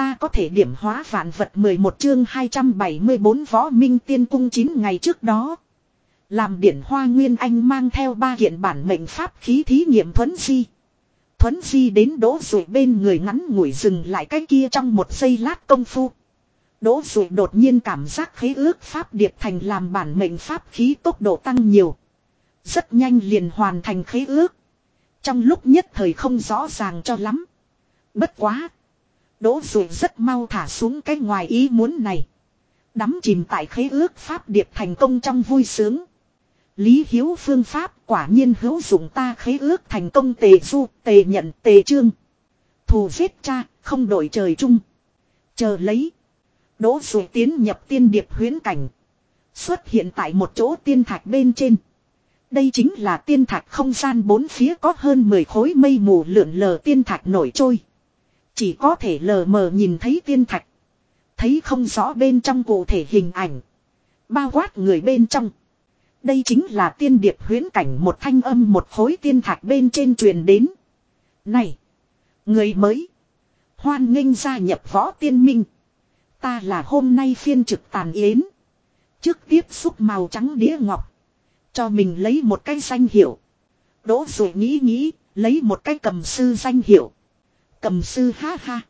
Ta có thể điểm hóa vạn vật 11 chương 274 võ minh tiên cung 9 ngày trước đó. Làm điển hoa nguyên anh mang theo ba kiện bản mệnh pháp khí thí nghiệm thuấn di. Thuấn di đến đỗ rụi bên người ngắn ngủi dừng lại cái kia trong một giây lát công phu. Đỗ rụi đột nhiên cảm giác khế ước pháp điệp thành làm bản mệnh pháp khí tốc độ tăng nhiều. Rất nhanh liền hoàn thành khế ước. Trong lúc nhất thời không rõ ràng cho lắm. Bất quá. Đỗ rụi rất mau thả xuống cái ngoài ý muốn này. Đắm chìm tại khế ước pháp điệp thành công trong vui sướng. Lý Hiếu phương pháp quả nhiên hữu dụng ta khế ước thành công tề du, tề nhận, tề trương. Thù giết cha, không đổi trời chung. Chờ lấy. Đỗ rùi tiến nhập tiên điệp huyến cảnh. Xuất hiện tại một chỗ tiên thạch bên trên. Đây chính là tiên thạch không gian bốn phía có hơn 10 khối mây mù lượn lờ tiên thạch nổi trôi. Chỉ có thể lờ mờ nhìn thấy tiên thạch. Thấy không rõ bên trong cụ thể hình ảnh. Bao quát người bên trong. Đây chính là tiên điệp huyến cảnh một thanh âm một khối tiên thạch bên trên truyền đến. Này! Người mới! Hoan nghênh gia nhập võ tiên minh. Ta là hôm nay phiên trực tàn yến. Trước tiếp xúc màu trắng đĩa ngọc. Cho mình lấy một cái danh hiệu. Đỗ rồi nghĩ nghĩ, lấy một cái cầm sư danh hiệu. Cầm sư ha ha.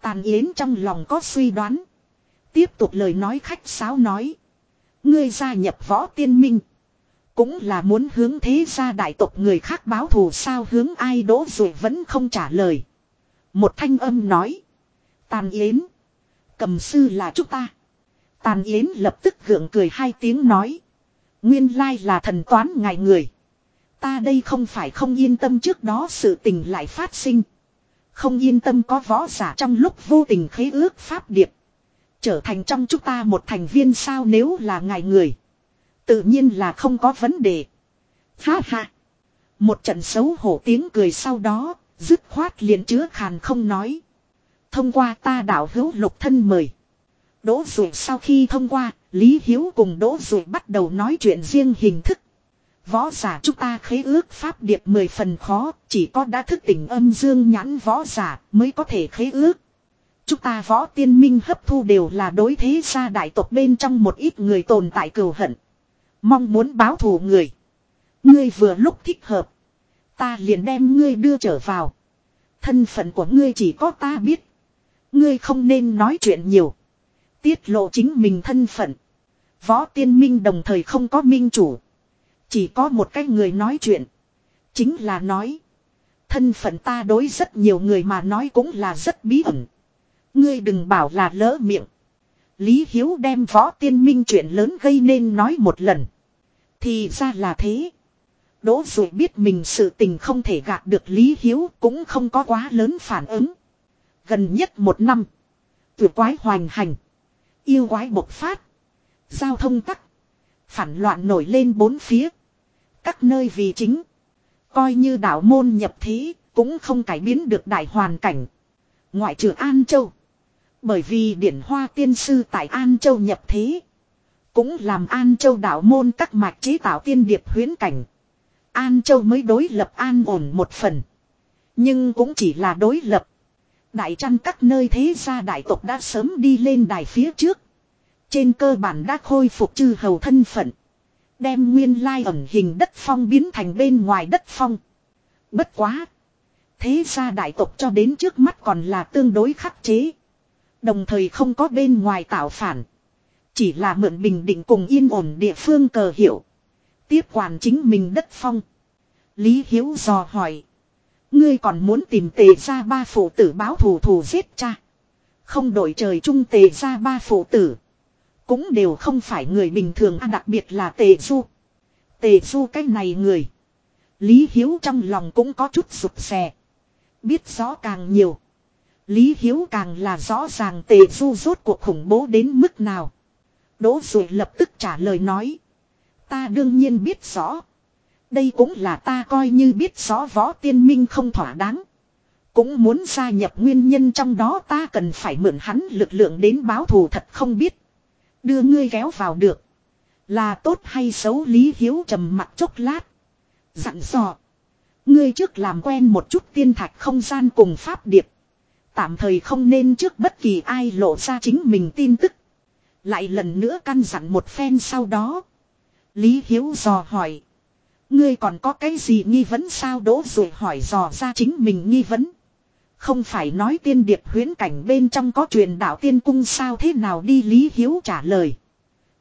Tàn yến trong lòng có suy đoán. Tiếp tục lời nói khách sáo nói. Ngươi gia nhập võ tiên minh. Cũng là muốn hướng thế gia đại tộc người khác báo thù sao hướng ai đỗ rồi vẫn không trả lời. Một thanh âm nói. Tàn yến. Cầm sư là chúng ta. Tàn yến lập tức gượng cười hai tiếng nói. Nguyên lai là thần toán ngài người. Ta đây không phải không yên tâm trước đó sự tình lại phát sinh. Không yên tâm có võ giả trong lúc vô tình khế ước pháp điệp. Trở thành trong chúng ta một thành viên sao nếu là ngài người. Tự nhiên là không có vấn đề. Ha ha. Một trận xấu hổ tiếng cười sau đó, dứt khoát liền chứa khàn không nói. Thông qua ta đạo hữu lục thân mời. Đỗ Dụ sau khi thông qua, Lý Hiếu cùng Đỗ Dụ bắt đầu nói chuyện riêng hình thức. Võ giả chúng ta khế ước pháp điệp mười phần khó, chỉ có đã thức tỉnh âm dương nhãn võ giả mới có thể khế ước. Chúng ta võ tiên minh hấp thu đều là đối thế gia đại tộc bên trong một ít người tồn tại cừu hận. Mong muốn báo thù người. Ngươi vừa lúc thích hợp. Ta liền đem ngươi đưa trở vào. Thân phận của ngươi chỉ có ta biết. Ngươi không nên nói chuyện nhiều. Tiết lộ chính mình thân phận. Võ tiên minh đồng thời không có minh chủ. Chỉ có một cái người nói chuyện. Chính là nói. Thân phận ta đối rất nhiều người mà nói cũng là rất bí ẩn. Ngươi đừng bảo là lỡ miệng. Lý Hiếu đem võ tiên minh chuyện lớn gây nên nói một lần. Thì ra là thế. Đỗ Dụ biết mình sự tình không thể gạt được Lý Hiếu cũng không có quá lớn phản ứng. Gần nhất một năm. Tuyệt quái hoành hành. Yêu quái bộc phát. Giao thông tắc. Phản loạn nổi lên bốn phía. Các nơi vì chính. Coi như đạo môn nhập thế. Cũng không cải biến được đại hoàn cảnh. Ngoại trừ An Châu. Bởi vì điển hoa tiên sư tại An Châu nhập thế. Cũng làm An Châu đạo môn các mạch chế tạo tiên điệp huyến cảnh. An Châu mới đối lập an ổn một phần. Nhưng cũng chỉ là đối lập. Đại trăn các nơi thế gia đại tộc đã sớm đi lên đài phía trước. Trên cơ bản đã khôi phục chư hầu thân phận. Đem nguyên lai ẩn hình đất phong biến thành bên ngoài đất phong. Bất quá. Thế gia đại tộc cho đến trước mắt còn là tương đối khắc chế. Đồng thời không có bên ngoài tạo phản. Chỉ là mượn bình định cùng yên ổn địa phương cờ hiệu. Tiếp quản chính mình đất phong. Lý Hiếu dò hỏi. Ngươi còn muốn tìm tề ra ba phụ tử báo thù thù giết cha. Không đổi trời chung tề ra ba phụ tử. Cũng đều không phải người bình thường à, đặc biệt là tề du. Tề du cái này người. Lý Hiếu trong lòng cũng có chút rụt rè. Biết rõ càng nhiều. Lý Hiếu càng là rõ ràng tề du rốt cuộc khủng bố đến mức nào. Đỗ rồi lập tức trả lời nói. Ta đương nhiên biết rõ. Đây cũng là ta coi như biết rõ võ tiên minh không thỏa đáng. Cũng muốn gia nhập nguyên nhân trong đó ta cần phải mượn hắn lực lượng đến báo thù thật không biết. Đưa ngươi kéo vào được. Là tốt hay xấu Lý Hiếu trầm mặt chốc lát. Dặn dò. Ngươi trước làm quen một chút tiên thạch không gian cùng pháp điệp. Tạm thời không nên trước bất kỳ ai lộ ra chính mình tin tức. Lại lần nữa căn dặn một phen sau đó. Lý Hiếu dò hỏi. Ngươi còn có cái gì nghi vấn sao đỗ rồi hỏi dò ra chính mình nghi vấn. Không phải nói tiên điệp huyến cảnh bên trong có truyền đạo tiên cung sao thế nào đi Lý Hiếu trả lời.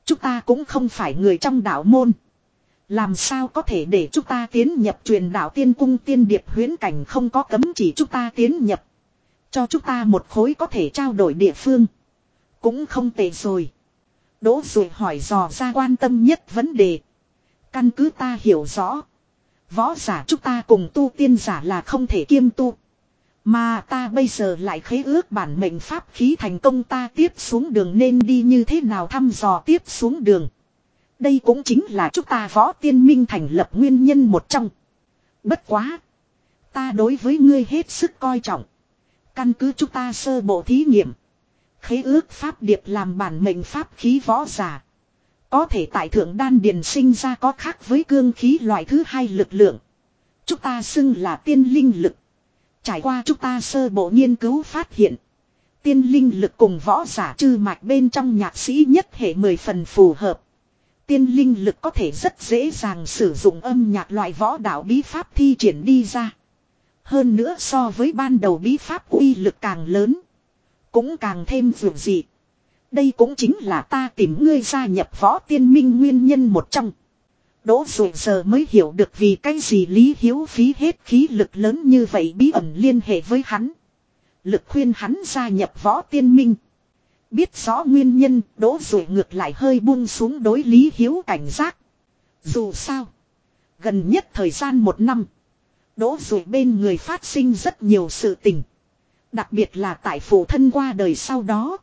Chúng ta cũng không phải người trong đạo môn. Làm sao có thể để chúng ta tiến nhập truyền đạo tiên cung tiên điệp huyến cảnh không có cấm chỉ chúng ta tiến nhập. Cho chúng ta một khối có thể trao đổi địa phương. Cũng không tệ rồi. Đỗ rồi hỏi dò ra quan tâm nhất vấn đề. Căn cứ ta hiểu rõ. Võ giả chúng ta cùng tu tiên giả là không thể kiêm tu. Mà ta bây giờ lại khế ước bản mệnh pháp khí thành công ta tiếp xuống đường nên đi như thế nào thăm dò tiếp xuống đường. Đây cũng chính là chúng ta võ tiên minh thành lập nguyên nhân một trong. Bất quá. Ta đối với ngươi hết sức coi trọng. Căn cứ chúng ta sơ bộ thí nghiệm. Khế ước pháp điệp làm bản mệnh pháp khí võ giả. Có thể tại thượng đan điền sinh ra có khác với cương khí loại thứ hai lực lượng. Chúng ta xưng là tiên linh lực. Trải qua chúng ta sơ bộ nghiên cứu phát hiện. Tiên linh lực cùng võ giả trư mạch bên trong nhạc sĩ nhất hệ mười phần phù hợp. Tiên linh lực có thể rất dễ dàng sử dụng âm nhạc loại võ đạo bí pháp thi triển đi ra. Hơn nữa so với ban đầu bí pháp uy lực càng lớn. Cũng càng thêm vượt dị. Đây cũng chính là ta tìm ngươi gia nhập võ tiên minh nguyên nhân một trong. Đỗ rồi giờ mới hiểu được vì cái gì Lý Hiếu phí hết khí lực lớn như vậy bí ẩn liên hệ với hắn. Lực khuyên hắn gia nhập võ tiên minh. Biết rõ nguyên nhân, đỗ rồi ngược lại hơi buông xuống đối Lý Hiếu cảnh giác. Dù sao, gần nhất thời gian một năm, đỗ rồi bên người phát sinh rất nhiều sự tình. Đặc biệt là tại phụ thân qua đời sau đó.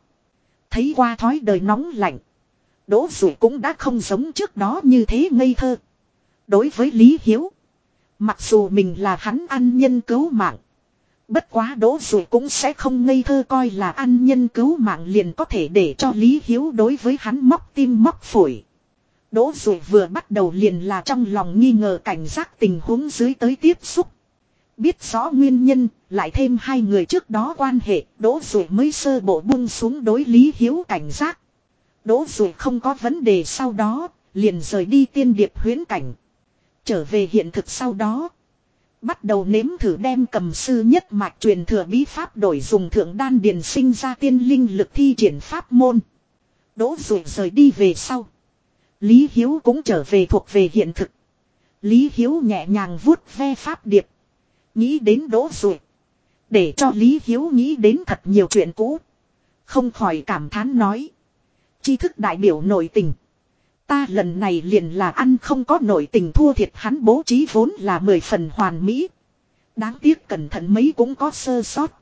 Thấy qua thói đời nóng lạnh. Đỗ Dụ cũng đã không giống trước đó như thế ngây thơ. Đối với Lý Hiếu. Mặc dù mình là hắn ăn nhân cứu mạng. Bất quá đỗ Dụ cũng sẽ không ngây thơ coi là ăn nhân cứu mạng liền có thể để cho Lý Hiếu đối với hắn móc tim móc phổi. Đỗ Dụ vừa bắt đầu liền là trong lòng nghi ngờ cảnh giác tình huống dưới tới tiếp xúc. Biết rõ nguyên nhân, lại thêm hai người trước đó quan hệ, đỗ Dụ mới sơ bộ buông xuống đối Lý Hiếu cảnh giác. Đỗ dù không có vấn đề sau đó, liền rời đi tiên điệp huyến cảnh. Trở về hiện thực sau đó. Bắt đầu nếm thử đem cầm sư nhất mạch truyền thừa bí pháp đổi dùng thượng đan điền sinh ra tiên linh lực thi triển pháp môn. Đỗ dù rời đi về sau. Lý Hiếu cũng trở về thuộc về hiện thực. Lý Hiếu nhẹ nhàng vuốt ve pháp điệp. Nghĩ đến đỗ dù. Để cho Lý Hiếu nghĩ đến thật nhiều chuyện cũ. Không khỏi cảm thán nói. Tri thức đại biểu nội tình. Ta lần này liền là ăn không có nội tình thua thiệt hắn bố trí vốn là mười phần hoàn mỹ. Đáng tiếc cẩn thận mấy cũng có sơ sót.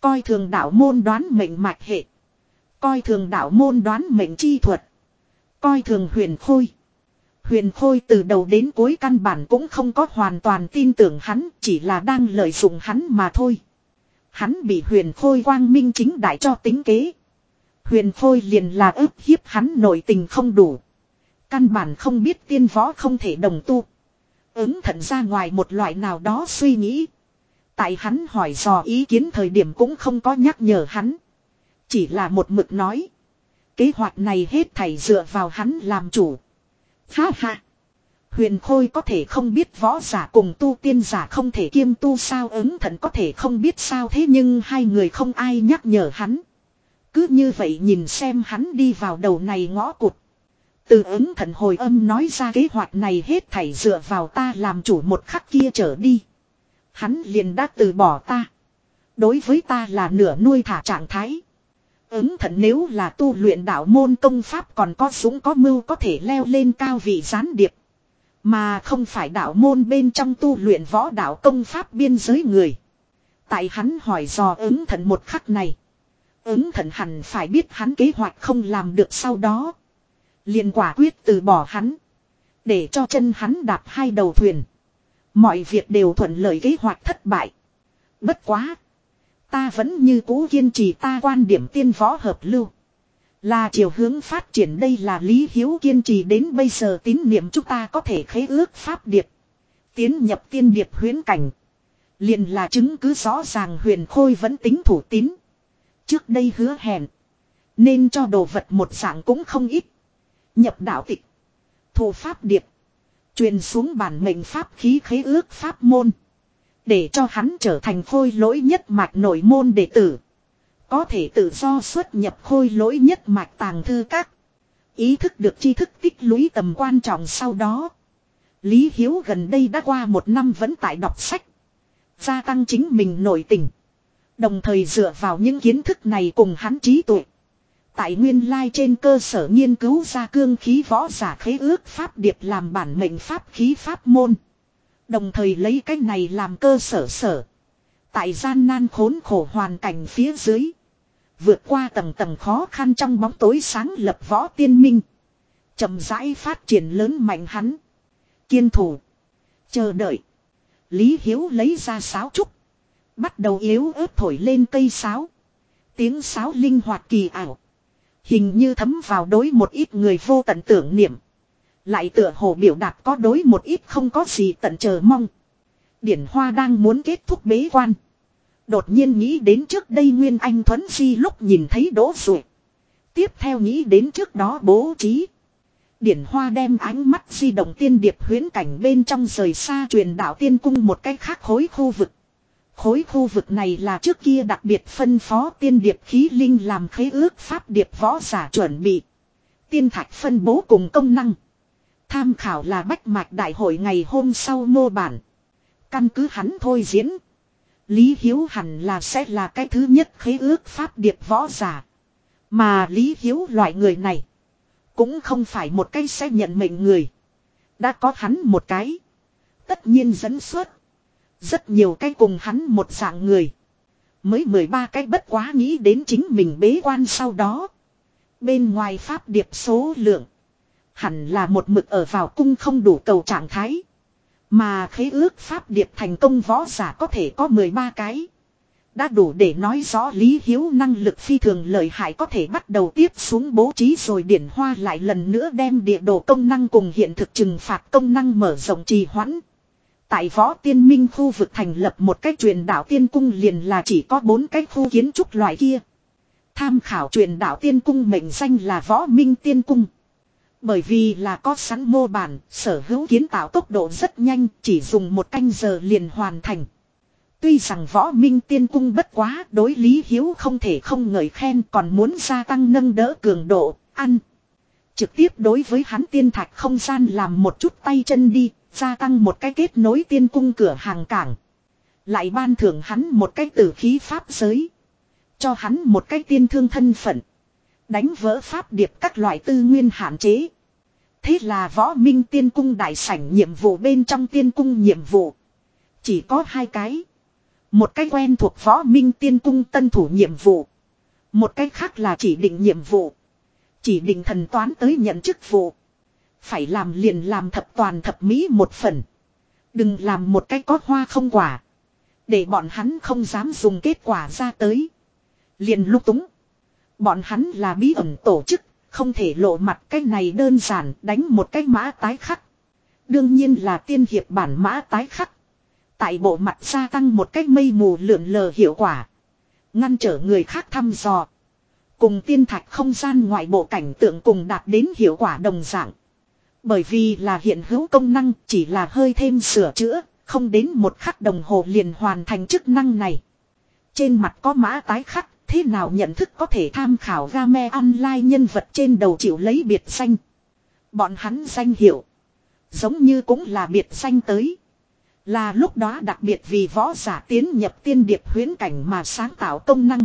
Coi thường đạo môn đoán mệnh mạch hệ. Coi thường đạo môn đoán mệnh chi thuật. Coi thường huyền khôi. Huyền khôi từ đầu đến cuối căn bản cũng không có hoàn toàn tin tưởng hắn, chỉ là đang lợi dụng hắn mà thôi. Hắn bị huyền khôi quang minh chính đại cho tính kế. Huyền Phôi liền là ức hiếp hắn nội tình không đủ. Căn bản không biết tiên võ không thể đồng tu. Ứng thận ra ngoài một loại nào đó suy nghĩ. Tại hắn hỏi dò ý kiến thời điểm cũng không có nhắc nhở hắn. Chỉ là một mực nói. Kế hoạch này hết thảy dựa vào hắn làm chủ. Ha ha. Huyền Khôi có thể không biết võ giả cùng tu tiên giả không thể kiêm tu sao, ứng thận có thể không biết sao thế nhưng hai người không ai nhắc nhở hắn. Cứ như vậy nhìn xem hắn đi vào đầu này ngõ cụt. Từ ứng thận hồi âm nói ra kế hoạch này hết thảy dựa vào ta làm chủ một khắc kia trở đi. Hắn liền đã từ bỏ ta. Đối với ta là nửa nuôi thả trạng thái. Ứng thận nếu là tu luyện đạo môn công pháp còn có súng có mưu có thể leo lên cao vị gián điệp. Mà không phải đạo môn bên trong tu luyện võ đạo công pháp biên giới người. Tại hắn hỏi dò ứng thận một khắc này. Ứng thận hẳn phải biết hắn kế hoạch không làm được sau đó. liền quả quyết từ bỏ hắn. Để cho chân hắn đạp hai đầu thuyền. Mọi việc đều thuận lợi kế hoạch thất bại. Bất quá. Ta vẫn như cũ kiên trì ta quan điểm tiên võ hợp lưu. Là chiều hướng phát triển đây là Lý Hiếu kiên trì đến bây giờ tín niệm chúng ta có thể khế ước pháp điệp. Tiến nhập tiên điệp huyến cảnh. Liền là chứng cứ rõ ràng huyền khôi vẫn tính thủ tín. Trước đây hứa hẹn. Nên cho đồ vật một dạng cũng không ít. Nhập đạo tịch. Thủ pháp điệp. Truyền xuống bản mệnh pháp khí khế ước pháp môn. Để cho hắn trở thành khôi lỗi nhất mạch nội môn đệ tử. Có thể tự do xuất nhập khôi lỗi nhất mạch tàng thư các. Ý thức được tri thức tích lũy tầm quan trọng sau đó. Lý Hiếu gần đây đã qua một năm vẫn tại đọc sách. Gia tăng chính mình nổi tình. Đồng thời dựa vào những kiến thức này cùng hắn trí tuệ. Tại nguyên lai trên cơ sở nghiên cứu ra cương khí võ giả khế ước pháp điệp làm bản mệnh pháp khí pháp môn. Đồng thời lấy cách này làm cơ sở sở. Tại gian nan khốn khổ hoàn cảnh phía dưới. Vượt qua tầng tầng khó khăn trong bóng tối sáng lập võ tiên minh. chậm rãi phát triển lớn mạnh hắn. Kiên thủ. Chờ đợi. Lý Hiếu lấy ra sáo trúc. Bắt đầu yếu ớt thổi lên cây sáo. Tiếng sáo linh hoạt kỳ ảo. Hình như thấm vào đối một ít người vô tận tưởng niệm. Lại tựa hồ biểu đạt có đối một ít không có gì tận chờ mong. Điển Hoa đang muốn kết thúc bế quan. Đột nhiên nghĩ đến trước đây Nguyên Anh Thuấn Di lúc nhìn thấy đỗ ruột. Tiếp theo nghĩ đến trước đó bố trí. Điển Hoa đem ánh mắt di động tiên điệp huyến cảnh bên trong rời xa truyền đạo tiên cung một cách khác khối khu vực. Khối khu vực này là trước kia đặc biệt phân phó tiên điệp khí linh làm khế ước pháp điệp võ giả chuẩn bị. Tiên thạch phân bố cùng công năng. Tham khảo là bách mạch đại hội ngày hôm sau mô bản. Căn cứ hắn thôi diễn. Lý Hiếu hẳn là sẽ là cái thứ nhất khế ước pháp điệp võ giả. Mà Lý Hiếu loại người này. Cũng không phải một cái sẽ nhận mệnh người. Đã có hắn một cái. Tất nhiên dẫn xuất. Rất nhiều cái cùng hắn một dạng người. Mới 13 cái bất quá nghĩ đến chính mình bế quan sau đó. Bên ngoài pháp điệp số lượng. Hẳn là một mực ở vào cung không đủ cầu trạng thái. Mà khế ước pháp điệp thành công võ giả có thể có 13 cái. Đã đủ để nói rõ Lý Hiếu năng lực phi thường lợi hại có thể bắt đầu tiếp xuống bố trí rồi điển hoa lại lần nữa đem địa đồ công năng cùng hiện thực trừng phạt công năng mở rộng trì hoãn. Tại võ tiên minh khu vực thành lập một cách truyền đạo tiên cung liền là chỉ có bốn cái khu kiến trúc loại kia. Tham khảo truyền đạo tiên cung mệnh danh là võ minh tiên cung. Bởi vì là có sẵn mô bản, sở hữu kiến tạo tốc độ rất nhanh, chỉ dùng một canh giờ liền hoàn thành. Tuy rằng võ minh tiên cung bất quá đối lý hiếu không thể không ngợi khen còn muốn gia tăng nâng đỡ cường độ, ăn. Trực tiếp đối với hắn tiên thạch không gian làm một chút tay chân đi, gia tăng một cái kết nối tiên cung cửa hàng cảng. Lại ban thưởng hắn một cái tử khí pháp giới. Cho hắn một cái tiên thương thân phận. Đánh vỡ pháp điệp các loại tư nguyên hạn chế. Thế là võ minh tiên cung đại sảnh nhiệm vụ bên trong tiên cung nhiệm vụ. Chỉ có hai cái. Một cái quen thuộc võ minh tiên cung tân thủ nhiệm vụ. Một cái khác là chỉ định nhiệm vụ. Chỉ định thần toán tới nhận chức vụ. Phải làm liền làm thập toàn thập mỹ một phần. Đừng làm một cái có hoa không quả. Để bọn hắn không dám dùng kết quả ra tới. Liền lúc túng. Bọn hắn là bí ẩn tổ chức, không thể lộ mặt cái này đơn giản đánh một cái mã tái khắc. Đương nhiên là tiên hiệp bản mã tái khắc. Tại bộ mặt gia tăng một cách mây mù lượn lờ hiệu quả. Ngăn trở người khác thăm dò. Cùng tiên thạch không gian ngoại bộ cảnh tượng cùng đạt đến hiệu quả đồng dạng. Bởi vì là hiện hữu công năng chỉ là hơi thêm sửa chữa, không đến một khắc đồng hồ liền hoàn thành chức năng này. Trên mặt có mã tái khắc, thế nào nhận thức có thể tham khảo game online nhân vật trên đầu chịu lấy biệt danh. Bọn hắn danh hiệu. Giống như cũng là biệt danh tới. Là lúc đó đặc biệt vì võ giả tiến nhập tiên điệp huyến cảnh mà sáng tạo công năng.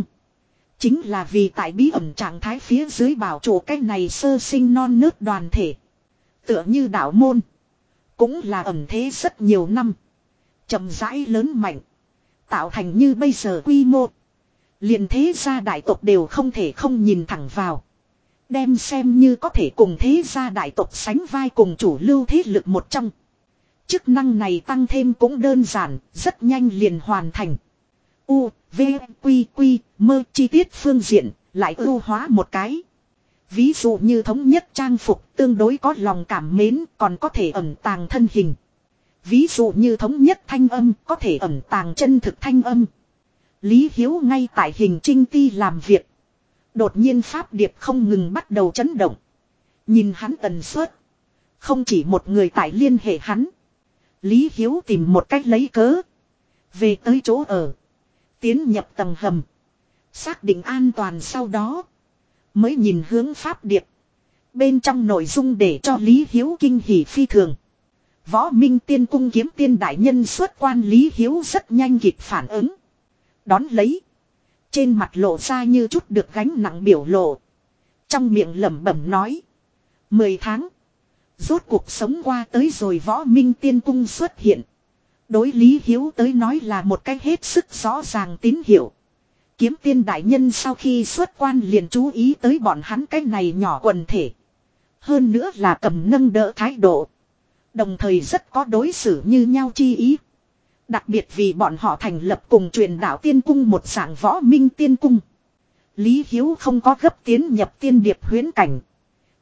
Chính là vì tại bí ẩn trạng thái phía dưới bảo chủ cái này sơ sinh non nước đoàn thể. Tựa như đạo môn. Cũng là ẩn thế rất nhiều năm. chậm rãi lớn mạnh. Tạo thành như bây giờ quy mô. liền thế gia đại tộc đều không thể không nhìn thẳng vào. Đem xem như có thể cùng thế gia đại tộc sánh vai cùng chủ lưu thế lực một trong. Chức năng này tăng thêm cũng đơn giản, rất nhanh liền hoàn thành. U, V, Quy, Quy, mơ chi tiết phương diện, lại ưu hóa một cái. Ví dụ như thống nhất trang phục tương đối có lòng cảm mến còn có thể ẩn tàng thân hình. Ví dụ như thống nhất thanh âm có thể ẩn tàng chân thực thanh âm. Lý Hiếu ngay tại hình trinh ti làm việc. Đột nhiên Pháp Điệp không ngừng bắt đầu chấn động. Nhìn hắn tần suất. Không chỉ một người tại liên hệ hắn. Lý Hiếu tìm một cách lấy cớ. Về tới chỗ ở. Tiến nhập tầng hầm. Xác định an toàn sau đó. Mới nhìn hướng Pháp Điệp. Bên trong nội dung để cho Lý Hiếu kinh hỉ phi thường. Võ Minh Tiên Cung kiếm tiên đại nhân xuất quan Lý Hiếu rất nhanh kịp phản ứng. Đón lấy. Trên mặt lộ ra như chút được gánh nặng biểu lộ. Trong miệng lẩm bẩm nói. Mười tháng. Rốt cuộc sống qua tới rồi võ minh tiên cung xuất hiện. Đối Lý Hiếu tới nói là một cách hết sức rõ ràng tín hiệu. Kiếm tiên đại nhân sau khi xuất quan liền chú ý tới bọn hắn cái này nhỏ quần thể. Hơn nữa là cầm nâng đỡ thái độ. Đồng thời rất có đối xử như nhau chi ý. Đặc biệt vì bọn họ thành lập cùng truyền đạo tiên cung một dạng võ minh tiên cung. Lý Hiếu không có gấp tiến nhập tiên điệp huyến cảnh.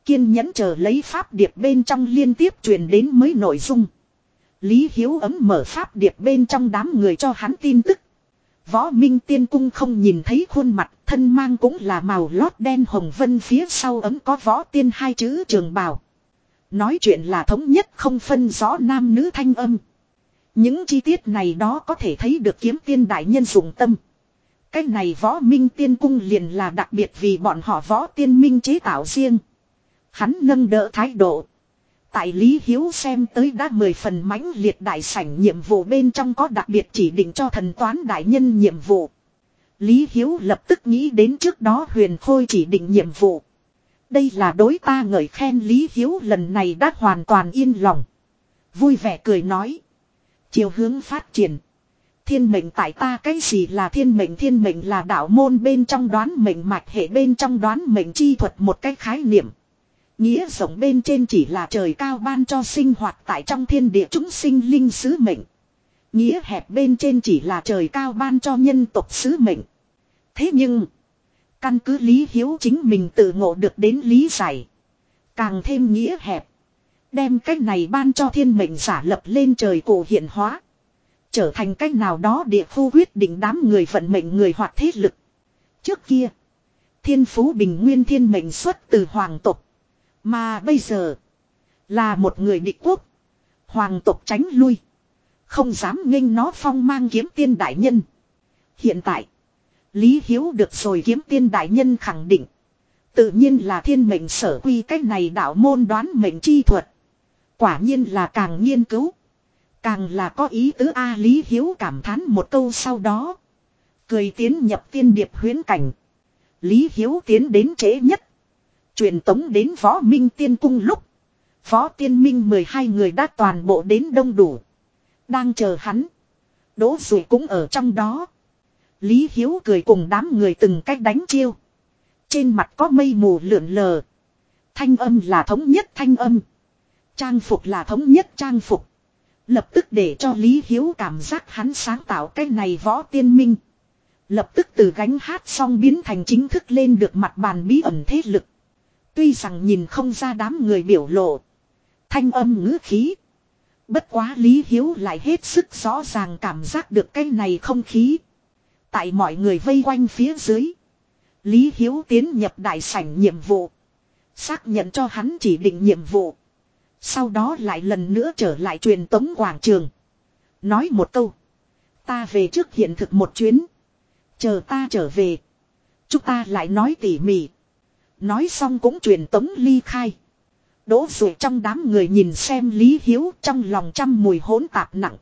Kiên nhẫn chờ lấy pháp điệp bên trong liên tiếp truyền đến mới nội dung. Lý Hiếu ấm mở pháp điệp bên trong đám người cho hắn tin tức. Võ Minh Tiên Cung không nhìn thấy khuôn mặt, thân mang cũng là màu lót đen hồng vân phía sau ấm có võ tiên hai chữ trường bào. Nói chuyện là thống nhất không phân rõ nam nữ thanh âm. Những chi tiết này đó có thể thấy được kiếm tiên đại nhân dụng tâm. Cái này võ minh tiên cung liền là đặc biệt vì bọn họ võ tiên minh chế tạo riêng. Hắn nâng đỡ thái độ. Tại Lý Hiếu xem tới đã mười phần mãnh liệt đại sảnh nhiệm vụ bên trong có đặc biệt chỉ định cho thần toán đại nhân nhiệm vụ. Lý Hiếu lập tức nghĩ đến trước đó huyền khôi chỉ định nhiệm vụ. Đây là đối ta ngợi khen Lý Hiếu lần này đã hoàn toàn yên lòng. Vui vẻ cười nói. Chiều hướng phát triển. Thiên mệnh tại ta cái gì là thiên mệnh thiên mệnh là đạo môn bên trong đoán mệnh mạch hệ bên trong đoán mệnh chi thuật một cái khái niệm. Nghĩa rộng bên trên chỉ là trời cao ban cho sinh hoạt tại trong thiên địa chúng sinh linh sứ mệnh. Nghĩa hẹp bên trên chỉ là trời cao ban cho nhân tộc sứ mệnh. Thế nhưng, căn cứ lý hiếu chính mình tự ngộ được đến lý giải. Càng thêm nghĩa hẹp. Đem cách này ban cho thiên mệnh giả lập lên trời cổ hiện hóa. Trở thành cách nào đó địa khu quyết định đám người vận mệnh người hoặc thế lực. Trước kia, thiên phú bình nguyên thiên mệnh xuất từ hoàng tộc. Mà bây giờ, là một người địch quốc. Hoàng tộc tránh lui. Không dám nghênh nó phong mang kiếm tiên đại nhân. Hiện tại, Lý Hiếu được rồi kiếm tiên đại nhân khẳng định. Tự nhiên là thiên mệnh sở quy cách này đạo môn đoán mệnh chi thuật. Quả nhiên là càng nghiên cứu. Càng là có ý tứ A Lý Hiếu cảm thán một câu sau đó. Cười tiến nhập tiên điệp huyến cảnh. Lý Hiếu tiến đến trễ nhất. Truyền tống đến võ minh tiên cung lúc. Võ tiên minh 12 người đã toàn bộ đến đông đủ. Đang chờ hắn. Đỗ dù cũng ở trong đó. Lý Hiếu cười cùng đám người từng cách đánh chiêu. Trên mặt có mây mù lượn lờ. Thanh âm là thống nhất thanh âm. Trang phục là thống nhất trang phục. Lập tức để cho Lý Hiếu cảm giác hắn sáng tạo cái này võ tiên minh. Lập tức từ gánh hát xong biến thành chính thức lên được mặt bàn bí ẩn thế lực. Tuy rằng nhìn không ra đám người biểu lộ. Thanh âm ngữ khí. Bất quá Lý Hiếu lại hết sức rõ ràng cảm giác được cái này không khí. Tại mọi người vây quanh phía dưới. Lý Hiếu tiến nhập đại sảnh nhiệm vụ. Xác nhận cho hắn chỉ định nhiệm vụ. Sau đó lại lần nữa trở lại truyền tống quảng trường. Nói một câu. Ta về trước hiện thực một chuyến. Chờ ta trở về. Chúng ta lại nói tỉ mỉ. Nói xong cũng truyền tống ly khai. Đỗ dụ trong đám người nhìn xem Lý Hiếu trong lòng trăm mùi hỗn tạp nặng.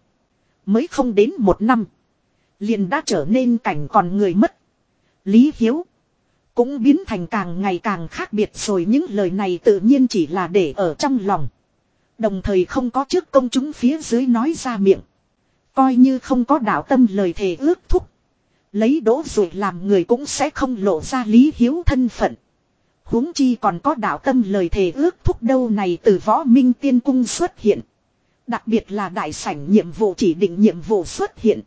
Mới không đến một năm. Liền đã trở nên cảnh còn người mất. Lý Hiếu. Cũng biến thành càng ngày càng khác biệt rồi những lời này tự nhiên chỉ là để ở trong lòng. Đồng thời không có trước công chúng phía dưới nói ra miệng. Coi như không có đạo tâm lời thề ước thúc. Lấy đỗ rồi làm người cũng sẽ không lộ ra lý hiếu thân phận huống chi còn có đạo tâm lời thề ước thúc đâu này từ võ minh tiên cung xuất hiện. Đặc biệt là đại sảnh nhiệm vụ chỉ định nhiệm vụ xuất hiện.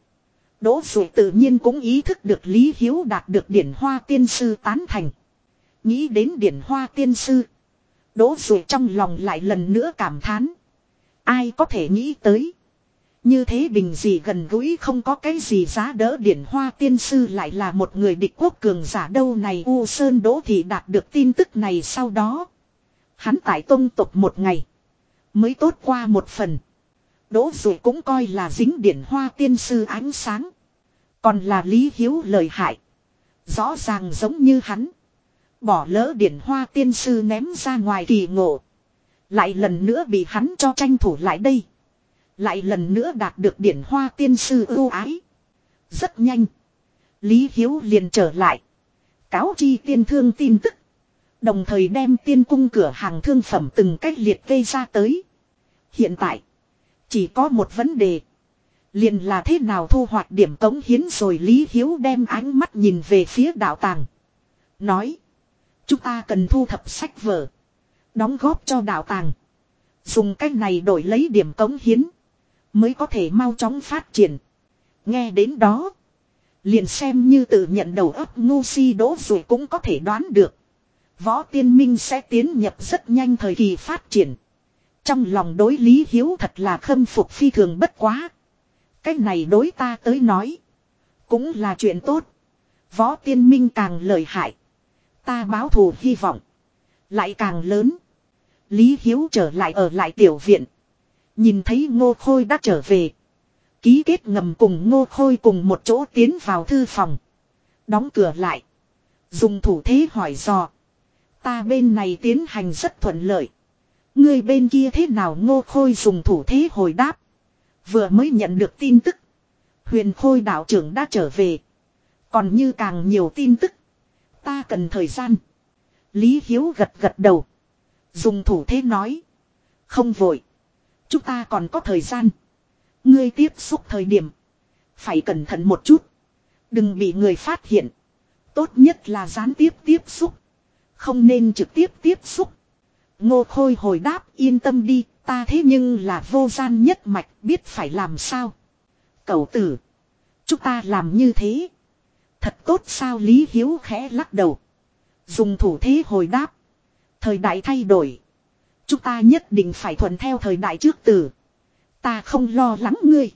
Đỗ Dụ tự nhiên cũng ý thức được Lý Hiếu đạt được điển hoa tiên sư tán thành. Nghĩ đến điển hoa tiên sư. Đỗ Dụ trong lòng lại lần nữa cảm thán. Ai có thể nghĩ tới. Như thế bình gì gần gũi không có cái gì giá đỡ điển hoa tiên sư lại là một người địch quốc cường giả đâu này U Sơn Đỗ Thị đạt được tin tức này sau đó. Hắn tại tông tục một ngày. Mới tốt qua một phần. Đỗ dù cũng coi là dính điển hoa tiên sư ánh sáng. Còn là Lý Hiếu lời hại. Rõ ràng giống như hắn. Bỏ lỡ điển hoa tiên sư ném ra ngoài kỳ ngộ. Lại lần nữa bị hắn cho tranh thủ lại đây. Lại lần nữa đạt được điển hoa tiên sư ưu ái. Rất nhanh. Lý Hiếu liền trở lại. Cáo chi tiên thương tin tức. Đồng thời đem tiên cung cửa hàng thương phẩm từng cách liệt kê ra tới. Hiện tại. Chỉ có một vấn đề. Liền là thế nào thu hoạch điểm cống hiến rồi Lý Hiếu đem ánh mắt nhìn về phía đạo tàng. Nói. Chúng ta cần thu thập sách vở. Đóng góp cho đạo tàng. Dùng cách này đổi lấy điểm cống hiến. Mới có thể mau chóng phát triển. Nghe đến đó. Liền xem như tự nhận đầu óc ngu si đỗ rồi cũng có thể đoán được. Võ tiên minh sẽ tiến nhập rất nhanh thời kỳ phát triển. Trong lòng đối lý hiếu thật là khâm phục phi thường bất quá. Cái này đối ta tới nói. Cũng là chuyện tốt. Võ tiên minh càng lợi hại. Ta báo thù hy vọng. Lại càng lớn. Lý Hiếu trở lại ở lại tiểu viện. Nhìn thấy ngô khôi đã trở về. Ký kết ngầm cùng ngô khôi cùng một chỗ tiến vào thư phòng. Đóng cửa lại. Dùng thủ thế hỏi dò. Ta bên này tiến hành rất thuận lợi. Người bên kia thế nào ngô khôi dùng thủ thế hồi đáp. Vừa mới nhận được tin tức. Huyền khôi đạo trưởng đã trở về. Còn như càng nhiều tin tức. Ta cần thời gian. Lý Hiếu gật gật đầu. Dùng thủ thế nói. Không vội. Chúng ta còn có thời gian. Ngươi tiếp xúc thời điểm. Phải cẩn thận một chút. Đừng bị người phát hiện. Tốt nhất là gián tiếp tiếp xúc. Không nên trực tiếp tiếp xúc. Ngô Khôi hồi đáp, yên tâm đi. Ta thế nhưng là vô gian nhất mạch, biết phải làm sao. Cậu tử. Chúng ta làm như thế. Thật tốt sao Lý Hiếu khẽ lắc đầu. Dùng thủ thế hồi đáp. Thời đại thay đổi. Chúng ta nhất định phải thuận theo thời đại trước tử. Ta không lo lắng ngươi.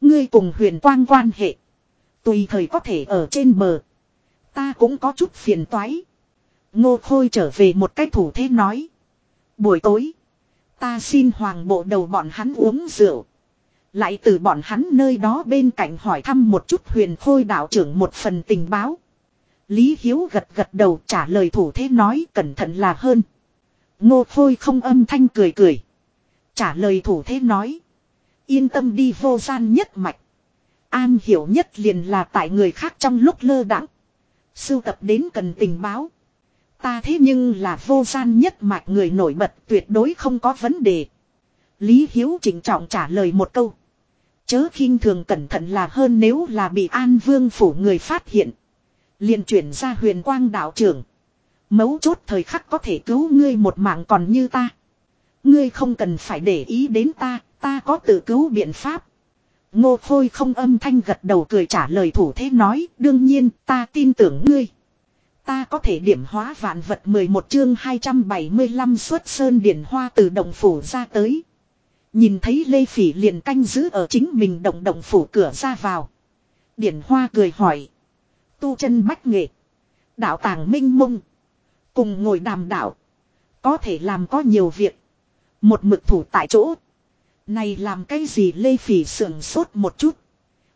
Ngươi cùng huyền quang quan hệ. Tùy thời có thể ở trên bờ. Ta cũng có chút phiền toái. Ngô Khôi trở về một cách thủ thế nói. Buổi tối. Ta xin hoàng bộ đầu bọn hắn uống rượu. Lại từ bọn hắn nơi đó bên cạnh hỏi thăm một chút huyền khôi đạo trưởng một phần tình báo. Lý Hiếu gật gật đầu trả lời thủ thế nói cẩn thận là hơn. Ngô Khôi không âm thanh cười cười. Trả lời thủ thế nói. Yên tâm đi vô gian nhất mạch. An hiểu nhất liền là tại người khác trong lúc lơ đãng Sưu tập đến cần tình báo. Ta thế nhưng là vô gian nhất mạch người nổi bật tuyệt đối không có vấn đề. Lý Hiếu chỉnh trọng trả lời một câu. Chớ khinh thường cẩn thận là hơn nếu là bị An Vương phủ người phát hiện. liền chuyển ra huyền quang đạo trưởng. Mấu chốt thời khắc có thể cứu ngươi một mạng còn như ta. Ngươi không cần phải để ý đến ta, ta có tự cứu biện pháp. Ngô Khôi không âm thanh gật đầu cười trả lời thủ thế nói, đương nhiên, ta tin tưởng ngươi. Ta có thể điểm hóa vạn vật 11 chương 275 xuất sơn điển hoa từ đồng phủ ra tới. Nhìn thấy Lê Phỉ liền canh giữ ở chính mình động động phủ cửa ra vào. Điển hoa cười hỏi. Tu chân bách nghệ. Đạo tàng minh mông. Cùng ngồi đàm đạo. Có thể làm có nhiều việc. Một mực thủ tại chỗ. Này làm cái gì Lê Phỉ sưởng sốt một chút.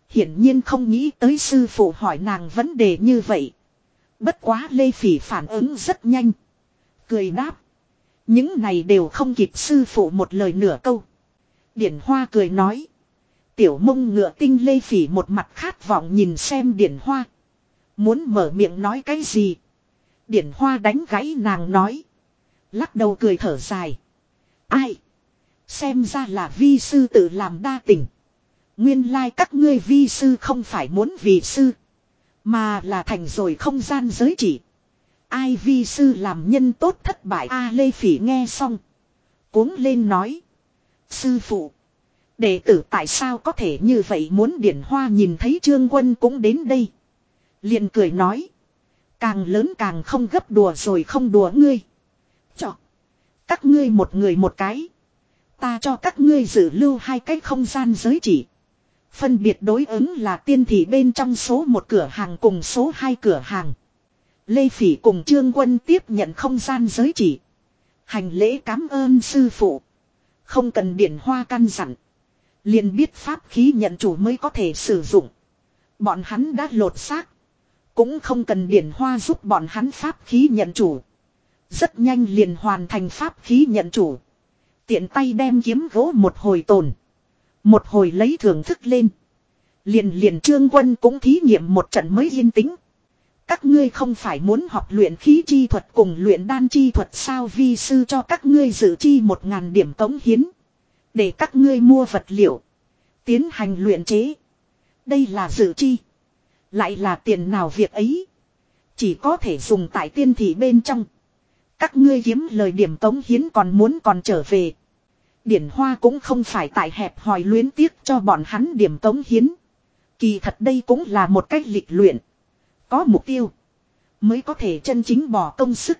Hiển nhiên không nghĩ tới sư phụ hỏi nàng vấn đề như vậy. Bất quá Lê Phỉ phản ứng rất nhanh. Cười đáp. Những này đều không kịp sư phụ một lời nửa câu. Điển Hoa cười nói. Tiểu mông ngựa tinh Lê Phỉ một mặt khát vọng nhìn xem Điển Hoa. Muốn mở miệng nói cái gì. Điển Hoa đánh gãy nàng nói. Lắc đầu cười thở dài. Ai? Xem ra là vi sư tự làm đa tình. Nguyên lai like các ngươi vi sư không phải muốn vì sư. Mà là thành rồi không gian giới chỉ. Ai vi sư làm nhân tốt thất bại A Lê Phỉ nghe xong. Cuống lên nói. Sư phụ. Đệ tử tại sao có thể như vậy muốn điển hoa nhìn thấy trương quân cũng đến đây. liền cười nói. Càng lớn càng không gấp đùa rồi không đùa ngươi. Chọ. Các ngươi một người một cái. Ta cho các ngươi giữ lưu hai cái không gian giới chỉ. Phân biệt đối ứng là tiên thị bên trong số một cửa hàng cùng số hai cửa hàng. Lê Phỉ cùng Trương Quân tiếp nhận không gian giới chỉ. Hành lễ cảm ơn sư phụ. Không cần điển hoa căn dặn. liền biết pháp khí nhận chủ mới có thể sử dụng. Bọn hắn đã lột xác. Cũng không cần điển hoa giúp bọn hắn pháp khí nhận chủ. Rất nhanh liền hoàn thành pháp khí nhận chủ. Tiện tay đem kiếm gỗ một hồi tồn. Một hồi lấy thưởng thức lên. Liền liền trương quân cũng thí nghiệm một trận mới yên tĩnh. Các ngươi không phải muốn học luyện khí chi thuật cùng luyện đan chi thuật sao vi sư cho các ngươi dự chi một ngàn điểm tống hiến. Để các ngươi mua vật liệu. Tiến hành luyện chế. Đây là dự chi. Lại là tiền nào việc ấy. Chỉ có thể dùng tại tiên thị bên trong. Các ngươi kiếm lời điểm tống hiến còn muốn còn trở về. Điển Hoa cũng không phải tại hẹp hòi luyến tiếc cho bọn hắn điểm tống hiến. Kỳ thật đây cũng là một cách lịch luyện. Có mục tiêu. Mới có thể chân chính bỏ công sức.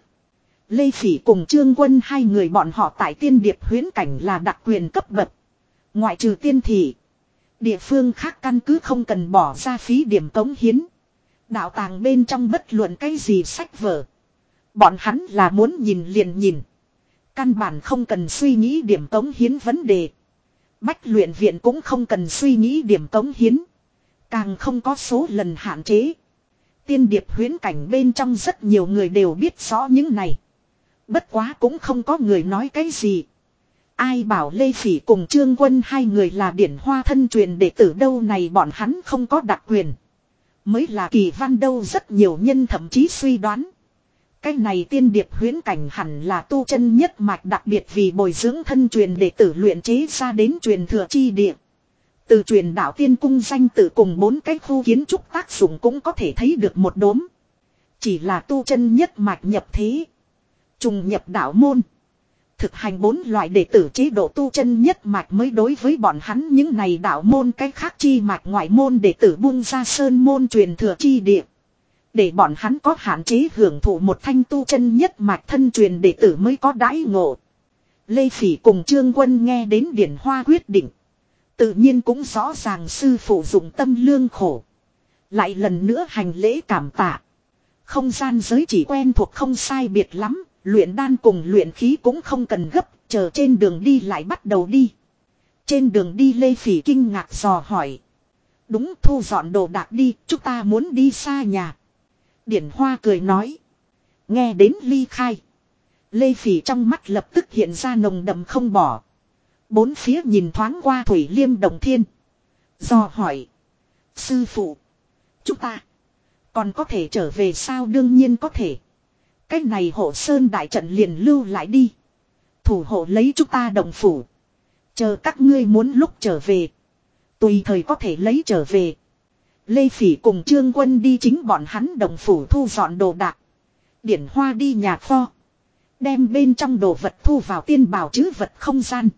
Lê Phỉ cùng Trương Quân hai người bọn họ tại tiên điệp huyến cảnh là đặc quyền cấp bậc. Ngoại trừ tiên thị. Địa phương khác căn cứ không cần bỏ ra phí điểm tống hiến. Đạo tàng bên trong bất luận cái gì sách vở. Bọn hắn là muốn nhìn liền nhìn. Căn bản không cần suy nghĩ điểm tống hiến vấn đề. Bách luyện viện cũng không cần suy nghĩ điểm tống hiến. Càng không có số lần hạn chế. Tiên điệp huyến cảnh bên trong rất nhiều người đều biết rõ những này. Bất quá cũng không có người nói cái gì. Ai bảo Lê Phỉ cùng Trương Quân hai người là điển hoa thân truyền đệ tử đâu này bọn hắn không có đặc quyền. Mới là kỳ văn đâu rất nhiều nhân thậm chí suy đoán. Cái này tiên điệp huyến cảnh hẳn là tu chân nhất mạch đặc biệt vì bồi dưỡng thân truyền đệ tử luyện chế ra đến truyền thừa chi địa. Từ truyền đạo tiên cung danh tự cùng bốn cái khu kiến trúc tác dụng cũng có thể thấy được một đốm. Chỉ là tu chân nhất mạch nhập thế. Trùng nhập đạo môn. Thực hành bốn loại đệ tử chế độ tu chân nhất mạch mới đối với bọn hắn những này đạo môn cách khác chi mạch ngoại môn đệ tử buông ra sơn môn truyền thừa chi địa. Để bọn hắn có hạn chế hưởng thụ một thanh tu chân nhất mạch thân truyền đệ tử mới có đãi ngộ. Lê Phỉ cùng Trương Quân nghe đến Điển Hoa quyết định. Tự nhiên cũng rõ ràng sư phụ dụng tâm lương khổ. Lại lần nữa hành lễ cảm tạ. Không gian giới chỉ quen thuộc không sai biệt lắm, luyện đan cùng luyện khí cũng không cần gấp, chờ trên đường đi lại bắt đầu đi. Trên đường đi Lê Phỉ kinh ngạc dò hỏi. Đúng thu dọn đồ đạc đi, chúng ta muốn đi xa nhà. Điển Hoa cười nói. Nghe đến ly khai. Lê Phỉ trong mắt lập tức hiện ra nồng đậm không bỏ. Bốn phía nhìn thoáng qua Thủy Liêm Đồng Thiên. Do hỏi. Sư phụ. Chúng ta. Còn có thể trở về sao đương nhiên có thể. Cái này hộ sơn đại trận liền lưu lại đi. Thủ hộ lấy chúng ta đồng phủ. Chờ các ngươi muốn lúc trở về. Tùy thời có thể lấy trở về. Lê Phỉ cùng Trương Quân đi chính bọn hắn đồng phủ thu dọn đồ đạc. Điển Hoa đi nhà kho. Đem bên trong đồ vật thu vào tiên bảo chứ vật không gian.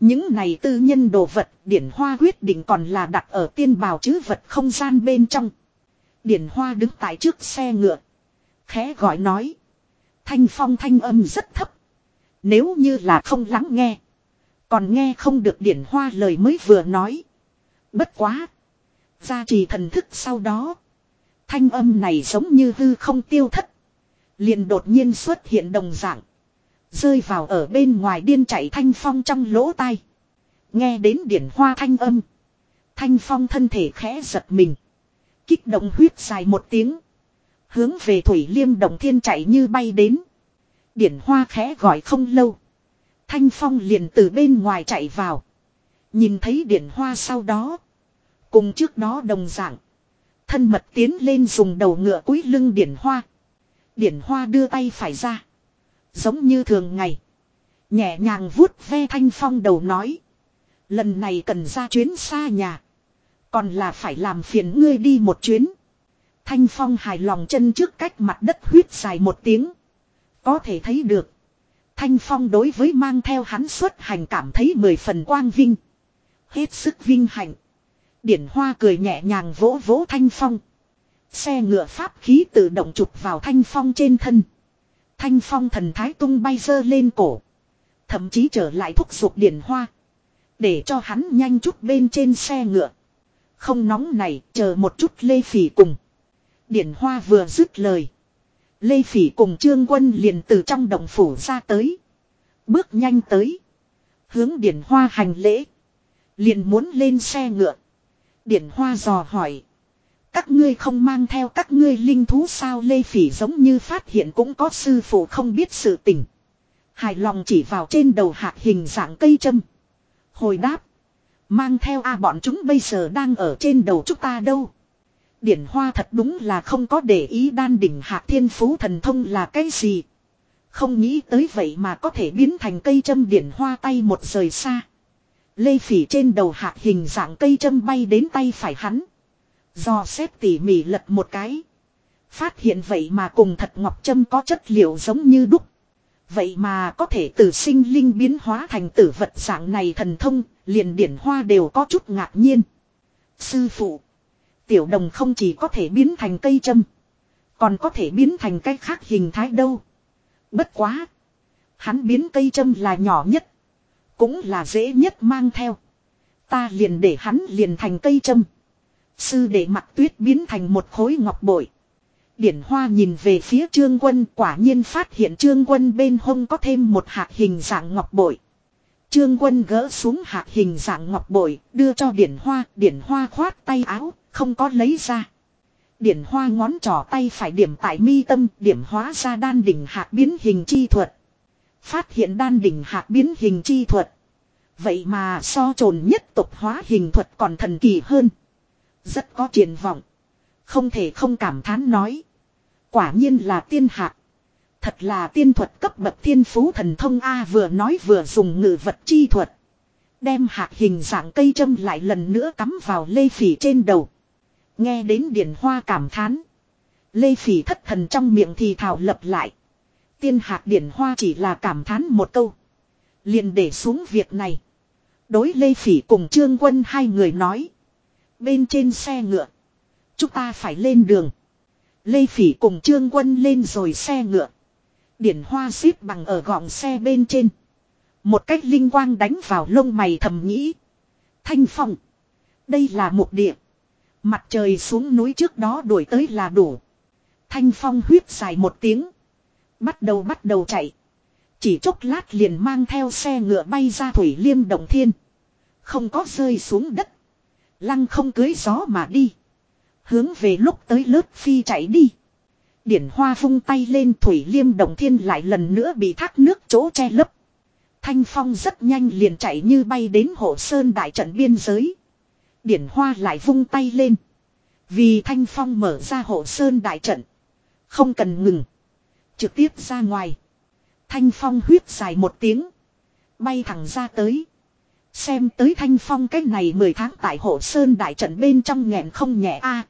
Những này tư nhân đồ vật, Điển Hoa quyết định còn là đặt ở tiên bảo chứ vật không gian bên trong. Điển Hoa đứng tại trước xe ngựa. Khẽ gọi nói. Thanh phong thanh âm rất thấp. Nếu như là không lắng nghe. Còn nghe không được Điển Hoa lời mới vừa nói. Bất quá. Gia trì thần thức sau đó. Thanh âm này giống như hư không tiêu thất. Liền đột nhiên xuất hiện đồng dạng. Rơi vào ở bên ngoài điên chạy thanh phong trong lỗ tai. Nghe đến điển hoa thanh âm. Thanh phong thân thể khẽ giật mình. Kích động huyết dài một tiếng. Hướng về thủy liêm đồng thiên chạy như bay đến. Điển hoa khẽ gọi không lâu. Thanh phong liền từ bên ngoài chạy vào. Nhìn thấy điển hoa sau đó. Cùng trước đó đồng dạng. Thân mật tiến lên dùng đầu ngựa cúi lưng điển hoa. Điển hoa đưa tay phải ra. Giống như thường ngày. Nhẹ nhàng vuốt ve thanh phong đầu nói. Lần này cần ra chuyến xa nhà. Còn là phải làm phiền ngươi đi một chuyến. Thanh phong hài lòng chân trước cách mặt đất huyết dài một tiếng. Có thể thấy được. Thanh phong đối với mang theo hắn xuất hành cảm thấy mười phần quang vinh. Hết sức vinh hạnh. Điển hoa cười nhẹ nhàng vỗ vỗ thanh phong. Xe ngựa pháp khí tự động chụp vào thanh phong trên thân. Thanh phong thần thái tung bay dơ lên cổ. Thậm chí trở lại thúc giục điển hoa. Để cho hắn nhanh chút bên trên xe ngựa. Không nóng này, chờ một chút Lê Phỉ cùng. Điển hoa vừa dứt lời. Lê Phỉ cùng Trương Quân liền từ trong động phủ ra tới. Bước nhanh tới. Hướng điển hoa hành lễ. Liền muốn lên xe ngựa. Điển hoa dò hỏi. Các ngươi không mang theo các ngươi linh thú sao Lê Phỉ giống như phát hiện cũng có sư phụ không biết sự tình. Hài lòng chỉ vào trên đầu hạt hình dạng cây châm. Hồi đáp. Mang theo a à, bọn chúng bây giờ đang ở trên đầu chúng ta đâu. Điển hoa thật đúng là không có để ý đan đỉnh hạ thiên phú thần thông là cái gì. Không nghĩ tới vậy mà có thể biến thành cây châm điển hoa tay một rời xa. Lê phỉ trên đầu hạ hình dạng cây châm bay đến tay phải hắn. Do xét tỉ mỉ lật một cái. Phát hiện vậy mà cùng thật ngọc châm có chất liệu giống như đúc. Vậy mà có thể từ sinh linh biến hóa thành tử vật dạng này thần thông, liền điển hoa đều có chút ngạc nhiên. Sư phụ, tiểu đồng không chỉ có thể biến thành cây châm, còn có thể biến thành cái khác hình thái đâu. Bất quá, hắn biến cây châm là nhỏ nhất, cũng là dễ nhất mang theo. Ta liền để hắn liền thành cây châm. Sư để mặt tuyết biến thành một khối ngọc bội. Điển Hoa nhìn về phía Trương Quân quả nhiên phát hiện Trương Quân bên hông có thêm một hạt hình dạng ngọc bội. Trương Quân gỡ xuống hạt hình dạng ngọc bội, đưa cho Điển Hoa, Điển Hoa khoát tay áo, không có lấy ra. Điển Hoa ngón trỏ tay phải điểm tại mi tâm, điểm hóa ra đan đỉnh hạt biến hình chi thuật. Phát hiện đan đỉnh hạt biến hình chi thuật. Vậy mà so trồn nhất tục hóa hình thuật còn thần kỳ hơn. Rất có triển vọng. Không thể không cảm thán nói. Quả nhiên là tiên hạ. Thật là tiên thuật cấp bậc thiên phú thần thông A vừa nói vừa dùng ngự vật chi thuật. Đem hạt hình dạng cây châm lại lần nữa cắm vào lê phỉ trên đầu. Nghe đến điển hoa cảm thán. Lê phỉ thất thần trong miệng thì thảo lập lại. Tiên hạt điển hoa chỉ là cảm thán một câu. liền để xuống việc này. Đối Lê Phỉ cùng Trương Quân hai người nói. Bên trên xe ngựa. Chúng ta phải lên đường. Lê Phỉ cùng Trương Quân lên rồi xe ngựa. Điển hoa xếp bằng ở gọng xe bên trên. Một cách linh quang đánh vào lông mày thầm nghĩ. Thanh phong. Đây là một địa. Mặt trời xuống núi trước đó đuổi tới là đủ. Thanh phong huyết dài một tiếng. Bắt đầu bắt đầu chạy. Chỉ chốc lát liền mang theo xe ngựa bay ra thủy liêm động thiên. Không có rơi xuống đất. Lăng không cưới gió mà đi. Hướng về lúc tới lớp phi chạy đi. Điển hoa vung tay lên thủy liêm đồng thiên lại lần nữa bị thác nước chỗ che lấp. Thanh phong rất nhanh liền chạy như bay đến hộ sơn đại trận biên giới. Điển hoa lại vung tay lên. Vì thanh phong mở ra hộ sơn đại trận. Không cần ngừng. Trực tiếp ra ngoài. Thanh phong huyết dài một tiếng. Bay thẳng ra tới. Xem tới thanh phong cách này 10 tháng tại hộ sơn đại trận bên trong nghẹn không nhẹ a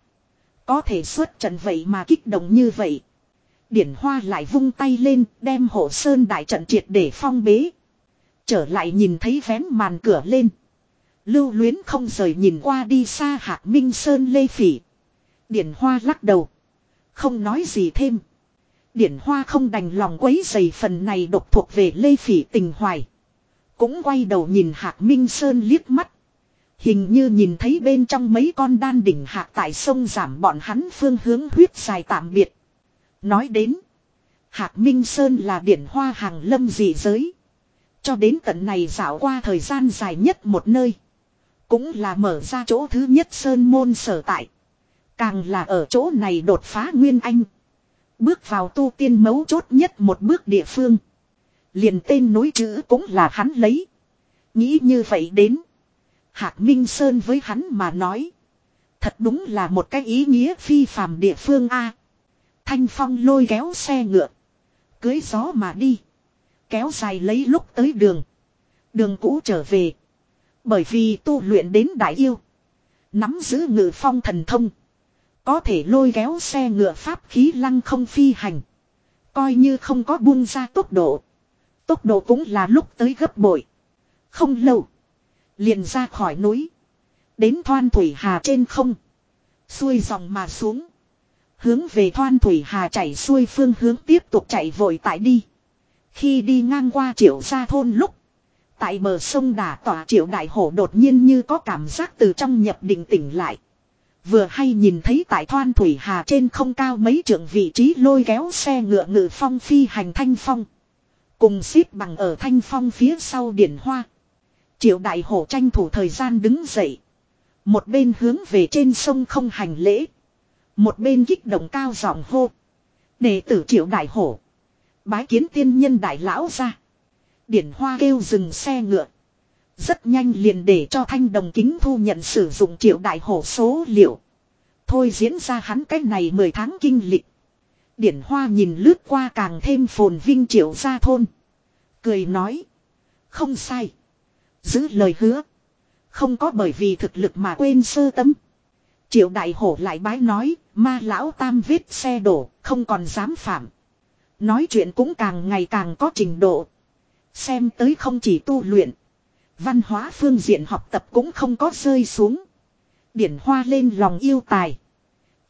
Có thể xuất trận vậy mà kích động như vậy. Điển hoa lại vung tay lên đem hộ sơn đại trận triệt để phong bế. Trở lại nhìn thấy vén màn cửa lên. Lưu luyến không rời nhìn qua đi xa hạc minh sơn lê phỉ. Điển hoa lắc đầu. Không nói gì thêm. Điển hoa không đành lòng quấy dày phần này độc thuộc về lê phỉ tình hoài. Cũng quay đầu nhìn Hạc Minh Sơn liếc mắt. Hình như nhìn thấy bên trong mấy con đan đỉnh hạc tại sông giảm bọn hắn phương hướng huyết dài tạm biệt. Nói đến. Hạc Minh Sơn là điển hoa hàng lâm dị giới. Cho đến tận này dạo qua thời gian dài nhất một nơi. Cũng là mở ra chỗ thứ nhất Sơn môn sở tại. Càng là ở chỗ này đột phá Nguyên Anh. Bước vào tu tiên mấu chốt nhất một bước địa phương. Liền tên núi chữ cũng là hắn lấy. Nghĩ như vậy đến. Hạc Minh Sơn với hắn mà nói. Thật đúng là một cái ý nghĩa phi phàm địa phương A. Thanh Phong lôi kéo xe ngựa. Cưới gió mà đi. Kéo dài lấy lúc tới đường. Đường cũ trở về. Bởi vì tu luyện đến đại yêu. Nắm giữ ngự phong thần thông. Có thể lôi kéo xe ngựa pháp khí lăng không phi hành. Coi như không có buông ra tốc độ. Tốc độ cũng là lúc tới gấp bội. Không lâu. Liền ra khỏi núi. Đến thoan thủy hà trên không. Xuôi dòng mà xuống. Hướng về thoan thủy hà chảy xuôi phương hướng tiếp tục chạy vội tại đi. Khi đi ngang qua triệu gia thôn lúc. Tại bờ sông đà tỏa, triệu đại hổ đột nhiên như có cảm giác từ trong nhập định tỉnh lại. Vừa hay nhìn thấy tại thoan thủy hà trên không cao mấy trượng vị trí lôi kéo xe ngựa ngự phong phi hành thanh phong. Cùng xếp bằng ở thanh phong phía sau điển hoa. Triệu đại hổ tranh thủ thời gian đứng dậy. Một bên hướng về trên sông không hành lễ. Một bên kích động cao giọng hô. Đệ tử triệu đại hổ. Bái kiến tiên nhân đại lão ra. Điển hoa kêu dừng xe ngựa. Rất nhanh liền để cho thanh đồng kính thu nhận sử dụng triệu đại hổ số liệu. Thôi diễn ra hắn cách này 10 tháng kinh lịch. Điển hoa nhìn lướt qua càng thêm phồn vinh triệu gia thôn. Cười nói. Không sai. Giữ lời hứa. Không có bởi vì thực lực mà quên sơ tấm. Triệu đại hổ lại bái nói. Ma lão tam vết xe đổ. Không còn dám phạm. Nói chuyện cũng càng ngày càng có trình độ. Xem tới không chỉ tu luyện. Văn hóa phương diện học tập cũng không có rơi xuống. Điển hoa lên lòng yêu tài.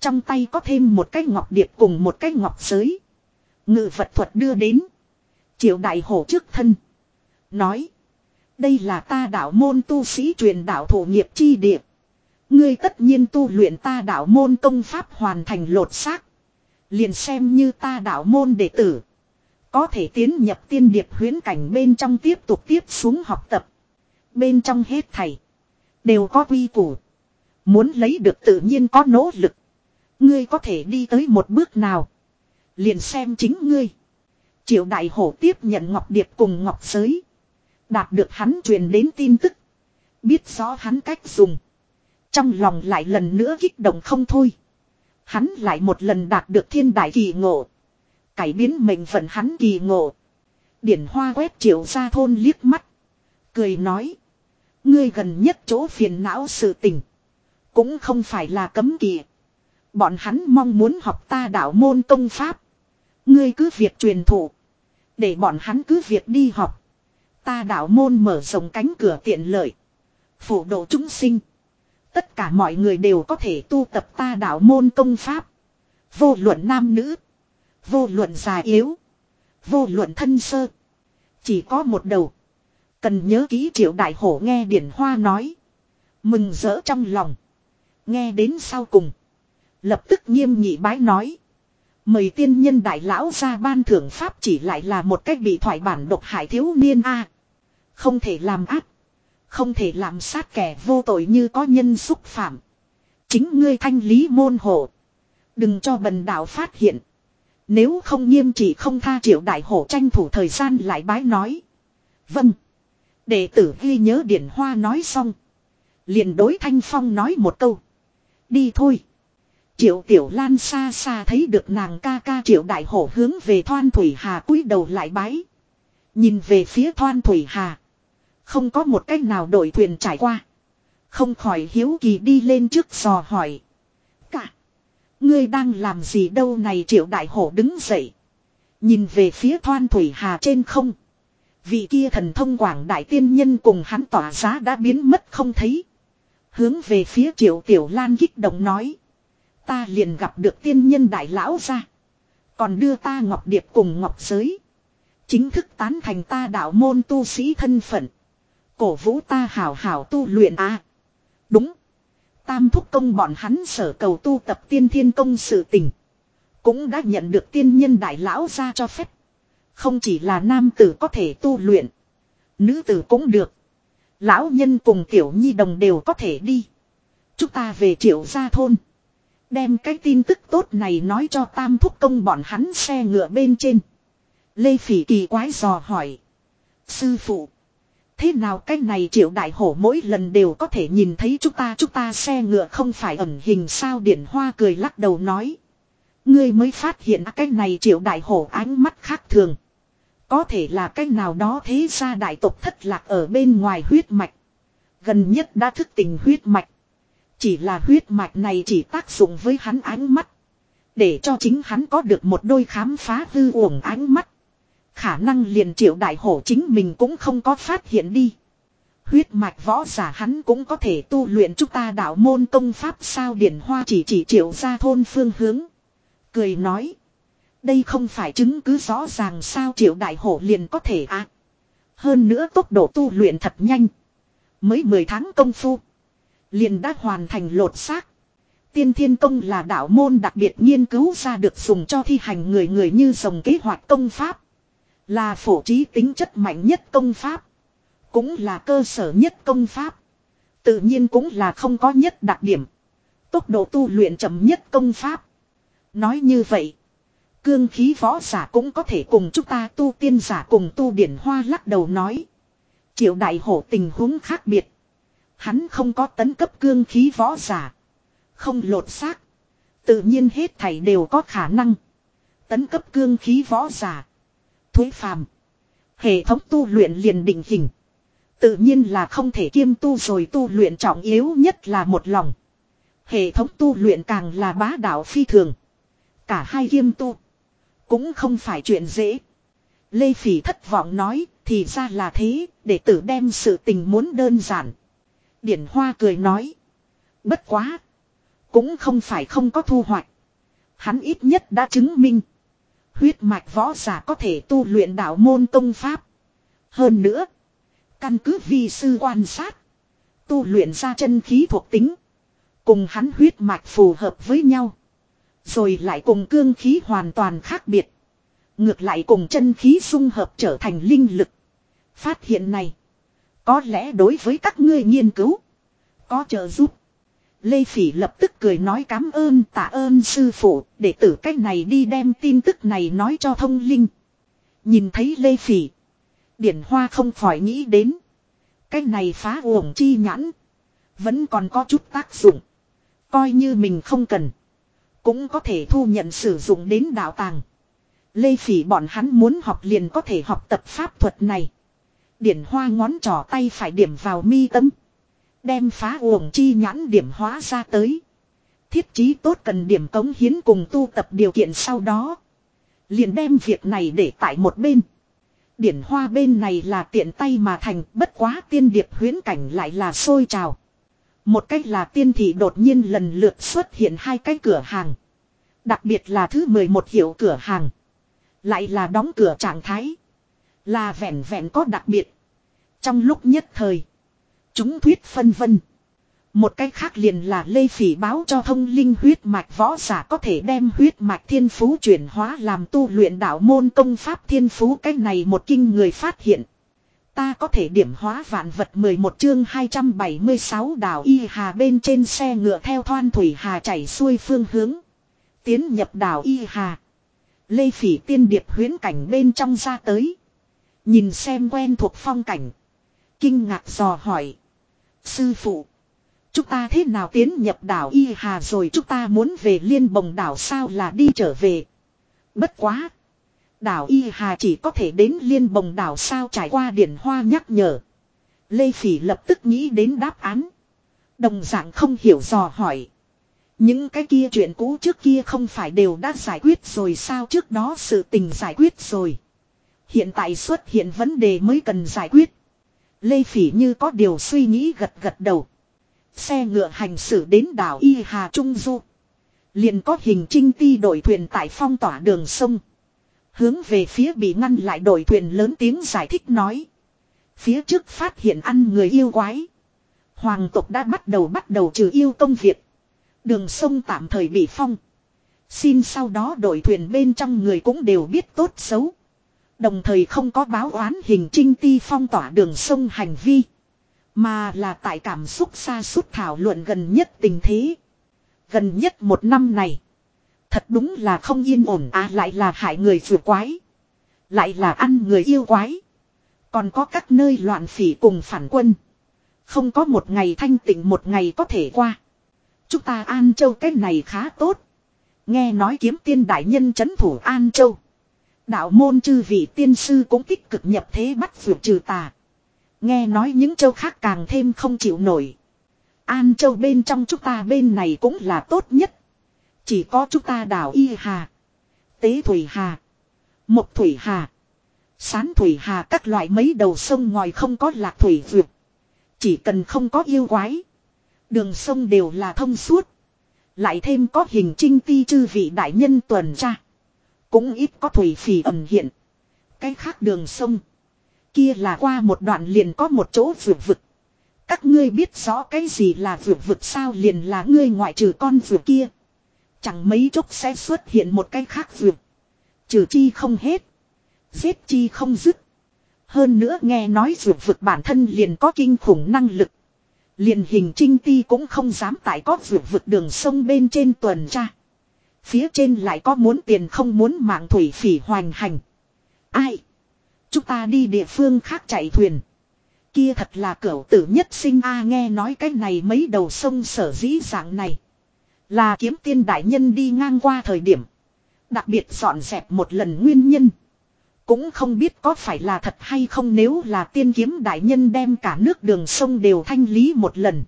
Trong tay có thêm một cái ngọc điệp cùng một cái ngọc giới. Ngự vật thuật đưa đến. Triệu đại hổ trước thân. Nói. Đây là ta đạo môn tu sĩ truyền đạo thổ nghiệp chi địa. Ngươi tất nhiên tu luyện ta đạo môn công pháp hoàn thành lột xác. Liền xem như ta đạo môn đệ tử. Có thể tiến nhập tiên điệp huyến cảnh bên trong tiếp tục tiếp xuống học tập. Bên trong hết thầy. Đều có quy củ. Muốn lấy được tự nhiên có nỗ lực. Ngươi có thể đi tới một bước nào. Liền xem chính ngươi. Triệu đại hổ tiếp nhận Ngọc Điệp cùng Ngọc Giới. Đạt được hắn truyền đến tin tức. Biết rõ hắn cách dùng. Trong lòng lại lần nữa kích động không thôi. Hắn lại một lần đạt được thiên đại kỳ ngộ. Cải biến mệnh vận hắn kỳ ngộ. Điển hoa quét triệu ra thôn liếc mắt. Cười nói. Ngươi gần nhất chỗ phiền não sự tình. Cũng không phải là cấm kỵ. Bọn hắn mong muốn học ta đạo môn công pháp. Ngươi cứ việc truyền thụ. Để bọn hắn cứ việc đi học. Ta đạo môn mở rộng cánh cửa tiện lợi. Phổ độ chúng sinh. Tất cả mọi người đều có thể tu tập ta đạo môn công pháp. Vô luận nam nữ. Vô luận già yếu. Vô luận thân sơ. Chỉ có một đầu. Cần nhớ ký triệu đại hổ nghe điển hoa nói. Mừng rỡ trong lòng. Nghe đến sau cùng. Lập tức nghiêm nghị bái nói. Mời tiên nhân đại lão ra ban thưởng pháp chỉ lại là một cách bị thoại bản độc hại thiếu niên a Không thể làm ác. Không thể làm sát kẻ vô tội như có nhân xúc phạm. Chính ngươi thanh lý môn hộ. Đừng cho bần đạo phát hiện. Nếu không nghiêm chỉ không tha triệu đại hổ tranh thủ thời gian lại bái nói. Vâng. Đệ tử ghi nhớ điển hoa nói xong. liền đối thanh phong nói một câu. Đi thôi. Triệu tiểu lan xa xa thấy được nàng ca ca triệu đại hổ hướng về thoan thủy hà cúi đầu lại bái. Nhìn về phía thoan thủy hà. Không có một cách nào đổi thuyền trải qua. Không khỏi hiếu kỳ đi lên trước dò hỏi. Ngươi đang làm gì đâu này triệu đại hổ đứng dậy. Nhìn về phía thoan thủy hà trên không. Vị kia thần thông quảng đại tiên nhân cùng hắn tỏa giá đã biến mất không thấy. Hướng về phía triệu tiểu lan kích động nói. Ta liền gặp được tiên nhân đại lão ra. Còn đưa ta ngọc điệp cùng ngọc giới. Chính thức tán thành ta đạo môn tu sĩ thân phận. Cổ vũ ta hảo hảo tu luyện à. Đúng. Tam thúc công bọn hắn sở cầu tu tập tiên thiên công sự tình. Cũng đã nhận được tiên nhân đại lão ra cho phép. Không chỉ là nam tử có thể tu luyện. Nữ tử cũng được. Lão nhân cùng tiểu nhi đồng đều có thể đi. Chúng ta về triệu gia thôn. Đem cái tin tức tốt này nói cho tam thúc công bọn hắn xe ngựa bên trên. Lê Phỉ kỳ quái dò hỏi. Sư phụ. Thế nào cái này triệu đại hổ mỗi lần đều có thể nhìn thấy chúng ta chúng ta xe ngựa không phải ẩn hình sao điển hoa cười lắc đầu nói. Ngươi mới phát hiện cái này triệu đại hổ ánh mắt khác thường. Có thể là cái nào đó thế ra đại tộc thất lạc ở bên ngoài huyết mạch. Gần nhất đã thức tình huyết mạch. Chỉ là huyết mạch này chỉ tác dụng với hắn ánh mắt. Để cho chính hắn có được một đôi khám phá hư uổng ánh mắt. Khả năng liền triệu đại hổ chính mình cũng không có phát hiện đi. Huyết mạch võ giả hắn cũng có thể tu luyện chúng ta đạo môn công pháp sao điển hoa chỉ chỉ triệu ra thôn phương hướng. Cười nói. Đây không phải chứng cứ rõ ràng sao triệu đại hổ liền có thể ạ. Hơn nữa tốc độ tu luyện thật nhanh. Mới 10 tháng công phu. Liền đã hoàn thành lột xác. Tiên thiên công là đạo môn đặc biệt nghiên cứu ra được dùng cho thi hành người người như dòng kế hoạch công pháp. Là phổ trí tính chất mạnh nhất công pháp. Cũng là cơ sở nhất công pháp. Tự nhiên cũng là không có nhất đặc điểm. Tốc độ tu luyện chậm nhất công pháp. Nói như vậy. Cương khí võ giả cũng có thể cùng chúng ta tu tiên giả cùng tu điển hoa lắc đầu nói. Triệu đại hổ tình huống khác biệt. Hắn không có tấn cấp cương khí võ giả. Không lột xác. Tự nhiên hết thảy đều có khả năng. Tấn cấp cương khí võ giả. Thuế phàm. Hệ thống tu luyện liền định hình. Tự nhiên là không thể kiêm tu rồi tu luyện trọng yếu nhất là một lòng. Hệ thống tu luyện càng là bá đạo phi thường. Cả hai kiêm tu. Cũng không phải chuyện dễ. Lê Phỉ thất vọng nói, thì ra là thế, để tử đem sự tình muốn đơn giản. Điển Hoa cười nói. Bất quá. Cũng không phải không có thu hoạch. Hắn ít nhất đã chứng minh. Huyết mạch võ giả có thể tu luyện đạo môn công pháp. Hơn nữa. Căn cứ vi sư quan sát. Tu luyện ra chân khí thuộc tính. Cùng hắn huyết mạch phù hợp với nhau. Rồi lại cùng cương khí hoàn toàn khác biệt. Ngược lại cùng chân khí dung hợp trở thành linh lực. Phát hiện này. Có lẽ đối với các ngươi nghiên cứu. Có trợ giúp. Lê Phỉ lập tức cười nói cảm ơn, tạ ơn sư phụ. Để tử cách này đi đem tin tức này nói cho thông linh. Nhìn thấy Lê Phỉ. Điển Hoa không khỏi nghĩ đến. Cái này phá uổng chi nhãn. Vẫn còn có chút tác dụng. Coi như mình không cần. Cũng có thể thu nhận sử dụng đến đạo tàng. Lê Phỉ bọn hắn muốn học liền có thể học tập pháp thuật này. Điển hoa ngón trỏ tay phải điểm vào mi tâm. Đem phá uổng chi nhãn điểm hóa ra tới. Thiết chí tốt cần điểm cống hiến cùng tu tập điều kiện sau đó. Liền đem việc này để tại một bên. Điển hoa bên này là tiện tay mà thành, bất quá tiên điệp huyến cảnh lại là sôi trào. Một cách là tiên thị đột nhiên lần lượt xuất hiện hai cái cửa hàng. Đặc biệt là thứ 11 hiệu cửa hàng. Lại là đóng cửa trạng thái. Là vẹn vẹn có đặc biệt. Trong lúc nhất thời. Chúng thuyết phân vân. Một cách khác liền là Lê Phỉ báo cho thông linh huyết mạch võ giả có thể đem huyết mạch thiên phú chuyển hóa làm tu luyện đạo môn công pháp thiên phú cách này một kinh người phát hiện. Ta có thể điểm hóa vạn vật 11 chương 276 đảo Y Hà bên trên xe ngựa theo thoan thủy hà chảy xuôi phương hướng. Tiến nhập đảo Y Hà. Lê Phỉ tiên điệp huyến cảnh bên trong ra tới. Nhìn xem quen thuộc phong cảnh. Kinh ngạc dò hỏi. Sư phụ. Chúng ta thế nào tiến nhập đảo Y Hà rồi chúng ta muốn về liên bồng đảo sao là đi trở về. Bất quá. Đảo Y Hà chỉ có thể đến liên bồng đảo sao trải qua điển hoa nhắc nhở. Lê Phỉ lập tức nghĩ đến đáp án. Đồng dạng không hiểu dò hỏi. Những cái kia chuyện cũ trước kia không phải đều đã giải quyết rồi sao trước đó sự tình giải quyết rồi. Hiện tại xuất hiện vấn đề mới cần giải quyết. Lê Phỉ như có điều suy nghĩ gật gật đầu. Xe ngựa hành xử đến đảo Y Hà Trung Du. Liền có hình trinh ti đội thuyền tại phong tỏa đường sông. Hướng về phía bị ngăn lại đội thuyền lớn tiếng giải thích nói. Phía trước phát hiện ăn người yêu quái. Hoàng tộc đã bắt đầu bắt đầu trừ yêu công việc. Đường sông tạm thời bị phong. Xin sau đó đội thuyền bên trong người cũng đều biết tốt xấu. Đồng thời không có báo oán hình trinh ti phong tỏa đường sông hành vi. Mà là tại cảm xúc xa suốt thảo luận gần nhất tình thế. Gần nhất một năm này. Thật đúng là không yên ổn à lại là hại người vừa quái. Lại là ăn người yêu quái. Còn có các nơi loạn phỉ cùng phản quân. Không có một ngày thanh tịnh một ngày có thể qua. Chúng ta An Châu cái này khá tốt. Nghe nói kiếm tiên đại nhân chấn thủ An Châu. Đạo môn chư vị tiên sư cũng tích cực nhập thế bắt vượt trừ tà. Nghe nói những châu khác càng thêm không chịu nổi. An Châu bên trong chúng ta bên này cũng là tốt nhất. Chỉ có chúng ta đảo Y Hà. Tế Thủy Hà. Mộc Thủy Hà. Sán Thủy Hà các loại mấy đầu sông ngoài không có lạc thủy vượt. Chỉ cần không có yêu quái. Đường sông đều là thông suốt. Lại thêm có hình trinh ti chư vị đại nhân tuần tra. Cũng ít có thủy phì ẩn hiện. Cái khác đường sông. Kia là qua một đoạn liền có một chỗ vượt vực. Các ngươi biết rõ cái gì là vượt vực sao liền là ngươi ngoại trừ con vượt kia. Chẳng mấy chốc sẽ xuất hiện một cái khác vượt. Trừ chi không hết. Giết chi không dứt. Hơn nữa nghe nói vượt vực bản thân liền có kinh khủng năng lực. Liền hình trinh ti cũng không dám tại có vượt vực đường sông bên trên tuần tra. Phía trên lại có muốn tiền không muốn mạng thủy phỉ hoành hành. Ai? Chúng ta đi địa phương khác chạy thuyền. Kia thật là cửu tử nhất sinh a nghe nói cái này mấy đầu sông sở dĩ dạng này. Là kiếm tiên đại nhân đi ngang qua thời điểm. Đặc biệt dọn dẹp một lần nguyên nhân. Cũng không biết có phải là thật hay không nếu là tiên kiếm đại nhân đem cả nước đường sông đều thanh lý một lần.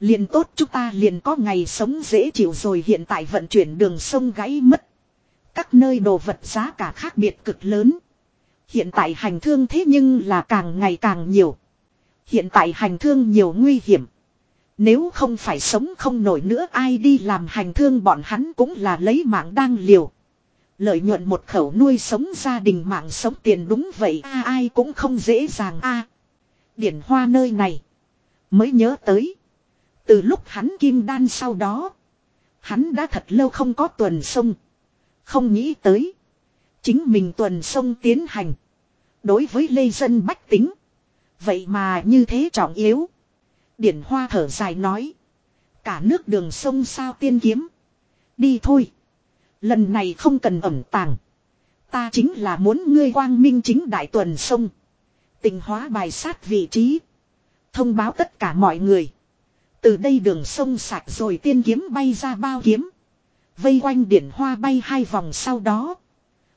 Liền tốt chúng ta liền có ngày sống dễ chịu rồi hiện tại vận chuyển đường sông gãy mất. Các nơi đồ vật giá cả khác biệt cực lớn. Hiện tại hành thương thế nhưng là càng ngày càng nhiều. Hiện tại hành thương nhiều nguy hiểm. Nếu không phải sống không nổi nữa ai đi làm hành thương bọn hắn cũng là lấy mạng đang liều. Lợi nhuận một khẩu nuôi sống gia đình mạng sống tiền đúng vậy a ai cũng không dễ dàng a Điển hoa nơi này. Mới nhớ tới. Từ lúc hắn kim đan sau đó. Hắn đã thật lâu không có tuần sông. Không nghĩ tới. Chính mình tuần sông tiến hành. Đối với lê dân bách tính. Vậy mà như thế trọng yếu. Điển hoa thở dài nói. Cả nước đường sông sao tiên kiếm. Đi thôi. Lần này không cần ẩm tàng. Ta chính là muốn ngươi quang minh chính đại tuần sông. Tình hóa bài sát vị trí. Thông báo tất cả mọi người. Từ đây đường sông sạch rồi tiên kiếm bay ra bao kiếm. Vây quanh điển hoa bay hai vòng sau đó.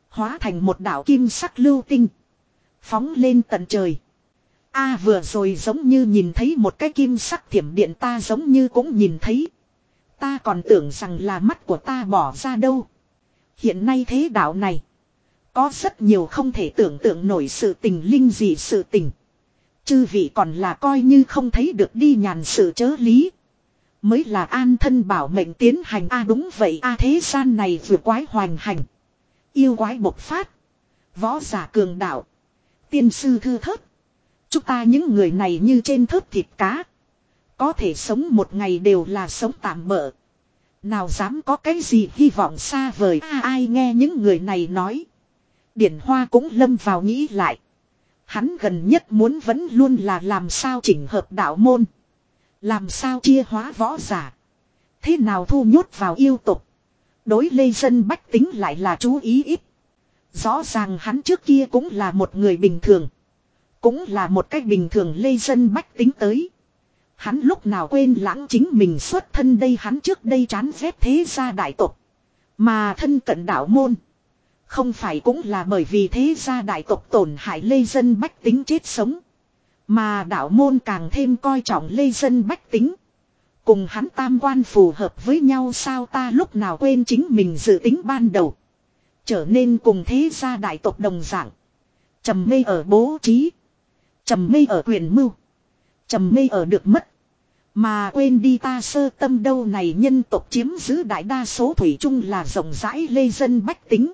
Hóa thành một đảo kim sắc lưu tinh. Phóng lên tận trời. A vừa rồi giống như nhìn thấy một cái kim sắc thiểm điện ta giống như cũng nhìn thấy. Ta còn tưởng rằng là mắt của ta bỏ ra đâu. Hiện nay thế đạo này. Có rất nhiều không thể tưởng tượng nổi sự tình linh dị sự tình. Chư vị còn là coi như không thấy được đi nhàn sự chớ lý. Mới là an thân bảo mệnh tiến hành a đúng vậy a thế gian này vừa quái hoành hành. Yêu quái bộc phát. Võ giả cường đạo. Tiên sư thư thớt. Chúng ta những người này như trên thớt thịt cá. Có thể sống một ngày đều là sống tạm bỡ. Nào dám có cái gì hy vọng xa vời à, ai nghe những người này nói. Điển Hoa cũng lâm vào nghĩ lại. Hắn gần nhất muốn vẫn luôn là làm sao chỉnh hợp đạo môn. Làm sao chia hóa võ giả. Thế nào thu nhốt vào yêu tục. Đối lê dân bách tính lại là chú ý ít. Rõ ràng hắn trước kia cũng là một người bình thường. Cũng là một cách bình thường lê dân bách tính tới. Hắn lúc nào quên lãng chính mình xuất thân đây hắn trước đây chán ghét thế gia đại tộc. Mà thân cận đạo môn. Không phải cũng là bởi vì thế gia đại tộc tổn hại lê dân bách tính chết sống. Mà đạo môn càng thêm coi trọng lê dân bách tính. Cùng hắn tam quan phù hợp với nhau sao ta lúc nào quên chính mình dự tính ban đầu. Trở nên cùng thế gia đại tộc đồng dạng. trầm mê ở bố trí. trầm mê ở quyền mưu trầm mê ở được mất. Mà quên đi ta sơ tâm đâu này nhân tộc chiếm giữ đại đa số thủy chung là rộng rãi lê dân bách tính.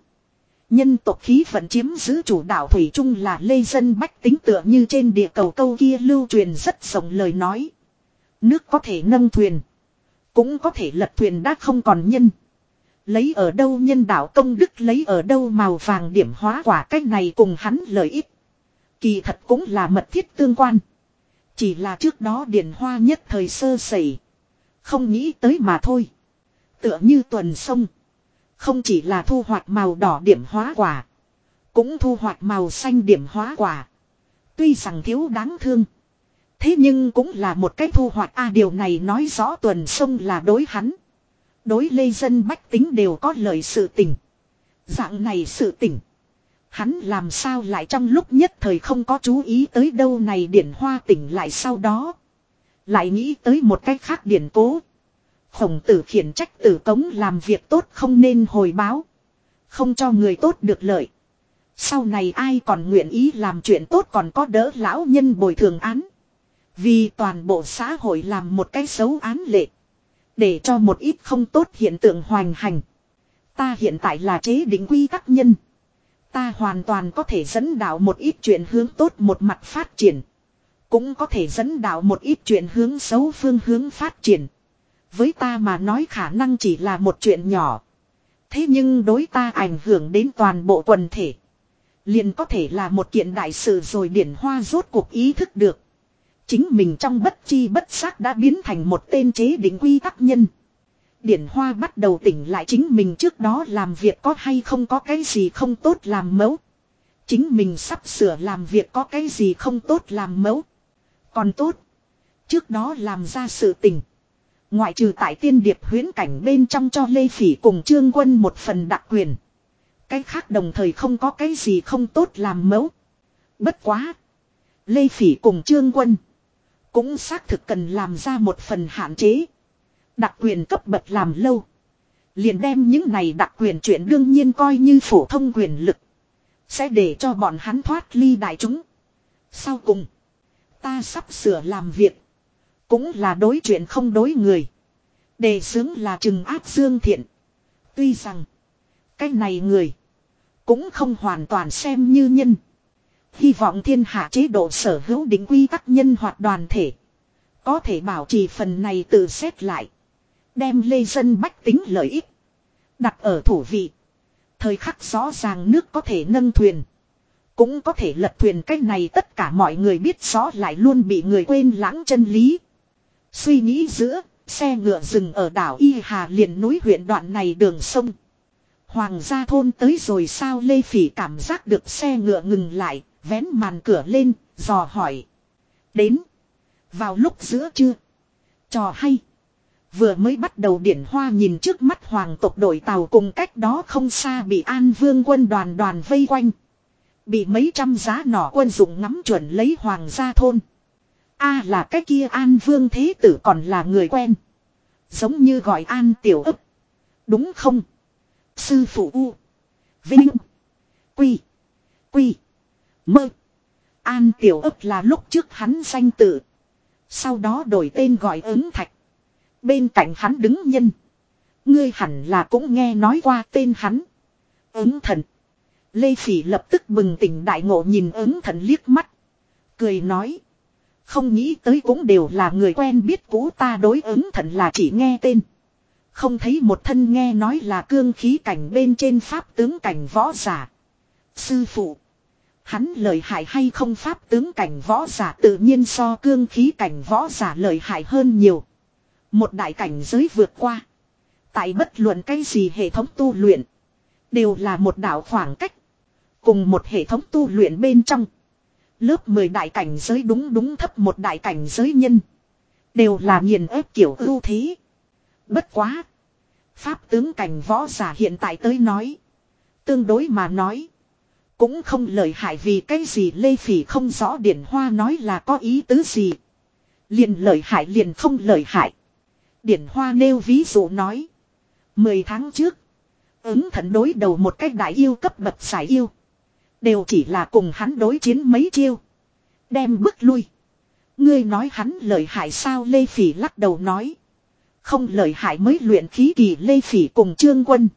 Nhân tộc khí vận chiếm giữ chủ đạo thủy chung là lê dân bách tính tựa như trên địa cầu câu kia lưu truyền rất rộng lời nói. Nước có thể nâng thuyền. Cũng có thể lật thuyền đã không còn nhân. Lấy ở đâu nhân đạo công đức, lấy ở đâu màu vàng điểm hóa quả cách này cùng hắn lợi ích. Kỳ thật cũng là mật thiết tương quan. Chỉ là trước đó điển hoa nhất thời sơ sẩy. Không nghĩ tới mà thôi. Tựa như tuần sông. Không chỉ là thu hoạch màu đỏ điểm hóa quả. Cũng thu hoạch màu xanh điểm hóa quả. Tuy rằng thiếu đáng thương. Thế nhưng cũng là một cái thu hoạch a điều này nói rõ tuần sông là đối hắn. Đối lê dân bách tính đều có lời sự tình. Dạng này sự tình. Hắn làm sao lại trong lúc nhất thời không có chú ý tới đâu này điển hoa tỉnh lại sau đó. Lại nghĩ tới một cách khác điển cố. Khổng tử khiển trách tử cống làm việc tốt không nên hồi báo. Không cho người tốt được lợi. Sau này ai còn nguyện ý làm chuyện tốt còn có đỡ lão nhân bồi thường án. Vì toàn bộ xã hội làm một cái xấu án lệ. Để cho một ít không tốt hiện tượng hoành hành. Ta hiện tại là chế định quy tắc nhân. Ta hoàn toàn có thể dẫn đạo một ít chuyện hướng tốt một mặt phát triển. Cũng có thể dẫn đạo một ít chuyện hướng xấu phương hướng phát triển. Với ta mà nói khả năng chỉ là một chuyện nhỏ. Thế nhưng đối ta ảnh hưởng đến toàn bộ quần thể. Liền có thể là một kiện đại sự rồi điển hoa rốt cuộc ý thức được. Chính mình trong bất chi bất giác đã biến thành một tên chế định quy tắc nhân. Điển Hoa bắt đầu tỉnh lại chính mình trước đó làm việc có hay không có cái gì không tốt làm mẫu. Chính mình sắp sửa làm việc có cái gì không tốt làm mẫu. Còn tốt. Trước đó làm ra sự tình. Ngoại trừ tại tiên điệp huyến cảnh bên trong cho Lê Phỉ cùng Trương Quân một phần đặc quyền. Cái khác đồng thời không có cái gì không tốt làm mẫu. Bất quá. Lê Phỉ cùng Trương Quân. Cũng xác thực cần làm ra một phần hạn chế. Đặc quyền cấp bậc làm lâu. Liền đem những này đặc quyền chuyện đương nhiên coi như phổ thông quyền lực. Sẽ để cho bọn hắn thoát ly đại chúng. Sau cùng. Ta sắp sửa làm việc. Cũng là đối chuyện không đối người. Đề xướng là trừng áp dương thiện. Tuy rằng. Cái này người. Cũng không hoàn toàn xem như nhân. Hy vọng thiên hạ chế độ sở hữu định quy tắc nhân hoạt đoàn thể. Có thể bảo trì phần này tự xét lại. Đem lê dân bách tính lợi ích. Đặt ở thủ vị. Thời khắc rõ ràng nước có thể nâng thuyền. Cũng có thể lật thuyền cách này tất cả mọi người biết rõ lại luôn bị người quên lãng chân lý. Suy nghĩ giữa, xe ngựa dừng ở đảo Y Hà liền núi huyện đoạn này đường sông. Hoàng gia thôn tới rồi sao Lê Phỉ cảm giác được xe ngựa ngừng lại, vén màn cửa lên, dò hỏi. Đến. Vào lúc giữa trưa. Trò hay. Vừa mới bắt đầu điển hoa nhìn trước mắt hoàng tộc đội tàu cùng cách đó không xa bị an vương quân đoàn đoàn vây quanh. Bị mấy trăm giá nỏ quân dụng ngắm chuẩn lấy hoàng gia thôn. A là cái kia an vương thế tử còn là người quen. Giống như gọi an tiểu ấp. Đúng không? Sư phụ U. Vinh. Quy. Quy. Mơ. An tiểu ấp là lúc trước hắn danh tự. Sau đó đổi tên gọi ứng thạch. Bên cạnh hắn đứng nhân. Ngươi hẳn là cũng nghe nói qua tên hắn. Ứng thần. Lê Phỉ lập tức bừng tỉnh đại ngộ nhìn ứng thần liếc mắt. Cười nói. Không nghĩ tới cũng đều là người quen biết cũ ta đối ứng thận là chỉ nghe tên. Không thấy một thân nghe nói là cương khí cảnh bên trên pháp tướng cảnh võ giả. Sư phụ. Hắn lợi hại hay không pháp tướng cảnh võ giả tự nhiên so cương khí cảnh võ giả lợi hại hơn nhiều. Một đại cảnh giới vượt qua. Tại bất luận cái gì hệ thống tu luyện. Đều là một đảo khoảng cách. Cùng một hệ thống tu luyện bên trong. Lớp 10 đại cảnh giới đúng đúng thấp một đại cảnh giới nhân. Đều là nghiền ép kiểu ưu thế. Bất quá. Pháp tướng cảnh võ giả hiện tại tới nói. Tương đối mà nói. Cũng không lợi hại vì cái gì Lê Phỉ không rõ điển hoa nói là có ý tứ gì. Liền lợi hại liền không lợi hại. Điển hoa nêu ví dụ nói. Mười tháng trước. Ứng thần đối đầu một cách đại yêu cấp bậc giải yêu. Đều chỉ là cùng hắn đối chiến mấy chiêu. Đem bước lui. Ngươi nói hắn lợi hại sao Lê Phỉ lắc đầu nói. Không lợi hại mới luyện khí kỳ Lê Phỉ cùng Trương Quân.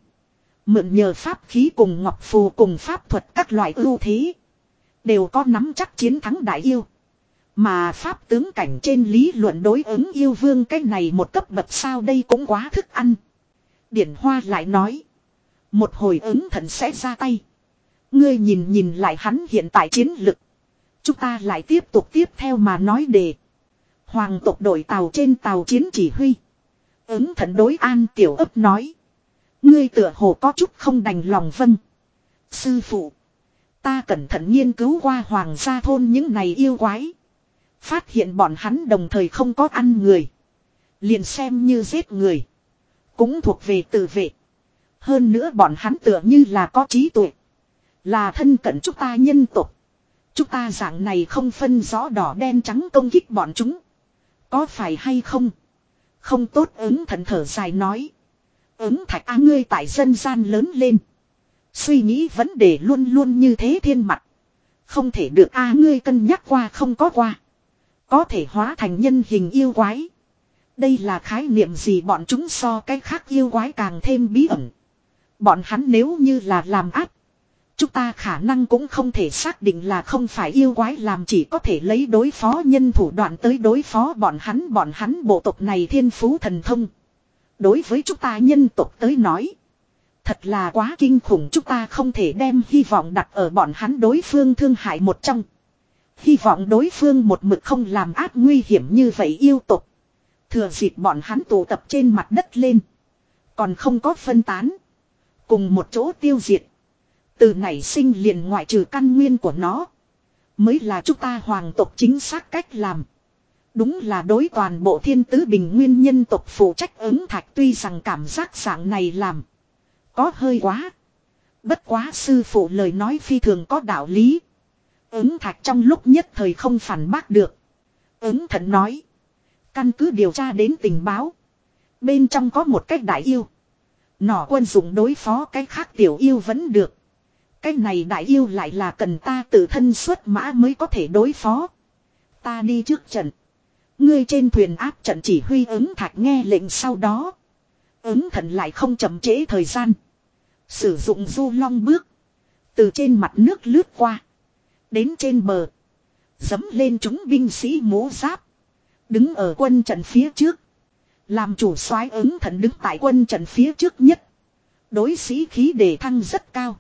Mượn nhờ pháp khí cùng ngọc phù cùng pháp thuật các loại ưu thế. Đều có nắm chắc chiến thắng đại yêu. Mà pháp tướng cảnh trên lý luận đối ứng yêu vương cái này một cấp bậc sao đây cũng quá thức ăn. Điển Hoa lại nói. Một hồi ứng thần sẽ ra tay. Ngươi nhìn nhìn lại hắn hiện tại chiến lực. Chúng ta lại tiếp tục tiếp theo mà nói đề. Hoàng tộc đội tàu trên tàu chiến chỉ huy. Ứng thần đối an tiểu ấp nói. Ngươi tựa hồ có chút không đành lòng vâng. Sư phụ. Ta cẩn thận nghiên cứu qua hoàng gia thôn những này yêu quái. Phát hiện bọn hắn đồng thời không có ăn người. Liền xem như giết người. Cũng thuộc về tự vệ. Hơn nữa bọn hắn tựa như là có trí tuệ. Là thân cận chúng ta nhân tục. Chúng ta dạng này không phân rõ đỏ đen trắng công kích bọn chúng. Có phải hay không? Không tốt ứng thần thở dài nói. Ứng thạch a ngươi tại dân gian lớn lên. Suy nghĩ vấn đề luôn luôn như thế thiên mặt. Không thể được a ngươi cân nhắc qua không có qua. Có thể hóa thành nhân hình yêu quái. Đây là khái niệm gì bọn chúng so cái khác yêu quái càng thêm bí ẩn. Bọn hắn nếu như là làm áp. Chúng ta khả năng cũng không thể xác định là không phải yêu quái làm chỉ có thể lấy đối phó nhân thủ đoạn tới đối phó bọn hắn bọn hắn bộ tộc này thiên phú thần thông. Đối với chúng ta nhân tộc tới nói. Thật là quá kinh khủng chúng ta không thể đem hy vọng đặt ở bọn hắn đối phương thương hại một trong. Hy vọng đối phương một mực không làm ác nguy hiểm như vậy yêu tục. Thừa dịp bọn hắn tụ tập trên mặt đất lên. Còn không có phân tán. Cùng một chỗ tiêu diệt. Từ nảy sinh liền ngoại trừ căn nguyên của nó. Mới là chúng ta hoàng tộc chính xác cách làm. Đúng là đối toàn bộ thiên tứ bình nguyên nhân tộc phụ trách ứng thạch tuy rằng cảm giác dạng này làm. Có hơi quá. Bất quá sư phụ lời nói phi thường có đạo lý. Ứng thạch trong lúc nhất thời không phản bác được. Ứng thận nói. Căn cứ điều tra đến tình báo. Bên trong có một cách đại yêu. Nỏ quân dụng đối phó cái khác tiểu yêu vẫn được. Cái này đại yêu lại là cần ta tự thân xuất mã mới có thể đối phó. Ta đi trước trận. Ngươi trên thuyền áp trận chỉ huy ứng thạch nghe lệnh sau đó. Ứng thần lại không chậm trễ thời gian. Sử dụng du long bước. Từ trên mặt nước lướt qua. Đến trên bờ. Dấm lên chúng binh sĩ mũ giáp. Đứng ở quân trận phía trước. Làm chủ soái ứng thần đứng tại quân trận phía trước nhất. Đối sĩ khí đề thăng rất cao.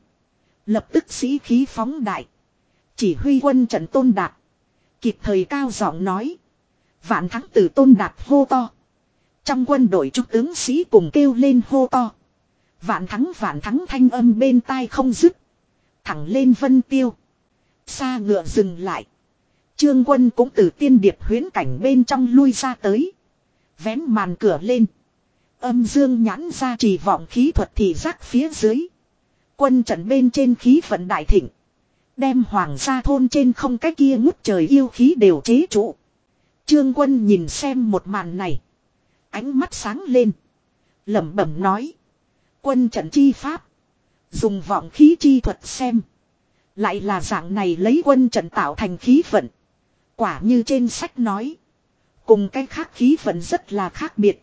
Lập tức sĩ khí phóng đại. Chỉ huy quân trận tôn đạt. Kịp thời cao giọng nói. Vạn thắng từ tôn đạt hô to. Trong quân đội trung tướng sĩ cùng kêu lên hô to. Vạn thắng vạn thắng thanh âm bên tai không dứt. Thẳng lên vân tiêu. Xa ngựa dừng lại. Trương quân cũng từ tiên điệp huyến cảnh bên trong lui ra tới. Vén màn cửa lên. Âm dương nhãn ra trì vọng khí thuật thì giác phía dưới. Quân trận bên trên khí vận đại thịnh. Đem hoàng gia thôn trên không cái kia ngút trời yêu khí đều chế trụ. Trương quân nhìn xem một màn này. Ánh mắt sáng lên. lẩm bẩm nói. Quân trận chi pháp. Dùng vọng khí chi thuật xem. Lại là dạng này lấy quân trận tạo thành khí vận. Quả như trên sách nói. Cùng cái khác khí vận rất là khác biệt.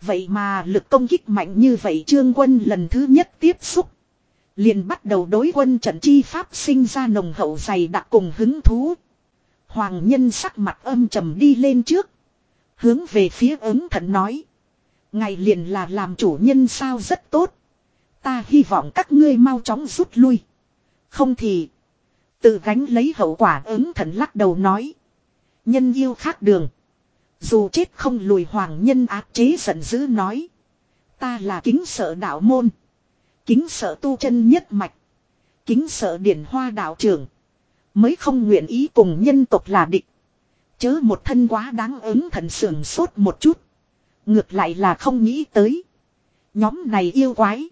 Vậy mà lực công kích mạnh như vậy trương quân lần thứ nhất tiếp xúc. Liền bắt đầu đối quân trận chi pháp sinh ra nồng hậu dày đặc cùng hứng thú. Hoàng nhân sắc mặt âm trầm đi lên trước. Hướng về phía ứng thần nói. Ngày liền là làm chủ nhân sao rất tốt. Ta hy vọng các ngươi mau chóng rút lui. Không thì. Tự gánh lấy hậu quả ứng thần lắc đầu nói. Nhân yêu khác đường. Dù chết không lùi hoàng nhân áp chế giận dữ nói. Ta là kính sợ đạo môn. Kính sợ tu chân nhất mạch. Kính sợ điển hoa đạo trưởng. Mới không nguyện ý cùng nhân tộc là địch. Chớ một thân quá đáng ứng thần sưởng sốt một chút. Ngược lại là không nghĩ tới. Nhóm này yêu quái.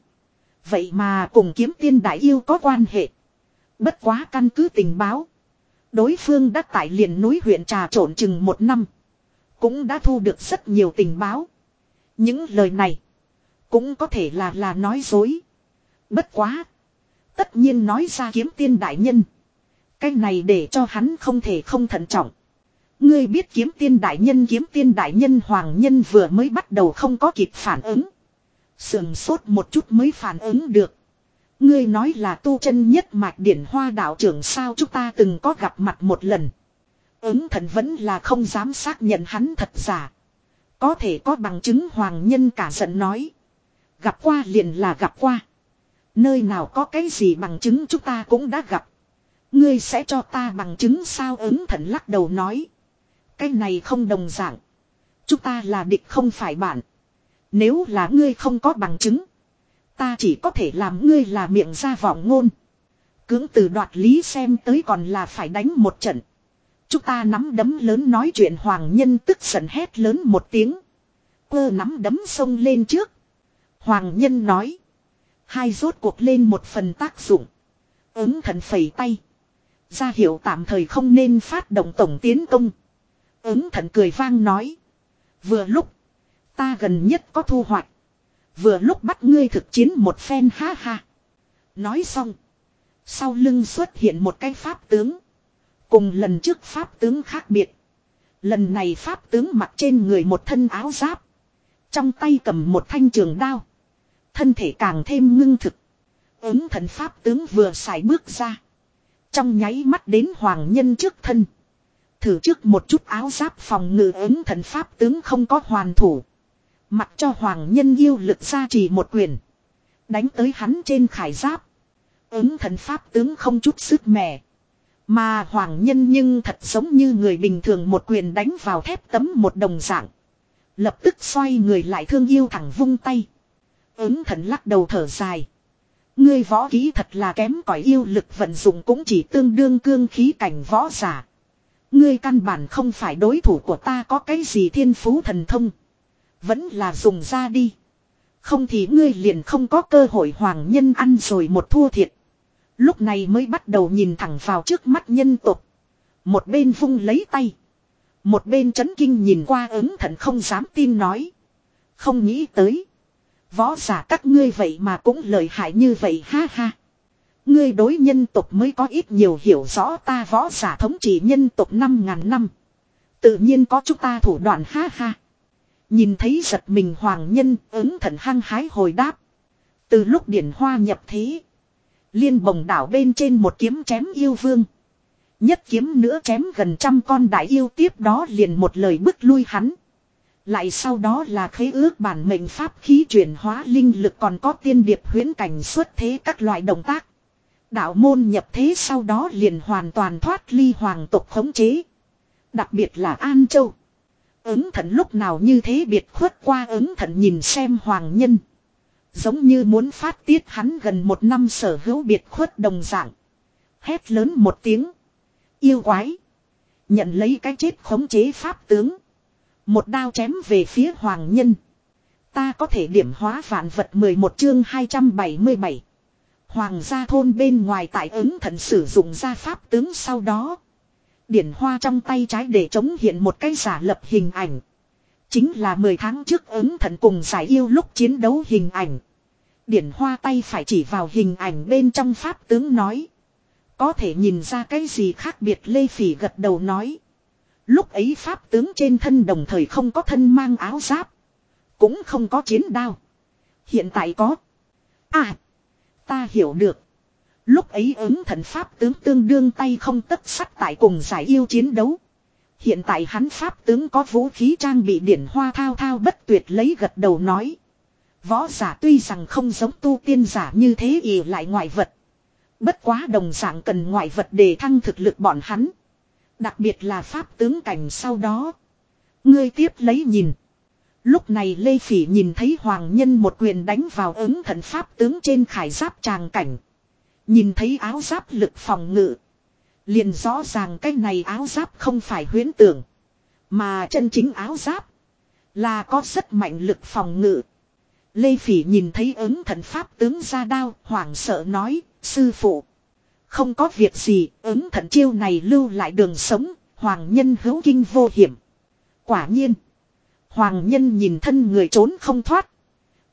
Vậy mà cùng kiếm tiên đại yêu có quan hệ. Bất quá căn cứ tình báo. Đối phương đã tại liền núi huyện trà trộn chừng một năm. Cũng đã thu được rất nhiều tình báo. Những lời này. Cũng có thể là là nói dối. Bất quá. Tất nhiên nói ra kiếm tiên đại nhân. Cái này để cho hắn không thể không thận trọng. Ngươi biết kiếm tiên đại nhân, kiếm tiên đại nhân hoàng nhân vừa mới bắt đầu không có kịp phản ứng. Sườn sốt một chút mới phản ứng được. Ngươi nói là tu chân nhất mạch điển hoa đạo trưởng sao chúng ta từng có gặp mặt một lần. Ứng thần vẫn là không dám xác nhận hắn thật giả. Có thể có bằng chứng hoàng nhân cả giận nói. Gặp qua liền là gặp qua. Nơi nào có cái gì bằng chứng chúng ta cũng đã gặp. Ngươi sẽ cho ta bằng chứng sao ứng thần lắc đầu nói. Cái này không đồng dạng. Chúng ta là địch không phải bạn. Nếu là ngươi không có bằng chứng. Ta chỉ có thể làm ngươi là miệng ra vọng ngôn. Cưỡng từ đoạt lý xem tới còn là phải đánh một trận. Chúng ta nắm đấm lớn nói chuyện hoàng nhân tức giận hét lớn một tiếng. Cơ nắm đấm sông lên trước. Hoàng nhân nói. Hai rốt cuộc lên một phần tác dụng. Ứng thần phẩy tay. Ra hiệu tạm thời không nên phát động tổng tiến công. Ứng thần cười vang nói. Vừa lúc. Ta gần nhất có thu hoạch. Vừa lúc bắt ngươi thực chiến một phen ha ha. Nói xong. Sau lưng xuất hiện một cái pháp tướng. Cùng lần trước pháp tướng khác biệt. Lần này pháp tướng mặc trên người một thân áo giáp. Trong tay cầm một thanh trường đao. Thân thể càng thêm ngưng thực. Ứng thần pháp tướng vừa xài bước ra. Trong nháy mắt đến hoàng nhân trước thân. Thử trước một chút áo giáp phòng ngự ứng thần pháp tướng không có hoàn thủ. Mặc cho hoàng nhân yêu lực ra chỉ một quyền. Đánh tới hắn trên khải giáp. Ứng thần pháp tướng không chút sức mẻ. Mà hoàng nhân nhưng thật giống như người bình thường một quyền đánh vào thép tấm một đồng dạng. Lập tức xoay người lại thương yêu thẳng vung tay. Ứng thần lắc đầu thở dài. Ngươi võ kỹ thật là kém cỏi yêu lực vận dụng cũng chỉ tương đương cương khí cảnh võ giả. Ngươi căn bản không phải đối thủ của ta có cái gì thiên phú thần thông. Vẫn là dùng ra đi. Không thì ngươi liền không có cơ hội hoàng nhân ăn rồi một thua thiệt. Lúc này mới bắt đầu nhìn thẳng vào trước mắt nhân tục. Một bên vung lấy tay. Một bên chấn kinh nhìn qua ứng thận không dám tin nói. Không nghĩ tới. Võ giả các ngươi vậy mà cũng lợi hại như vậy ha ha. Ngươi đối nhân tục mới có ít nhiều hiểu rõ ta võ giả thống trị nhân tục năm ngàn năm. Tự nhiên có chúng ta thủ đoạn ha ha. Nhìn thấy giật mình hoàng nhân ứng thần hăng hái hồi đáp. Từ lúc điển hoa nhập thế. Liên bồng đảo bên trên một kiếm chém yêu vương. Nhất kiếm nữa chém gần trăm con đại yêu tiếp đó liền một lời bức lui hắn. Lại sau đó là khế ước bản mệnh pháp khí chuyển hóa linh lực còn có tiên điệp huyễn cảnh xuất thế các loại động tác. Đạo môn nhập thế sau đó liền hoàn toàn thoát ly hoàng tộc khống chế. Đặc biệt là An Châu. Ứng thận lúc nào như thế biệt khuất qua ứng thận nhìn xem hoàng nhân. Giống như muốn phát tiết hắn gần một năm sở hữu biệt khuất đồng dạng. Hét lớn một tiếng. Yêu quái. Nhận lấy cái chết khống chế pháp tướng. Một đao chém về phía hoàng nhân. Ta có thể điểm hóa vạn vật 11 chương 277. Hoàng gia thôn bên ngoài tại ứng thần sử dụng gia pháp tướng sau đó. Điển hoa trong tay trái để chống hiện một cái giả lập hình ảnh. Chính là 10 tháng trước ứng thần cùng giải yêu lúc chiến đấu hình ảnh. Điển hoa tay phải chỉ vào hình ảnh bên trong pháp tướng nói. Có thể nhìn ra cái gì khác biệt Lê Phỉ gật đầu nói. Lúc ấy pháp tướng trên thân đồng thời không có thân mang áo giáp. Cũng không có chiến đao. Hiện tại có. À. Ta hiểu được. Lúc ấy ứng thần pháp tướng tương đương tay không tất sắt tại cùng giải yêu chiến đấu. Hiện tại hắn pháp tướng có vũ khí trang bị điển hoa thao thao bất tuyệt lấy gật đầu nói. Võ giả tuy rằng không giống tu tiên giả như thế ỉ lại ngoại vật. Bất quá đồng dạng cần ngoại vật để thăng thực lực bọn hắn. Đặc biệt là pháp tướng cảnh sau đó. Ngươi tiếp lấy nhìn. Lúc này Lê Phỉ nhìn thấy Hoàng Nhân một quyền đánh vào ứng thần pháp tướng trên khải giáp tràng cảnh. Nhìn thấy áo giáp lực phòng ngự. Liền rõ ràng cái này áo giáp không phải huyễn tưởng. Mà chân chính áo giáp. Là có rất mạnh lực phòng ngự. Lê Phỉ nhìn thấy ứng thần pháp tướng ra đao. Hoảng sợ nói. Sư phụ. Không có việc gì. Ứng thận chiêu này lưu lại đường sống. Hoàng nhân hữu kinh vô hiểm. Quả nhiên. Hoàng nhân nhìn thân người trốn không thoát.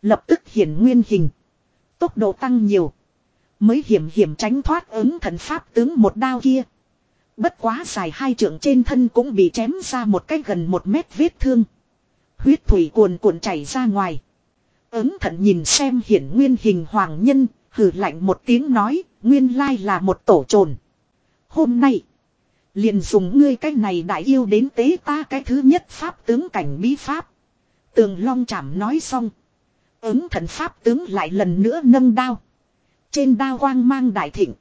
Lập tức hiển nguyên hình. Tốc độ tăng nhiều. Mới hiểm hiểm tránh thoát ứng thần pháp tướng một đao kia. Bất quá dài hai trượng trên thân cũng bị chém ra một cái gần một mét vết thương. Huyết thủy cuồn cuộn chảy ra ngoài. Ứng thận nhìn xem hiển nguyên hình hoàng nhân, hử lạnh một tiếng nói, nguyên lai là một tổ trồn. Hôm nay, liền dùng ngươi cái này đại yêu đến tế ta cái thứ nhất pháp tướng cảnh bí pháp. Tường long chảm nói xong. Ứng thần pháp tướng lại lần nữa nâng đao. Trên đao quang mang đại thịnh.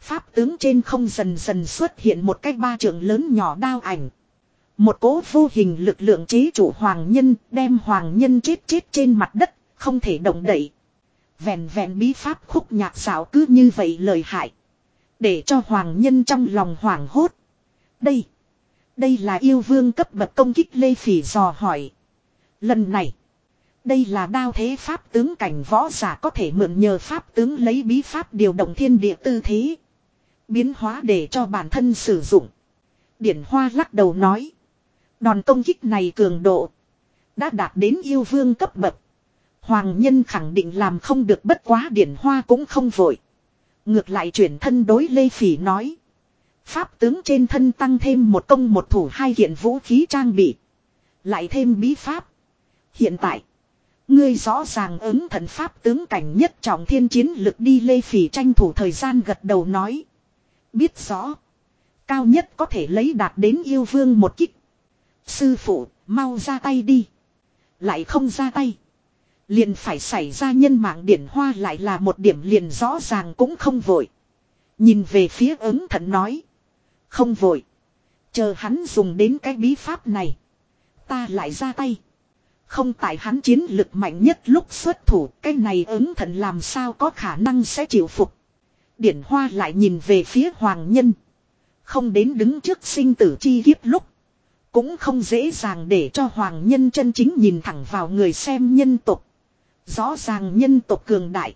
Pháp tướng trên không dần dần xuất hiện một cái ba trường lớn nhỏ đao ảnh. Một cố vô hình lực lượng chế chủ hoàng nhân đem hoàng nhân chết chết trên mặt đất, không thể động đậy. Vẹn vẹn bí pháp khúc nhạc xảo cứ như vậy lời hại. Để cho hoàng nhân trong lòng hoảng hốt. Đây. Đây là yêu vương cấp bậc công kích Lê Phỉ dò hỏi. Lần này. Đây là đao thế pháp tướng cảnh võ giả có thể mượn nhờ pháp tướng lấy bí pháp điều động thiên địa tư thế. Biến hóa để cho bản thân sử dụng. Điển Hoa lắc đầu nói. Đòn công kích này cường độ. Đã đạt đến yêu vương cấp bậc. Hoàng nhân khẳng định làm không được bất quá Điển Hoa cũng không vội. Ngược lại chuyển thân đối Lê Phỉ nói. Pháp tướng trên thân tăng thêm một công một thủ hai hiện vũ khí trang bị. Lại thêm bí pháp. Hiện tại. Ngươi rõ ràng ứng thần pháp tướng cảnh nhất trọng thiên chiến lực đi lê phỉ tranh thủ thời gian gật đầu nói. Biết rõ. Cao nhất có thể lấy đạt đến yêu vương một kích. Sư phụ, mau ra tay đi. Lại không ra tay. Liền phải xảy ra nhân mạng điển hoa lại là một điểm liền rõ ràng cũng không vội. Nhìn về phía ứng thận nói. Không vội. Chờ hắn dùng đến cái bí pháp này. Ta lại ra tay. Không tại hắn chiến lực mạnh nhất lúc xuất thủ. Cái này ứng thận làm sao có khả năng sẽ chịu phục. Điển hoa lại nhìn về phía hoàng nhân. Không đến đứng trước sinh tử chi kiếp lúc. Cũng không dễ dàng để cho hoàng nhân chân chính nhìn thẳng vào người xem nhân tục. Rõ ràng nhân tộc cường đại.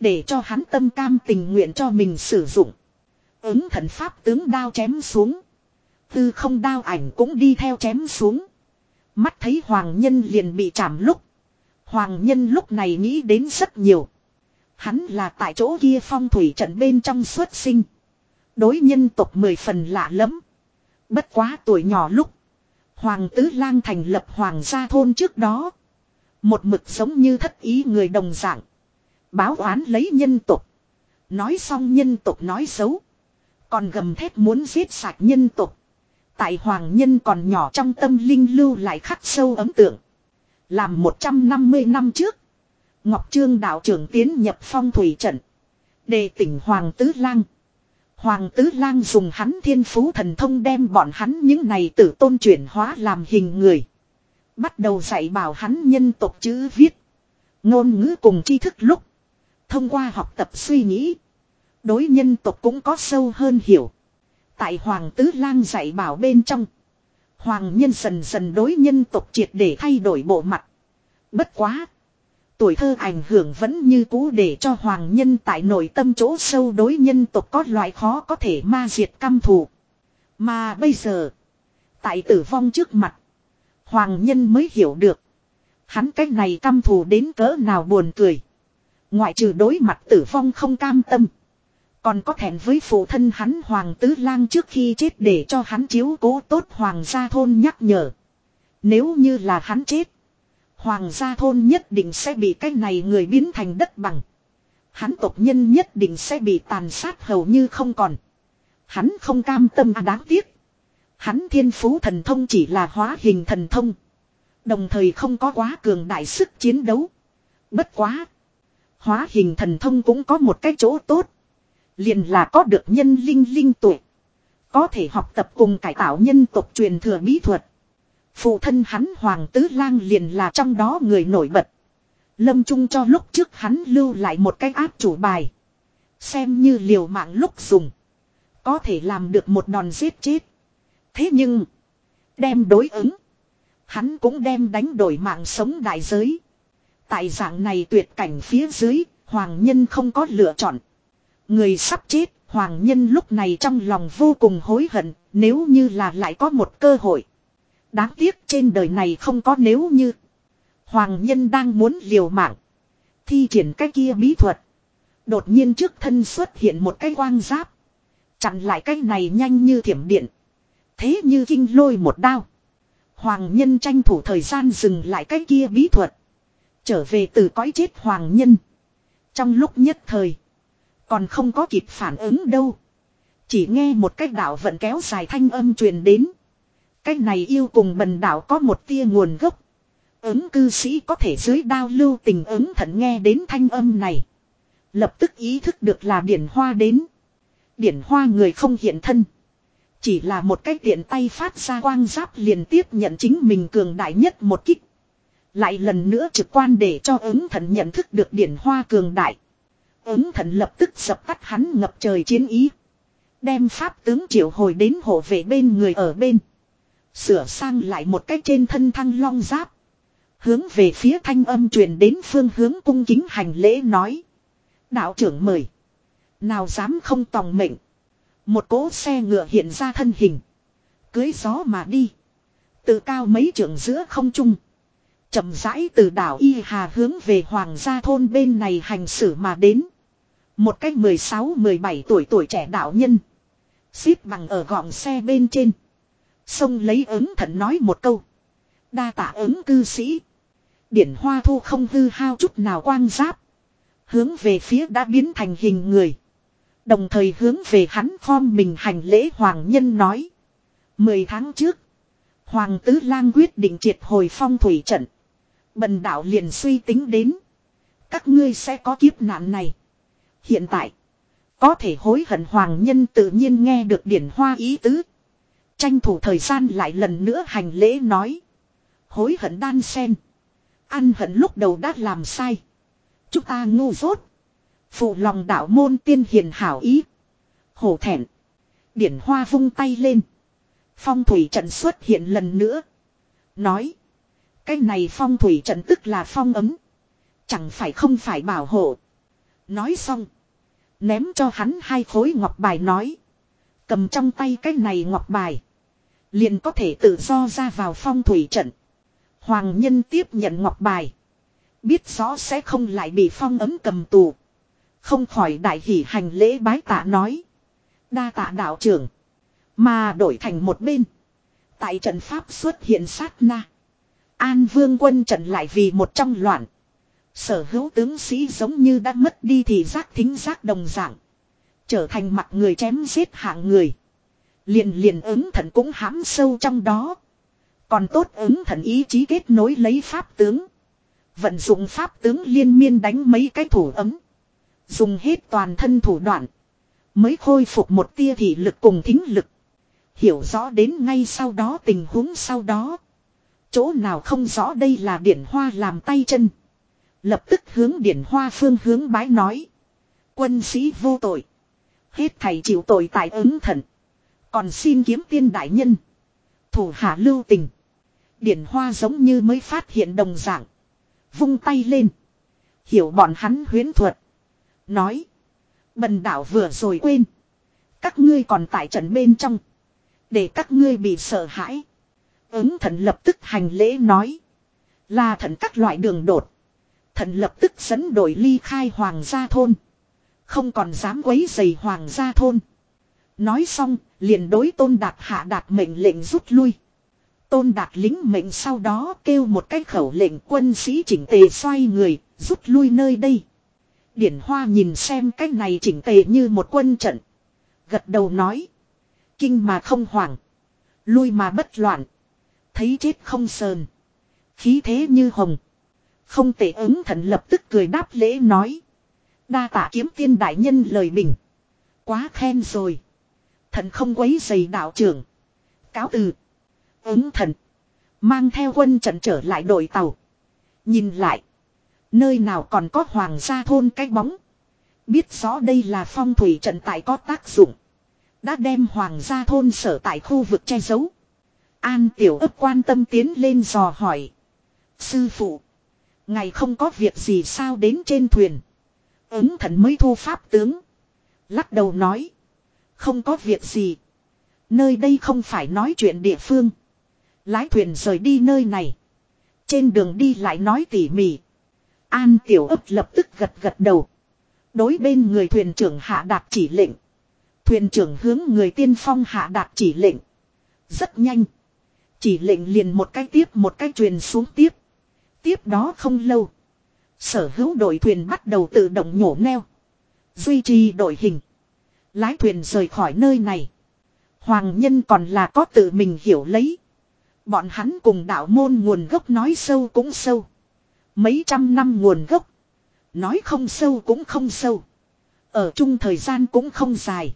Để cho hắn tâm cam tình nguyện cho mình sử dụng. Ứng thần pháp tướng đao chém xuống. Tư không đao ảnh cũng đi theo chém xuống. Mắt thấy hoàng nhân liền bị chạm lúc. Hoàng nhân lúc này nghĩ đến rất nhiều. Hắn là tại chỗ kia phong thủy trận bên trong xuất sinh. Đối nhân tộc mười phần lạ lẫm. Bất quá tuổi nhỏ lúc. Hoàng tứ lang thành lập hoàng gia thôn trước đó. Một mực giống như thất ý người đồng dạng. Báo oán lấy nhân tục. Nói xong nhân tục nói xấu. Còn gầm thép muốn giết sạch nhân tục. Tại hoàng nhân còn nhỏ trong tâm linh lưu lại khắc sâu ấn tượng. Làm 150 năm trước. Ngọc Trương đạo trưởng tiến nhập phong thủy trận. Đề tỉnh Hoàng Tứ Lang. Hoàng Tứ Lang dùng hắn thiên phú thần thông đem bọn hắn những này tử tôn chuyển hóa làm hình người. Bắt đầu dạy bảo hắn nhân tộc chữ viết. Ngôn ngữ cùng tri thức lúc. Thông qua học tập suy nghĩ. Đối nhân tộc cũng có sâu hơn hiểu. Tại Hoàng Tứ Lang dạy bảo bên trong. Hoàng nhân dần dần đối nhân tộc triệt để thay đổi bộ mặt. Bất quá. Tuổi thơ ảnh hưởng vẫn như cũ để cho hoàng nhân tại nội tâm chỗ sâu đối nhân tộc có loại khó có thể ma diệt căm thù. Mà bây giờ. Tại tử vong trước mặt. Hoàng nhân mới hiểu được. Hắn cách này căm thù đến cỡ nào buồn cười. Ngoại trừ đối mặt tử vong không cam tâm. Còn có thẹn với phụ thân hắn Hoàng Tứ Lang trước khi chết để cho hắn chiếu cố tốt Hoàng gia thôn nhắc nhở. Nếu như là hắn chết. Hoàng gia thôn nhất định sẽ bị cái này người biến thành đất bằng. Hắn tộc nhân nhất định sẽ bị tàn sát hầu như không còn. Hắn không cam tâm à đáng tiếc. Hắn thiên phú thần thông chỉ là hóa hình thần thông. Đồng thời không có quá cường đại sức chiến đấu. Bất quá. Hóa hình thần thông cũng có một cái chỗ tốt. Liền là có được nhân linh linh tuổi. Có thể học tập cùng cải tạo nhân tộc truyền thừa bí thuật. Phụ thân hắn Hoàng Tứ Lang liền là trong đó người nổi bật. Lâm Trung cho lúc trước hắn lưu lại một cái áp chủ bài. Xem như liều mạng lúc dùng. Có thể làm được một đòn giết chết. Thế nhưng. Đem đối ứng. Hắn cũng đem đánh đổi mạng sống đại giới. Tại dạng này tuyệt cảnh phía dưới. Hoàng nhân không có lựa chọn. Người sắp chết. Hoàng nhân lúc này trong lòng vô cùng hối hận. Nếu như là lại có một cơ hội. Đáng tiếc trên đời này không có nếu như. Hoàng nhân đang muốn liều mạng. Thi triển cái kia bí thuật. Đột nhiên trước thân xuất hiện một cái quang giáp. Chặn lại cái này nhanh như thiểm điện. Thế như kinh lôi một đao. Hoàng nhân tranh thủ thời gian dừng lại cái kia bí thuật. Trở về từ cõi chết hoàng nhân. Trong lúc nhất thời. Còn không có kịp phản ứng đâu. Chỉ nghe một cách đạo vận kéo dài thanh âm truyền đến. Cái này yêu cùng bần đảo có một tia nguồn gốc. Ứng cư sĩ có thể dưới đao lưu tình ứng thận nghe đến thanh âm này. Lập tức ý thức được là điển hoa đến. Điển hoa người không hiện thân. Chỉ là một cái tiện tay phát ra quang giáp liền tiếp nhận chính mình cường đại nhất một kích. Lại lần nữa trực quan để cho ứng thần nhận thức được điển hoa cường đại. Ứng thần lập tức dập tắt hắn ngập trời chiến ý. Đem pháp tướng triệu hồi đến hộ vệ bên người ở bên. Sửa sang lại một cách trên thân thăng long giáp. Hướng về phía thanh âm truyền đến phương hướng cung kính hành lễ nói. Đạo trưởng mời. Nào dám không tòng mệnh. Một cỗ xe ngựa hiện ra thân hình. Cưới gió mà đi. Từ cao mấy trưởng giữa không trung. chậm rãi từ đảo Y Hà hướng về Hoàng gia thôn bên này hành xử mà đến. Một cách 16-17 tuổi tuổi trẻ đạo nhân. Xít bằng ở gọng xe bên trên. Xông lấy ứng thận nói một câu. Đa tạ ứng cư sĩ. Điển hoa thu không hư hao chút nào quang giáp. Hướng về phía đã biến thành hình người. Đồng thời hướng về hắn khom mình hành lễ hoàng nhân nói. Mười tháng trước. Hoàng tứ lang quyết định triệt hồi phong thủy trận. Bần đạo liền suy tính đến. Các ngươi sẽ có kiếp nạn này. Hiện tại. Có thể hối hận hoàng nhân tự nhiên nghe được điển hoa ý tứ. Tranh thủ thời gian lại lần nữa hành lễ nói. Hối hận đan sen. Ăn hận lúc đầu đã làm sai. Chúng ta ngu dốt. Phụ lòng đạo môn tiên hiền hảo ý. Hổ thẹn. Điển hoa vung tay lên. Phong thủy trận xuất hiện lần nữa. Nói. Cái này phong thủy trận tức là phong ấm. Chẳng phải không phải bảo hộ. Nói xong. Ném cho hắn hai khối ngọc bài nói. Cầm trong tay cái này ngọc bài. Liền có thể tự do ra vào phong thủy trận. Hoàng nhân tiếp nhận ngọc bài. Biết rõ sẽ không lại bị phong ấm cầm tù. Không khỏi đại hỷ hành lễ bái tạ nói. Đa tạ đạo trưởng. Mà đổi thành một bên. Tại trận pháp xuất hiện sát na. An vương quân trận lại vì một trong loạn. Sở hữu tướng sĩ giống như đã mất đi thì giác thính giác đồng dạng. Trở thành mặt người chém giết hạng người. Liền liền ứng thần cũng hãm sâu trong đó. Còn tốt ứng thần ý chí kết nối lấy pháp tướng. Vận dụng pháp tướng liên miên đánh mấy cái thủ ấm. Dùng hết toàn thân thủ đoạn. Mới khôi phục một tia thị lực cùng thính lực. Hiểu rõ đến ngay sau đó, tình huống sau đó. Chỗ nào không rõ đây là điển hoa làm tay chân. Lập tức hướng điển hoa phương hướng bái nói. Quân sĩ vô tội. Hết thầy chịu tội tại ứng thần. Còn xin kiếm tiên đại nhân. Thủ hạ lưu tình. Điển hoa giống như mới phát hiện đồng dạng. Vung tay lên. Hiểu bọn hắn huyến thuật. Nói. Bần đảo vừa rồi quên. Các ngươi còn tại trận bên trong. Để các ngươi bị sợ hãi. Ứng thần lập tức hành lễ nói. Là thần các loại đường đột. Thần lập tức dẫn đổi ly khai hoàng gia thôn. Không còn dám quấy dày hoàng gia thôn. Nói xong, liền đối tôn đạt hạ đạt mệnh lệnh rút lui. Tôn đạt lính mệnh sau đó kêu một cái khẩu lệnh quân sĩ chỉnh tề xoay người, rút lui nơi đây. Điển Hoa nhìn xem cái này chỉnh tề như một quân trận. Gật đầu nói. Kinh mà không hoảng. Lui mà bất loạn. Thấy chết không sờn. Khí thế như hồng. Không tệ ứng thần lập tức cười đáp lễ nói. Đa tạ kiếm tiên đại nhân lời bình. Quá khen rồi. Thần không quấy giày đạo trưởng. Cáo từ. Ứng thần. Mang theo quân trận trở lại đội tàu. Nhìn lại. Nơi nào còn có hoàng gia thôn cái bóng. Biết rõ đây là phong thủy trận tại có tác dụng. Đã đem hoàng gia thôn sở tại khu vực che giấu. An tiểu ấp quan tâm tiến lên dò hỏi. Sư phụ. Ngày không có việc gì sao đến trên thuyền. Ứng thần mới thu pháp tướng. Lắc đầu nói. Không có việc gì. Nơi đây không phải nói chuyện địa phương. Lái thuyền rời đi nơi này. Trên đường đi lại nói tỉ mỉ. An tiểu ấp lập tức gật gật đầu. Đối bên người thuyền trưởng hạ đạt chỉ lệnh. Thuyền trưởng hướng người tiên phong hạ đạt chỉ lệnh. Rất nhanh. Chỉ lệnh liền một cái tiếp, một cái truyền xuống tiếp. Tiếp đó không lâu. Sở hữu đội thuyền bắt đầu tự động nhổ neo. Duy trì đội hình. Lái thuyền rời khỏi nơi này. Hoàng nhân còn là có tự mình hiểu lấy. Bọn hắn cùng đạo môn nguồn gốc nói sâu cũng sâu. Mấy trăm năm nguồn gốc. Nói không sâu cũng không sâu. Ở chung thời gian cũng không dài.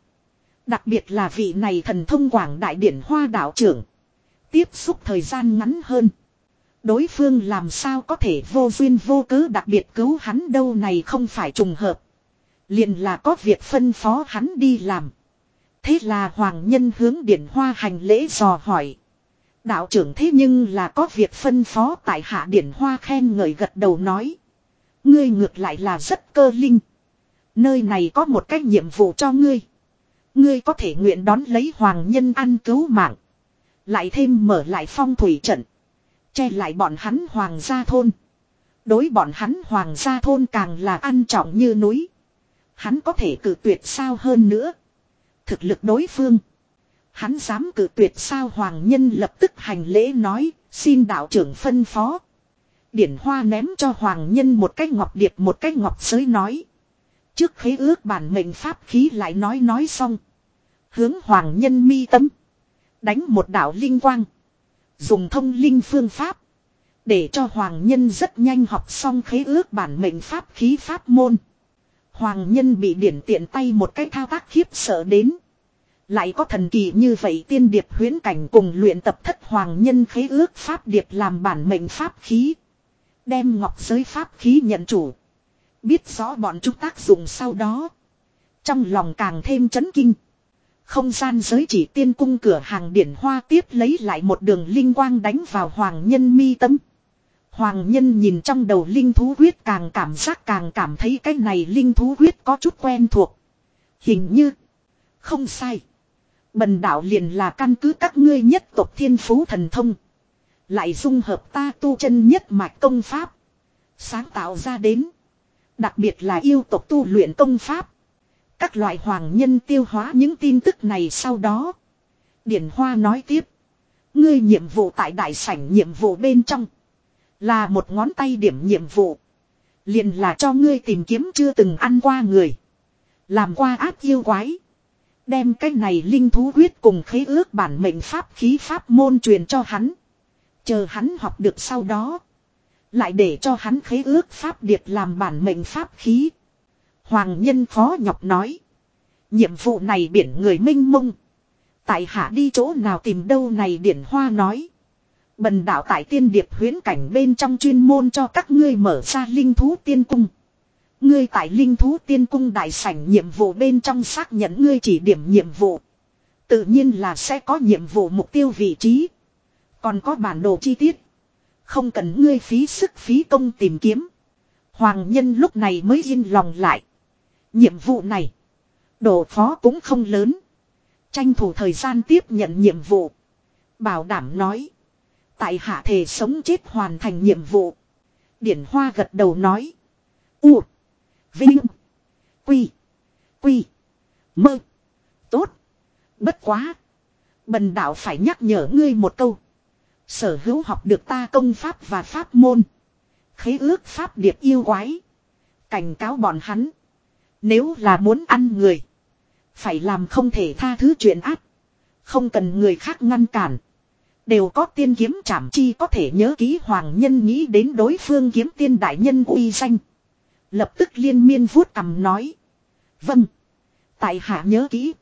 Đặc biệt là vị này thần thông quảng đại điển hoa đạo trưởng. Tiếp xúc thời gian ngắn hơn. Đối phương làm sao có thể vô duyên vô cớ đặc biệt cứu hắn đâu này không phải trùng hợp. Liền là có việc phân phó hắn đi làm. Thế là hoàng nhân hướng điển hoa hành lễ dò hỏi. Đạo trưởng thế nhưng là có việc phân phó tại hạ điển hoa khen ngợi gật đầu nói. Ngươi ngược lại là rất cơ linh. Nơi này có một cái nhiệm vụ cho ngươi. Ngươi có thể nguyện đón lấy hoàng nhân ăn cứu mạng. Lại thêm mở lại phong thủy trận. Che lại bọn hắn hoàng gia thôn. Đối bọn hắn hoàng gia thôn càng là ăn trọng như núi. Hắn có thể cử tuyệt sao hơn nữa. Thực lực đối phương. Hắn dám cử tuyệt sao hoàng nhân lập tức hành lễ nói, xin đạo trưởng phân phó. Điển hoa ném cho hoàng nhân một cái ngọc điệp một cái ngọc giới nói. Trước khế ước bản mệnh pháp khí lại nói nói xong. Hướng hoàng nhân mi tâm. Đánh một đạo linh quang. Dùng thông linh phương pháp. Để cho hoàng nhân rất nhanh học xong khế ước bản mệnh pháp khí pháp môn. Hoàng nhân bị điển tiện tay một cái thao tác khiếp sợ đến. Lại có thần kỳ như vậy tiên điệp huyến cảnh cùng luyện tập thất hoàng nhân khế ước pháp điệp làm bản mệnh pháp khí. Đem ngọc giới pháp khí nhận chủ. Biết rõ bọn chúng tác dụng sau đó. Trong lòng càng thêm chấn kinh. Không gian giới chỉ tiên cung cửa hàng điển hoa tiếp lấy lại một đường linh quang đánh vào hoàng nhân mi tâm. Hoàng nhân nhìn trong đầu linh thú huyết càng cảm giác càng cảm thấy cái này linh thú huyết có chút quen thuộc. Hình như. Không sai. Bần đạo liền là căn cứ các ngươi nhất tộc thiên phú thần thông. Lại dung hợp ta tu chân nhất mạch công pháp. Sáng tạo ra đến. Đặc biệt là yêu tộc tu luyện công pháp. Các loại hoàng nhân tiêu hóa những tin tức này sau đó. Điển Hoa nói tiếp. Ngươi nhiệm vụ tại đại sảnh nhiệm vụ bên trong. Là một ngón tay điểm nhiệm vụ. Liền là cho ngươi tìm kiếm chưa từng ăn qua người. Làm qua ác yêu quái. Đem cái này linh thú huyết cùng khế ước bản mệnh pháp khí pháp môn truyền cho hắn. Chờ hắn học được sau đó. Lại để cho hắn khế ước pháp điệp làm bản mệnh pháp khí. Hoàng nhân khó nhọc nói. Nhiệm vụ này biển người minh mông. Tại hạ đi chỗ nào tìm đâu này điển hoa nói. Bần đạo tại tiên điệp huyến cảnh bên trong chuyên môn cho các ngươi mở ra linh thú tiên cung. Ngươi tại linh thú tiên cung đại sảnh nhiệm vụ bên trong xác nhận ngươi chỉ điểm nhiệm vụ. Tự nhiên là sẽ có nhiệm vụ mục tiêu vị trí. Còn có bản đồ chi tiết. Không cần ngươi phí sức phí công tìm kiếm. Hoàng nhân lúc này mới yên lòng lại. Nhiệm vụ này. Độ phó cũng không lớn. Tranh thủ thời gian tiếp nhận nhiệm vụ. Bảo đảm nói. Tại hạ thể sống chết hoàn thành nhiệm vụ. Điển Hoa gật đầu nói. U. Vinh. Quy. Quy. Mơ. Tốt. Bất quá. Bần đạo phải nhắc nhở ngươi một câu. Sở hữu học được ta công pháp và pháp môn. Khế ước pháp điệp yêu quái. Cảnh cáo bọn hắn. Nếu là muốn ăn người. Phải làm không thể tha thứ chuyện ác. Không cần người khác ngăn cản. Đều có tiên kiếm chảm chi có thể nhớ ký hoàng nhân nghĩ đến đối phương kiếm tiên đại nhân uy danh. Lập tức liên miên vuốt cằm nói. Vâng. Tại hạ nhớ kỹ.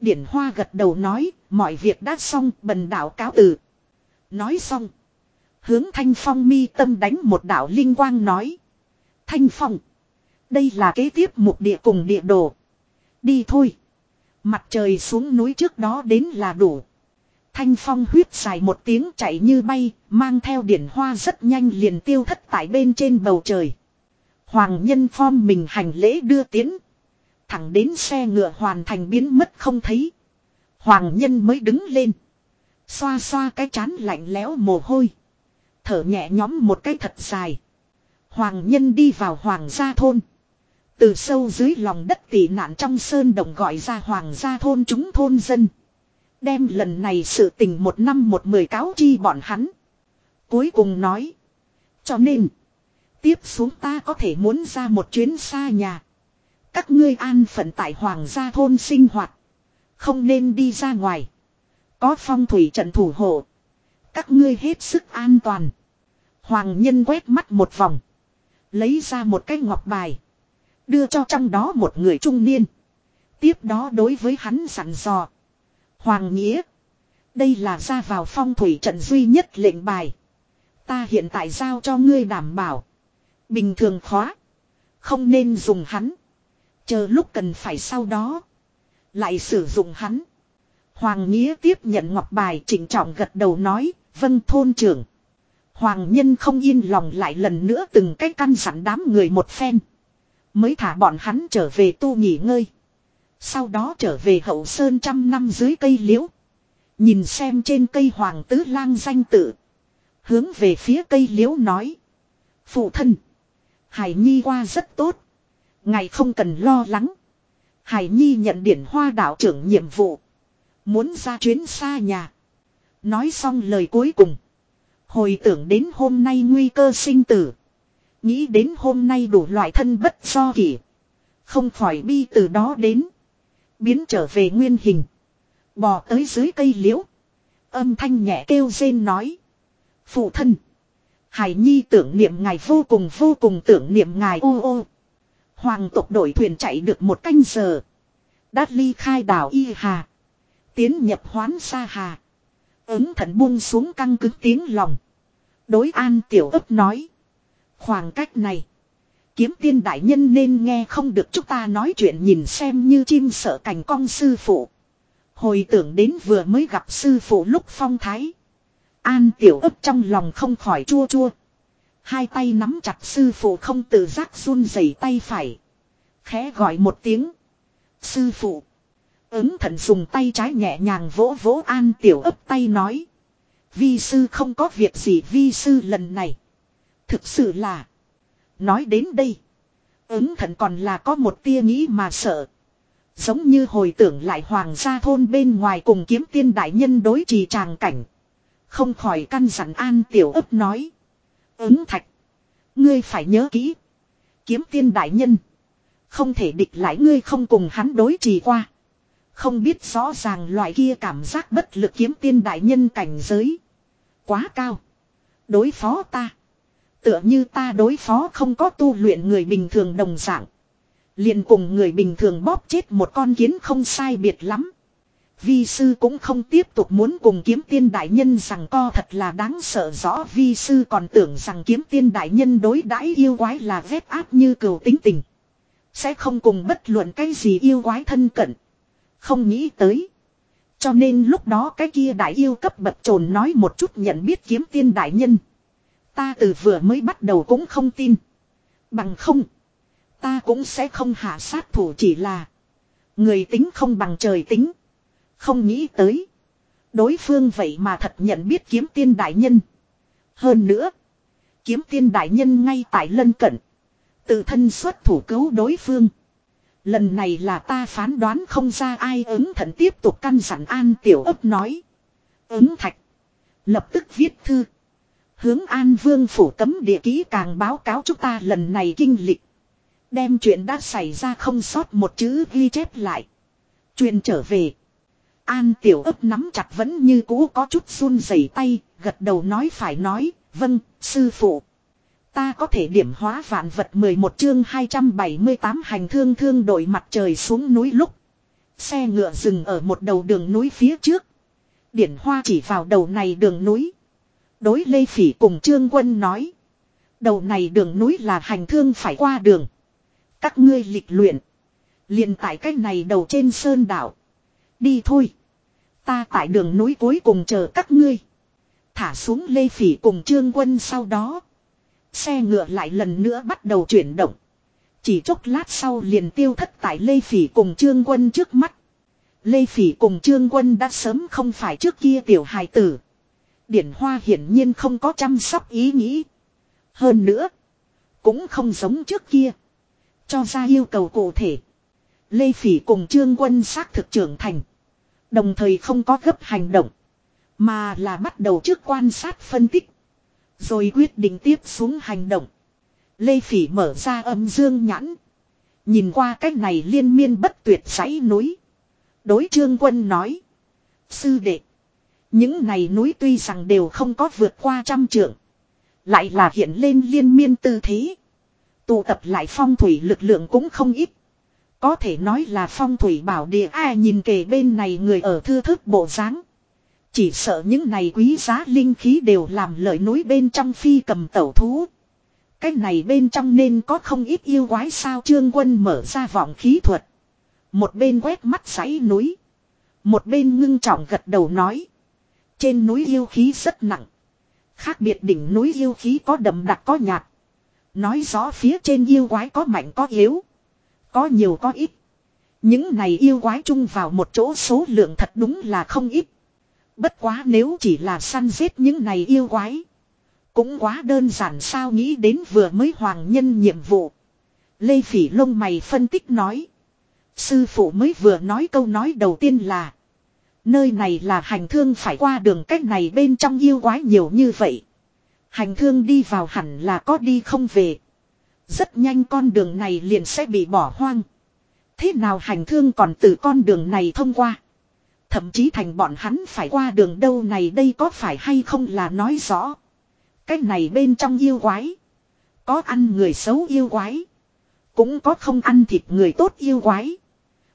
Điển hoa gật đầu nói, mọi việc đã xong, bần đạo cáo từ. Nói xong. Hướng thanh phong mi tâm đánh một đạo linh quang nói. Thanh phong. Đây là kế tiếp một địa cùng địa đồ. Đi thôi. Mặt trời xuống núi trước đó đến là đủ. Thanh phong huyết dài một tiếng chạy như bay, mang theo điển hoa rất nhanh liền tiêu thất tại bên trên bầu trời. Hoàng nhân form mình hành lễ đưa tiến. Thẳng đến xe ngựa hoàn thành biến mất không thấy. Hoàng nhân mới đứng lên. Xoa xoa cái chán lạnh lẽo mồ hôi. Thở nhẹ nhóm một cái thật dài. Hoàng nhân đi vào hoàng gia thôn. Từ sâu dưới lòng đất tỉ nạn trong sơn đồng gọi ra hoàng gia thôn chúng thôn dân. Đem lần này sự tình một năm một mười cáo chi bọn hắn. Cuối cùng nói. Cho nên. Tiếp xuống ta có thể muốn ra một chuyến xa nhà. Các ngươi an phận tại hoàng gia thôn sinh hoạt. Không nên đi ra ngoài. Có phong thủy trận thủ hộ. Các ngươi hết sức an toàn. Hoàng nhân quét mắt một vòng. Lấy ra một cái ngọc bài. Đưa cho trong đó một người trung niên. Tiếp đó đối với hắn sẵn dò. Hoàng Nghĩa. Đây là ra vào phong thủy trận duy nhất lệnh bài. Ta hiện tại giao cho ngươi đảm bảo. Bình thường khóa. Không nên dùng hắn. Chờ lúc cần phải sau đó. Lại sử dụng hắn. Hoàng Nghĩa tiếp nhận ngọc bài chỉnh trọng gật đầu nói. Vâng thôn trưởng. Hoàng nhân không yên lòng lại lần nữa từng cái căn sẵn đám người một phen. Mới thả bọn hắn trở về tu nghỉ ngơi. Sau đó trở về hậu sơn trăm năm dưới cây liễu. Nhìn xem trên cây hoàng tứ lang danh tự. Hướng về phía cây liễu nói. Phụ thân. Hải Nhi qua rất tốt. Ngài không cần lo lắng. Hải Nhi nhận điển hoa đạo trưởng nhiệm vụ. Muốn ra chuyến xa nhà. Nói xong lời cuối cùng. Hồi tưởng đến hôm nay nguy cơ sinh tử. Nghĩ đến hôm nay đủ loại thân bất do kỷ. Không khỏi bi từ đó đến. Biến trở về nguyên hình. Bò tới dưới cây liễu. Âm thanh nhẹ kêu rên nói. Phụ thân. Hải Nhi tưởng niệm ngài vô cùng vô cùng tưởng niệm ngài, ô ô. Hoàng tộc đội thuyền chạy được một canh giờ. Đát ly khai đảo Y Hà. Tiến nhập hoán xa Hà. Ứng thận buông xuống căng cứng tiếng lòng. Đối an tiểu ấp nói. Khoảng cách này. Kiếm tiên đại nhân nên nghe không được chúng ta nói chuyện nhìn xem như chim sợ cảnh cong sư phụ. Hồi tưởng đến vừa mới gặp sư phụ lúc phong thái. An tiểu ấp trong lòng không khỏi chua chua. Hai tay nắm chặt sư phụ không tự giác run rẩy tay phải. Khẽ gọi một tiếng. Sư phụ. Ứng thần dùng tay trái nhẹ nhàng vỗ vỗ an tiểu ấp tay nói. Vi sư không có việc gì vi sư lần này. Thực sự là. Nói đến đây. Ứng thần còn là có một tia nghĩ mà sợ. Giống như hồi tưởng lại hoàng gia thôn bên ngoài cùng kiếm tiên đại nhân đối trì tràng cảnh. Không khỏi căn dặn an tiểu ấp nói. Ứng thạch. Ngươi phải nhớ kỹ. Kiếm tiên đại nhân. Không thể địch lại ngươi không cùng hắn đối trì qua. Không biết rõ ràng loại kia cảm giác bất lực kiếm tiên đại nhân cảnh giới. Quá cao. Đối phó ta. Tựa như ta đối phó không có tu luyện người bình thường đồng dạng. liền cùng người bình thường bóp chết một con kiến không sai biệt lắm. Vi sư cũng không tiếp tục muốn cùng kiếm tiên đại nhân rằng co thật là đáng sợ rõ vi sư còn tưởng rằng kiếm tiên đại nhân đối đãi yêu quái là vét áp như cừu tính tình. Sẽ không cùng bất luận cái gì yêu quái thân cận. Không nghĩ tới. Cho nên lúc đó cái kia đại yêu cấp bậc trồn nói một chút nhận biết kiếm tiên đại nhân. Ta từ vừa mới bắt đầu cũng không tin. Bằng không. Ta cũng sẽ không hạ sát thủ chỉ là. Người tính không bằng trời tính. Không nghĩ tới. Đối phương vậy mà thật nhận biết kiếm tiên đại nhân. Hơn nữa. Kiếm tiên đại nhân ngay tại lân cận. Tự thân xuất thủ cứu đối phương. Lần này là ta phán đoán không ra ai ứng thận tiếp tục căn dặn an tiểu ấp nói. Ứng thạch. Lập tức viết thư. Hướng an vương phủ cấm địa ký càng báo cáo chúng ta lần này kinh lịch. Đem chuyện đã xảy ra không sót một chữ ghi chép lại. Truyền trở về. An tiểu ấp nắm chặt vẫn như cũ có chút run rẩy tay, gật đầu nói phải nói, vâng, sư phụ. Ta có thể điểm hóa vạn vật 11 chương 278 hành thương thương đội mặt trời xuống núi lúc. Xe ngựa dừng ở một đầu đường núi phía trước. Điển hoa chỉ vào đầu này đường núi. Đối Lê Phỉ cùng Trương Quân nói. Đầu này đường núi là hành thương phải qua đường. Các ngươi lịch luyện. liền tại cách này đầu trên sơn đảo. Đi thôi. Ta tại đường núi cuối cùng chờ các ngươi. Thả xuống Lê Phỉ cùng Trương Quân sau đó. Xe ngựa lại lần nữa bắt đầu chuyển động. Chỉ chốc lát sau liền tiêu thất tại Lê Phỉ cùng Trương Quân trước mắt. Lê Phỉ cùng Trương Quân đã sớm không phải trước kia tiểu hài tử. Điển Hoa hiển nhiên không có chăm sóc ý nghĩ. Hơn nữa. Cũng không giống trước kia. Cho ra yêu cầu cụ thể. Lê Phỉ cùng Trương Quân xác thực trưởng thành. Đồng thời không có gấp hành động. Mà là bắt đầu trước quan sát phân tích. Rồi quyết định tiếp xuống hành động. Lê Phỉ mở ra âm dương nhãn. Nhìn qua cách này liên miên bất tuyệt dãy núi. Đối trương quân nói. Sư đệ. Những này núi tuy rằng đều không có vượt qua trăm trượng. Lại là hiện lên liên miên tư thế. Tụ tập lại phong thủy lực lượng cũng không ít. Có thể nói là phong thủy bảo địa ai nhìn kề bên này người ở thưa thức bộ dáng Chỉ sợ những này quý giá linh khí đều làm lợi núi bên trong phi cầm tẩu thú. Cái này bên trong nên có không ít yêu quái sao trương quân mở ra vọng khí thuật. Một bên quét mắt dãy núi. Một bên ngưng trọng gật đầu nói. Trên núi yêu khí rất nặng. Khác biệt đỉnh núi yêu khí có đậm đặc có nhạt. Nói rõ phía trên yêu quái có mạnh có yếu. Có nhiều có ít. Những này yêu quái chung vào một chỗ số lượng thật đúng là không ít. Bất quá nếu chỉ là săn giết những này yêu quái. Cũng quá đơn giản sao nghĩ đến vừa mới hoàng nhân nhiệm vụ. Lê Phỉ lông mày phân tích nói. Sư phụ mới vừa nói câu nói đầu tiên là. Nơi này là hành thương phải qua đường cách này bên trong yêu quái nhiều như vậy. Hành thương đi vào hẳn là có đi không về. Rất nhanh con đường này liền sẽ bị bỏ hoang. Thế nào hành thương còn từ con đường này thông qua. Thậm chí thành bọn hắn phải qua đường đâu này đây có phải hay không là nói rõ. Cái này bên trong yêu quái. Có ăn người xấu yêu quái. Cũng có không ăn thịt người tốt yêu quái.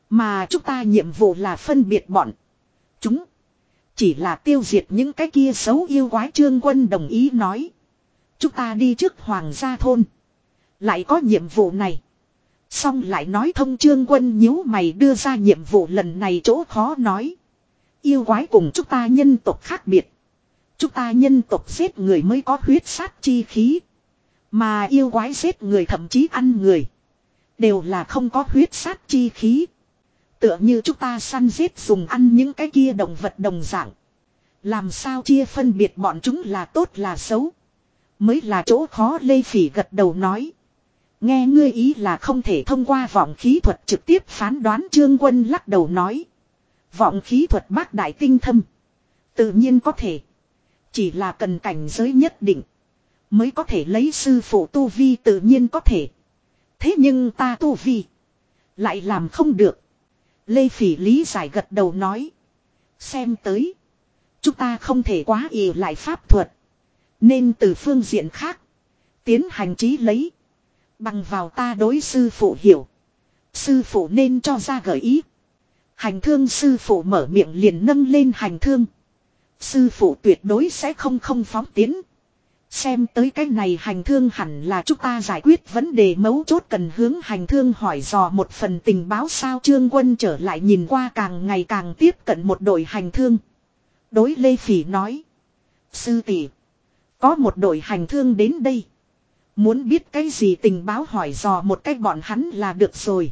Mà chúng ta nhiệm vụ là phân biệt bọn. Chúng. Chỉ là tiêu diệt những cái kia xấu yêu quái trương quân đồng ý nói. Chúng ta đi trước hoàng gia thôn. Lại có nhiệm vụ này. Xong lại nói thông trương quân nhíu mày đưa ra nhiệm vụ lần này chỗ khó nói. Yêu quái cùng chúng ta nhân tộc khác biệt. Chúng ta nhân tộc giết người mới có huyết sát chi khí. Mà yêu quái giết người thậm chí ăn người. Đều là không có huyết sát chi khí. Tựa như chúng ta săn giết dùng ăn những cái kia động vật đồng dạng. Làm sao chia phân biệt bọn chúng là tốt là xấu. Mới là chỗ khó lê phỉ gật đầu nói. Nghe ngươi ý là không thể thông qua vọng khí thuật trực tiếp phán đoán trương quân lắc đầu nói. Vọng khí thuật bác đại tinh thâm. Tự nhiên có thể. Chỉ là cần cảnh giới nhất định. Mới có thể lấy sư phụ tu vi tự nhiên có thể. Thế nhưng ta tu vi. Lại làm không được. Lê Phỉ lý giải gật đầu nói. Xem tới. Chúng ta không thể quá ỉ lại pháp thuật. Nên từ phương diện khác. Tiến hành trí lấy. Bằng vào ta đối sư phụ hiểu. Sư phụ nên cho ra gợi ý. Hành thương sư phụ mở miệng liền nâng lên hành thương. Sư phụ tuyệt đối sẽ không không phóng tiến. Xem tới cái này hành thương hẳn là chúng ta giải quyết vấn đề mấu chốt cần hướng hành thương hỏi dò một phần tình báo sao trương quân trở lại nhìn qua càng ngày càng tiếp cận một đội hành thương. Đối Lê Phỉ nói. Sư tỷ, Có một đội hành thương đến đây. Muốn biết cái gì tình báo hỏi dò một cách bọn hắn là được rồi.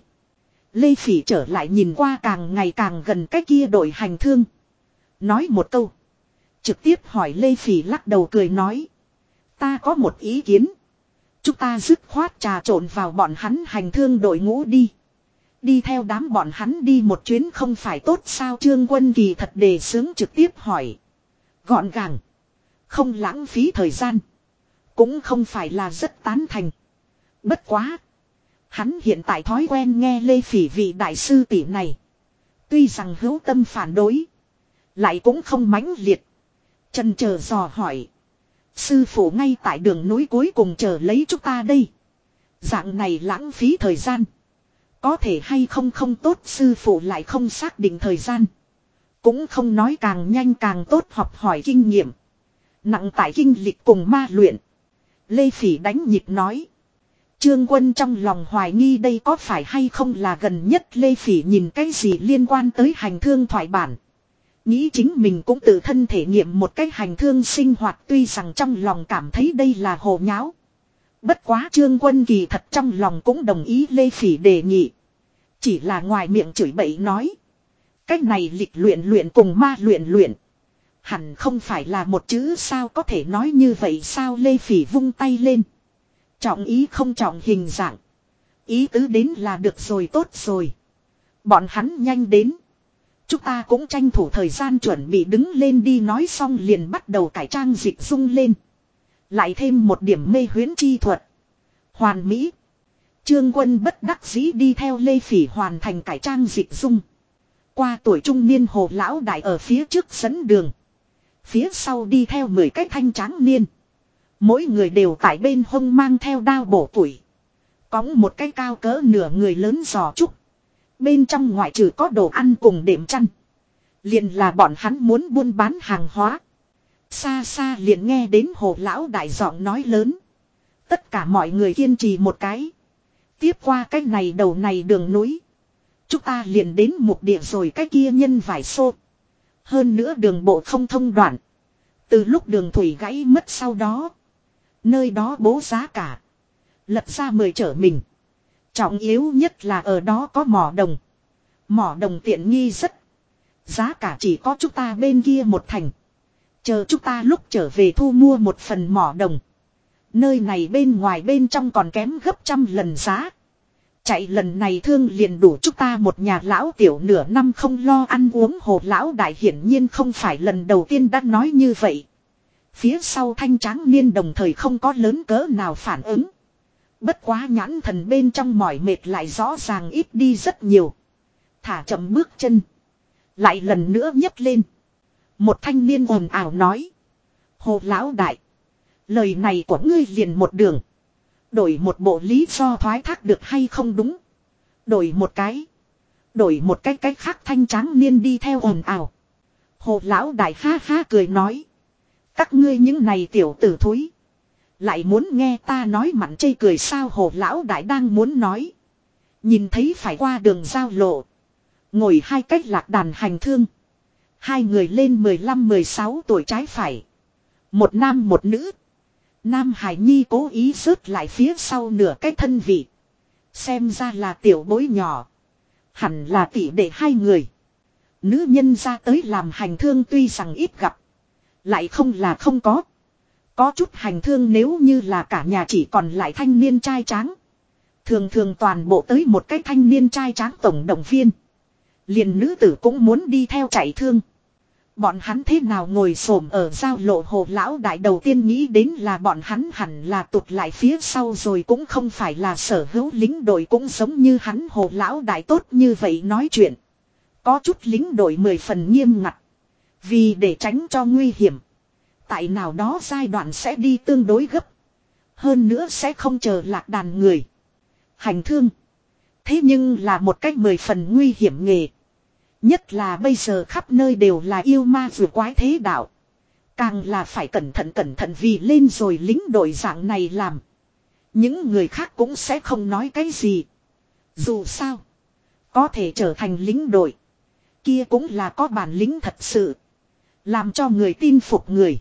Lê Phỉ trở lại nhìn qua càng ngày càng gần cái kia đội hành thương. Nói một câu. Trực tiếp hỏi Lê Phỉ lắc đầu cười nói. Ta có một ý kiến. Chúng ta dứt khoát trà trộn vào bọn hắn hành thương đội ngũ đi. Đi theo đám bọn hắn đi một chuyến không phải tốt sao Trương Quân Kỳ thật đề sướng trực tiếp hỏi. Gọn gàng. Không lãng phí thời gian. Cũng không phải là rất tán thành. Bất quá. Hắn hiện tại thói quen nghe Lê Phỉ vị đại sư tỷ này. Tuy rằng hữu tâm phản đối. Lại cũng không mãnh liệt. Trần chờ dò hỏi. Sư phụ ngay tại đường núi cuối cùng chờ lấy chúng ta đây. Dạng này lãng phí thời gian. Có thể hay không không tốt sư phụ lại không xác định thời gian. Cũng không nói càng nhanh càng tốt học hỏi kinh nghiệm. Nặng tại kinh lịch cùng ma luyện. Lê Phỉ đánh nhịp nói. Trương quân trong lòng hoài nghi đây có phải hay không là gần nhất Lê Phỉ nhìn cái gì liên quan tới hành thương thoại bản. Nghĩ chính mình cũng tự thân thể nghiệm một cách hành thương sinh hoạt tuy rằng trong lòng cảm thấy đây là hồ nháo. Bất quá trương quân kỳ thật trong lòng cũng đồng ý Lê Phỉ đề nghị. Chỉ là ngoài miệng chửi bậy nói. Cách này lịch luyện luyện cùng ma luyện luyện. Hẳn không phải là một chữ sao có thể nói như vậy sao Lê Phỉ vung tay lên. Trọng ý không trọng hình dạng. Ý tứ đến là được rồi tốt rồi. Bọn hắn nhanh đến. Chúng ta cũng tranh thủ thời gian chuẩn bị đứng lên đi nói xong liền bắt đầu cải trang dịch dung lên. Lại thêm một điểm mê huyến chi thuật. Hoàn mỹ. Trương quân bất đắc dĩ đi theo Lê Phỉ hoàn thành cải trang dịch dung. Qua tuổi trung niên hồ lão đại ở phía trước dẫn đường. Phía sau đi theo 10 cái thanh tráng niên. Mỗi người đều tại bên hông mang theo đao bổ tuổi. Cóng một cái cao cỡ nửa người lớn giò trúc. Bên trong ngoại trừ có đồ ăn cùng đệm chăn. Liền là bọn hắn muốn buôn bán hàng hóa. Xa xa liền nghe đến hồ lão đại giọng nói lớn. Tất cả mọi người kiên trì một cái. Tiếp qua cái này đầu này đường núi. Chúng ta liền đến mục địa rồi cái kia nhân vải xô. Hơn nữa đường bộ không thông đoạn. Từ lúc đường thủy gãy mất sau đó. Nơi đó bố giá cả. Lật ra mười trở mình. Trọng yếu nhất là ở đó có mỏ đồng. Mỏ đồng tiện nghi rất. Giá cả chỉ có chúng ta bên kia một thành. Chờ chúng ta lúc trở về thu mua một phần mỏ đồng. Nơi này bên ngoài bên trong còn kém gấp trăm lần giá. Chạy lần này thương liền đủ chúng ta một nhà lão tiểu nửa năm không lo ăn uống hồ lão đại hiển nhiên không phải lần đầu tiên đã nói như vậy. Phía sau thanh tráng niên đồng thời không có lớn cỡ nào phản ứng. Bất quá nhãn thần bên trong mỏi mệt lại rõ ràng ít đi rất nhiều. Thả chậm bước chân. Lại lần nữa nhấc lên. Một thanh niên ồn ào nói. Hồ lão đại. Lời này của ngươi liền một đường. Đổi một bộ lý do thoái thác được hay không đúng. Đổi một cái. Đổi một cái cách khác thanh tráng niên đi theo ồn ào. Hồ lão đại ha ha cười nói. Các ngươi những này tiểu tử thúi. Lại muốn nghe ta nói mặn chây cười sao hồ lão đại đang muốn nói. Nhìn thấy phải qua đường giao lộ. Ngồi hai cách lạc đàn hành thương. Hai người lên 15-16 tuổi trái phải. Một nam một nữ. Nam Hải Nhi cố ý rớt lại phía sau nửa cái thân vị. Xem ra là tiểu bối nhỏ. Hẳn là tỷ đệ hai người. Nữ nhân ra tới làm hành thương tuy rằng ít gặp. Lại không là không có. Có chút hành thương nếu như là cả nhà chỉ còn lại thanh niên trai tráng. Thường thường toàn bộ tới một cái thanh niên trai tráng tổng động viên. Liền nữ tử cũng muốn đi theo chạy thương. Bọn hắn thế nào ngồi xổm ở giao lộ hồ lão đại đầu tiên nghĩ đến là bọn hắn hẳn là tụt lại phía sau rồi cũng không phải là sở hữu lính đội cũng giống như hắn hồ lão đại tốt như vậy nói chuyện. Có chút lính đội mười phần nghiêm ngặt. Vì để tránh cho nguy hiểm. Tại nào đó giai đoạn sẽ đi tương đối gấp. Hơn nữa sẽ không chờ lạc đàn người. Hành thương. Thế nhưng là một cách mười phần nguy hiểm nghề. Nhất là bây giờ khắp nơi đều là yêu ma vừa quái thế đạo. Càng là phải cẩn thận cẩn thận vì lên rồi lính đội dạng này làm. Những người khác cũng sẽ không nói cái gì. Dù sao. Có thể trở thành lính đội. Kia cũng là có bản lĩnh thật sự. Làm cho người tin phục người.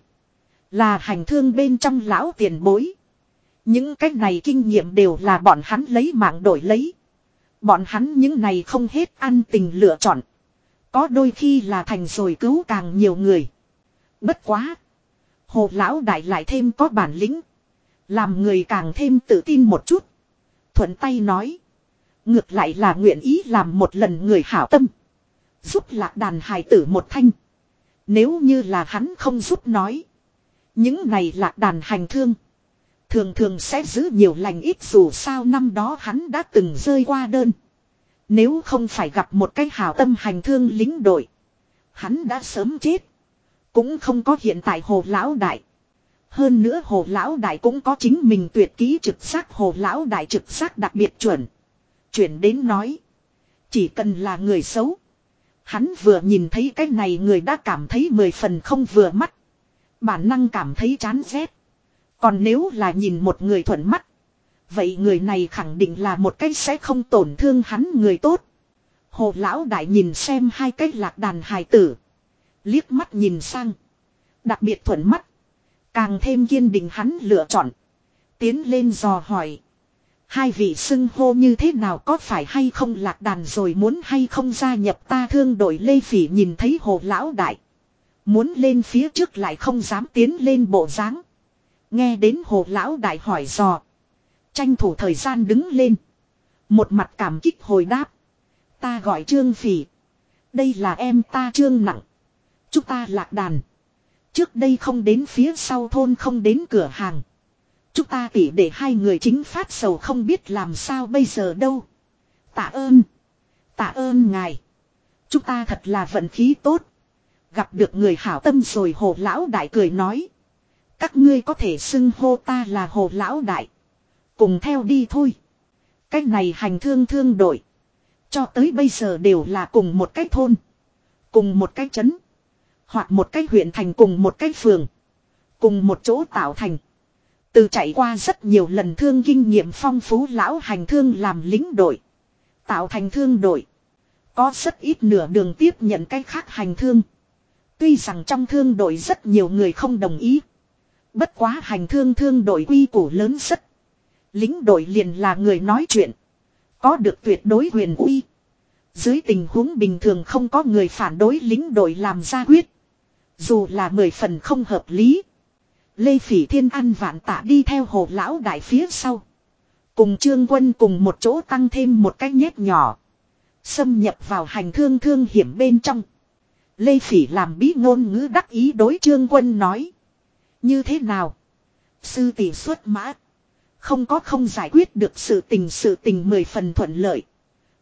Là hành thương bên trong lão tiền bối. Những cách này kinh nghiệm đều là bọn hắn lấy mạng đổi lấy. Bọn hắn những này không hết ăn tình lựa chọn. Có đôi khi là thành rồi cứu càng nhiều người. Bất quá. Hồ lão đại lại thêm có bản lĩnh. Làm người càng thêm tự tin một chút. Thuận tay nói. Ngược lại là nguyện ý làm một lần người hảo tâm. Giúp lạc đàn hài tử một thanh. Nếu như là hắn không giúp nói. Những này lạc đàn hành thương. Thường thường sẽ giữ nhiều lành ít dù sao năm đó hắn đã từng rơi qua đơn. Nếu không phải gặp một cái hào tâm hành thương lính đội. Hắn đã sớm chết. Cũng không có hiện tại hồ lão đại. Hơn nữa hồ lão đại cũng có chính mình tuyệt ký trực giác, hồ lão đại trực giác đặc biệt chuẩn. Chuyển đến nói. Chỉ cần là người xấu. Hắn vừa nhìn thấy cái này người đã cảm thấy mười phần không vừa mắt. Bản năng cảm thấy chán ghét. Còn nếu là nhìn một người thuận mắt. Vậy người này khẳng định là một cách sẽ không tổn thương hắn người tốt. Hồ lão đại nhìn xem hai cái lạc đàn hài tử. Liếc mắt nhìn sang. Đặc biệt thuận mắt. Càng thêm kiên định hắn lựa chọn. Tiến lên dò hỏi. Hai vị xưng hô như thế nào có phải hay không lạc đàn rồi muốn hay không gia nhập ta thương đội lê phỉ nhìn thấy hồ lão đại. Muốn lên phía trước lại không dám tiến lên bộ dáng Nghe đến hồ lão đại hỏi dò. Tranh thủ thời gian đứng lên. Một mặt cảm kích hồi đáp. Ta gọi trương phỉ. Đây là em ta trương nặng. Chúng ta lạc đàn. Trước đây không đến phía sau thôn không đến cửa hàng. Chúng ta tỉ để hai người chính phát sầu không biết làm sao bây giờ đâu. Tạ ơn. Tạ ơn ngài. Chúng ta thật là vận khí tốt. Gặp được người hảo tâm rồi hồ lão đại cười nói. Các ngươi có thể xưng hô ta là hồ lão đại. Cùng theo đi thôi. Cái này hành thương thương đội. Cho tới bây giờ đều là cùng một cái thôn. Cùng một cái trấn. Hoặc một cái huyện thành cùng một cái phường. Cùng một chỗ tạo thành. Từ chạy qua rất nhiều lần thương kinh nghiệm phong phú lão hành thương làm lính đội. Tạo thành thương đội. Có rất ít nửa đường tiếp nhận cái khác hành thương. Tuy rằng trong thương đội rất nhiều người không đồng ý. Bất quá hành thương thương đội quy củ lớn rất. Lính đội liền là người nói chuyện. Có được tuyệt đối quyền uy. Dưới tình huống bình thường không có người phản đối lính đội làm ra quyết. Dù là mười phần không hợp lý. Lê Phỉ Thiên ăn vạn tạ đi theo hồ lão đại phía sau. Cùng trương quân cùng một chỗ tăng thêm một cái nhét nhỏ. Xâm nhập vào hành thương thương hiểm bên trong. Lê Phỉ làm bí ngôn ngữ đắc ý đối trương quân nói. Như thế nào? Sư tỷ xuất mã. Không có không giải quyết được sự tình sự tình mười phần thuận lợi.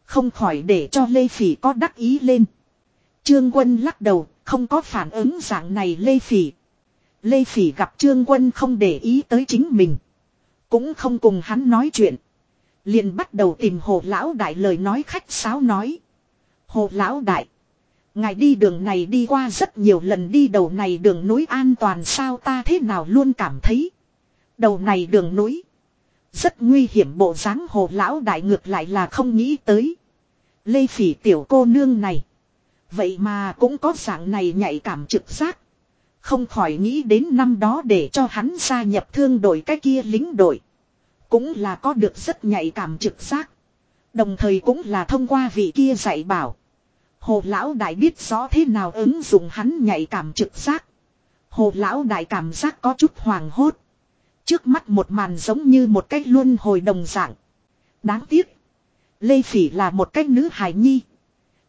Không khỏi để cho Lê Phỉ có đắc ý lên. Trương quân lắc đầu, không có phản ứng dạng này Lê Phỉ. Lê Phỉ gặp Trương quân không để ý tới chính mình. Cũng không cùng hắn nói chuyện. liền bắt đầu tìm hồ lão đại lời nói khách sáo nói. Hồ lão đại. Ngài đi đường này đi qua rất nhiều lần đi đầu này đường núi an toàn sao ta thế nào luôn cảm thấy. Đầu này đường núi. Rất nguy hiểm bộ dáng hồ lão đại ngược lại là không nghĩ tới. Lê phỉ tiểu cô nương này. Vậy mà cũng có dạng này nhạy cảm trực giác. Không khỏi nghĩ đến năm đó để cho hắn gia nhập thương đội cái kia lính đội. Cũng là có được rất nhạy cảm trực giác. Đồng thời cũng là thông qua vị kia dạy bảo. Hồ lão đại biết rõ thế nào ứng dụng hắn nhạy cảm trực giác. Hồ lão đại cảm giác có chút hoàng hốt. Trước mắt một màn giống như một cái luân hồi đồng dạng. Đáng tiếc. Lê Phỉ là một cái nữ hài nhi.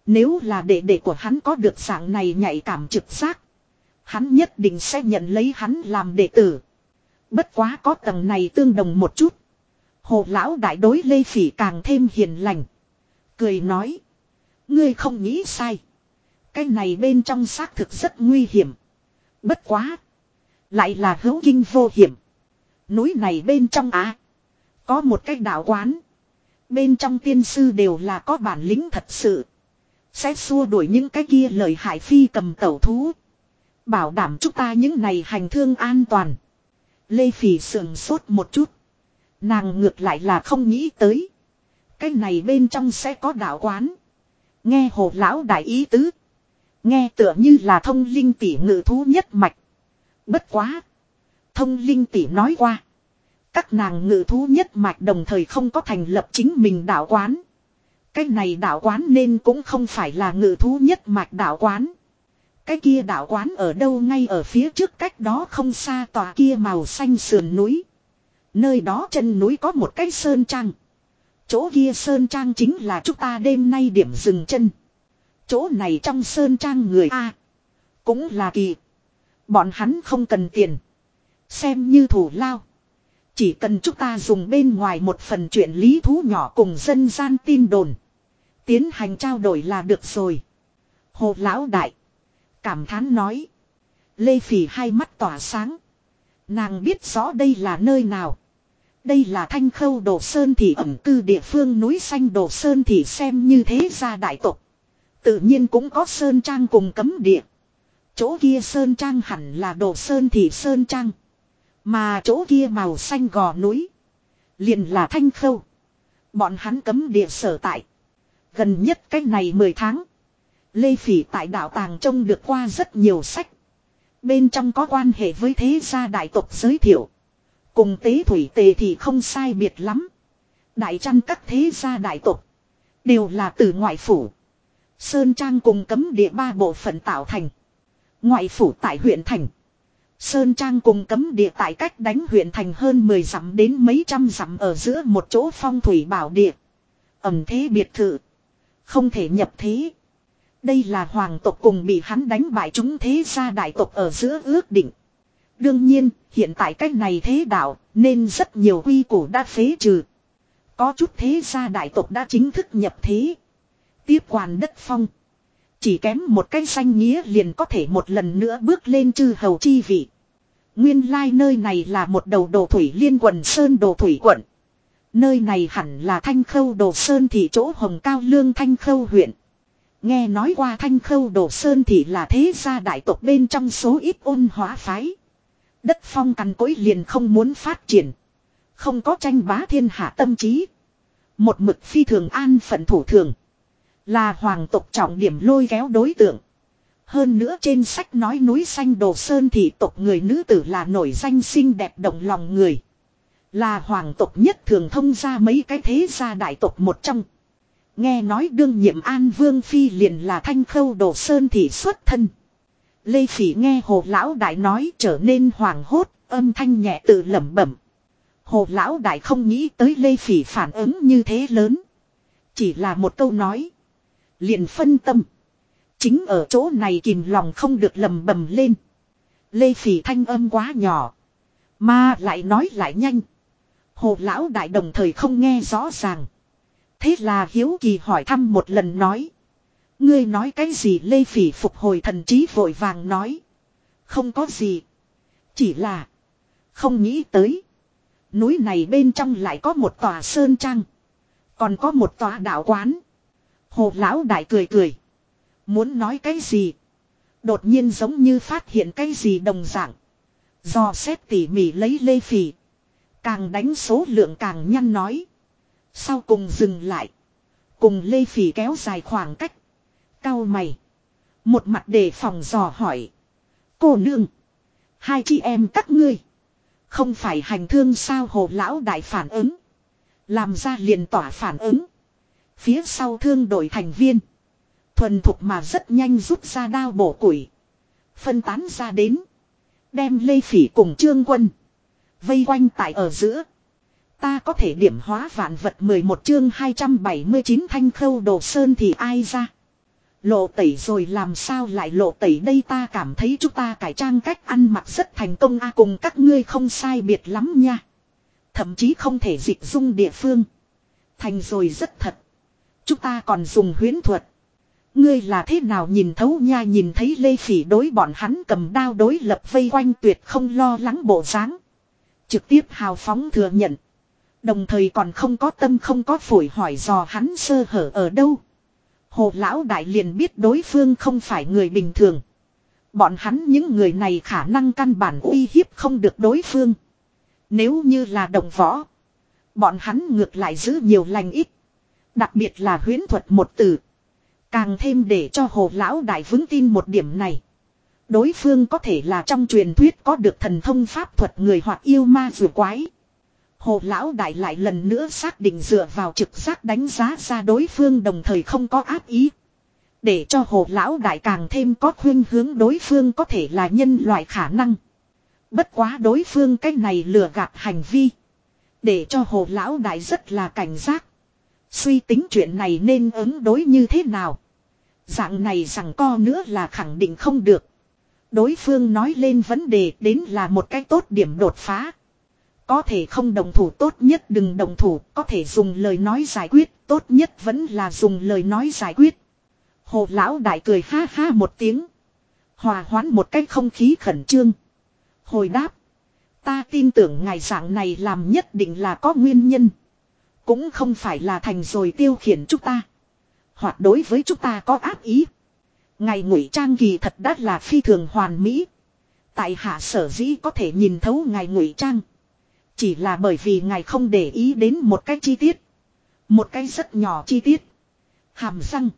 Nếu là đệ đệ của hắn có được dạng này nhạy cảm trực giác. Hắn nhất định sẽ nhận lấy hắn làm đệ tử. Bất quá có tầng này tương đồng một chút. Hồ lão đại đối Lê Phỉ càng thêm hiền lành. Cười nói. Ngươi không nghĩ sai. Cái này bên trong xác thực rất nguy hiểm. Bất quá. Lại là hữu kinh vô hiểm. Núi này bên trong á. Có một cái đạo quán. Bên trong tiên sư đều là có bản lĩnh thật sự. Sẽ xua đuổi những cái kia lời hại phi cầm tẩu thú. Bảo đảm chúng ta những này hành thương an toàn. Lê Phỉ sườn sốt một chút. Nàng ngược lại là không nghĩ tới. Cái này bên trong sẽ có đạo quán. Nghe hồ lão đại ý tứ. Nghe tựa như là thông linh tỷ ngự thú nhất mạch. Bất quá. Thông linh tỷ nói qua. Các nàng ngự thú nhất mạch đồng thời không có thành lập chính mình đạo quán. Cái này đạo quán nên cũng không phải là ngự thú nhất mạch đạo quán. Cái kia đạo quán ở đâu ngay ở phía trước cách đó không xa tòa kia màu xanh sườn núi. Nơi đó chân núi có một cái sơn trang. Chỗ kia sơn trang chính là chúng ta đêm nay điểm dừng chân. Chỗ này trong sơn trang người A. Cũng là kỳ. Bọn hắn không cần tiền. Xem như thủ lao. Chỉ cần chúng ta dùng bên ngoài một phần chuyện lý thú nhỏ cùng dân gian tin đồn. Tiến hành trao đổi là được rồi. Hồ lão đại. Cảm thán nói. Lê Phỉ hai mắt tỏa sáng. Nàng biết rõ đây là nơi nào. Đây là thanh khâu đồ sơn thì ẩm cư địa phương núi xanh đồ sơn thì xem như thế gia đại tộc. Tự nhiên cũng có sơn trang cùng cấm địa. Chỗ kia sơn trang hẳn là đồ sơn thì sơn trang. Mà chỗ kia màu xanh gò núi. liền là thanh khâu. Bọn hắn cấm địa sở tại. Gần nhất cách này 10 tháng. Lê Phỉ tại đạo tàng trông được qua rất nhiều sách. Bên trong có quan hệ với thế gia đại tộc giới thiệu. Cùng tế thủy tề thì không sai biệt lắm. Đại trăn các thế gia đại tộc. Đều là từ ngoại phủ. Sơn Trang cùng cấm địa ba bộ phận tạo thành. Ngoại phủ tại huyện thành. Sơn Trang cùng cấm địa tại cách đánh huyện thành hơn 10 dặm đến mấy trăm dặm ở giữa một chỗ phong thủy bảo địa. Ẩm thế biệt thự. Không thể nhập thế. Đây là hoàng tộc cùng bị hắn đánh bại chúng thế gia đại tộc ở giữa ước định. Đương nhiên, hiện tại cách này thế đạo, nên rất nhiều quy củ đã phế trừ. Có chút thế gia đại tộc đã chính thức nhập thế. Tiếp quản đất phong. Chỉ kém một cái danh nghĩa liền có thể một lần nữa bước lên chư hầu chi vị. Nguyên lai like nơi này là một đầu đồ thủy liên quần sơn đồ thủy quận. Nơi này hẳn là thanh khâu đồ sơn thị chỗ hồng cao lương thanh khâu huyện. Nghe nói qua thanh khâu đồ sơn thị là thế gia đại tộc bên trong số ít ôn hóa phái. Đất phong cằn cối liền không muốn phát triển. Không có tranh bá thiên hạ tâm trí. Một mực phi thường an phận thủ thường. Là hoàng tộc trọng điểm lôi kéo đối tượng. Hơn nữa trên sách nói núi xanh đồ sơn thì tộc người nữ tử là nổi danh xinh đẹp động lòng người. Là hoàng tộc nhất thường thông ra mấy cái thế gia đại tộc một trong. Nghe nói đương nhiệm an vương phi liền là thanh khâu đồ sơn thì xuất thân. Lê Phỉ nghe hồ lão đại nói trở nên hoàng hốt, âm thanh nhẹ tự lẩm bẩm. Hồ lão đại không nghĩ tới Lê Phỉ phản ứng như thế lớn. Chỉ là một câu nói. Liền phân tâm. Chính ở chỗ này kìm lòng không được lầm bầm lên. Lê Phỉ thanh âm quá nhỏ. Mà lại nói lại nhanh. Hồ lão đại đồng thời không nghe rõ ràng. Thế là hiếu kỳ hỏi thăm một lần nói. Ngươi nói cái gì Lê Phỉ phục hồi thần trí vội vàng nói. Không có gì. Chỉ là. Không nghĩ tới. Núi này bên trong lại có một tòa sơn trang. Còn có một tòa đạo quán. Hồ lão đại cười cười. Muốn nói cái gì? Đột nhiên giống như phát hiện cái gì đồng dạng. Do xét tỉ mỉ lấy lê phì Càng đánh số lượng càng nhăn nói. Sau cùng dừng lại. Cùng lê phì kéo dài khoảng cách. Cao mày. Một mặt đề phòng dò hỏi. Cô nương. Hai chị em các ngươi. Không phải hành thương sao hồ lão đại phản ứng. Làm ra liền tỏa phản ứng. Phía sau thương đội thành viên. Thuần thục mà rất nhanh rút ra đao bổ củi. Phân tán ra đến. Đem Lê Phỉ cùng Trương Quân. Vây quanh tại ở giữa. Ta có thể điểm hóa vạn vật 11 chương 279 thanh khâu đồ sơn thì ai ra. Lộ tẩy rồi làm sao lại lộ tẩy đây ta cảm thấy chúng ta cải trang cách ăn mặc rất thành công a à, cùng các ngươi không sai biệt lắm nha. Thậm chí không thể dịch dung địa phương. Thành rồi rất thật. Chúng ta còn dùng huyến thuật. Ngươi là thế nào nhìn thấu nha nhìn thấy Lê Phỉ đối bọn hắn cầm đao đối lập vây quanh tuyệt không lo lắng bộ dáng Trực tiếp hào phóng thừa nhận. Đồng thời còn không có tâm không có phổi hỏi dò hắn sơ hở ở đâu. Hồ lão đại liền biết đối phương không phải người bình thường. Bọn hắn những người này khả năng căn bản uy hiếp không được đối phương. Nếu như là đồng võ. Bọn hắn ngược lại giữ nhiều lành ít. Đặc biệt là huyến thuật một từ. Càng thêm để cho hồ lão đại vững tin một điểm này. Đối phương có thể là trong truyền thuyết có được thần thông pháp thuật người hoặc yêu ma vừa quái. Hồ lão đại lại lần nữa xác định dựa vào trực giác đánh giá ra đối phương đồng thời không có áp ý. Để cho hồ lão đại càng thêm có khuyên hướng đối phương có thể là nhân loại khả năng. Bất quá đối phương cái này lừa gạt hành vi. Để cho hồ lão đại rất là cảnh giác. Suy tính chuyện này nên ứng đối như thế nào. Dạng này rằng co nữa là khẳng định không được. Đối phương nói lên vấn đề đến là một cái tốt điểm đột phá. Có thể không đồng thủ tốt nhất đừng đồng thủ, có thể dùng lời nói giải quyết, tốt nhất vẫn là dùng lời nói giải quyết. Hồ lão đại cười ha ha một tiếng. Hòa hoãn một cách không khí khẩn trương. Hồi đáp. Ta tin tưởng ngài dạng này làm nhất định là có nguyên nhân. Cũng không phải là thành rồi tiêu khiển chúng ta. Hoặc đối với chúng ta có ác ý. Ngài ngụy trang kỳ thật đắt là phi thường hoàn mỹ. Tại hạ sở dĩ có thể nhìn thấu ngài ngụy trang. Chỉ là bởi vì ngài không để ý đến một cái chi tiết. Một cái rất nhỏ chi tiết. Hàm răng.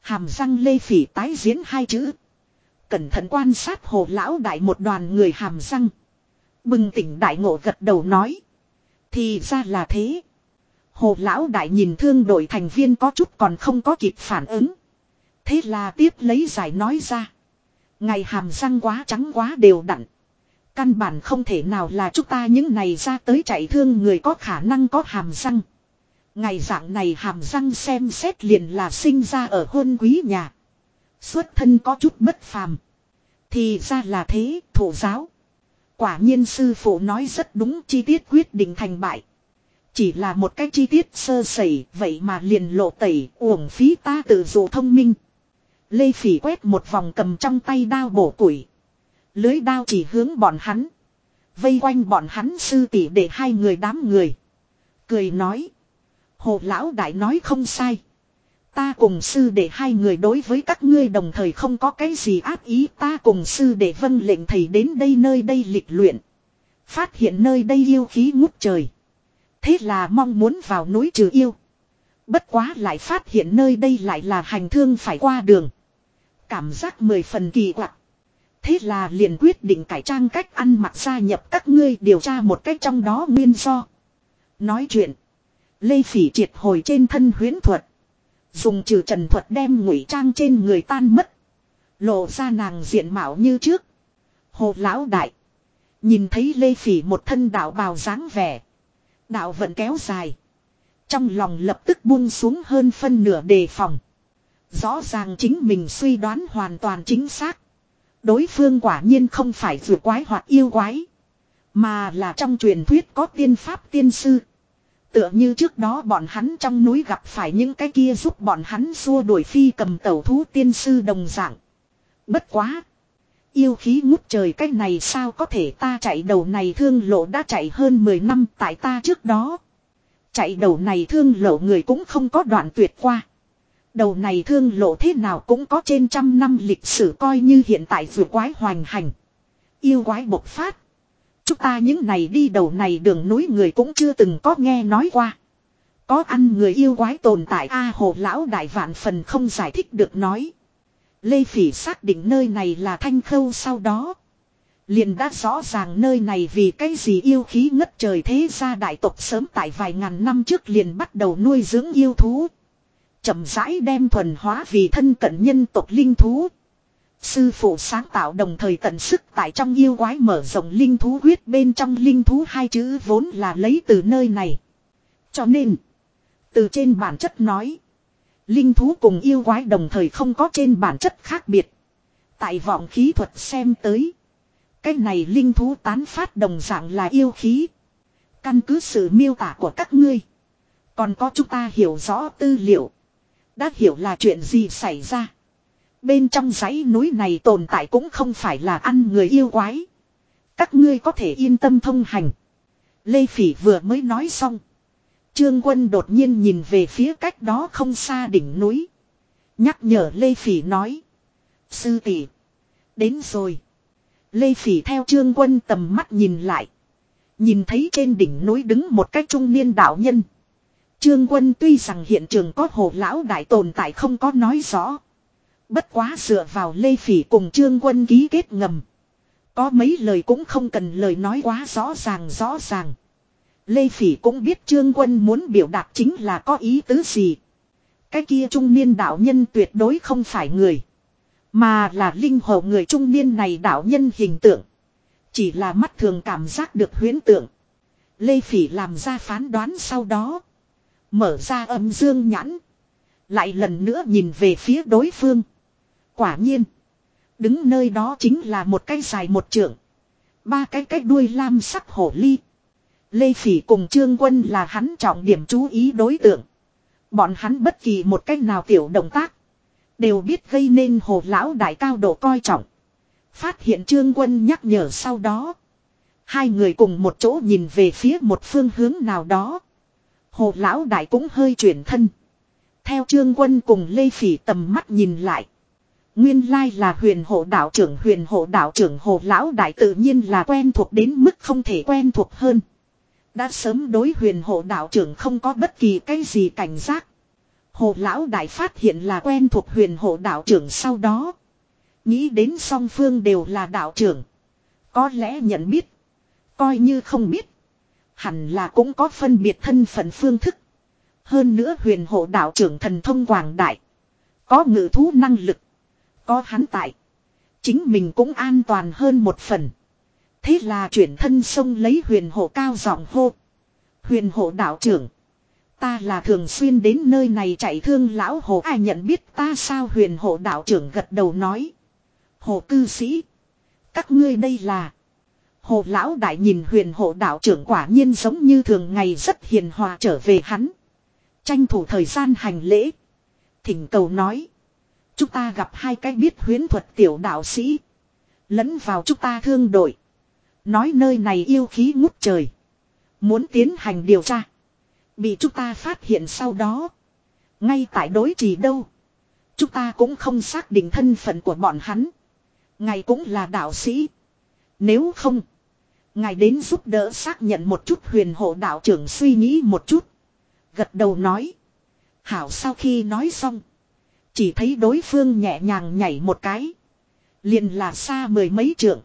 Hàm răng lê phỉ tái diễn hai chữ. Cẩn thận quan sát hồ lão đại một đoàn người hàm răng. Bừng tỉnh đại ngộ gật đầu nói. Thì ra là thế. Hồ lão đại nhìn thương đội thành viên có chút còn không có kịp phản ứng. Thế là tiếp lấy giải nói ra. Ngày hàm răng quá trắng quá đều đặn. Căn bản không thể nào là chúng ta những này ra tới chạy thương người có khả năng có hàm răng. Ngày dạng này hàm răng xem xét liền là sinh ra ở hôn quý nhà. Xuất thân có chút bất phàm. Thì ra là thế, thủ giáo. Quả nhiên sư phụ nói rất đúng chi tiết quyết định thành bại. Chỉ là một cái chi tiết sơ sẩy, vậy mà liền lộ tẩy, uổng phí ta tự dụ thông minh. Lê Phỉ quét một vòng cầm trong tay đao bổ củi. Lưới đao chỉ hướng bọn hắn. Vây quanh bọn hắn sư tỷ để hai người đám người. Cười nói. Hồ lão đại nói không sai. Ta cùng sư để hai người đối với các ngươi đồng thời không có cái gì ác ý ta cùng sư để vâng lệnh thầy đến đây nơi đây lịch luyện. Phát hiện nơi đây yêu khí ngút trời. Thế là mong muốn vào núi trừ yêu. Bất quá lại phát hiện nơi đây lại là hành thương phải qua đường. Cảm giác mười phần kỳ quặc. Thế là liền quyết định cải trang cách ăn mặc gia nhập các ngươi điều tra một cách trong đó nguyên do. Nói chuyện. Lê Phỉ triệt hồi trên thân huyến thuật. Dùng trừ trần thuật đem ngụy trang trên người tan mất. Lộ ra nàng diện mạo như trước. Hồ lão đại. Nhìn thấy Lê Phỉ một thân đạo bào dáng vẻ. Đạo vận kéo dài. Trong lòng lập tức buông xuống hơn phân nửa đề phòng. Rõ ràng chính mình suy đoán hoàn toàn chính xác. Đối phương quả nhiên không phải vừa quái hoặc yêu quái. Mà là trong truyền thuyết có tiên pháp tiên sư. Tựa như trước đó bọn hắn trong núi gặp phải những cái kia giúp bọn hắn xua đuổi phi cầm tẩu thú tiên sư đồng dạng. Bất quá. Yêu khí ngút trời cái này sao có thể ta chạy đầu này thương lộ đã chạy hơn 10 năm tại ta trước đó. Chạy đầu này thương lộ người cũng không có đoạn tuyệt qua. Đầu này thương lộ thế nào cũng có trên trăm năm lịch sử coi như hiện tại vừa quái hoành hành. Yêu quái bộc phát. Chúng ta những này đi đầu này đường núi người cũng chưa từng có nghe nói qua. Có ăn người yêu quái tồn tại A hồ lão đại vạn phần không giải thích được nói. Lê Phỉ xác định nơi này là thanh khâu sau đó. Liền đã rõ ràng nơi này vì cái gì yêu khí ngất trời thế ra đại tộc sớm tại vài ngàn năm trước liền bắt đầu nuôi dưỡng yêu thú. chậm rãi đem thuần hóa vì thân cận nhân tộc linh thú. Sư phụ sáng tạo đồng thời tận sức tại trong yêu quái mở rộng linh thú huyết bên trong linh thú hai chữ vốn là lấy từ nơi này. Cho nên, từ trên bản chất nói, linh thú cùng yêu quái đồng thời không có trên bản chất khác biệt. Tại vọng khí thuật xem tới, cái này linh thú tán phát đồng dạng là yêu khí. Căn cứ sự miêu tả của các ngươi. Còn có chúng ta hiểu rõ tư liệu. Đã hiểu là chuyện gì xảy ra. Bên trong dãy núi này tồn tại cũng không phải là ăn người yêu quái. Các ngươi có thể yên tâm thông hành. Lê Phỉ vừa mới nói xong. Trương quân đột nhiên nhìn về phía cách đó không xa đỉnh núi. Nhắc nhở Lê Phỉ nói. Sư tỷ, Đến rồi. Lê Phỉ theo trương quân tầm mắt nhìn lại. Nhìn thấy trên đỉnh núi đứng một cách trung niên đạo nhân. Trương quân tuy rằng hiện trường có hồ lão đại tồn tại không có nói rõ. Bất quá dựa vào Lê Phỉ cùng Trương Quân ký kết ngầm. Có mấy lời cũng không cần lời nói quá rõ ràng rõ ràng. Lê Phỉ cũng biết Trương Quân muốn biểu đạt chính là có ý tứ gì. Cái kia trung niên đạo nhân tuyệt đối không phải người. Mà là linh hồn người trung niên này đạo nhân hình tượng. Chỉ là mắt thường cảm giác được huyến tượng. Lê Phỉ làm ra phán đoán sau đó. Mở ra âm dương nhãn. Lại lần nữa nhìn về phía đối phương. Quả nhiên. Đứng nơi đó chính là một cái dài một trượng. Ba cái cái đuôi lam sắc hổ ly. Lê Phỉ cùng Trương Quân là hắn trọng điểm chú ý đối tượng. Bọn hắn bất kỳ một cách nào tiểu động tác. Đều biết gây nên hồ lão đại cao độ coi trọng. Phát hiện Trương Quân nhắc nhở sau đó. Hai người cùng một chỗ nhìn về phía một phương hướng nào đó. Hồ lão đại cũng hơi chuyển thân. Theo Trương Quân cùng Lê Phỉ tầm mắt nhìn lại. Nguyên lai là huyền hộ đạo trưởng, huyền hộ đạo trưởng hồ lão đại tự nhiên là quen thuộc đến mức không thể quen thuộc hơn. Đã sớm đối huyền hộ đạo trưởng không có bất kỳ cái gì cảnh giác. Hồ lão đại phát hiện là quen thuộc huyền hộ đạo trưởng sau đó. Nghĩ đến song phương đều là đạo trưởng. Có lẽ nhận biết. Coi như không biết. Hẳn là cũng có phân biệt thân phận phương thức. Hơn nữa huyền hộ đạo trưởng thần thông quảng đại. Có ngự thú năng lực. Có hắn tại. Chính mình cũng an toàn hơn một phần. Thế là chuyển thân sông lấy huyền hộ cao giọng hô. Huyền hộ đạo trưởng. Ta là thường xuyên đến nơi này chạy thương lão hồ ai nhận biết ta sao huyền hộ đạo trưởng gật đầu nói. Hồ cư sĩ. Các ngươi đây là. Hồ lão đại nhìn huyền hộ đạo trưởng quả nhiên giống như thường ngày rất hiền hòa trở về hắn. Tranh thủ thời gian hành lễ. Thỉnh cầu nói. Chúng ta gặp hai cái biết huyến thuật tiểu đạo sĩ. Lẫn vào chúng ta thương đội. Nói nơi này yêu khí ngút trời. Muốn tiến hành điều tra. Bị chúng ta phát hiện sau đó. Ngay tại đối trì đâu. Chúng ta cũng không xác định thân phận của bọn hắn. Ngài cũng là đạo sĩ. Nếu không. Ngài đến giúp đỡ xác nhận một chút huyền hộ đạo trưởng suy nghĩ một chút. Gật đầu nói. Hảo sau khi nói xong. Chỉ thấy đối phương nhẹ nhàng nhảy một cái. Liền là xa mười mấy trượng.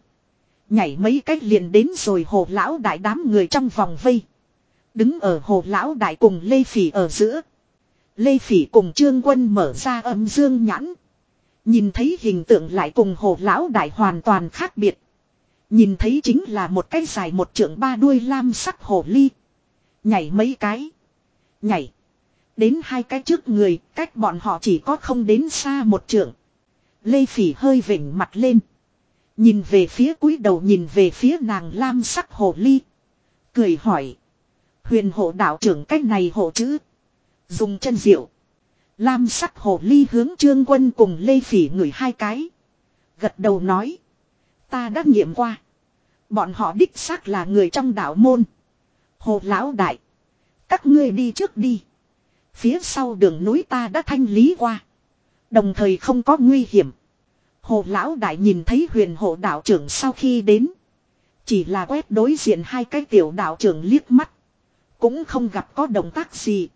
Nhảy mấy cách liền đến rồi hồ lão đại đám người trong vòng vây. Đứng ở hồ lão đại cùng Lê Phỉ ở giữa. Lê Phỉ cùng Trương Quân mở ra âm dương nhãn. Nhìn thấy hình tượng lại cùng hồ lão đại hoàn toàn khác biệt. Nhìn thấy chính là một cái dài một trượng ba đuôi lam sắc hồ ly. Nhảy mấy cái. Nhảy. Đến hai cái trước người, cách bọn họ chỉ có không đến xa một trượng. Lê Phỉ hơi vỉnh mặt lên. Nhìn về phía cúi đầu nhìn về phía nàng lam sắc hồ ly. Cười hỏi. Huyền hộ đạo trưởng cách này hộ chữ. Dùng chân diệu. Lam sắc hồ ly hướng trương quân cùng lê phỉ ngửi hai cái. Gật đầu nói. Ta đã nghiệm qua. Bọn họ đích xác là người trong đạo môn. Hồ lão đại. Các ngươi đi trước đi. Phía sau đường núi ta đã thanh lý qua. Đồng thời không có nguy hiểm. Hồ lão đại nhìn thấy huyền hộ đạo trưởng sau khi đến. Chỉ là quét đối diện hai cái tiểu đạo trưởng liếc mắt. Cũng không gặp có động tác gì.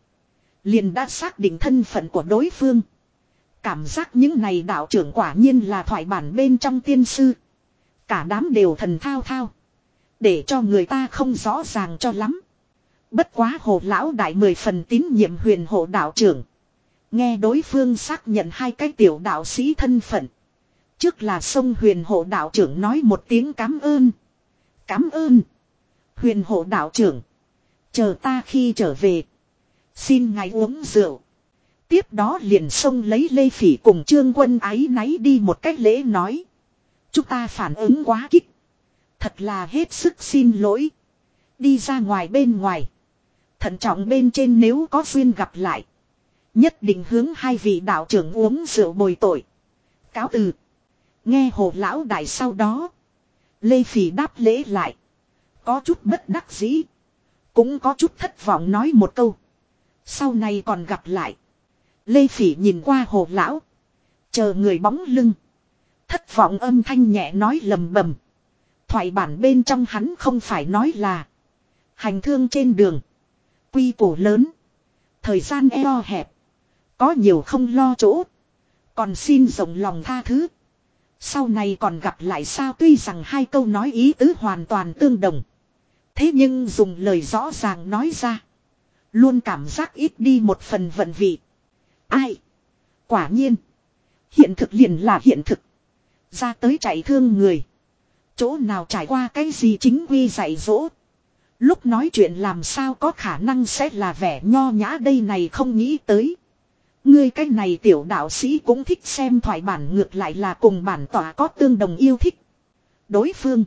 Liền đã xác định thân phận của đối phương. Cảm giác những này đạo trưởng quả nhiên là thoại bản bên trong tiên sư. Cả đám đều thần thao thao. Để cho người ta không rõ ràng cho lắm. Bất quá hồ lão đại mười phần tín nhiệm huyền hộ đạo trưởng. Nghe đối phương xác nhận hai cái tiểu đạo sĩ thân phận. Trước là sông huyền hộ đạo trưởng nói một tiếng cảm ơn. Cảm ơn. Huyền hộ đạo trưởng. Chờ ta khi trở về. Xin ngài uống rượu. Tiếp đó liền sông lấy lê phỉ cùng trương quân ái náy đi một cách lễ nói. Chúng ta phản ứng quá kích. Thật là hết sức xin lỗi. Đi ra ngoài bên ngoài. Thận trọng bên trên nếu có duyên gặp lại. Nhất định hướng hai vị đạo trưởng uống rượu bồi tội. Cáo từ. Nghe hồ lão đại sau đó. Lê Phỉ đáp lễ lại. Có chút bất đắc dĩ. Cũng có chút thất vọng nói một câu. Sau này còn gặp lại. Lê Phỉ nhìn qua hồ lão. Chờ người bóng lưng. Thất vọng âm thanh nhẹ nói lầm bầm. Thoại bản bên trong hắn không phải nói là. Hành thương trên đường. Quy cổ lớn. Thời gian eo hẹp. Có nhiều không lo chỗ. Còn xin rộng lòng tha thứ. Sau này còn gặp lại sao tuy rằng hai câu nói ý tứ hoàn toàn tương đồng. Thế nhưng dùng lời rõ ràng nói ra. Luôn cảm giác ít đi một phần vận vị. Ai? Quả nhiên. Hiện thực liền là hiện thực. Ra tới chạy thương người. Chỗ nào trải qua cái gì chính quy dạy dỗ. Lúc nói chuyện làm sao có khả năng sẽ là vẻ nho nhã đây này không nghĩ tới. Ngươi cái này tiểu đạo sĩ cũng thích xem thoại bản ngược lại là cùng bản tỏa có tương đồng yêu thích. Đối phương.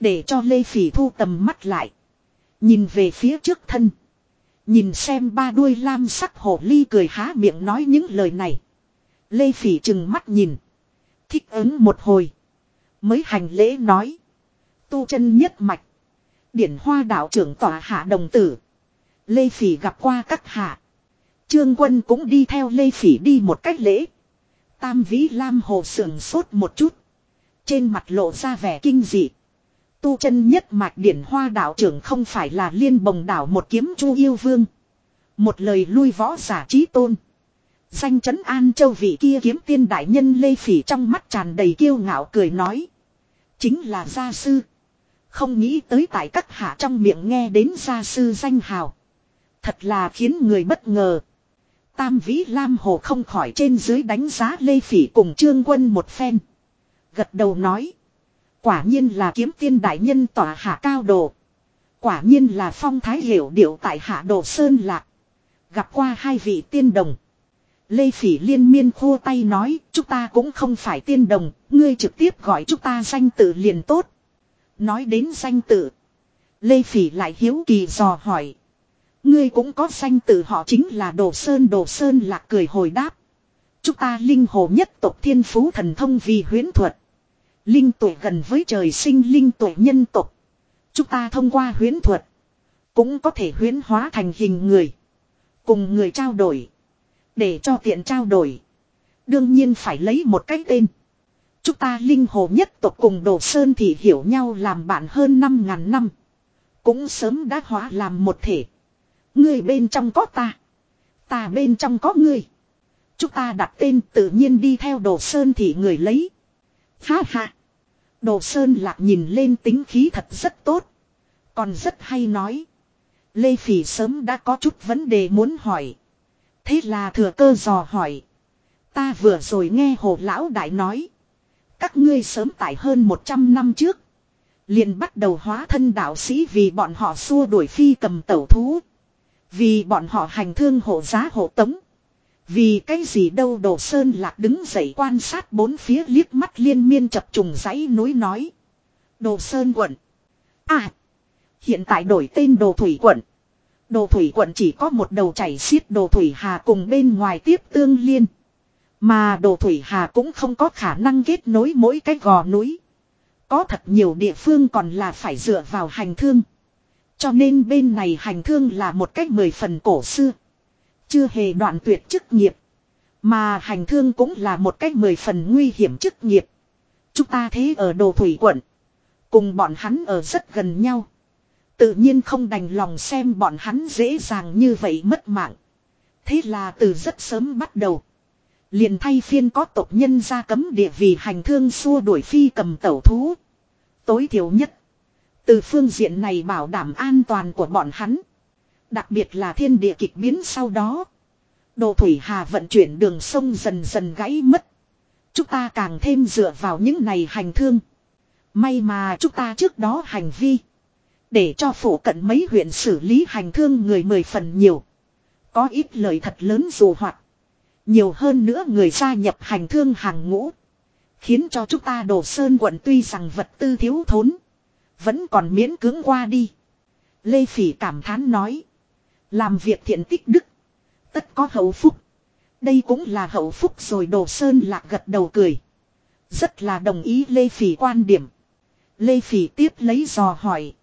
Để cho Lê Phỉ thu tầm mắt lại. Nhìn về phía trước thân. Nhìn xem ba đuôi lam sắc hổ ly cười há miệng nói những lời này. Lê Phỉ chừng mắt nhìn. Thích ứng một hồi. Mới hành lễ nói. Tu chân nhất mạch. Điển hoa đạo trưởng tòa hạ đồng tử. Lê Phỉ gặp qua các hạ. Trương quân cũng đi theo Lê Phỉ đi một cách lễ. Tam vĩ lam hồ sườn sốt một chút. Trên mặt lộ ra vẻ kinh dị. Tu chân nhất mạch điển hoa đạo trưởng không phải là liên bồng đảo một kiếm chu yêu vương. Một lời lui võ giả trí tôn. Danh chấn an châu vị kia kiếm tiên đại nhân Lê Phỉ trong mắt tràn đầy kiêu ngạo cười nói. Chính là gia sư. Không nghĩ tới tại các hạ trong miệng nghe đến gia sư danh hào. Thật là khiến người bất ngờ. Tam Vĩ Lam Hồ không khỏi trên dưới đánh giá Lê Phỉ cùng Trương Quân một phen. Gật đầu nói. Quả nhiên là kiếm tiên đại nhân tỏa hạ cao độ Quả nhiên là phong thái hiểu điệu tại hạ đồ Sơn Lạc. Gặp qua hai vị tiên đồng. Lê Phỉ liên miên khua tay nói, chúng ta cũng không phải tiên đồng, ngươi trực tiếp gọi chúng ta danh tự liền tốt. Nói đến danh tự. Lê Phỉ lại hiếu kỳ dò hỏi. Ngươi cũng có danh tự họ chính là Đồ Sơn Đồ Sơn lạc cười hồi đáp. Chúng ta linh hồ nhất tộc thiên phú thần thông vì huyến thuật. Linh tuổi gần với trời sinh linh tuổi nhân tộc. Chúng ta thông qua huyến thuật. Cũng có thể huyến hóa thành hình người. Cùng người trao đổi. Để cho tiện trao đổi. Đương nhiên phải lấy một cái tên. Chúng ta linh hồ nhất tộc cùng Đồ Sơn thì hiểu nhau làm bạn hơn 5.000 năm. Cũng sớm đã hóa làm một thể. Ngươi bên trong có ta. Ta bên trong có ngươi. Chúng ta đặt tên tự nhiên đi theo Đồ Sơn thì người lấy. Ha ha. Đồ Sơn lạc nhìn lên tính khí thật rất tốt. Còn rất hay nói. Lê Phỉ sớm đã có chút vấn đề muốn hỏi. Thế là thừa cơ dò hỏi. Ta vừa rồi nghe hồ lão đại nói. Các ngươi sớm tại hơn 100 năm trước. liền bắt đầu hóa thân đạo sĩ vì bọn họ xua đuổi phi cầm tẩu thú. Vì bọn họ hành thương hộ giá hộ tống. Vì cái gì đâu Đồ Sơn Lạc đứng dậy quan sát bốn phía liếc mắt liên miên chập trùng dãy núi nói. Đồ Sơn quận. À. Hiện tại đổi tên Đồ Thủy quận. Đồ Thủy quận chỉ có một đầu chảy xiết Đồ Thủy Hà cùng bên ngoài tiếp tương liên. Mà Đồ Thủy Hà cũng không có khả năng kết nối mỗi cái gò núi. Có thật nhiều địa phương còn là phải dựa vào hành thương. Cho nên bên này hành thương là một cách mười phần cổ xưa. Chưa hề đoạn tuyệt chức nghiệp. Mà hành thương cũng là một cách mười phần nguy hiểm chức nghiệp. Chúng ta thế ở đồ thủy quận. Cùng bọn hắn ở rất gần nhau. Tự nhiên không đành lòng xem bọn hắn dễ dàng như vậy mất mạng. Thế là từ rất sớm bắt đầu. Liền thay phiên có tộc nhân ra cấm địa vì hành thương xua đuổi phi cầm tẩu thú. Tối thiểu nhất. Từ phương diện này bảo đảm an toàn của bọn hắn. Đặc biệt là thiên địa kịch biến sau đó. Đồ thủy hà vận chuyển đường sông dần dần gãy mất. Chúng ta càng thêm dựa vào những này hành thương. May mà chúng ta trước đó hành vi. Để cho phủ cận mấy huyện xử lý hành thương người mười phần nhiều. Có ít lời thật lớn dù hoạt. Nhiều hơn nữa người gia nhập hành thương hàng ngũ. Khiến cho chúng ta đổ sơn quận tuy rằng vật tư thiếu thốn. Vẫn còn miễn cưỡng qua đi. Lê Phỉ cảm thán nói. Làm việc thiện tích đức. Tất có hậu phúc. Đây cũng là hậu phúc rồi đồ sơn lạc gật đầu cười. Rất là đồng ý Lê Phỉ quan điểm. Lê Phỉ tiếp lấy dò hỏi.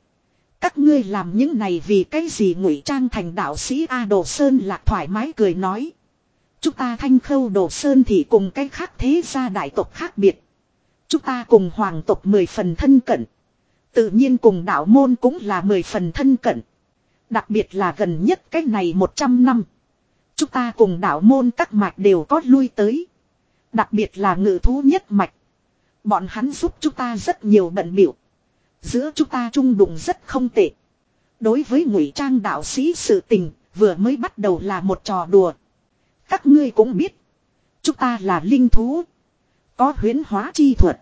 Các ngươi làm những này vì cái gì ngụy trang thành đạo sĩ A Đồ Sơn lạc thoải mái cười nói. Chúng ta thanh khâu, Đồ Sơn thì cùng cái khác thế gia đại tộc khác biệt. Chúng ta cùng hoàng tộc mười phần thân cận. Tự nhiên cùng đạo môn cũng là mười phần thân cận. Đặc biệt là gần nhất cách này 100 năm. Chúng ta cùng đạo môn các mạch đều có lui tới. Đặc biệt là ngự thú nhất mạch. Bọn hắn giúp chúng ta rất nhiều bận biểu. Giữa chúng ta chung đụng rất không tệ. Đối với ngụy trang đạo sĩ sự tình, vừa mới bắt đầu là một trò đùa. Các ngươi cũng biết. Chúng ta là linh thú. Có huyến hóa chi thuật.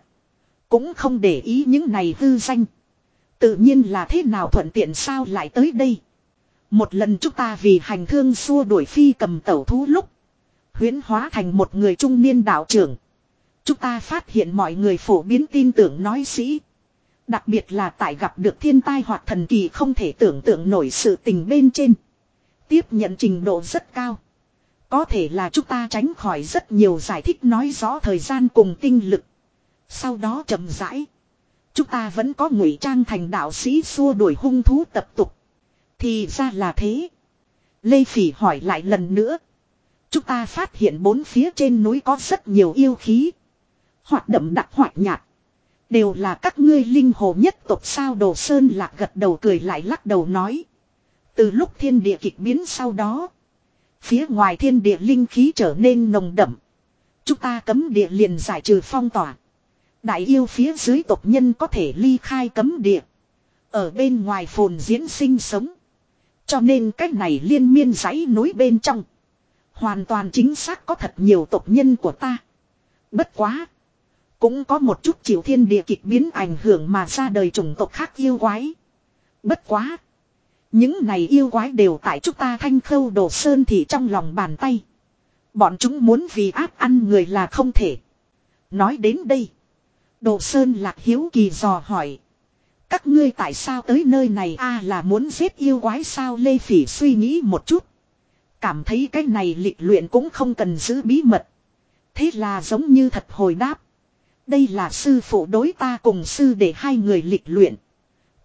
Cũng không để ý những này hư danh. Tự nhiên là thế nào thuận tiện sao lại tới đây. Một lần chúng ta vì hành thương xua đuổi phi cầm tẩu thú lúc. Huyến hóa thành một người trung niên đạo trưởng. Chúng ta phát hiện mọi người phổ biến tin tưởng nói sĩ. Đặc biệt là tại gặp được thiên tai hoặc thần kỳ không thể tưởng tượng nổi sự tình bên trên. Tiếp nhận trình độ rất cao. Có thể là chúng ta tránh khỏi rất nhiều giải thích nói rõ thời gian cùng tinh lực. Sau đó chậm rãi. Chúng ta vẫn có ngụy trang thành đạo sĩ xua đuổi hung thú tập tục. Thì ra là thế. Lê Phỉ hỏi lại lần nữa. Chúng ta phát hiện bốn phía trên núi có rất nhiều yêu khí. Hoạt đậm đặc hoạt nhạt. Đều là các ngươi linh hồ nhất tộc sao đồ sơn lạc gật đầu cười lại lắc đầu nói. Từ lúc thiên địa kịch biến sau đó. Phía ngoài thiên địa linh khí trở nên nồng đậm. Chúng ta cấm địa liền giải trừ phong tỏa. Đại yêu phía dưới tộc nhân có thể ly khai cấm địa. Ở bên ngoài phồn diễn sinh sống. Cho nên cách này liên miên dãy núi bên trong. Hoàn toàn chính xác có thật nhiều tộc nhân của ta. Bất quá. Cũng có một chút chịu thiên địa kịch biến ảnh hưởng mà ra đời chủng tộc khác yêu quái. Bất quá. Những này yêu quái đều tại chúng ta thanh khâu đồ sơn thì trong lòng bàn tay. Bọn chúng muốn vì áp ăn người là không thể. Nói đến đây. Đồ sơn lạc hiếu kỳ dò hỏi. Các ngươi tại sao tới nơi này a là muốn giết yêu quái sao Lê Phỉ suy nghĩ một chút. Cảm thấy cái này lịch luyện cũng không cần giữ bí mật. Thế là giống như thật hồi đáp. Đây là sư phụ đối ta cùng sư để hai người lịch luyện.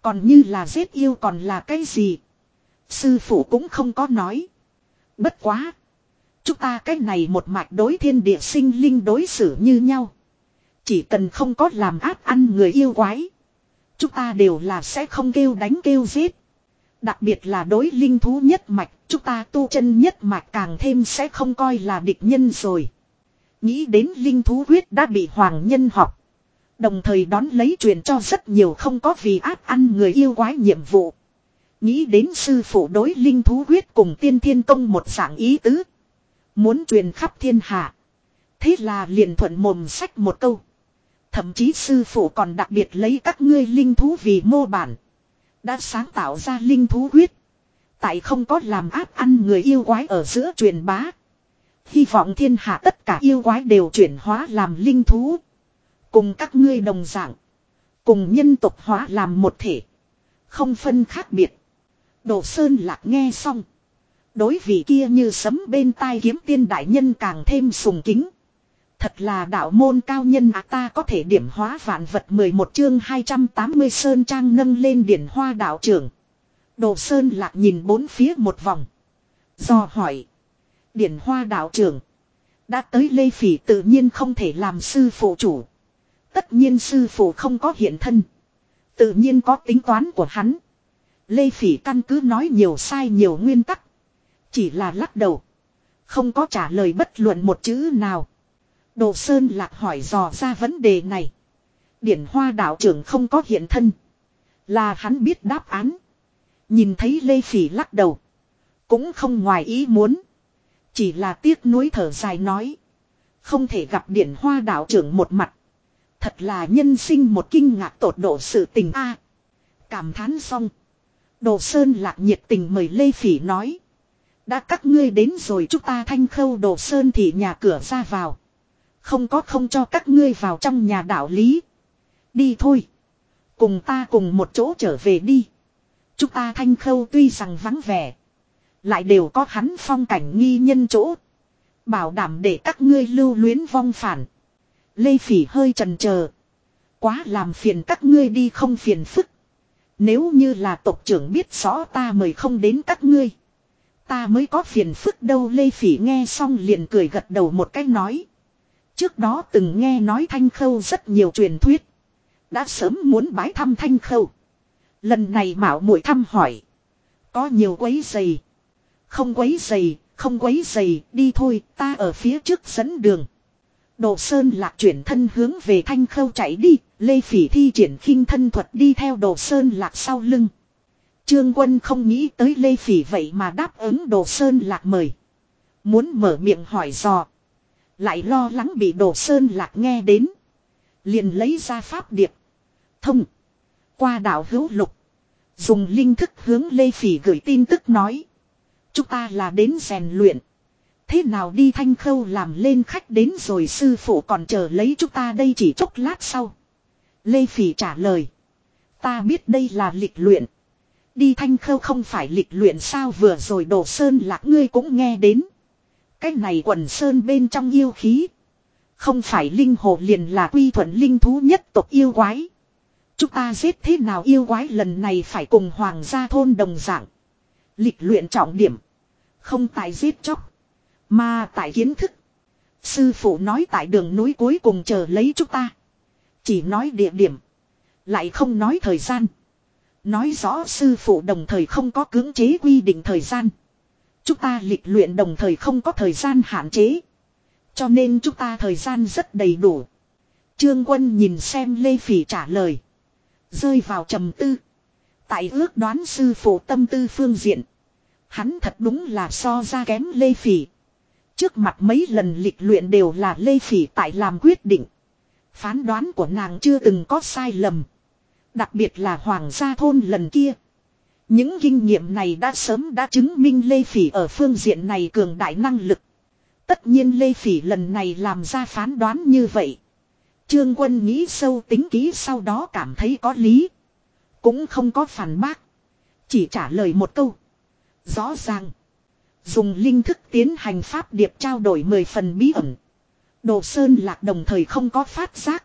Còn như là giết yêu còn là cái gì? Sư phụ cũng không có nói. Bất quá. Chúng ta cái này một mạch đối thiên địa sinh linh đối xử như nhau. Chỉ cần không có làm áp ăn người yêu quái. Chúng ta đều là sẽ không kêu đánh kêu giết. Đặc biệt là đối linh thú nhất mạch, chúng ta tu chân nhất mạch càng thêm sẽ không coi là địch nhân rồi. Nghĩ đến linh thú huyết đã bị hoàng nhân học. Đồng thời đón lấy truyền cho rất nhiều không có vì áp ăn người yêu quái nhiệm vụ. Nghĩ đến sư phụ đối linh thú huyết cùng tiên thiên công một dạng ý tứ. Muốn truyền khắp thiên hạ. Thế là liền thuận mồm sách một câu. Thậm chí sư phụ còn đặc biệt lấy các ngươi linh thú vì mô bản. Đã sáng tạo ra linh thú huyết. Tại không có làm áp ăn người yêu quái ở giữa truyền bá. Hy vọng thiên hạ tất cả yêu quái đều chuyển hóa làm linh thú. Cùng các ngươi đồng dạng. Cùng nhân tộc hóa làm một thể. Không phân khác biệt. Đồ Sơn Lạc nghe xong. Đối vị kia như sấm bên tai kiếm tiên đại nhân càng thêm sùng kính. Thật là đạo môn cao nhân à ta có thể điểm hóa vạn vật 11 chương 280 Sơn Trang nâng lên điển hoa đạo trưởng. Đồ Sơn Lạc nhìn bốn phía một vòng. Do hỏi. Điển hoa đạo trưởng. Đã tới Lê Phỉ tự nhiên không thể làm sư phụ chủ. Tất nhiên sư phụ không có hiện thân. Tự nhiên có tính toán của hắn. Lê Phỉ căn cứ nói nhiều sai nhiều nguyên tắc. Chỉ là lắc đầu. Không có trả lời bất luận một chữ nào. Đồ Sơn Lạc hỏi dò ra vấn đề này. Điển hoa đạo trưởng không có hiện thân. Là hắn biết đáp án. Nhìn thấy Lê Phỉ lắc đầu. Cũng không ngoài ý muốn. Chỉ là tiếc nuối thở dài nói. Không thể gặp điển hoa đạo trưởng một mặt. Thật là nhân sinh một kinh ngạc tột độ sự tình a. cảm thán xong. Đồ Sơn lạc nhiệt tình mời Lê Phỉ nói. Đã các ngươi đến rồi chúng ta thanh khâu đồ Sơn thì nhà cửa ra vào. Không có không cho các ngươi vào trong nhà đạo lý. Đi thôi. Cùng ta cùng một chỗ trở về đi. Chúng ta thanh khâu tuy rằng vắng vẻ. Lại đều có hắn phong cảnh nghi nhân chỗ. Bảo đảm để các ngươi lưu luyến vong phản. Lê Phỉ hơi trần chờ Quá làm phiền các ngươi đi không phiền phức. Nếu như là tộc trưởng biết rõ ta mời không đến các ngươi. Ta mới có phiền phức đâu Lê Phỉ nghe xong liền cười gật đầu một cách nói. Trước đó từng nghe nói Thanh Khâu rất nhiều truyền thuyết. Đã sớm muốn bái thăm Thanh Khâu. Lần này mạo muội thăm hỏi. Có nhiều quấy giày. Không quấy giày, không quấy giày, đi thôi, ta ở phía trước dẫn đường. Đồ Sơn lạc chuyển thân hướng về Thanh Khâu chạy đi, Lê Phỉ thi triển khinh thân thuật đi theo Đồ Sơn lạc sau lưng. Trương quân không nghĩ tới Lê Phỉ vậy mà đáp ứng Đồ Sơn lạc mời. Muốn mở miệng hỏi dò. Lại lo lắng bị Đồ Sơn lạc nghe đến. Liền lấy ra pháp điệp. Thông. Qua đảo hữu lục. Dùng linh thức hướng Lê Phỉ gửi tin tức nói. Chúng ta là đến rèn luyện. Thế nào đi thanh khâu làm lên khách đến rồi sư phụ còn chờ lấy chúng ta đây chỉ chốc lát sau. Lê Phỉ trả lời. Ta biết đây là lịch luyện. Đi thanh khâu không phải lịch luyện sao vừa rồi đổ sơn lạc ngươi cũng nghe đến. Cái này quần sơn bên trong yêu khí. Không phải linh hồ liền là quy thuận linh thú nhất tộc yêu quái. Chúng ta giết thế nào yêu quái lần này phải cùng hoàng gia thôn đồng dạng. Lịch luyện trọng điểm. Không tại giết chóc. Mà tại kiến thức. Sư phụ nói tại đường núi cuối cùng chờ lấy chúng ta. Chỉ nói địa điểm. Lại không nói thời gian. Nói rõ sư phụ đồng thời không có cưỡng chế quy định thời gian. Chúng ta lịch luyện đồng thời không có thời gian hạn chế. Cho nên chúng ta thời gian rất đầy đủ. Trương quân nhìn xem Lê Phỉ trả lời. Rơi vào trầm tư. Tại ước đoán sư phụ tâm tư phương diện. Hắn thật đúng là so ra kém Lê Phỉ. Trước mặt mấy lần lịch luyện đều là Lê Phỉ tại làm quyết định. Phán đoán của nàng chưa từng có sai lầm. Đặc biệt là Hoàng gia thôn lần kia. Những kinh nghiệm này đã sớm đã chứng minh Lê Phỉ ở phương diện này cường đại năng lực. Tất nhiên Lê Phỉ lần này làm ra phán đoán như vậy. Trương quân nghĩ sâu tính kỹ sau đó cảm thấy có lý. Cũng không có phản bác. Chỉ trả lời một câu. Rõ ràng. Dùng linh thức tiến hành pháp điệp trao đổi 10 phần bí ẩn. Đồ Sơn Lạc đồng thời không có phát giác.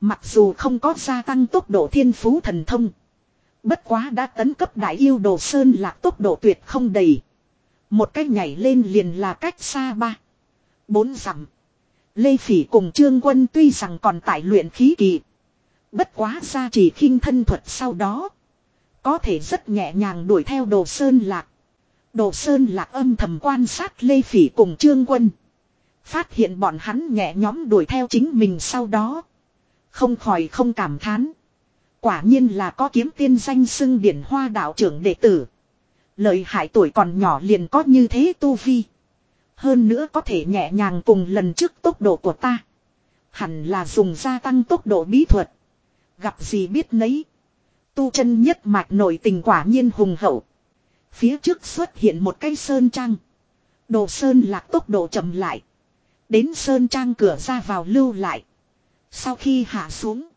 Mặc dù không có gia tăng tốc độ thiên phú thần thông. Bất quá đã tấn cấp đại yêu Đồ Sơn Lạc tốc độ tuyệt không đầy. Một cách nhảy lên liền là cách xa ba. Bốn dặm. Lê Phỉ cùng Trương Quân tuy rằng còn tại luyện khí kỳ. Bất quá ra chỉ khinh thân thuật sau đó. Có thể rất nhẹ nhàng đuổi theo Đồ Sơn Lạc. Đồ Sơn lạc âm thầm quan sát Lê Phỉ cùng Trương Quân. Phát hiện bọn hắn nhẹ nhóm đuổi theo chính mình sau đó. Không khỏi không cảm thán. Quả nhiên là có kiếm tiên danh xưng điển hoa đạo trưởng đệ tử. Lợi hại tuổi còn nhỏ liền có như thế tu vi. Hơn nữa có thể nhẹ nhàng cùng lần trước tốc độ của ta. Hẳn là dùng gia tăng tốc độ bí thuật. Gặp gì biết nấy. Tu chân nhất mạch nổi tình quả nhiên hùng hậu. Phía trước xuất hiện một cây sơn trang. Đồ Sơn Lạc tốc độ chậm lại. Đến Sơn Trang cửa ra vào lưu lại. Sau khi hạ xuống.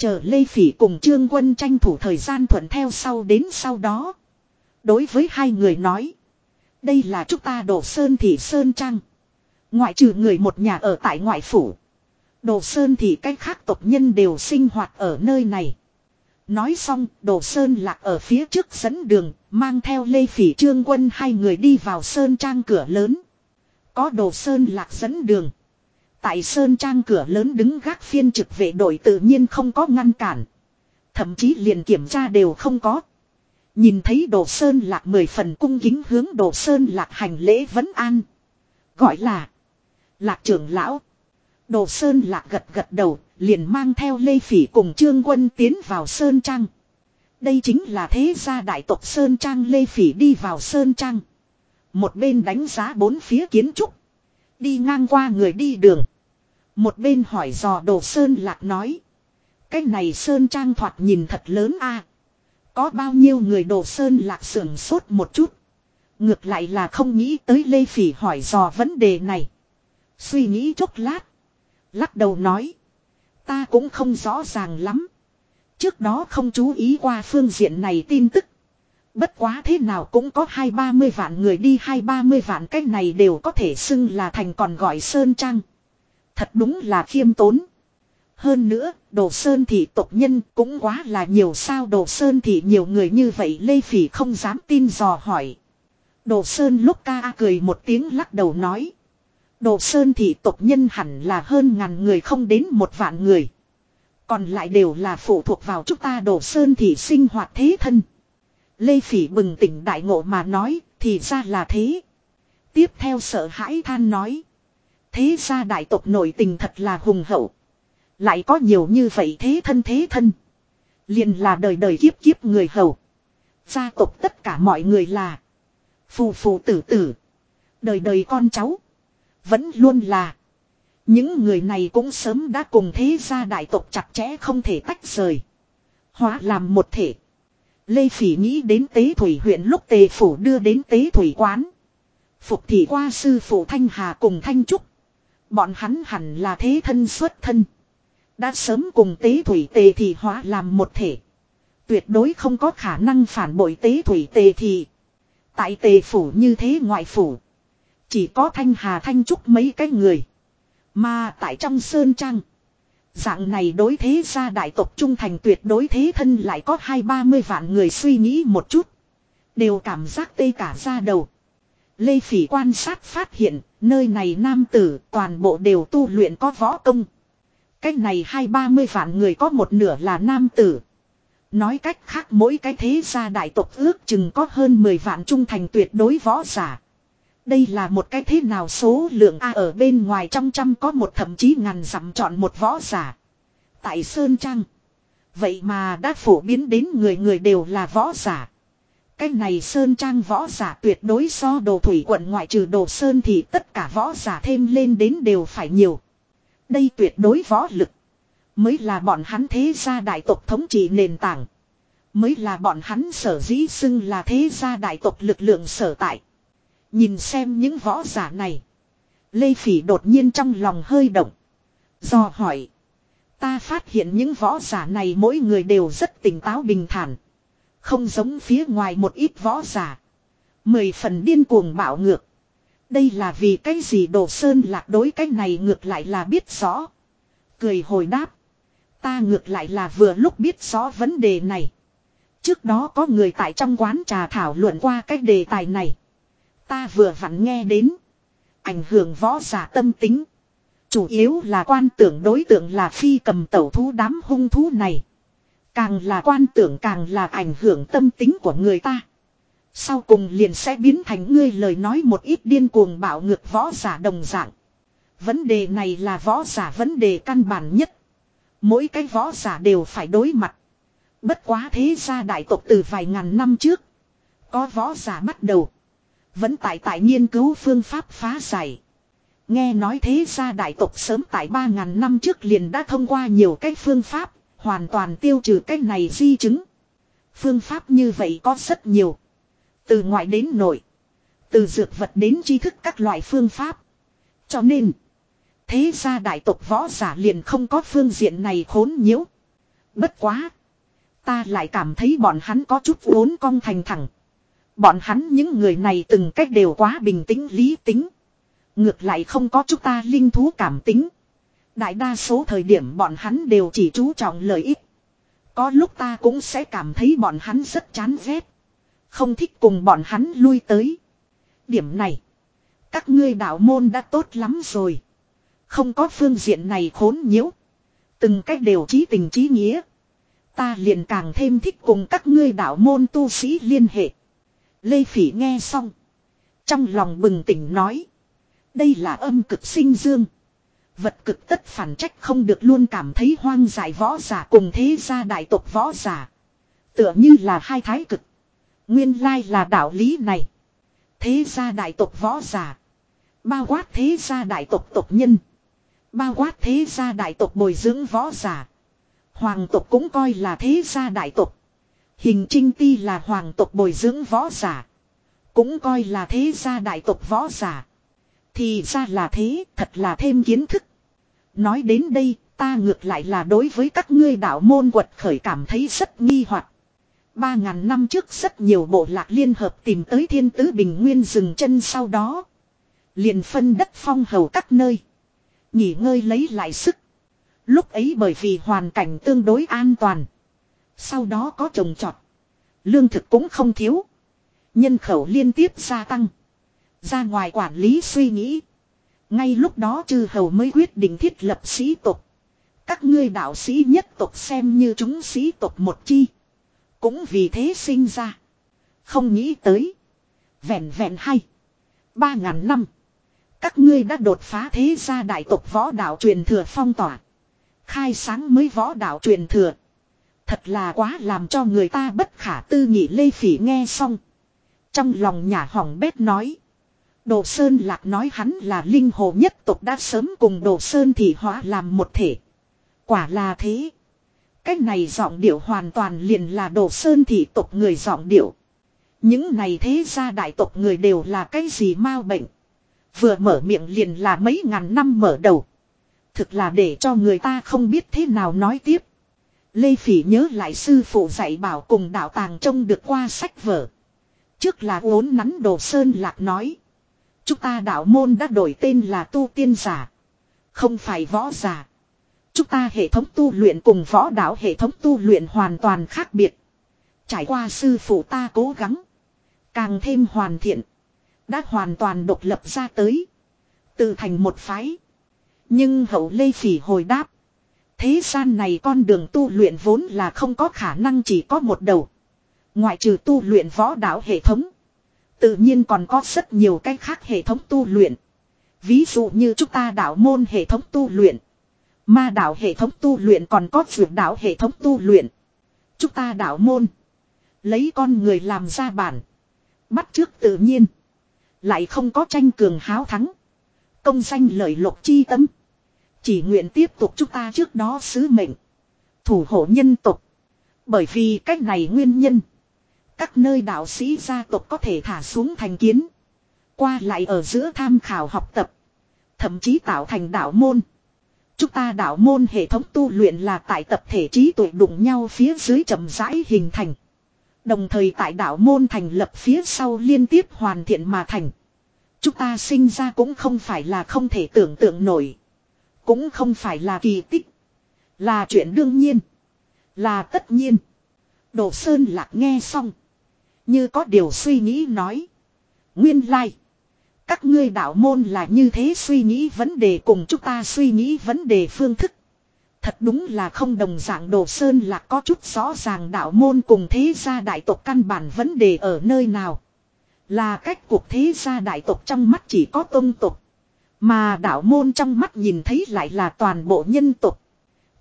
Chờ Lê Phỉ cùng Trương Quân tranh thủ thời gian thuận theo sau đến sau đó. Đối với hai người nói. Đây là chúng ta đổ Sơn Thị Sơn Trang. Ngoại trừ người một nhà ở tại ngoại phủ. Đồ Sơn thì cách khác tộc nhân đều sinh hoạt ở nơi này. Nói xong, Đồ Sơn lạc ở phía trước dẫn đường, mang theo Lê Phỉ Trương Quân hai người đi vào Sơn Trang cửa lớn. Có Đồ Sơn lạc dẫn đường. Tại Sơn Trang cửa lớn đứng gác phiên trực vệ đội tự nhiên không có ngăn cản. Thậm chí liền kiểm tra đều không có. Nhìn thấy Đồ Sơn lạc mười phần cung kính hướng Đồ Sơn lạc hành lễ vấn an. Gọi là Lạc trưởng lão. Đồ Sơn lạc gật gật đầu, liền mang theo Lê Phỉ cùng Trương Quân tiến vào Sơn Trang. Đây chính là thế gia đại tộc Sơn Trang Lê Phỉ đi vào Sơn Trang. Một bên đánh giá bốn phía kiến trúc. Đi ngang qua người đi đường. Một bên hỏi dò Đồ Sơn lạc nói. Cái này Sơn Trang thoạt nhìn thật lớn a Có bao nhiêu người Đồ Sơn lạc sưởng sốt một chút. Ngược lại là không nghĩ tới Lê Phỉ hỏi dò vấn đề này. Suy nghĩ chốc lát. Lắc đầu nói. Ta cũng không rõ ràng lắm. Trước đó không chú ý qua phương diện này tin tức. Bất quá thế nào cũng có hai ba mươi vạn người đi, hai ba mươi vạn cách này đều có thể xưng là thành còn gọi Sơn Trang. Thật đúng là khiêm tốn. Hơn nữa, Đồ Sơn thị tộc nhân cũng quá là nhiều sao Đồ Sơn thị nhiều người như vậy Lê Phỉ không dám tin dò hỏi. Đồ Sơn lúc ca cười một tiếng lắc đầu nói. Đồ Sơn thị tộc nhân hẳn là hơn ngàn người không đến một vạn người. Còn lại đều là phụ thuộc vào chúng ta Đồ Sơn thị sinh hoạt thế thân. Lê Phỉ bừng tỉnh đại ngộ mà nói, thì ra là thế. Tiếp theo sợ hãi than nói. Thế ra đại tộc nổi tình thật là hùng hậu. Lại có nhiều như vậy thế thân thế thân. liền là đời đời kiếp kiếp người hầu. Gia tộc tất cả mọi người là. Phù phù tử tử. Đời đời con cháu. Vẫn luôn là. Những người này cũng sớm đã cùng thế gia đại tộc chặt chẽ không thể tách rời. Hóa làm một thể. Lê Phỉ nghĩ đến tế thủy huyện lúc tề phủ đưa đến tế thủy quán. Phục thị qua sư phụ Thanh Hà cùng Thanh Trúc. Bọn hắn hẳn là thế thân xuất thân. Đã sớm cùng tế thủy tề thì hóa làm một thể. Tuyệt đối không có khả năng phản bội tế thủy tề thì Tại tề phủ như thế ngoại phủ. Chỉ có Thanh Hà Thanh Trúc mấy cái người. Mà tại trong Sơn Trang. Dạng này đối thế gia đại tộc trung thành tuyệt đối thế thân lại có hai ba mươi vạn người suy nghĩ một chút. Đều cảm giác tê cả ra đầu. Lê Phỉ quan sát phát hiện, nơi này nam tử toàn bộ đều tu luyện có võ công. Cách này hai ba mươi vạn người có một nửa là nam tử. Nói cách khác mỗi cái thế gia đại tộc ước chừng có hơn 10 vạn trung thành tuyệt đối võ giả. Đây là một cái thế nào số lượng A ở bên ngoài trong trăm có một thậm chí ngàn dặm chọn một võ giả. Tại Sơn Trăng. Vậy mà đã phổ biến đến người người đều là võ giả. Cái này Sơn Trang võ giả tuyệt đối so đồ thủy quận ngoại trừ đồ Sơn thì tất cả võ giả thêm lên đến đều phải nhiều. Đây tuyệt đối võ lực. Mới là bọn hắn thế gia đại tộc thống trị nền tảng. Mới là bọn hắn sở dĩ xưng là thế gia đại tộc lực lượng sở tại. Nhìn xem những võ giả này. Lê Phỉ đột nhiên trong lòng hơi động. Do hỏi. Ta phát hiện những võ giả này mỗi người đều rất tỉnh táo bình thản. Không giống phía ngoài một ít võ giả. Mười phần điên cuồng bạo ngược. Đây là vì cái gì đồ sơn lạc đối cái này ngược lại là biết rõ. Cười hồi đáp. Ta ngược lại là vừa lúc biết rõ vấn đề này. Trước đó có người tại trong quán trà thảo luận qua cái đề tài này. Ta vừa vặn nghe đến. Ảnh hưởng võ giả tâm tính. Chủ yếu là quan tưởng đối tượng là phi cầm tẩu thú đám hung thú này. Càng là quan tưởng càng là ảnh hưởng tâm tính của người ta. Sau cùng liền sẽ biến thành ngươi lời nói một ít điên cuồng bạo ngược võ giả đồng dạng. Vấn đề này là võ giả vấn đề căn bản nhất. Mỗi cái võ giả đều phải đối mặt. Bất quá thế gia đại tộc từ vài ngàn năm trước. Có võ giả bắt đầu. Vẫn tại tại nghiên cứu phương pháp phá giải. Nghe nói thế gia đại tộc sớm tại 3.000 năm trước liền đã thông qua nhiều cách phương pháp, hoàn toàn tiêu trừ cách này di chứng. Phương pháp như vậy có rất nhiều. Từ ngoại đến nội. Từ dược vật đến tri thức các loại phương pháp. Cho nên. Thế ra đại tộc võ giả liền không có phương diện này khốn nhiễu. Bất quá. Ta lại cảm thấy bọn hắn có chút vốn cong thành thẳng. Bọn hắn những người này từng cách đều quá bình tĩnh lý tính. Ngược lại không có chúng ta linh thú cảm tính. Đại đa số thời điểm bọn hắn đều chỉ chú trọng lợi ích. Có lúc ta cũng sẽ cảm thấy bọn hắn rất chán ghét. Không thích cùng bọn hắn lui tới. Điểm này. Các ngươi đạo môn đã tốt lắm rồi. Không có phương diện này khốn nhiễu. Từng cách đều trí tình trí nghĩa. Ta liền càng thêm thích cùng các ngươi đạo môn tu sĩ liên hệ. Lê Phỉ nghe xong. Trong lòng bừng tỉnh nói. Đây là âm cực sinh dương. Vật cực tất phản trách không được luôn cảm thấy hoang dại võ giả cùng thế gia đại tộc võ giả. Tựa như là hai thái cực. Nguyên lai là đạo lý này. Thế gia đại tộc võ giả. Bao quát thế gia đại tộc tộc nhân. Bao quát thế gia đại tộc bồi dưỡng võ giả. Hoàng tộc cũng coi là thế gia đại tộc. Hình trinh ti là hoàng tộc bồi dưỡng võ giả. Cũng coi là thế gia đại tộc võ giả. Thì ra là thế, thật là thêm kiến thức. Nói đến đây, ta ngược lại là đối với các ngươi đạo môn quật khởi cảm thấy rất nghi hoặc. Ba ngàn năm trước rất nhiều bộ lạc liên hợp tìm tới thiên tứ bình nguyên dừng chân sau đó. Liền phân đất phong hầu các nơi. Nghỉ ngơi lấy lại sức. Lúc ấy bởi vì hoàn cảnh tương đối an toàn. Sau đó có trồng trọt. Lương thực cũng không thiếu. Nhân khẩu liên tiếp gia tăng. Ra ngoài quản lý suy nghĩ. Ngay lúc đó chư hầu mới quyết định thiết lập sĩ tộc. Các ngươi đạo sĩ nhất tộc xem như chúng sĩ tộc một chi. Cũng vì thế sinh ra. Không nghĩ tới. Vẹn vẹn hay. Ba ngàn năm. Các ngươi đã đột phá thế gia đại tộc võ đạo truyền thừa phong tỏa. Khai sáng mới võ đạo truyền thừa. Thật là quá làm cho người ta bất khả tư nghị Lê Phỉ nghe xong. Trong lòng nhà hỏng bét nói. Đồ Sơn Lạc nói hắn là linh hồ nhất tộc đã sớm cùng Đồ Sơn thị hóa làm một thể. Quả là thế. Cái này giọng điệu hoàn toàn liền là Đồ Sơn thị tộc người giọng điệu. Những này thế ra đại tộc người đều là cái gì mau bệnh. Vừa mở miệng liền là mấy ngàn năm mở đầu. Thực là để cho người ta không biết thế nào nói tiếp. Lê Phỉ nhớ lại sư phụ dạy bảo cùng đạo tàng trông được qua sách vở. Trước là uốn nắn đồ sơn lạc nói. Chúng ta đạo môn đã đổi tên là tu tiên giả. Không phải võ giả. Chúng ta hệ thống tu luyện cùng võ đạo hệ thống tu luyện hoàn toàn khác biệt. Trải qua sư phụ ta cố gắng. Càng thêm hoàn thiện. Đã hoàn toàn độc lập ra tới. Từ thành một phái. Nhưng hậu Lê Phỉ hồi đáp. Thế gian này con đường tu luyện vốn là không có khả năng chỉ có một đầu. Ngoại trừ tu luyện võ đạo hệ thống. Tự nhiên còn có rất nhiều cách khác hệ thống tu luyện. Ví dụ như chúng ta đạo môn hệ thống tu luyện. Ma đạo hệ thống tu luyện còn có vượt đạo hệ thống tu luyện. Chúng ta đạo môn. Lấy con người làm ra bản. Bắt trước tự nhiên. Lại không có tranh cường háo thắng. Công danh lợi lộc chi tâm. Chỉ nguyện tiếp tục chúng ta trước đó sứ mệnh. Thủ hộ nhân tục. Bởi vì cách này nguyên nhân. Các nơi đạo sĩ gia tộc có thể thả xuống thành kiến. Qua lại ở giữa tham khảo học tập. Thậm chí tạo thành đạo môn. Chúng ta đạo môn hệ thống tu luyện là tại tập thể trí tuệ đụng nhau phía dưới chậm rãi hình thành. Đồng thời tại đạo môn thành lập phía sau liên tiếp hoàn thiện mà thành. Chúng ta sinh ra cũng không phải là không thể tưởng tượng nổi. Cũng không phải là kỳ tích. Là chuyện đương nhiên. Là tất nhiên. Đồ Sơn Lạc nghe xong. Như có điều suy nghĩ nói. Nguyên lai. Like. Các ngươi đạo môn là như thế suy nghĩ vấn đề cùng chúng ta suy nghĩ vấn đề phương thức. Thật đúng là không đồng dạng đồ sơn là có chút rõ ràng đạo môn cùng thế gia đại tộc căn bản vấn đề ở nơi nào. Là cách cuộc thế gia đại tộc trong mắt chỉ có tôn tộc. Mà đạo môn trong mắt nhìn thấy lại là toàn bộ nhân tộc.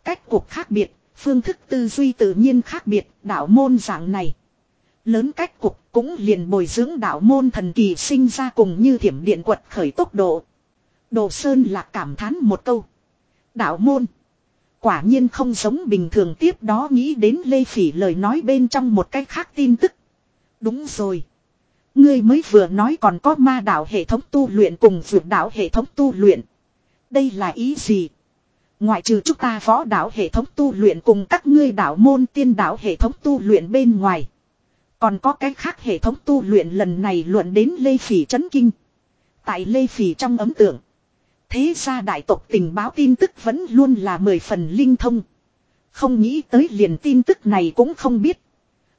Cách cuộc khác biệt, phương thức tư duy tự nhiên khác biệt, đạo môn dạng này. Lớn cách cục cũng liền bồi dưỡng đạo môn thần kỳ sinh ra cùng như thiểm điện quật khởi tốc độ. Đồ Sơn là cảm thán một câu. Đạo môn. Quả nhiên không giống bình thường tiếp đó nghĩ đến Lê Phỉ lời nói bên trong một cách khác tin tức. Đúng rồi. Ngươi mới vừa nói còn có ma đạo hệ thống tu luyện cùng vượt đạo hệ thống tu luyện. Đây là ý gì? Ngoại trừ chúng ta võ đạo hệ thống tu luyện cùng các ngươi đạo môn tiên đạo hệ thống tu luyện bên ngoài. Còn có cái khác hệ thống tu luyện lần này luận đến Lê Phỉ chấn kinh. Tại Lê Phỉ trong ấm tượng. Thế ra đại tộc tình báo tin tức vẫn luôn là mười phần linh thông. Không nghĩ tới liền tin tức này cũng không biết.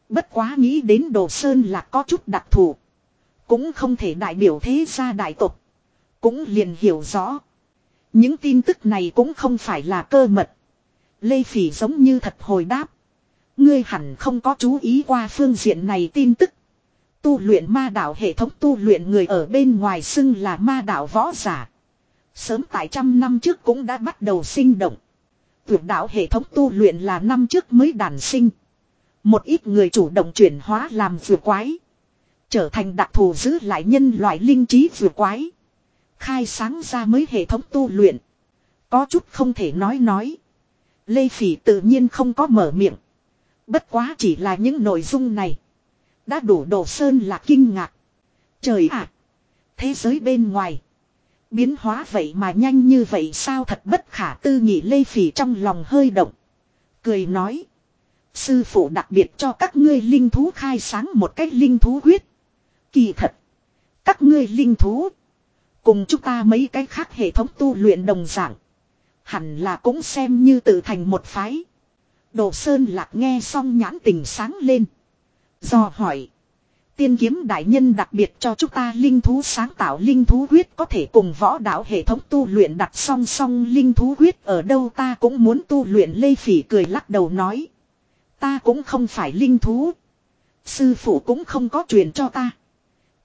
Bất quá nghĩ đến Đồ Sơn là có chút đặc thù. Cũng không thể đại biểu thế gia đại tộc. Cũng liền hiểu rõ. Những tin tức này cũng không phải là cơ mật. Lê Phỉ giống như thật hồi đáp. Ngươi hẳn không có chú ý qua phương diện này tin tức. Tu luyện ma đạo hệ thống tu luyện người ở bên ngoài xưng là ma đạo võ giả. Sớm tại trăm năm trước cũng đã bắt đầu sinh động. Tuyệt đạo hệ thống tu luyện là năm trước mới đàn sinh. Một ít người chủ động chuyển hóa làm vừa quái. Trở thành đặc thù giữ lại nhân loại linh trí vừa quái. Khai sáng ra mới hệ thống tu luyện. Có chút không thể nói nói. Lê Phỉ tự nhiên không có mở miệng. Bất quá chỉ là những nội dung này. Đã đủ đồ sơn là kinh ngạc. Trời ạ! thế giới bên ngoài. Biến hóa vậy mà nhanh như vậy sao thật bất khả tư nghị Lê Phỉ trong lòng hơi động. Cười nói. Sư phụ đặc biệt cho các ngươi linh thú khai sáng một cách linh thú huyết. Kỳ thật. Các ngươi linh thú. Cùng chúng ta mấy cái khác hệ thống tu luyện đồng dạng. Hẳn là cũng xem như tự thành một phái. Đồ Sơn Lạc nghe xong nhãn tình sáng lên. Do hỏi. Tiên kiếm đại nhân đặc biệt cho chúng ta linh thú sáng tạo linh thú huyết có thể cùng võ đạo hệ thống tu luyện đặt song song linh thú huyết ở đâu ta cũng muốn tu luyện Lê Phỉ cười lắc đầu nói. Ta cũng không phải linh thú. Sư phụ cũng không có truyền cho ta.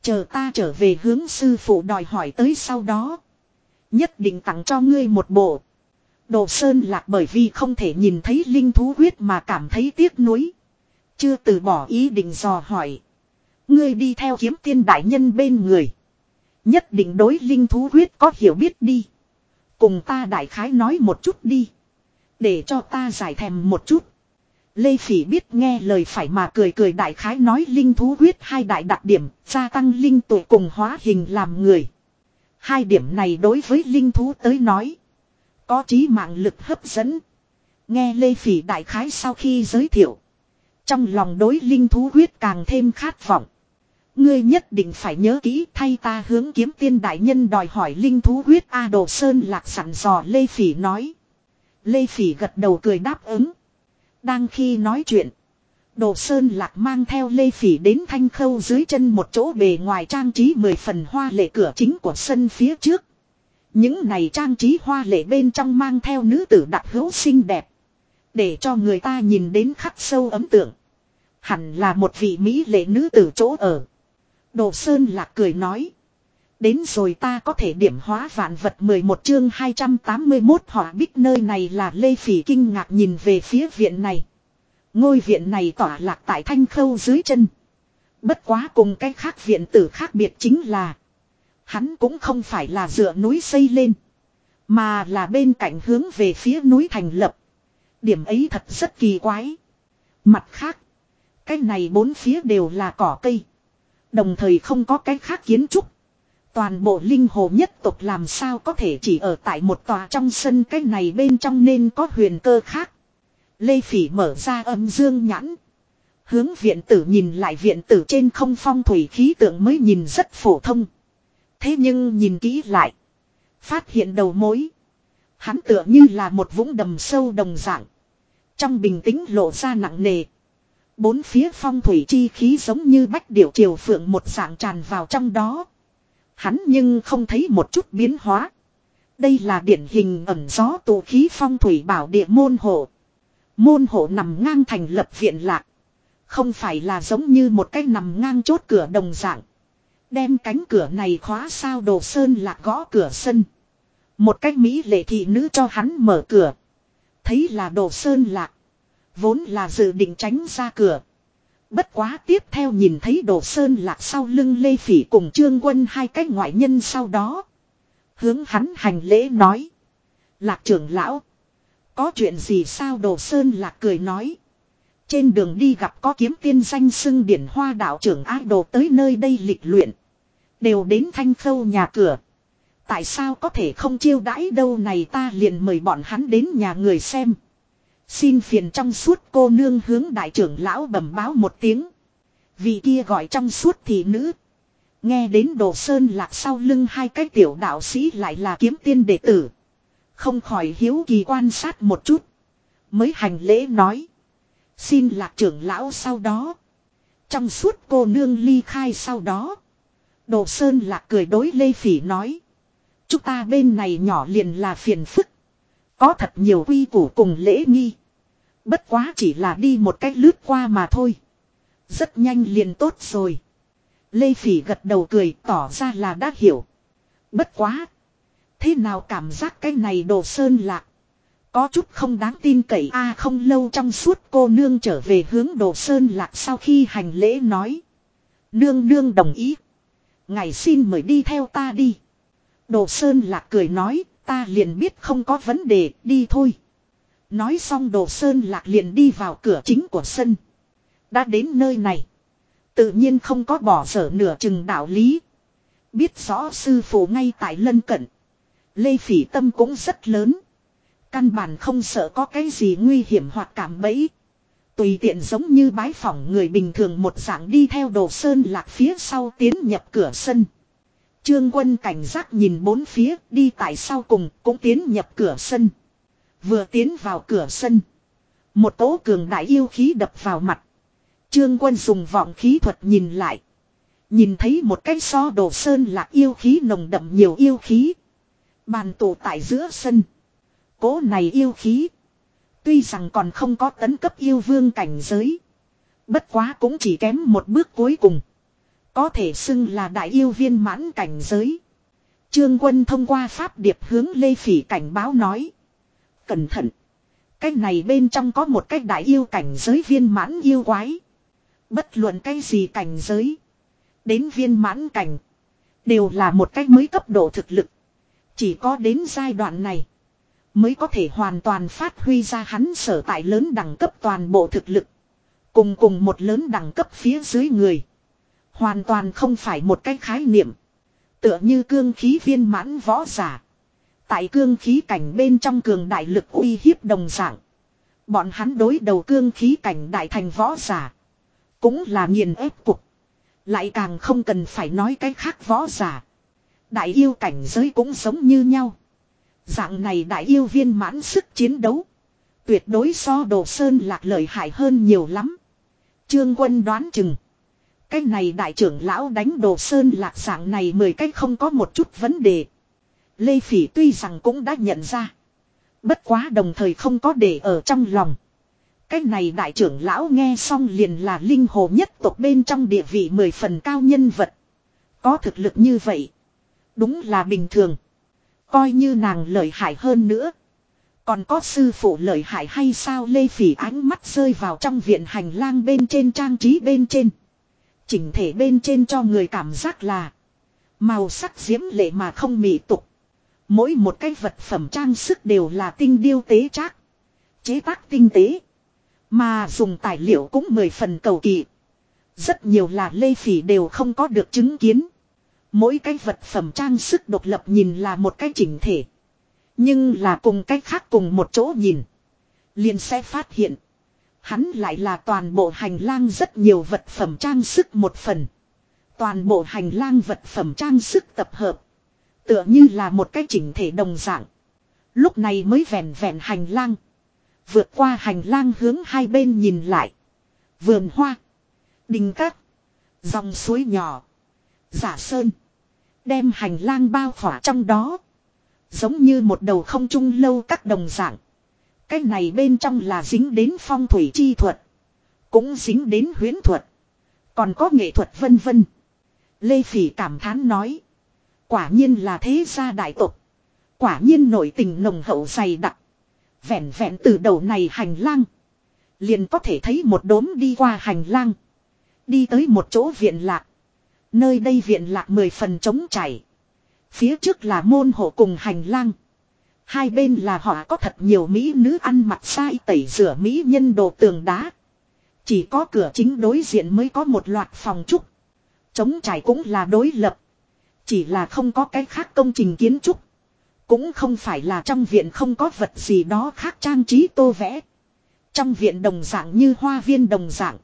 Chờ ta trở về hướng sư phụ đòi hỏi tới sau đó. Nhất định tặng cho ngươi một bộ. Đồ Sơn Lạc bởi vì không thể nhìn thấy linh thú huyết mà cảm thấy tiếc nuối. Chưa từ bỏ ý định dò hỏi. Ngươi đi theo kiếm tiên đại nhân bên người. Nhất định đối linh thú huyết có hiểu biết đi. Cùng ta đại khái nói một chút đi. Để cho ta giải thèm một chút. Lê Phỉ biết nghe lời phải mà cười cười đại khái nói linh thú huyết hai đại đặc điểm, gia tăng linh tụ cùng hóa hình làm người. Hai điểm này đối với linh thú tới nói. Có trí mạng lực hấp dẫn. Nghe Lê Phỉ đại khái sau khi giới thiệu. Trong lòng đối linh thú huyết càng thêm khát vọng. Ngươi nhất định phải nhớ kỹ thay ta hướng kiếm tiên đại nhân đòi hỏi linh thú huyết A Đồ Sơn lạc sẵn dò Lê Phỉ nói. Lê Phỉ gật đầu cười đáp ứng. Đang khi nói chuyện. Đồ Sơn Lạc mang theo Lê Phỉ đến thanh khâu dưới chân một chỗ bề ngoài trang trí mười phần hoa lệ cửa chính của sân phía trước. Những này trang trí hoa lệ bên trong mang theo nữ tử đặc hữu xinh đẹp. Để cho người ta nhìn đến khắc sâu ấm tượng. Hẳn là một vị Mỹ lệ nữ tử chỗ ở. Đồ Sơn Lạc cười nói. Đến rồi ta có thể điểm hóa vạn vật 11 chương 281 họa bích nơi này là Lê Phỉ kinh ngạc nhìn về phía viện này. Ngôi viện này tỏa lạc tại thanh khâu dưới chân. Bất quá cùng cái khác viện tử khác biệt chính là. Hắn cũng không phải là dựa núi xây lên. Mà là bên cạnh hướng về phía núi thành lập. Điểm ấy thật rất kỳ quái. Mặt khác. Cái này bốn phía đều là cỏ cây. Đồng thời không có cái khác kiến trúc. Toàn bộ linh hồ nhất tộc làm sao có thể chỉ ở tại một tòa trong sân cái này bên trong nên có huyền cơ khác. Lê Phỉ mở ra âm dương nhãn. Hướng viện tử nhìn lại viện tử trên không phong thủy khí tượng mới nhìn rất phổ thông. Thế nhưng nhìn kỹ lại. Phát hiện đầu mối. Hắn tựa như là một vũng đầm sâu đồng dạng. Trong bình tĩnh lộ ra nặng nề. Bốn phía phong thủy chi khí giống như bách điểu triều phượng một dạng tràn vào trong đó. Hắn nhưng không thấy một chút biến hóa. Đây là điển hình ẩn gió tụ khí phong thủy bảo địa môn hộ. Môn hộ nằm ngang thành lập viện lạc. Không phải là giống như một cái nằm ngang chốt cửa đồng dạng. Đem cánh cửa này khóa sao đồ sơn lạc gõ cửa sân. Một cách Mỹ lệ thị nữ cho hắn mở cửa. Thấy là đồ sơn lạc. Vốn là dự định tránh ra cửa. Bất quá tiếp theo nhìn thấy đồ sơn lạc sau lưng Lê Phỉ cùng Trương Quân hai cách ngoại nhân sau đó. Hướng hắn hành lễ nói. Lạc trưởng lão. Có chuyện gì sao đồ sơn lạc cười nói. Trên đường đi gặp có kiếm tiên danh xưng điển hoa đạo trưởng ái đồ tới nơi đây lịch luyện. Đều đến thanh khâu nhà cửa. Tại sao có thể không chiêu đãi đâu này ta liền mời bọn hắn đến nhà người xem. Xin phiền trong suốt cô nương hướng đại trưởng lão bẩm báo một tiếng. Vị kia gọi trong suốt thì nữ. Nghe đến đồ sơn lạc sau lưng hai cái tiểu đạo sĩ lại là kiếm tiên đệ tử. Không khỏi hiếu kỳ quan sát một chút. Mới hành lễ nói. Xin lạc trưởng lão sau đó. Trong suốt cô nương ly khai sau đó. Đồ sơn lạc cười đối Lê Phỉ nói. Chúng ta bên này nhỏ liền là phiền phức. Có thật nhiều quy củ cùng lễ nghi. Bất quá chỉ là đi một cách lướt qua mà thôi. Rất nhanh liền tốt rồi. Lê Phỉ gật đầu cười tỏ ra là đã hiểu. Bất quá. Thế nào cảm giác cái này đồ sơn lạc. Có chút không đáng tin cậy a không lâu trong suốt cô nương trở về hướng đồ sơn lạc sau khi hành lễ nói. Nương nương đồng ý. Ngài xin mời đi theo ta đi. Đồ sơn lạc cười nói, ta liền biết không có vấn đề, đi thôi. Nói xong đồ sơn lạc liền đi vào cửa chính của sân. Đã đến nơi này. Tự nhiên không có bỏ sở nửa chừng đạo lý. Biết rõ sư phụ ngay tại lân cận. Lê phỉ tâm cũng rất lớn. Căn bản không sợ có cái gì nguy hiểm hoặc cảm bẫy. Tùy tiện giống như bái phỏng người bình thường một dạng đi theo đồ sơn lạc phía sau tiến nhập cửa sân. Trương quân cảnh giác nhìn bốn phía, đi tại sau cùng cũng tiến nhập cửa sân. Vừa tiến vào cửa sân. Một tố cường đại yêu khí đập vào mặt. Trương quân dùng vọng khí thuật nhìn lại. Nhìn thấy một cái so đồ sơn lạc yêu khí nồng đậm nhiều yêu khí. Bàn tụ tại giữa sân. Cố này yêu khí. Tuy rằng còn không có tấn cấp yêu vương cảnh giới. Bất quá cũng chỉ kém một bước cuối cùng. Có thể xưng là đại yêu viên mãn cảnh giới. Trương quân thông qua pháp điệp hướng Lê Phỉ cảnh báo nói. Cẩn thận. Cái này bên trong có một cái đại yêu cảnh giới viên mãn yêu quái. Bất luận cái gì cảnh giới. Đến viên mãn cảnh. Đều là một cách mới cấp độ thực lực. Chỉ có đến giai đoạn này. Mới có thể hoàn toàn phát huy ra hắn sở tại lớn đẳng cấp toàn bộ thực lực. Cùng cùng một lớn đẳng cấp phía dưới người. Hoàn toàn không phải một cái khái niệm. Tựa như cương khí viên mãn võ giả. Tại cương khí cảnh bên trong cường đại lực uy hiếp đồng dạng. Bọn hắn đối đầu cương khí cảnh đại thành võ giả. Cũng là nghiền ép cục. Lại càng không cần phải nói cái khác võ giả. Đại yêu cảnh giới cũng giống như nhau. Dạng này đại yêu viên mãn sức chiến đấu. Tuyệt đối so đồ sơn lạc lợi hại hơn nhiều lắm. Trương quân đoán chừng. Cái này đại trưởng lão đánh đồ sơn lạc dạng này mười cách không có một chút vấn đề. Lê Phỉ tuy rằng cũng đã nhận ra. Bất quá đồng thời không có để ở trong lòng. Cái này đại trưởng lão nghe xong liền là linh hồ nhất tộc bên trong địa vị mười phần cao nhân vật. Có thực lực như vậy. Đúng là bình thường. Coi như nàng lợi hại hơn nữa. Còn có sư phụ lợi hại hay sao Lê Phỉ ánh mắt rơi vào trong viện hành lang bên trên, trang trí bên trên. Chỉnh thể bên trên cho người cảm giác là màu sắc diễm lệ mà không mị tục. Mỗi một cái vật phẩm trang sức đều là tinh điêu tế trác. Chế tác tinh tế. Mà dùng tài liệu cũng mười phần cầu kỳ. Rất nhiều là lê phỉ đều không có được chứng kiến. Mỗi cái vật phẩm trang sức độc lập nhìn là một cái chỉnh thể. Nhưng là cùng cách khác cùng một chỗ nhìn. Liền sẽ phát hiện. Hắn lại là toàn bộ hành lang rất nhiều vật phẩm trang sức một phần. Toàn bộ hành lang vật phẩm trang sức tập hợp. Tựa như là một cái chỉnh thể đồng dạng. Lúc này mới vẹn vẹn hành lang. Vượt qua hành lang hướng hai bên nhìn lại. Vườn hoa. Đình cát. Dòng suối nhỏ. Giả sơn. Đem hành lang bao khỏa trong đó. Giống như một đầu không trung lâu các đồng dạng. Cái này bên trong là dính đến phong thủy chi thuật. Cũng dính đến huyến thuật. Còn có nghệ thuật vân vân. Lê Phỉ cảm thán nói. Quả nhiên là thế gia đại tộc. Quả nhiên nổi tình nồng hậu dày đặc. Vẹn vẹn từ đầu này hành lang. Liền có thể thấy một đốm đi qua hành lang. Đi tới một chỗ viện lạc. Nơi đây viện lạc mười phần trống chảy. Phía trước là môn hộ cùng hành lang. Hai bên là họ có thật nhiều mỹ nữ ăn mặc sai tẩy rửa mỹ nhân đồ tường đá. Chỉ có cửa chính đối diện mới có một loạt phòng trúc. Chống trải cũng là đối lập. Chỉ là không có cái khác công trình kiến trúc. Cũng không phải là trong viện không có vật gì đó khác trang trí tô vẽ. Trong viện đồng dạng như hoa viên đồng dạng.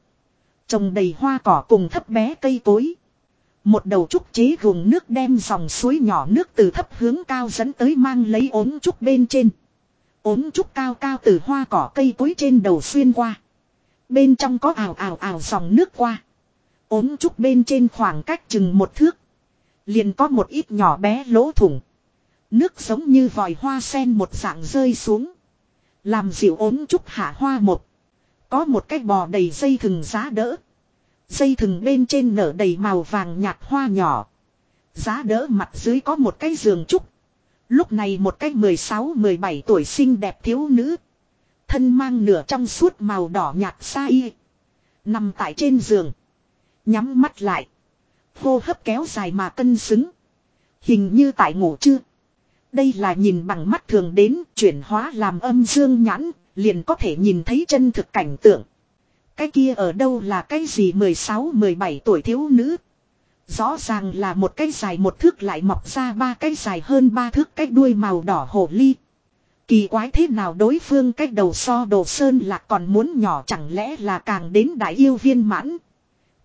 Trồng đầy hoa cỏ cùng thấp bé cây cối. Một đầu trúc chế gùng nước đem dòng suối nhỏ nước từ thấp hướng cao dẫn tới mang lấy ốm trúc bên trên. ốm trúc cao cao từ hoa cỏ cây cối trên đầu xuyên qua. Bên trong có ảo ảo ảo dòng nước qua. ốm trúc bên trên khoảng cách chừng một thước. Liền có một ít nhỏ bé lỗ thủng. Nước giống như vòi hoa sen một dạng rơi xuống. Làm dịu ốm trúc hạ hoa một. Có một cái bò đầy dây thừng giá đỡ. Dây thừng bên trên nở đầy màu vàng nhạt hoa nhỏ. Giá đỡ mặt dưới có một cái giường trúc. Lúc này một cái 16-17 tuổi xinh đẹp thiếu nữ. Thân mang nửa trong suốt màu đỏ nhạt xa y. Nằm tại trên giường. Nhắm mắt lại. Hô hấp kéo dài mà cân xứng. Hình như tại ngủ chưa. Đây là nhìn bằng mắt thường đến chuyển hóa làm âm dương nhãn, liền có thể nhìn thấy chân thực cảnh tượng. Cái kia ở đâu là cái gì 16-17 tuổi thiếu nữ. Rõ ràng là một cái dài một thước lại mọc ra ba cái dài hơn ba thước cái đuôi màu đỏ hổ ly. Kỳ quái thế nào đối phương cái đầu so đồ sơn là còn muốn nhỏ chẳng lẽ là càng đến đại yêu viên mãn.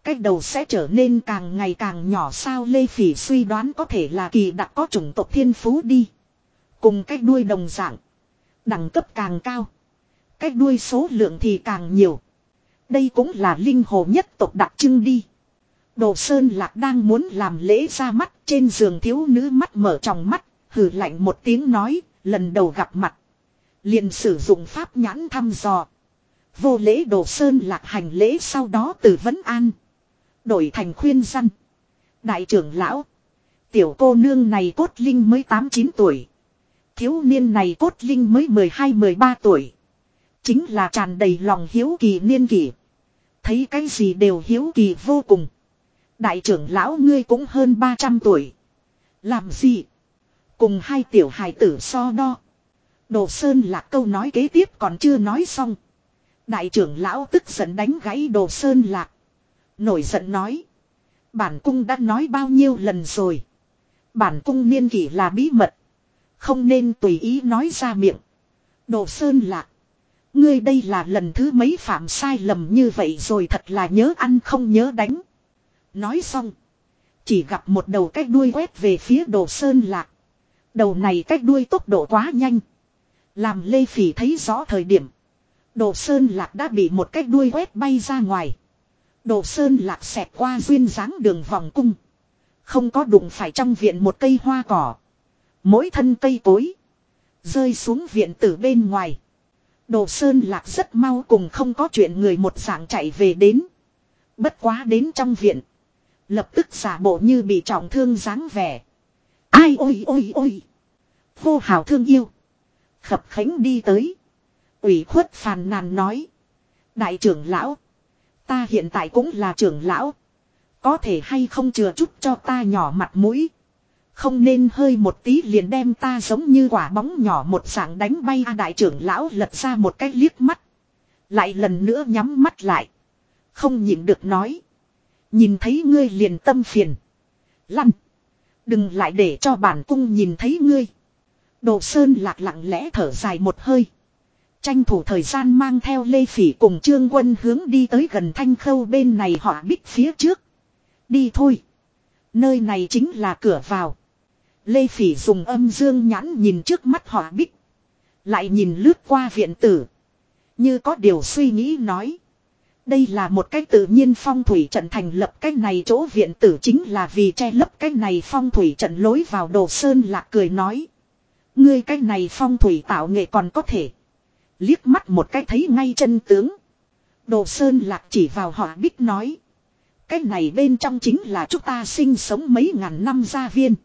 Cái đầu sẽ trở nên càng ngày càng nhỏ sao Lê Phỉ suy đoán có thể là kỳ đã có chủng tộc thiên phú đi. Cùng cái đuôi đồng dạng. Đẳng cấp càng cao. Cái đuôi số lượng thì càng nhiều. Đây cũng là linh hồ nhất tộc đặc trưng đi. Đồ Sơn Lạc đang muốn làm lễ ra mắt trên giường thiếu nữ mắt mở tròng mắt, hử lạnh một tiếng nói, lần đầu gặp mặt. Liền sử dụng pháp nhãn thăm dò. Vô lễ Đồ Sơn Lạc hành lễ sau đó từ vấn an. Đổi thành khuyên răn. Đại trưởng lão. Tiểu cô nương này cốt linh mới 8-9 tuổi. Thiếu niên này cốt linh mới 12-13 tuổi. Chính là tràn đầy lòng hiếu kỳ niên kỷ. Thấy cái gì đều hiếu kỳ vô cùng. Đại trưởng lão ngươi cũng hơn 300 tuổi. Làm gì? Cùng hai tiểu hài tử so đo. Đồ Sơn là câu nói kế tiếp còn chưa nói xong. Đại trưởng lão tức giận đánh gãy Đồ Sơn lạc. Nổi giận nói. Bản cung đã nói bao nhiêu lần rồi. Bản cung niên kỷ là bí mật. Không nên tùy ý nói ra miệng. Đồ Sơn lạc. Ngươi đây là lần thứ mấy phạm sai lầm như vậy rồi thật là nhớ ăn không nhớ đánh. Nói xong. Chỉ gặp một đầu cách đuôi quét về phía đồ sơn lạc. Đầu này cách đuôi tốc độ quá nhanh. Làm Lê Phỉ thấy rõ thời điểm. Đồ sơn lạc đã bị một cách đuôi quét bay ra ngoài. Đồ sơn lạc xẹt qua duyên dáng đường vòng cung. Không có đụng phải trong viện một cây hoa cỏ. Mỗi thân cây cối. Rơi xuống viện từ bên ngoài. Đồ Sơn Lạc rất mau cùng không có chuyện người một dạng chạy về đến. Bất quá đến trong viện. Lập tức giả bộ như bị trọng thương dáng vẻ. Ai ôi ôi ôi. Hô hào thương yêu. Khập khánh đi tới. ủy khuất phàn nàn nói. Đại trưởng lão. Ta hiện tại cũng là trưởng lão. Có thể hay không chừa chút cho ta nhỏ mặt mũi. Không nên hơi một tí liền đem ta giống như quả bóng nhỏ một dạng đánh bay a đại trưởng lão lật ra một cái liếc mắt. Lại lần nữa nhắm mắt lại. Không nhịn được nói. Nhìn thấy ngươi liền tâm phiền. Lăn. Đừng lại để cho bản cung nhìn thấy ngươi. Đồ Sơn lạc lặng lẽ thở dài một hơi. Tranh thủ thời gian mang theo Lê Phỉ cùng Trương Quân hướng đi tới gần thanh khâu bên này họ bích phía trước. Đi thôi. Nơi này chính là cửa vào. Lê Phỉ dùng âm dương nhãn nhìn trước mắt họ bích. Lại nhìn lướt qua viện tử. Như có điều suy nghĩ nói. Đây là một cách tự nhiên phong thủy trận thành lập cách này chỗ viện tử chính là vì che lấp cách này phong thủy trận lối vào đồ sơn lạc cười nói. Ngươi cách này phong thủy tạo nghệ còn có thể. Liếc mắt một cái thấy ngay chân tướng. Đồ sơn lạc chỉ vào họ bích nói. cách này bên trong chính là chúng ta sinh sống mấy ngàn năm gia viên.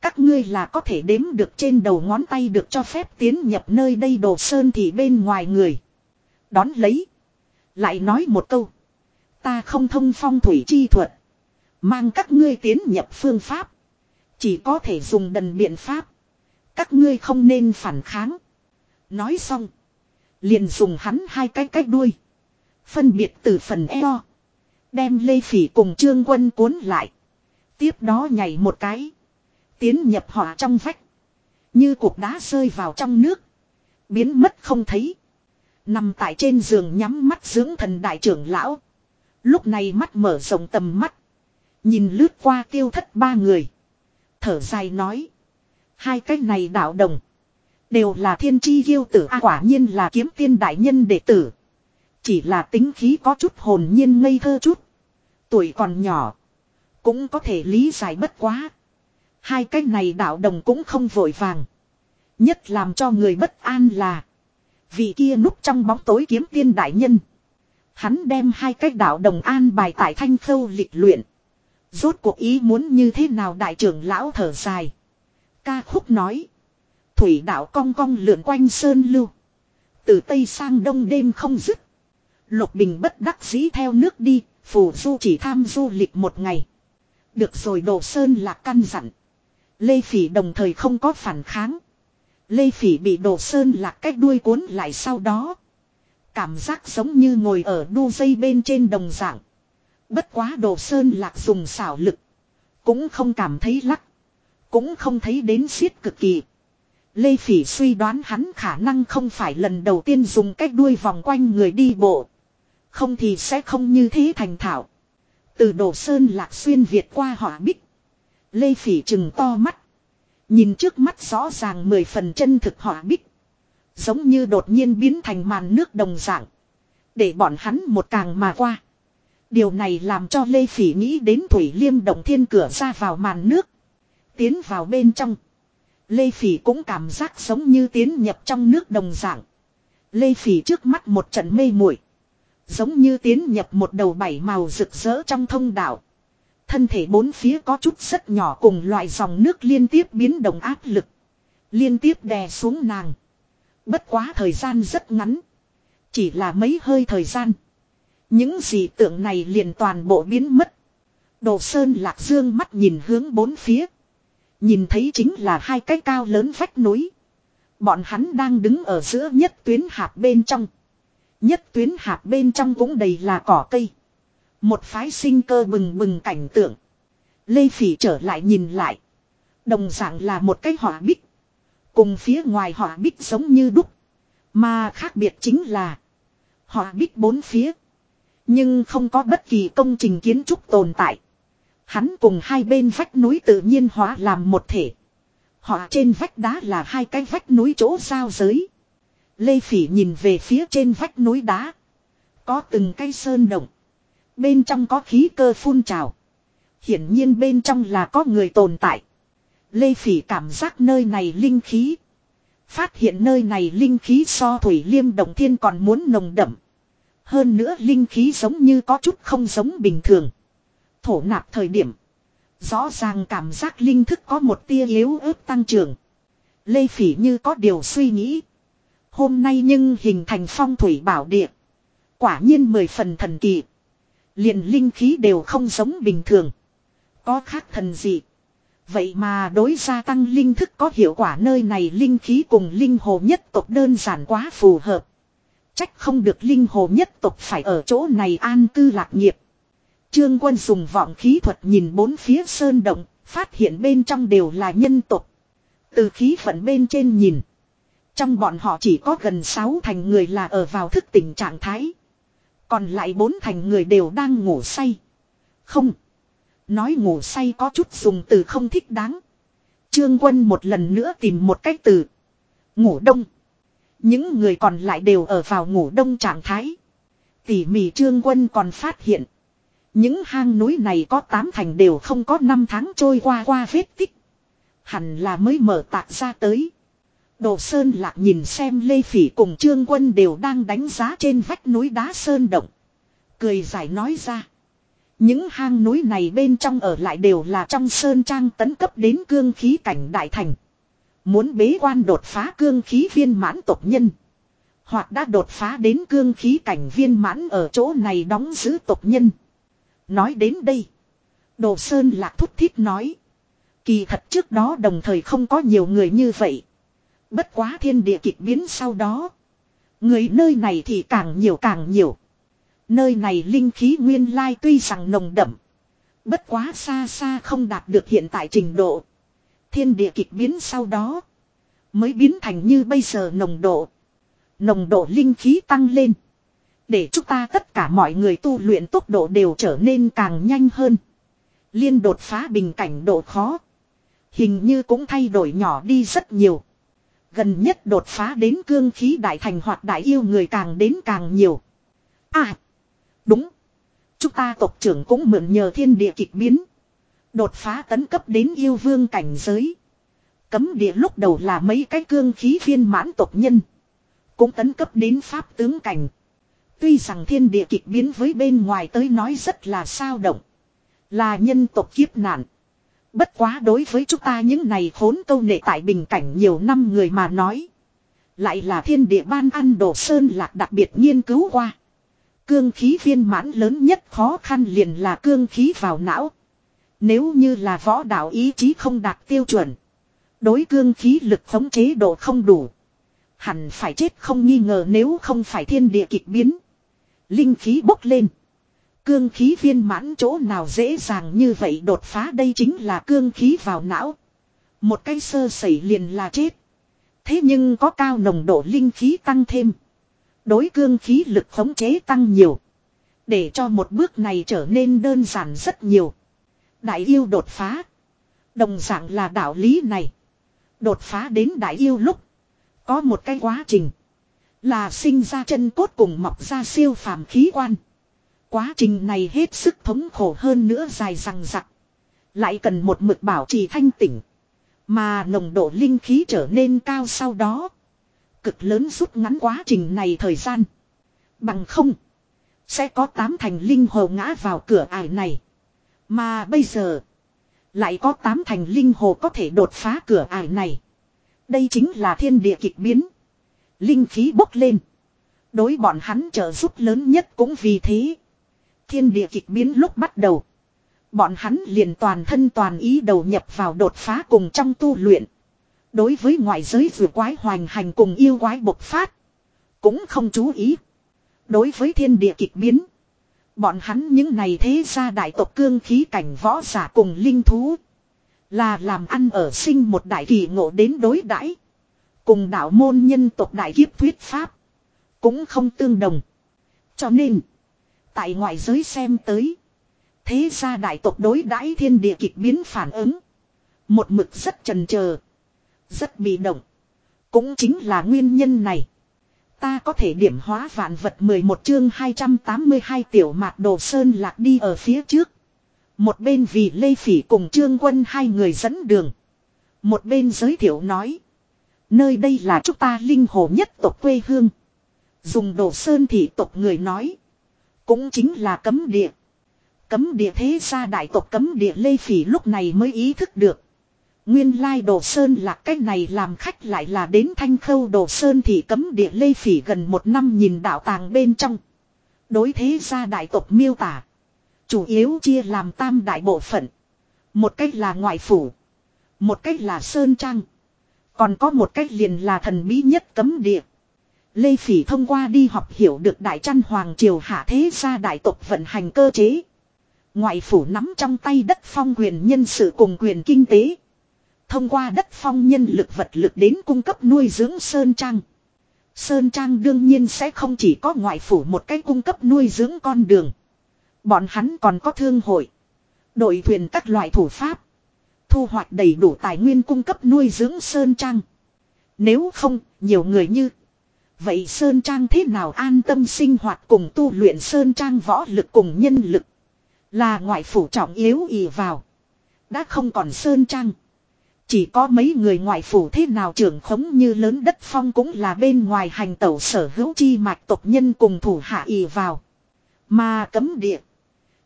Các ngươi là có thể đếm được trên đầu ngón tay được cho phép tiến nhập nơi đây đồ sơn thì bên ngoài người. Đón lấy. Lại nói một câu. Ta không thông phong thủy chi thuật. Mang các ngươi tiến nhập phương pháp. Chỉ có thể dùng đần biện pháp. Các ngươi không nên phản kháng. Nói xong. Liền dùng hắn hai cái cách đuôi. Phân biệt từ phần eo. Đem Lê Phỉ cùng Trương Quân cuốn lại. Tiếp đó nhảy một cái. Tiến nhập hỏa trong vách. Như cục đá rơi vào trong nước. Biến mất không thấy. Nằm tại trên giường nhắm mắt dưỡng thần đại trưởng lão. Lúc này mắt mở rộng tầm mắt. Nhìn lướt qua tiêu thất ba người. Thở dài nói. Hai cái này đạo đồng. Đều là thiên chi yêu tử A quả nhiên là kiếm tiên đại nhân đệ tử. Chỉ là tính khí có chút hồn nhiên ngây thơ chút. Tuổi còn nhỏ. Cũng có thể lý giải bất quá. Hai cái này đạo đồng cũng không vội vàng. Nhất làm cho người bất an là. Vị kia núp trong bóng tối kiếm tiên đại nhân. Hắn đem hai cái đạo đồng an bài tại thanh khâu lịch luyện. Rốt cuộc ý muốn như thế nào đại trưởng lão thở dài. Ca khúc nói. Thủy đạo cong cong lượn quanh sơn lưu. Từ Tây sang Đông đêm không dứt. Lục Bình bất đắc dĩ theo nước đi, phù du chỉ tham du lịch một ngày. Được rồi đồ sơn là căn dặn. Lê Phỉ đồng thời không có phản kháng. Lê Phỉ bị Đổ sơn lạc cách đuôi cuốn lại sau đó. Cảm giác giống như ngồi ở đu dây bên trên đồng dạng. Bất quá đồ sơn lạc dùng xảo lực. Cũng không cảm thấy lắc. Cũng không thấy đến xiết cực kỳ. Lê Phỉ suy đoán hắn khả năng không phải lần đầu tiên dùng cách đuôi vòng quanh người đi bộ. Không thì sẽ không như thế thành thạo. Từ đồ sơn lạc xuyên Việt qua họa bích. Lê Phỉ trừng to mắt. Nhìn trước mắt rõ ràng mười phần chân thực họa bích. Giống như đột nhiên biến thành màn nước đồng dạng. Để bọn hắn một càng mà qua. Điều này làm cho Lê Phỉ nghĩ đến Thủy Liêm động thiên cửa ra vào màn nước. Tiến vào bên trong. Lê Phỉ cũng cảm giác giống như tiến nhập trong nước đồng dạng. Lê Phỉ trước mắt một trận mê muội Giống như tiến nhập một đầu bảy màu rực rỡ trong thông đạo. Thân thể bốn phía có chút rất nhỏ cùng loại dòng nước liên tiếp biến động áp lực. Liên tiếp đè xuống nàng. Bất quá thời gian rất ngắn. Chỉ là mấy hơi thời gian. Những gì tượng này liền toàn bộ biến mất. Đồ Sơn Lạc Dương mắt nhìn hướng bốn phía. Nhìn thấy chính là hai cái cao lớn vách núi. Bọn hắn đang đứng ở giữa nhất tuyến hạp bên trong. Nhất tuyến hạp bên trong cũng đầy là cỏ cây. Một phái sinh cơ bừng bừng cảnh tượng. Lê Phỉ trở lại nhìn lại. Đồng dạng là một cái họa bích. Cùng phía ngoài họa bích giống như đúc. Mà khác biệt chính là. Họa bích bốn phía. Nhưng không có bất kỳ công trình kiến trúc tồn tại. Hắn cùng hai bên vách núi tự nhiên hóa làm một thể. Họ trên vách đá là hai cái vách núi chỗ giao giới. Lê Phỉ nhìn về phía trên vách núi đá. Có từng cây sơn động. Bên trong có khí cơ phun trào. Hiển nhiên bên trong là có người tồn tại. Lê Phỉ cảm giác nơi này linh khí. Phát hiện nơi này linh khí so thủy liêm đồng thiên còn muốn nồng đậm. Hơn nữa linh khí giống như có chút không giống bình thường. Thổ nạp thời điểm. Rõ ràng cảm giác linh thức có một tia yếu ớt tăng trưởng. Lê Phỉ như có điều suy nghĩ. Hôm nay nhưng hình thành phong thủy bảo địa. Quả nhiên mười phần thần kỳ liền linh khí đều không giống bình thường. Có khác thần gì. Vậy mà đối gia tăng linh thức có hiệu quả nơi này linh khí cùng linh hồ nhất tộc đơn giản quá phù hợp. Trách không được linh hồ nhất tộc phải ở chỗ này an cư lạc nghiệp. Trương quân dùng vọng khí thuật nhìn bốn phía sơn động, phát hiện bên trong đều là nhân tộc. Từ khí phận bên trên nhìn. Trong bọn họ chỉ có gần 6 thành người là ở vào thức tỉnh trạng thái. Còn lại bốn thành người đều đang ngủ say. Không. Nói ngủ say có chút dùng từ không thích đáng. Trương quân một lần nữa tìm một cách từ. Ngủ đông. Những người còn lại đều ở vào ngủ đông trạng thái. Tỉ mỉ trương quân còn phát hiện. Những hang núi này có tám thành đều không có năm tháng trôi qua qua vết tích. Hẳn là mới mở tạc ra tới. Đồ Sơn Lạc nhìn xem Lê Phỉ cùng Trương Quân đều đang đánh giá trên vách núi đá Sơn Động. Cười giải nói ra. Những hang núi này bên trong ở lại đều là trong Sơn Trang tấn cấp đến cương khí cảnh đại thành. Muốn bế quan đột phá cương khí viên mãn tộc nhân. Hoặc đã đột phá đến cương khí cảnh viên mãn ở chỗ này đóng giữ tộc nhân. Nói đến đây. Đồ Sơn Lạc thúc thiết nói. Kỳ thật trước đó đồng thời không có nhiều người như vậy. Bất quá thiên địa kịch biến sau đó. Người nơi này thì càng nhiều càng nhiều. Nơi này linh khí nguyên lai tuy rằng nồng đậm. Bất quá xa xa không đạt được hiện tại trình độ. Thiên địa kịch biến sau đó. Mới biến thành như bây giờ nồng độ. Nồng độ linh khí tăng lên. Để chúng ta tất cả mọi người tu luyện tốc độ đều trở nên càng nhanh hơn. Liên đột phá bình cảnh độ khó. Hình như cũng thay đổi nhỏ đi rất nhiều. Gần nhất đột phá đến cương khí đại thành hoặc đại yêu người càng đến càng nhiều. À! Đúng! Chúng ta tộc trưởng cũng mượn nhờ thiên địa kịch biến. Đột phá tấn cấp đến yêu vương cảnh giới. Cấm địa lúc đầu là mấy cái cương khí viên mãn tộc nhân. Cũng tấn cấp đến pháp tướng cảnh. Tuy rằng thiên địa kịch biến với bên ngoài tới nói rất là sao động. Là nhân tộc kiếp nạn. Bất quá đối với chúng ta những này khốn câu nệ tại bình cảnh nhiều năm người mà nói. Lại là thiên địa ban ăn đồ sơn lạc đặc biệt nghiên cứu qua. Cương khí viên mãn lớn nhất khó khăn liền là cương khí vào não. Nếu như là võ đạo ý chí không đạt tiêu chuẩn. Đối cương khí lực khống chế độ không đủ. Hẳn phải chết không nghi ngờ nếu không phải thiên địa kịch biến. Linh khí bốc lên. Cương khí viên mãn chỗ nào dễ dàng như vậy đột phá đây chính là cương khí vào não. Một cái sơ sẩy liền là chết. Thế nhưng có cao nồng độ linh khí tăng thêm. Đối cương khí lực khống chế tăng nhiều. Để cho một bước này trở nên đơn giản rất nhiều. Đại yêu đột phá. Đồng dạng là đạo lý này. Đột phá đến đại yêu lúc. Có một cái quá trình. Là sinh ra chân cốt cùng mọc ra siêu phàm khí quan. Quá trình này hết sức thống khổ hơn nữa dài rằng rặc. Lại cần một mực bảo trì thanh tỉnh. Mà nồng độ linh khí trở nên cao sau đó. Cực lớn rút ngắn quá trình này thời gian. Bằng không. Sẽ có tám thành linh hồ ngã vào cửa ải này. Mà bây giờ. Lại có tám thành linh hồ có thể đột phá cửa ải này. Đây chính là thiên địa kịch biến. Linh khí bốc lên. Đối bọn hắn trợ giúp lớn nhất cũng vì thế. Thiên địa kịch biến lúc bắt đầu. Bọn hắn liền toàn thân toàn ý đầu nhập vào đột phá cùng trong tu luyện. Đối với ngoại giới vừa quái hoành hành cùng yêu quái bộc phát. Cũng không chú ý. Đối với thiên địa kịch biến. Bọn hắn những này thế ra đại tộc cương khí cảnh võ giả cùng linh thú. Là làm ăn ở sinh một đại kỳ ngộ đến đối đãi Cùng đạo môn nhân tộc đại kiếp thuyết pháp. Cũng không tương đồng. Cho nên. Tại ngoại giới xem tới. Thế ra đại tộc đối đãi thiên địa kịch biến phản ứng. Một mực rất trần chờ Rất bị động. Cũng chính là nguyên nhân này. Ta có thể điểm hóa vạn vật 11 chương 282 tiểu mạc đồ sơn lạc đi ở phía trước. Một bên vì Lê Phỉ cùng Trương Quân hai người dẫn đường. Một bên giới thiệu nói. Nơi đây là chúng ta linh hồ nhất tộc quê hương. Dùng đồ sơn thị tộc người nói. Cũng chính là cấm địa. Cấm địa thế gia đại tộc cấm địa Lê Phỉ lúc này mới ý thức được. Nguyên lai đồ sơn là cách này làm khách lại là đến thanh khâu đồ sơn thì cấm địa Lê Phỉ gần một năm nhìn đạo tàng bên trong. Đối thế gia đại tộc miêu tả. Chủ yếu chia làm tam đại bộ phận. Một cách là ngoại phủ. Một cách là sơn trang. Còn có một cách liền là thần bí nhất cấm địa. Lê Phỉ thông qua đi học hiểu được đại trăn hoàng triều hạ thế gia đại tộc vận hành cơ chế. Ngoại phủ nắm trong tay đất phong quyền nhân sự cùng quyền kinh tế. Thông qua đất phong nhân lực vật lực đến cung cấp nuôi dưỡng Sơn Trang. Sơn Trang đương nhiên sẽ không chỉ có ngoại phủ một cách cung cấp nuôi dưỡng con đường. Bọn hắn còn có thương hội. Đội thuyền các loại thủ pháp. Thu hoạch đầy đủ tài nguyên cung cấp nuôi dưỡng Sơn Trang. Nếu không, nhiều người như. Vậy Sơn Trang thế nào an tâm sinh hoạt cùng tu luyện Sơn Trang võ lực cùng nhân lực. Là ngoại phủ trọng yếu ỉ vào. Đã không còn Sơn Trang. Chỉ có mấy người ngoại phủ thế nào trưởng khống như lớn đất phong cũng là bên ngoài hành tẩu sở hữu chi mạch tộc nhân cùng thủ hạ ỉ vào. Mà cấm địa.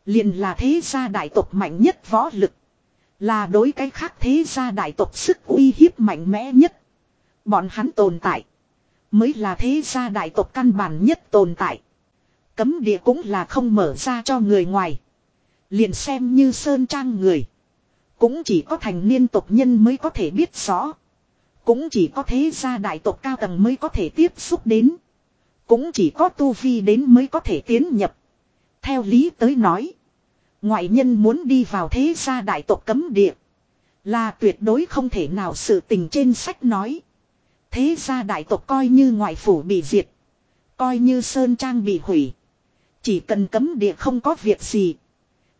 liền là thế gia đại tộc mạnh nhất võ lực. Là đối cái khác thế gia đại tộc sức uy hiếp mạnh mẽ nhất. Bọn hắn tồn tại. Mới là thế gia đại tộc căn bản nhất tồn tại. Cấm địa cũng là không mở ra cho người ngoài. Liền xem như sơn trang người. Cũng chỉ có thành niên tộc nhân mới có thể biết rõ. Cũng chỉ có thế gia đại tộc cao tầng mới có thể tiếp xúc đến. Cũng chỉ có tu vi đến mới có thể tiến nhập. Theo lý tới nói. Ngoại nhân muốn đi vào thế gia đại tộc cấm địa. Là tuyệt đối không thể nào sự tình trên sách nói. Thế gia đại tộc coi như ngoại phủ bị diệt. Coi như sơn trang bị hủy. Chỉ cần cấm địa không có việc gì.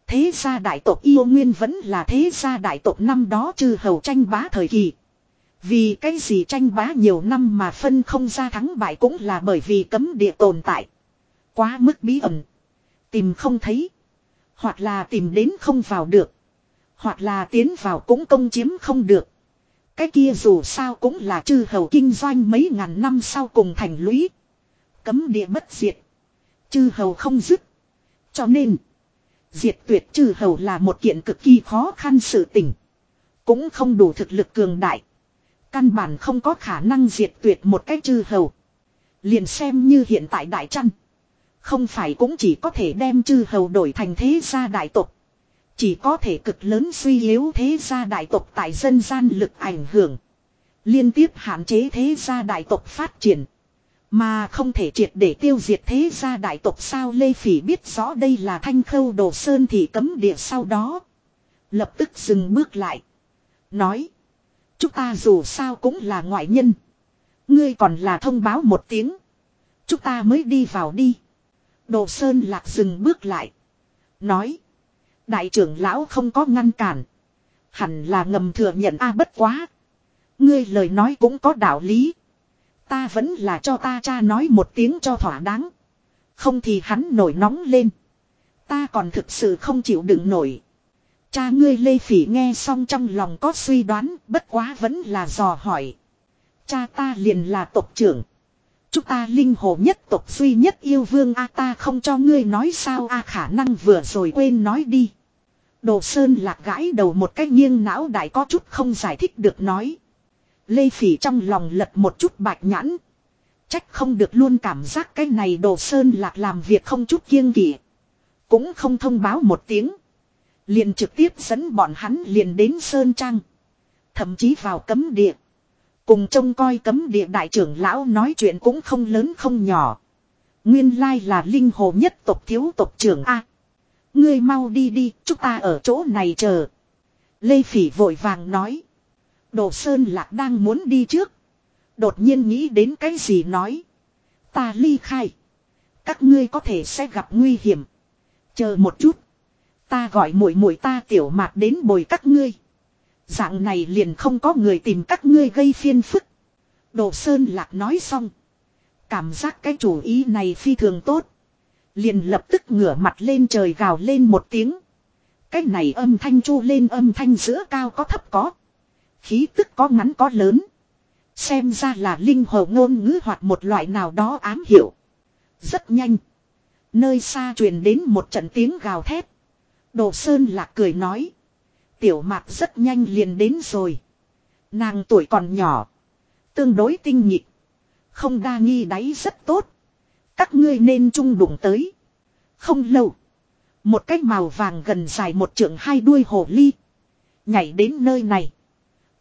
Thế gia đại tộc yêu nguyên vẫn là thế gia đại tộc năm đó trừ hầu tranh bá thời kỳ. Vì cái gì tranh bá nhiều năm mà phân không ra thắng bại cũng là bởi vì cấm địa tồn tại. Quá mức bí ẩn. Tìm không thấy. Hoặc là tìm đến không vào được. Hoặc là tiến vào cũng công chiếm không được. Cái kia dù sao cũng là chư hầu kinh doanh mấy ngàn năm sau cùng thành lũy. Cấm địa bất diệt. Chư hầu không dứt. Cho nên. Diệt tuyệt chư hầu là một kiện cực kỳ khó khăn sự tình. Cũng không đủ thực lực cường đại. Căn bản không có khả năng diệt tuyệt một cái chư hầu. Liền xem như hiện tại đại trăn. Không phải cũng chỉ có thể đem chư hầu đổi thành thế gia đại tộc. Chỉ có thể cực lớn suy yếu thế gia đại tộc tại dân gian lực ảnh hưởng. Liên tiếp hạn chế thế gia đại tộc phát triển. Mà không thể triệt để tiêu diệt thế gia đại tộc sao Lê Phỉ biết rõ đây là thanh khâu đồ sơn thì cấm địa sau đó. Lập tức dừng bước lại. Nói. Chúng ta dù sao cũng là ngoại nhân. Ngươi còn là thông báo một tiếng. Chúng ta mới đi vào đi. Đồ Sơn Lạc dừng bước lại. Nói. Đại trưởng lão không có ngăn cản. Hẳn là ngầm thừa nhận a à bất quá. Ngươi lời nói cũng có đạo lý. Ta vẫn là cho ta cha nói một tiếng cho thỏa đáng. Không thì hắn nổi nóng lên. Ta còn thực sự không chịu đựng nổi. Cha ngươi Lê Phỉ nghe xong trong lòng có suy đoán, bất quá vẫn là dò hỏi. Cha ta liền là tộc trưởng. Chúng ta linh hồ nhất tộc duy nhất yêu vương a ta không cho ngươi nói sao a khả năng vừa rồi quên nói đi. Đồ Sơn lạc gãi đầu một cái nghiêng não đại có chút không giải thích được nói. Lê Phỉ trong lòng lật một chút bạch nhãn. Trách không được luôn cảm giác cái này Đồ Sơn lạc làm việc không chút kiêng kỵ. Cũng không thông báo một tiếng. Liền trực tiếp dẫn bọn hắn liền đến Sơn Trang. Thậm chí vào cấm địa. Cùng trông coi cấm địa đại trưởng lão nói chuyện cũng không lớn không nhỏ. Nguyên lai là linh hồ nhất tộc thiếu tộc trưởng A. Ngươi mau đi đi, chúng ta ở chỗ này chờ. Lê Phỉ vội vàng nói. Đồ Sơn Lạc đang muốn đi trước. Đột nhiên nghĩ đến cái gì nói. Ta ly khai. Các ngươi có thể sẽ gặp nguy hiểm. Chờ một chút. Ta gọi muội muội ta tiểu mạt đến bồi các ngươi. Dạng này liền không có người tìm các ngươi gây phiền phức. Đồ Sơn Lạc nói xong. Cảm giác cái chủ ý này phi thường tốt. Liền lập tức ngửa mặt lên trời gào lên một tiếng. Cái này âm thanh chu lên âm thanh giữa cao có thấp có. Khí tức có ngắn có lớn. Xem ra là linh hồ ngôn ngữ hoặc một loại nào đó ám hiểu. Rất nhanh. Nơi xa truyền đến một trận tiếng gào thét. Đồ Sơn Lạc cười nói. Tiểu mạc rất nhanh liền đến rồi. Nàng tuổi còn nhỏ. Tương đối tinh nhịp. Không đa nghi đáy rất tốt. Các ngươi nên chung đụng tới. Không lâu. Một cái màu vàng gần dài một trượng hai đuôi hồ ly. Nhảy đến nơi này.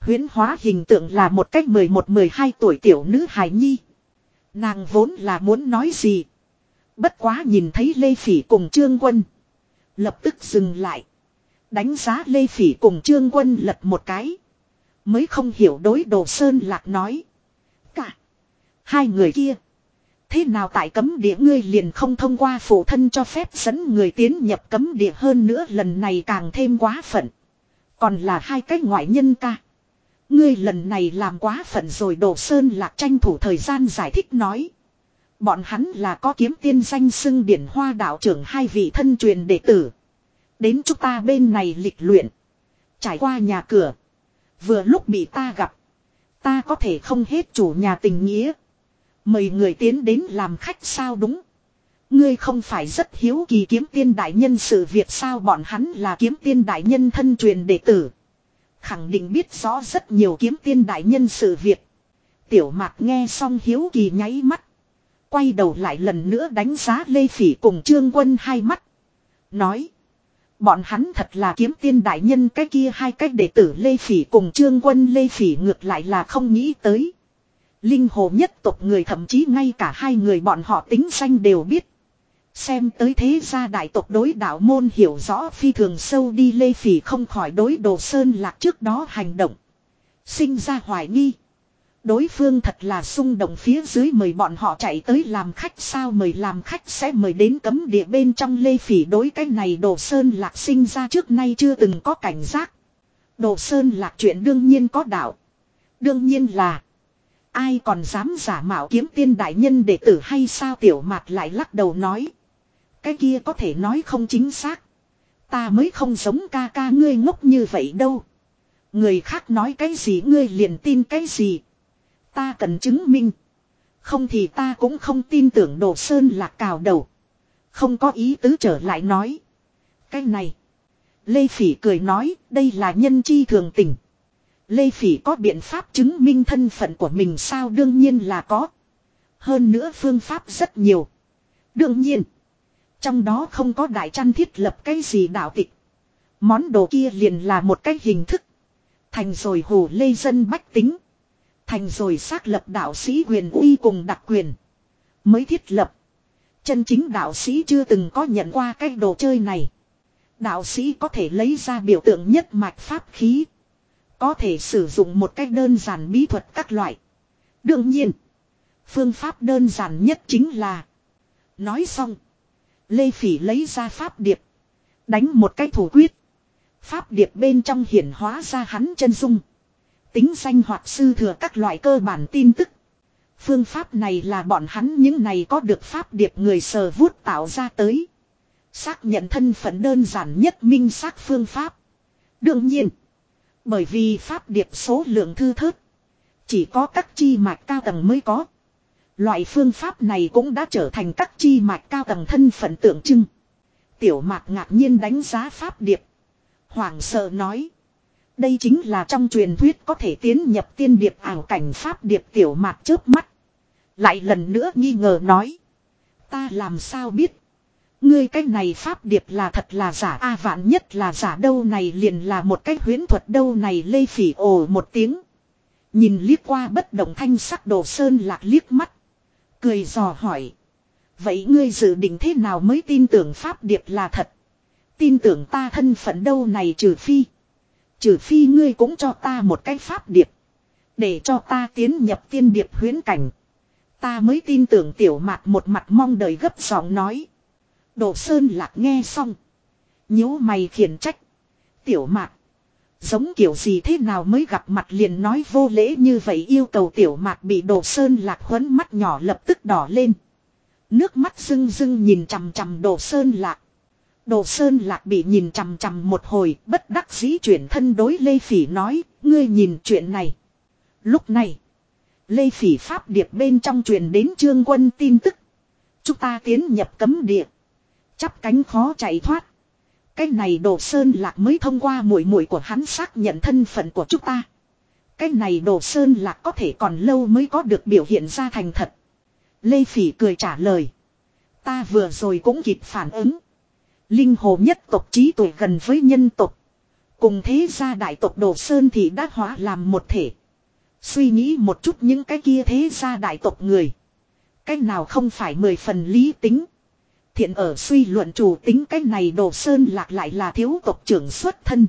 Huyến hóa hình tượng là một cách 11-12 tuổi tiểu nữ hài nhi. Nàng vốn là muốn nói gì. Bất quá nhìn thấy Lê Phỉ cùng Trương Quân. Lập tức dừng lại. Đánh giá Lê Phỉ cùng Trương Quân lật một cái. Mới không hiểu đối đồ Sơn Lạc nói. Cả. Hai người kia. Thế nào tại cấm địa ngươi liền không thông qua phụ thân cho phép dẫn người tiến nhập cấm địa hơn nữa lần này càng thêm quá phận. Còn là hai cái ngoại nhân ca. Ngươi lần này làm quá phận rồi đổ Sơn Lạc tranh thủ thời gian giải thích nói. Bọn hắn là có kiếm tiên danh xưng điển hoa đạo trưởng hai vị thân truyền đệ tử. Đến chúng ta bên này lịch luyện. Trải qua nhà cửa. Vừa lúc bị ta gặp. Ta có thể không hết chủ nhà tình nghĩa. Mời người tiến đến làm khách sao đúng. Ngươi không phải rất hiếu kỳ kiếm tiên đại nhân sự việc sao bọn hắn là kiếm tiên đại nhân thân truyền đệ tử. Khẳng định biết rõ rất nhiều kiếm tiên đại nhân sự việc. Tiểu mạc nghe xong hiếu kỳ nháy mắt. Quay đầu lại lần nữa đánh giá Lê Phỉ cùng Trương Quân hai mắt. Nói. Bọn hắn thật là kiếm tiên đại nhân, cái kia hai cách đệ tử Lê Phỉ cùng Trương Quân Lê Phỉ ngược lại là không nghĩ tới. Linh hồ nhất tộc người thậm chí ngay cả hai người bọn họ tính danh đều biết. Xem tới thế gia đại tộc đối đạo môn hiểu rõ phi thường sâu đi Lê Phỉ không khỏi đối đồ sơn lạc trước đó hành động. Sinh ra hoài nghi. Đối phương thật là xung động phía dưới mời bọn họ chạy tới làm khách sao mời làm khách sẽ mời đến cấm địa bên trong Lê Phỉ đối cái này đồ sơn lạc sinh ra trước nay chưa từng có cảnh giác. Đồ sơn lạc chuyện đương nhiên có đạo. Đương nhiên là. Ai còn dám giả mạo kiếm tiên đại nhân đệ tử hay sao tiểu mạt lại lắc đầu nói. Cái kia có thể nói không chính xác. Ta mới không giống ca ca ngươi ngốc như vậy đâu. Người khác nói cái gì ngươi liền tin cái gì. Ta cần chứng minh. Không thì ta cũng không tin tưởng đồ sơn là cào đầu. Không có ý tứ trở lại nói. Cái này. Lê Phỉ cười nói, đây là nhân chi thường tình. Lê Phỉ có biện pháp chứng minh thân phận của mình sao đương nhiên là có. Hơn nữa phương pháp rất nhiều. Đương nhiên. Trong đó không có đại trăn thiết lập cái gì đạo tịch. Món đồ kia liền là một cái hình thức. Thành rồi hồ lê dân bách tính. Thành rồi xác lập đạo sĩ quyền uy cùng đặc quyền. Mới thiết lập. Chân chính đạo sĩ chưa từng có nhận qua cái đồ chơi này. Đạo sĩ có thể lấy ra biểu tượng nhất mạch pháp khí. Có thể sử dụng một cách đơn giản bí thuật các loại. Đương nhiên. Phương pháp đơn giản nhất chính là. Nói xong. Lê Phỉ lấy ra pháp điệp. Đánh một cái thủ quyết. Pháp điệp bên trong hiển hóa ra hắn chân dung. Tính danh hoặc sư thừa các loại cơ bản tin tức. Phương pháp này là bọn hắn những này có được pháp điệp người sờ vuốt tạo ra tới. Xác nhận thân phận đơn giản nhất minh xác phương pháp. Đương nhiên. Bởi vì pháp điệp số lượng thư thớt. Chỉ có các chi mạch cao tầng mới có. Loại phương pháp này cũng đã trở thành các chi mạch cao tầng thân phận tượng trưng. Tiểu mạc ngạc nhiên đánh giá pháp điệp. Hoàng sợ nói. Đây chính là trong truyền thuyết có thể tiến nhập tiên điệp ảo cảnh pháp điệp tiểu mạc chớp mắt. Lại lần nữa nghi ngờ nói. Ta làm sao biết. Ngươi cái này pháp điệp là thật là giả, a vạn nhất là giả đâu này liền là một cái huyến thuật đâu này, lê phỉ ồ một tiếng. Nhìn liếc qua bất động thanh sắc đồ sơn lạc liếc mắt. Cười dò hỏi. Vậy ngươi dự định thế nào mới tin tưởng pháp điệp là thật? Tin tưởng ta thân phận đâu này trừ phi. Trừ phi ngươi cũng cho ta một cái pháp điệp. Để cho ta tiến nhập tiên điệp huyến cảnh. Ta mới tin tưởng tiểu mạc một mặt mong đợi gấp giọng nói. Đồ Sơn Lạc nghe xong. nhíu mày khiển trách. Tiểu mạc. Giống kiểu gì thế nào mới gặp mặt liền nói vô lễ như vậy yêu cầu tiểu mạc bị đồ Sơn Lạc huấn mắt nhỏ lập tức đỏ lên. Nước mắt rưng rưng nhìn chằm chằm đồ Sơn Lạc. Đồ Sơn Lạc bị nhìn chằm chằm một hồi, bất đắc dĩ chuyển thân đối Lê Phỉ nói. Ngươi nhìn chuyện này. Lúc này. Lê Phỉ Pháp Điệp bên trong truyền đến trương quân tin tức. Chúng ta tiến nhập cấm địa. Chắp cánh khó chạy thoát. Cái này đồ sơn lạc mới thông qua mũi mũi của hắn xác nhận thân phận của chúng ta. Cái này đồ sơn lạc có thể còn lâu mới có được biểu hiện ra thành thật. Lê Phỉ cười trả lời. Ta vừa rồi cũng kịp phản ứng. Linh hồ nhất tộc trí tuổi gần với nhân tộc. Cùng thế gia đại tộc đồ sơn thì đã hóa làm một thể. Suy nghĩ một chút những cái kia thế gia đại tộc người. Cái nào không phải mười phần lý tính. Thiện ở suy luận chủ tính cái này đồ sơn lạc lại là thiếu tộc trưởng xuất thân.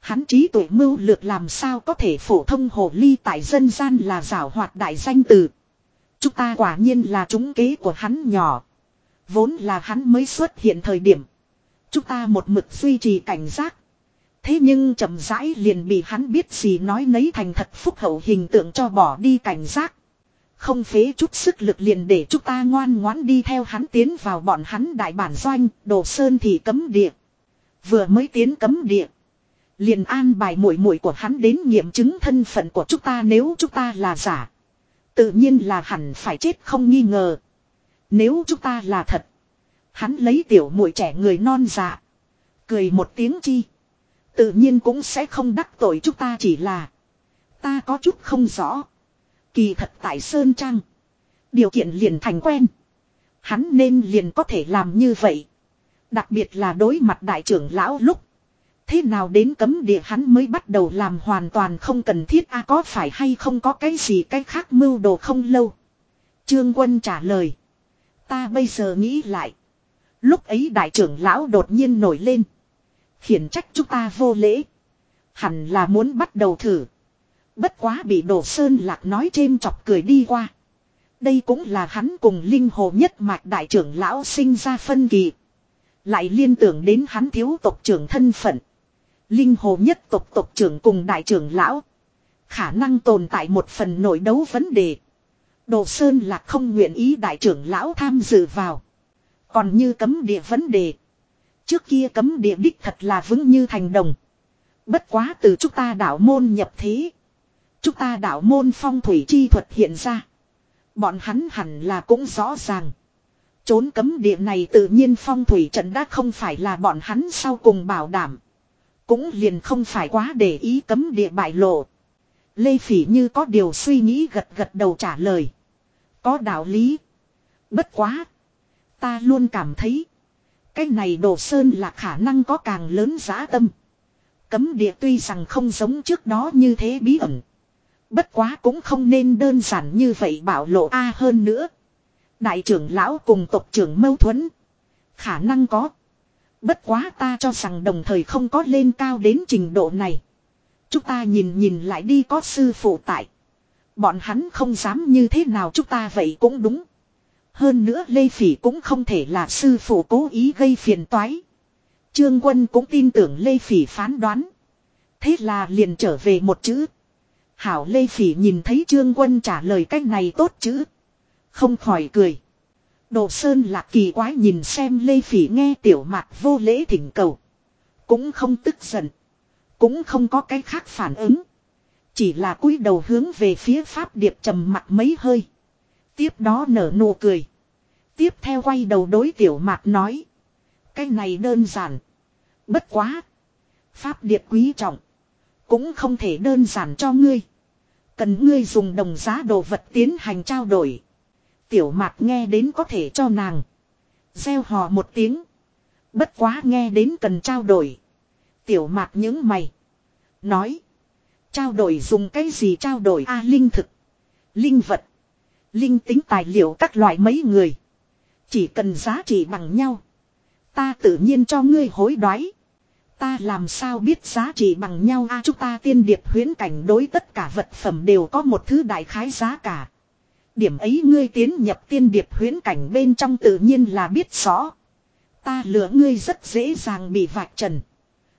Hắn trí tuệ mưu lược làm sao có thể phổ thông hồ ly tại dân gian là giảo hoạt đại danh từ. Chúng ta quả nhiên là chúng kế của hắn nhỏ. Vốn là hắn mới xuất hiện thời điểm. Chúng ta một mực duy trì cảnh giác. Thế nhưng chậm rãi liền bị hắn biết gì nói nấy thành thật phúc hậu hình tượng cho bỏ đi cảnh giác. Không phế chút sức lực liền để chúng ta ngoan ngoãn đi theo hắn tiến vào bọn hắn đại bản doanh, đồ sơn thì cấm địa. Vừa mới tiến cấm địa. Liền an bài mũi mũi của hắn đến nghiệm chứng thân phận của chúng ta nếu chúng ta là giả. Tự nhiên là hẳn phải chết không nghi ngờ. Nếu chúng ta là thật. Hắn lấy tiểu mũi trẻ người non dạ. Cười một tiếng chi. Tự nhiên cũng sẽ không đắc tội chúng ta chỉ là. Ta có chút không rõ. Kỳ thật tại Sơn Trang. Điều kiện liền thành quen. Hắn nên liền có thể làm như vậy. Đặc biệt là đối mặt đại trưởng lão lúc. Thế nào đến cấm địa hắn mới bắt đầu làm hoàn toàn không cần thiết a có phải hay không có cái gì cái khác mưu đồ không lâu. Trương quân trả lời. Ta bây giờ nghĩ lại. Lúc ấy đại trưởng lão đột nhiên nổi lên. Khiển trách chúng ta vô lễ. Hẳn là muốn bắt đầu thử. Bất quá bị Đồ Sơn Lạc nói chêm chọc cười đi qua. Đây cũng là hắn cùng linh hồ nhất mạch đại trưởng lão sinh ra phân kỳ. Lại liên tưởng đến hắn thiếu tộc trưởng thân phận. Linh hồ nhất tộc tộc trưởng cùng đại trưởng lão. Khả năng tồn tại một phần nội đấu vấn đề. Đồ Sơn là không nguyện ý đại trưởng lão tham dự vào. Còn như cấm địa vấn đề. Trước kia cấm địa đích thật là vững như thành đồng. Bất quá từ chúng ta đạo môn nhập thế. Chúng ta đạo môn phong thủy chi thuật hiện ra. Bọn hắn hẳn là cũng rõ ràng. Trốn cấm địa này tự nhiên phong thủy trận đã không phải là bọn hắn sau cùng bảo đảm. Cũng liền không phải quá để ý cấm địa bại lộ. Lê Phỉ như có điều suy nghĩ gật gật đầu trả lời. Có đạo lý. Bất quá. Ta luôn cảm thấy. Cái này đồ sơn là khả năng có càng lớn giá tâm. Cấm địa tuy rằng không giống trước đó như thế bí ẩn. Bất quá cũng không nên đơn giản như vậy bảo lộ A hơn nữa. Đại trưởng lão cùng tộc trưởng mâu thuẫn. Khả năng có. Bất quá ta cho rằng đồng thời không có lên cao đến trình độ này. Chúng ta nhìn nhìn lại đi có sư phụ tại. Bọn hắn không dám như thế nào chúng ta vậy cũng đúng. Hơn nữa Lê Phỉ cũng không thể là sư phụ cố ý gây phiền toái. Trương quân cũng tin tưởng Lê Phỉ phán đoán. Thế là liền trở về một chữ. Hảo Lê Phỉ nhìn thấy Trương quân trả lời cách này tốt chứ, Không khỏi cười. Đồ Sơn lạc kỳ quái nhìn xem Lê Phỉ nghe tiểu mạc vô lễ thỉnh cầu. Cũng không tức giận. Cũng không có cái khác phản ứng. Chỉ là cúi đầu hướng về phía Pháp Điệp trầm mặt mấy hơi. Tiếp đó nở nụ cười. Tiếp theo quay đầu đối tiểu mạc nói. Cái này đơn giản. Bất quá. Pháp Điệp quý trọng. Cũng không thể đơn giản cho ngươi. Cần ngươi dùng đồng giá đồ vật tiến hành trao đổi. Tiểu mạc nghe đến có thể cho nàng. Gieo hò một tiếng. Bất quá nghe đến cần trao đổi. Tiểu mạc những mày. Nói. Trao đổi dùng cái gì trao đổi a, linh thực. Linh vật. Linh tính tài liệu các loại mấy người. Chỉ cần giá trị bằng nhau. Ta tự nhiên cho ngươi hối đoái. Ta làm sao biết giá trị bằng nhau a, chúng ta tiên điệp huyến cảnh đối tất cả vật phẩm đều có một thứ đại khái giá cả. Điểm ấy ngươi tiến nhập tiên điệp huyến cảnh bên trong tự nhiên là biết rõ. Ta lừa ngươi rất dễ dàng bị vạch trần.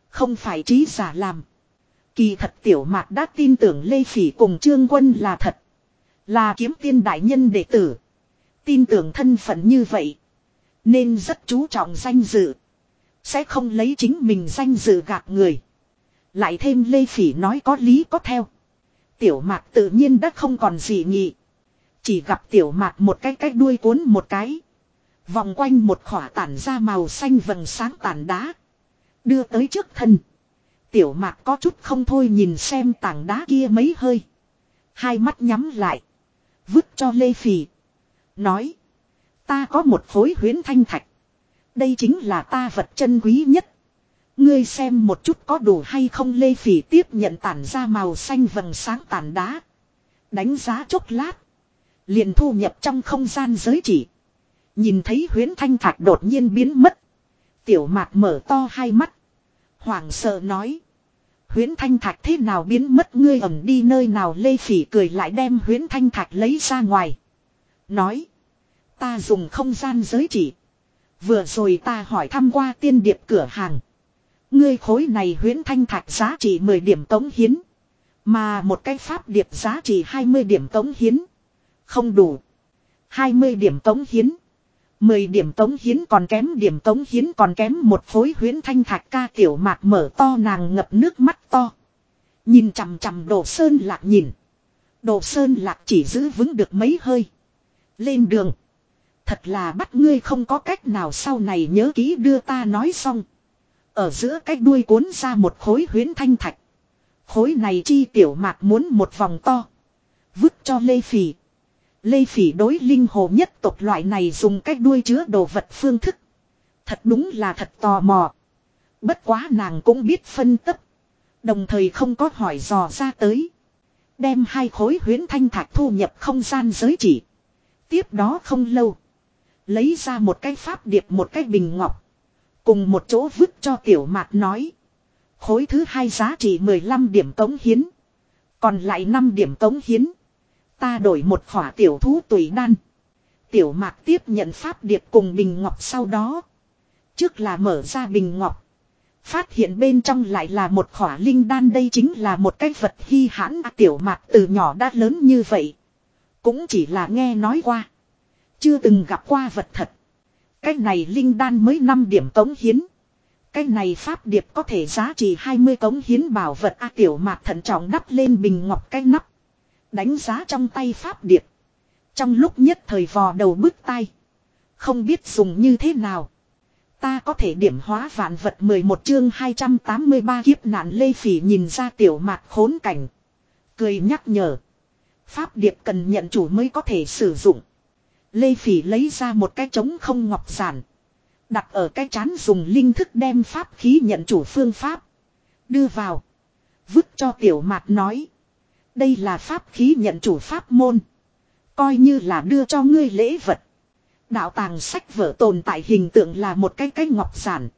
Không phải trí giả làm. Kỳ thật tiểu mạc đã tin tưởng Lê Phỉ cùng Trương Quân là thật. Là kiếm tiên đại nhân đệ tử. Tin tưởng thân phận như vậy. Nên rất chú trọng danh dự. Sẽ không lấy chính mình danh dự gạt người. Lại thêm Lê Phỉ nói có lý có theo. Tiểu mạc tự nhiên đã không còn gì nhị. Chỉ gặp tiểu mạc một cái cách đuôi cuốn một cái. Vòng quanh một khỏa tản ra màu xanh vầng sáng tản đá. Đưa tới trước thân. Tiểu mạc có chút không thôi nhìn xem tảng đá kia mấy hơi. Hai mắt nhắm lại. Vứt cho Lê Phỉ. Nói. Ta có một khối huyến thanh thạch. Đây chính là ta vật chân quý nhất. Ngươi xem một chút có đủ hay không Lê Phỉ tiếp nhận tản ra màu xanh vầng sáng tàn đá. Đánh giá chốc lát. Liền thu nhập trong không gian giới chỉ. Nhìn thấy huyến thanh thạch đột nhiên biến mất. Tiểu mạc mở to hai mắt. Hoàng sợ nói. Huyến thanh thạch thế nào biến mất ngươi ẩn đi nơi nào Lê Phỉ cười lại đem huyến thanh thạch lấy ra ngoài. Nói. Ta dùng không gian giới chỉ. Vừa rồi ta hỏi thăm qua tiên điệp cửa hàng. Ngươi khối này huyễn thanh thạch giá trị 10 điểm tống hiến. Mà một cái pháp điệp giá trị 20 điểm tống hiến. Không đủ. 20 điểm tống hiến. 10 điểm tống hiến còn kém điểm tống hiến còn kém một khối huyễn thanh thạch ca tiểu mạc mở to nàng ngập nước mắt to. Nhìn chằm chằm đồ sơn lạc nhìn. Đồ sơn lạc chỉ giữ vững được mấy hơi. Lên đường. Thật là bắt ngươi không có cách nào sau này nhớ kỹ đưa ta nói xong. Ở giữa cách đuôi cuốn ra một khối huyến thanh thạch. Khối này chi tiểu mạc muốn một vòng to. Vứt cho Lê Phỉ. Lê Phỉ đối linh hồ nhất tộc loại này dùng cách đuôi chứa đồ vật phương thức. Thật đúng là thật tò mò. Bất quá nàng cũng biết phân tấp, Đồng thời không có hỏi dò ra tới. Đem hai khối huyến thanh thạch thu nhập không gian giới chỉ. Tiếp đó không lâu. Lấy ra một cái pháp điệp một cái bình ngọc. Cùng một chỗ vứt cho tiểu mạc nói. Khối thứ hai giá trị 15 điểm tống hiến. Còn lại 5 điểm tống hiến. Ta đổi một khỏa tiểu thú tùy đan. Tiểu mạc tiếp nhận pháp điệp cùng bình ngọc sau đó. Trước là mở ra bình ngọc. Phát hiện bên trong lại là một khỏa linh đan đây chính là một cái vật hy hãn à, tiểu mạc từ nhỏ đã lớn như vậy. Cũng chỉ là nghe nói qua. Chưa từng gặp qua vật thật. Cái này linh đan mới 5 điểm tống hiến. Cái này pháp điệp có thể giá trị 20 tống hiến bảo vật A tiểu mạc thận trọng đắp lên bình ngọc cái nắp. Đánh giá trong tay pháp điệp. Trong lúc nhất thời vò đầu bứt tay. Không biết dùng như thế nào. Ta có thể điểm hóa vạn vật 11 chương 283 kiếp nạn Lê Phỉ nhìn ra tiểu mạc khốn cảnh. Cười nhắc nhở. Pháp điệp cần nhận chủ mới có thể sử dụng. Lê Phỉ lấy ra một cái trống không ngọc giản. Đặt ở cái chán dùng linh thức đem pháp khí nhận chủ phương pháp. Đưa vào. Vứt cho tiểu mạt nói. Đây là pháp khí nhận chủ pháp môn. Coi như là đưa cho ngươi lễ vật. Đạo tàng sách vở tồn tại hình tượng là một cái cái ngọc giản.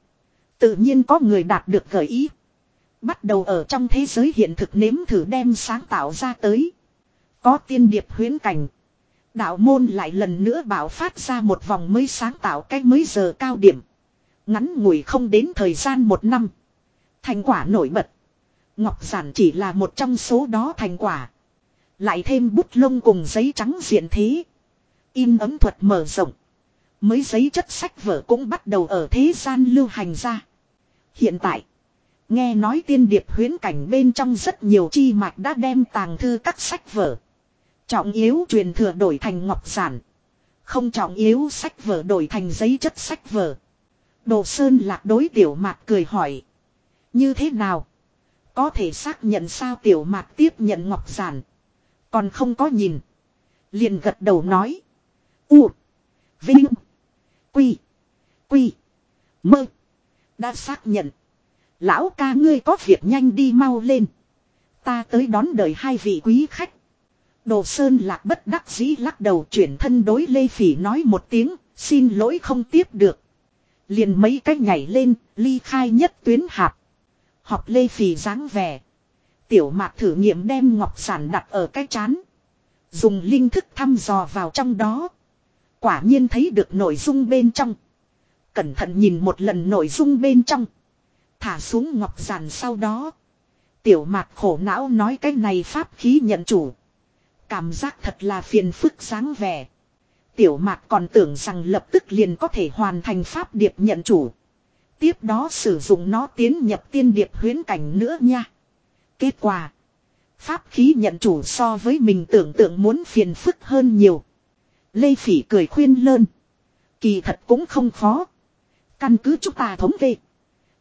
Tự nhiên có người đạt được gợi ý. Bắt đầu ở trong thế giới hiện thực nếm thử đem sáng tạo ra tới. Có tiên điệp huyến cảnh. Đạo môn lại lần nữa bảo phát ra một vòng mới sáng tạo cái mới giờ cao điểm. Ngắn ngủi không đến thời gian một năm. Thành quả nổi bật. Ngọc giản chỉ là một trong số đó thành quả. Lại thêm bút lông cùng giấy trắng diện thế. In ấm thuật mở rộng. Mới giấy chất sách vở cũng bắt đầu ở thế gian lưu hành ra. Hiện tại. Nghe nói tiên điệp huyến cảnh bên trong rất nhiều chi mạch đã đem tàng thư các sách vở. Trọng yếu truyền thừa đổi thành ngọc giản. Không trọng yếu sách vở đổi thành giấy chất sách vở. Đồ Sơn lạc đối tiểu mạc cười hỏi. Như thế nào? Có thể xác nhận sao tiểu mạc tiếp nhận ngọc giản. Còn không có nhìn. Liền gật đầu nói. U. Vinh. Quy. Quy. Mơ. Đã xác nhận. Lão ca ngươi có việc nhanh đi mau lên. Ta tới đón đợi hai vị quý khách. Đồ Sơn lạc bất đắc dĩ lắc đầu chuyển thân đối Lê Phỉ nói một tiếng, xin lỗi không tiếp được. Liền mấy cách nhảy lên, ly khai nhất tuyến hạt. Học Lê Phỉ dáng vẻ. Tiểu mạc thử nghiệm đem ngọc sản đặt ở cái chán. Dùng linh thức thăm dò vào trong đó. Quả nhiên thấy được nội dung bên trong. Cẩn thận nhìn một lần nội dung bên trong. Thả xuống ngọc giản sau đó. Tiểu mạc khổ não nói cái này pháp khí nhận chủ. Cảm giác thật là phiền phức sáng vẻ. Tiểu mạc còn tưởng rằng lập tức liền có thể hoàn thành pháp điệp nhận chủ. Tiếp đó sử dụng nó tiến nhập tiên điệp huyến cảnh nữa nha. Kết quả. Pháp khí nhận chủ so với mình tưởng tượng muốn phiền phức hơn nhiều. Lê Phỉ cười khuyên lơn. Kỳ thật cũng không khó. Căn cứ chúng ta thống kê.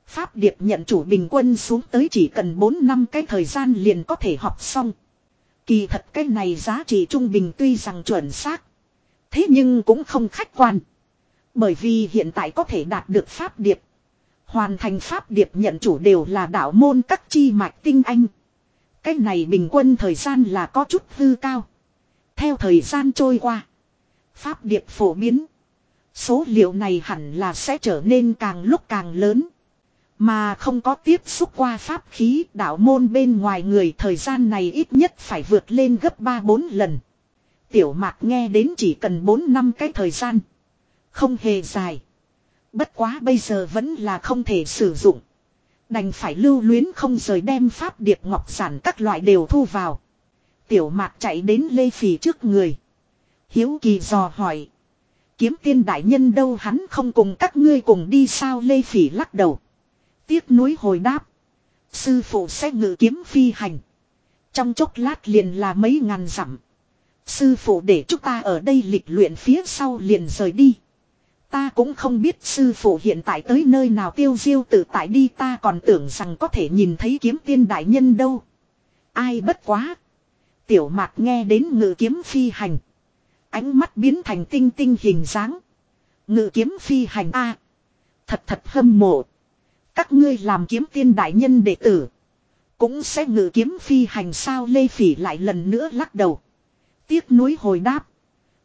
Pháp điệp nhận chủ bình quân xuống tới chỉ cần 4 năm cái thời gian liền có thể học xong. Kỳ thật cái này giá trị trung bình tuy rằng chuẩn xác. Thế nhưng cũng không khách quan. Bởi vì hiện tại có thể đạt được pháp điệp. Hoàn thành pháp điệp nhận chủ đều là đạo môn các chi mạch tinh anh. Cái này bình quân thời gian là có chút hư cao. Theo thời gian trôi qua. Pháp điệp phổ biến. Số liệu này hẳn là sẽ trở nên càng lúc càng lớn. Mà không có tiếp xúc qua pháp khí, đạo môn bên ngoài người thời gian này ít nhất phải vượt lên gấp 3-4 lần. Tiểu mạc nghe đến chỉ cần 4 năm cái thời gian. Không hề dài. Bất quá bây giờ vẫn là không thể sử dụng. Đành phải lưu luyến không rời đem pháp điệp ngọc giản các loại đều thu vào. Tiểu mạc chạy đến Lê Phì trước người. Hiếu kỳ dò hỏi. Kiếm tiên đại nhân đâu hắn không cùng các ngươi cùng đi sao Lê Phỉ lắc đầu. Tiếc núi hồi đáp. Sư phụ sẽ ngự kiếm phi hành. Trong chốc lát liền là mấy ngàn dặm. Sư phụ để chúng ta ở đây lịch luyện phía sau liền rời đi. Ta cũng không biết sư phụ hiện tại tới nơi nào tiêu diêu tự tại đi ta còn tưởng rằng có thể nhìn thấy kiếm tiên đại nhân đâu. Ai bất quá. Tiểu mạc nghe đến ngự kiếm phi hành. Ánh mắt biến thành tinh tinh hình dáng. Ngự kiếm phi hành a Thật thật hâm mộ. Các ngươi làm kiếm tiên đại nhân đệ tử. Cũng sẽ ngự kiếm phi hành sao Lê Phỉ lại lần nữa lắc đầu. Tiếc nuối hồi đáp.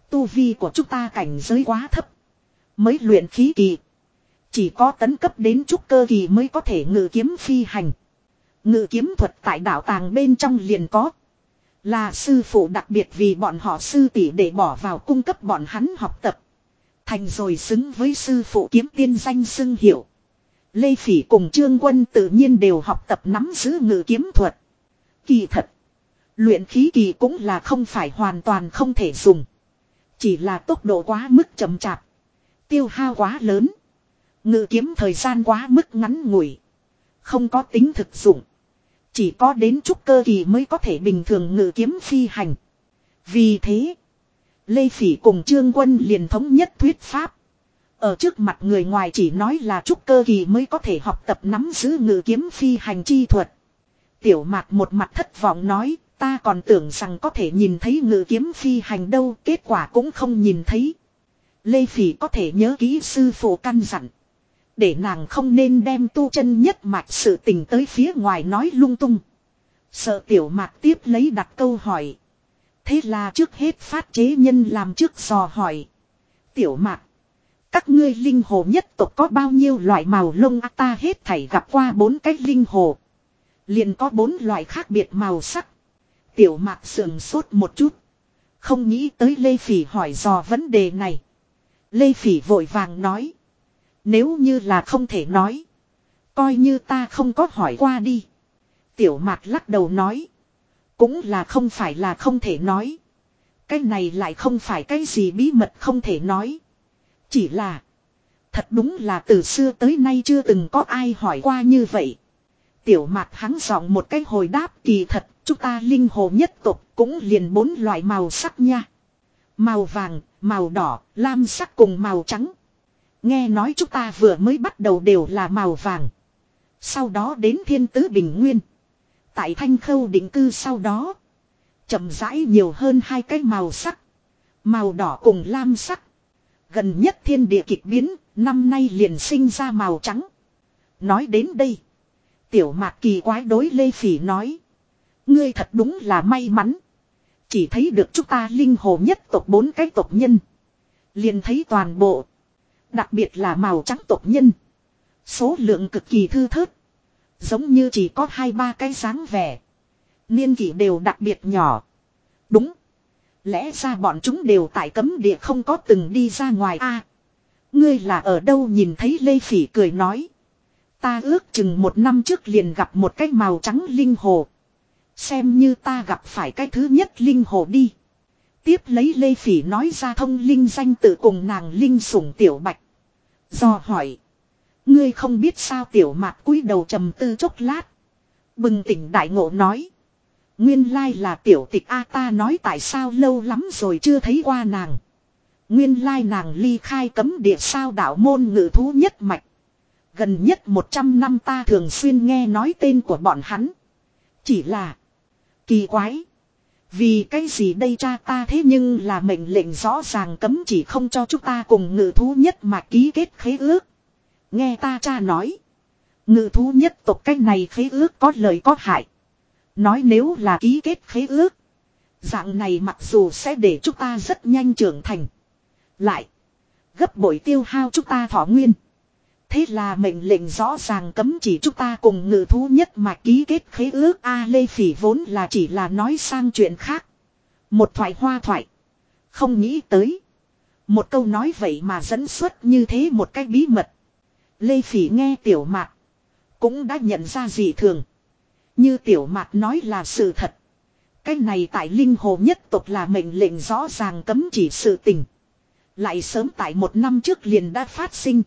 Tu vi của chúng ta cảnh giới quá thấp. Mới luyện khí kỳ. Chỉ có tấn cấp đến trúc cơ kỳ mới có thể ngự kiếm phi hành. Ngự kiếm thuật tại đạo tàng bên trong liền có. Là sư phụ đặc biệt vì bọn họ sư tỷ để bỏ vào cung cấp bọn hắn học tập. Thành rồi xứng với sư phụ kiếm tiên danh xưng hiệu. Lê Phỉ cùng Trương Quân tự nhiên đều học tập nắm giữ ngự kiếm thuật. Kỳ thật. Luyện khí kỳ cũng là không phải hoàn toàn không thể dùng. Chỉ là tốc độ quá mức chậm chạp. Tiêu hao quá lớn. Ngự kiếm thời gian quá mức ngắn ngủi. Không có tính thực dụng. Chỉ có đến chút cơ kỳ mới có thể bình thường ngự kiếm phi hành. Vì thế. Lê Phỉ cùng Trương Quân liền thống nhất thuyết pháp. Ở trước mặt người ngoài chỉ nói là trúc cơ kỳ mới có thể học tập nắm giữ ngự kiếm phi hành chi thuật. Tiểu mạc một mặt thất vọng nói, ta còn tưởng rằng có thể nhìn thấy ngự kiếm phi hành đâu, kết quả cũng không nhìn thấy. Lê Phỉ có thể nhớ kỹ sư phụ căn dặn. Để nàng không nên đem tu chân nhất mạch sự tình tới phía ngoài nói lung tung. Sợ tiểu mạc tiếp lấy đặt câu hỏi. Thế là trước hết phát chế nhân làm trước dò hỏi. Tiểu mạc. Các ngươi linh hồ nhất tộc có bao nhiêu loại màu lông ta hết thảy gặp qua bốn cái linh hồ. Liền có bốn loại khác biệt màu sắc. Tiểu mạc sườn sốt một chút. Không nghĩ tới Lê Phỉ hỏi dò vấn đề này. Lê Phỉ vội vàng nói. Nếu như là không thể nói. Coi như ta không có hỏi qua đi. Tiểu mạc lắc đầu nói. Cũng là không phải là không thể nói. Cái này lại không phải cái gì bí mật không thể nói. Chỉ là. Thật đúng là từ xưa tới nay chưa từng có ai hỏi qua như vậy. Tiểu mạc hắn giọng một cái hồi đáp kỳ thật. Chúng ta linh hồ nhất tục cũng liền bốn loại màu sắc nha. Màu vàng, màu đỏ, lam sắc cùng màu trắng. Nghe nói chúng ta vừa mới bắt đầu đều là màu vàng. Sau đó đến thiên tứ bình nguyên. Tại thanh khâu định cư sau đó. chậm rãi nhiều hơn hai cái màu sắc. Màu đỏ cùng lam sắc. Gần nhất thiên địa kịch biến, năm nay liền sinh ra màu trắng. Nói đến đây. Tiểu mạc kỳ quái đối Lê Phỉ nói. Ngươi thật đúng là may mắn. Chỉ thấy được chúng ta linh hồ nhất tộc bốn cái tộc nhân. Liền thấy toàn bộ. Đặc biệt là màu trắng tộc nhân. Số lượng cực kỳ thư thớt. Giống như chỉ có hai ba cái dáng vẻ. Niên kỷ đều đặc biệt nhỏ. Đúng. Lẽ ra bọn chúng đều tại cấm địa không có từng đi ra ngoài a Ngươi là ở đâu nhìn thấy Lê Phỉ cười nói. Ta ước chừng một năm trước liền gặp một cái màu trắng linh hồ. Xem như ta gặp phải cái thứ nhất linh hồ đi. Tiếp lấy Lê Phỉ nói ra thông linh danh tự cùng nàng linh sủng tiểu bạch. Do hỏi. Ngươi không biết sao tiểu mạc cúi đầu trầm tư chốc lát. Bừng tỉnh đại ngộ nói. Nguyên lai là tiểu tịch A ta nói tại sao lâu lắm rồi chưa thấy qua nàng. Nguyên lai nàng ly khai cấm địa sao đạo môn ngự thú nhất mạch. Gần nhất 100 năm ta thường xuyên nghe nói tên của bọn hắn. Chỉ là kỳ quái. Vì cái gì đây cha ta thế nhưng là mệnh lệnh rõ ràng cấm chỉ không cho chúng ta cùng ngự thú nhất mà ký kết khế ước. Nghe ta cha nói. Ngự thú nhất tộc cách này khế ước có lời có hại. Nói nếu là ký kết khế ước. Dạng này mặc dù sẽ để chúng ta rất nhanh trưởng thành. Lại. Gấp bội tiêu hao chúng ta thọ nguyên. Thế là mệnh lệnh rõ ràng cấm chỉ chúng ta cùng ngự thú nhất mà ký kết khế ước A Lê Phỉ vốn là chỉ là nói sang chuyện khác. Một thoại hoa thoại. Không nghĩ tới. Một câu nói vậy mà dẫn xuất như thế một cái bí mật. Lê Phỉ nghe tiểu mạc. Cũng đã nhận ra gì thường. Như tiểu mạc nói là sự thật. Cái này tại linh hồ nhất tộc là mệnh lệnh rõ ràng cấm chỉ sự tình. Lại sớm tại một năm trước liền đã phát sinh.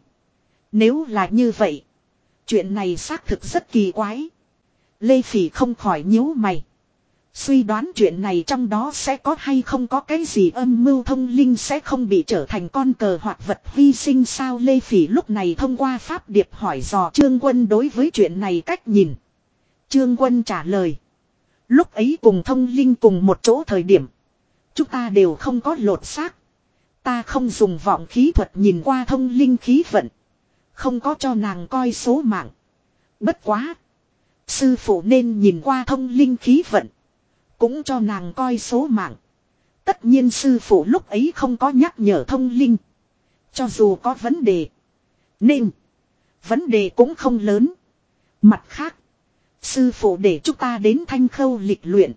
Nếu là như vậy. Chuyện này xác thực rất kỳ quái. Lê Phỉ không khỏi nhíu mày. Suy đoán chuyện này trong đó sẽ có hay không có cái gì âm mưu thông linh sẽ không bị trở thành con cờ hoặc vật hy sinh sao Lê Phỉ lúc này thông qua pháp điệp hỏi dò Trương Quân đối với chuyện này cách nhìn. Trương Quân trả lời. Lúc ấy cùng thông linh cùng một chỗ thời điểm. Chúng ta đều không có lột xác. Ta không dùng vọng khí thuật nhìn qua thông linh khí vận. Không có cho nàng coi số mạng. Bất quá. Sư phụ nên nhìn qua thông linh khí vận. Cũng cho nàng coi số mạng. Tất nhiên sư phụ lúc ấy không có nhắc nhở thông linh. Cho dù có vấn đề. Nên. Vấn đề cũng không lớn. Mặt khác. Sư phụ để chúng ta đến thanh khâu lịch luyện.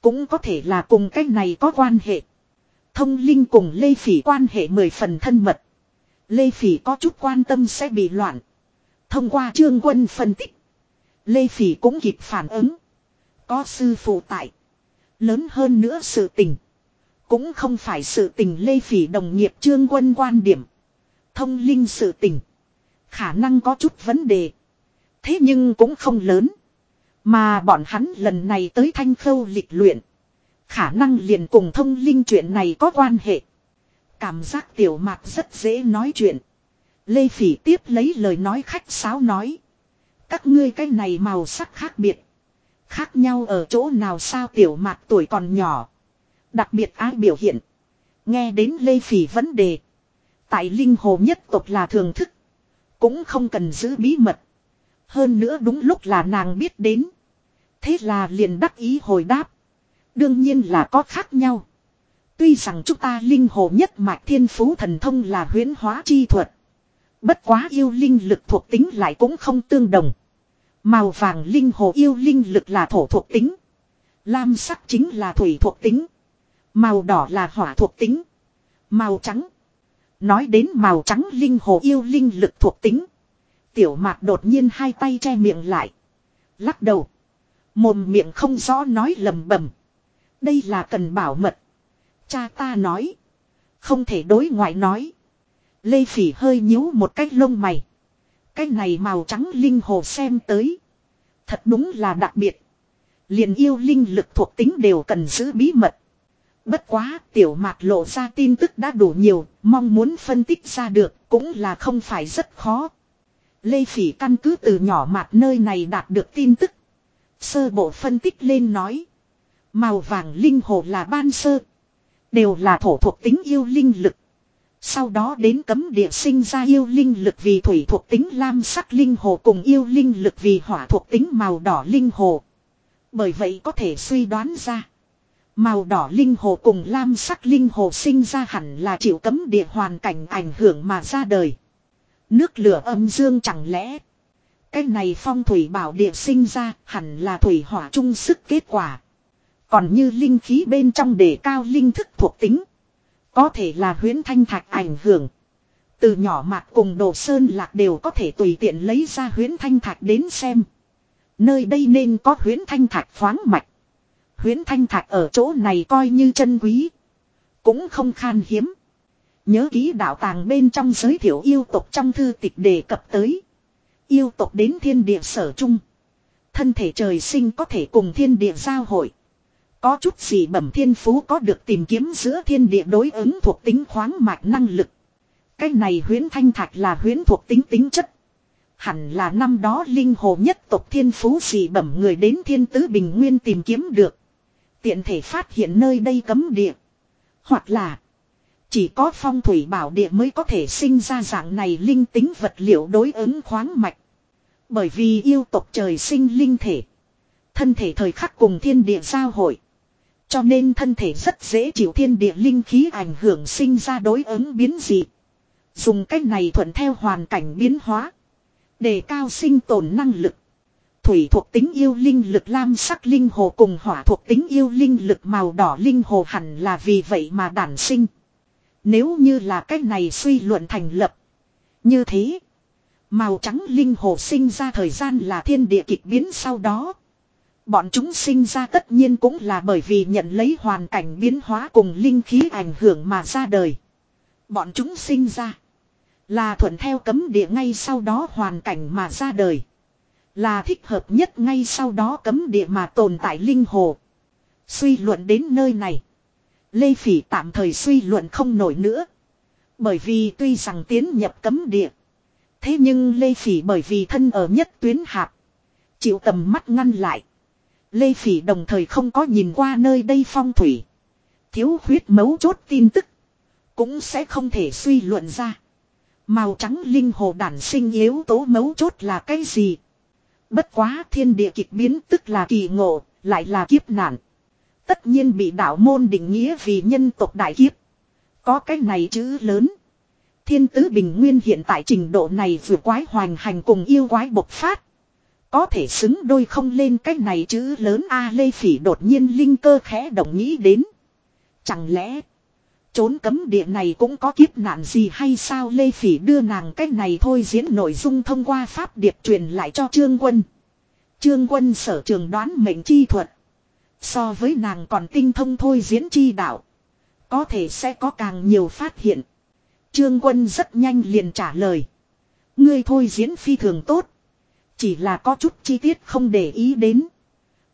Cũng có thể là cùng cái này có quan hệ. Thông linh cùng Lê Phỉ quan hệ mười phần thân mật. Lê Phỉ có chút quan tâm sẽ bị loạn. Thông qua trương quân phân tích. Lê Phỉ cũng kịp phản ứng. Có sư phụ tại. Lớn hơn nữa sự tình. Cũng không phải sự tình Lê Phỉ đồng nghiệp trương quân quan điểm. Thông linh sự tình. Khả năng có chút vấn đề. Thế nhưng cũng không lớn. Mà bọn hắn lần này tới thanh khâu lịch luyện. Khả năng liền cùng thông linh chuyện này có quan hệ. Cảm giác tiểu mạc rất dễ nói chuyện. Lê Phỉ tiếp lấy lời nói khách sáo nói. Các ngươi cái này màu sắc khác biệt. Khác nhau ở chỗ nào sao tiểu mạc tuổi còn nhỏ. Đặc biệt ai biểu hiện. Nghe đến Lê Phỉ vấn đề. Tại linh hồ nhất tộc là thường thức. Cũng không cần giữ bí mật. Hơn nữa đúng lúc là nàng biết đến. Thế là liền đắc ý hồi đáp. Đương nhiên là có khác nhau. Tuy rằng chúng ta linh hồ nhất mạch thiên phú thần thông là huyến hóa chi thuật. Bất quá yêu linh lực thuộc tính lại cũng không tương đồng. Màu vàng linh hồ yêu linh lực là thổ thuộc tính. Lam sắc chính là thủy thuộc tính. Màu đỏ là hỏa thuộc tính. Màu trắng. Nói đến màu trắng linh hồ yêu linh lực thuộc tính. Tiểu mạc đột nhiên hai tay che miệng lại. Lắc đầu. Mồm miệng không rõ nói lầm bầm. Đây là cần bảo mật. Cha ta nói. Không thể đối ngoại nói. Lê Phỉ hơi nhíu một cách lông mày. Cái này màu trắng linh hồ xem tới. Thật đúng là đặc biệt. Liền yêu linh lực thuộc tính đều cần giữ bí mật. Bất quá tiểu mạc lộ ra tin tức đã đủ nhiều, mong muốn phân tích ra được cũng là không phải rất khó. Lê Phỉ căn cứ từ nhỏ mạc nơi này đạt được tin tức. Sơ bộ phân tích lên nói. Màu vàng linh hồ là ban sơ. Đều là thổ thuộc tính yêu linh lực. Sau đó đến cấm địa sinh ra yêu linh lực vì thủy thuộc tính lam sắc linh hồ cùng yêu linh lực vì hỏa thuộc tính màu đỏ linh hồ. Bởi vậy có thể suy đoán ra. Màu đỏ linh hồ cùng lam sắc linh hồ sinh ra hẳn là chịu cấm địa hoàn cảnh ảnh hưởng mà ra đời. Nước lửa âm dương chẳng lẽ. Cái này phong thủy bảo địa sinh ra hẳn là thủy hỏa chung sức kết quả. Còn như linh khí bên trong đề cao linh thức thuộc tính. Có thể là huyến thanh thạch ảnh hưởng. Từ nhỏ mạc cùng đồ sơn lạc đều có thể tùy tiện lấy ra huyến thanh thạch đến xem. Nơi đây nên có huyến thanh thạch khoáng mạch. Huyến thanh thạch ở chỗ này coi như chân quý. Cũng không khan hiếm. Nhớ ký đạo tàng bên trong giới thiệu yêu tục trong thư tịch đề cập tới. Yêu tộc đến thiên địa sở chung. Thân thể trời sinh có thể cùng thiên địa giao hội. Có chút gì bẩm thiên phú có được tìm kiếm giữa thiên địa đối ứng thuộc tính khoáng mạch năng lực. Cái này huyến thanh thạch là huyến thuộc tính tính chất. Hẳn là năm đó linh hồ nhất tộc thiên phú gì bẩm người đến thiên tứ bình nguyên tìm kiếm được. Tiện thể phát hiện nơi đây cấm địa. Hoặc là chỉ có phong thủy bảo địa mới có thể sinh ra dạng này linh tính vật liệu đối ứng khoáng mạch. Bởi vì yêu tộc trời sinh linh thể. Thân thể thời khắc cùng thiên địa giao hội. Cho nên thân thể rất dễ chịu thiên địa linh khí ảnh hưởng sinh ra đối ứng biến dị. Dùng cách này thuận theo hoàn cảnh biến hóa. để cao sinh tồn năng lực. Thủy thuộc tính yêu linh lực lam sắc linh hồ cùng hỏa thuộc tính yêu linh lực màu đỏ linh hồ hẳn là vì vậy mà đản sinh. Nếu như là cách này suy luận thành lập. Như thế. Màu trắng linh hồ sinh ra thời gian là thiên địa kịch biến sau đó. Bọn chúng sinh ra tất nhiên cũng là bởi vì nhận lấy hoàn cảnh biến hóa cùng linh khí ảnh hưởng mà ra đời. Bọn chúng sinh ra. Là thuận theo cấm địa ngay sau đó hoàn cảnh mà ra đời. Là thích hợp nhất ngay sau đó cấm địa mà tồn tại linh hồ. Suy luận đến nơi này. Lê Phỉ tạm thời suy luận không nổi nữa. Bởi vì tuy rằng tiến nhập cấm địa. Thế nhưng Lê Phỉ bởi vì thân ở nhất tuyến hạp. Chịu tầm mắt ngăn lại. Lê Phỉ đồng thời không có nhìn qua nơi đây phong thủy. Thiếu huyết mấu chốt tin tức. Cũng sẽ không thể suy luận ra. Màu trắng linh hồ đản sinh yếu tố mấu chốt là cái gì? Bất quá thiên địa kịch biến tức là kỳ ngộ, lại là kiếp nạn. Tất nhiên bị đạo môn định nghĩa vì nhân tộc đại kiếp. Có cái này chữ lớn. Thiên tứ bình nguyên hiện tại trình độ này vừa quái hoành hành cùng yêu quái bộc phát. Có thể xứng đôi không lên cái này chữ lớn A Lê Phỉ đột nhiên linh cơ khẽ động nghĩ đến. Chẳng lẽ, trốn cấm địa này cũng có kiếp nạn gì hay sao Lê Phỉ đưa nàng cái này thôi diễn nội dung thông qua pháp điệp truyền lại cho Trương Quân. Trương Quân sở trường đoán mệnh chi thuật. So với nàng còn tinh thông thôi diễn chi đạo. Có thể sẽ có càng nhiều phát hiện. Trương Quân rất nhanh liền trả lời. Ngươi thôi diễn phi thường tốt. Chỉ là có chút chi tiết không để ý đến.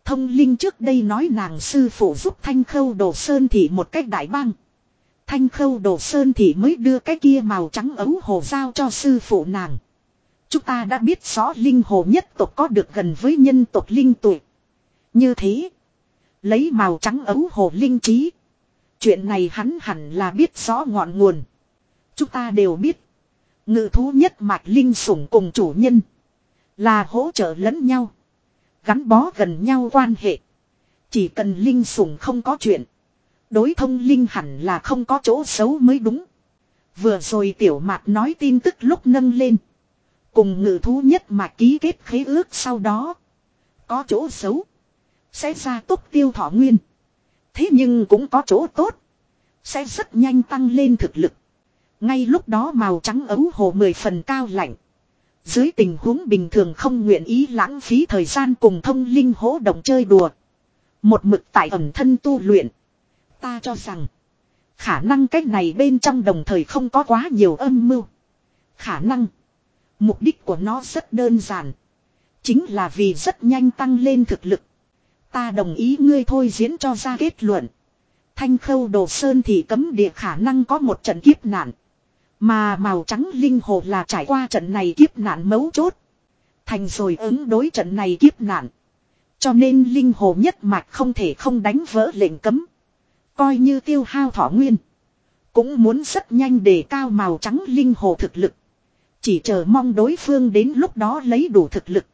Thông linh trước đây nói nàng sư phụ giúp thanh khâu đồ sơn thị một cách đại băng. Thanh khâu đồ sơn thị mới đưa cái kia màu trắng ấu hồ giao cho sư phụ nàng. Chúng ta đã biết rõ linh hồ nhất tộc có được gần với nhân tộc linh tuổi. Như thế. Lấy màu trắng ấu hồ linh trí. Chuyện này hắn hẳn là biết rõ ngọn nguồn. Chúng ta đều biết. Ngự thú nhất mạch linh sủng cùng chủ nhân. Là hỗ trợ lẫn nhau. Gắn bó gần nhau quan hệ. Chỉ cần linh sủng không có chuyện. Đối thông linh hẳn là không có chỗ xấu mới đúng. Vừa rồi tiểu mạc nói tin tức lúc nâng lên. Cùng ngự thú nhất mà ký kết khế ước sau đó. Có chỗ xấu. Sẽ ra tốc tiêu thọ nguyên. Thế nhưng cũng có chỗ tốt. Sẽ rất nhanh tăng lên thực lực. Ngay lúc đó màu trắng ấu hồ mười phần cao lạnh. Dưới tình huống bình thường không nguyện ý lãng phí thời gian cùng thông linh hỗ động chơi đùa. Một mực tại ẩm thân tu luyện. Ta cho rằng. Khả năng cách này bên trong đồng thời không có quá nhiều âm mưu. Khả năng. Mục đích của nó rất đơn giản. Chính là vì rất nhanh tăng lên thực lực. Ta đồng ý ngươi thôi diễn cho ra kết luận. Thanh khâu đồ sơn thì cấm địa khả năng có một trận kiếp nạn. Mà màu trắng linh hồ là trải qua trận này kiếp nạn mấu chốt. Thành rồi ứng đối trận này kiếp nạn. Cho nên linh hồ nhất mạch không thể không đánh vỡ lệnh cấm. Coi như tiêu hao thọ nguyên. Cũng muốn rất nhanh để cao màu trắng linh hồ thực lực. Chỉ chờ mong đối phương đến lúc đó lấy đủ thực lực.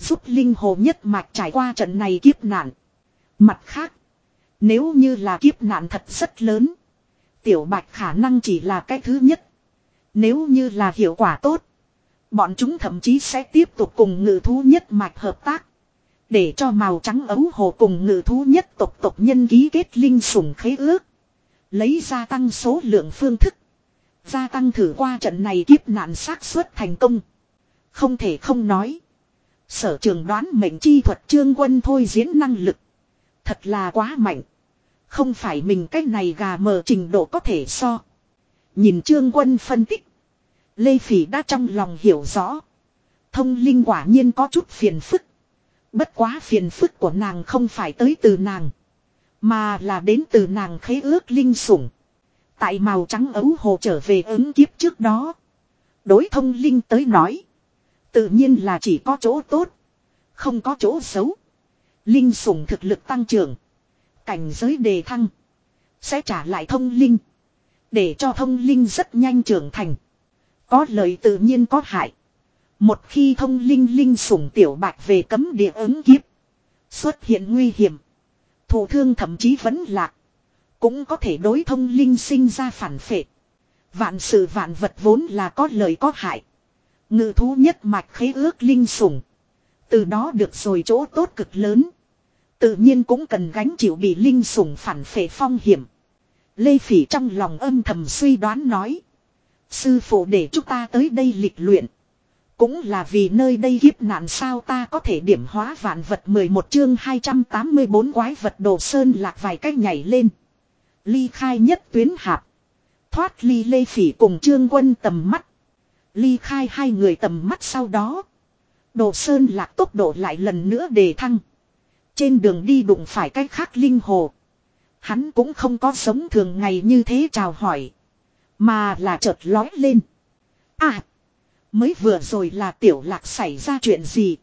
Giúp linh hồ nhất mạch trải qua trận này kiếp nạn. Mặt khác. Nếu như là kiếp nạn thật rất lớn. Tiểu bạch khả năng chỉ là cái thứ nhất. Nếu như là hiệu quả tốt. Bọn chúng thậm chí sẽ tiếp tục cùng ngự thú nhất mạch hợp tác. Để cho màu trắng ấu hồ cùng ngự thú nhất tộc tộc nhân ký kết linh sủng khế ước. Lấy gia tăng số lượng phương thức. Gia tăng thử qua trận này kiếp nạn xác suất thành công. Không thể không nói. Sở trường đoán mệnh chi thuật trương quân thôi diễn năng lực. Thật là quá mạnh. Không phải mình cách này gà mờ trình độ có thể so. Nhìn trương quân phân tích. Lê Phỉ đã trong lòng hiểu rõ. Thông linh quả nhiên có chút phiền phức. Bất quá phiền phức của nàng không phải tới từ nàng. Mà là đến từ nàng khế ước linh sủng. Tại màu trắng ấu hồ trở về ứng kiếp trước đó. Đối thông linh tới nói. Tự nhiên là chỉ có chỗ tốt. Không có chỗ xấu. Linh sủng thực lực tăng trưởng. Cảnh giới đề thăng. Sẽ trả lại thông linh. Để cho thông linh rất nhanh trưởng thành. Có lợi tự nhiên có hại. Một khi thông linh linh sủng tiểu bạch về cấm địa ứng kiếp. Xuất hiện nguy hiểm. Thủ thương thậm chí vẫn lạc. Cũng có thể đối thông linh sinh ra phản phệ. Vạn sự vạn vật vốn là có lợi có hại. Ngự thú nhất mạch khế ước linh sủng. Từ đó được rồi chỗ tốt cực lớn. Tự nhiên cũng cần gánh chịu bị linh sủng phản phệ phong hiểm. Lê Phỉ trong lòng âm thầm suy đoán nói. Sư phụ để chúng ta tới đây lịch luyện. Cũng là vì nơi đây kiếp nạn sao ta có thể điểm hóa vạn vật 11 chương 284 quái vật đồ sơn lạc vài cách nhảy lên. Ly khai nhất tuyến hạp. Thoát ly lê phỉ cùng trương quân tầm mắt. Ly khai hai người tầm mắt sau đó. Đồ sơn lạc tốc độ lại lần nữa đề thăng. Trên đường đi đụng phải cách khác linh hồ. Hắn cũng không có sống thường ngày như thế chào hỏi. Mà là chợt lói lên. À. Mới vừa rồi là tiểu lạc xảy ra chuyện gì.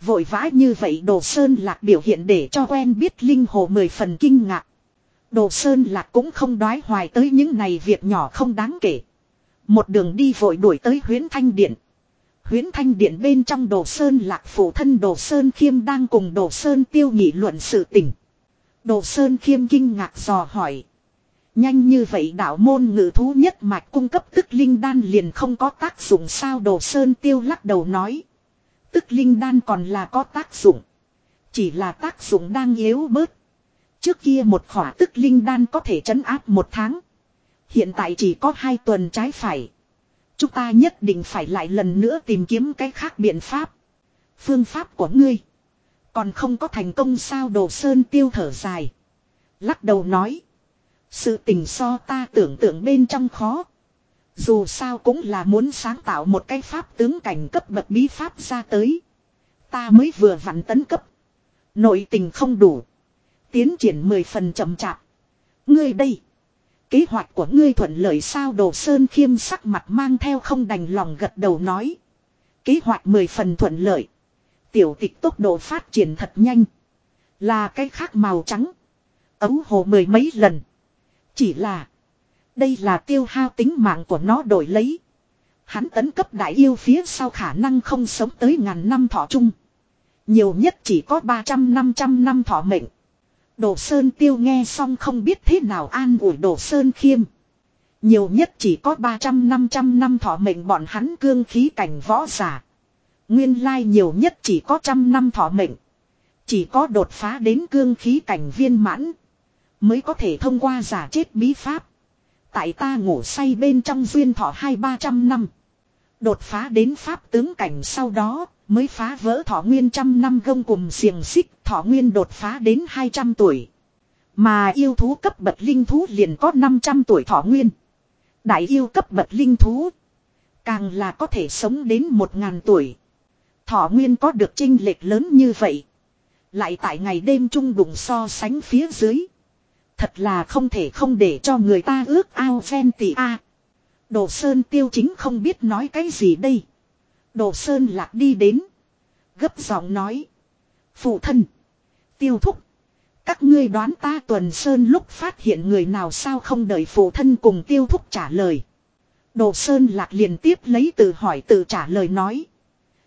Vội vã như vậy đồ sơn lạc biểu hiện để cho quen biết linh hồ mười phần kinh ngạc. Đồ Sơn Lạc cũng không đoái hoài tới những này việc nhỏ không đáng kể. Một đường đi vội đuổi tới huyến thanh điện. Huyến thanh điện bên trong Đồ Sơn Lạc phụ thân, Đồ Sơn Khiêm đang cùng Đồ Sơn tiêu nghị luận sự tình. Đồ Sơn Khiêm kinh ngạc dò hỏi. Nhanh như vậy đạo môn ngự thú nhất mạch cung cấp tức linh đan liền không có tác dụng sao đồ sơn tiêu lắc đầu nói. Tức linh đan còn là có tác dụng. Chỉ là tác dụng đang yếu bớt. Trước kia một khỏa tức linh đan có thể chấn áp một tháng. Hiện tại chỉ có hai tuần trái phải. Chúng ta nhất định phải lại lần nữa tìm kiếm cái khác biện pháp. Phương pháp của ngươi. Còn không có thành công sao đồ sơn tiêu thở dài. Lắc đầu nói. Sự tình so ta tưởng tượng bên trong khó. Dù sao cũng là muốn sáng tạo một cái pháp tướng cảnh cấp bậc bí pháp ra tới. Ta mới vừa vặn tấn cấp. Nội tình không đủ. Tiến triển mười phần chậm chạp. Ngươi đây. Kế hoạch của ngươi thuận lợi sao đồ sơn khiêm sắc mặt mang theo không đành lòng gật đầu nói. Kế hoạch mười phần thuận lợi. Tiểu tịch tốc độ phát triển thật nhanh. Là cái khác màu trắng. Ấu hồ mười mấy lần. Chỉ là. Đây là tiêu hao tính mạng của nó đổi lấy. Hắn tấn cấp đại yêu phía sau khả năng không sống tới ngàn năm thọ chung. Nhiều nhất chỉ có 300-500 năm thọ mệnh. Đồ Sơn Tiêu nghe xong không biết thế nào an ủi Đồ Sơn Khiêm. Nhiều nhất chỉ có 300-500 năm thọ mệnh bọn hắn cương khí cảnh võ giả. Nguyên lai nhiều nhất chỉ có trăm năm thọ mệnh. Chỉ có đột phá đến cương khí cảnh viên mãn. Mới có thể thông qua giả chết bí pháp. Tại ta ngủ say bên trong duyên thọ hai ba trăm năm. Đột phá đến pháp tướng cảnh sau đó mới phá vỡ thọ nguyên trăm năm gông cùng xiềng xích, thọ nguyên đột phá đến 200 tuổi. Mà yêu thú cấp bậc linh thú liền có 500 tuổi thọ nguyên. Đại yêu cấp bậc linh thú. Càng là có thể sống đến 1.000 tuổi. Thọ nguyên có được chinh lệch lớn như vậy. Lại tại ngày đêm trung đụng so sánh phía dưới. Thật là không thể không để cho người ta ước ao ven tỷ a. Đồ Sơn tiêu chính không biết nói cái gì đây. Đồ Sơn lạc đi đến. Gấp giọng nói. Phụ thân. Tiêu thúc. Các ngươi đoán ta tuần Sơn lúc phát hiện người nào sao không đợi phụ thân cùng tiêu thúc trả lời. Đồ Sơn lạc liền tiếp lấy từ hỏi từ trả lời nói.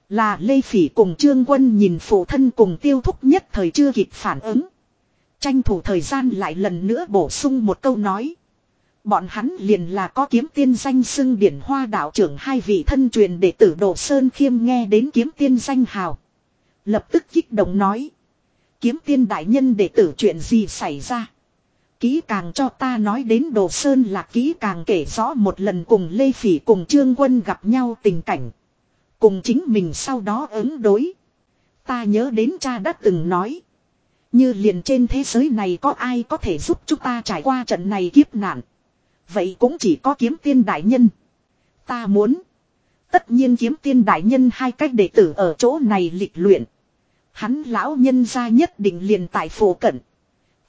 Là Lê Phỉ cùng Trương Quân nhìn phụ thân cùng tiêu thúc nhất thời chưa kịp phản ứng. Tranh thủ thời gian lại lần nữa bổ sung một câu nói. Bọn hắn liền là có kiếm tiên danh xưng điển hoa đạo trưởng hai vị thân truyền đệ tử Đồ Sơn Khiêm nghe đến kiếm tiên danh hào. Lập tức kích động nói. Kiếm tiên đại nhân đệ tử chuyện gì xảy ra. Ký càng cho ta nói đến Đồ Sơn là ký càng kể rõ một lần cùng Lê Phỉ cùng Trương Quân gặp nhau tình cảnh. Cùng chính mình sau đó ứng đối. Ta nhớ đến cha đã từng nói. Như liền trên thế giới này có ai có thể giúp chúng ta trải qua trận này kiếp nạn. Vậy cũng chỉ có kiếm tiên đại nhân. Ta muốn. Tất nhiên kiếm tiên đại nhân hai cách đệ tử ở chỗ này lịch luyện. Hắn lão nhân gia nhất định liền tại phổ cận.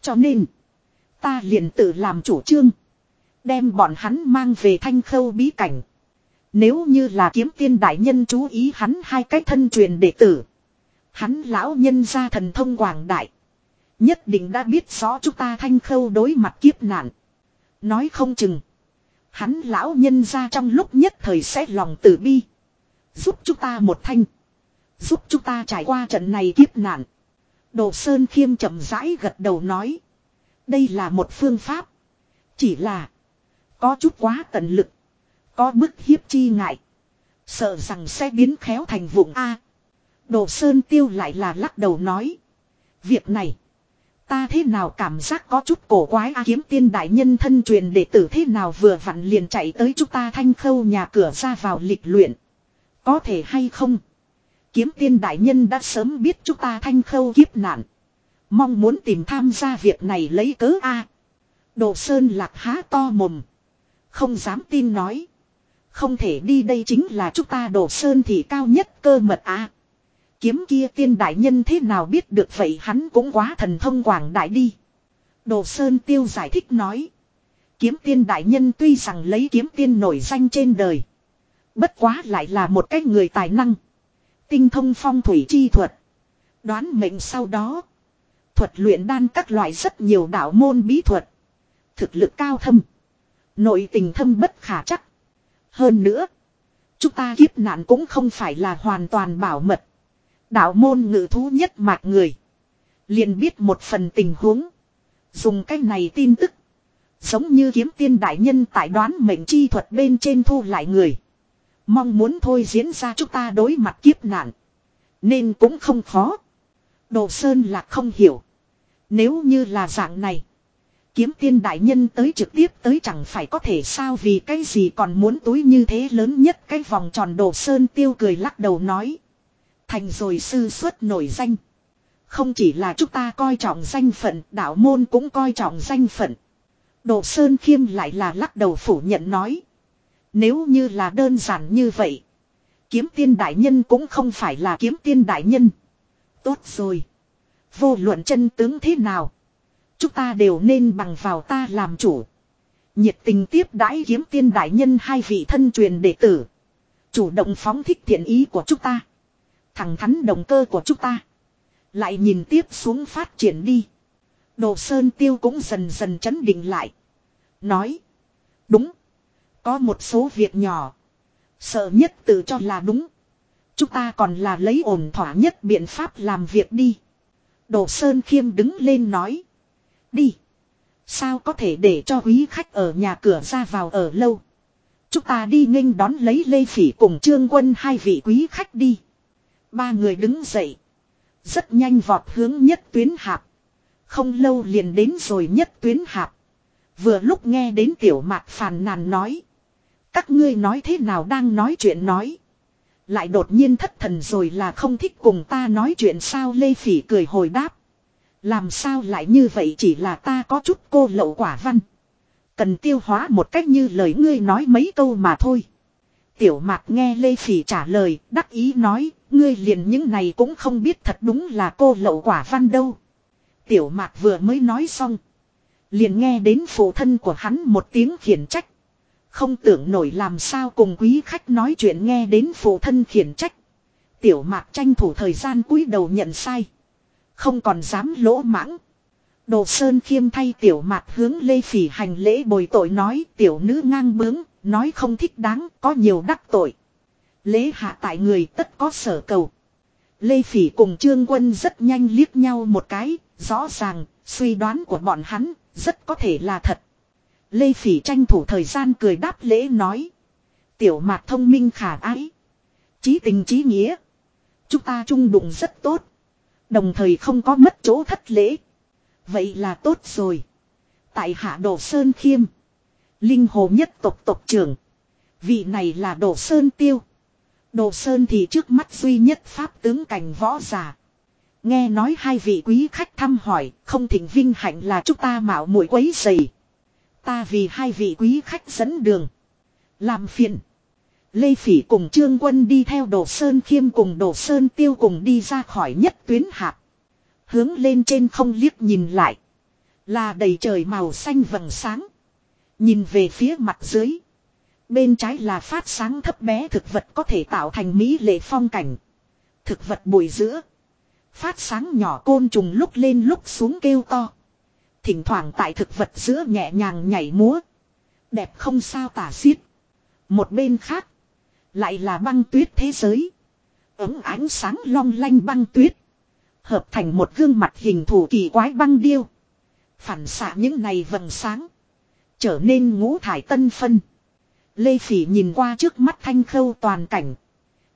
Cho nên. Ta liền tự làm chủ trương. Đem bọn hắn mang về thanh khâu bí cảnh. Nếu như là kiếm tiên đại nhân chú ý hắn hai cách thân truyền đệ tử. Hắn lão nhân gia thần thông quảng đại. Nhất định đã biết rõ chúng ta thanh khâu đối mặt kiếp nạn. Nói không chừng. Hắn lão nhân ra trong lúc nhất thời sẽ lòng tử bi. Giúp chúng ta một thanh. Giúp chúng ta trải qua trận này kiếp nạn. Đồ Sơn Khiêm chậm rãi gật đầu nói. Đây là một phương pháp. Chỉ là. Có chút quá tận lực. Có bức hiếp chi ngại. Sợ rằng sẽ biến khéo thành vụng A. Đồ Sơn Tiêu lại là lắc đầu nói. Việc này. Ta thế nào cảm giác có chút cổ quái a kiếm tiên đại nhân thân truyền đệ tử thế nào vừa vặn liền chạy tới chúng ta thanh khâu nhà cửa ra vào lịch luyện. Có thể hay không? Kiếm tiên đại nhân đã sớm biết chúng ta thanh khâu kiếp nạn. Mong muốn tìm tham gia việc này lấy cớ a. Đồ Sơn lạc há to mồm. Không dám tin nói. Không thể đi đây chính là chúng ta Đồ Sơn thì cao nhất cơ mật a. Kiếm kia tiên đại nhân thế nào biết được vậy hắn cũng quá thần thông quảng đại đi. Đồ Sơn Tiêu giải thích nói. Kiếm tiên đại nhân tuy rằng lấy kiếm tiên nổi danh trên đời. Bất quá lại là một cái người tài năng. Tinh thông phong thủy chi thuật. Đoán mệnh sau đó. Thuật luyện đan các loại rất nhiều đạo môn bí thuật. Thực lực cao thâm. Nội tình thâm bất khả chắc. Hơn nữa. Chúng ta kiếp nạn cũng không phải là hoàn toàn bảo mật. Đạo môn ngự thú nhất mạc người. Liền biết một phần tình huống. Dùng cách này tin tức. Giống như kiếm tiên đại nhân tại đoán mệnh chi thuật bên trên thu lại người. Mong muốn thôi diễn ra chúng ta đối mặt kiếp nạn. Nên cũng không khó. Đồ Sơn là không hiểu. Nếu như là dạng này. Kiếm tiên đại nhân tới trực tiếp tới chẳng phải có thể sao vì cái gì còn muốn túi như thế lớn nhất cái vòng tròn Đồ Sơn tiêu cười lắc đầu nói. Thành rồi sư xuất nổi danh. Không chỉ là chúng ta coi trọng danh phận, đạo môn cũng coi trọng danh phận. độ Sơn Khiêm lại là lắc đầu phủ nhận nói. Nếu như là đơn giản như vậy. Kiếm tiên đại nhân cũng không phải là kiếm tiên đại nhân. Tốt rồi. Vô luận chân tướng thế nào. Chúng ta đều nên bằng vào ta làm chủ. Nhiệt tình tiếp đãi kiếm tiên đại nhân hai vị thân truyền đệ tử. Chủ động phóng thích thiện ý của chúng ta. Thẳng thắn động cơ của chúng ta. Lại nhìn tiếp xuống phát triển đi. Đồ Sơn Tiêu cũng dần dần chấn định lại. Nói. Đúng. Có một số việc nhỏ. Sợ nhất tự cho là đúng. Chúng ta còn là lấy ổn thỏa nhất biện pháp làm việc đi. Đồ Sơn Khiêm đứng lên nói. Đi. Sao có thể để cho quý khách ở nhà cửa ra vào ở lâu. Chúng ta đi nghênh đón lấy Lê Phỉ cùng Trương Quân hai vị quý khách đi. Ba người đứng dậy. Rất nhanh vọt hướng nhất tuyến hạp. Không lâu liền đến rồi nhất tuyến hạp. Vừa lúc nghe đến tiểu mạc phàn nàn nói. Các ngươi nói thế nào đang nói chuyện nói. Lại đột nhiên thất thần rồi là không thích cùng ta nói chuyện sao Lê Phỉ cười hồi đáp. Làm sao lại như vậy chỉ là ta có chút cô lậu quả văn. Cần tiêu hóa một cách như lời ngươi nói mấy câu mà thôi. Tiểu mạc nghe Lê Phỉ trả lời, đắc ý nói, ngươi liền những này cũng không biết thật đúng là cô lậu quả văn đâu. Tiểu mạc vừa mới nói xong. Liền nghe đến phụ thân của hắn một tiếng khiển trách. Không tưởng nổi làm sao cùng quý khách nói chuyện nghe đến phụ thân khiển trách. Tiểu mạc tranh thủ thời gian cúi đầu nhận sai. Không còn dám lỗ mãng. Đồ Sơn khiêm thay tiểu mạc hướng Lê Phỉ hành lễ bồi tội nói tiểu nữ ngang bướng, nói không thích đáng, có nhiều đắc tội. Lễ hạ tại người tất có sở cầu. Lê Phỉ cùng Trương Quân rất nhanh liếc nhau một cái, rõ ràng, suy đoán của bọn hắn, rất có thể là thật. Lê Phỉ tranh thủ thời gian cười đáp lễ nói. Tiểu mạc thông minh khả ái. Chí tình chí nghĩa. Chúng ta chung đụng rất tốt. Đồng thời không có mất chỗ thất lễ. Vậy là tốt rồi. Tại hạ Đồ Sơn Khiêm. Linh hồ nhất tộc tộc trưởng. Vị này là Đồ Sơn Tiêu. Đồ Sơn thì trước mắt duy nhất pháp tướng cảnh võ giả. Nghe nói hai vị quý khách thăm hỏi, không thỉnh vinh hạnh là chúng ta mạo muội quấy rầy. Ta vì hai vị quý khách dẫn đường. Làm phiền. Lê Phỉ cùng Trương Quân đi theo Đồ Sơn Khiêm cùng Đồ Sơn Tiêu cùng đi ra khỏi nhất tuyến hạp. Hướng lên trên không liếc nhìn lại. Là đầy trời màu xanh vầng sáng. Nhìn về phía mặt dưới. Bên trái là phát sáng thấp bé thực vật có thể tạo thành mỹ lệ phong cảnh. Thực vật bụi giữa. Phát sáng nhỏ côn trùng lúc lên lúc xuống kêu to. Thỉnh thoảng tại thực vật giữa nhẹ nhàng nhảy múa. Đẹp không sao tả xiết. Một bên khác. Lại là băng tuyết thế giới. Ứng ánh sáng long lanh băng tuyết. Hợp thành một gương mặt hình thù kỳ quái băng điêu. Phản xạ những này vầng sáng. Trở nên ngũ thải tân phân. Lê Phỉ nhìn qua trước mắt thanh khâu toàn cảnh.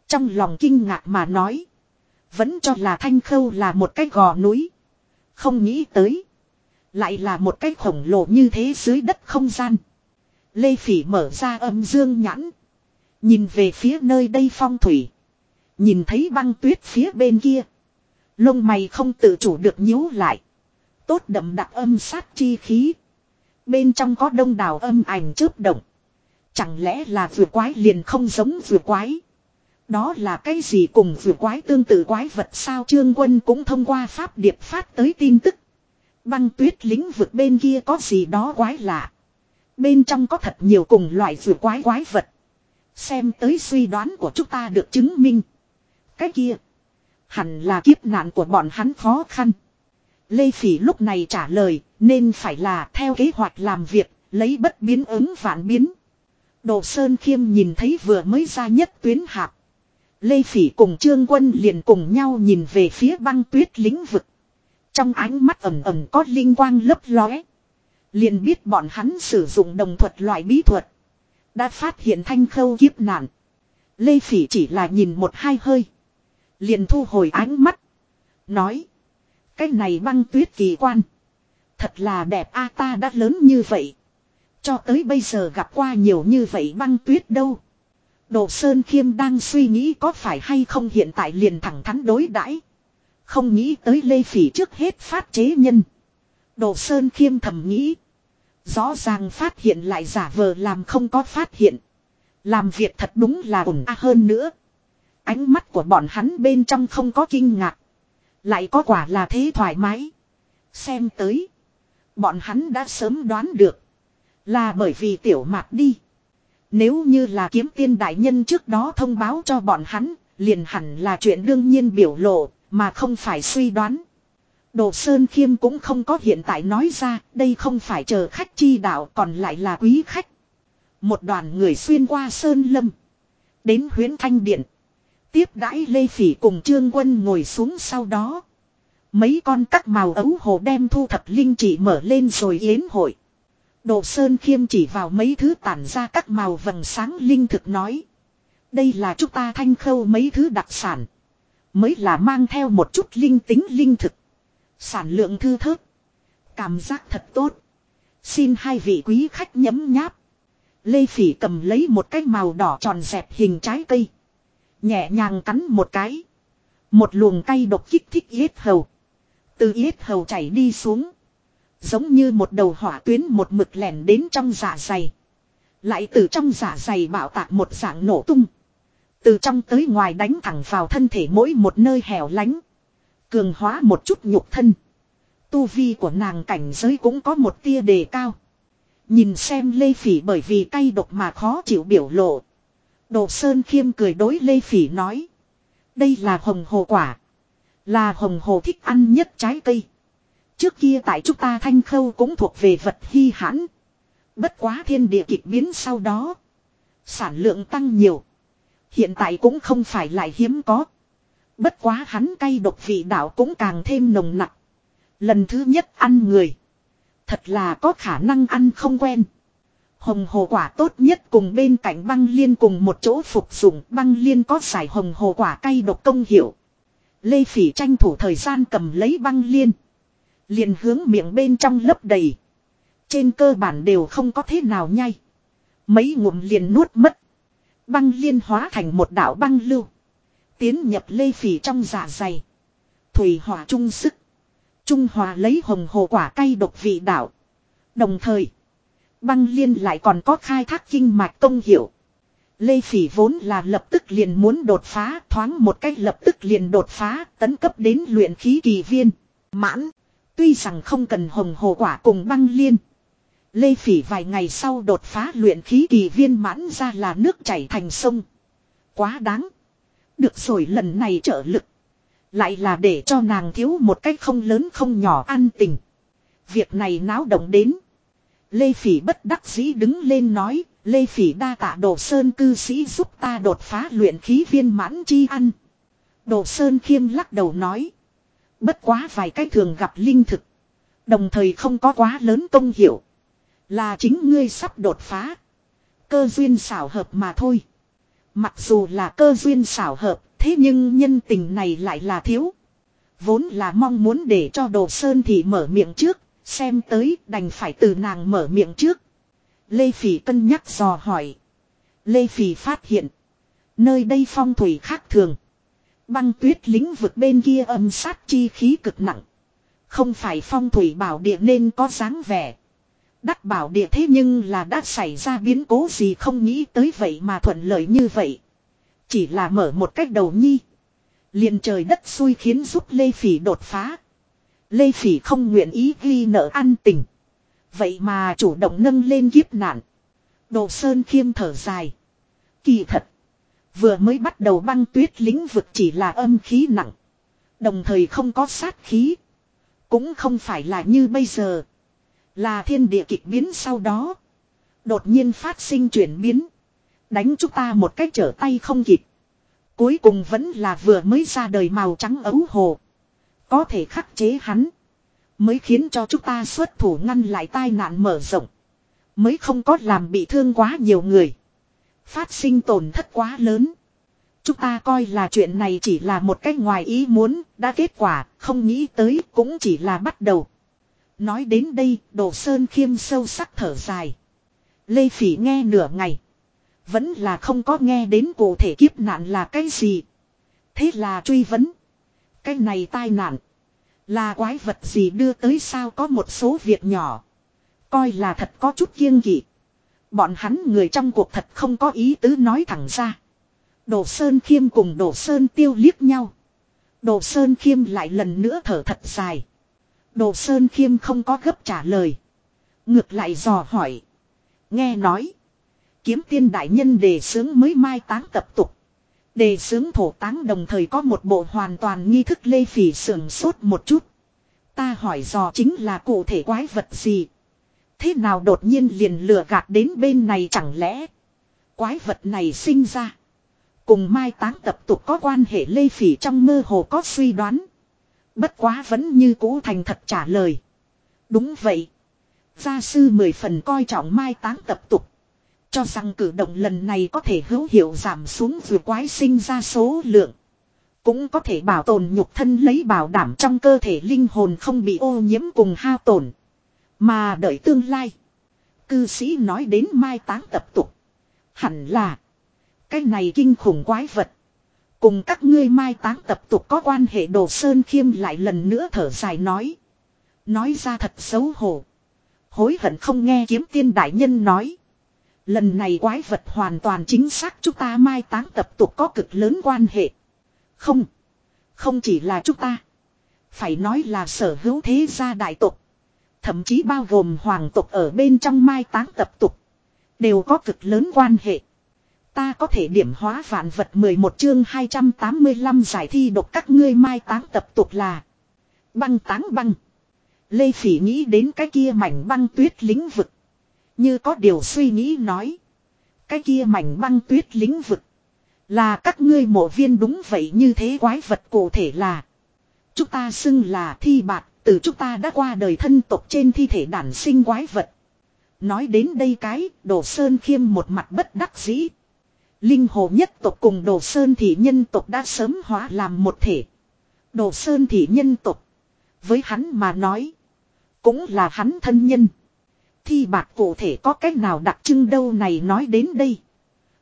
Trong lòng kinh ngạc mà nói. Vẫn cho là thanh khâu là một cái gò núi. Không nghĩ tới. Lại là một cái khổng lồ như thế dưới đất không gian. Lê Phỉ mở ra âm dương nhãn. Nhìn về phía nơi đây phong thủy. Nhìn thấy băng tuyết phía bên kia. Lông mày không tự chủ được nhíu lại. Tốt đậm đặc âm sát chi khí. Bên trong có đông đảo âm ảnh chớp động. Chẳng lẽ là vừa quái liền không giống vừa quái. Đó là cái gì cùng vừa quái tương tự quái vật sao trương quân cũng thông qua pháp điệp phát tới tin tức. Băng tuyết lĩnh vực bên kia có gì đó quái lạ. Bên trong có thật nhiều cùng loại vừa quái quái vật. Xem tới suy đoán của chúng ta được chứng minh. Cái kia. Hẳn là kiếp nạn của bọn hắn khó khăn. Lê Phỉ lúc này trả lời nên phải là theo kế hoạch làm việc, lấy bất biến ứng vạn biến. Đồ Sơn Khiêm nhìn thấy vừa mới ra nhất tuyến hạp. Lê Phỉ cùng Trương Quân liền cùng nhau nhìn về phía băng tuyết lĩnh vực. Trong ánh mắt ẩm ẩm có linh quang lấp lóe. Liền biết bọn hắn sử dụng đồng thuật loại bí thuật. Đã phát hiện thanh khâu kiếp nạn. Lê Phỉ chỉ là nhìn một hai hơi. Liền thu hồi ánh mắt. Nói. Cái này băng tuyết kỳ quan. Thật là đẹp a, ta đã lớn như vậy. Cho tới bây giờ gặp qua nhiều như vậy băng tuyết đâu. Đồ Sơn Khiêm đang suy nghĩ có phải hay không hiện tại liền thẳng thắn đối đãi Không nghĩ tới Lê Phỉ trước hết phát chế nhân. Đồ Sơn Khiêm thầm nghĩ. Rõ ràng phát hiện lại giả vờ làm không có phát hiện. Làm việc thật đúng là ổn a hơn nữa. Ánh mắt của bọn hắn bên trong không có kinh ngạc. Lại có quả là thế thoải mái. Xem tới. Bọn hắn đã sớm đoán được. Là bởi vì tiểu mạc đi. Nếu như là kiếm tiên đại nhân trước đó thông báo cho bọn hắn, liền hẳn là chuyện đương nhiên biểu lộ, mà không phải suy đoán. Đồ Sơn Khiêm cũng không có hiện tại nói ra, đây không phải chờ khách chi đạo còn lại là quý khách. Một đoàn người xuyên qua Sơn Lâm. Đến huyến thanh điện. Tiếp đãi Lê Phỉ cùng Trương Quân ngồi xuống sau đó. Mấy con các màu ấu hồ đem thu thập linh chỉ mở lên rồi yến hội. Độ Sơn Khiêm chỉ vào mấy thứ tản ra các màu vầng sáng linh thực nói. Đây là chúng ta thanh khâu mấy thứ đặc sản. Mới là mang theo một chút linh tính linh thực. Sản lượng thư thớt. Cảm giác thật tốt. Xin hai vị quý khách nhấm nháp. Lê Phỉ cầm lấy một cái màu đỏ tròn dẹp hình trái cây. Nhẹ nhàng cắn một cái. Một luồng cay độc kích thích yết hầu. Từ yết hầu chảy đi xuống. Giống như một đầu hỏa tuyến một mực lẻn đến trong dạ dày. Lại từ trong dạ dày bạo tạc một dạng nổ tung. Từ trong tới ngoài đánh thẳng vào thân thể mỗi một nơi hẻo lánh. Cường hóa một chút nhục thân. Tu vi của nàng cảnh giới cũng có một tia đề cao. Nhìn xem Lê Phỉ bởi vì cay độc mà khó chịu biểu lộ. Đồ Sơn Khiêm cười đối Lê Phỉ nói. Đây là hồng hồ quả. Là hồng hồ thích ăn nhất trái cây. Trước kia tại chúng ta thanh khâu cũng thuộc về vật hy hãn. Bất quá thiên địa kịch biến sau đó. Sản lượng tăng nhiều. Hiện tại cũng không phải lại hiếm có. Bất quá hắn cay độc vị đạo cũng càng thêm nồng nặng. Lần thứ nhất ăn người. Thật là có khả năng ăn không quen. Hồng hồ quả tốt nhất cùng bên cạnh băng liên cùng một chỗ phục dụng băng liên có giải hồng hồ quả cay độc công hiệu. Lê Phỉ tranh thủ thời gian cầm lấy băng liên. Liền hướng miệng bên trong lấp đầy. Trên cơ bản đều không có thế nào nhai. Mấy ngụm liền nuốt mất. Băng liên hóa thành một đạo băng lưu. Tiến nhập lê phỉ trong dạ dày. Thủy hỏa trung sức. Trung hòa lấy hồng hồ quả cay độc vị đạo. Đồng thời. Băng liên lại còn có khai thác kinh mạch công hiệu. Lê Phỉ vốn là lập tức liền muốn đột phá, thoáng một cách lập tức liền đột phá, tấn cấp đến luyện khí kỳ viên. Mãn. Tuy rằng không cần hồng hồ quả cùng băng liên. Lê Phỉ vài ngày sau đột phá luyện khí kỳ viên mãn ra là nước chảy thành sông. Quá đáng. Được rồi, lần này trợ lực. Lại là để cho nàng thiếu một cách không lớn không nhỏ an tình. Việc này náo động đến. Lê Phỉ bất đắc dĩ đứng lên nói. Lê Phỉ đa tạ Đồ Sơn cư sĩ giúp ta đột phá luyện khí viên mãn chi ăn. Đồ Sơn khiêm lắc đầu nói. Bất quá vài cái thường gặp linh thực. Đồng thời không có quá lớn công hiệu. Là chính ngươi sắp đột phá. Cơ duyên xảo hợp mà thôi. Mặc dù là cơ duyên xảo hợp, thế nhưng nhân tình này lại là thiếu. Vốn là mong muốn để cho Đồ Sơn thì mở miệng trước, xem tới, đành phải từ nàng mở miệng trước. Lê Phỉ cân nhắc dò hỏi. Lê Phỉ phát hiện. Nơi đây phong thủy khác thường. Băng tuyết lĩnh vực bên kia âm sát chi khí cực nặng. Không phải phong thủy bảo địa nên có dáng vẻ. Đắc bảo địa thế nhưng là đã xảy ra biến cố gì không nghĩ tới vậy mà thuận lợi như vậy. Chỉ là mở một cách đầu nhi. liền trời đất xui khiến giúp Lê Phỉ đột phá. Lê Phỉ không nguyện ý ghi nợ ăn tình. Vậy mà chủ động nâng lên kiếp nạn. Đồ Sơn khiêm thở dài. Kỳ thật. Vừa mới bắt đầu băng tuyết lĩnh vực chỉ là âm khí nặng. Đồng thời không có sát khí. Cũng không phải là như bây giờ. Là thiên địa kịch biến sau đó. Đột nhiên phát sinh chuyển biến. Đánh chúng ta một cách trở tay không kịp. Cuối cùng vẫn là vừa mới ra đời màu trắng ấu hồ. Có thể khắc chế hắn. Mới khiến cho chúng ta xuất thủ ngăn lại tai nạn mở rộng. Mới không có làm bị thương quá nhiều người. Phát sinh tổn thất quá lớn. Chúng ta coi là chuyện này chỉ là một cách ngoài ý muốn, đã kết quả, không nghĩ tới cũng chỉ là bắt đầu. Nói đến đây, Đồ Sơn khiêm sâu sắc thở dài. Lê Phỉ nghe nửa ngày. Vẫn là không có nghe đến cụ thể kiếp nạn là cái gì. Thế là truy vấn. Cái này tai nạn. Là quái vật gì đưa tới sao có một số việc nhỏ. Coi là thật có chút kiêng kỵ. Bọn hắn người trong cuộc thật không có ý tứ nói thẳng ra. Đồ Sơn Khiêm cùng Đồ Sơn Tiêu liếc nhau. Đồ Sơn Khiêm lại lần nữa thở thật dài. Đồ Sơn Khiêm không có gấp trả lời. Ngược lại dò hỏi. Nghe nói. Kiếm tiên đại nhân đề xướng mới mai táng tập tục. Đề xướng thổ táng đồng thời có một bộ hoàn toàn nghi thức lê phỉ sưởng sốt một chút. Ta hỏi dò chính là cụ thể quái vật gì. Thế nào đột nhiên liền lừa gạt đến bên này chẳng lẽ. Quái vật này sinh ra. Cùng mai táng tập tục có quan hệ lê phỉ trong mơ hồ có suy đoán. Bất quá vẫn như cũ thành thật trả lời. Đúng vậy. Gia sư mười phần coi trọng mai táng tập tục. Cho rằng cử động lần này có thể hữu hiệu giảm xuống vừa quái sinh ra số lượng. Cũng có thể bảo tồn nhục thân lấy bảo đảm trong cơ thể linh hồn không bị ô nhiễm cùng hao tổn. Mà đợi tương lai. Cư sĩ nói đến mai táng tập tục. Hẳn là. Cái này kinh khủng quái vật. Cùng các ngươi mai táng tập tục có quan hệ đồ sơn khiêm lại lần nữa thở dài nói. Nói ra thật xấu hổ. Hối hận không nghe kiếm tiên đại nhân nói. Lần này quái vật hoàn toàn chính xác chúng ta mai táng tập tục có cực lớn quan hệ. Không. Không chỉ là chúng ta. Phải nói là sở hữu thế gia đại tục. Thậm chí bao gồm hoàng tục ở bên trong mai táng tập tục. Đều có cực lớn quan hệ. Ta có thể điểm hóa vạn vật 11 chương 285 giải thi độc các ngươi mai táng tập tục là băng táng băng. Lê Phỉ nghĩ đến cái kia mảnh băng tuyết lĩnh vực. Như có điều suy nghĩ nói. Cái kia mảnh băng tuyết lĩnh vực. Là các ngươi mộ viên đúng vậy như thế quái vật cụ thể là. Chúng ta xưng là thi bạt, từ chúng ta đã qua đời thân tộc trên thi thể đản sinh quái vật. Nói đến đây cái, đồ sơn khiêm một mặt bất đắc dĩ. Linh hồ nhất tộc cùng đồ sơn thị nhân tộc đã sớm hóa làm một thể. Đồ sơn thị nhân tộc. Với hắn mà nói. Cũng là hắn thân nhân. Thi bạc cụ thể có cách nào đặc trưng đâu này nói đến đây.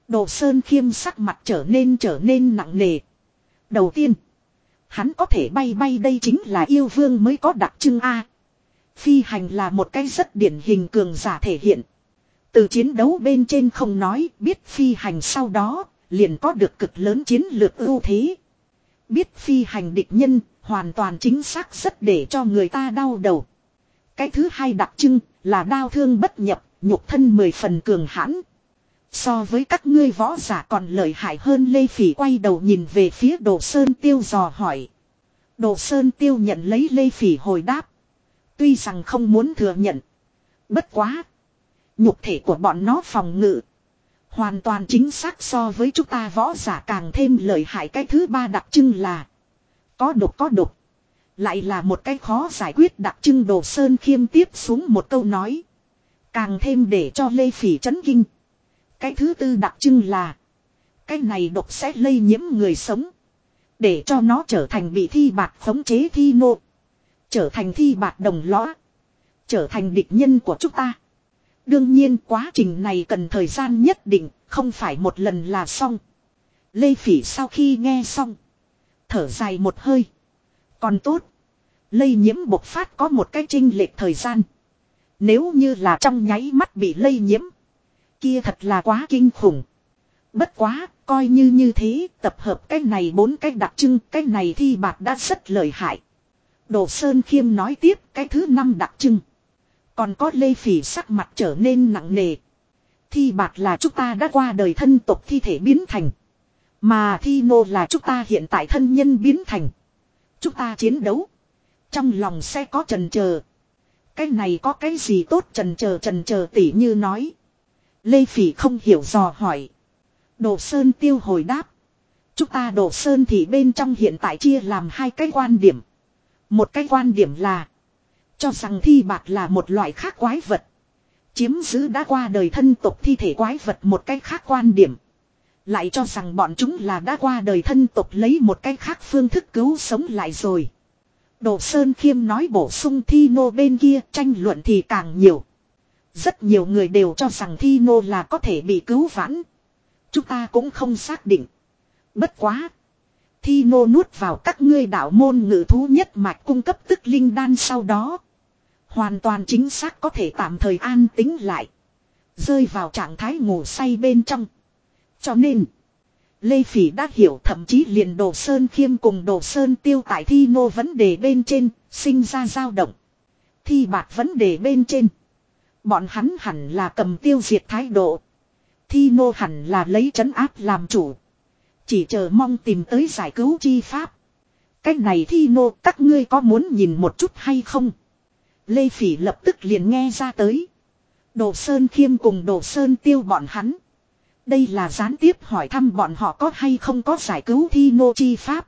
Đồ Sơn khiêm sắc mặt trở nên trở nên nặng nề. Đầu tiên. Hắn có thể bay bay đây chính là yêu vương mới có đặc trưng A. Phi hành là một cái rất điển hình cường giả thể hiện. Từ chiến đấu bên trên không nói, biết phi hành sau đó, liền có được cực lớn chiến lược ưu thế. Biết phi hành địch nhân, hoàn toàn chính xác rất để cho người ta đau đầu. Cái thứ hai đặc trưng là đau thương bất nhập, nhục thân mười phần cường hãn. So với các ngươi võ giả còn lợi hại hơn Lê Phỉ quay đầu nhìn về phía Đồ Sơn Tiêu dò hỏi. Đồ Sơn Tiêu nhận lấy Lê Phỉ hồi đáp. Tuy rằng không muốn thừa nhận. Bất quá. Nhục thể của bọn nó phòng ngự. Hoàn toàn chính xác so với chúng ta võ giả càng thêm lợi hại cái thứ ba đặc trưng là. Có độc có độc. Lại là một cái khó giải quyết đặc trưng đồ sơn khiêm tiếp xuống một câu nói. Càng thêm để cho Lê Phỉ chấn kinh. Cái thứ tư đặc trưng là. Cái này độc sẽ lây nhiễm người sống. Để cho nó trở thành bị thi bạt khống chế thi nộ. Trở thành thi bạt đồng lõa. Trở thành địch nhân của chúng ta. Đương nhiên quá trình này cần thời gian nhất định, không phải một lần là xong. Lê Phỉ sau khi nghe xong. Thở dài một hơi. Còn tốt. Lây nhiễm bộc phát có một cái trinh lệch thời gian. Nếu như là trong nháy mắt bị lây nhiễm. Kia thật là quá kinh khủng. Bất quá, coi như như thế, tập hợp cái này bốn cái đặc trưng, cái này thi bạc đã rất lợi hại. Đồ Sơn Khiêm nói tiếp cái thứ năm đặc trưng. Còn có lê phỉ sắc mặt trở nên nặng nề. Thi bạc là chúng ta đã qua đời thân tộc thi thể biến thành. Mà thi nô là chúng ta hiện tại thân nhân biến thành. Chúng ta chiến đấu. Trong lòng sẽ có trần chờ Cái này có cái gì tốt trần chờ trần chờ tỉ như nói. Lê Phỉ không hiểu dò hỏi. Đồ Sơn tiêu hồi đáp. Chúng ta Đồ Sơn thì bên trong hiện tại chia làm hai cái quan điểm. Một cái quan điểm là. Cho rằng thi bạc là một loại khác quái vật. Chiếm giữ đã qua đời thân tộc thi thể quái vật một cách khác quan điểm. Lại cho rằng bọn chúng là đã qua đời thân tộc lấy một cách khác phương thức cứu sống lại rồi. Đồ Sơn Khiêm nói bổ sung Thi Nô bên kia, tranh luận thì càng nhiều. Rất nhiều người đều cho rằng Thi Nô là có thể bị cứu vãn. Chúng ta cũng không xác định. Bất quá. Thi Nô nuốt vào các ngươi đạo môn ngự thú nhất mạch cung cấp tức linh đan sau đó. Hoàn toàn chính xác có thể tạm thời an tính lại. Rơi vào trạng thái ngủ say bên trong. Cho nên. Lê Phỉ đã hiểu thậm chí liền Đồ Sơn Khiêm cùng Đồ Sơn Tiêu tại thi nô vấn đề bên trên, sinh ra dao động. Thi bạc vấn đề bên trên. Bọn hắn hẳn là cầm tiêu diệt thái độ. Thi nô hẳn là lấy trấn áp làm chủ. Chỉ chờ mong tìm tới giải cứu chi pháp. Cách này thi nô các ngươi có muốn nhìn một chút hay không? Lê Phỉ lập tức liền nghe ra tới. Đồ Sơn Khiêm cùng Đồ Sơn Tiêu bọn hắn. Đây là gián tiếp hỏi thăm bọn họ có hay không có giải cứu thi nô chi pháp.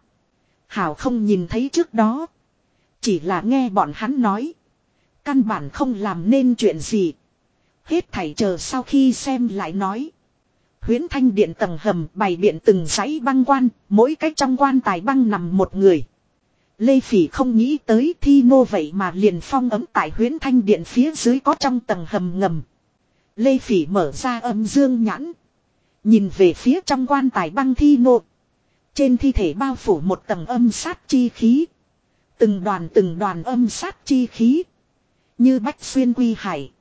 Hảo không nhìn thấy trước đó. Chỉ là nghe bọn hắn nói. Căn bản không làm nên chuyện gì. Hết thảy chờ sau khi xem lại nói. Huyến thanh điện tầng hầm bày biện từng dãy băng quan, mỗi cách trong quan tài băng nằm một người. Lê Phỉ không nghĩ tới thi nô vậy mà liền phong ấm tại huyến thanh điện phía dưới có trong tầng hầm ngầm. Lê Phỉ mở ra âm dương nhãn. Nhìn về phía trong quan tài băng thi nô. Trên thi thể bao phủ một tầng âm sát chi khí. Từng đoàn từng đoàn âm sát chi khí. Như bách xuyên quy hải.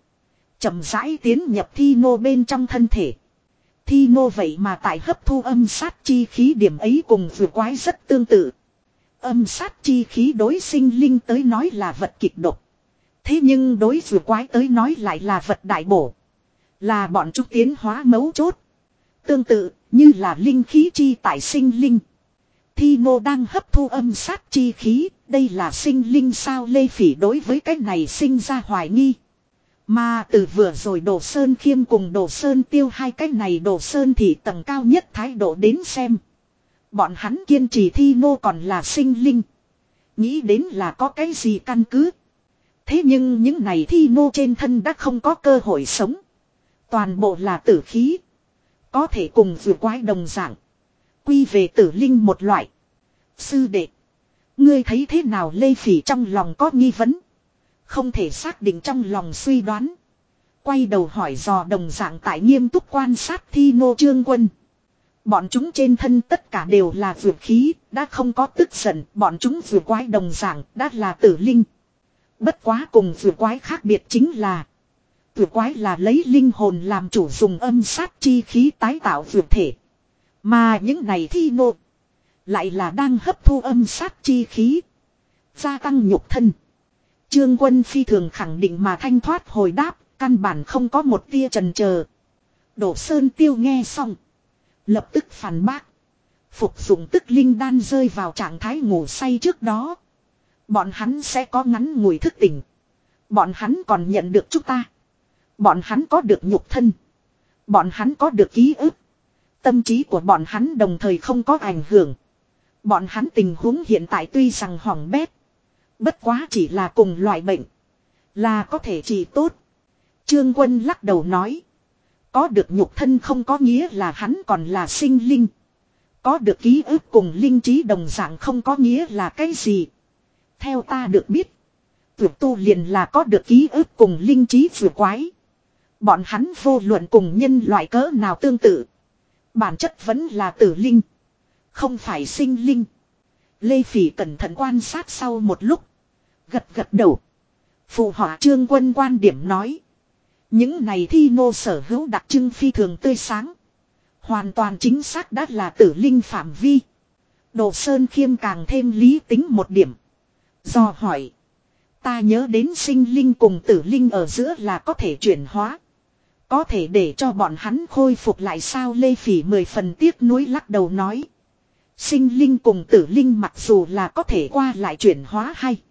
chậm rãi tiến nhập thi nô bên trong thân thể. Thi nô vậy mà tại hấp thu âm sát chi khí điểm ấy cùng vừa quái rất tương tự. Âm sát chi khí đối sinh linh tới nói là vật kịch độc. Thế nhưng đối vừa quái tới nói lại là vật đại bổ. Là bọn chúng tiến hóa mấu chốt. Tương tự, như là linh khí chi tại sinh linh. Thi ngô đang hấp thu âm sát chi khí, đây là sinh linh sao lê phỉ đối với cái này sinh ra hoài nghi. Mà từ vừa rồi đồ sơn khiêm cùng đồ sơn tiêu hai cái này đồ sơn thì tầng cao nhất thái độ đến xem. Bọn hắn kiên trì thi ngô còn là sinh linh. Nghĩ đến là có cái gì căn cứ. Thế nhưng những này thi ngô trên thân đã không có cơ hội sống. Toàn bộ là tử khí. Có thể cùng vừa quái đồng dạng. Quy về tử linh một loại. Sư đệ. Ngươi thấy thế nào Lê Phỉ trong lòng có nghi vấn. Không thể xác định trong lòng suy đoán. Quay đầu hỏi dò đồng dạng tại nghiêm túc quan sát thi nô trương quân. Bọn chúng trên thân tất cả đều là vượt khí, đã không có tức giận, bọn chúng vừa quái đồng dạng, đã là tử linh. Bất quá cùng vừa quái khác biệt chính là Vượt quái là lấy linh hồn làm chủ dùng âm sát chi khí tái tạo vượt thể. Mà những này thi nộ. Lại là đang hấp thu âm sát chi khí. Gia tăng nhục thân. Trương quân phi thường khẳng định mà thanh thoát hồi đáp. Căn bản không có một tia trần chờ Đổ sơn tiêu nghe xong. Lập tức phản bác. Phục dụng tức linh đan rơi vào trạng thái ngủ say trước đó. Bọn hắn sẽ có ngắn ngủi thức tỉnh. Bọn hắn còn nhận được chúng ta. Bọn hắn có được nhục thân. Bọn hắn có được ký ức. Tâm trí của bọn hắn đồng thời không có ảnh hưởng. Bọn hắn tình huống hiện tại tuy rằng hỏng bét. Bất quá chỉ là cùng loại bệnh. Là có thể trị tốt. Trương quân lắc đầu nói. Có được nhục thân không có nghĩa là hắn còn là sinh linh. Có được ký ức cùng linh trí đồng dạng không có nghĩa là cái gì. Theo ta được biết. Vượt tu liền là có được ký ức cùng linh trí vừa quái. Bọn hắn vô luận cùng nhân loại cỡ nào tương tự. Bản chất vẫn là tử linh. Không phải sinh linh. Lê Phỉ cẩn thận quan sát sau một lúc. Gật gật đầu. Phụ họa trương quân quan điểm nói. Những này thi nô sở hữu đặc trưng phi thường tươi sáng. Hoàn toàn chính xác đã là tử linh phạm vi. Đồ Sơn Khiêm càng thêm lý tính một điểm. Do hỏi. Ta nhớ đến sinh linh cùng tử linh ở giữa là có thể chuyển hóa. Có thể để cho bọn hắn khôi phục lại sao Lê Phỉ mười phần tiếc nuối lắc đầu nói. Sinh linh cùng tử linh mặc dù là có thể qua lại chuyển hóa hay.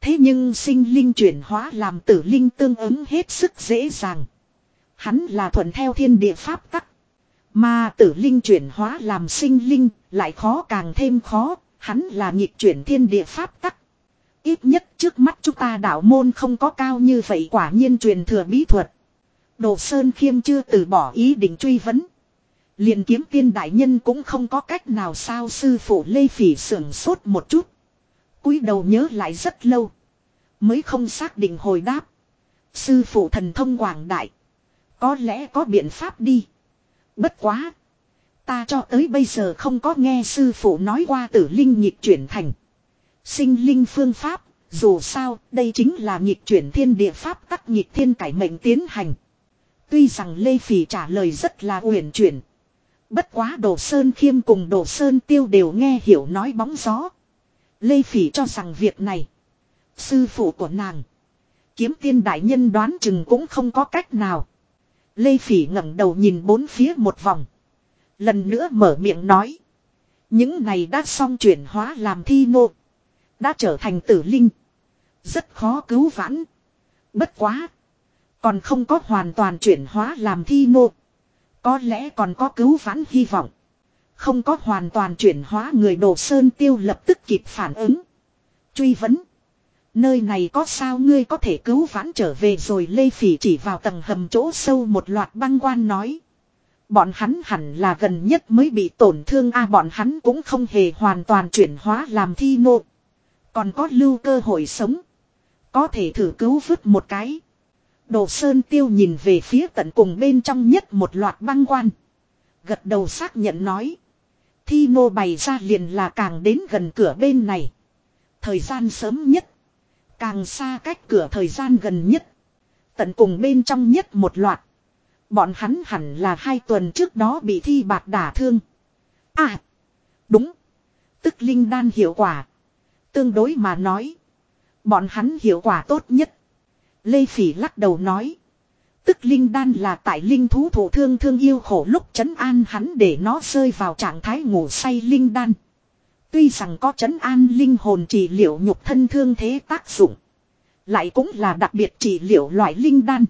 Thế nhưng sinh linh chuyển hóa làm tử linh tương ứng hết sức dễ dàng. Hắn là thuận theo thiên địa pháp tắc. Mà tử linh chuyển hóa làm sinh linh lại khó càng thêm khó. Hắn là nghịch chuyển thiên địa pháp tắc. Ít nhất trước mắt chúng ta đạo môn không có cao như vậy quả nhiên truyền thừa bí thuật. Đồ Sơn Khiêm chưa từ bỏ ý định truy vấn. liền kiếm tiên đại nhân cũng không có cách nào sao sư phụ Lê Phỉ sưởng sốt một chút. cúi đầu nhớ lại rất lâu. Mới không xác định hồi đáp. Sư phụ thần thông quảng đại. Có lẽ có biện pháp đi. Bất quá. Ta cho tới bây giờ không có nghe sư phụ nói qua tử linh nhịp chuyển thành. Sinh linh phương pháp, dù sao, đây chính là nhịp chuyển thiên địa pháp các nhịp thiên cải mệnh tiến hành. Tuy rằng Lê Phỉ trả lời rất là uyển chuyển. Bất quá Đồ Sơn Khiêm cùng Đồ Sơn Tiêu đều nghe hiểu nói bóng gió. Lê Phỉ cho rằng việc này. Sư phụ của nàng. Kiếm tiên đại nhân đoán chừng cũng không có cách nào. Lê Phỉ ngẩng đầu nhìn bốn phía một vòng. Lần nữa mở miệng nói. Những này đã xong chuyển hóa làm thi nô. Đã trở thành tử linh. Rất khó cứu vãn. Bất quá. Còn không có hoàn toàn chuyển hóa làm thi nô. Có lẽ còn có cứu vãn hy vọng. Không có hoàn toàn chuyển hóa người đồ sơn tiêu lập tức kịp phản ứng. Truy vấn. Nơi này có sao ngươi có thể cứu vãn trở về rồi Lê Phỉ chỉ vào tầng hầm chỗ sâu một loạt băng quan nói. Bọn hắn hẳn là gần nhất mới bị tổn thương a bọn hắn cũng không hề hoàn toàn chuyển hóa làm thi nộ, Còn có lưu cơ hội sống. Có thể thử cứu vứt một cái. Đồ Sơn Tiêu nhìn về phía tận cùng bên trong nhất một loạt băng quan. Gật đầu xác nhận nói. Thi nô bày ra liền là càng đến gần cửa bên này. Thời gian sớm nhất. Càng xa cách cửa thời gian gần nhất. Tận cùng bên trong nhất một loạt. Bọn hắn hẳn là hai tuần trước đó bị thi bạc đả thương. À. Đúng. Tức linh đan hiệu quả. Tương đối mà nói. Bọn hắn hiệu quả tốt nhất. Lê Phỉ lắc đầu nói. Tức linh đan là tại linh thú thổ thương thương yêu khổ lúc chấn an hắn để nó rơi vào trạng thái ngủ say linh đan. Tuy rằng có chấn an linh hồn trị liệu nhục thân thương thế tác dụng. Lại cũng là đặc biệt trị liệu loại linh đan.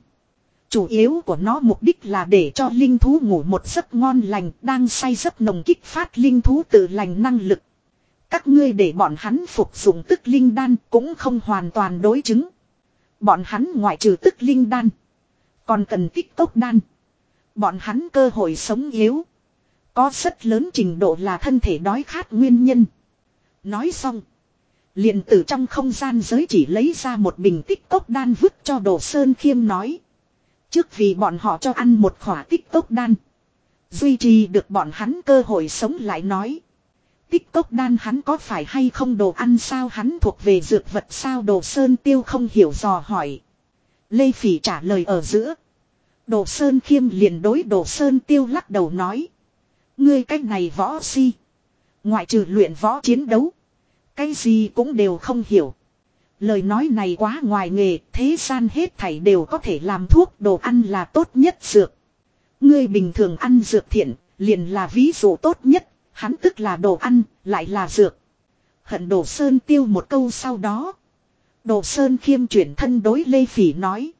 Chủ yếu của nó mục đích là để cho linh thú ngủ một giấc ngon lành, đang say giấc nồng kích phát linh thú tự lành năng lực. Các ngươi để bọn hắn phục dụng tức linh đan cũng không hoàn toàn đối chứng. Bọn hắn ngoại trừ tức linh đan. Còn cần tích tốc đan. Bọn hắn cơ hội sống yếu. Có rất lớn trình độ là thân thể đói khát nguyên nhân. Nói xong. liền từ trong không gian giới chỉ lấy ra một bình tích tốc đan vứt cho đồ sơn khiêm nói. Trước vì bọn họ cho ăn một khỏa tích tốc đan. Duy trì được bọn hắn cơ hội sống lại nói. Tích cốc đan hắn có phải hay không đồ ăn sao hắn thuộc về dược vật sao đồ sơn tiêu không hiểu dò hỏi. Lê Phỉ trả lời ở giữa. Đồ sơn khiêm liền đối đồ sơn tiêu lắc đầu nói. Ngươi cách này võ si. Ngoại trừ luyện võ chiến đấu. Cái gì cũng đều không hiểu. Lời nói này quá ngoài nghề, thế gian hết thảy đều có thể làm thuốc đồ ăn là tốt nhất dược. Ngươi bình thường ăn dược thiện, liền là ví dụ tốt nhất, Hắn tức là đồ ăn, lại là dược. Hận đồ sơn tiêu một câu sau đó. Đồ sơn khiêm chuyển thân đối Lê Phỉ nói.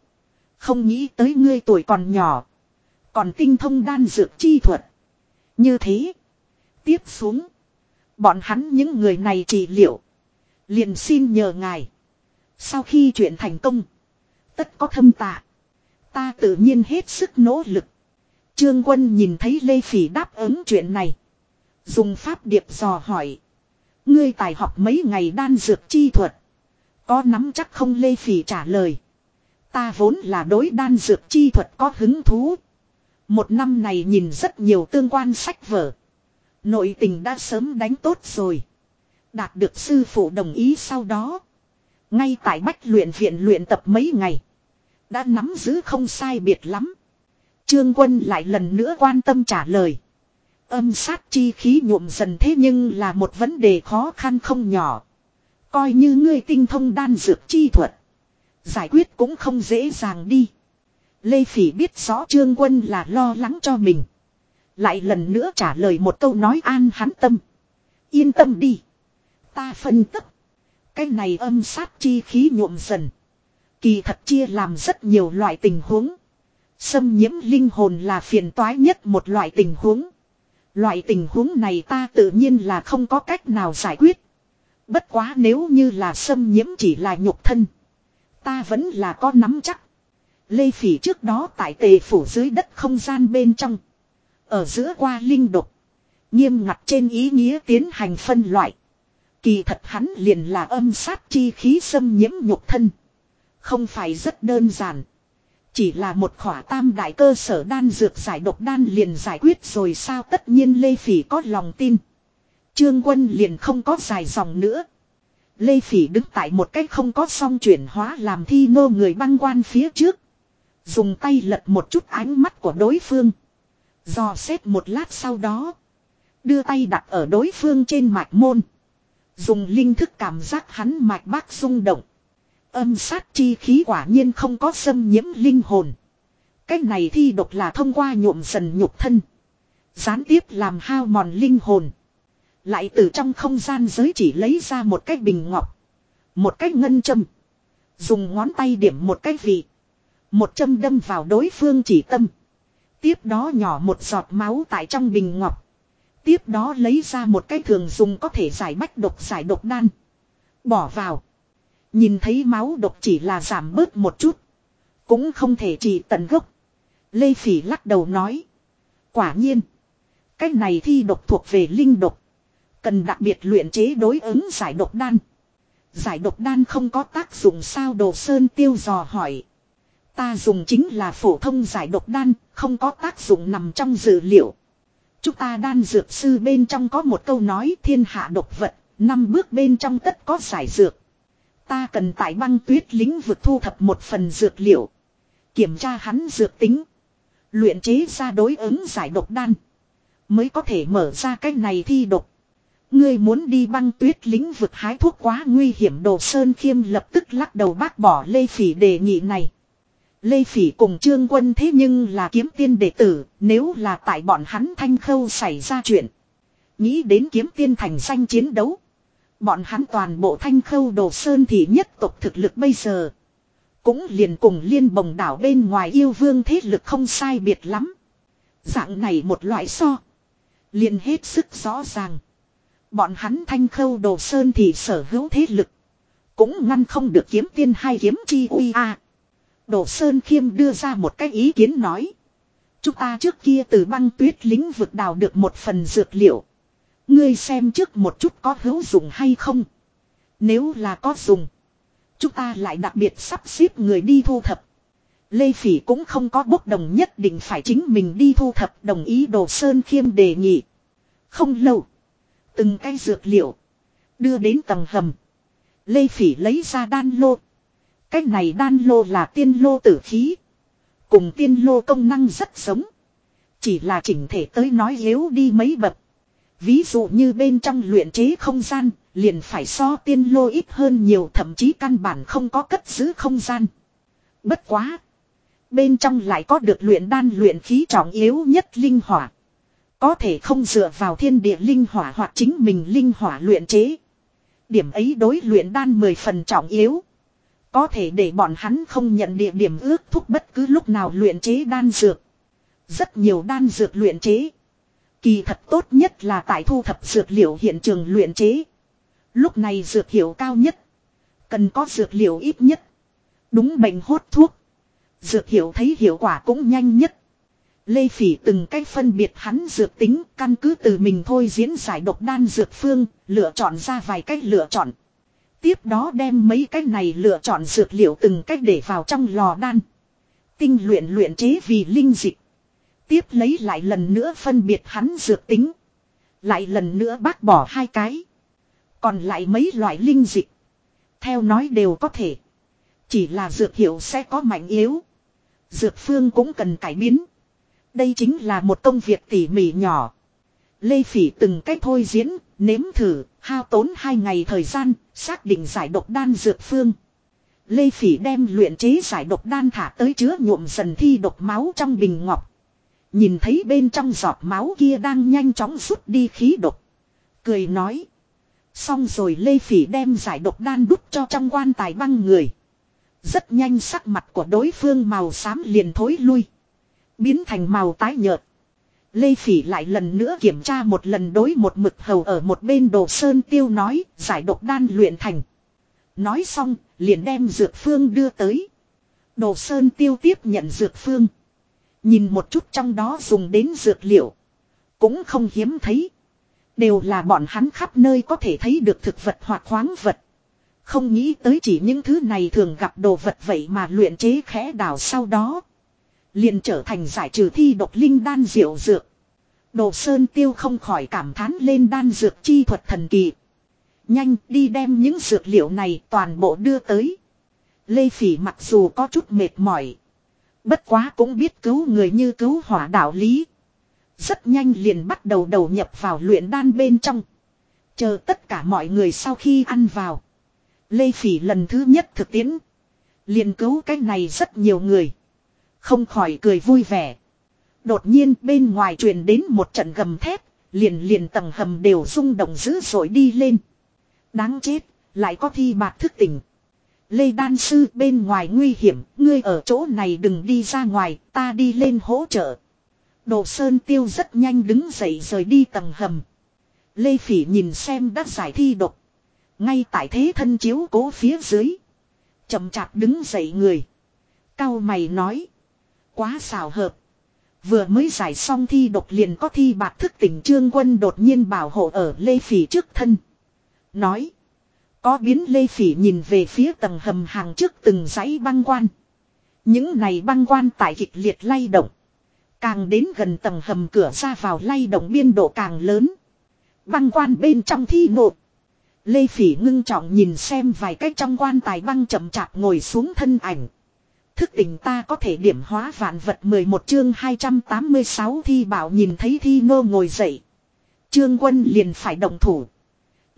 Không nghĩ tới ngươi tuổi còn nhỏ. Còn tinh thông đan dược chi thuật. Như thế. Tiếp xuống. Bọn hắn những người này trị liệu. Liền xin nhờ ngài. Sau khi chuyện thành công. Tất có thâm tạ. Ta tự nhiên hết sức nỗ lực. Trương quân nhìn thấy Lê Phỉ đáp ứng chuyện này. Dùng pháp điệp dò hỏi. Ngươi tài học mấy ngày đan dược chi thuật. Có nắm chắc không Lê Phỉ trả lời. Ta vốn là đối đan dược chi thuật có hứng thú. Một năm này nhìn rất nhiều tương quan sách vở. Nội tình đã sớm đánh tốt rồi. Đạt được sư phụ đồng ý sau đó. Ngay tại bách luyện viện luyện tập mấy ngày. Đã nắm giữ không sai biệt lắm. Trương quân lại lần nữa quan tâm trả lời. Âm sát chi khí nhuộm dần thế nhưng là một vấn đề khó khăn không nhỏ. Coi như ngươi tinh thông đan dược chi thuật. Giải quyết cũng không dễ dàng đi. Lê Phỉ biết rõ Trương Quân là lo lắng cho mình. Lại lần nữa trả lời một câu nói an hắn tâm. Yên tâm đi. Ta phân tích. Cái này âm sát chi khí nhuộm dần. Kỳ thật chia làm rất nhiều loại tình huống. Xâm nhiễm linh hồn là phiền toái nhất một loại tình huống. Loại tình huống này ta tự nhiên là không có cách nào giải quyết. Bất quá nếu như là xâm nhiễm chỉ là nhục thân. Ta vẫn là có nắm chắc. Lê Phỉ trước đó tại tề phủ dưới đất không gian bên trong. Ở giữa qua linh độc. Nghiêm ngặt trên ý nghĩa tiến hành phân loại. Kỳ thật hắn liền là âm sát chi khí xâm nhiễm nhục thân. Không phải rất đơn giản. Chỉ là một khỏa tam đại cơ sở đan dược giải độc đan liền giải quyết rồi sao tất nhiên Lê Phỉ có lòng tin. Trương quân liền không có dài dòng nữa. Lê Phỉ đứng tại một cách không có song chuyển hóa làm thi nô người băng quan phía trước. Dùng tay lật một chút ánh mắt của đối phương. Dò xét một lát sau đó. Đưa tay đặt ở đối phương trên mạch môn. Dùng linh thức cảm giác hắn mạch bác rung động. Âm sát chi khí quả nhiên không có xâm nhiễm linh hồn. Cách này thi độc là thông qua nhuộm dần nhục thân. Gián tiếp làm hao mòn linh hồn. Lại từ trong không gian giới chỉ lấy ra một cái bình ngọc. Một cái ngân châm. Dùng ngón tay điểm một cái vị. Một châm đâm vào đối phương chỉ tâm. Tiếp đó nhỏ một giọt máu tại trong bình ngọc. Tiếp đó lấy ra một cái thường dùng có thể giải bách độc, giải độc đan. Bỏ vào. Nhìn thấy máu độc chỉ là giảm bớt một chút. Cũng không thể trị tận gốc. Lê Phỉ lắc đầu nói. Quả nhiên. Cái này thi độc thuộc về linh độc. Cần đặc biệt luyện chế đối ứng giải độc đan. Giải độc đan không có tác dụng sao đồ sơn tiêu dò hỏi. Ta dùng chính là phổ thông giải độc đan, không có tác dụng nằm trong dữ liệu. Chúng ta đan dược sư bên trong có một câu nói thiên hạ độc vật, năm bước bên trong tất có giải dược. Ta cần tại băng tuyết lĩnh vực thu thập một phần dược liệu. Kiểm tra hắn dược tính. Luyện chế ra đối ứng giải độc đan. Mới có thể mở ra cái này thi độc. Ngươi muốn đi băng tuyết lĩnh vực hái thuốc quá nguy hiểm đồ sơn khiêm lập tức lắc đầu bác bỏ lê phỉ đề nghị này. Lê Phỉ cùng Trương Quân thế nhưng là kiếm tiên đệ tử, nếu là tại bọn hắn thanh khâu xảy ra chuyện. Nghĩ đến kiếm tiên thành danh chiến đấu. Bọn hắn toàn bộ thanh khâu đồ sơn thì nhất tộc thực lực bây giờ. Cũng liền cùng liên bồng đảo bên ngoài yêu vương thế lực không sai biệt lắm. Dạng này một loại so. Liền hết sức rõ ràng. Bọn hắn thanh khâu đồ sơn thì sở hữu thế lực. Cũng ngăn không được kiếm tiên hay kiếm chi uy a. Đồ Sơn Khiêm đưa ra một cái ý kiến nói. Chúng ta trước kia từ băng tuyết lính vực đào được một phần dược liệu. Ngươi xem trước một chút có hữu dụng hay không. Nếu là có dùng. Chúng ta lại đặc biệt sắp xếp người đi thu thập. Lê Phỉ cũng không có bốc đồng nhất định phải chính mình đi thu thập đồng ý Đồ Sơn Khiêm đề nghị. Không lâu. Từng cây dược liệu. Đưa đến tầng hầm. Lê Phỉ lấy ra đan lô. Cái này đan lô là tiên lô tử khí. Cùng tiên lô công năng rất giống. Chỉ là chỉnh thể tới nói yếu đi mấy bậc. Ví dụ như bên trong luyện chế không gian, liền phải so tiên lô ít hơn nhiều thậm chí căn bản không có cất giữ không gian. Bất quá. Bên trong lại có được luyện đan luyện khí trọng yếu nhất linh hỏa. Có thể không dựa vào thiên địa linh hỏa hoặc chính mình linh hỏa luyện chế. Điểm ấy đối luyện đan mười phần trọng yếu. Có thể để bọn hắn không nhận địa điểm ước thúc bất cứ lúc nào luyện chế đan dược. Rất nhiều đan dược luyện chế. Kỳ thật tốt nhất là tại thu thập dược liệu hiện trường luyện chế. Lúc này dược hiệu cao nhất. Cần có dược liệu ít nhất. Đúng bệnh hốt thuốc. Dược hiệu thấy hiệu quả cũng nhanh nhất. Lê Phỉ từng cách phân biệt hắn dược tính căn cứ từ mình thôi diễn giải độc đan dược phương, lựa chọn ra vài cách lựa chọn. Tiếp đó đem mấy cách này lựa chọn dược liệu từng cách để vào trong lò đan. Tinh luyện luyện chế vì linh dịch. Tiếp lấy lại lần nữa phân biệt hắn dược tính. Lại lần nữa bác bỏ hai cái. Còn lại mấy loại linh dịch. Theo nói đều có thể. Chỉ là dược hiệu sẽ có mạnh yếu. Dược phương cũng cần cải biến. Đây chính là một công việc tỉ mỉ nhỏ. Lê Phỉ từng cách thôi diễn, nếm thử, hao tốn hai ngày thời gian, xác định giải độc đan dược phương. Lê Phỉ đem luyện chế giải độc đan thả tới chứa nhuộm dần thi độc máu trong bình ngọc. Nhìn thấy bên trong giọt máu kia đang nhanh chóng rút đi khí độc. Cười nói. Xong rồi Lê Phỉ đem giải độc đan đút cho trong quan tài băng người. Rất nhanh sắc mặt của đối phương màu xám liền thối lui. Biến thành màu tái nhợt. Lê Phỉ lại lần nữa kiểm tra một lần đối một mực hầu ở một bên đồ sơn tiêu nói, giải độc đan luyện thành. Nói xong, liền đem dược phương đưa tới. Đồ sơn tiêu tiếp nhận dược phương. Nhìn một chút trong đó dùng đến dược liệu. Cũng không hiếm thấy. Đều là bọn hắn khắp nơi có thể thấy được thực vật hoặc khoáng vật. Không nghĩ tới chỉ những thứ này thường gặp đồ vật vậy mà luyện chế khẽ đảo sau đó. Liền trở thành giải trừ thi độc linh đan diệu dược. Đồ Sơn Tiêu không khỏi cảm thán lên đan dược chi thuật thần kỳ. Nhanh đi đem những dược liệu này toàn bộ đưa tới. Lê Phỉ mặc dù có chút mệt mỏi. Bất quá cũng biết cứu người như cứu hỏa đạo lý. Rất nhanh liền bắt đầu đầu nhập vào luyện đan bên trong. Chờ tất cả mọi người sau khi ăn vào. Lê Phỉ lần thứ nhất thực tiễn. Liền cứu cái này rất nhiều người. Không khỏi cười vui vẻ. Đột nhiên bên ngoài truyền đến một trận gầm thép. Liền liền tầng hầm đều rung động dữ dội đi lên. Đáng chết, lại có thi bạc thức tỉnh. Lê Đan Sư bên ngoài nguy hiểm, ngươi ở chỗ này đừng đi ra ngoài, ta đi lên hỗ trợ. Đồ Sơn Tiêu rất nhanh đứng dậy rời đi tầng hầm. Lê Phỉ nhìn xem đã giải thi độc. Ngay tại thế thân chiếu cố phía dưới. chậm chạp đứng dậy người. Cao mày nói. Quá xào hợp. Vừa mới giải xong thi độc liền có thi bạc thức tỉnh trương quân đột nhiên bảo hộ ở Lê Phỉ trước thân. Nói. Có biến Lê Phỉ nhìn về phía tầng hầm hàng trước từng dãy băng quan. Những này băng quan tại kịch liệt lay động. Càng đến gần tầng hầm cửa ra vào lay động biên độ càng lớn. Băng quan bên trong thi nộp. Lê Phỉ ngưng trọng nhìn xem vài cách trong quan tài băng chậm chạp ngồi xuống thân ảnh. Thức tỉnh ta có thể điểm hóa vạn vật 11 chương 286 thi bảo nhìn thấy thi nô ngồi dậy. Trương quân liền phải động thủ.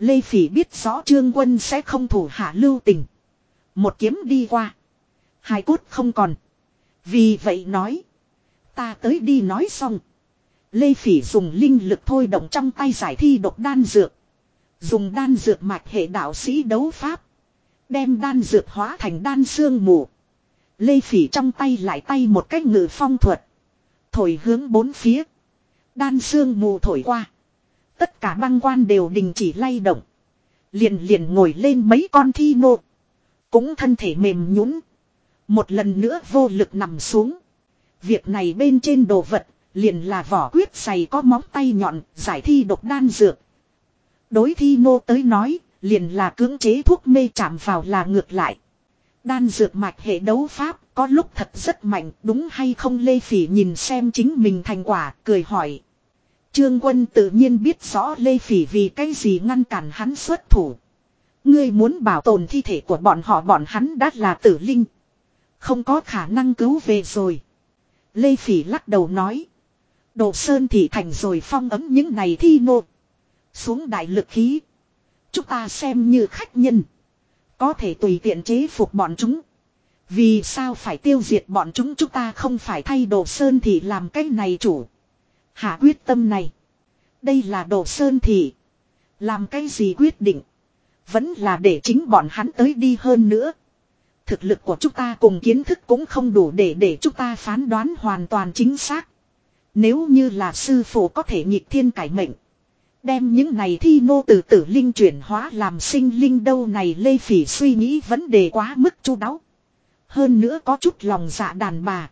Lê Phỉ biết rõ trương quân sẽ không thủ hạ lưu tình. Một kiếm đi qua. Hai cốt không còn. Vì vậy nói. Ta tới đi nói xong. Lê Phỉ dùng linh lực thôi động trong tay giải thi độc đan dược. Dùng đan dược mạch hệ đạo sĩ đấu pháp. Đem đan dược hóa thành đan xương mù. Lê Phỉ trong tay lại tay một cách ngự phong thuật. Thổi hướng bốn phía. Đan xương mù thổi qua. Tất cả băng quan đều đình chỉ lay động. Liền liền ngồi lên mấy con thi nộ. Cũng thân thể mềm nhũn Một lần nữa vô lực nằm xuống. Việc này bên trên đồ vật, liền là vỏ quyết dày có móng tay nhọn, giải thi độc đan dược. Đối thi nô tới nói, liền là cưỡng chế thuốc mê chạm vào là ngược lại. Đan dược mạch hệ đấu pháp, có lúc thật rất mạnh, đúng hay không Lê Phỉ nhìn xem chính mình thành quả, cười hỏi. Trương quân tự nhiên biết rõ Lê Phỉ vì cái gì ngăn cản hắn xuất thủ. Ngươi muốn bảo tồn thi thể của bọn họ, bọn hắn đã là tử linh. Không có khả năng cứu về rồi. Lê Phỉ lắc đầu nói. Đồ Sơn thì thành rồi phong ấm những này thi nộ. Xuống đại lực khí. Chúng ta xem như khách nhân. Có thể tùy tiện chế phục bọn chúng. Vì sao phải tiêu diệt bọn chúng chúng ta không phải thay đồ sơn thì làm cái này chủ. Hạ quyết tâm này. Đây là đồ sơn thì. Làm cái gì quyết định. Vẫn là để chính bọn hắn tới đi hơn nữa. Thực lực của chúng ta cùng kiến thức cũng không đủ để để chúng ta phán đoán hoàn toàn chính xác. Nếu như là sư phụ có thể nhịp thiên cải mệnh. Đem những này thi nô từ tử linh chuyển hóa làm sinh linh đâu này Lê Phỉ suy nghĩ vấn đề quá mức chu đáo. Hơn nữa có chút lòng dạ đàn bà.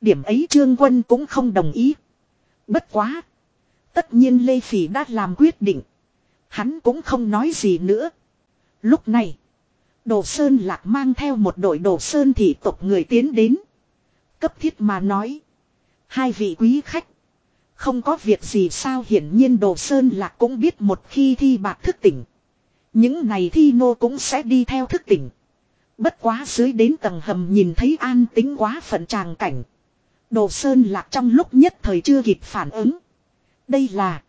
Điểm ấy trương quân cũng không đồng ý. Bất quá. Tất nhiên Lê Phỉ đã làm quyết định. Hắn cũng không nói gì nữa. Lúc này. Đồ Sơn Lạc mang theo một đội Đồ Sơn thị tộc người tiến đến. Cấp thiết mà nói. Hai vị quý khách. Không có việc gì sao hiển nhiên Đồ Sơn Lạc cũng biết một khi thi bạc thức tỉnh. Những này thi nô cũng sẽ đi theo thức tỉnh. Bất quá dưới đến tầng hầm nhìn thấy an tính quá phận tràng cảnh. Đồ Sơn Lạc trong lúc nhất thời chưa kịp phản ứng. Đây là.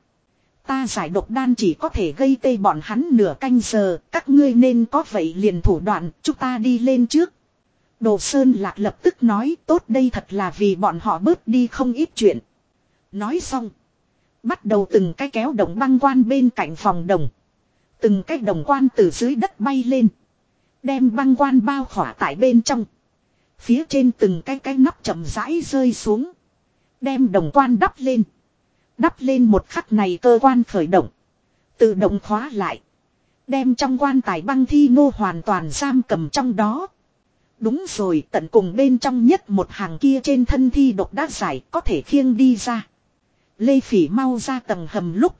Ta giải độc đan chỉ có thể gây tê bọn hắn nửa canh giờ. Các ngươi nên có vậy liền thủ đoạn. Chúng ta đi lên trước. Đồ Sơn Lạc lập tức nói, tốt đây thật là vì bọn họ bớt đi không ít chuyện. Nói xong. Bắt đầu từng cái kéo động băng quan bên cạnh phòng đồng. Từng cái đồng quan từ dưới đất bay lên. Đem băng quan bao khỏa tại bên trong. Phía trên từng cái cái nắp chậm rãi rơi xuống. Đem đồng quan đắp lên. Đắp lên một khắc này cơ quan khởi động. Tự động khóa lại. Đem trong quan tài băng thi ngô hoàn toàn giam cầm trong đó. Đúng rồi, tận cùng bên trong nhất một hàng kia trên thân thi độc đã giải, có thể khiêng đi ra. Lê Phỉ mau ra tầng hầm lúc.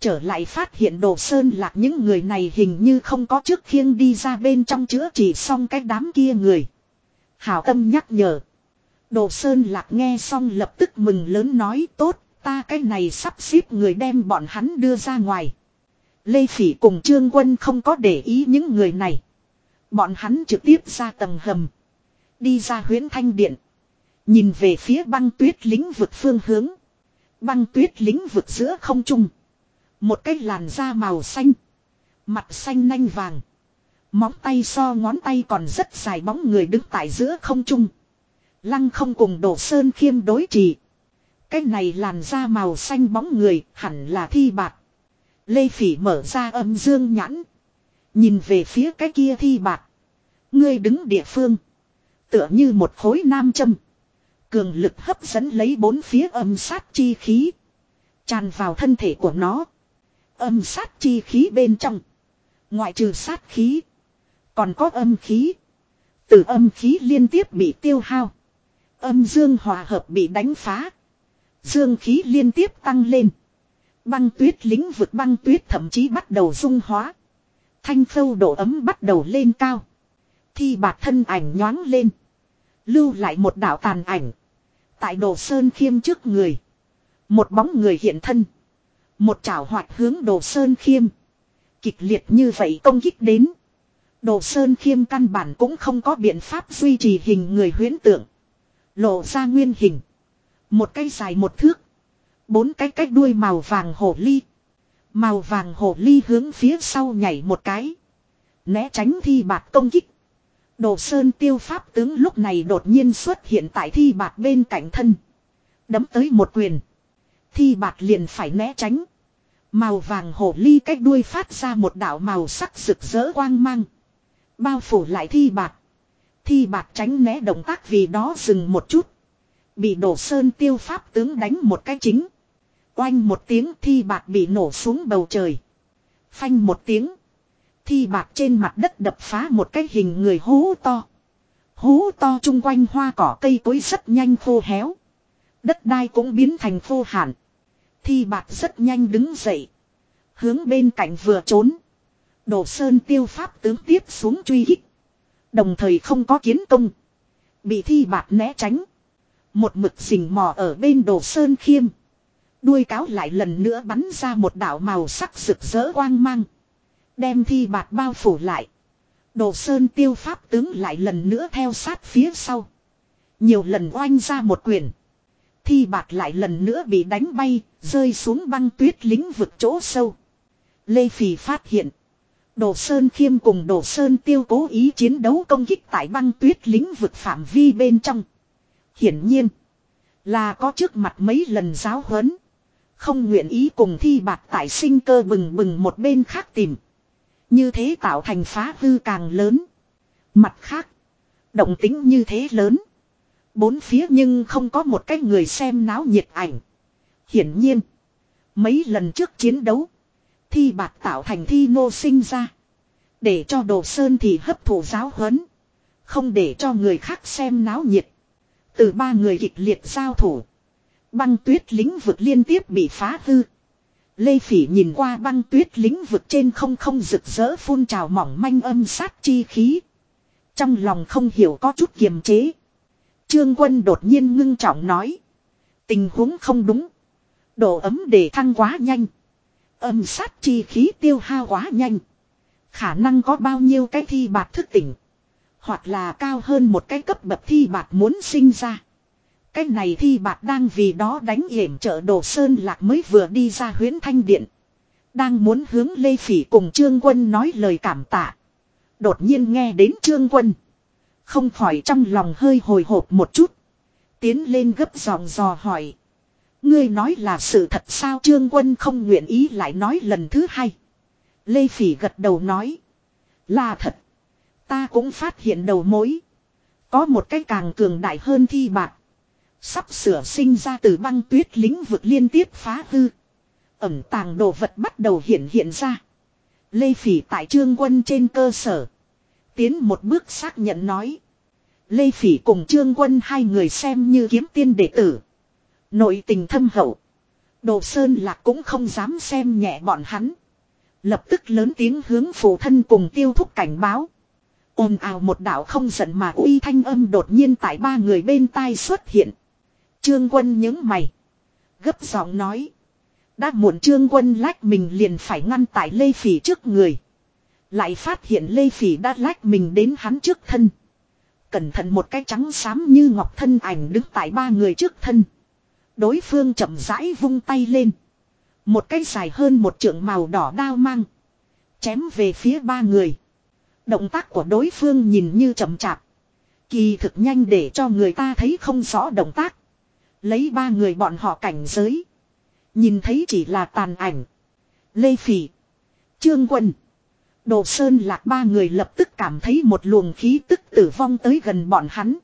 Trở lại phát hiện đồ sơn lạc những người này hình như không có trước khiêng đi ra bên trong chữa trị xong cái đám kia người. Hảo tâm nhắc nhở. Đồ sơn lạc nghe xong lập tức mừng lớn nói tốt, ta cái này sắp xếp người đem bọn hắn đưa ra ngoài. Lê Phỉ cùng Trương Quân không có để ý những người này. Bọn hắn trực tiếp ra tầng hầm. Đi ra huyến thanh điện. Nhìn về phía băng tuyết lĩnh vực phương hướng. Băng tuyết lĩnh vực giữa không trung. Một cái làn da màu xanh. Mặt xanh nanh vàng. Móng tay so ngón tay còn rất dài bóng người đứng tại giữa không trung. Lăng không cùng đổ sơn khiêm đối trì. Cái này làn da màu xanh bóng người hẳn là thi bạc. Lê Phỉ mở ra âm dương nhãn. Nhìn về phía cái kia thi bạc. Ngươi đứng địa phương. Tựa như một khối nam châm. Cường lực hấp dẫn lấy bốn phía âm sát chi khí. Tràn vào thân thể của nó. Âm sát chi khí bên trong. Ngoại trừ sát khí. Còn có âm khí. Từ âm khí liên tiếp bị tiêu hao. Âm dương hòa hợp bị đánh phá. Dương khí liên tiếp tăng lên. Băng tuyết lĩnh vực băng tuyết thậm chí bắt đầu dung hóa. Thanh khâu độ ấm bắt đầu lên cao. Thi bạc thân ảnh nhoáng lên. Lưu lại một đạo tàn ảnh. Tại đồ sơn khiêm trước người. Một bóng người hiện thân. Một chảo hoạt hướng đồ sơn khiêm. Kịch liệt như vậy công kích đến. Đồ sơn khiêm căn bản cũng không có biện pháp duy trì hình người huyễn tượng. Lộ ra nguyên hình. Một cây dài một thước. Bốn cái cách đuôi màu vàng hổ ly. Màu vàng hổ ly hướng phía sau nhảy một cái. Né tránh thi bạt công kích. Đồ sơn tiêu pháp tướng lúc này đột nhiên xuất hiện tại thi bạt bên cạnh thân. Đấm tới một quyền. Thi bạt liền phải né tránh. Màu vàng hổ ly cách đuôi phát ra một đạo màu sắc rực rỡ quang mang. Bao phủ lại thi bạc, Thi bạc tránh né động tác vì đó dừng một chút. Bị đổ sơn tiêu pháp tướng đánh một cái chính. Oanh một tiếng thi bạc bị nổ xuống bầu trời. Phanh một tiếng. Thi bạc trên mặt đất đập phá một cái hình người hú to. hú to chung quanh hoa cỏ cây cối rất nhanh khô héo. Đất đai cũng biến thành khô hạn. Thi bạc rất nhanh đứng dậy. Hướng bên cạnh vừa trốn đồ sơn tiêu pháp tướng tiếp xuống truy hích. Đồng thời không có kiến công. Bị thi bạt né tránh. Một mực xình mò ở bên đồ sơn khiêm. Đuôi cáo lại lần nữa bắn ra một đạo màu sắc rực rỡ quang mang. Đem thi bạt bao phủ lại. Đồ sơn tiêu pháp tướng lại lần nữa theo sát phía sau. Nhiều lần oanh ra một quyền. Thi bạt lại lần nữa bị đánh bay, rơi xuống băng tuyết lính vực chỗ sâu. Lê Phì phát hiện. Đồ Sơn Khiêm cùng Đồ Sơn Tiêu cố ý chiến đấu công kích tại băng tuyết lĩnh vực phạm vi bên trong. Hiển nhiên. Là có trước mặt mấy lần giáo huấn. Không nguyện ý cùng thi bạc tại sinh cơ bừng bừng một bên khác tìm. Như thế tạo thành phá hư càng lớn. Mặt khác. Động tính như thế lớn. Bốn phía nhưng không có một cái người xem náo nhiệt ảnh. Hiển nhiên. Mấy lần trước chiến đấu. Thi bạc tạo thành thi nô sinh ra. Để cho đồ sơn thì hấp thụ giáo huấn. Không để cho người khác xem náo nhiệt. Từ ba người kịch liệt giao thủ. Băng tuyết lĩnh vực liên tiếp bị phá hư. Lê Phỉ nhìn qua băng tuyết lĩnh vực trên không không rực rỡ phun trào mỏng manh âm sát chi khí. Trong lòng không hiểu có chút kiềm chế. Trương quân đột nhiên ngưng trọng nói. Tình huống không đúng. Độ ấm để thăng quá nhanh. Âm sát chi khí tiêu hao quá nhanh. Khả năng có bao nhiêu cái thi bạc thức tỉnh. Hoặc là cao hơn một cái cấp bậc thi bạc muốn sinh ra. Cái này thi bạc đang vì đó đánh hiểm trợ đồ sơn lạc mới vừa đi ra huyến thanh điện. Đang muốn hướng Lê Phỉ cùng Trương Quân nói lời cảm tạ. Đột nhiên nghe đến Trương Quân. Không khỏi trong lòng hơi hồi hộp một chút. Tiến lên gấp giọng dò hỏi. Ngươi nói là sự thật sao Trương Quân không nguyện ý lại nói lần thứ hai. Lê Phỉ gật đầu nói. Là thật. Ta cũng phát hiện đầu mối. Có một cái càng cường đại hơn thi bạc. Sắp sửa sinh ra từ băng tuyết lĩnh vực liên tiếp phá hư. Ẩm tàng đồ vật bắt đầu hiện hiện ra. Lê Phỉ tại trương quân trên cơ sở. Tiến một bước xác nhận nói. Lê Phỉ cùng trương quân hai người xem như kiếm tiên đệ tử. Nội tình thâm hậu. Đồ Sơn Lạc cũng không dám xem nhẹ bọn hắn. Lập tức lớn tiếng hướng phụ thân cùng tiêu thúc cảnh báo. ồn ào một đạo không giận mà uy thanh âm đột nhiên tại ba người bên tai xuất hiện. Trương quân những mày. Gấp giọng nói. Đã muộn trương quân lách mình liền phải ngăn tại Lê Phỉ trước người. Lại phát hiện Lê Phỉ đã lách mình đến hắn trước thân. Cẩn thận một cái trắng xám như ngọc thân ảnh đứng tại ba người trước thân. Đối phương chậm rãi vung tay lên. Một cái dài hơn một trượng màu đỏ đao mang. Chém về phía ba người. Động tác của đối phương nhìn như chậm chạp. Kỳ thực nhanh để cho người ta thấy không rõ động tác. Lấy ba người bọn họ cảnh giới. Nhìn thấy chỉ là tàn ảnh. Lê Phỉ. Trương Quân. Đồ Sơn lạc ba người lập tức cảm thấy một luồng khí tức tử vong tới gần bọn hắn.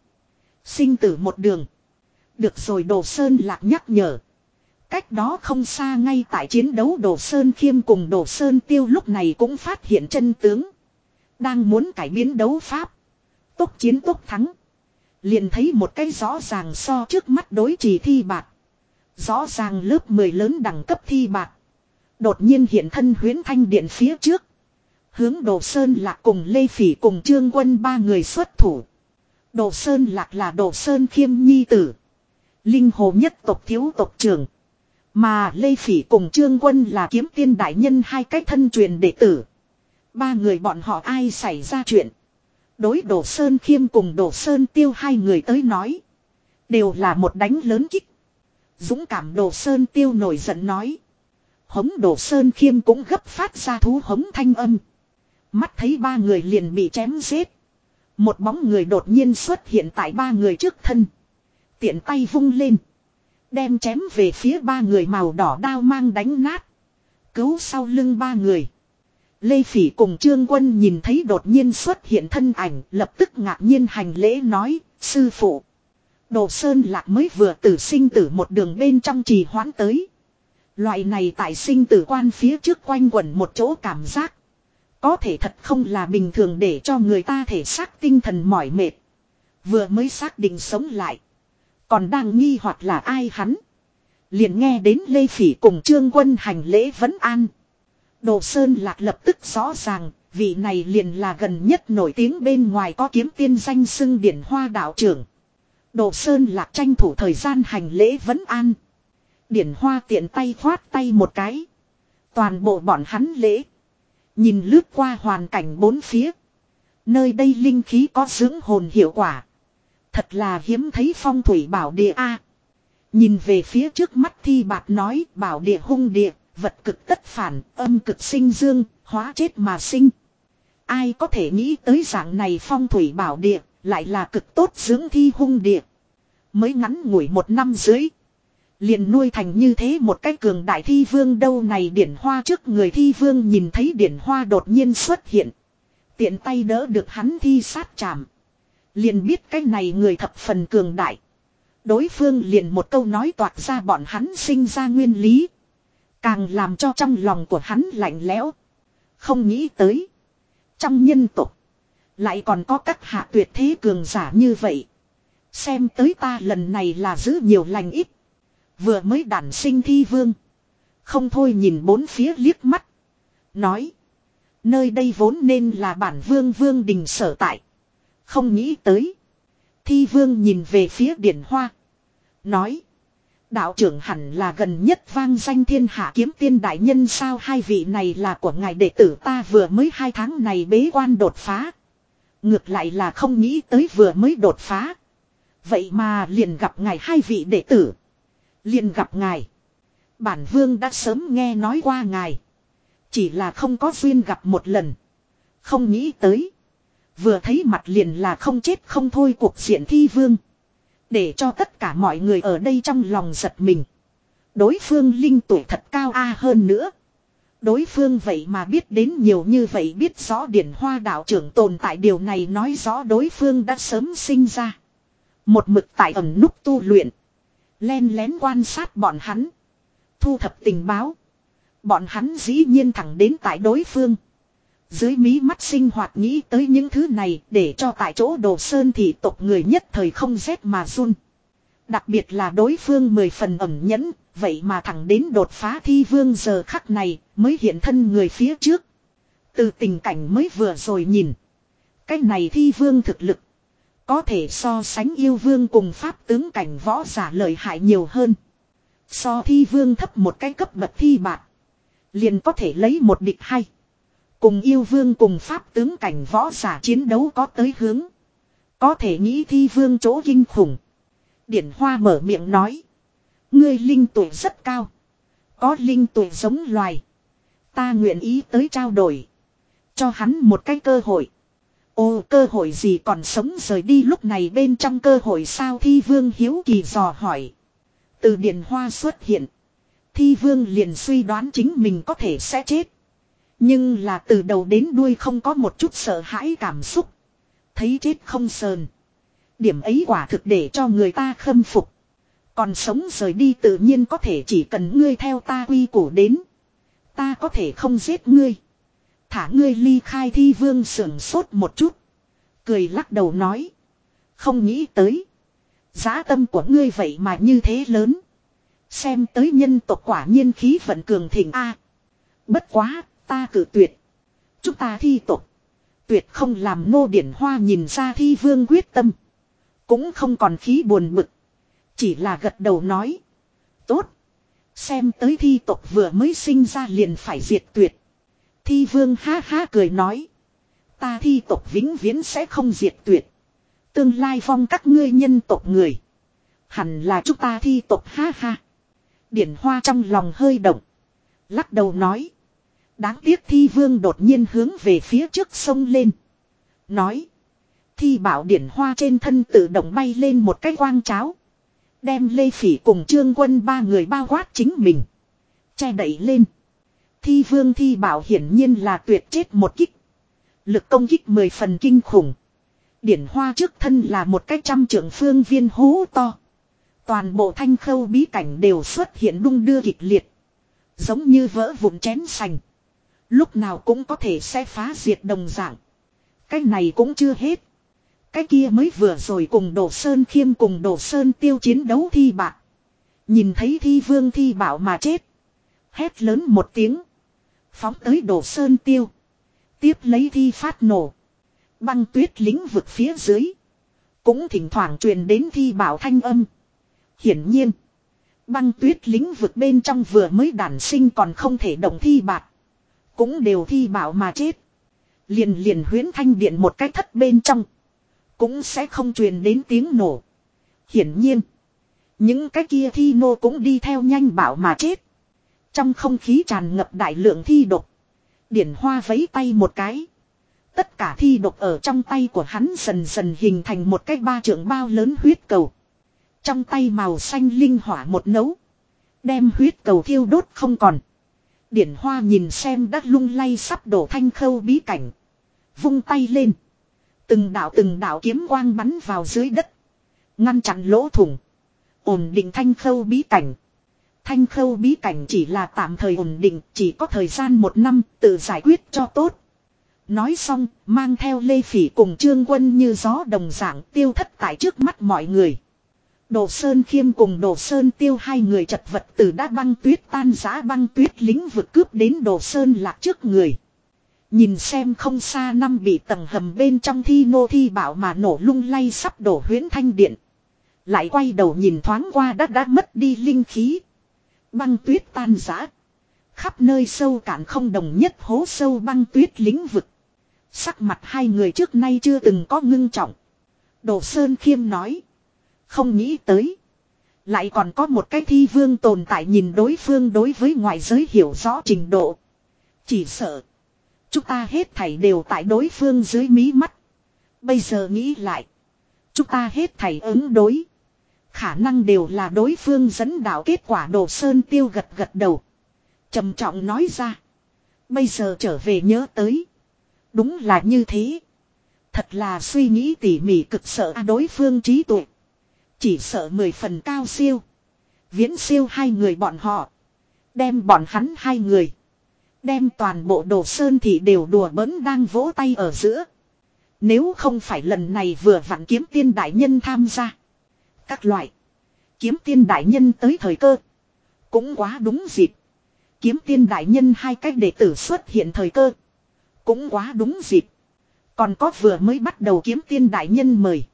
Sinh tử một đường. Được rồi Đồ Sơn lạc nhắc nhở. Cách đó không xa ngay tại chiến đấu Đồ Sơn Khiêm cùng Đồ Sơn Tiêu lúc này cũng phát hiện chân tướng. Đang muốn cải biến đấu pháp. Tốc chiến tốc thắng. Liền thấy một cái rõ ràng so trước mắt đối trì thi bạc. Rõ ràng lớp 10 lớn đẳng cấp thi bạc. Đột nhiên hiện thân huyến thanh điện phía trước. Hướng Đồ Sơn Lạc cùng Lê Phỉ cùng Trương Quân ba người xuất thủ. Đồ Sơn Lạc là Đồ Sơn Khiêm Nhi Tử. Linh hồ nhất tộc thiếu tộc trưởng. Mà Lê Phỉ cùng Trương Quân là kiếm tiên đại nhân hai cách thân truyền đệ tử. Ba người bọn họ ai xảy ra chuyện. Đối Đồ Sơn Khiêm cùng Đồ Sơn Tiêu hai người tới nói. Đều là một đánh lớn kích. Dũng cảm Đồ Sơn Tiêu nổi giận nói. Hống Đồ Sơn Khiêm cũng gấp phát ra thú hống thanh âm. Mắt thấy ba người liền bị chém giết. Một bóng người đột nhiên xuất hiện tại ba người trước thân. Tiện tay vung lên. Đem chém về phía ba người màu đỏ đao mang đánh nát. Cứu sau lưng ba người. Lê Phỉ cùng Trương Quân nhìn thấy đột nhiên xuất hiện thân ảnh lập tức ngạc nhiên hành lễ nói, sư phụ. Đồ Sơn Lạc mới vừa tử sinh tử một đường bên trong trì hoãn tới. Loại này tại sinh tử quan phía trước quanh quẩn một chỗ cảm giác. Có thể thật không là bình thường để cho người ta thể xác tinh thần mỏi mệt. Vừa mới xác định sống lại. Còn đang nghi hoặc là ai hắn. Liền nghe đến Lê Phỉ cùng Trương Quân hành lễ vấn an. Đồ Sơn Lạc lập tức rõ ràng, vị này liền là gần nhất nổi tiếng bên ngoài có kiếm tiên danh xưng điển hoa đạo trưởng. Đồ Sơn Lạc tranh thủ thời gian hành lễ vấn an. Điển hoa tiện tay khoát tay một cái. Toàn bộ bọn hắn lễ. Nhìn lướt qua hoàn cảnh bốn phía. Nơi đây linh khí có dưỡng hồn hiệu quả. Thật là hiếm thấy phong thủy bảo địa A. nhìn về phía trước mắt thi bạc nói bảo địa hung địa, vật cực tất phản, âm cực sinh dương, hóa chết mà sinh. Ai có thể nghĩ tới dạng này phong thủy bảo địa, lại là cực tốt dưỡng thi hung địa. Mới ngắn ngủi một năm dưới. Liền nuôi thành như thế một cái cường đại thi vương đâu này điển hoa trước người thi vương nhìn thấy điển hoa đột nhiên xuất hiện. Tiện tay đỡ được hắn thi sát chạm. Liền biết cái này người thập phần cường đại. Đối phương liền một câu nói toạc ra bọn hắn sinh ra nguyên lý. Càng làm cho trong lòng của hắn lạnh lẽo. Không nghĩ tới. Trong nhân tục. Lại còn có các hạ tuyệt thế cường giả như vậy. Xem tới ta lần này là giữ nhiều lành ít. Vừa mới đản sinh thi vương. Không thôi nhìn bốn phía liếc mắt. Nói. Nơi đây vốn nên là bản vương vương đình sở tại. Không nghĩ tới. Thi vương nhìn về phía điển hoa. Nói. Đạo trưởng hẳn là gần nhất vang danh thiên hạ kiếm tiên đại nhân sao hai vị này là của ngài đệ tử ta vừa mới hai tháng này bế quan đột phá. Ngược lại là không nghĩ tới vừa mới đột phá. Vậy mà liền gặp ngài hai vị đệ tử. Liền gặp ngài. Bản vương đã sớm nghe nói qua ngài. Chỉ là không có duyên gặp một lần. Không nghĩ tới. Vừa thấy mặt liền là không chết không thôi cuộc diện thi vương. Để cho tất cả mọi người ở đây trong lòng giật mình. Đối phương linh tuổi thật cao a hơn nữa. Đối phương vậy mà biết đến nhiều như vậy biết rõ điển hoa đạo trưởng tồn tại điều này nói rõ đối phương đã sớm sinh ra. Một mực tại ẩn nút tu luyện. Len lén quan sát bọn hắn. Thu thập tình báo. Bọn hắn dĩ nhiên thẳng đến tại đối phương. Dưới mí mắt sinh hoạt nghĩ tới những thứ này để cho tại chỗ đồ sơn thì tộc người nhất thời không rét mà run. Đặc biệt là đối phương mười phần ẩm nhẫn, vậy mà thẳng đến đột phá thi vương giờ khắc này mới hiện thân người phía trước. Từ tình cảnh mới vừa rồi nhìn. Cái này thi vương thực lực. Có thể so sánh yêu vương cùng pháp tướng cảnh võ giả lợi hại nhiều hơn. So thi vương thấp một cái cấp bậc thi bạc. Liền có thể lấy một địch hay. Cùng yêu vương cùng pháp tướng cảnh võ giả chiến đấu có tới hướng. Có thể nghĩ thi vương chỗ kinh khủng. Điển Hoa mở miệng nói. Ngươi linh tuổi rất cao. Có linh tuổi giống loài. Ta nguyện ý tới trao đổi. Cho hắn một cái cơ hội. Ô, cơ hội gì còn sống rời đi lúc này bên trong cơ hội sao thi vương hiếu kỳ dò hỏi. Từ điển hoa xuất hiện. Thi vương liền suy đoán chính mình có thể sẽ chết. Nhưng là từ đầu đến đuôi không có một chút sợ hãi cảm xúc. Thấy chết không sờn. Điểm ấy quả thực để cho người ta khâm phục. Còn sống rời đi tự nhiên có thể chỉ cần ngươi theo ta quy củ đến. Ta có thể không giết ngươi. Thả ngươi ly khai thi vương sưởng sốt một chút. Cười lắc đầu nói. Không nghĩ tới. Giá tâm của ngươi vậy mà như thế lớn. Xem tới nhân tộc quả nhiên khí vận cường thịnh A. bất quá, ta cử tuyệt. Chúng ta thi tộc. Tuyệt không làm nô điển hoa nhìn ra thi vương quyết tâm. Cũng không còn khí buồn bực. Chỉ là gật đầu nói. Tốt. Xem tới thi tộc vừa mới sinh ra liền phải diệt tuyệt. Thi vương ha ha cười nói. Ta thi tộc vĩnh viễn sẽ không diệt tuyệt. Tương lai phong các ngươi nhân tộc người. Hẳn là chúng ta thi tộc ha ha. Điển hoa trong lòng hơi động. Lắc đầu nói. Đáng tiếc thi vương đột nhiên hướng về phía trước sông lên. Nói. Thi bảo điển hoa trên thân tự động bay lên một cái quang cháo. Đem Lê Phỉ cùng Trương Quân ba người bao quát chính mình. Che đẩy lên. Thi vương thi bảo hiển nhiên là tuyệt chết một kích. Lực công kích mười phần kinh khủng. Điển hoa trước thân là một cái trăm trưởng phương viên hú to. Toàn bộ thanh khâu bí cảnh đều xuất hiện đung đưa kịch liệt. Giống như vỡ vụn chén sành. Lúc nào cũng có thể sẽ phá diệt đồng dạng. Cái này cũng chưa hết. Cái kia mới vừa rồi cùng Đồ Sơn Khiêm cùng Đồ Sơn tiêu chiến đấu thi bạc. Nhìn thấy thi vương thi bảo mà chết. Hét lớn một tiếng. Phóng tới Đồ Sơn tiêu. Tiếp lấy thi phát nổ. Băng tuyết lính vực phía dưới. Cũng thỉnh thoảng truyền đến thi bảo thanh âm. Hiển nhiên. Băng tuyết lính vực bên trong vừa mới đản sinh còn không thể động thi bạc. Cũng đều thi bảo mà chết. Liền liền huyến thanh điện một cái thất bên trong. Cũng sẽ không truyền đến tiếng nổ. Hiển nhiên. Những cái kia thi nô cũng đi theo nhanh bảo mà chết. Trong không khí tràn ngập đại lượng thi độc. Điển hoa vấy tay một cái. Tất cả thi độc ở trong tay của hắn dần dần hình thành một cái ba trượng bao lớn huyết cầu. Trong tay màu xanh linh hỏa một nấu. Đem huyết cầu thiêu đốt không còn. Điển hoa nhìn xem đắt lung lay sắp đổ thanh khâu bí cảnh. Vung tay lên. Từng đạo từng đạo kiếm quang bắn vào dưới đất. Ngăn chặn lỗ thủng. Ổn định thanh khâu bí cảnh. Thanh khâu bí cảnh chỉ là tạm thời ổn định, chỉ có thời gian một năm, tự giải quyết cho tốt. Nói xong, mang theo Lê Phỉ cùng Trương Quân như gió đồng dạng tiêu thất tại trước mắt mọi người. Đồ Sơn Khiêm cùng Đồ Sơn Tiêu hai người chật vật từ đã băng tuyết tan giá băng tuyết lính vực cướp đến Đồ Sơn lạc trước người. Nhìn xem không xa năm bị tầng hầm bên trong thi nô thi bảo mà nổ lung lay sắp đổ huyến thanh điện. Lại quay đầu nhìn thoáng qua đã đã mất đi linh khí. Băng tuyết tan giá Khắp nơi sâu cạn không đồng nhất hố sâu băng tuyết lĩnh vực. Sắc mặt hai người trước nay chưa từng có ngưng trọng. Đồ Sơn Khiêm nói. Không nghĩ tới. Lại còn có một cái thi vương tồn tại nhìn đối phương đối với ngoại giới hiểu rõ trình độ. Chỉ sợ. Chúng ta hết thảy đều tại đối phương dưới mí mắt. Bây giờ nghĩ lại. Chúng ta hết thảy ứng đối. Khả năng đều là đối phương dẫn đạo kết quả đồ sơn tiêu gật gật đầu. trầm trọng nói ra. Bây giờ trở về nhớ tới. Đúng là như thế. Thật là suy nghĩ tỉ mỉ cực sợ đối phương trí tuệ. Chỉ sợ mười phần cao siêu. Viễn siêu hai người bọn họ. Đem bọn hắn hai người. Đem toàn bộ đồ sơn thì đều đùa bỡn đang vỗ tay ở giữa. Nếu không phải lần này vừa vặn kiếm tiên đại nhân tham gia. Các loại. Kiếm tiên đại nhân tới thời cơ. Cũng quá đúng dịp. Kiếm tiên đại nhân hai cách đệ tử xuất hiện thời cơ. Cũng quá đúng dịp. Còn có vừa mới bắt đầu kiếm tiên đại nhân mời.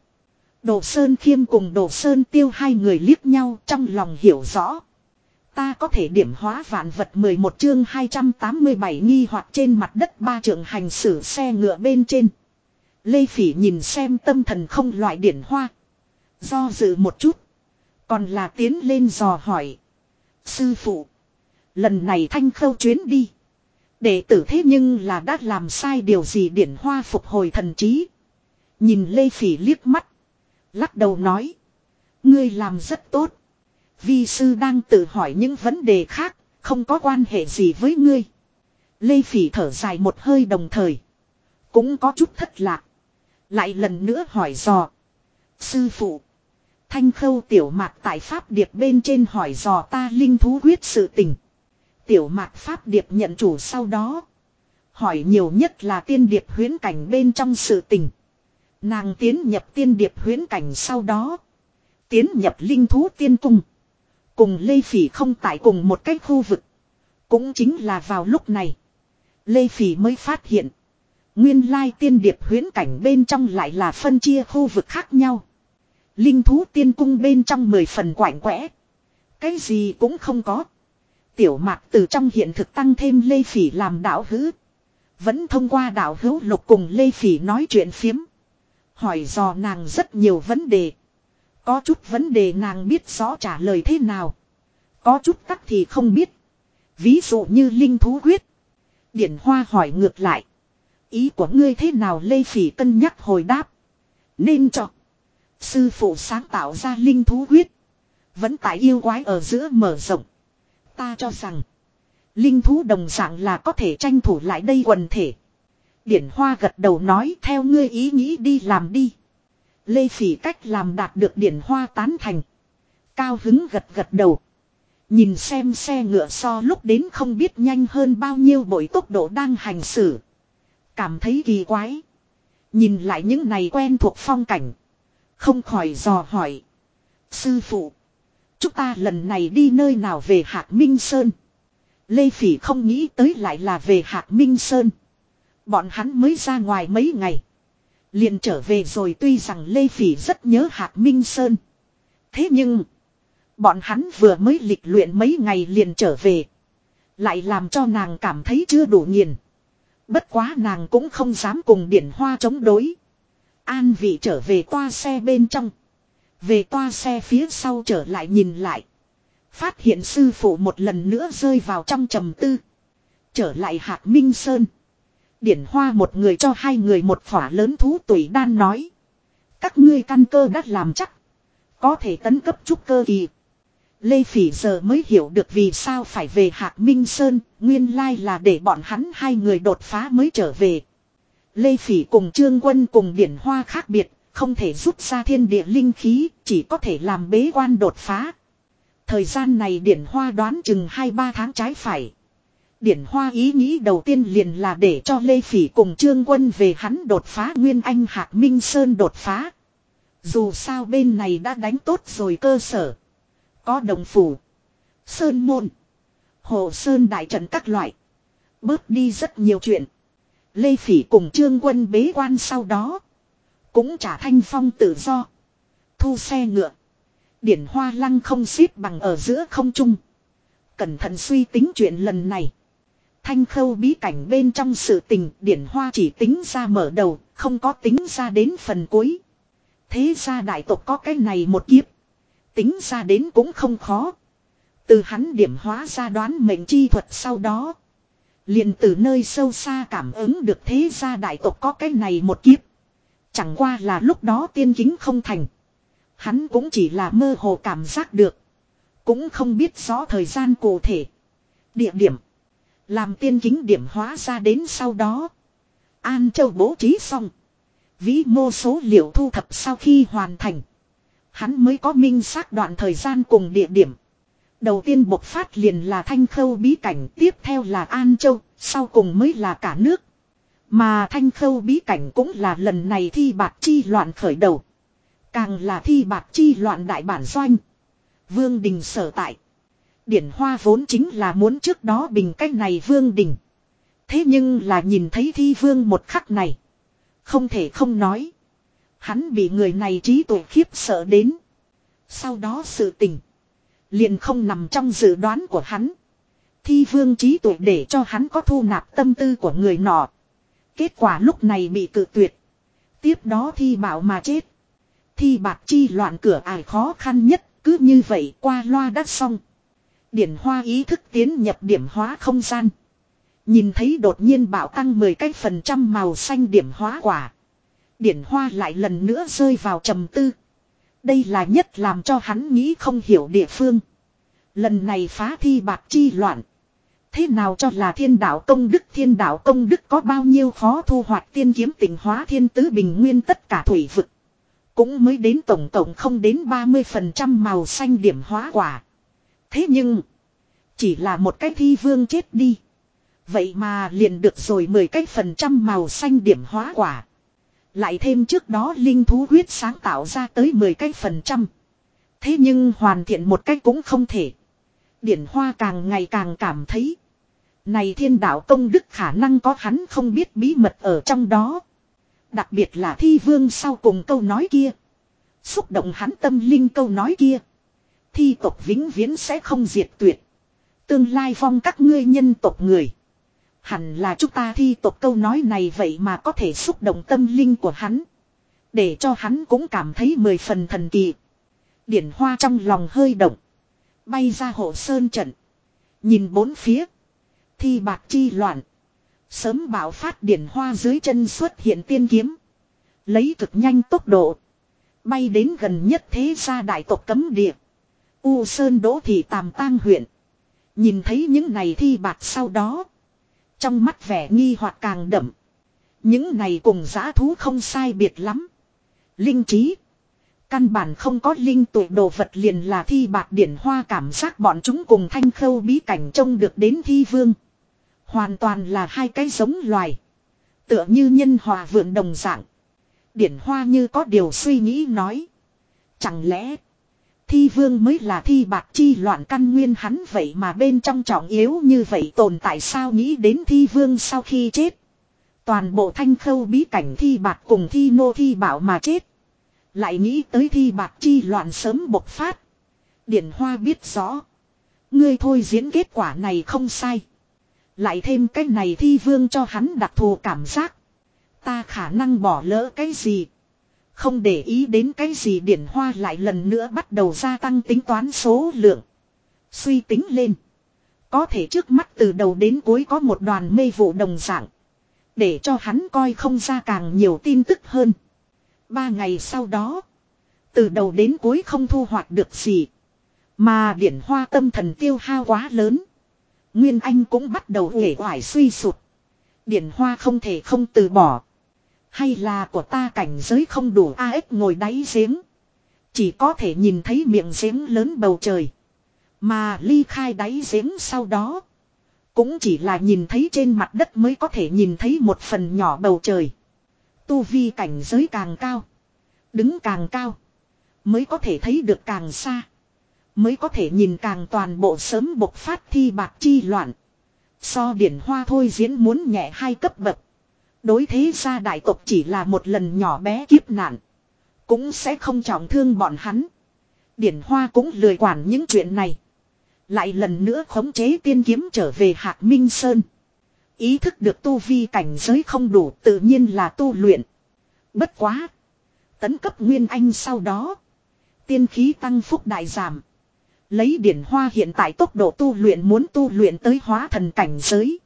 Đồ Sơn Khiêm cùng Đồ Sơn Tiêu hai người liếc nhau trong lòng hiểu rõ. Ta có thể điểm hóa vạn vật 11 chương 287 nghi hoặc trên mặt đất ba trường hành xử xe ngựa bên trên. Lê Phỉ nhìn xem tâm thần không loại điển hoa. Do dự một chút. Còn là tiến lên dò hỏi. Sư phụ. Lần này thanh khâu chuyến đi. Đệ tử thế nhưng là đã làm sai điều gì điển hoa phục hồi thần trí. Nhìn Lê Phỉ liếc mắt. Lắc đầu nói. Ngươi làm rất tốt. Vi sư đang tự hỏi những vấn đề khác. Không có quan hệ gì với ngươi. Lê Phỉ thở dài một hơi đồng thời. Cũng có chút thất lạc. Lại lần nữa hỏi dò. Sư phụ. Thanh khâu tiểu mạc tại Pháp Điệp bên trên hỏi dò ta linh thú quyết sự tình. Tiểu mạc Pháp Điệp nhận chủ sau đó. Hỏi nhiều nhất là tiên điệp huyến cảnh bên trong sự tình. Nàng tiến nhập tiên điệp huyến cảnh sau đó. Tiến nhập linh thú tiên cung. Cùng Lê Phỉ không tại cùng một cái khu vực. Cũng chính là vào lúc này. Lê Phỉ mới phát hiện. Nguyên lai tiên điệp huyến cảnh bên trong lại là phân chia khu vực khác nhau. Linh thú tiên cung bên trong mười phần quảnh quẽ. Cái gì cũng không có. Tiểu mạc từ trong hiện thực tăng thêm Lê Phỉ làm đạo hữu. Vẫn thông qua đạo hữu lục cùng Lê Phỉ nói chuyện phiếm. Hỏi dò nàng rất nhiều vấn đề. Có chút vấn đề nàng biết rõ trả lời thế nào. Có chút tắc thì không biết. Ví dụ như Linh Thú Quyết. Điển Hoa hỏi ngược lại. Ý của ngươi thế nào Lê Phỉ cân nhắc hồi đáp. Nên cho. Sư phụ sáng tạo ra Linh Thú Quyết. Vẫn tại yêu quái ở giữa mở rộng. Ta cho rằng. Linh thú đồng dạng là có thể tranh thủ lại đây quần thể. Điển Hoa gật đầu nói, theo ngươi ý nghĩ đi làm đi. Lê Phỉ cách làm đạt được Điển Hoa tán thành. Cao hứng gật gật đầu. Nhìn xem xe ngựa so lúc đến không biết nhanh hơn bao nhiêu bội tốc độ đang hành xử. Cảm thấy kỳ quái. Nhìn lại những này quen thuộc phong cảnh. Không khỏi dò hỏi. Sư phụ. Chúng ta lần này đi nơi nào về Hạc Minh Sơn. Lê Phỉ không nghĩ tới lại là về Hạc Minh Sơn. Bọn hắn mới ra ngoài mấy ngày. Liền trở về rồi tuy rằng Lê Phỉ rất nhớ Hạc Minh Sơn. Thế nhưng. Bọn hắn vừa mới lịch luyện mấy ngày liền trở về. Lại làm cho nàng cảm thấy chưa đủ nghiền. Bất quá nàng cũng không dám cùng điển hoa chống đối. An vị trở về toa xe bên trong. Về toa xe phía sau trở lại nhìn lại. Phát hiện sư phụ một lần nữa rơi vào trong trầm tư. Trở lại hạc minh sơn. Điển hoa một người cho hai người một phỏa lớn thú tuổi đan nói. Các ngươi căn cơ đã làm chắc. Có thể tấn cấp trúc cơ kỳ. Lê Phỉ giờ mới hiểu được vì sao phải về Hạc Minh Sơn, nguyên lai là để bọn hắn hai người đột phá mới trở về. Lê Phỉ cùng Trương Quân cùng Điển Hoa khác biệt, không thể rút ra thiên địa linh khí, chỉ có thể làm bế quan đột phá. Thời gian này Điển Hoa đoán chừng 2-3 tháng trái phải. Điển Hoa ý nghĩ đầu tiên liền là để cho Lê Phỉ cùng Trương Quân về hắn đột phá Nguyên Anh Hạc Minh Sơn đột phá. Dù sao bên này đã đánh tốt rồi cơ sở. Có đồng phủ. Sơn môn. Hồ Sơn đại trận các loại. Bớt đi rất nhiều chuyện. Lê Phỉ cùng Trương Quân bế quan sau đó. Cũng trả thanh phong tự do. Thu xe ngựa. Điển hoa lăng không xếp bằng ở giữa không trung. Cẩn thận suy tính chuyện lần này. Thanh khâu bí cảnh bên trong sự tình điển hoa chỉ tính ra mở đầu, không có tính ra đến phần cuối. Thế ra đại tộc có cái này một kiếp. Tính ra đến cũng không khó. Từ hắn điểm hóa ra đoán mệnh chi thuật sau đó. liền từ nơi sâu xa cảm ứng được thế gia đại tộc có cái này một kiếp. Chẳng qua là lúc đó tiên kính không thành. Hắn cũng chỉ là mơ hồ cảm giác được. Cũng không biết rõ thời gian cụ thể. Địa điểm. Làm tiên kính điểm hóa ra đến sau đó. An Châu bố trí xong. Vĩ mô số liệu thu thập sau khi hoàn thành. Hắn mới có minh xác đoạn thời gian cùng địa điểm. Đầu tiên bộc phát liền là Thanh Khâu bí cảnh, tiếp theo là An Châu, sau cùng mới là cả nước. Mà Thanh Khâu bí cảnh cũng là lần này thi bạc chi loạn khởi đầu. Càng là thi bạc chi loạn đại bản doanh. Vương Đình sở tại. Điển Hoa vốn chính là muốn trước đó bình cách này Vương Đình. Thế nhưng là nhìn thấy thi vương một khắc này. Không thể không nói. Hắn bị người này trí tuệ khiếp sợ đến. Sau đó sự tình. Liền không nằm trong dự đoán của hắn. Thi vương trí tuệ để cho hắn có thu nạp tâm tư của người nọ. Kết quả lúc này bị cự tuyệt. Tiếp đó thi bảo mà chết. Thi bạc chi loạn cửa ải khó khăn nhất. Cứ như vậy qua loa đắt xong. Điển hoa ý thức tiến nhập điểm hóa không gian. Nhìn thấy đột nhiên bạo tăng 10 cái phần trăm màu xanh điểm hóa quả. Điển hoa lại lần nữa rơi vào trầm tư. Đây là nhất làm cho hắn nghĩ không hiểu địa phương. Lần này phá thi bạc chi loạn. Thế nào cho là thiên đạo công đức thiên đạo công đức có bao nhiêu khó thu hoạch tiên kiếm tỉnh hóa thiên tứ bình nguyên tất cả thủy vực. Cũng mới đến tổng tổng không đến 30% màu xanh điểm hóa quả. Thế nhưng. Chỉ là một cái thi vương chết đi. Vậy mà liền được rồi 10 cái phần trăm màu xanh điểm hóa quả. Lại thêm trước đó linh thú huyết sáng tạo ra tới 10 cái phần trăm. Thế nhưng hoàn thiện một cách cũng không thể. Điển hoa càng ngày càng cảm thấy. Này thiên đạo công đức khả năng có hắn không biết bí mật ở trong đó. Đặc biệt là thi vương sau cùng câu nói kia. Xúc động hắn tâm linh câu nói kia. Thi tộc vĩnh viễn sẽ không diệt tuyệt. Tương lai phong các ngươi nhân tộc người. Hẳn là chúng ta thi tộc câu nói này vậy mà có thể xúc động tâm linh của hắn. Để cho hắn cũng cảm thấy mười phần thần kỳ. Điển hoa trong lòng hơi động. Bay ra hộ sơn trận. Nhìn bốn phía. Thi bạc chi loạn. Sớm bảo phát điển hoa dưới chân xuất hiện tiên kiếm. Lấy cực nhanh tốc độ. Bay đến gần nhất thế gia đại tộc cấm địa. U Sơn Đỗ Thị Tàm Tang huyện. Nhìn thấy những này thi bạc sau đó. Trong mắt vẻ nghi hoặc càng đậm. Những này cùng giã thú không sai biệt lắm. Linh trí. Căn bản không có linh tụ đồ vật liền là thi bạc điển hoa cảm giác bọn chúng cùng thanh khâu bí cảnh trông được đến thi vương. Hoàn toàn là hai cái giống loài. Tựa như nhân hòa vượng đồng dạng. Điển hoa như có điều suy nghĩ nói. Chẳng lẽ. Thi vương mới là thi bạc chi loạn căn nguyên hắn vậy mà bên trong trọng yếu như vậy tồn tại sao nghĩ đến thi vương sau khi chết. Toàn bộ thanh khâu bí cảnh thi bạc cùng thi nô thi bảo mà chết. Lại nghĩ tới thi bạc chi loạn sớm bộc phát. Điển Hoa biết rõ. Ngươi thôi diễn kết quả này không sai. Lại thêm cái này thi vương cho hắn đặc thù cảm giác. Ta khả năng bỏ lỡ cái gì. Không để ý đến cái gì điển hoa lại lần nữa bắt đầu gia tăng tính toán số lượng. Suy tính lên. Có thể trước mắt từ đầu đến cuối có một đoàn mê vụ đồng dạng. Để cho hắn coi không ra càng nhiều tin tức hơn. Ba ngày sau đó. Từ đầu đến cuối không thu hoạch được gì. Mà điển hoa tâm thần tiêu hao quá lớn. Nguyên Anh cũng bắt đầu uể oải suy sụt. Điển hoa không thể không từ bỏ. Hay là của ta cảnh giới không đủ AX ngồi đáy giếng. Chỉ có thể nhìn thấy miệng giếng lớn bầu trời. Mà ly khai đáy giếng sau đó. Cũng chỉ là nhìn thấy trên mặt đất mới có thể nhìn thấy một phần nhỏ bầu trời. Tu vi cảnh giới càng cao. Đứng càng cao. Mới có thể thấy được càng xa. Mới có thể nhìn càng toàn bộ sớm bộc phát thi bạc chi loạn. So điển hoa thôi diễn muốn nhẹ hai cấp bậc. Đối thế gia đại tộc chỉ là một lần nhỏ bé kiếp nạn. Cũng sẽ không trọng thương bọn hắn. Điển hoa cũng lười quản những chuyện này. Lại lần nữa khống chế tiên kiếm trở về Hạc Minh Sơn. Ý thức được tu vi cảnh giới không đủ tự nhiên là tu luyện. Bất quá. Tấn cấp Nguyên Anh sau đó. Tiên khí tăng phúc đại giảm. Lấy điển hoa hiện tại tốc độ tu luyện muốn tu luyện tới hóa thần cảnh giới.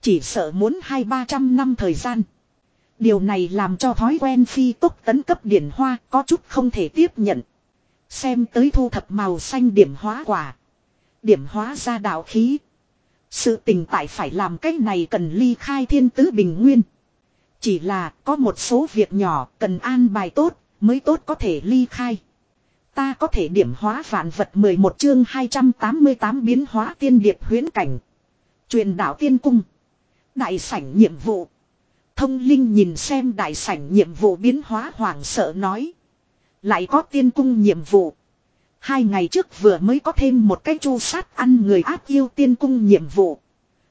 Chỉ sợ muốn hai ba trăm năm thời gian. Điều này làm cho thói quen phi tốc tấn cấp điển hoa có chút không thể tiếp nhận. Xem tới thu thập màu xanh điểm hóa quả. Điểm hóa ra đạo khí. Sự tình tại phải làm cách này cần ly khai thiên tứ bình nguyên. Chỉ là có một số việc nhỏ cần an bài tốt mới tốt có thể ly khai. Ta có thể điểm hóa vạn vật 11 chương 288 biến hóa tiên điệp huyến cảnh. Truyền đạo tiên cung. Đại sảnh nhiệm vụ. Thông linh nhìn xem đại sảnh nhiệm vụ biến hóa hoảng sợ nói. Lại có tiên cung nhiệm vụ. Hai ngày trước vừa mới có thêm một cái chu sát ăn người ác yêu tiên cung nhiệm vụ.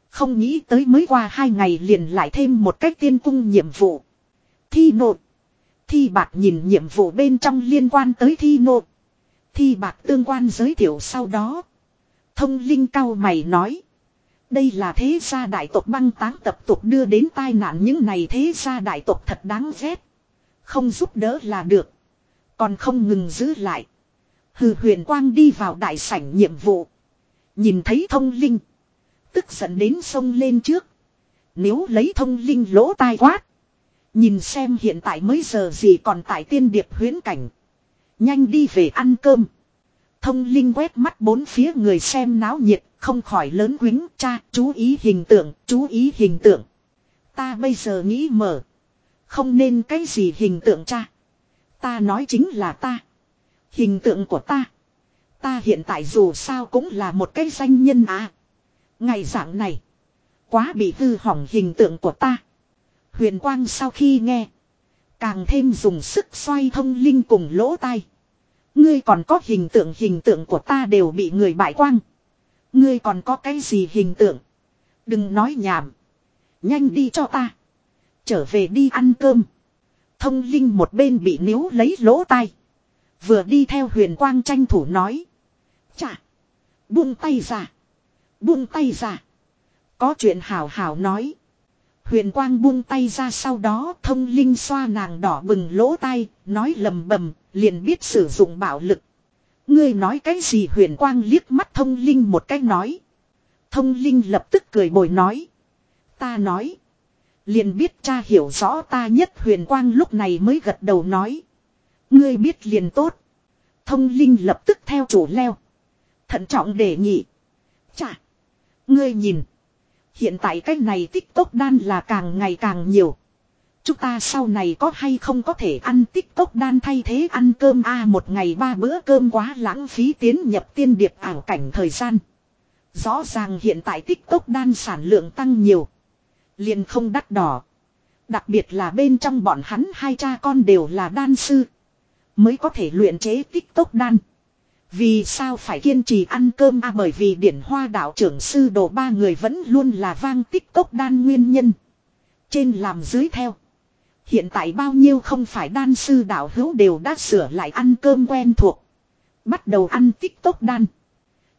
Không nghĩ tới mới qua hai ngày liền lại thêm một cái tiên cung nhiệm vụ. Thi nộp. Thi bạc nhìn nhiệm vụ bên trong liên quan tới thi nộp. Thi bạc tương quan giới thiệu sau đó. Thông linh cao mày nói. Đây là thế gia đại tộc băng táng tập tục đưa đến tai nạn những này thế gia đại tộc thật đáng ghét. Không giúp đỡ là được. Còn không ngừng giữ lại. Hừ huyền quang đi vào đại sảnh nhiệm vụ. Nhìn thấy thông linh. Tức giận đến sông lên trước. Nếu lấy thông linh lỗ tai quát. Nhìn xem hiện tại mới giờ gì còn tại tiên điệp huyến cảnh. Nhanh đi về ăn cơm. Thông linh quét mắt bốn phía người xem náo nhiệt, không khỏi lớn quính, cha, chú ý hình tượng, chú ý hình tượng. Ta bây giờ nghĩ mở. Không nên cái gì hình tượng cha. Ta nói chính là ta. Hình tượng của ta. Ta hiện tại dù sao cũng là một cái danh nhân à. Ngày dạng này. Quá bị hư hỏng hình tượng của ta. Huyền Quang sau khi nghe. Càng thêm dùng sức xoay thông linh cùng lỗ tai. Ngươi còn có hình tượng hình tượng của ta đều bị người bại quang. Ngươi còn có cái gì hình tượng. Đừng nói nhảm. Nhanh đi cho ta. Trở về đi ăn cơm. Thông linh một bên bị níu lấy lỗ tai. Vừa đi theo huyền quang tranh thủ nói. Chà. Buông tay ra. Buông tay ra. Có chuyện hảo hảo nói. Huyền quang buông tay ra sau đó thông linh xoa nàng đỏ bừng lỗ tai, nói lầm bầm, liền biết sử dụng bạo lực. Ngươi nói cái gì huyền quang liếc mắt thông linh một cách nói. Thông linh lập tức cười bồi nói. Ta nói. Liền biết cha hiểu rõ ta nhất huyền quang lúc này mới gật đầu nói. Ngươi biết liền tốt. Thông linh lập tức theo chủ leo. Thận trọng để nhị, Chà. Ngươi nhìn. Hiện tại cái này tích tốc đan là càng ngày càng nhiều. Chúng ta sau này có hay không có thể ăn tích đan thay thế ăn cơm a một ngày ba bữa cơm quá lãng phí tiến nhập tiên điệp ảo cảnh thời gian. Rõ ràng hiện tại tích đan sản lượng tăng nhiều. liền không đắt đỏ. Đặc biệt là bên trong bọn hắn hai cha con đều là đan sư. Mới có thể luyện chế tích đan. Vì sao phải kiên trì ăn cơm a bởi vì điển hoa đạo trưởng sư đồ ba người vẫn luôn là vang tích đan nguyên nhân. Trên làm dưới theo. Hiện tại bao nhiêu không phải đan sư đạo hữu đều đã sửa lại ăn cơm quen thuộc. Bắt đầu ăn tích tốc đan.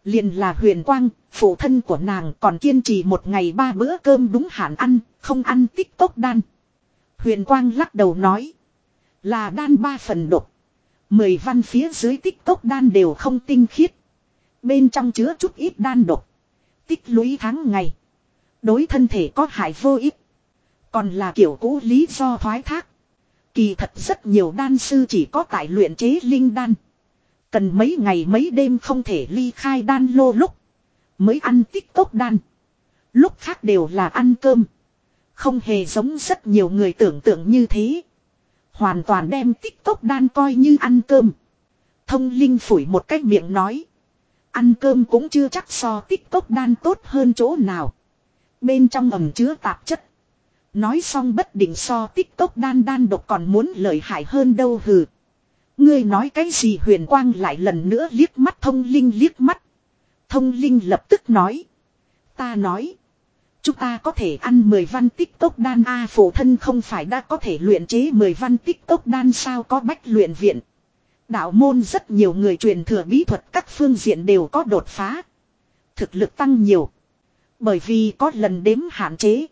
Liền là huyền quang, phụ thân của nàng còn kiên trì một ngày ba bữa cơm đúng hạn ăn, không ăn tích tốc đan. Huyền quang lắc đầu nói. Là đan ba phần độc. Mười văn phía dưới tích tốc đan đều không tinh khiết. Bên trong chứa chút ít đan độc. Tích lũy tháng ngày. Đối thân thể có hại vô ích. Còn là kiểu cũ lý do thoái thác. Kỳ thật rất nhiều đan sư chỉ có tại luyện chế linh đan. Cần mấy ngày mấy đêm không thể ly khai đan lô lúc. Mới ăn tích tốc đan. Lúc khác đều là ăn cơm. Không hề giống rất nhiều người tưởng tượng như thế. Hoàn toàn đem tích tốc đan coi như ăn cơm. Thông linh phủi một cách miệng nói. Ăn cơm cũng chưa chắc so tích tốc đan tốt hơn chỗ nào. Bên trong ẩm chứa tạp chất. Nói xong bất định so tích tốc đan đan độc còn muốn lợi hại hơn đâu hừ. Ngươi nói cái gì huyền quang lại lần nữa liếc mắt thông linh liếc mắt. Thông linh lập tức nói. Ta nói. Chúng ta có thể ăn 10 văn tích tốc đan A à, phổ thân không phải đã có thể luyện chế 10 văn tích tốc đan sao có bách luyện viện. Đạo môn rất nhiều người truyền thừa bí thuật các phương diện đều có đột phá. Thực lực tăng nhiều. Bởi vì có lần đếm hạn chế.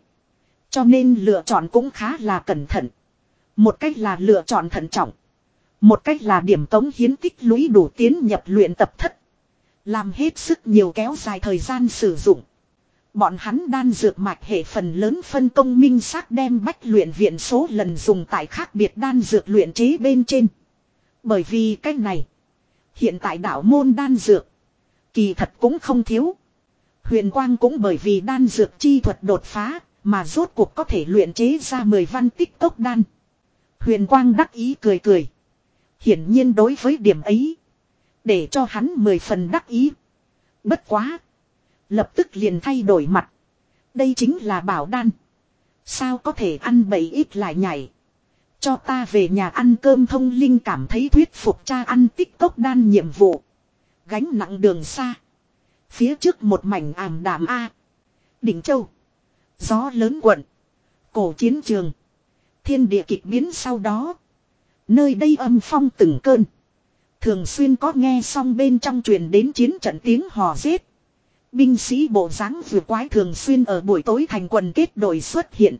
Cho nên lựa chọn cũng khá là cẩn thận. Một cách là lựa chọn thận trọng. Một cách là điểm tống hiến tích lũy đủ tiến nhập luyện tập thất. Làm hết sức nhiều kéo dài thời gian sử dụng. Bọn hắn đan dược mạch hệ phần lớn phân công minh xác đem bách luyện viện số lần dùng tại khác biệt đan dược luyện chế bên trên. Bởi vì cách này, hiện tại đạo môn đan dược, kỳ thật cũng không thiếu. Huyền Quang cũng bởi vì đan dược chi thuật đột phá, mà rốt cuộc có thể luyện chế ra 10 văn tích tốc đan. Huyền Quang đắc ý cười cười. Hiển nhiên đối với điểm ấy, Để cho hắn mười phần đắc ý. Bất quá. Lập tức liền thay đổi mặt. Đây chính là bảo đan. Sao có thể ăn bậy ít lại nhảy. Cho ta về nhà ăn cơm thông linh cảm thấy thuyết phục cha ăn tích cốc đan nhiệm vụ. Gánh nặng đường xa. Phía trước một mảnh ảm đạm A. Đỉnh Châu. Gió lớn quận. Cổ chiến trường. Thiên địa kịch biến sau đó. Nơi đây âm phong từng cơn. Thường xuyên có nghe xong bên trong truyền đến chiến trận tiếng hò rết. Binh sĩ bộ dáng vừa quái thường xuyên ở buổi tối thành quần kết đội xuất hiện.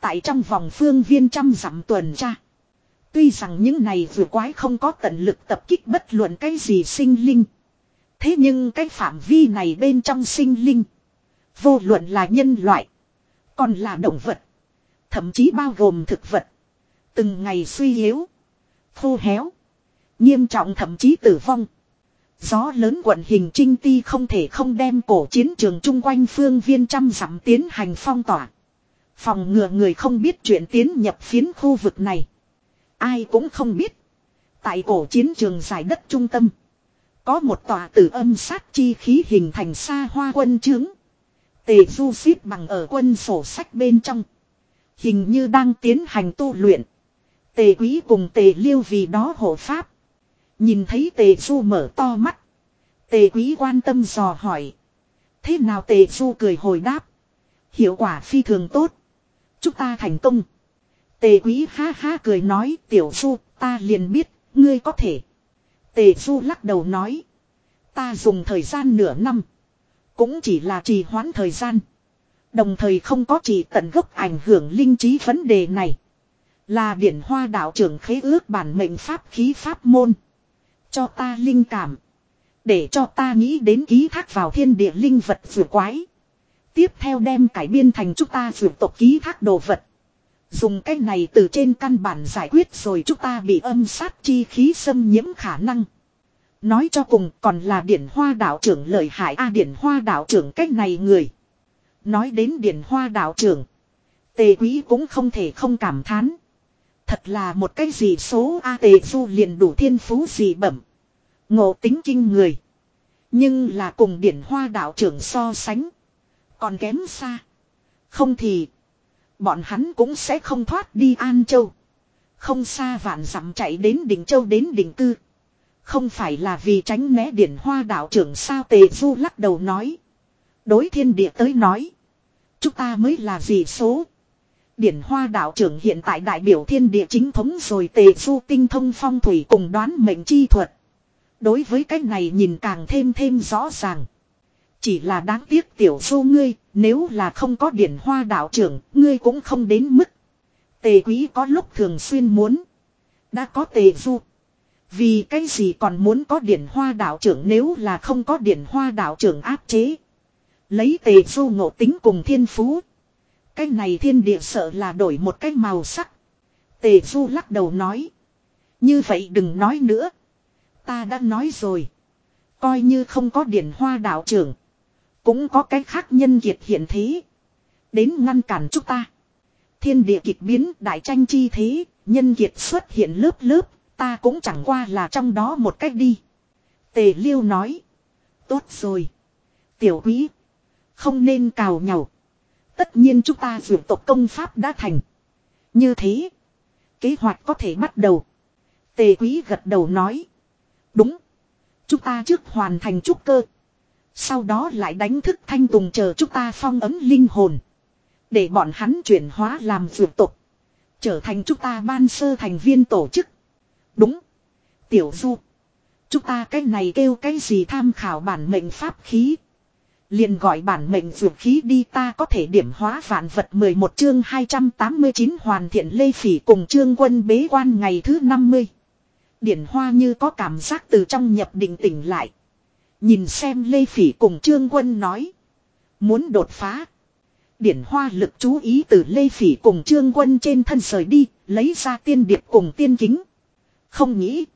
Tại trong vòng phương viên trăm dặm tuần tra. Tuy rằng những này vừa quái không có tận lực tập kích bất luận cái gì sinh linh. Thế nhưng cái phạm vi này bên trong sinh linh. Vô luận là nhân loại. Còn là động vật. Thậm chí bao gồm thực vật. Từng ngày suy yếu. Khô héo. Nghiêm trọng thậm chí tử vong. Gió lớn quận hình trinh ti không thể không đem cổ chiến trường chung quanh phương viên trăm dặm tiến hành phong tỏa. Phòng ngừa người không biết chuyện tiến nhập phiến khu vực này. Ai cũng không biết. Tại cổ chiến trường giải đất trung tâm. Có một tòa tử âm sát chi khí hình thành xa hoa quân trướng. Tề du xếp bằng ở quân sổ sách bên trong. Hình như đang tiến hành tu luyện. Tề quý cùng tề liêu vì đó hộ pháp. Nhìn thấy tề du mở to mắt. Tề quý quan tâm dò hỏi. Thế nào tề du cười hồi đáp. Hiệu quả phi thường tốt. Chúc ta thành công. Tề quý ha ha cười nói, tiểu du, ta liền biết, ngươi có thể. Tề du lắc đầu nói. Ta dùng thời gian nửa năm. Cũng chỉ là trì hoãn thời gian. Đồng thời không có chỉ tận gốc ảnh hưởng linh trí vấn đề này. Là điển hoa đạo trưởng khế ước bản mệnh pháp khí pháp môn. Cho ta linh cảm. Để cho ta nghĩ đến ký thác vào thiên địa linh vật vừa quái. Tiếp theo đem cải biên thành chúng ta vượt tộc ký thác đồ vật. Dùng cách này từ trên căn bản giải quyết rồi chúng ta bị âm sát chi khí xâm nhiễm khả năng. Nói cho cùng còn là điển hoa đạo trưởng lợi hại a, điển hoa đạo trưởng cách này người. Nói đến điển hoa đạo trưởng. Tề quý cũng không thể không cảm thán. Thật là một cái gì số A, tề du liền đủ thiên phú gì bẩm. Ngộ tính kinh người. Nhưng là cùng điển hoa đạo trưởng so sánh. Còn kém xa. Không thì. Bọn hắn cũng sẽ không thoát đi An Châu. Không xa vạn dặm chạy đến đỉnh Châu đến đỉnh cư. Không phải là vì tránh né điển hoa đạo trưởng sao tề du lắc đầu nói. Đối thiên địa tới nói. Chúng ta mới là gì số. Điển hoa đạo trưởng hiện tại đại biểu thiên địa chính thống rồi tề du tinh thông phong thủy cùng đoán mệnh chi thuật. Đối với cái này nhìn càng thêm thêm rõ ràng. Chỉ là đáng tiếc tiểu du ngươi, nếu là không có điển hoa đạo trưởng, ngươi cũng không đến mức. Tề quý có lúc thường xuyên muốn. Đã có tề du. Vì cái gì còn muốn có điển hoa đạo trưởng nếu là không có điển hoa đạo trưởng áp chế. Lấy tề du ngộ tính cùng thiên phú. Cái này thiên địa sợ là đổi một cái màu sắc. Tề du lắc đầu nói. Như vậy đừng nói nữa. Ta đã nói rồi. Coi như không có điển hoa đạo trưởng. Cũng có cái khác nhân kiệt hiện thế. Đến ngăn cản chúng ta. Thiên địa kịch biến, đại tranh chi thế. Nhân kiệt xuất hiện lớp lớp. Ta cũng chẳng qua là trong đó một cách đi. Tề liêu nói. Tốt rồi. Tiểu quý. Không nên cào nhau. Tất nhiên chúng ta vượt tộc công pháp đã thành. Như thế. Kế hoạch có thể bắt đầu. Tề quý gật đầu nói. Đúng. Chúng ta trước hoàn thành trúc cơ. Sau đó lại đánh thức thanh tùng chờ chúng ta phong ấm linh hồn. Để bọn hắn chuyển hóa làm vượt tộc, Trở thành chúng ta ban sơ thành viên tổ chức. Đúng. Tiểu du. Chúng ta cái này kêu cái gì tham khảo bản mệnh pháp khí. Liền gọi bản mệnh dược khí đi ta có thể điểm hóa vạn vật 11 chương 289 hoàn thiện lê phỉ cùng trương quân bế quan ngày thứ 50. Điển hoa như có cảm giác từ trong nhập định tỉnh lại. Nhìn xem Lê Phỉ cùng Trương Quân nói. Muốn đột phá. Điển hoa lực chú ý từ Lê Phỉ cùng Trương Quân trên thân rời đi, lấy ra tiên điệp cùng tiên kính. Không nghĩ.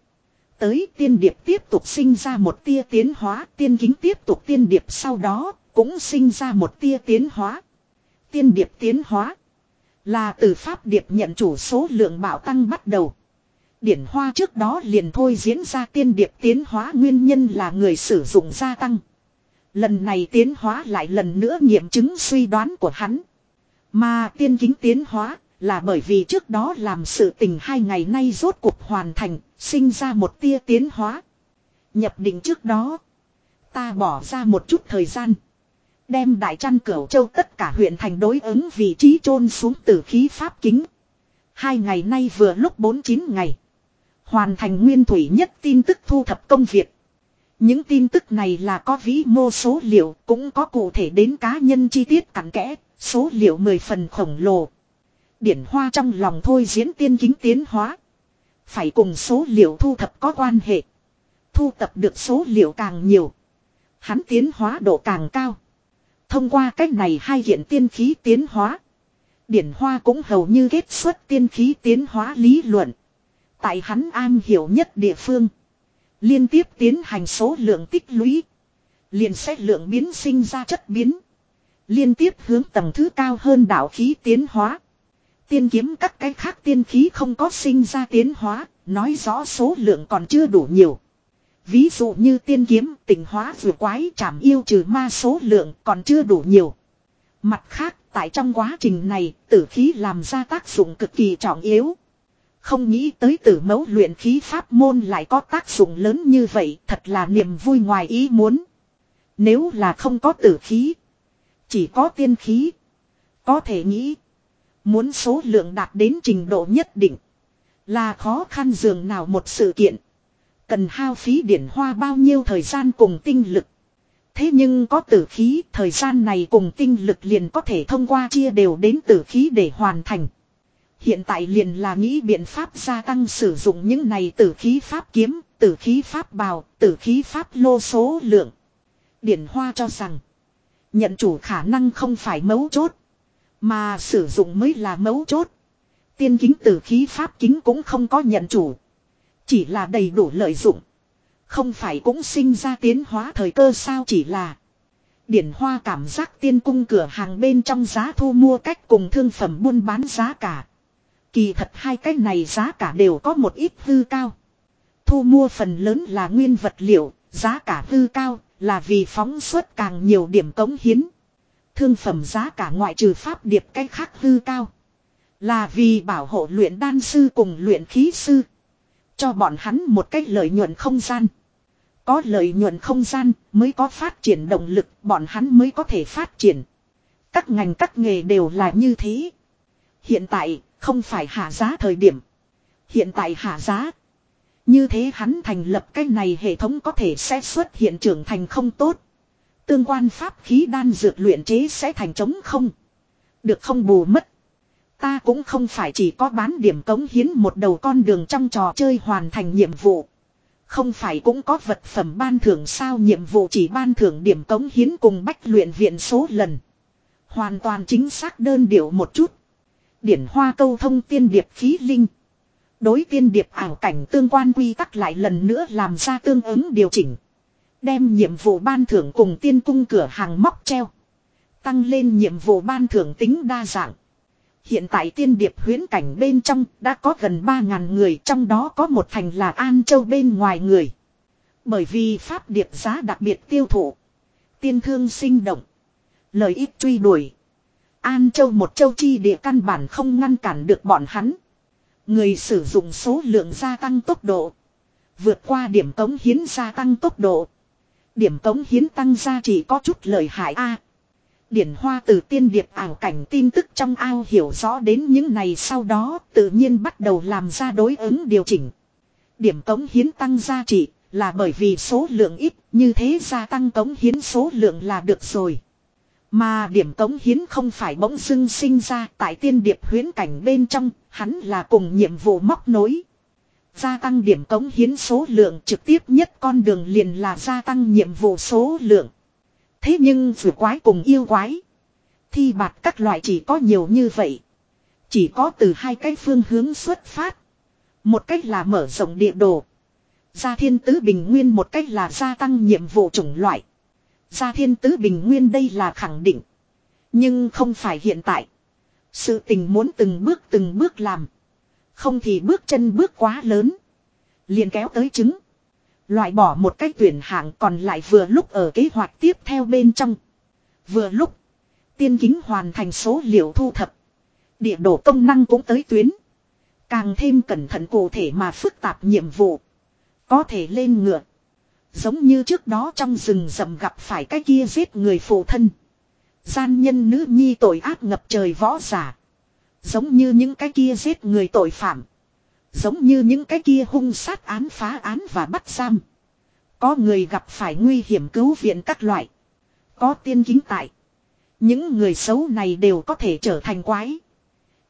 Tới tiên điệp tiếp tục sinh ra một tia tiến hóa, tiên kính tiếp tục tiên điệp sau đó, cũng sinh ra một tia tiến hóa. Tiên điệp tiến hóa. Là từ pháp điệp nhận chủ số lượng bạo tăng bắt đầu. Điển hoa trước đó liền thôi diễn ra tiên điệp tiến hóa nguyên nhân là người sử dụng gia tăng. Lần này tiến hóa lại lần nữa nghiệm chứng suy đoán của hắn. Mà tiên kính tiến hóa là bởi vì trước đó làm sự tình hai ngày nay rốt cuộc hoàn thành, sinh ra một tia tiến hóa. Nhập định trước đó, ta bỏ ra một chút thời gian. Đem đại trăn cửu châu tất cả huyện thành đối ứng vị trí chôn xuống tử khí pháp kính. Hai ngày nay vừa lúc 49 ngày. Hoàn thành nguyên thủy nhất tin tức thu thập công việc. Những tin tức này là có vĩ mô số liệu, cũng có cụ thể đến cá nhân chi tiết cặn kẽ, số liệu 10 phần khổng lồ. Điển hoa trong lòng thôi diễn tiên kính tiến hóa. Phải cùng số liệu thu thập có quan hệ. Thu tập được số liệu càng nhiều. Hắn tiến hóa độ càng cao. Thông qua cách này hai hiện tiên khí tiến hóa. Điển hoa cũng hầu như kết xuất tiên khí tiến hóa lý luận. Tại hắn an hiểu nhất địa phương. Liên tiếp tiến hành số lượng tích lũy. liền xét lượng biến sinh ra chất biến. Liên tiếp hướng tầng thứ cao hơn đạo khí tiến hóa. Tiên kiếm các cái khác tiên khí không có sinh ra tiến hóa, nói rõ số lượng còn chưa đủ nhiều. Ví dụ như tiên kiếm tỉnh hóa vừa quái chảm yêu trừ ma số lượng còn chưa đủ nhiều. Mặt khác, tại trong quá trình này, tử khí làm ra tác dụng cực kỳ trọng yếu. Không nghĩ tới tử mẫu luyện khí pháp môn lại có tác dụng lớn như vậy, thật là niềm vui ngoài ý muốn. Nếu là không có tử khí, chỉ có tiên khí, có thể nghĩ, muốn số lượng đạt đến trình độ nhất định, là khó khăn dường nào một sự kiện. Cần hao phí điển hoa bao nhiêu thời gian cùng tinh lực. Thế nhưng có tử khí, thời gian này cùng tinh lực liền có thể thông qua chia đều đến tử khí để hoàn thành. Hiện tại liền là nghĩ biện pháp gia tăng sử dụng những này tử khí pháp kiếm, tử khí pháp bào, tử khí pháp lô số lượng. Điển Hoa cho rằng, nhận chủ khả năng không phải mấu chốt, mà sử dụng mới là mấu chốt. Tiên kính tử khí pháp kính cũng không có nhận chủ. Chỉ là đầy đủ lợi dụng. Không phải cũng sinh ra tiến hóa thời cơ sao chỉ là. Điển hoa cảm giác tiên cung cửa hàng bên trong giá thu mua cách cùng thương phẩm buôn bán giá cả. Kỳ thật hai cái này giá cả đều có một ít hư cao. Thu mua phần lớn là nguyên vật liệu, giá cả hư cao là vì phóng xuất càng nhiều điểm cống hiến. Thương phẩm giá cả ngoại trừ pháp điệp cách khác hư cao. Là vì bảo hộ luyện đan sư cùng luyện khí sư. Cho bọn hắn một cách lợi nhuận không gian. Có lợi nhuận không gian mới có phát triển động lực, bọn hắn mới có thể phát triển. Các ngành các nghề đều là như thế. Hiện tại, không phải hạ giá thời điểm. Hiện tại hạ giá. Như thế hắn thành lập cái này hệ thống có thể sẽ xuất hiện trưởng thành không tốt. Tương quan pháp khí đan dược luyện chế sẽ thành trống không. Được không bù mất. Ta cũng không phải chỉ có bán điểm cống hiến một đầu con đường trong trò chơi hoàn thành nhiệm vụ. Không phải cũng có vật phẩm ban thưởng sao nhiệm vụ chỉ ban thưởng điểm cống hiến cùng bách luyện viện số lần. Hoàn toàn chính xác đơn điệu một chút. Điển hoa câu thông tiên điệp khí linh. Đối tiên điệp ảo cảnh tương quan quy tắc lại lần nữa làm ra tương ứng điều chỉnh. Đem nhiệm vụ ban thưởng cùng tiên cung cửa hàng móc treo. Tăng lên nhiệm vụ ban thưởng tính đa dạng. Hiện tại tiên điệp huyến cảnh bên trong đã có gần 3.000 người, trong đó có một thành là An Châu bên ngoài người. Bởi vì pháp điệp giá đặc biệt tiêu thụ. Tiên thương sinh động. Lợi ích truy đuổi. An Châu một châu chi địa căn bản không ngăn cản được bọn hắn. Người sử dụng số lượng gia tăng tốc độ. Vượt qua điểm cống hiến gia tăng tốc độ. Điểm cống hiến tăng ra chỉ có chút lời hại a. Điển hoa từ tiên điệp ảo cảnh tin tức trong ao hiểu rõ đến những này sau đó tự nhiên bắt đầu làm ra đối ứng điều chỉnh. Điểm cống hiến tăng giá trị là bởi vì số lượng ít như thế gia tăng cống hiến số lượng là được rồi. Mà điểm cống hiến không phải bỗng dưng sinh ra tại tiên điệp huyến cảnh bên trong, hắn là cùng nhiệm vụ móc nối. Gia tăng điểm cống hiến số lượng, trực tiếp nhất con đường liền là gia tăng nhiệm vụ số lượng. Thế nhưng vừa quái cùng yêu quái. Thi bạt các loại chỉ có nhiều như vậy. Chỉ có từ hai cái phương hướng xuất phát. Một cách là mở rộng địa đồ. Gia thiên tứ bình nguyên một cách là gia tăng nhiệm vụ chủng loại. Gia thiên tứ bình nguyên đây là khẳng định. Nhưng không phải hiện tại. Sự tình muốn từng bước từng bước làm. Không thì bước chân bước quá lớn. Liền kéo tới trứng. Loại bỏ một cách tuyển hạng còn lại vừa lúc ở kế hoạch tiếp theo bên trong. Vừa lúc. Tiên kính hoàn thành số liệu thu thập. Địa đồ công năng cũng tới tuyến. Càng thêm cẩn thận cụ thể mà phức tạp nhiệm vụ. Có thể lên ngựa. Giống như trước đó trong rừng rậm gặp phải cái kia giết người phụ thân. Gian nhân nữ nhi tội ác ngập trời võ giả. Giống như những cái kia giết người tội phạm. Giống như những cái kia hung sát án phá án và bắt giam. Có người gặp phải nguy hiểm cứu viện các loại. Có tiên kính tại. Những người xấu này đều có thể trở thành quái.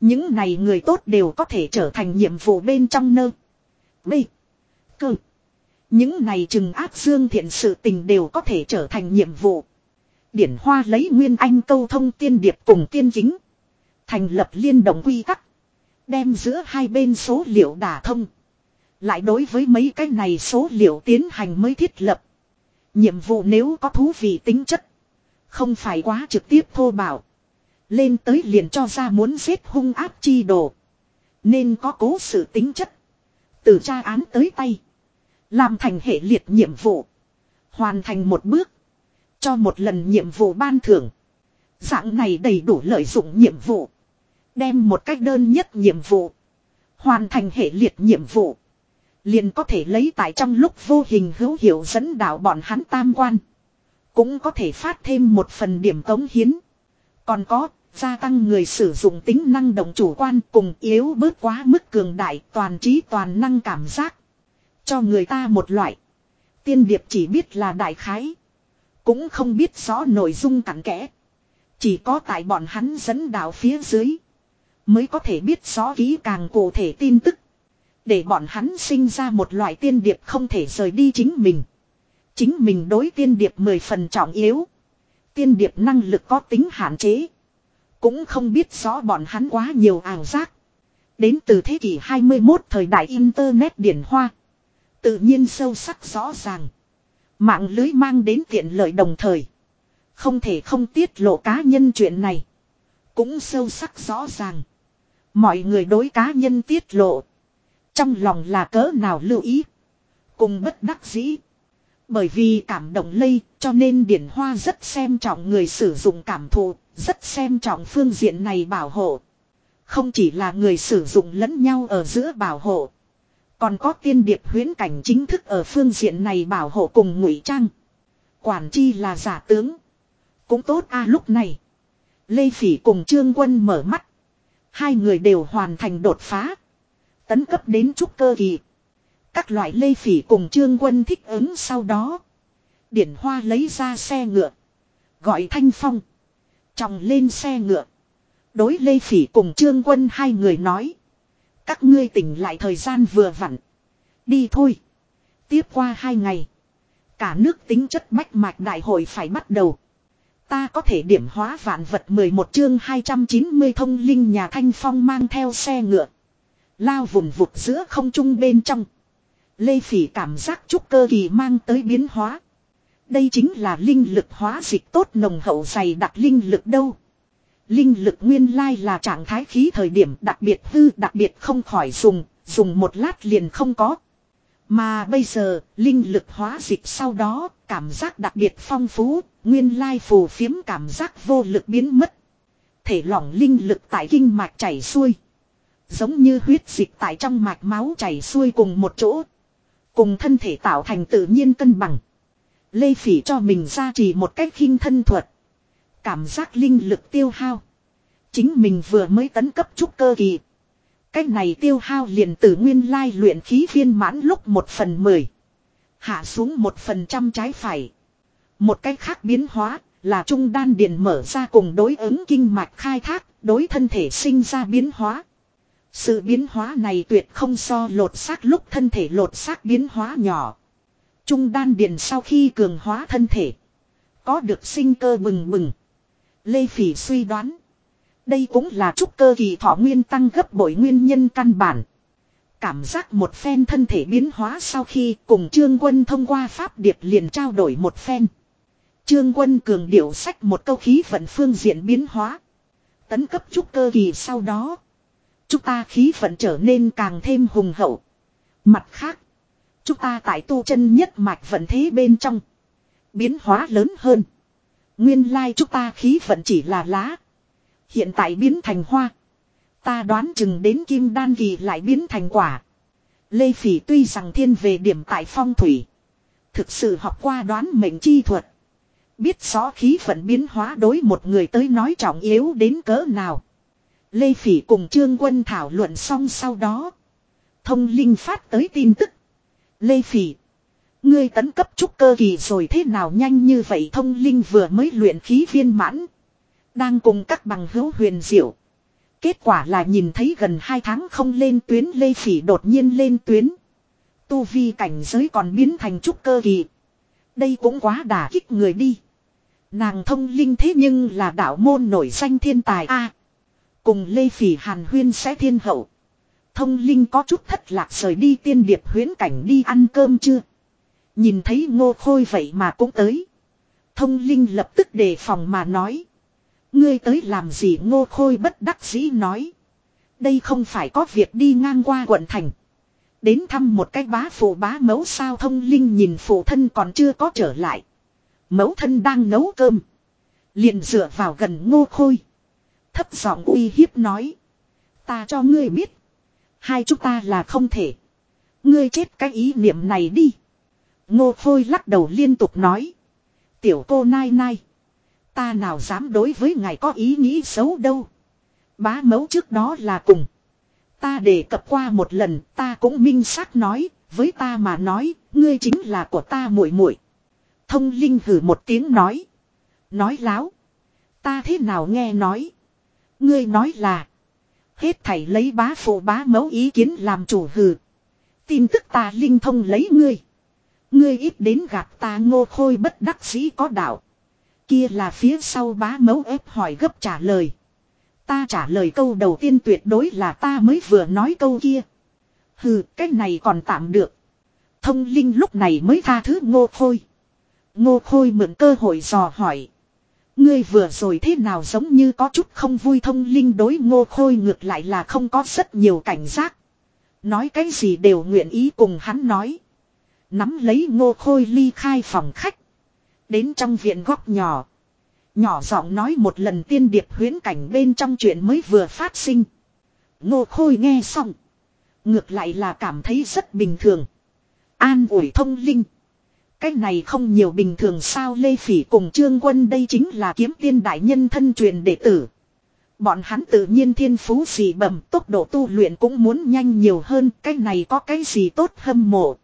Những này người tốt đều có thể trở thành nhiệm vụ bên trong nơ. B. Cơ. Những này trừng áp dương thiện sự tình đều có thể trở thành nhiệm vụ. Điển Hoa lấy Nguyên Anh câu thông tiên điệp cùng tiên chính. Thành lập liên đồng quy tắc. Đem giữa hai bên số liệu đả thông. Lại đối với mấy cái này số liệu tiến hành mới thiết lập. Nhiệm vụ nếu có thú vị tính chất. Không phải quá trực tiếp thô bạo. Lên tới liền cho ra muốn giết hung áp chi đồ. Nên có cố sự tính chất. Từ tra án tới tay. Làm thành hệ liệt nhiệm vụ. Hoàn thành một bước. Cho một lần nhiệm vụ ban thưởng. Dạng này đầy đủ lợi dụng nhiệm vụ. Đem một cách đơn nhất nhiệm vụ. Hoàn thành hệ liệt nhiệm vụ. Liền có thể lấy tại trong lúc vô hình hữu hiệu dẫn đạo bọn hắn tam quan. Cũng có thể phát thêm một phần điểm tống hiến. Còn có, gia tăng người sử dụng tính năng động chủ quan cùng yếu bớt quá mức cường đại toàn trí toàn năng cảm giác. Cho người ta một loại. Tiên điệp chỉ biết là đại khái. Cũng không biết rõ nội dung cặn kẽ. Chỉ có tại bọn hắn dẫn đạo phía dưới. Mới có thể biết rõ kỹ càng cụ thể tin tức. Để bọn hắn sinh ra một loại tiên điệp không thể rời đi chính mình. Chính mình đối tiên điệp mười phần trọng yếu. Tiên điệp năng lực có tính hạn chế. Cũng không biết rõ bọn hắn quá nhiều ảo giác. Đến từ thế kỷ 21 thời đại Internet điển hoa. Tự nhiên sâu sắc rõ ràng. Mạng lưới mang đến tiện lợi đồng thời. Không thể không tiết lộ cá nhân chuyện này. Cũng sâu sắc rõ ràng. Mọi người đối cá nhân tiết lộ. Trong lòng là cỡ nào lưu ý. Cùng bất đắc dĩ. Bởi vì cảm động lây, cho nên điển hoa rất xem trọng người sử dụng cảm thụ. Rất xem trọng phương diện này bảo hộ. Không chỉ là người sử dụng lẫn nhau ở giữa bảo hộ. Còn có tiên điệp huyến cảnh chính thức ở phương diện này bảo hộ cùng ngụy trang. Quản chi là giả tướng. Cũng tốt a, lúc này. Lê Phỉ cùng Trương Quân mở mắt. Hai người đều hoàn thành đột phá. Tấn cấp đến trúc cơ kỳ. Các loại Lê Phỉ cùng Trương Quân thích ứng sau đó. Điển Hoa lấy ra xe ngựa. Gọi Thanh Phong. chồng lên xe ngựa. Đối Lê Phỉ cùng Trương Quân hai người nói. Các ngươi tỉnh lại thời gian vừa vặn. Đi thôi. Tiếp qua hai ngày. Cả nước tính chất bách mạch đại hội phải bắt đầu. Ta có thể điểm hóa vạn vật 11 chương 290 thông linh nhà thanh phong mang theo xe ngựa. Lao vùng vụt giữa không trung bên trong. Lê Phỉ cảm giác trúc cơ kỳ mang tới biến hóa. Đây chính là linh lực hóa dịch tốt nồng hậu dày đặc linh lực đâu. Linh lực nguyên lai là trạng thái khí thời điểm đặc biệt hư đặc biệt không khỏi dùng, dùng một lát liền không có. Mà bây giờ, linh lực hóa dịch sau đó, cảm giác đặc biệt phong phú, nguyên lai phù phiếm cảm giác vô lực biến mất. Thể lỏng linh lực tại kinh mạch chảy xuôi. Giống như huyết dịch tại trong mạch máu chảy xuôi cùng một chỗ. Cùng thân thể tạo thành tự nhiên cân bằng. Lê Phỉ cho mình ra trì một cách khinh thân thuật. Cảm giác linh lực tiêu hao. Chính mình vừa mới tấn cấp trúc cơ kỳ. Cách này tiêu hao liền từ nguyên lai luyện khí viên mãn lúc một phần mười. Hạ xuống một phần trăm trái phải. Một cách khác biến hóa là trung đan điền mở ra cùng đối ứng kinh mạch khai thác, đối thân thể sinh ra biến hóa. Sự biến hóa này tuyệt không so lột xác lúc thân thể lột xác biến hóa nhỏ. Trung đan điền sau khi cường hóa thân thể. Có được sinh cơ bừng bừng. Lê Phỉ suy đoán. Đây cũng là trúc cơ kỳ thọ nguyên tăng gấp bội nguyên nhân căn bản. Cảm giác một phen thân thể biến hóa sau khi cùng Trương Quân thông qua pháp điệp liền trao đổi một phen. Trương Quân cường điệu sách một câu khí vận phương diện biến hóa. Tấn cấp trúc cơ kỳ sau đó. Chúng ta khí vận trở nên càng thêm hùng hậu. Mặt khác. Chúng ta tại tu chân nhất mạch vận thế bên trong. Biến hóa lớn hơn. Nguyên lai chúng ta khí vận chỉ là lá. Hiện tại biến thành hoa. Ta đoán chừng đến kim đan kỳ lại biến thành quả. Lê Phỉ tuy rằng thiên về điểm tại phong thủy. Thực sự học qua đoán mệnh chi thuật. Biết rõ khí vận biến hóa đối một người tới nói trọng yếu đến cỡ nào. Lê Phỉ cùng Trương Quân thảo luận xong sau đó. Thông Linh phát tới tin tức. Lê Phỉ. Ngươi tấn cấp trúc cơ kỳ rồi thế nào nhanh như vậy thông linh vừa mới luyện khí viên mãn. Đang cùng các bằng hữu huyền diệu. Kết quả là nhìn thấy gần 2 tháng không lên tuyến, Lê Phỉ đột nhiên lên tuyến. Tu vi cảnh giới còn biến thành trúc cơ kỳ. Đây cũng quá đả kích người đi. Nàng thông linh thế nhưng là đạo môn nổi danh thiên tài a Cùng Lê Phỉ Hàn Huyên sẽ thiên hậu. Thông linh có chút thất lạc rời đi tiên điệp huyến cảnh đi ăn cơm chưa. Nhìn thấy ngô khôi vậy mà cũng tới. Thông linh lập tức đề phòng mà nói. Ngươi tới làm gì ngô khôi bất đắc dĩ nói. Đây không phải có việc đi ngang qua quận thành. Đến thăm một cái bá phụ bá mẫu sao thông linh nhìn phụ thân còn chưa có trở lại. Mẫu thân đang nấu cơm. Liền dựa vào gần ngô khôi. Thấp giọng uy hiếp nói. Ta cho ngươi biết. Hai chúng ta là không thể. Ngươi chết cái ý niệm này đi. Ngô khôi lắc đầu liên tục nói. Tiểu cô nai nai. Ta nào dám đối với ngài có ý nghĩ xấu đâu. Bá mẫu trước đó là cùng. Ta đề cập qua một lần, ta cũng minh xác nói. Với ta mà nói, ngươi chính là của ta muội muội Thông linh hử một tiếng nói. Nói láo. Ta thế nào nghe nói. Ngươi nói là. Hết thảy lấy bá phụ bá mẫu ý kiến làm chủ hử. Tin tức ta linh thông lấy ngươi. Ngươi ít đến gạt ta ngô khôi bất đắc dĩ có đạo. Kia là phía sau bá mẫu ép hỏi gấp trả lời. Ta trả lời câu đầu tiên tuyệt đối là ta mới vừa nói câu kia. Hừ, cái này còn tạm được. Thông linh lúc này mới tha thứ ngô khôi. Ngô khôi mượn cơ hội dò hỏi. Ngươi vừa rồi thế nào giống như có chút không vui thông linh đối ngô khôi ngược lại là không có rất nhiều cảnh giác. Nói cái gì đều nguyện ý cùng hắn nói. Nắm lấy ngô khôi ly khai phòng khách. Đến trong viện góc nhỏ. Nhỏ giọng nói một lần tiên điệp huyến cảnh bên trong chuyện mới vừa phát sinh. Ngô khôi nghe xong. Ngược lại là cảm thấy rất bình thường. An ủi thông linh. Cái này không nhiều bình thường sao Lê Phỉ cùng Trương Quân đây chính là kiếm tiên đại nhân thân truyền đệ tử. Bọn hắn tự nhiên thiên phú gì bẩm, tốc độ tu luyện cũng muốn nhanh nhiều hơn, cái này có cái gì tốt hâm mộ.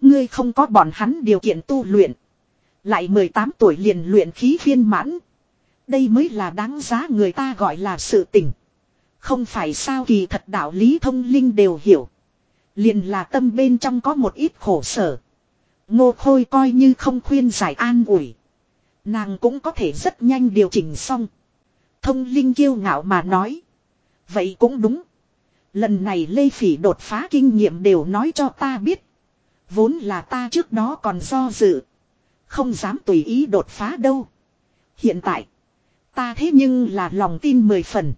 Ngươi không có bọn hắn điều kiện tu luyện. Lại 18 tuổi liền luyện khí viên mãn. Đây mới là đáng giá người ta gọi là sự tỉnh. Không phải sao kỳ thật đạo lý thông linh đều hiểu. Liền là tâm bên trong có một ít khổ sở. Ngô Khôi coi như không khuyên giải an ủi. Nàng cũng có thể rất nhanh điều chỉnh xong. Thông Linh kiêu ngạo mà nói. Vậy cũng đúng. Lần này Lê Phỉ đột phá kinh nghiệm đều nói cho ta biết. Vốn là ta trước đó còn do dự. Không dám tùy ý đột phá đâu. Hiện tại. Ta thế nhưng là lòng tin mười phần.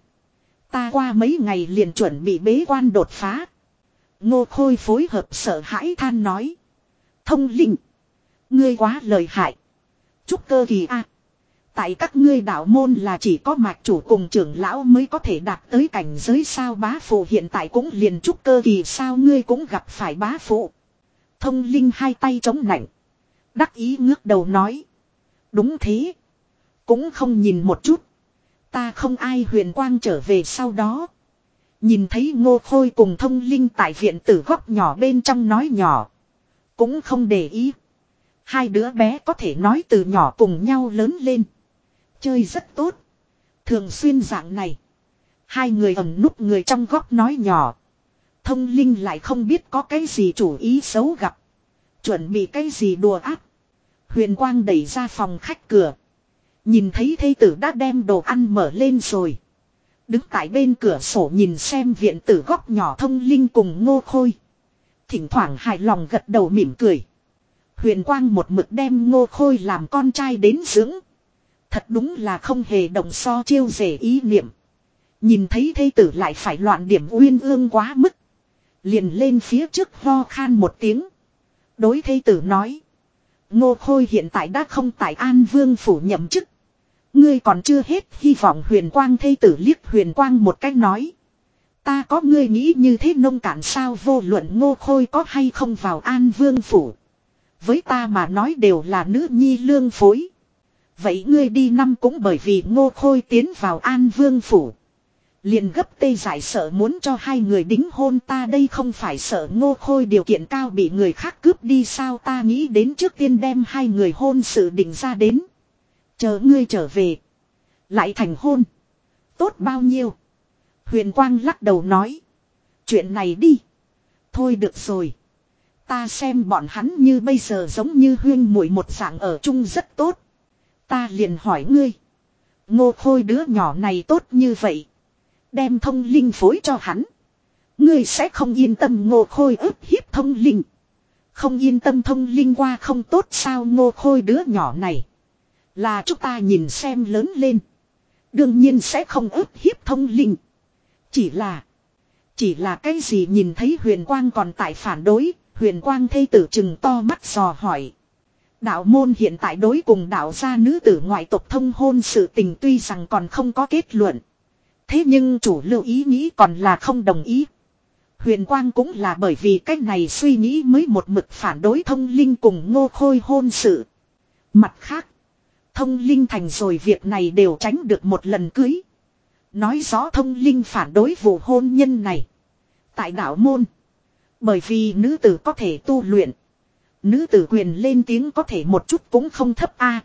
Ta qua mấy ngày liền chuẩn bị bế quan đột phá. Ngô Khôi phối hợp sợ hãi than nói. Thông linh. Ngươi quá lời hại. Chúc cơ kỳ a. Tại các ngươi đạo môn là chỉ có mạch chủ cùng trưởng lão mới có thể đạt tới cảnh giới sao bá phụ hiện tại cũng liền chúc cơ kỳ sao ngươi cũng gặp phải bá phụ. Thông linh hai tay chống nảnh. Đắc ý ngước đầu nói. Đúng thế. Cũng không nhìn một chút. Ta không ai huyền quang trở về sau đó. Nhìn thấy ngô khôi cùng thông linh tại viện tử góc nhỏ bên trong nói nhỏ. Cũng không để ý. Hai đứa bé có thể nói từ nhỏ cùng nhau lớn lên. Chơi rất tốt. Thường xuyên dạng này. Hai người ẩn núp người trong góc nói nhỏ. Thông linh lại không biết có cái gì chủ ý xấu gặp. Chuẩn bị cái gì đùa áp, Huyền quang đẩy ra phòng khách cửa. Nhìn thấy thây tử đã đem đồ ăn mở lên rồi. Đứng tại bên cửa sổ nhìn xem viện tử góc nhỏ thông linh cùng ngô khôi. Thỉnh thoảng hài lòng gật đầu mỉm cười. Huyền Quang một mực đem ngô khôi làm con trai đến dưỡng. Thật đúng là không hề đồng so chiêu rể ý niệm. Nhìn thấy thây tử lại phải loạn điểm uyên ương quá mức. Liền lên phía trước ho khan một tiếng. Đối thây tử nói. Ngô Khôi hiện tại đã không tại An Vương phủ nhậm chức. Ngươi còn chưa hết hy vọng huyền quang thây tử liếc huyền quang một cách nói. Ta có ngươi nghĩ như thế nông cạn sao vô luận ngô khôi có hay không vào an vương phủ. Với ta mà nói đều là nữ nhi lương phối. Vậy ngươi đi năm cũng bởi vì ngô khôi tiến vào an vương phủ. Liền gấp tê giải sợ muốn cho hai người đính hôn ta đây không phải sợ ngô khôi điều kiện cao bị người khác cướp đi sao ta nghĩ đến trước tiên đem hai người hôn sự định ra đến. Chờ ngươi trở về. Lại thành hôn. Tốt bao nhiêu. Huyền Quang lắc đầu nói. Chuyện này đi. Thôi được rồi. Ta xem bọn hắn như bây giờ giống như huyên muội một dạng ở chung rất tốt. Ta liền hỏi ngươi. Ngô khôi đứa nhỏ này tốt như vậy. Đem thông linh phối cho hắn. Ngươi sẽ không yên tâm ngô khôi ức hiếp thông linh. Không yên tâm thông linh qua không tốt sao ngô khôi đứa nhỏ này. Là chúng ta nhìn xem lớn lên. Đương nhiên sẽ không ức hiếp thông linh. Chỉ là. Chỉ là cái gì nhìn thấy huyền quang còn tại phản đối. Huyền quang thây tử chừng to mắt dò hỏi. Đạo môn hiện tại đối cùng đạo gia nữ tử ngoại tộc thông hôn sự tình tuy rằng còn không có kết luận. Thế nhưng chủ lưu ý nghĩ còn là không đồng ý. Huyền Quang cũng là bởi vì cách này suy nghĩ mới một mực phản đối thông linh cùng ngô khôi hôn sự. Mặt khác, thông linh thành rồi việc này đều tránh được một lần cưới. Nói rõ thông linh phản đối vụ hôn nhân này. Tại đạo môn. Bởi vì nữ tử có thể tu luyện. Nữ tử quyền lên tiếng có thể một chút cũng không thấp a.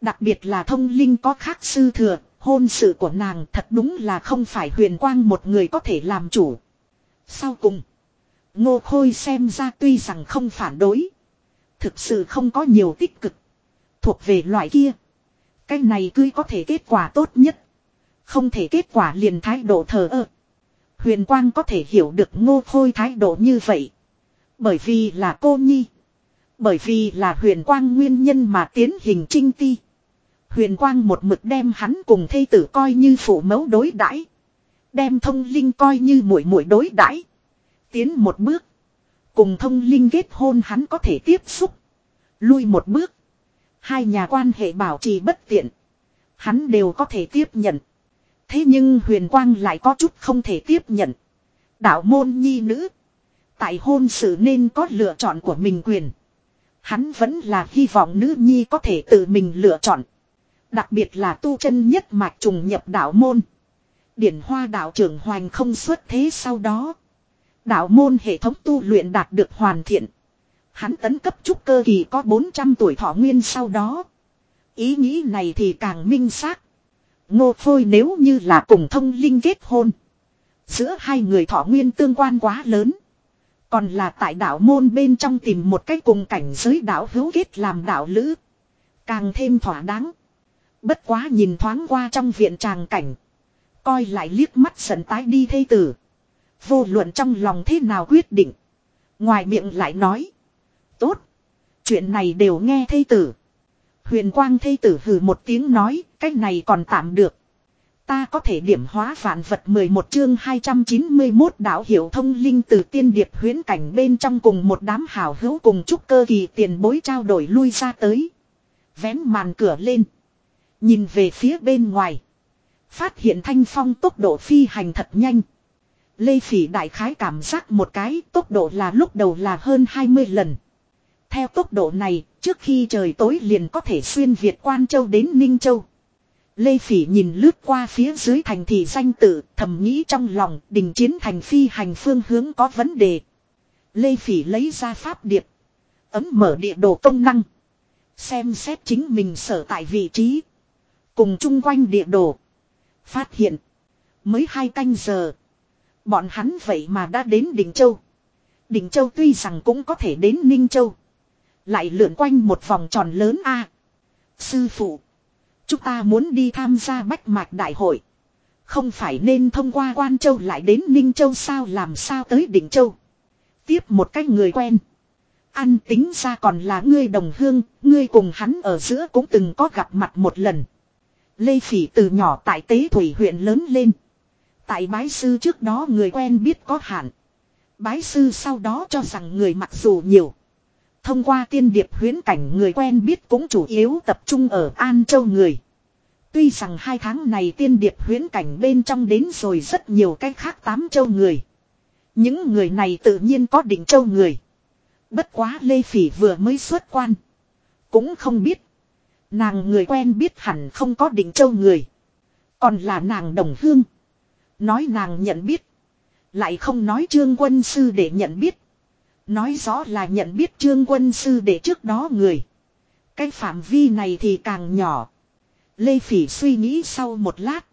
Đặc biệt là thông linh có khác sư thừa, hôn sự của nàng thật đúng là không phải huyền quang một người có thể làm chủ. Sau cùng, ngô khôi xem ra tuy rằng không phản đối. Thực sự không có nhiều tích cực. Thuộc về loại kia. Cái này cứ có thể kết quả tốt nhất. Không thể kết quả liền thái độ thờ ơ. Huyền Quang có thể hiểu được ngô khôi thái độ như vậy. Bởi vì là cô nhi. Bởi vì là huyền quang nguyên nhân mà tiến hình trinh ti. Huyền quang một mực đem hắn cùng thây tử coi như phụ mẫu đối đãi, đem thông linh coi như muội muội đối đãi, tiến một bước, cùng thông linh kết hôn hắn có thể tiếp xúc, lui một bước, hai nhà quan hệ bảo trì bất tiện, hắn đều có thể tiếp nhận. Thế nhưng huyền quang lại có chút không thể tiếp nhận. Đạo môn nhi nữ. Tại hôn sự nên có lựa chọn của mình quyền. Hắn vẫn là hy vọng nữ nhi có thể tự mình lựa chọn. Đặc biệt là tu chân nhất mạch trùng nhập đạo môn. Điển hoa đạo trưởng hoành không xuất thế sau đó. Đạo môn hệ thống tu luyện đạt được hoàn thiện. Hắn tấn cấp trúc cơ kỳ có 400 tuổi thọ nguyên sau đó. Ý nghĩ này thì càng minh xác. Ngô Phôi nếu như là cùng thông linh kết hôn. Giữa hai người thọ nguyên tương quan quá lớn. Còn là tại đạo môn bên trong tìm một cách cùng cảnh giới đạo hữu kết làm đạo lữ. Càng thêm thỏa đáng. Bất quá nhìn thoáng qua trong viện tràng cảnh. Coi lại liếc mắt sần tái đi thây tử. Vô luận trong lòng thế nào quyết định. Ngoài miệng lại nói. Tốt. Chuyện này đều nghe thây tử. Huyền quang thây tử hừ một tiếng nói. Cái này còn tạm được. Ta có thể điểm hóa vạn vật 11 chương 291 đạo hiểu thông linh từ tiên điệp huyến cảnh bên trong cùng một đám hào hữu cùng chúc cơ kỳ tiền bối trao đổi lui ra tới. Vén màn cửa lên. Nhìn về phía bên ngoài. Phát hiện thanh phong tốc độ phi hành thật nhanh. Lê Phỉ đại khái cảm giác một cái, tốc độ là lúc đầu là hơn 20 lần. Theo tốc độ này, trước khi trời tối liền có thể xuyên Việt Quan Châu đến Ninh Châu. Lê Phỉ nhìn lướt qua phía dưới thành thị danh tự, thầm nghĩ trong lòng đình chiến thành phi hành phương hướng có vấn đề. Lê Phỉ lấy ra pháp điệp. Ấm mở địa đồ công năng. Xem xét chính mình sở tại vị trí. Cùng chung quanh địa đồ. Phát hiện. Mới hai canh giờ. Bọn hắn vậy mà đã đến đỉnh Châu. Đỉnh Châu tuy rằng cũng có thể đến Ninh Châu. Lại lượn quanh một vòng tròn lớn a Sư phụ. Chúng ta muốn đi tham gia bách mạch đại hội. Không phải nên thông qua quan châu lại đến Ninh Châu sao làm sao tới đỉnh Châu. Tiếp một cách người quen. Ăn tính ra còn là ngươi đồng hương, ngươi cùng hắn ở giữa cũng từng có gặp mặt một lần. Lê Phỉ từ nhỏ tại Tế Thủy huyện lớn lên. Tại bái sư trước đó người quen biết có hạn. Bái sư sau đó cho rằng người mặc dù nhiều. Thông qua tiên điệp huyến cảnh người quen biết cũng chủ yếu tập trung ở An Châu người. Tuy rằng hai tháng này tiên điệp huyến cảnh bên trong đến rồi rất nhiều cái khác tám châu người. Những người này tự nhiên có định châu người. Bất quá Lê Phỉ vừa mới xuất quan. Cũng không biết. Nàng người quen biết hẳn không có định châu người. Còn là nàng đồng hương. Nói nàng nhận biết. Lại không nói trương quân sư để nhận biết. Nói rõ là nhận biết trương quân sư để trước đó người. Cái phạm vi này thì càng nhỏ. Lê Phỉ suy nghĩ sau một lát.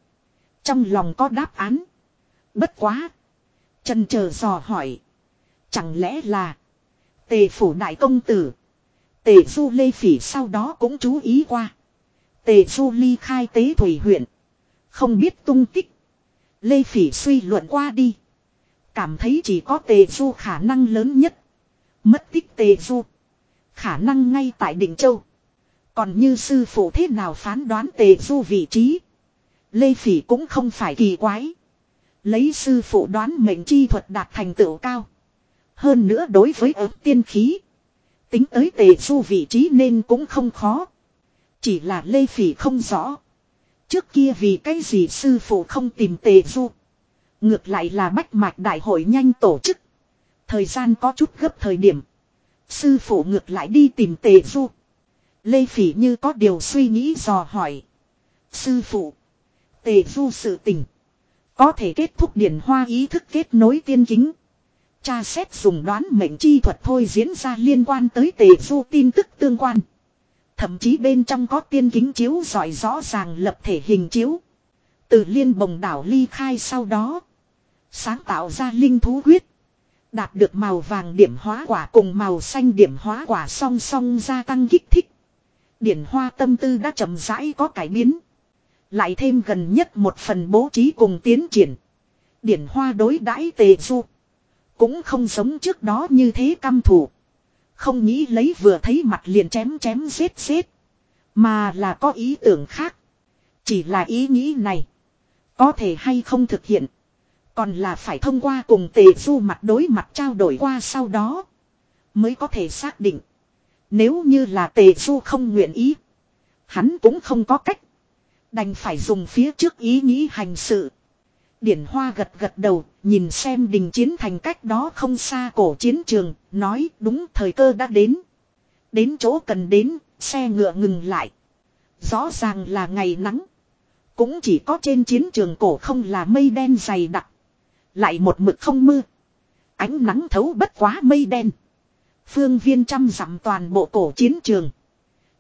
Trong lòng có đáp án. Bất quá. Trần chờ dò hỏi. Chẳng lẽ là. Tề phủ đại công tử. Tề du Lê Phỉ sau đó cũng chú ý qua. Tề du ly khai tế thủy huyện. Không biết tung tích. Lê Phỉ suy luận qua đi. Cảm thấy chỉ có tề du khả năng lớn nhất. Mất tích tề du. Khả năng ngay tại đỉnh châu. Còn như sư phụ thế nào phán đoán tề du vị trí. Lê Phỉ cũng không phải kỳ quái. Lấy sư phụ đoán mệnh chi thuật đạt thành tựu cao. Hơn nữa đối với ớt tiên khí. Tính tới tề du vị trí nên cũng không khó. Chỉ là Lê Phỉ không rõ. Trước kia vì cái gì sư phụ không tìm tề du. Ngược lại là bách mạch đại hội nhanh tổ chức. Thời gian có chút gấp thời điểm. Sư phụ ngược lại đi tìm tề du. Lê Phỉ như có điều suy nghĩ dò hỏi. Sư phụ. Tề du sự tình. Có thể kết thúc điển hoa ý thức kết nối tiên kính. Cha xét dùng đoán mệnh chi thuật thôi diễn ra liên quan tới tề du tin tức tương quan. Thậm chí bên trong có tiên kính chiếu giỏi rõ ràng lập thể hình chiếu. Từ liên bồng đảo ly khai sau đó. Sáng tạo ra linh thú huyết. Đạt được màu vàng điểm hóa quả cùng màu xanh điểm hóa quả song song gia tăng kích thích. Điển hoa tâm tư đã chậm rãi có cải biến. Lại thêm gần nhất một phần bố trí cùng tiến triển. Điển hoa đối đãi tề du. Cũng không giống trước đó như thế căm thủ. Không nghĩ lấy vừa thấy mặt liền chém chém giết giết. Mà là có ý tưởng khác. Chỉ là ý nghĩ này. Có thể hay không thực hiện. Còn là phải thông qua cùng tề du mặt đối mặt trao đổi qua sau đó. Mới có thể xác định. Nếu như là tề du không nguyện ý. Hắn cũng không có cách. Đành phải dùng phía trước ý nghĩ hành sự. Điển Hoa gật gật đầu, nhìn xem đình chiến thành cách đó không xa cổ chiến trường, nói đúng thời cơ đã đến. Đến chỗ cần đến, xe ngựa ngừng lại. Rõ ràng là ngày nắng. Cũng chỉ có trên chiến trường cổ không là mây đen dày đặc. Lại một mực không mưa. Ánh nắng thấu bất quá mây đen. Phương viên trăm dặm toàn bộ cổ chiến trường.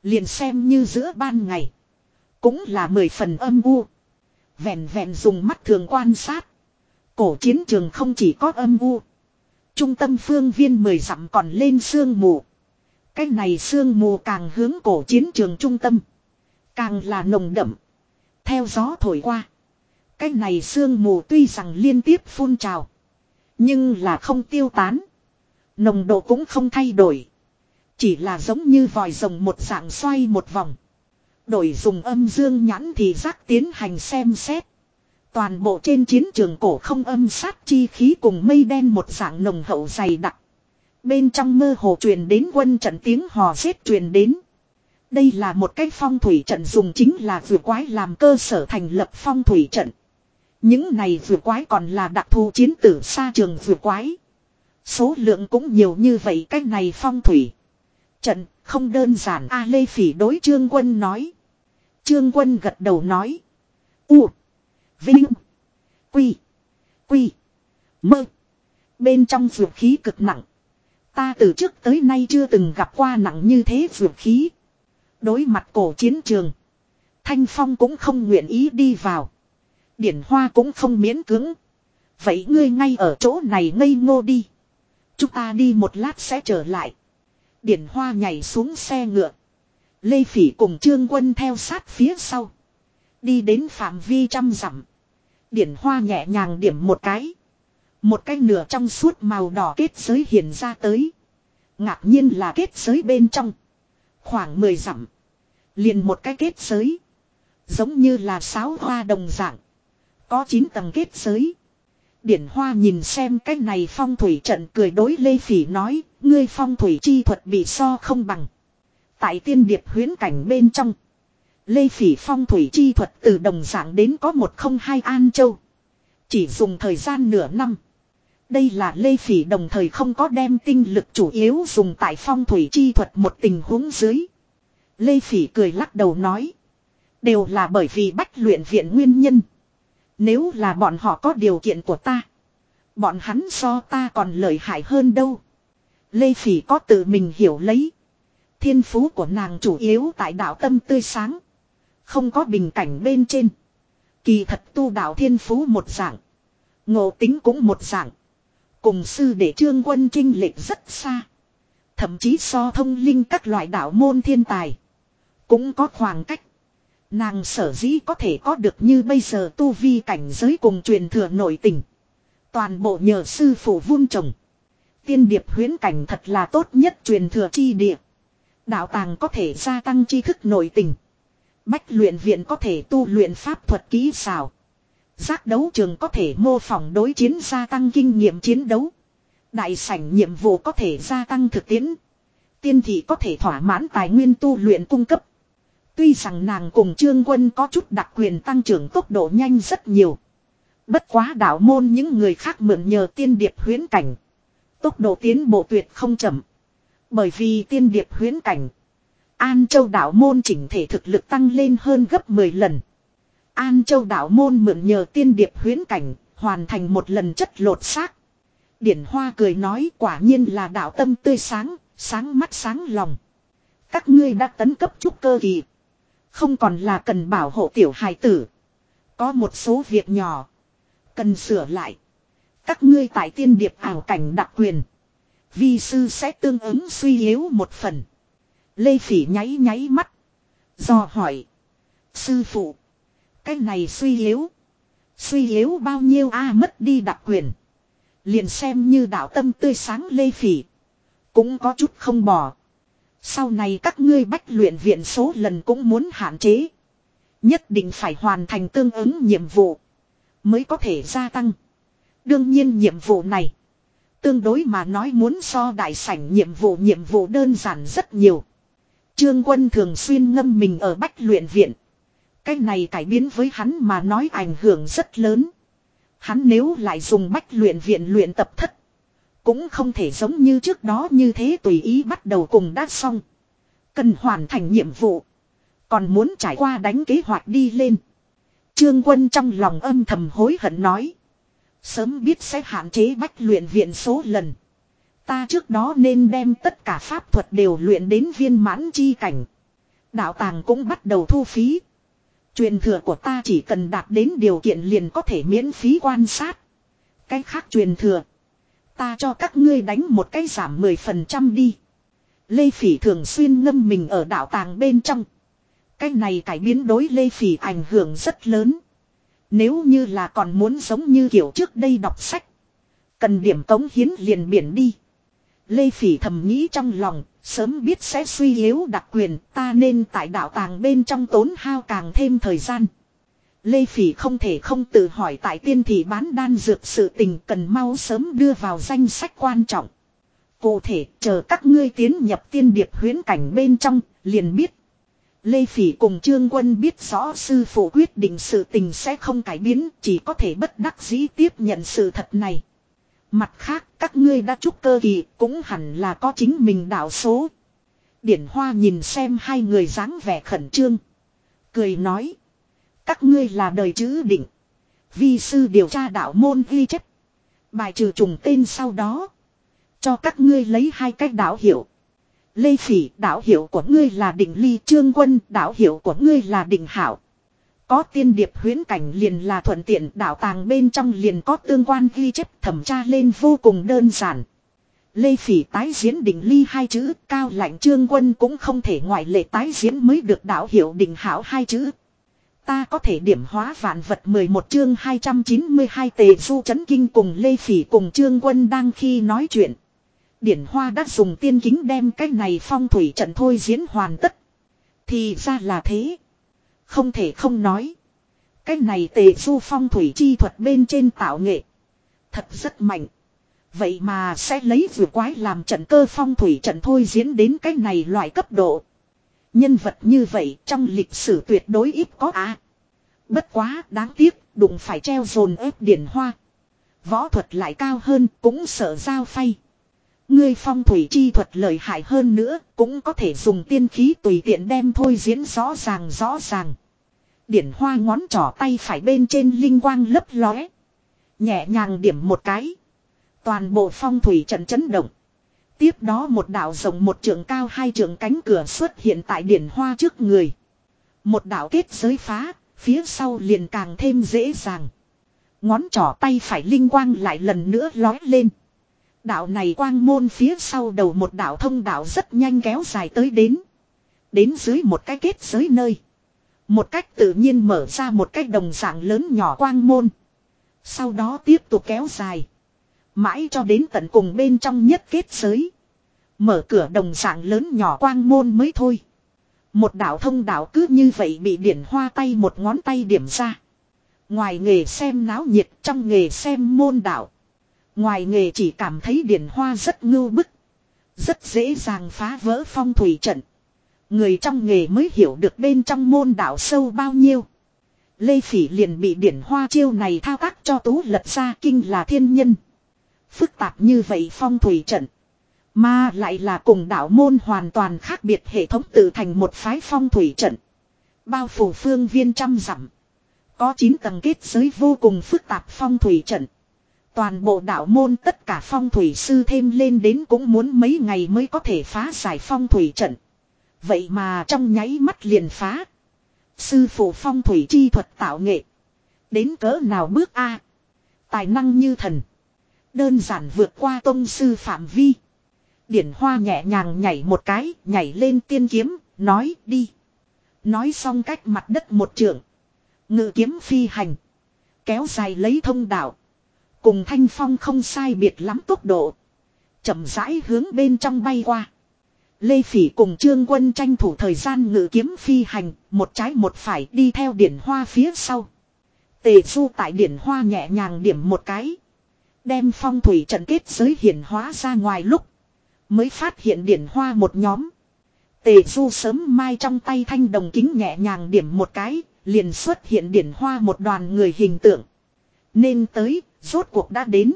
Liền xem như giữa ban ngày. Cũng là mười phần âm u. Vẹn vẹn dùng mắt thường quan sát. Cổ chiến trường không chỉ có âm u. Trung tâm phương viên mười dặm còn lên sương mù. Cái này sương mù càng hướng cổ chiến trường trung tâm. Càng là nồng đậm. Theo gió thổi qua. Cái này sương mù tuy rằng liên tiếp phun trào. Nhưng là không tiêu tán. Nồng độ cũng không thay đổi. Chỉ là giống như vòi rồng một dạng xoay một vòng. Đổi dùng âm dương nhãn thì giác tiến hành xem xét. Toàn bộ trên chiến trường cổ không âm sát chi khí cùng mây đen một dạng nồng hậu dày đặc. Bên trong mơ hồ truyền đến quân trận tiếng hò xếp truyền đến. Đây là một cái phong thủy trận dùng chính là vừa quái làm cơ sở thành lập phong thủy trận. Những này vừa quái còn là đặc thù chiến tử xa trường vừa quái. Số lượng cũng nhiều như vậy cái này phong thủy. Trận, không đơn giản A Lê Phỉ đối Trương Quân nói. Trương Quân gật đầu nói. U. Vinh. Quy. Quy. Mơ. Bên trong vượt khí cực nặng. Ta từ trước tới nay chưa từng gặp qua nặng như thế vượt khí. Đối mặt cổ chiến trường. Thanh Phong cũng không nguyện ý đi vào. Điển Hoa cũng không miễn cứng. Vậy ngươi ngay ở chỗ này ngây ngô đi. Chúng ta đi một lát sẽ trở lại. Điển Hoa nhảy xuống xe ngựa. Lê Phỉ cùng Trương Quân theo sát phía sau. Đi đến phạm vi trăm dặm. Điển Hoa nhẹ nhàng điểm một cái. Một cái nửa trong suốt màu đỏ kết giới hiện ra tới. Ngạc nhiên là kết giới bên trong. Khoảng 10 dặm. Liền một cái kết giới. Giống như là sáo hoa đồng dạng. Có 9 tầng kết giới. Điển Hoa nhìn xem cái này phong thủy trận cười đối Lê Phỉ nói, ngươi phong thủy chi thuật bị so không bằng. Tại tiên điệp huyến cảnh bên trong. Lê Phỉ phong thủy chi thuật từ đồng dạng đến có một không hai An Châu. Chỉ dùng thời gian nửa năm. Đây là Lê Phỉ đồng thời không có đem tinh lực chủ yếu dùng tại phong thủy chi thuật một tình huống dưới. Lê Phỉ cười lắc đầu nói. Đều là bởi vì bách luyện viện nguyên nhân. Nếu là bọn họ có điều kiện của ta. Bọn hắn so ta còn lợi hại hơn đâu. Lê Phỉ có tự mình hiểu lấy. Thiên phú của nàng chủ yếu tại đạo tâm tươi sáng. Không có bình cảnh bên trên. Kỳ thật tu đạo thiên phú một dạng. Ngộ tính cũng một dạng. Cùng sư đệ trương quân trinh lệch rất xa. Thậm chí so thông linh các loại đạo môn thiên tài. Cũng có khoảng cách. Nàng sở dĩ có thể có được như bây giờ tu vi cảnh giới cùng truyền thừa nội tình. Toàn bộ nhờ sư phụ vun trồng. Tiên điệp huyến cảnh thật là tốt nhất truyền thừa chi địa. Đạo tàng có thể gia tăng tri thức nội tình. Bách luyện viện có thể tu luyện pháp thuật kỹ xảo. Giác đấu trường có thể mô phỏng đối chiến gia tăng kinh nghiệm chiến đấu. Đại sảnh nhiệm vụ có thể gia tăng thực tiễn. Tiên thị có thể thỏa mãn tài nguyên tu luyện cung cấp. Tuy rằng nàng cùng trương quân có chút đặc quyền tăng trưởng tốc độ nhanh rất nhiều. Bất quá đạo môn những người khác mượn nhờ tiên điệp huyến cảnh. Tốc độ tiến bộ tuyệt không chậm. Bởi vì tiên điệp huyến cảnh. An Châu đạo môn chỉnh thể thực lực tăng lên hơn gấp 10 lần. An Châu đạo môn mượn nhờ tiên điệp huyến cảnh, hoàn thành một lần chất lột xác. Điển Hoa cười nói quả nhiên là đạo tâm tươi sáng, sáng mắt sáng lòng. Các ngươi đã tấn cấp trúc cơ kỳ. Không còn là cần bảo hộ tiểu hài tử. Có một số việc nhỏ. Cần sửa lại. Các ngươi tại tiên điệp ảo cảnh đặc quyền. Vi sư sẽ tương ứng suy yếu một phần. Lê Phỉ nháy nháy mắt. Do hỏi. Sư phụ. Cái này suy yếu. Suy yếu bao nhiêu a mất đi đặc quyền. Liền xem như đạo tâm tươi sáng Lê Phỉ. Cũng có chút không bỏ. Sau này các ngươi bách luyện viện số lần cũng muốn hạn chế. Nhất định phải hoàn thành tương ứng nhiệm vụ. Mới có thể gia tăng. Đương nhiên nhiệm vụ này. Tương đối mà nói muốn so đại sảnh nhiệm vụ nhiệm vụ đơn giản rất nhiều. Trương quân thường xuyên ngâm mình ở bách luyện viện. Cái này cải biến với hắn mà nói ảnh hưởng rất lớn. Hắn nếu lại dùng bách luyện viện luyện tập thất. Cũng không thể giống như trước đó như thế tùy ý bắt đầu cùng đã xong. Cần hoàn thành nhiệm vụ. Còn muốn trải qua đánh kế hoạch đi lên. Trương quân trong lòng âm thầm hối hận nói. Sớm biết sẽ hạn chế bách luyện viện số lần. Ta trước đó nên đem tất cả pháp thuật đều luyện đến viên mãn chi cảnh. Đạo tàng cũng bắt đầu thu phí. Truyền thừa của ta chỉ cần đạt đến điều kiện liền có thể miễn phí quan sát. Cái khác truyền thừa. Ta cho các ngươi đánh một cái giảm 10% đi. Lê Phỉ thường xuyên ngâm mình ở đạo tàng bên trong. Cái này cải biến đối Lê Phỉ ảnh hưởng rất lớn. Nếu như là còn muốn giống như kiểu trước đây đọc sách. Cần điểm tống hiến liền biển đi. Lê Phỉ thầm nghĩ trong lòng, sớm biết sẽ suy yếu đặc quyền, ta nên tại đạo tàng bên trong tốn hao càng thêm thời gian. Lê Phỉ không thể không tự hỏi tại tiên thị bán đan dược sự tình cần mau sớm đưa vào danh sách quan trọng. Cụ thể, chờ các ngươi tiến nhập tiên điệp huyến cảnh bên trong, liền biết. Lê Phỉ cùng Trương Quân biết rõ sư phụ quyết định sự tình sẽ không cải biến, chỉ có thể bất đắc dĩ tiếp nhận sự thật này. Mặt khác, các ngươi đã chúc cơ kỳ, cũng hẳn là có chính mình đạo số. Điển Hoa nhìn xem hai người dáng vẻ khẩn trương. Cười nói. Các ngươi là đời chữ định. Vi sư điều tra đạo môn ghi chép. Bài trừ trùng tên sau đó. Cho các ngươi lấy hai cách đạo hiệu. Lê Phỉ, đạo hiệu của ngươi là định ly, trương quân, đạo hiệu của ngươi là định hảo. Có tiên điệp huyến cảnh liền là thuận tiện, đạo tàng bên trong liền có tương quan ghi chép, thẩm tra lên vô cùng đơn giản. Lê Phỉ tái diễn định ly hai chữ, cao lạnh trương quân cũng không thể ngoại lệ tái diễn mới được đạo hiệu định hảo hai chữ. Ta có thể điểm hóa vạn vật 11 chương 292 tề du chấn kinh cùng Lê Phỉ cùng trương quân đang khi nói chuyện. Điển Hoa đã dùng tiên kính đem cái này phong thủy trận thôi diễn hoàn tất. Thì ra là thế. Không thể không nói. Cái này tề du phong thủy chi thuật bên trên tạo nghệ. Thật rất mạnh. Vậy mà sẽ lấy vừa quái làm trận cơ phong thủy trận thôi diễn đến cái này loại cấp độ. Nhân vật như vậy trong lịch sử tuyệt đối ít có à. Bất quá đáng tiếc, đụng phải treo dồn ép điển hoa. Võ thuật lại cao hơn, cũng sợ giao phay. Ngươi phong thủy chi thuật lợi hại hơn nữa, cũng có thể dùng tiên khí tùy tiện đem thôi diễn rõ ràng rõ ràng. Điển hoa ngón trỏ tay phải bên trên linh quang lấp lóe. Nhẹ nhàng điểm một cái. Toàn bộ phong thủy trận chấn động. Tiếp đó một đạo rộng một trường cao hai trường cánh cửa xuất hiện tại điển hoa trước người. Một đạo kết giới phá, phía sau liền càng thêm dễ dàng. Ngón trỏ tay phải linh quang lại lần nữa lói lên. Đạo này quang môn phía sau đầu một đạo thông đạo rất nhanh kéo dài tới đến. Đến dưới một cái kết giới nơi. Một cách tự nhiên mở ra một cái đồng dạng lớn nhỏ quang môn. Sau đó tiếp tục kéo dài. Mãi cho đến tận cùng bên trong nhất kết giới. Mở cửa đồng dạng lớn nhỏ quang môn mới thôi. Một đạo thông đạo cứ như vậy bị điển hoa tay một ngón tay điểm ra. Ngoài nghề xem náo nhiệt, trong nghề xem môn đạo. Ngoài nghề chỉ cảm thấy điển hoa rất ngưu bức. Rất dễ dàng phá vỡ phong thủy trận. Người trong nghề mới hiểu được bên trong môn đạo sâu bao nhiêu. Lê Phỉ liền bị điển hoa chiêu này thao tác cho tú lật ra kinh là thiên nhân. Phức tạp như vậy phong thủy trận. Mà lại là cùng đạo môn hoàn toàn khác biệt hệ thống tự thành một phái phong thủy trận. Bao phủ phương viên trăm dặm. Có 9 tầng kết giới vô cùng phức tạp phong thủy trận. Toàn bộ đạo môn tất cả phong thủy sư thêm lên đến cũng muốn mấy ngày mới có thể phá giải phong thủy trận. Vậy mà trong nháy mắt liền phá. Sư phụ phong thủy chi thuật tạo nghệ. Đến cỡ nào bước A. Tài năng như thần. Đơn giản vượt qua tôn sư phạm vi. Điển hoa nhẹ nhàng nhảy một cái, nhảy lên tiên kiếm, nói đi. Nói xong cách mặt đất một trường. Ngự kiếm phi hành. Kéo dài lấy thông đạo. Cùng thanh phong không sai biệt lắm tốc độ. chậm rãi hướng bên trong bay qua. Lê Phỉ cùng Trương Quân tranh thủ thời gian ngự kiếm phi hành, một trái một phải đi theo điển hoa phía sau. Tề du tại điển hoa nhẹ nhàng điểm một cái. Đem phong thủy trận kết giới hiển hóa ra ngoài lúc. Mới phát hiện điển hoa một nhóm. Tề du sớm mai trong tay thanh đồng kính nhẹ nhàng điểm một cái, liền xuất hiện điển hoa một đoàn người hình tượng. Nên tới, rốt cuộc đã đến.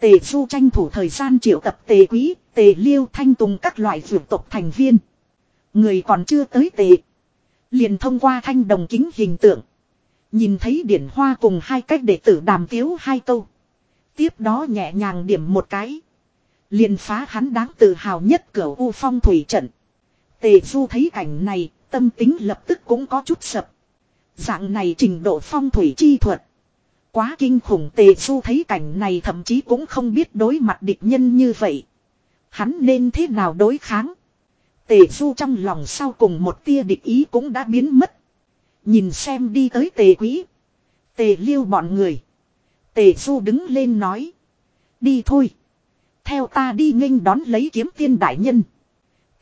Tề du tranh thủ thời gian triệu tập tề quý, tề liêu thanh tùng các loại vượt tộc thành viên. Người còn chưa tới tề. Liền thông qua thanh đồng kính hình tượng. Nhìn thấy điển hoa cùng hai cách đệ tử đàm tiếu hai câu. Tiếp đó nhẹ nhàng điểm một cái. Liền phá hắn đáng tự hào nhất cửa u phong thủy trận. Tề du thấy cảnh này, tâm tính lập tức cũng có chút sập. Dạng này trình độ phong thủy chi thuật. Quá kinh khủng tề du thấy cảnh này thậm chí cũng không biết đối mặt địch nhân như vậy. Hắn nên thế nào đối kháng. Tề du trong lòng sau cùng một tia địch ý cũng đã biến mất. Nhìn xem đi tới tề quý. Tề liêu bọn người. Tề du đứng lên nói. Đi thôi. Theo ta đi nghênh đón lấy kiếm tiên đại nhân.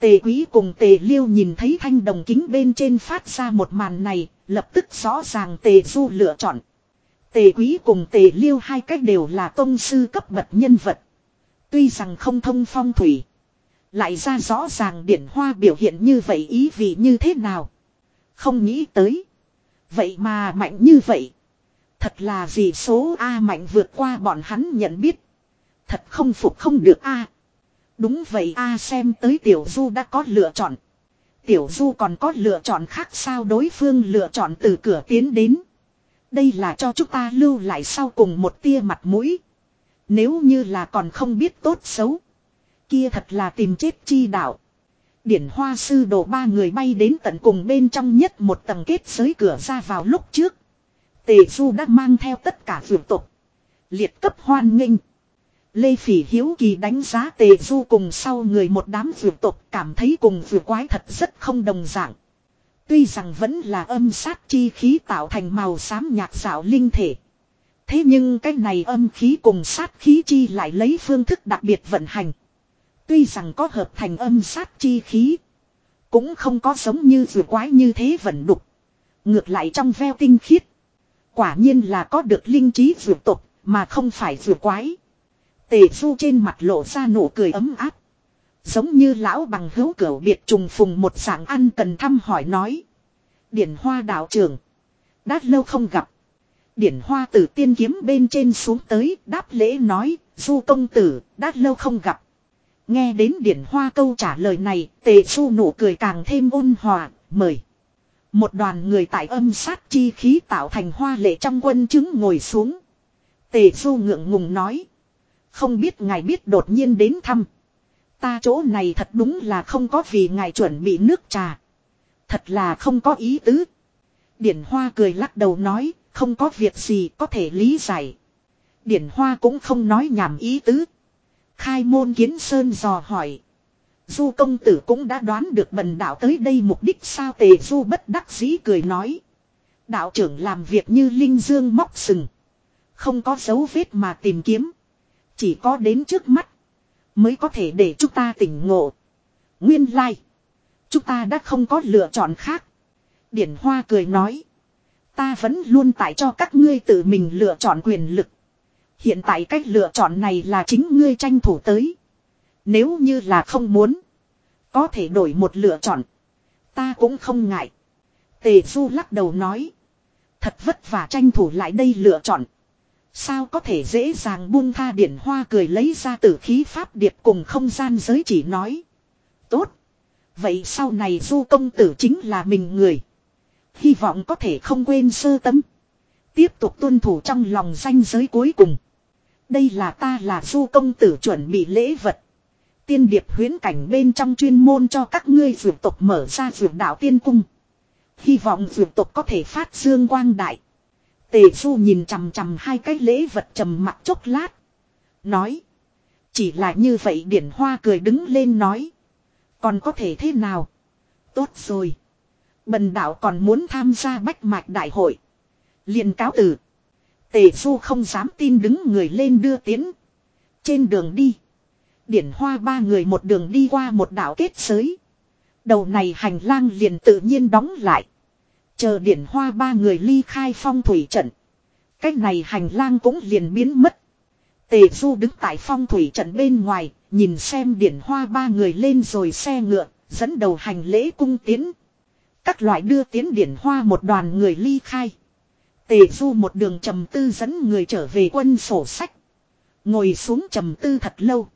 Tề quý cùng tề liêu nhìn thấy thanh đồng kính bên trên phát ra một màn này, lập tức rõ ràng tề du lựa chọn. Tề quý cùng tề liêu hai cách đều là tôn sư cấp bậc nhân vật. Tuy rằng không thông phong thủy. Lại ra rõ ràng điển hoa biểu hiện như vậy ý vị như thế nào. Không nghĩ tới. Vậy mà mạnh như vậy. Thật là gì số A mạnh vượt qua bọn hắn nhận biết. Thật không phục không được A. Đúng vậy A xem tới tiểu du đã có lựa chọn. Tiểu du còn có lựa chọn khác sao đối phương lựa chọn từ cửa tiến đến. Đây là cho chúng ta lưu lại sau cùng một tia mặt mũi. Nếu như là còn không biết tốt xấu. Kia thật là tìm chết chi đạo. Điển hoa sư đồ ba người bay đến tận cùng bên trong nhất một tầng kết giới cửa ra vào lúc trước. Tề Du đã mang theo tất cả vượt tục. Liệt cấp hoan nghênh. Lê Phỉ Hiếu Kỳ đánh giá Tề Du cùng sau người một đám vượt tục cảm thấy cùng vượt quái thật rất không đồng dạng. Tuy rằng vẫn là âm sát chi khí tạo thành màu xám nhạt xảo linh thể. Thế nhưng cái này âm khí cùng sát khí chi lại lấy phương thức đặc biệt vận hành. Tuy rằng có hợp thành âm sát chi khí. Cũng không có giống như vừa quái như thế vận đục. Ngược lại trong veo tinh khiết. Quả nhiên là có được linh trí vượt tục, mà không phải vượt quái. Tề du trên mặt lộ ra nụ cười ấm áp. Giống như lão bằng hữu cửu biệt trùng phùng một dạng ăn cần thăm hỏi nói. Điển hoa đạo trưởng. Đã lâu không gặp. Điển hoa từ tiên kiếm bên trên xuống tới đáp lễ nói. Du công tử đã lâu không gặp. Nghe đến điển hoa câu trả lời này tề du nụ cười càng thêm ôn hòa. Mời. Một đoàn người tại âm sát chi khí tạo thành hoa lệ trong quân chứng ngồi xuống. Tề du ngượng ngùng nói. Không biết ngài biết đột nhiên đến thăm. Ta chỗ này thật đúng là không có vì ngài chuẩn bị nước trà. Thật là không có ý tứ. Điển Hoa cười lắc đầu nói, không có việc gì có thể lý giải. Điển Hoa cũng không nói nhảm ý tứ. Khai môn kiến sơn dò hỏi. Du công tử cũng đã đoán được bần đạo tới đây mục đích sao tề du bất đắc dĩ cười nói. Đạo trưởng làm việc như linh dương móc sừng. Không có dấu vết mà tìm kiếm. Chỉ có đến trước mắt. Mới có thể để chúng ta tỉnh ngộ. Nguyên lai. Like. Chúng ta đã không có lựa chọn khác. Điển Hoa cười nói. Ta vẫn luôn tại cho các ngươi tự mình lựa chọn quyền lực. Hiện tại cách lựa chọn này là chính ngươi tranh thủ tới. Nếu như là không muốn. Có thể đổi một lựa chọn. Ta cũng không ngại. Tề Du lắc đầu nói. Thật vất vả tranh thủ lại đây lựa chọn. Sao có thể dễ dàng buông tha điển hoa cười lấy ra tử khí pháp điệp cùng không gian giới chỉ nói. Tốt. Vậy sau này du công tử chính là mình người. Hy vọng có thể không quên sơ tâm. Tiếp tục tuân thủ trong lòng danh giới cuối cùng. Đây là ta là du công tử chuẩn bị lễ vật. Tiên điệp huyến cảnh bên trong chuyên môn cho các ngươi dược tộc mở ra dược đạo tiên cung. Hy vọng dược tộc có thể phát dương quang đại. Tề du nhìn chằm chằm hai cái lễ vật trầm mặt chốc lát. Nói. Chỉ là như vậy điển hoa cười đứng lên nói. Còn có thể thế nào? Tốt rồi. Bần đạo còn muốn tham gia bách mạch đại hội. liền cáo từ. Tề du không dám tin đứng người lên đưa tiến. Trên đường đi. Điển hoa ba người một đường đi qua một đảo kết giới. Đầu này hành lang liền tự nhiên đóng lại. Chờ điển hoa ba người ly khai phong thủy trận. Cách này hành lang cũng liền biến mất. Tề Du đứng tại phong thủy trận bên ngoài, nhìn xem điển hoa ba người lên rồi xe ngựa, dẫn đầu hành lễ cung tiến. Các loại đưa tiến điển hoa một đoàn người ly khai. Tề Du một đường trầm tư dẫn người trở về quân sổ sách. Ngồi xuống trầm tư thật lâu.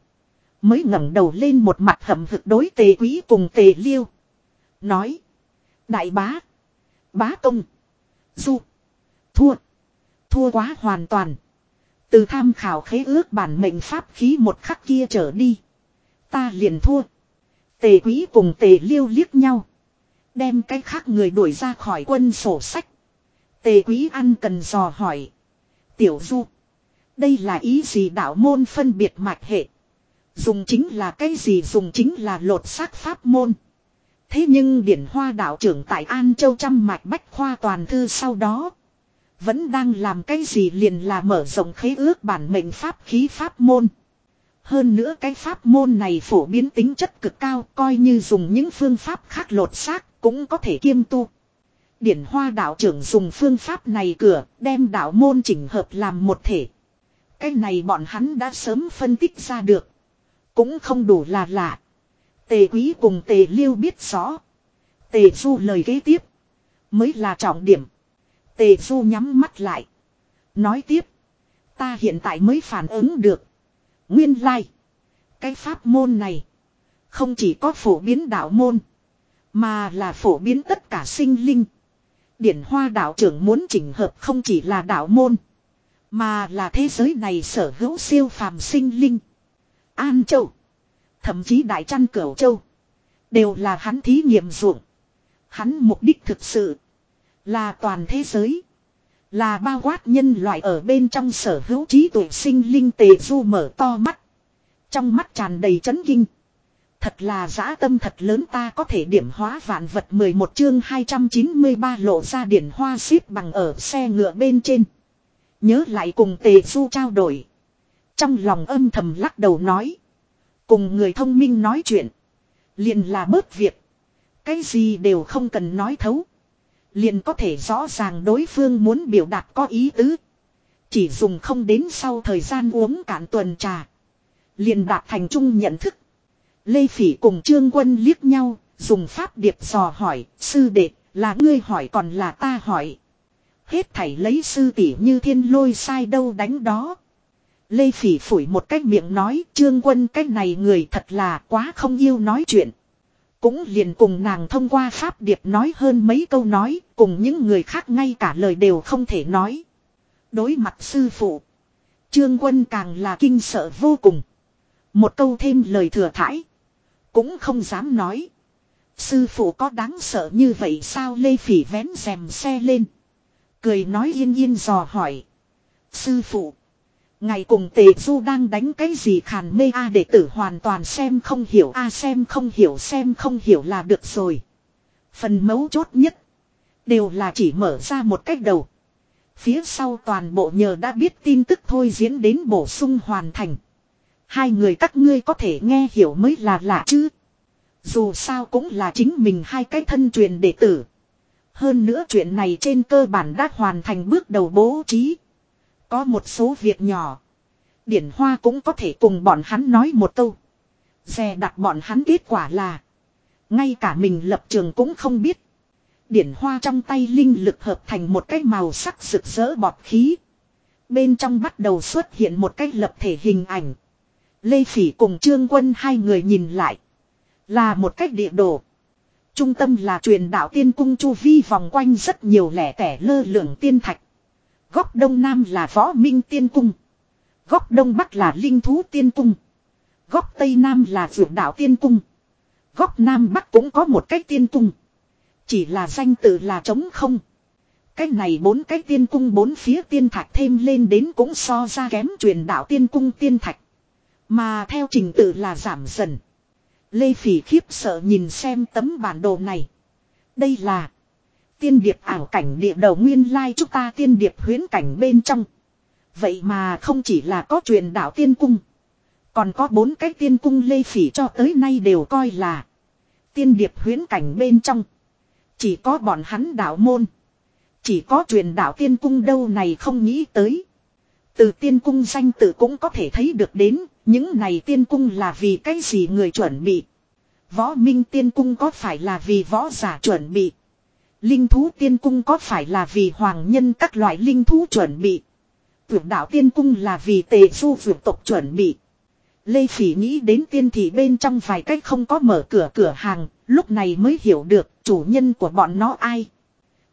Mới ngẩng đầu lên một mặt hậm hực đối tề quý cùng tề liêu. Nói. Đại bá. Bá công. Du. Thua. Thua quá hoàn toàn. Từ tham khảo khế ước bản mệnh pháp khí một khắc kia trở đi. Ta liền thua. Tề quý cùng tề liêu liếc nhau. Đem cái khác người đuổi ra khỏi quân sổ sách. Tề quý ăn cần dò hỏi. Tiểu du. Đây là ý gì đạo môn phân biệt mạch hệ. Dùng chính là cái gì dùng chính là lột xác pháp môn. Thế nhưng điển hoa đạo trưởng tại An Châu trăm mạch bách khoa toàn thư sau đó. Vẫn đang làm cái gì liền là mở rộng khế ước bản mệnh pháp khí pháp môn. Hơn nữa cái pháp môn này phổ biến tính chất cực cao, coi như dùng những phương pháp khác lột xác cũng có thể kiêm tu. Điển hoa đạo trưởng dùng phương pháp này cửa, đem đạo môn chỉnh hợp làm một thể. Cái này bọn hắn đã sớm phân tích ra được. Cũng không đủ là lạ. Tề quý cùng tề liêu biết rõ. Tề du lời kế tiếp. Mới là trọng điểm. Tề du nhắm mắt lại. Nói tiếp. Ta hiện tại mới phản ứng được. Nguyên lai. Like. Cái pháp môn này. Không chỉ có phổ biến đạo môn. Mà là phổ biến tất cả sinh linh. Điển hoa đạo trưởng muốn chỉnh hợp không chỉ là đạo môn. Mà là thế giới này sở hữu siêu phàm sinh linh. An Châu. Thậm chí Đại Trăn Cửu Châu. Đều là hắn thí nghiệm ruộng. Hắn mục đích thực sự. Là toàn thế giới. Là bao quát nhân loại ở bên trong sở hữu trí tuệ sinh linh tề du mở to mắt. Trong mắt tràn đầy chấn kinh. Thật là giã tâm thật lớn ta có thể điểm hóa vạn vật 11 chương 293 lộ ra điển hoa xếp bằng ở xe ngựa bên trên. Nhớ lại cùng tề du trao đổi. Trong lòng âm thầm lắc đầu nói. Cùng người thông minh nói chuyện. Liền là bớt việc. Cái gì đều không cần nói thấu. Liền có thể rõ ràng đối phương muốn biểu đạt có ý tứ. Chỉ dùng không đến sau thời gian uống cạn tuần trà. Liền đạt thành chung nhận thức. Lê Phỉ cùng Trương Quân liếc nhau, dùng pháp điệp dò hỏi, sư đệ, là ngươi hỏi còn là ta hỏi. Hết thảy lấy sư tỷ như thiên lôi sai đâu đánh đó. Lê Phỉ phủi một cách miệng nói trương quân cách này người thật là quá không yêu nói chuyện. Cũng liền cùng nàng thông qua pháp điệp nói hơn mấy câu nói, cùng những người khác ngay cả lời đều không thể nói. Đối mặt sư phụ. Trương quân càng là kinh sợ vô cùng. Một câu thêm lời thừa thãi. Cũng không dám nói. Sư phụ có đáng sợ như vậy sao Lê Phỉ vén rèm xe lên. Cười nói yên yên dò hỏi. Sư phụ. Ngày cùng tề du đang đánh cái gì khàn mê a đệ tử hoàn toàn xem không hiểu, a xem không hiểu, xem không hiểu là được rồi. Phần mấu chốt nhất. Đều là chỉ mở ra một cách đầu. Phía sau toàn bộ nhờ đã biết tin tức thôi diễn đến bổ sung hoàn thành. Hai người các ngươi có thể nghe hiểu mới là lạ chứ. Dù sao cũng là chính mình hai cái thân truyền đệ tử. Hơn nữa chuyện này trên cơ bản đã hoàn thành bước đầu bố trí. Có một số việc nhỏ. Điển Hoa cũng có thể cùng bọn hắn nói một câu. Dè đặt bọn hắn kết quả là. Ngay cả mình lập trường cũng không biết. Điển Hoa trong tay linh lực hợp thành một cái màu sắc rực rỡ bọt khí. Bên trong bắt đầu xuất hiện một cái lập thể hình ảnh. Lê Phỉ cùng Trương Quân hai người nhìn lại. Là một cách địa đồ. Trung tâm là truyền đạo tiên cung chu vi vòng quanh rất nhiều lẻ tẻ lơ lửng tiên thạch. Góc đông nam là võ minh tiên cung. Góc đông bắc là linh thú tiên cung. Góc tây nam là vượt đạo tiên cung. Góc nam bắc cũng có một cái tiên cung. Chỉ là danh tự là trống không. Cái này bốn cái tiên cung bốn phía tiên thạch thêm lên đến cũng so ra kém truyền đạo tiên cung tiên thạch. Mà theo trình tự là giảm dần. Lê Phỉ khiếp sợ nhìn xem tấm bản đồ này. Đây là tiên điệp ảo cảnh địa đầu nguyên lai chúng ta tiên điệp huyến cảnh bên trong. Vậy mà không chỉ là có truyền đạo tiên cung. Còn có bốn cái tiên cung Lê Phỉ cho tới nay đều coi là tiên điệp huyến cảnh bên trong. Chỉ có bọn hắn đạo môn. Chỉ có truyền đạo tiên cung đâu này không nghĩ tới. Từ tiên cung danh tự cũng có thể thấy được đến, những này tiên cung là vì cái gì người chuẩn bị. Võ minh tiên cung có phải là vì võ giả chuẩn bị. Linh thú tiên cung có phải là vì hoàng nhân các loại linh thú chuẩn bị. Vượt đạo tiên cung là vì tề du vượt tộc chuẩn bị. Lê Phỉ nghĩ đến tiên thị bên trong vài cách không có mở cửa cửa hàng, lúc này mới hiểu được chủ nhân của bọn nó ai.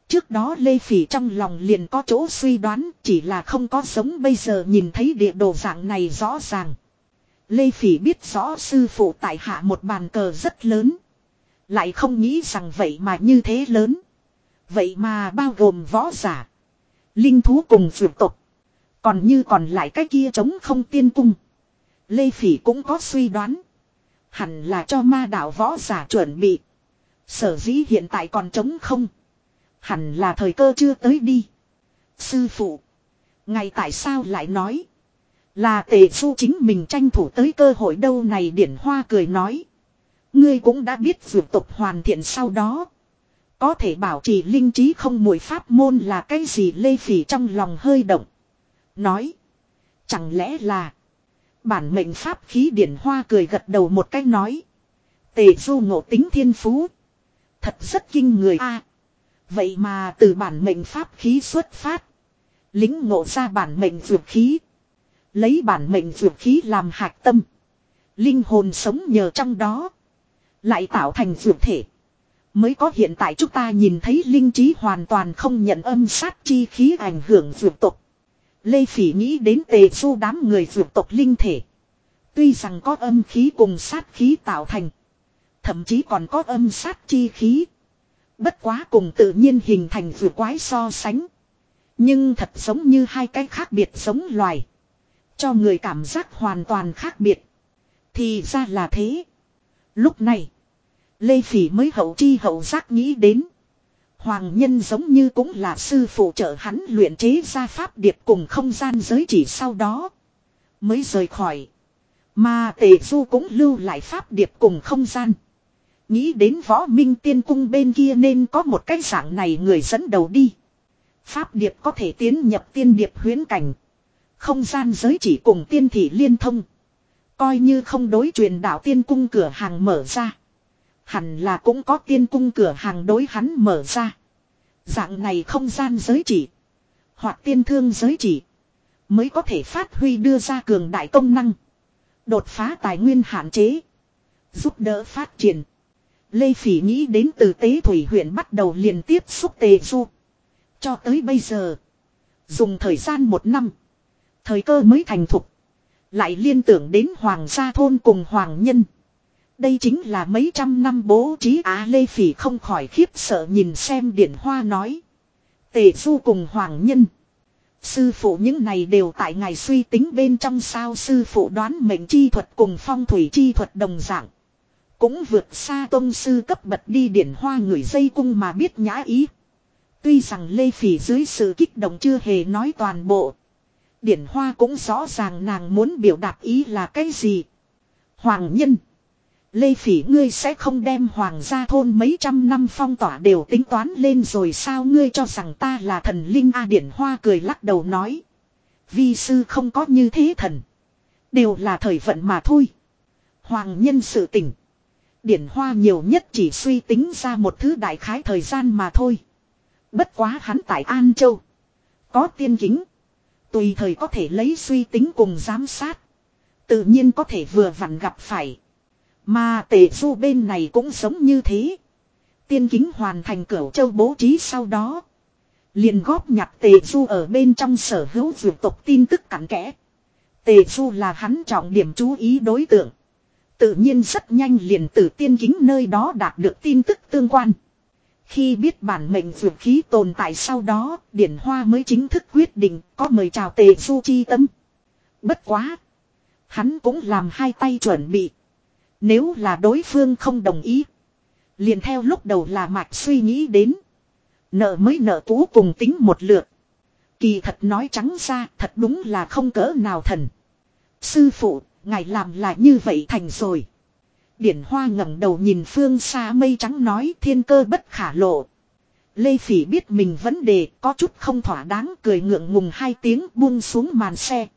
Trước đó Lê Phỉ trong lòng liền có chỗ suy đoán, chỉ là không có sống bây giờ nhìn thấy địa đồ dạng này rõ ràng. Lê Phỉ biết rõ sư phụ tại hạ một bàn cờ rất lớn. Lại không nghĩ rằng vậy mà như thế lớn. Vậy mà bao gồm võ giả. Linh thú cùng vượt tộc. Còn như còn lại cái kia chống không tiên cung. Lê Phỉ cũng có suy đoán. Hẳn là cho ma đạo võ giả chuẩn bị. Sở dĩ hiện tại còn chống không. Hẳn là thời cơ chưa tới đi. Sư phụ. Ngày tại sao lại nói. Là tề du chính mình tranh thủ tới cơ hội đâu này điển hoa cười nói. Ngươi cũng đã biết vượt tục hoàn thiện sau đó. Có thể bảo trì linh trí không mùi pháp môn là cái gì lê phỉ trong lòng hơi động. Nói. Chẳng lẽ là. Bản mệnh pháp khí điển hoa cười gật đầu một cách nói. Tề du ngộ tính thiên phú. Thật rất kinh người a. vậy mà từ bản mệnh pháp khí xuất phát. Lính ngộ ra bản mệnh dược khí. Lấy bản mệnh dược khí làm hạt tâm. Linh hồn sống nhờ trong đó. Lại tạo thành dược thể. Mới có hiện tại chúng ta nhìn thấy linh trí hoàn toàn không nhận âm sát chi khí ảnh hưởng vượt tục. Lê Phỉ nghĩ đến tề du đám người vượt tộc linh thể. Tuy rằng có âm khí cùng sát khí tạo thành. Thậm chí còn có âm sát chi khí. Bất quá cùng tự nhiên hình thành vượt quái so sánh. Nhưng thật giống như hai cái khác biệt giống loài. Cho người cảm giác hoàn toàn khác biệt. Thì ra là thế. Lúc này. Lê Phỉ mới hậu chi hậu giác nghĩ đến. Hoàng nhân giống như cũng là sư phụ trợ hắn luyện chế ra pháp điệp cùng không gian giới chỉ sau đó. Mới rời khỏi. Mà tề du cũng lưu lại pháp điệp cùng không gian. Nghĩ đến võ minh tiên cung bên kia nên có một cái dạng này người dẫn đầu đi. Pháp điệp có thể tiến nhập tiên điệp huyến cảnh. Không gian giới chỉ cùng tiên thị liên thông. Coi như không đối truyền đạo tiên cung cửa hàng mở ra. Hẳn là cũng có tiên cung cửa hàng đối hắn mở ra. Dạng này không gian giới chỉ. Hoặc tiên thương giới chỉ. Mới có thể phát huy đưa ra cường đại công năng. Đột phá tài nguyên hạn chế. Giúp đỡ phát triển. Lê Phỉ nghĩ đến từ tế thủy huyện bắt đầu liền tiếp xúc tề du. Cho tới bây giờ. Dùng thời gian một năm. Thời cơ mới thành thục. Lại liên tưởng đến hoàng gia thôn cùng hoàng nhân. Đây chính là mấy trăm năm bố trí Á Lê Phỉ không khỏi khiếp sợ nhìn xem điển hoa nói. Tề du cùng hoàng nhân. Sư phụ những này đều tại ngài suy tính bên trong sao sư phụ đoán mệnh chi thuật cùng phong thủy chi thuật đồng dạng. Cũng vượt xa tôn sư cấp bậc đi điển hoa người dây cung mà biết nhã ý. Tuy rằng Lê Phỉ dưới sự kích động chưa hề nói toàn bộ. Điển hoa cũng rõ ràng nàng muốn biểu đạt ý là cái gì. Hoàng nhân. Lê Phỉ ngươi sẽ không đem hoàng gia thôn mấy trăm năm phong tỏa đều tính toán lên rồi sao ngươi cho rằng ta là thần linh A Điển Hoa cười lắc đầu nói. Vi sư không có như thế thần. Đều là thời vận mà thôi. Hoàng nhân sự tỉnh. Điển Hoa nhiều nhất chỉ suy tính ra một thứ đại khái thời gian mà thôi. Bất quá hắn tại An Châu. Có tiên kính. Tùy thời có thể lấy suy tính cùng giám sát. Tự nhiên có thể vừa vặn gặp phải. Mà tề du bên này cũng giống như thế. Tiên kính hoàn thành cửu châu bố trí sau đó. liền góp nhặt tề du ở bên trong sở hữu dược tộc tin tức cặn kẽ. Tề du là hắn trọng điểm chú ý đối tượng. Tự nhiên rất nhanh liền từ tiên kính nơi đó đạt được tin tức tương quan. Khi biết bản mệnh dược khí tồn tại sau đó, Điển Hoa mới chính thức quyết định có mời chào tề du chi tâm. Bất quá. Hắn cũng làm hai tay chuẩn bị. Nếu là đối phương không đồng ý. Liền theo lúc đầu là mạch suy nghĩ đến. Nợ mới nợ cũ cùng tính một lượt. Kỳ thật nói trắng ra thật đúng là không cỡ nào thần. Sư phụ, ngài làm là như vậy thành rồi. Điển hoa ngẩng đầu nhìn phương xa mây trắng nói thiên cơ bất khả lộ. Lê Phỉ biết mình vấn đề có chút không thỏa đáng cười ngượng ngùng hai tiếng buông xuống màn xe.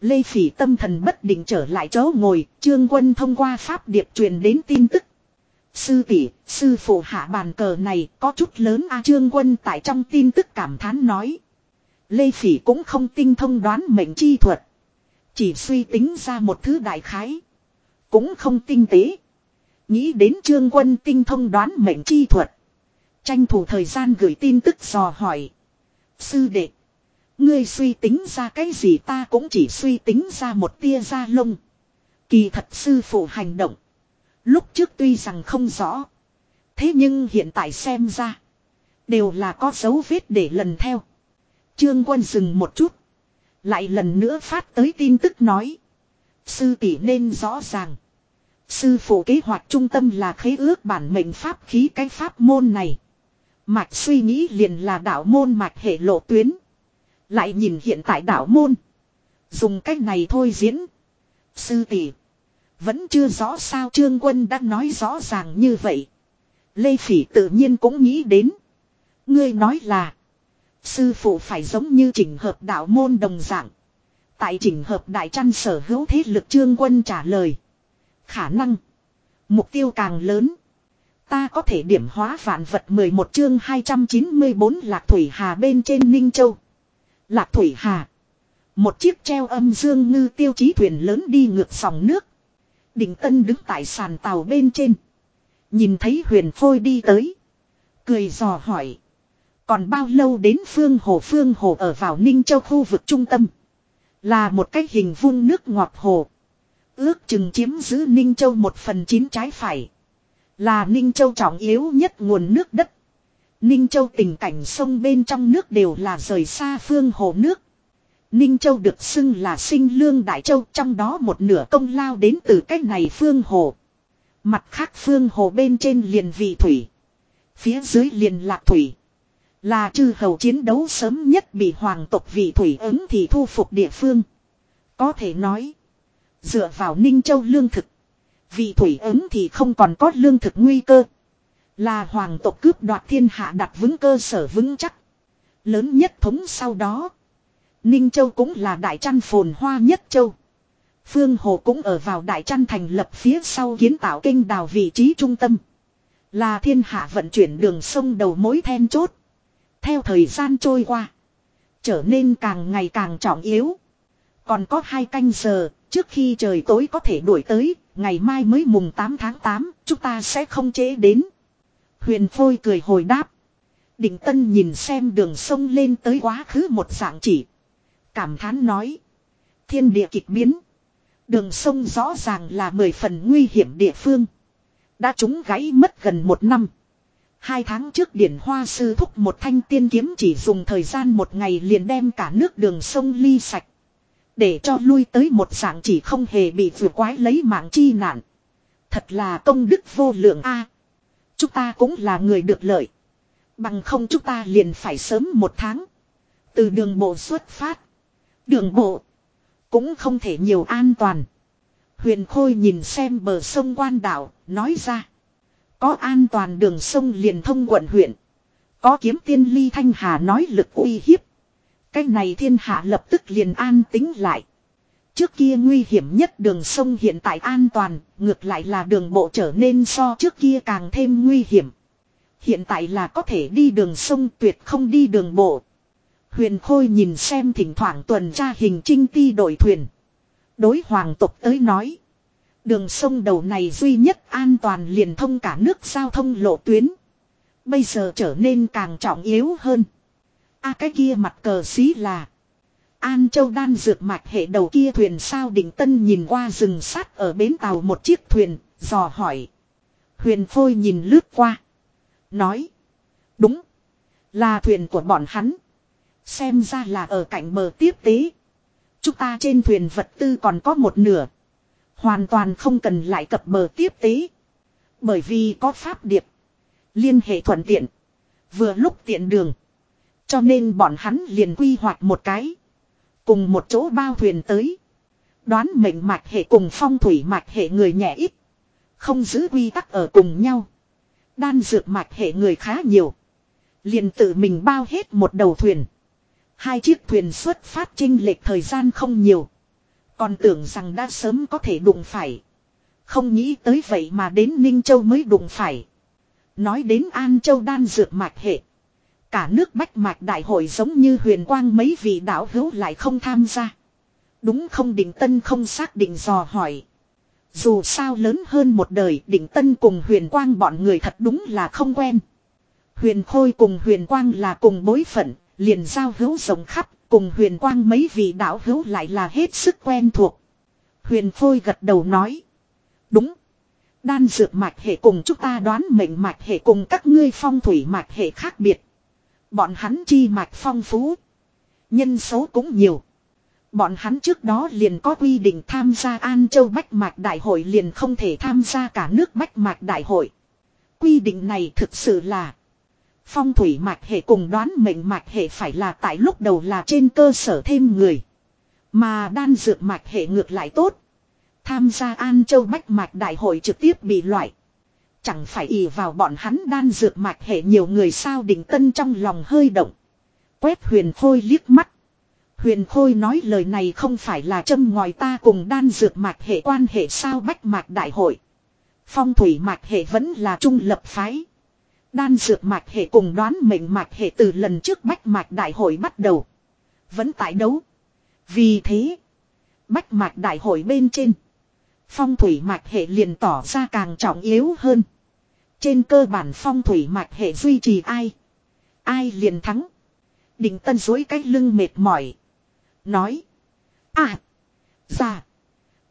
Lê Phỉ tâm thần bất định trở lại chỗ ngồi, Trương Quân thông qua pháp điệp truyền đến tin tức. Sư tỷ, sư phụ hạ bàn cờ này có chút lớn a Trương Quân tại trong tin tức cảm thán nói. Lê Phỉ cũng không tinh thông đoán mệnh chi thuật. Chỉ suy tính ra một thứ đại khái. Cũng không tinh tế. Nghĩ đến Trương Quân tinh thông đoán mệnh chi thuật. Tranh thủ thời gian gửi tin tức dò hỏi. Sư đệ. Ngươi suy tính ra cái gì ta cũng chỉ suy tính ra một tia da lông. Kỳ thật sư phụ hành động. Lúc trước tuy rằng không rõ. Thế nhưng hiện tại xem ra. Đều là có dấu vết để lần theo. Trương quân dừng một chút. Lại lần nữa phát tới tin tức nói. Sư tỷ nên rõ ràng. Sư phụ kế hoạch trung tâm là khế ước bản mệnh pháp khí cái pháp môn này. Mạch suy nghĩ liền là đạo môn mạch hệ lộ tuyến. Lại nhìn hiện tại đạo môn. Dùng cách này thôi diễn. Sư tỷ, Vẫn chưa rõ sao trương quân đã nói rõ ràng như vậy. Lê Phỉ tự nhiên cũng nghĩ đến. Ngươi nói là. Sư phụ phải giống như chỉnh hợp đạo môn đồng dạng. Tại chỉnh hợp đại trăn sở hữu thế lực trương quân trả lời. Khả năng. Mục tiêu càng lớn. Ta có thể điểm hóa vạn vật 11 chương 294 lạc thủy hà bên trên Ninh Châu. Lạc Thủy Hà. Một chiếc treo âm dương ngư tiêu chí thuyền lớn đi ngược dòng nước. Đình Tân đứng tại sàn tàu bên trên. Nhìn thấy huyền phôi đi tới. Cười dò hỏi. Còn bao lâu đến phương hồ phương hồ ở vào Ninh Châu khu vực trung tâm. Là một cái hình vuông nước ngọt hồ. Ước chừng chiếm giữ Ninh Châu một phần chín trái phải. Là Ninh Châu trọng yếu nhất nguồn nước đất. Ninh Châu tình cảnh sông bên trong nước đều là rời xa phương hồ nước. Ninh Châu được xưng là sinh lương Đại Châu, trong đó một nửa công lao đến từ cách này phương hồ. Mặt khác phương hồ bên trên liền vị thủy. Phía dưới liền lạc thủy. Là chư hầu chiến đấu sớm nhất bị hoàng tộc vị thủy ứng thì thu phục địa phương. Có thể nói. Dựa vào Ninh Châu lương thực. vị thủy ứng thì không còn có lương thực nguy cơ. Là hoàng tộc cướp đoạt thiên hạ đặt vững cơ sở vững chắc. Lớn nhất thống sau đó. Ninh Châu cũng là đại trăn phồn hoa nhất châu. Phương Hồ cũng ở vào đại trăn thành lập phía sau kiến tạo kinh đào vị trí trung tâm. Là thiên hạ vận chuyển đường sông đầu mối then chốt. Theo thời gian trôi qua. Trở nên càng ngày càng trọng yếu. Còn có hai canh giờ, trước khi trời tối có thể đuổi tới, ngày mai mới mùng 8 tháng 8, chúng ta sẽ không chế đến. Huyền Phôi cười hồi đáp. Định Tân nhìn xem đường sông lên tới quá khứ một dạng chỉ. Cảm thán nói. Thiên địa kịch biến. Đường sông rõ ràng là mười phần nguy hiểm địa phương. Đã trúng gãy mất gần một năm. Hai tháng trước điển hoa sư thúc một thanh tiên kiếm chỉ dùng thời gian một ngày liền đem cả nước đường sông ly sạch. Để cho lui tới một dạng chỉ không hề bị vừa quái lấy mạng chi nạn. Thật là công đức vô lượng a chúng ta cũng là người được lợi. Bằng không chúng ta liền phải sớm một tháng. Từ đường bộ xuất phát. Đường bộ. Cũng không thể nhiều an toàn. Huyền Khôi nhìn xem bờ sông quan đảo, nói ra. Có an toàn đường sông liền thông quận huyện. Có kiếm tiên ly thanh hà nói lực uy hiếp. Cái này thiên hạ lập tức liền an tính lại. Trước kia nguy hiểm nhất đường sông hiện tại an toàn, ngược lại là đường bộ trở nên so trước kia càng thêm nguy hiểm. Hiện tại là có thể đi đường sông tuyệt không đi đường bộ. Huyền Khôi nhìn xem thỉnh thoảng tuần tra hình trinh ti đội thuyền. Đối hoàng tộc tới nói. Đường sông đầu này duy nhất an toàn liền thông cả nước giao thông lộ tuyến. Bây giờ trở nên càng trọng yếu hơn. a à, cái kia mặt cờ xí là. An Châu đan dược mạch hệ đầu kia thuyền sao định tân nhìn qua rừng sắt ở bến tàu một chiếc thuyền, dò hỏi. Huyền Phôi nhìn lướt qua. Nói. Đúng. Là thuyền của bọn hắn. Xem ra là ở cạnh bờ tiếp tế. Chúng ta trên thuyền vật tư còn có một nửa. Hoàn toàn không cần lại cập bờ tiếp tế. Bởi vì có pháp điệp. Liên hệ thuận tiện. Vừa lúc tiện đường. Cho nên bọn hắn liền quy hoạch một cái. Cùng một chỗ bao thuyền tới. Đoán mệnh mạch hệ cùng phong thủy mạch hệ người nhẹ ít. Không giữ quy tắc ở cùng nhau. Đan dược mạch hệ người khá nhiều. Liền tự mình bao hết một đầu thuyền. Hai chiếc thuyền xuất phát trinh lệch thời gian không nhiều. Còn tưởng rằng đã sớm có thể đụng phải. Không nghĩ tới vậy mà đến Ninh Châu mới đụng phải. Nói đến An Châu đan dược mạch hệ. Cả nước bách mạch đại hội giống như huyền quang mấy vị đạo hữu lại không tham gia. Đúng không định tân không xác định dò hỏi. Dù sao lớn hơn một đời định tân cùng huyền quang bọn người thật đúng là không quen. Huyền khôi cùng huyền quang là cùng bối phận, liền giao hữu rộng khắp, cùng huyền quang mấy vị đạo hữu lại là hết sức quen thuộc. Huyền khôi gật đầu nói. Đúng. Đan dược mạch hệ cùng chúng ta đoán mệnh mạch hệ cùng các ngươi phong thủy mạch hệ khác biệt. Bọn hắn chi mạch phong phú. Nhân số cũng nhiều. Bọn hắn trước đó liền có quy định tham gia An Châu Bách Mạch Đại hội liền không thể tham gia cả nước Bách Mạch Đại hội. Quy định này thực sự là Phong thủy mạch hệ cùng đoán mệnh mạch hệ phải là tại lúc đầu là trên cơ sở thêm người. Mà đan dược mạch hệ ngược lại tốt. Tham gia An Châu Bách Mạch Đại hội trực tiếp bị loại. Chẳng phải ỷ vào bọn hắn đan dược mạch hệ nhiều người sao đỉnh tân trong lòng hơi động. Quét huyền khôi liếc mắt. Huyền khôi nói lời này không phải là châm ngòi ta cùng đan dược mạch hệ quan hệ sao bách mạch đại hội. Phong thủy mạch hệ vẫn là trung lập phái. Đan dược mạch hệ cùng đoán mệnh mạch hệ từ lần trước bách mạch đại hội bắt đầu. Vẫn tại đấu. Vì thế. Bách mạch đại hội bên trên. Phong thủy mạch hệ liền tỏ ra càng trọng yếu hơn. Trên cơ bản phong thủy mạch hệ duy trì ai. Ai liền thắng. Định tân dối cách lưng mệt mỏi. Nói. À. Dạ.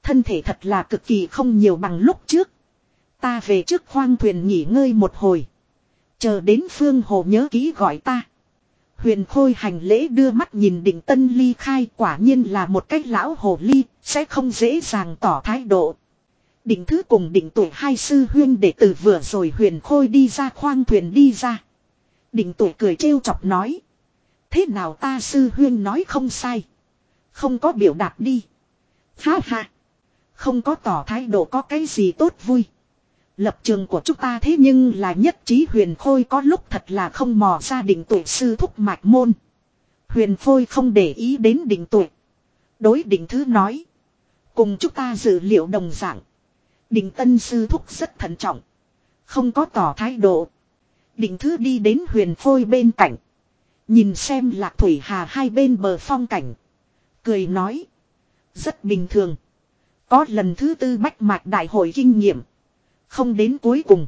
Thân thể thật là cực kỳ không nhiều bằng lúc trước. Ta về trước khoang thuyền nghỉ ngơi một hồi. Chờ đến phương hồ nhớ ký gọi ta. Huyền khôi hành lễ đưa mắt nhìn định tân ly khai quả nhiên là một cách lão hồ ly, sẽ không dễ dàng tỏ thái độ. Định thứ cùng định tuổi hai sư huyên đệ tử vừa rồi huyền khôi đi ra khoang thuyền đi ra. Định tuổi cười trêu chọc nói. Thế nào ta sư huyên nói không sai. Không có biểu đạt đi. Ha ha. Không có tỏ thái độ có cái gì tốt vui. Lập trường của chúng ta thế nhưng là nhất trí huyền khôi có lúc thật là không mò ra định tuổi sư thúc mạch môn. Huyền khôi không để ý đến định tuổi. Đối định thứ nói. Cùng chúng ta dự liệu đồng dạng. Định tân sư thúc rất thận trọng. Không có tỏ thái độ. Định thứ đi đến huyền phôi bên cạnh. Nhìn xem lạc thủy hà hai bên bờ phong cảnh. Cười nói. Rất bình thường. Có lần thứ tư bách mạch đại hội kinh nghiệm. Không đến cuối cùng.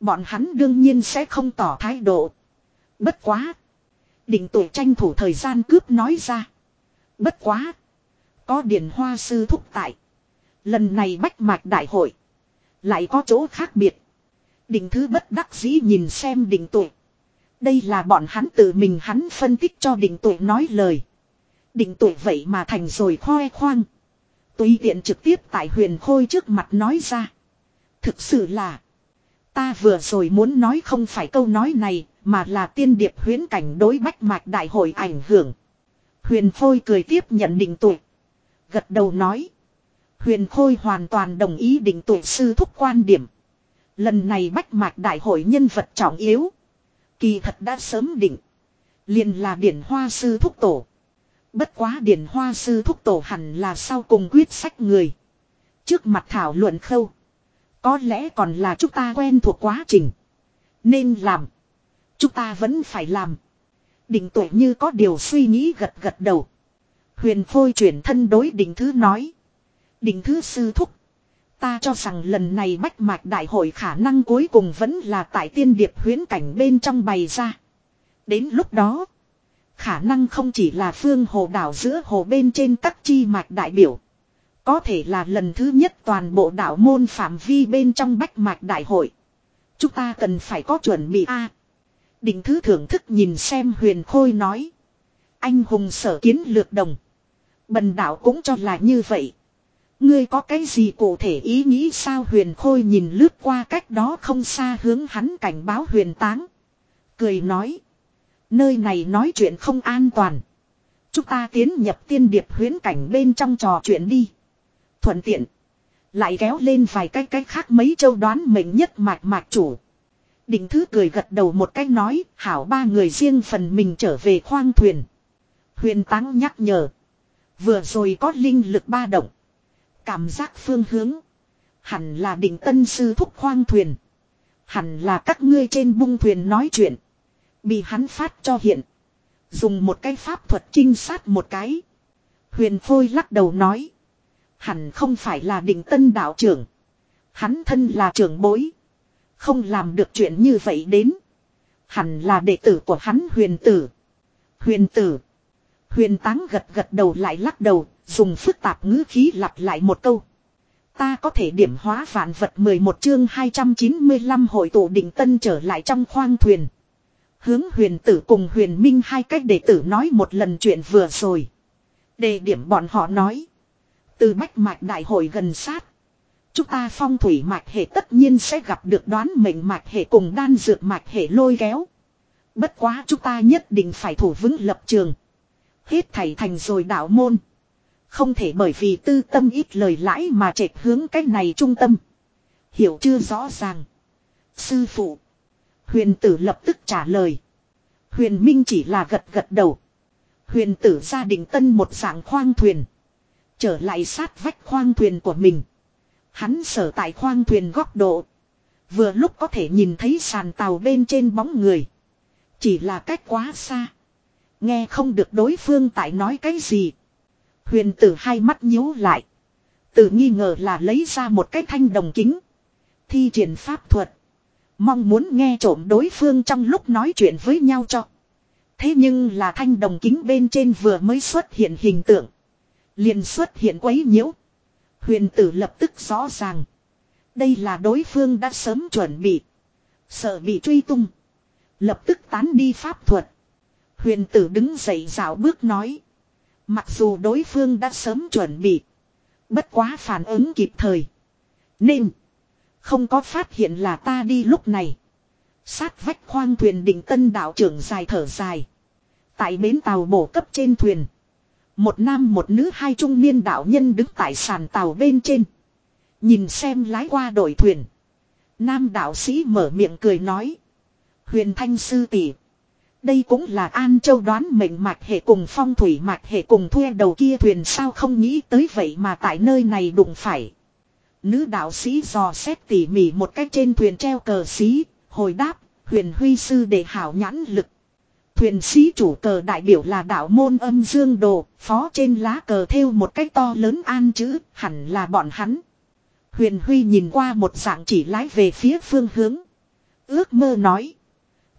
Bọn hắn đương nhiên sẽ không tỏ thái độ. Bất quá. Định tuổi tranh thủ thời gian cướp nói ra. Bất quá. Có điển hoa sư thúc tại. Lần này bách mạch đại hội. Lại có chỗ khác biệt. đỉnh thứ bất đắc dĩ nhìn xem đỉnh tuổi. Đây là bọn hắn tự mình hắn phân tích cho đỉnh tuổi nói lời. đỉnh tuổi vậy mà thành rồi khoe khoang. Tùy tiện trực tiếp tại huyền khôi trước mặt nói ra. Thực sự là. Ta vừa rồi muốn nói không phải câu nói này, mà là tiên điệp huyến cảnh đối bách mạch đại hội ảnh hưởng. Huyền khôi cười tiếp nhận định tuổi. Gật đầu nói. Huyền khôi hoàn toàn đồng ý định tuổi sư thúc quan điểm. Lần này bách mạch đại hội nhân vật trọng yếu. Kỳ thật đã sớm định. liền là điển hoa sư thúc tổ. Bất quá điển hoa sư thúc tổ hẳn là sau cùng quyết sách người. Trước mặt thảo luận khâu. Có lẽ còn là chúng ta quen thuộc quá trình. Nên làm. Chúng ta vẫn phải làm. Định tuổi như có điều suy nghĩ gật gật đầu. Huyền phôi chuyển thân đối định thứ nói. Định thứ sư thúc. Ta cho rằng lần này bách mạch đại hội khả năng cuối cùng vẫn là tại tiên điệp huyến cảnh bên trong bày ra. Đến lúc đó. Khả năng không chỉ là phương hồ đảo giữa hồ bên trên các chi mạch đại biểu. Có thể là lần thứ nhất toàn bộ đảo môn phạm vi bên trong bách mạch đại hội. Chúng ta cần phải có chuẩn bị A. định thứ thưởng thức nhìn xem huyền khôi nói. Anh hùng sở kiến lược đồng. Bần đảo cũng cho là như vậy. Ngươi có cái gì cụ thể ý nghĩ sao huyền khôi nhìn lướt qua cách đó không xa hướng hắn cảnh báo huyền táng. Cười nói. Nơi này nói chuyện không an toàn. Chúng ta tiến nhập tiên điệp huyến cảnh bên trong trò chuyện đi. Thuận tiện. Lại kéo lên vài cái cách khác mấy châu đoán mệnh nhất mạc mạc chủ. Định thứ cười gật đầu một cách nói, hảo ba người riêng phần mình trở về khoang thuyền. Huyền táng nhắc nhở. Vừa rồi có linh lực ba động. Cảm giác phương hướng. Hẳn là định tân sư thúc khoang thuyền. Hẳn là các ngươi trên bung thuyền nói chuyện. Bị hắn phát cho hiện. Dùng một cái pháp thuật trinh sát một cái. Huyền Phôi lắc đầu nói. Hẳn không phải là định tân đạo trưởng. Hắn thân là trưởng bối. Không làm được chuyện như vậy đến. Hẳn là đệ tử của hắn huyền tử. Huyền tử. Huyền táng gật gật đầu lại lắc đầu, dùng phức tạp ngữ khí lặp lại một câu. Ta có thể điểm hóa vạn vật 11 chương 295 hội tụ định tân trở lại trong khoang thuyền. Hướng huyền tử cùng huyền minh hai cách đệ tử nói một lần chuyện vừa rồi. Đề điểm bọn họ nói. Từ bách mạch đại hội gần sát. Chúng ta phong thủy mạch hệ tất nhiên sẽ gặp được đoán mệnh mạch hệ cùng đan dược mạch hệ lôi kéo. Bất quá chúng ta nhất định phải thủ vững lập trường. Hết thảy thành rồi đạo môn. Không thể bởi vì tư tâm ít lời lãi mà trệt hướng cái này trung tâm. Hiểu chưa rõ ràng. Sư phụ. Huyền tử lập tức trả lời. Huyền Minh chỉ là gật gật đầu. Huyền tử gia đình tân một dạng khoang thuyền. Trở lại sát vách khoang thuyền của mình. Hắn sở tại khoang thuyền góc độ. Vừa lúc có thể nhìn thấy sàn tàu bên trên bóng người. Chỉ là cách quá xa. Nghe không được đối phương tại nói cái gì. Huyền tử hai mắt nhíu lại. Tự nghi ngờ là lấy ra một cái thanh đồng kính. Thi triển pháp thuật. Mong muốn nghe trộm đối phương trong lúc nói chuyện với nhau cho. Thế nhưng là thanh đồng kính bên trên vừa mới xuất hiện hình tượng. liền xuất hiện quấy nhiễu. Huyền tử lập tức rõ ràng. Đây là đối phương đã sớm chuẩn bị. Sợ bị truy tung. Lập tức tán đi pháp thuật. Huyền tử đứng dậy dạo bước nói. Mặc dù đối phương đã sớm chuẩn bị. Bất quá phản ứng kịp thời. Nên. Không có phát hiện là ta đi lúc này. Sát vách khoang thuyền định tân đạo trưởng dài thở dài. Tại bến tàu bổ cấp trên thuyền. Một nam một nữ hai trung niên đạo nhân đứng tại sàn tàu bên trên. Nhìn xem lái qua đội thuyền. Nam đạo sĩ mở miệng cười nói. Huyền thanh sư tỷ đây cũng là An Châu đoán mệnh mạch hệ cùng phong thủy mạch hệ cùng thuê đầu kia thuyền sao không nghĩ tới vậy mà tại nơi này đụng phải. Nữ đạo sĩ dò xét tỉ mỉ một cách trên thuyền treo cờ xí, hồi đáp, huyền huy sư để hảo nhãn lực. Thuyền sĩ chủ cờ đại biểu là đạo môn âm dương đồ, phó trên lá cờ thêu một cách to lớn an chữ, hẳn là bọn hắn. Huyền Huy nhìn qua một dạng chỉ lái về phía phương hướng. Ước mơ nói.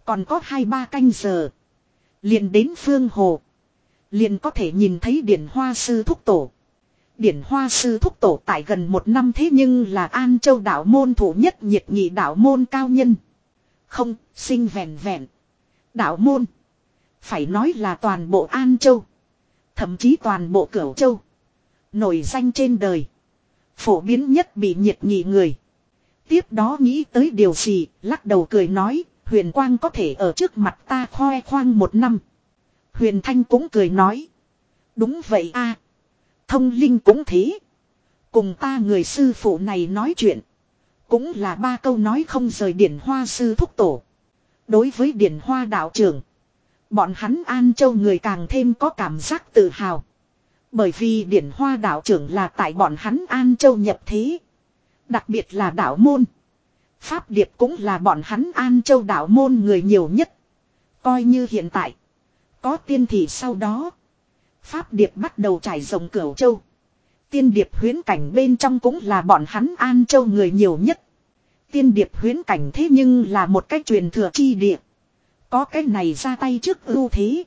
Còn có hai ba canh giờ. Liền đến phương hồ. Liền có thể nhìn thấy điển hoa sư thúc tổ. Điển hoa sư thúc tổ tại gần một năm thế nhưng là An Châu đạo môn thủ nhất nhiệt nghị đạo môn cao nhân. Không, sinh vẹn vẹn. Đạo môn. Phải nói là toàn bộ An Châu. Thậm chí toàn bộ Cửu Châu. Nổi danh trên đời. Phổ biến nhất bị nhiệt nghị người. Tiếp đó nghĩ tới điều gì, lắc đầu cười nói, huyền quang có thể ở trước mặt ta khoe khoang một năm. Huyền Thanh cũng cười nói. Đúng vậy a Thông linh cũng thế. Cùng ta người sư phụ này nói chuyện. Cũng là ba câu nói không rời điển hoa sư thúc tổ. Đối với điển hoa đạo trưởng. Bọn hắn An Châu người càng thêm có cảm giác tự hào. Bởi vì điển hoa đạo trưởng là tại bọn hắn An Châu nhập thế. Đặc biệt là đạo môn. Pháp Điệp cũng là bọn hắn An Châu đạo môn người nhiều nhất. Coi như hiện tại. Có tiên thì sau đó. Pháp Điệp bắt đầu trải rộng cửu châu. Tiên Điệp huyến cảnh bên trong cũng là bọn hắn An Châu người nhiều nhất. Tiên Điệp huyến cảnh thế nhưng là một cách truyền thừa chi địa. Có cái này ra tay trước ưu thế.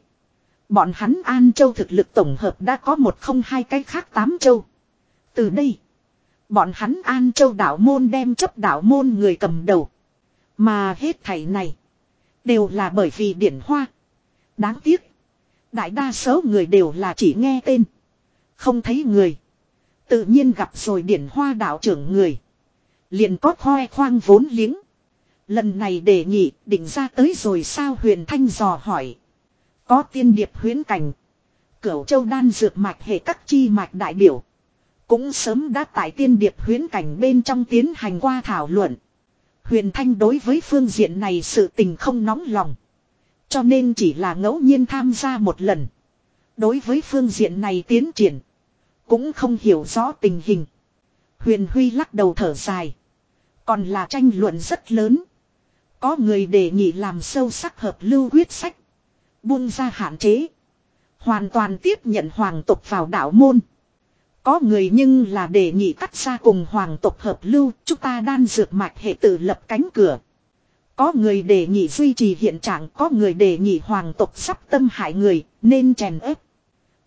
Bọn hắn An Châu thực lực tổng hợp đã có một không hai cái khác tám châu. Từ đây, bọn hắn An Châu đạo môn đem chấp đạo môn người cầm đầu. Mà hết thảy này, đều là bởi vì điển hoa. Đáng tiếc, đại đa số người đều là chỉ nghe tên, không thấy người. Tự nhiên gặp rồi điển hoa đạo trưởng người. Liền có khoe khoang vốn liếng. Lần này đề nghị định ra tới rồi sao huyền thanh dò hỏi. Có tiên điệp huyến cảnh. Cửu châu đan dược mạch hệ các chi mạch đại biểu. Cũng sớm đã tại tiên điệp huyến cảnh bên trong tiến hành qua thảo luận. Huyền Thanh đối với phương diện này sự tình không nóng lòng. Cho nên chỉ là ngẫu nhiên tham gia một lần. Đối với phương diện này tiến triển. Cũng không hiểu rõ tình hình. Huyền Huy lắc đầu thở dài. Còn là tranh luận rất lớn. Có người đề nghị làm sâu sắc hợp lưu quyết sách. Buông ra hạn chế. Hoàn toàn tiếp nhận hoàng tộc vào đạo môn. Có người nhưng là đề nghị cắt ra cùng hoàng tộc hợp lưu, chúng ta đan dược mạch hệ tự lập cánh cửa. Có người đề nghị duy trì hiện trạng, có người đề nghị hoàng tộc sắp tâm hại người, nên chèn ép.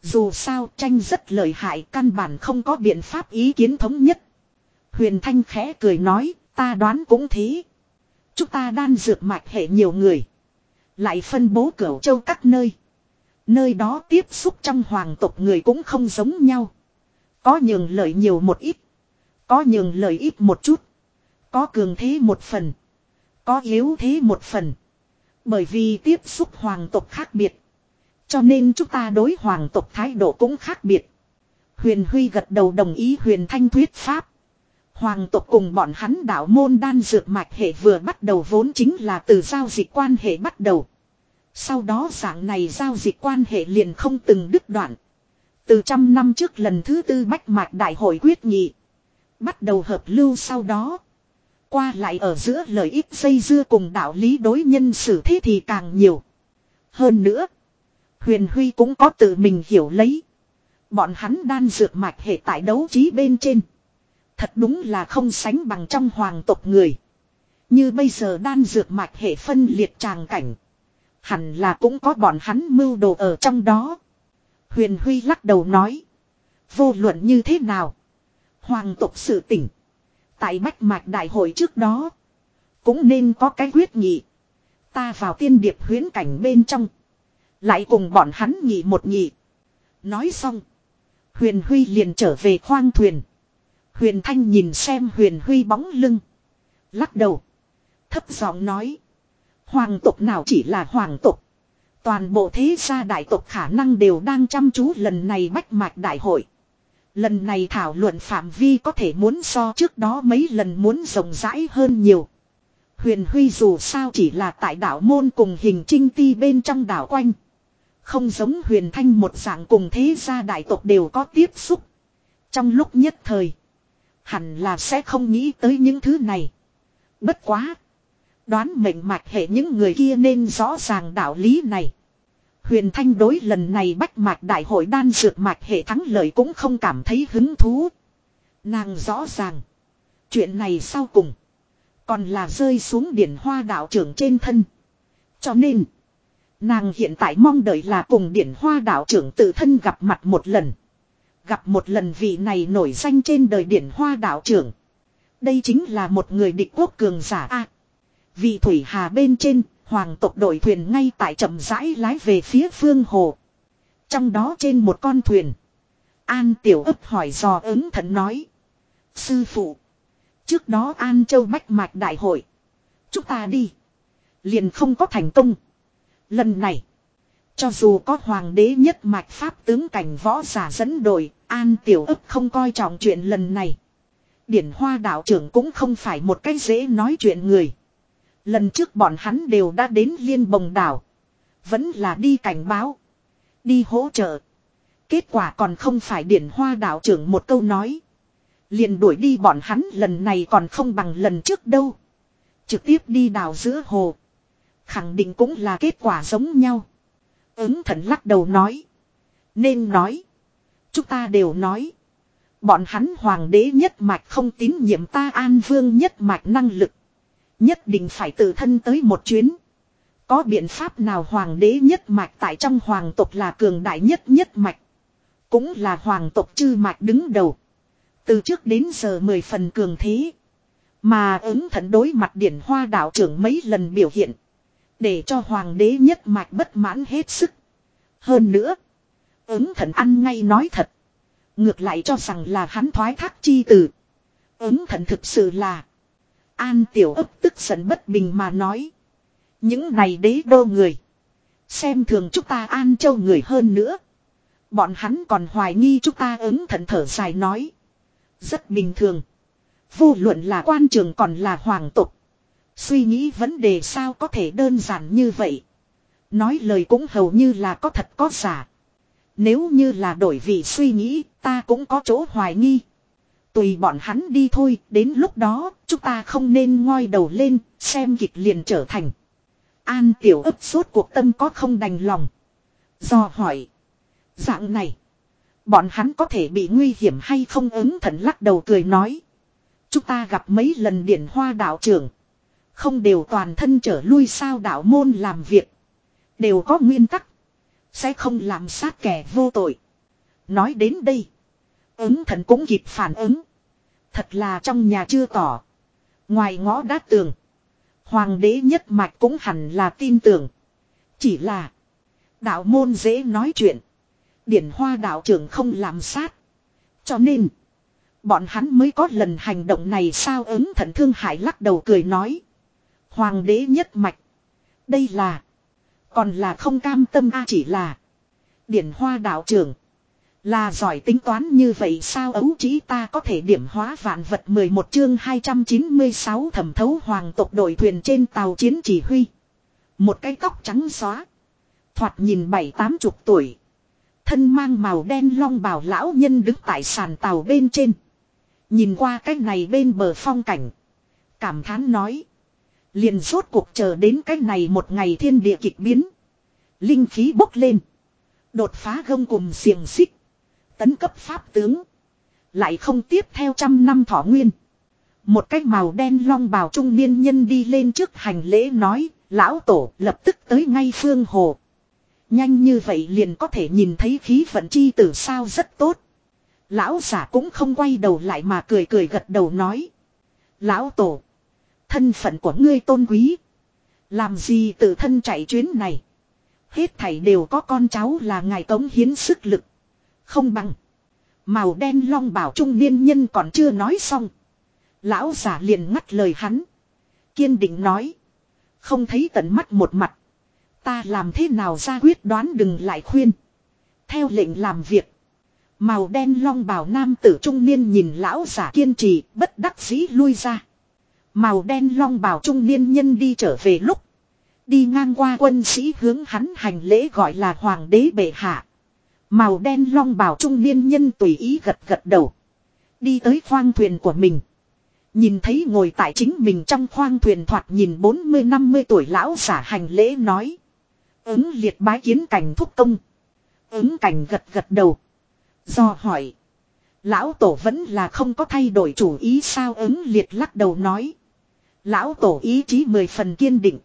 Dù sao tranh rất lợi hại căn bản không có biện pháp ý kiến thống nhất. Huyền Thanh khẽ cười nói, ta đoán cũng thế. Chúng ta đan dược mạch hệ nhiều người. Lại phân bố cửu châu các nơi. Nơi đó tiếp xúc trong hoàng tộc người cũng không giống nhau. Có nhường lợi nhiều một ít. Có nhường lợi ít một chút. Có cường thế một phần. Có yếu thế một phần. Bởi vì tiếp xúc hoàng tộc khác biệt. Cho nên chúng ta đối hoàng tộc thái độ cũng khác biệt. Huyền Huy gật đầu đồng ý huyền thanh thuyết pháp. Hoàng tộc cùng bọn hắn đạo môn đan dược mạch hệ vừa bắt đầu vốn chính là từ giao dịch quan hệ bắt đầu. Sau đó dạng này giao dịch quan hệ liền không từng đứt đoạn. Từ trăm năm trước lần thứ tư bách mạch đại hội quyết nghị. Bắt đầu hợp lưu sau đó. Qua lại ở giữa lợi ích dây dưa cùng đạo lý đối nhân xử thế thì càng nhiều. Hơn nữa. Huyền Huy cũng có tự mình hiểu lấy. Bọn hắn đan dược mạch hệ tại đấu trí bên trên. Thật đúng là không sánh bằng trong hoàng tộc người. Như bây giờ đan dược mạch hệ phân liệt tràng cảnh. Hẳn là cũng có bọn hắn mưu đồ ở trong đó. Huyền Huy lắc đầu nói. Vô luận như thế nào. Hoàng tộc sự tỉnh. Tại Bách Mạch Đại hội trước đó. Cũng nên có cái quyết nghị. Ta vào tiên điệp huyến cảnh bên trong. Lại cùng bọn hắn nghị một nhị. Nói xong. Huyền Huy liền trở về khoang thuyền. Huyền Thanh nhìn xem Huyền Huy bóng lưng. Lắc đầu. Thấp giọng nói. Hoàng tộc nào chỉ là hoàng tộc. Toàn bộ thế gia đại tộc khả năng đều đang chăm chú lần này bách mạch đại hội. Lần này thảo luận phạm vi có thể muốn so trước đó mấy lần muốn rộng rãi hơn nhiều. Huyền Huy dù sao chỉ là tại đảo môn cùng hình trinh ti bên trong đảo quanh. Không giống huyền thanh một dạng cùng thế gia đại tộc đều có tiếp xúc. Trong lúc nhất thời. Hẳn là sẽ không nghĩ tới những thứ này. Bất quá. Đoán mệnh mạch hệ những người kia nên rõ ràng đạo lý này. Huyền Thanh đối lần này bách mạch đại hội đan dược mạch hệ thắng lợi cũng không cảm thấy hứng thú. Nàng rõ ràng. Chuyện này sau cùng. Còn là rơi xuống điển hoa đạo trưởng trên thân. Cho nên. Nàng hiện tại mong đợi là cùng điển hoa đạo trưởng tự thân gặp mặt một lần. Gặp một lần vị này nổi danh trên đời điển hoa đạo trưởng. Đây chính là một người địch quốc cường giả A. vị thủy hà bên trên, hoàng tộc đội thuyền ngay tại chậm rãi lái về phía phương hồ. Trong đó trên một con thuyền. An tiểu ấp hỏi dò ứng thần nói. Sư phụ. Trước đó An Châu Bách Mạch Đại hội. Chúng ta đi. Liền không có thành công. Lần này. Cho dù có hoàng đế nhất mạch pháp tướng cảnh võ giả dẫn đội. An Tiểu ấp không coi trọng chuyện lần này. Điển hoa đạo trưởng cũng không phải một cái dễ nói chuyện người. Lần trước bọn hắn đều đã đến liên bồng đảo. Vẫn là đi cảnh báo. Đi hỗ trợ. Kết quả còn không phải điển hoa đạo trưởng một câu nói. Liền đuổi đi bọn hắn lần này còn không bằng lần trước đâu. Trực tiếp đi đào giữa hồ. Khẳng định cũng là kết quả giống nhau. Ứng thần lắc đầu nói. Nên nói. Chúng ta đều nói. Bọn hắn hoàng đế nhất mạch không tín nhiệm ta an vương nhất mạch năng lực. Nhất định phải tự thân tới một chuyến. Có biện pháp nào hoàng đế nhất mạch tại trong hoàng tộc là cường đại nhất nhất mạch. Cũng là hoàng tộc chư mạch đứng đầu. Từ trước đến giờ mười phần cường thế. Mà ứng thận đối mặt điển hoa đạo trưởng mấy lần biểu hiện. Để cho hoàng đế nhất mạch bất mãn hết sức. Hơn nữa. Ứng thận ăn ngay nói thật. Ngược lại cho rằng là hắn thoái thác chi tử. Ứng thận thực sự là. An tiểu ấp tức giận bất bình mà nói. Những này đế đô người. Xem thường chúng ta an châu người hơn nữa. Bọn hắn còn hoài nghi chúng ta ứng thận thở dài nói. Rất bình thường. Vô luận là quan trường còn là hoàng tục. Suy nghĩ vấn đề sao có thể đơn giản như vậy. Nói lời cũng hầu như là có thật có giả. Nếu như là đổi vị suy nghĩ, ta cũng có chỗ hoài nghi. Tùy bọn hắn đi thôi, đến lúc đó, chúng ta không nên ngoi đầu lên, xem kịch liền trở thành. An tiểu ấp suốt cuộc tâm có không đành lòng. Do hỏi. Dạng này. Bọn hắn có thể bị nguy hiểm hay không ứng thận lắc đầu cười nói. Chúng ta gặp mấy lần điển hoa đạo trưởng. Không đều toàn thân trở lui sao đạo môn làm việc. Đều có nguyên tắc. Sẽ không làm sát kẻ vô tội. Nói đến đây. Ứng thần cũng kịp phản ứng. Thật là trong nhà chưa tỏ. Ngoài ngõ đá tường. Hoàng đế nhất mạch cũng hẳn là tin tưởng. Chỉ là. Đạo môn dễ nói chuyện. Điển hoa đạo trưởng không làm sát. Cho nên. Bọn hắn mới có lần hành động này sao ứng thần thương hải lắc đầu cười nói. Hoàng đế nhất mạch. Đây là. Còn là không cam tâm a chỉ là. Điển hoa đạo trưởng. Là giỏi tính toán như vậy sao ấu chỉ ta có thể điểm hóa vạn vật 11 chương 296 thẩm thấu hoàng tộc đội thuyền trên tàu chiến chỉ huy. Một cái tóc trắng xóa. Thoạt nhìn bảy, tám chục tuổi. Thân mang màu đen long bào lão nhân đứng tại sàn tàu bên trên. Nhìn qua cái này bên bờ phong cảnh. Cảm thán nói. Liền rốt cuộc chờ đến cái này một ngày thiên địa kịch biến. Linh khí bốc lên. Đột phá gông cùng xiềng xích. Tấn cấp pháp tướng. Lại không tiếp theo trăm năm thọ nguyên. Một cái màu đen long bào trung niên nhân đi lên trước hành lễ nói. Lão tổ, lập tức tới ngay phương hồ. Nhanh như vậy liền có thể nhìn thấy khí vận chi tử sao rất tốt. Lão giả cũng không quay đầu lại mà cười cười gật đầu nói. Lão tổ. Thân phận của ngươi tôn quý. Làm gì tự thân chạy chuyến này. Hết thảy đều có con cháu là ngài cống hiến sức lực. Không bằng. Màu đen long bảo trung niên nhân còn chưa nói xong. Lão giả liền ngắt lời hắn. Kiên định nói. Không thấy tận mắt một mặt. Ta làm thế nào ra quyết đoán đừng lại khuyên. Theo lệnh làm việc. Màu đen long bào nam tử trung niên nhìn lão giả kiên trì, bất đắc dĩ lui ra. Màu đen long bào trung niên nhân đi trở về lúc. Đi ngang qua quân sĩ hướng hắn hành lễ gọi là hoàng đế bệ hạ. Màu đen long bào trung niên nhân tùy ý gật gật đầu. Đi tới khoang thuyền của mình. Nhìn thấy ngồi tại chính mình trong khoang thuyền thoạt nhìn 40-50 tuổi lão giả hành lễ nói. Ứng liệt bái kiến cảnh thúc công. Ứng cảnh gật gật đầu. Do hỏi. Lão tổ vẫn là không có thay đổi chủ ý sao ứng liệt lắc đầu nói. Lão tổ ý chí mười phần kiên định.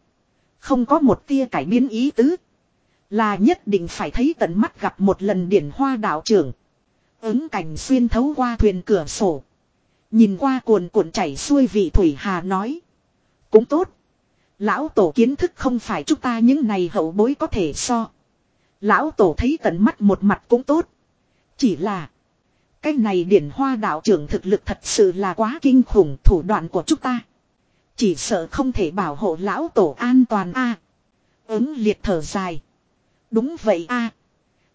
Không có một tia cải biến ý tứ. Là nhất định phải thấy tận mắt gặp một lần điển hoa đạo trưởng. Ứng cảnh xuyên thấu qua thuyền cửa sổ. Nhìn qua cuồn cuộn chảy xuôi vị Thủy Hà nói. Cũng tốt. Lão tổ kiến thức không phải chúng ta những này hậu bối có thể so. Lão tổ thấy tận mắt một mặt cũng tốt. Chỉ là. Cái này điển hoa đạo trưởng thực lực thật sự là quá kinh khủng thủ đoạn của chúng ta. Chỉ sợ không thể bảo hộ lão tổ an toàn a. Ứng liệt thở dài. Đúng vậy a.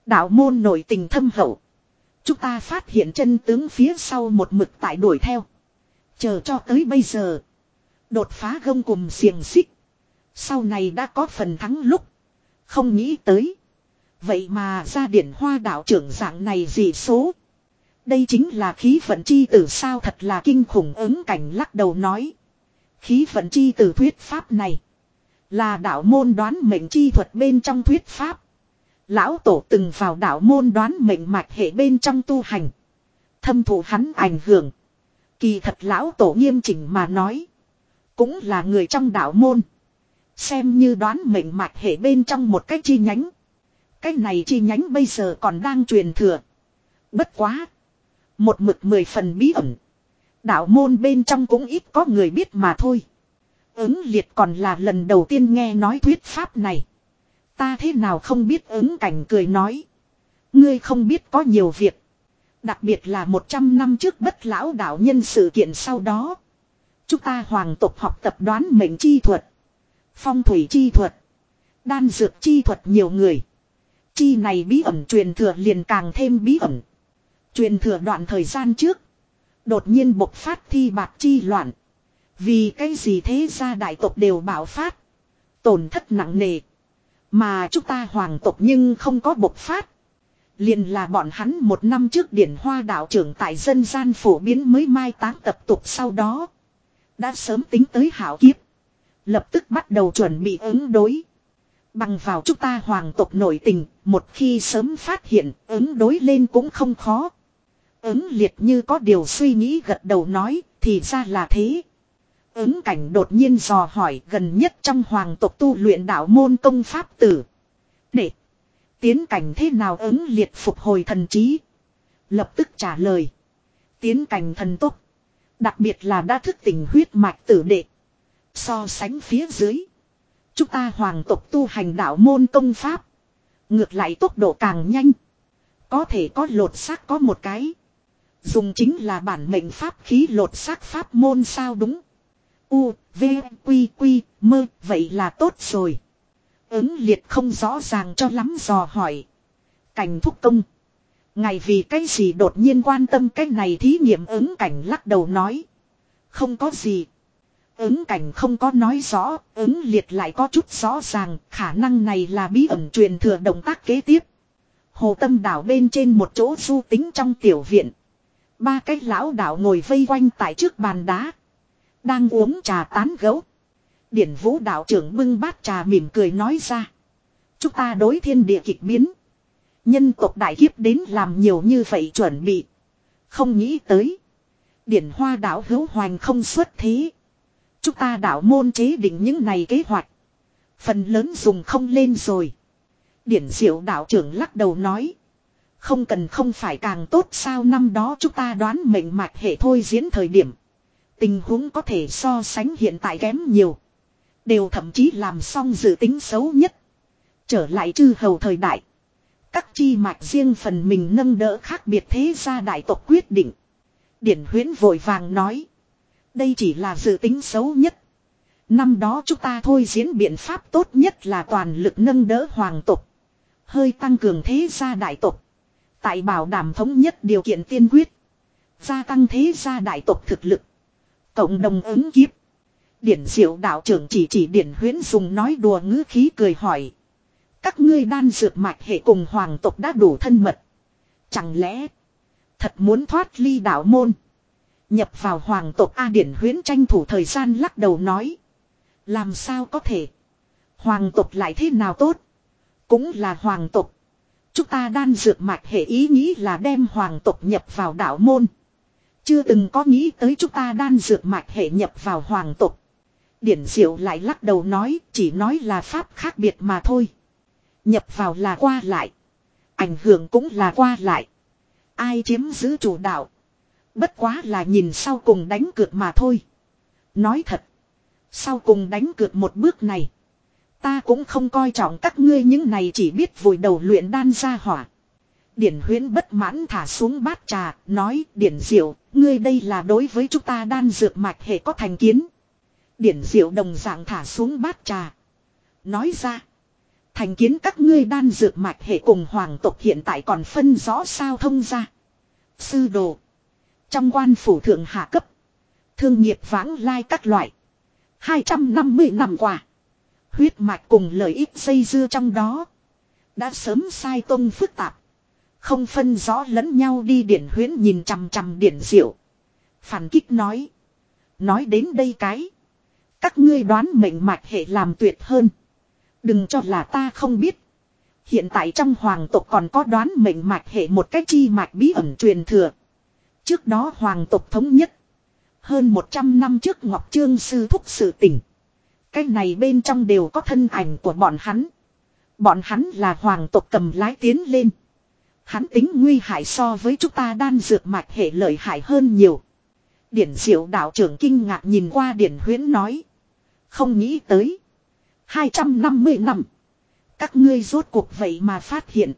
Đạo môn nổi tình thâm hậu. Chúng ta phát hiện chân tướng phía sau một mực tại đuổi theo. Chờ cho tới bây giờ. Đột phá gông cùng xiềng xích. Sau này đã có phần thắng lúc. Không nghĩ tới. Vậy mà ra điển hoa đạo trưởng dạng này gì số. Đây chính là khí vận chi tử sao thật là kinh khủng ứng cảnh lắc đầu nói. Khí vận chi tử thuyết pháp này. Là đạo môn đoán mệnh chi thuật bên trong thuyết pháp. Lão tổ từng vào đạo môn đoán mệnh mạch hệ bên trong tu hành. Thâm thụ hắn ảnh hưởng. Kỳ thật lão tổ nghiêm chỉnh mà nói. Cũng là người trong đạo môn. Xem như đoán mệnh mạch hệ bên trong một cách chi nhánh. Cái này chi nhánh bây giờ còn đang truyền thừa. Bất quá. Một mực mười phần bí ẩn. Đạo môn bên trong cũng ít có người biết mà thôi. Ứng liệt còn là lần đầu tiên nghe nói thuyết pháp này. Ta thế nào không biết ứng cảnh cười nói. Ngươi không biết có nhiều việc. Đặc biệt là 100 năm trước bất lão đạo nhân sự kiện sau đó. Chúng ta hoàng tộc học tập đoán mệnh chi thuật. Phong thủy chi thuật. Đan dược chi thuật nhiều người. Chi này bí ẩn truyền thừa liền càng thêm bí ẩn. Truyền thừa đoạn thời gian trước. Đột nhiên bộc phát thi bạc chi loạn. Vì cái gì thế gia đại tộc đều bảo phát. Tổn thất nặng nề. Mà chúng ta hoàng tộc nhưng không có bộc phát. Liền là bọn hắn một năm trước điển hoa đạo trưởng tại dân gian phổ biến mới mai táng tập tục sau đó. Đã sớm tính tới hảo kiếp. Lập tức bắt đầu chuẩn bị ứng đối. Bằng vào chúng ta hoàng tộc nổi tình, một khi sớm phát hiện, ứng đối lên cũng không khó. Ứng liệt như có điều suy nghĩ gật đầu nói, thì ra là thế. Ứng cảnh đột nhiên dò hỏi gần nhất trong hoàng tộc tu luyện đạo môn công pháp tử. Để tiến cảnh thế nào ứng liệt phục hồi thần trí. Lập tức trả lời. Tiến cảnh thần tốc. Đặc biệt là đã thức tỉnh huyết mạch tử đệ. So sánh phía dưới. Chúng ta hoàng tộc tu hành đạo môn công pháp. Ngược lại tốc độ càng nhanh. Có thể có lột xác có một cái. Dùng chính là bản mệnh pháp khí lột xác pháp môn sao đúng. U, V, Quy, Quy, mơ, vậy là tốt rồi. Ứng liệt không rõ ràng cho lắm dò hỏi. Cảnh thúc công. Ngài vì cái gì đột nhiên quan tâm cái này thí nghiệm ứng cảnh lắc đầu nói. Không có gì. Ứng cảnh không có nói rõ, ứng liệt lại có chút rõ ràng, khả năng này là bí ẩn truyền thừa động tác kế tiếp. Hồ tâm đảo bên trên một chỗ du tính trong tiểu viện. Ba cái lão đạo ngồi vây quanh tại trước bàn đá. Đang uống trà tán gấu. Điển vũ đạo trưởng bưng bát trà mỉm cười nói ra. Chúng ta đối thiên địa kịch biến. Nhân tộc đại kiếp đến làm nhiều như vậy chuẩn bị. Không nghĩ tới. Điển hoa đạo hữu hoành không xuất thế. Chúng ta đạo môn chế định những này kế hoạch. Phần lớn dùng không lên rồi. Điển diệu đạo trưởng lắc đầu nói. Không cần không phải càng tốt sao năm đó chúng ta đoán mệnh mạch hệ thôi diễn thời điểm. Tình huống có thể so sánh hiện tại kém nhiều. Đều thậm chí làm xong dự tính xấu nhất. Trở lại chư hầu thời đại. Các chi mạch riêng phần mình nâng đỡ khác biệt thế gia đại tộc quyết định. Điển huyến vội vàng nói. Đây chỉ là dự tính xấu nhất. Năm đó chúng ta thôi diễn biện pháp tốt nhất là toàn lực nâng đỡ hoàng tộc. Hơi tăng cường thế gia đại tộc. Tại bảo đảm thống nhất điều kiện tiên quyết. Gia tăng thế gia đại tộc thực lực. Cộng đồng ứng kiếp. Điển diệu đạo trưởng chỉ chỉ điển huyến dùng nói đùa ngữ khí cười hỏi. Các ngươi đan dược mạch hệ cùng hoàng tộc đã đủ thân mật. Chẳng lẽ thật muốn thoát ly đạo môn. Nhập vào hoàng tộc A điển huyến tranh thủ thời gian lắc đầu nói. Làm sao có thể. Hoàng tộc lại thế nào tốt. Cũng là hoàng tộc. Chúng ta đan dược mạch hệ ý nghĩ là đem hoàng tộc nhập vào đạo môn. Chưa từng có nghĩ tới chúng ta đan dược mạch hệ nhập vào hoàng tộc. Điển diệu lại lắc đầu nói, chỉ nói là pháp khác biệt mà thôi. Nhập vào là qua lại. Ảnh hưởng cũng là qua lại. Ai chiếm giữ chủ đạo. Bất quá là nhìn sau cùng đánh cược mà thôi. Nói thật. Sau cùng đánh cược một bước này. Ta cũng không coi trọng các ngươi những này chỉ biết vùi đầu luyện đan ra hỏa. Điển huyến bất mãn thả xuống bát trà, nói điển diệu, ngươi đây là đối với chúng ta đan dược mạch hệ có thành kiến. Điển diệu đồng dạng thả xuống bát trà. Nói ra, thành kiến các ngươi đan dược mạch hệ cùng hoàng tộc hiện tại còn phân rõ sao thông ra. Sư đồ, trong quan phủ thượng hạ cấp, thương nghiệp vãng lai các loại. 250 năm qua. Huyết mạch cùng lợi ích dây dưa trong đó. Đã sớm sai tông phức tạp. Không phân rõ lẫn nhau đi điển huyến nhìn chằm chằm điển diệu. Phản kích nói. Nói đến đây cái. Các ngươi đoán mệnh mạch hệ làm tuyệt hơn. Đừng cho là ta không biết. Hiện tại trong hoàng tộc còn có đoán mệnh mạch hệ một cách chi mạch bí ẩn truyền thừa. Trước đó hoàng tộc thống nhất. Hơn 100 năm trước Ngọc Trương sư thúc sự tỉnh Cái này bên trong đều có thân ảnh của bọn hắn. Bọn hắn là hoàng tộc cầm lái tiến lên. Hắn tính nguy hại so với chúng ta đan dược mạch hệ lợi hại hơn nhiều. Điển diệu đạo trưởng kinh ngạc nhìn qua điển huyến nói. Không nghĩ tới. 250 năm. Các ngươi rốt cuộc vậy mà phát hiện.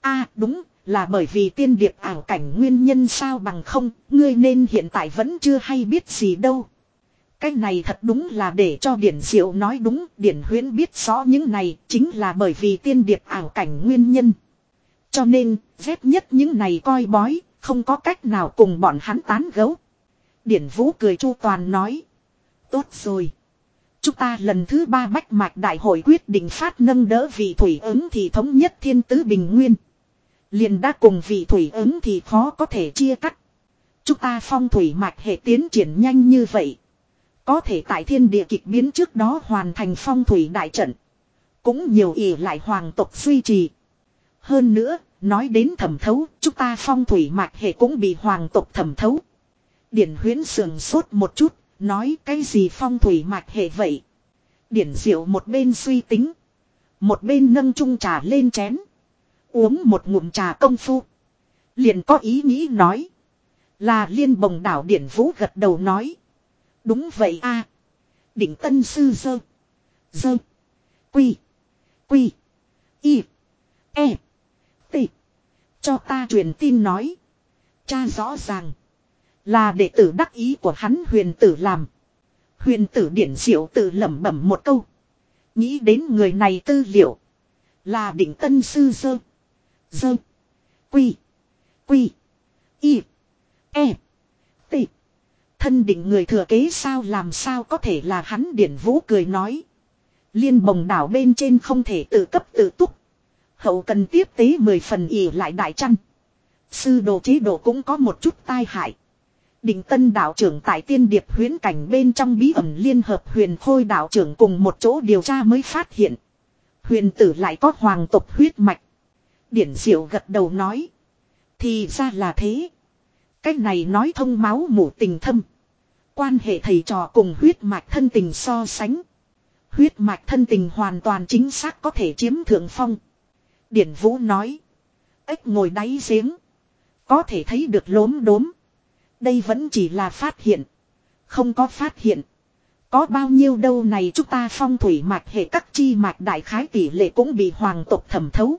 a đúng, là bởi vì tiên điệp ảo cảnh nguyên nhân sao bằng không, ngươi nên hiện tại vẫn chưa hay biết gì đâu. Cái này thật đúng là để cho Điển Diệu nói đúng, Điển Huyễn biết rõ những này chính là bởi vì tiên điệp ảo cảnh nguyên nhân. Cho nên, ghét nhất những này coi bói, không có cách nào cùng bọn hắn tán gấu. Điển Vũ cười chu toàn nói. Tốt rồi. Chúng ta lần thứ ba bách mạch đại hội quyết định phát nâng đỡ vị thủy ứng thì thống nhất thiên tứ bình nguyên. Liền đã cùng vị thủy ứng thì khó có thể chia cắt. Chúng ta phong thủy mạch hệ tiến triển nhanh như vậy. Có thể tại thiên địa kịch biến trước đó hoàn thành phong thủy đại trận. Cũng nhiều ỉ lại hoàng tộc duy trì. Hơn nữa, nói đến thẩm thấu, chúng ta phong thủy mạch hệ cũng bị hoàng tộc thẩm thấu. Điển huyến sườn sốt một chút, nói cái gì phong thủy mạch hệ vậy. Điển diệu một bên suy tính. Một bên nâng chung trà lên chén. Uống một ngụm trà công phu. Liền có ý nghĩ nói. Là liên bồng đảo điển vũ gật đầu nói. Đúng vậy a Định tân sư dơ. Dơ. Quy. Quy. Y. E tị. Cho ta truyền tin nói. Cha rõ ràng. Là đệ tử đắc ý của hắn huyền tử làm. Huyền tử điển diệu tự lẩm bẩm một câu. Nghĩ đến người này tư liệu. Là định tân sư dơ. Dơ. Quy. Quy. Y. E. T. Thân định người thừa kế sao làm sao có thể là hắn điển vũ cười nói. Liên bồng đảo bên trên không thể tự cấp tự túc. Hậu cần tiếp tế mười phần ỉ lại đại trăn. Sư đồ chế độ cũng có một chút tai hại. Định tân đạo trưởng tại tiên điệp huyến cảnh bên trong bí ẩn liên hợp huyền khôi đạo trưởng cùng một chỗ điều tra mới phát hiện. Huyền tử lại có hoàng tộc huyết mạch. Điển diệu gật đầu nói. Thì ra là thế. Cách này nói thông máu mủ tình thâm. Quan hệ thầy trò cùng huyết mạch thân tình so sánh. Huyết mạch thân tình hoàn toàn chính xác có thể chiếm thượng phong. Điển Vũ nói. Ếch ngồi đáy giếng. Có thể thấy được lốm đốm. Đây vẫn chỉ là phát hiện. Không có phát hiện. Có bao nhiêu đâu này chúng ta phong thủy mạch hệ các chi mạch đại khái tỷ lệ cũng bị hoàng tộc thẩm thấu.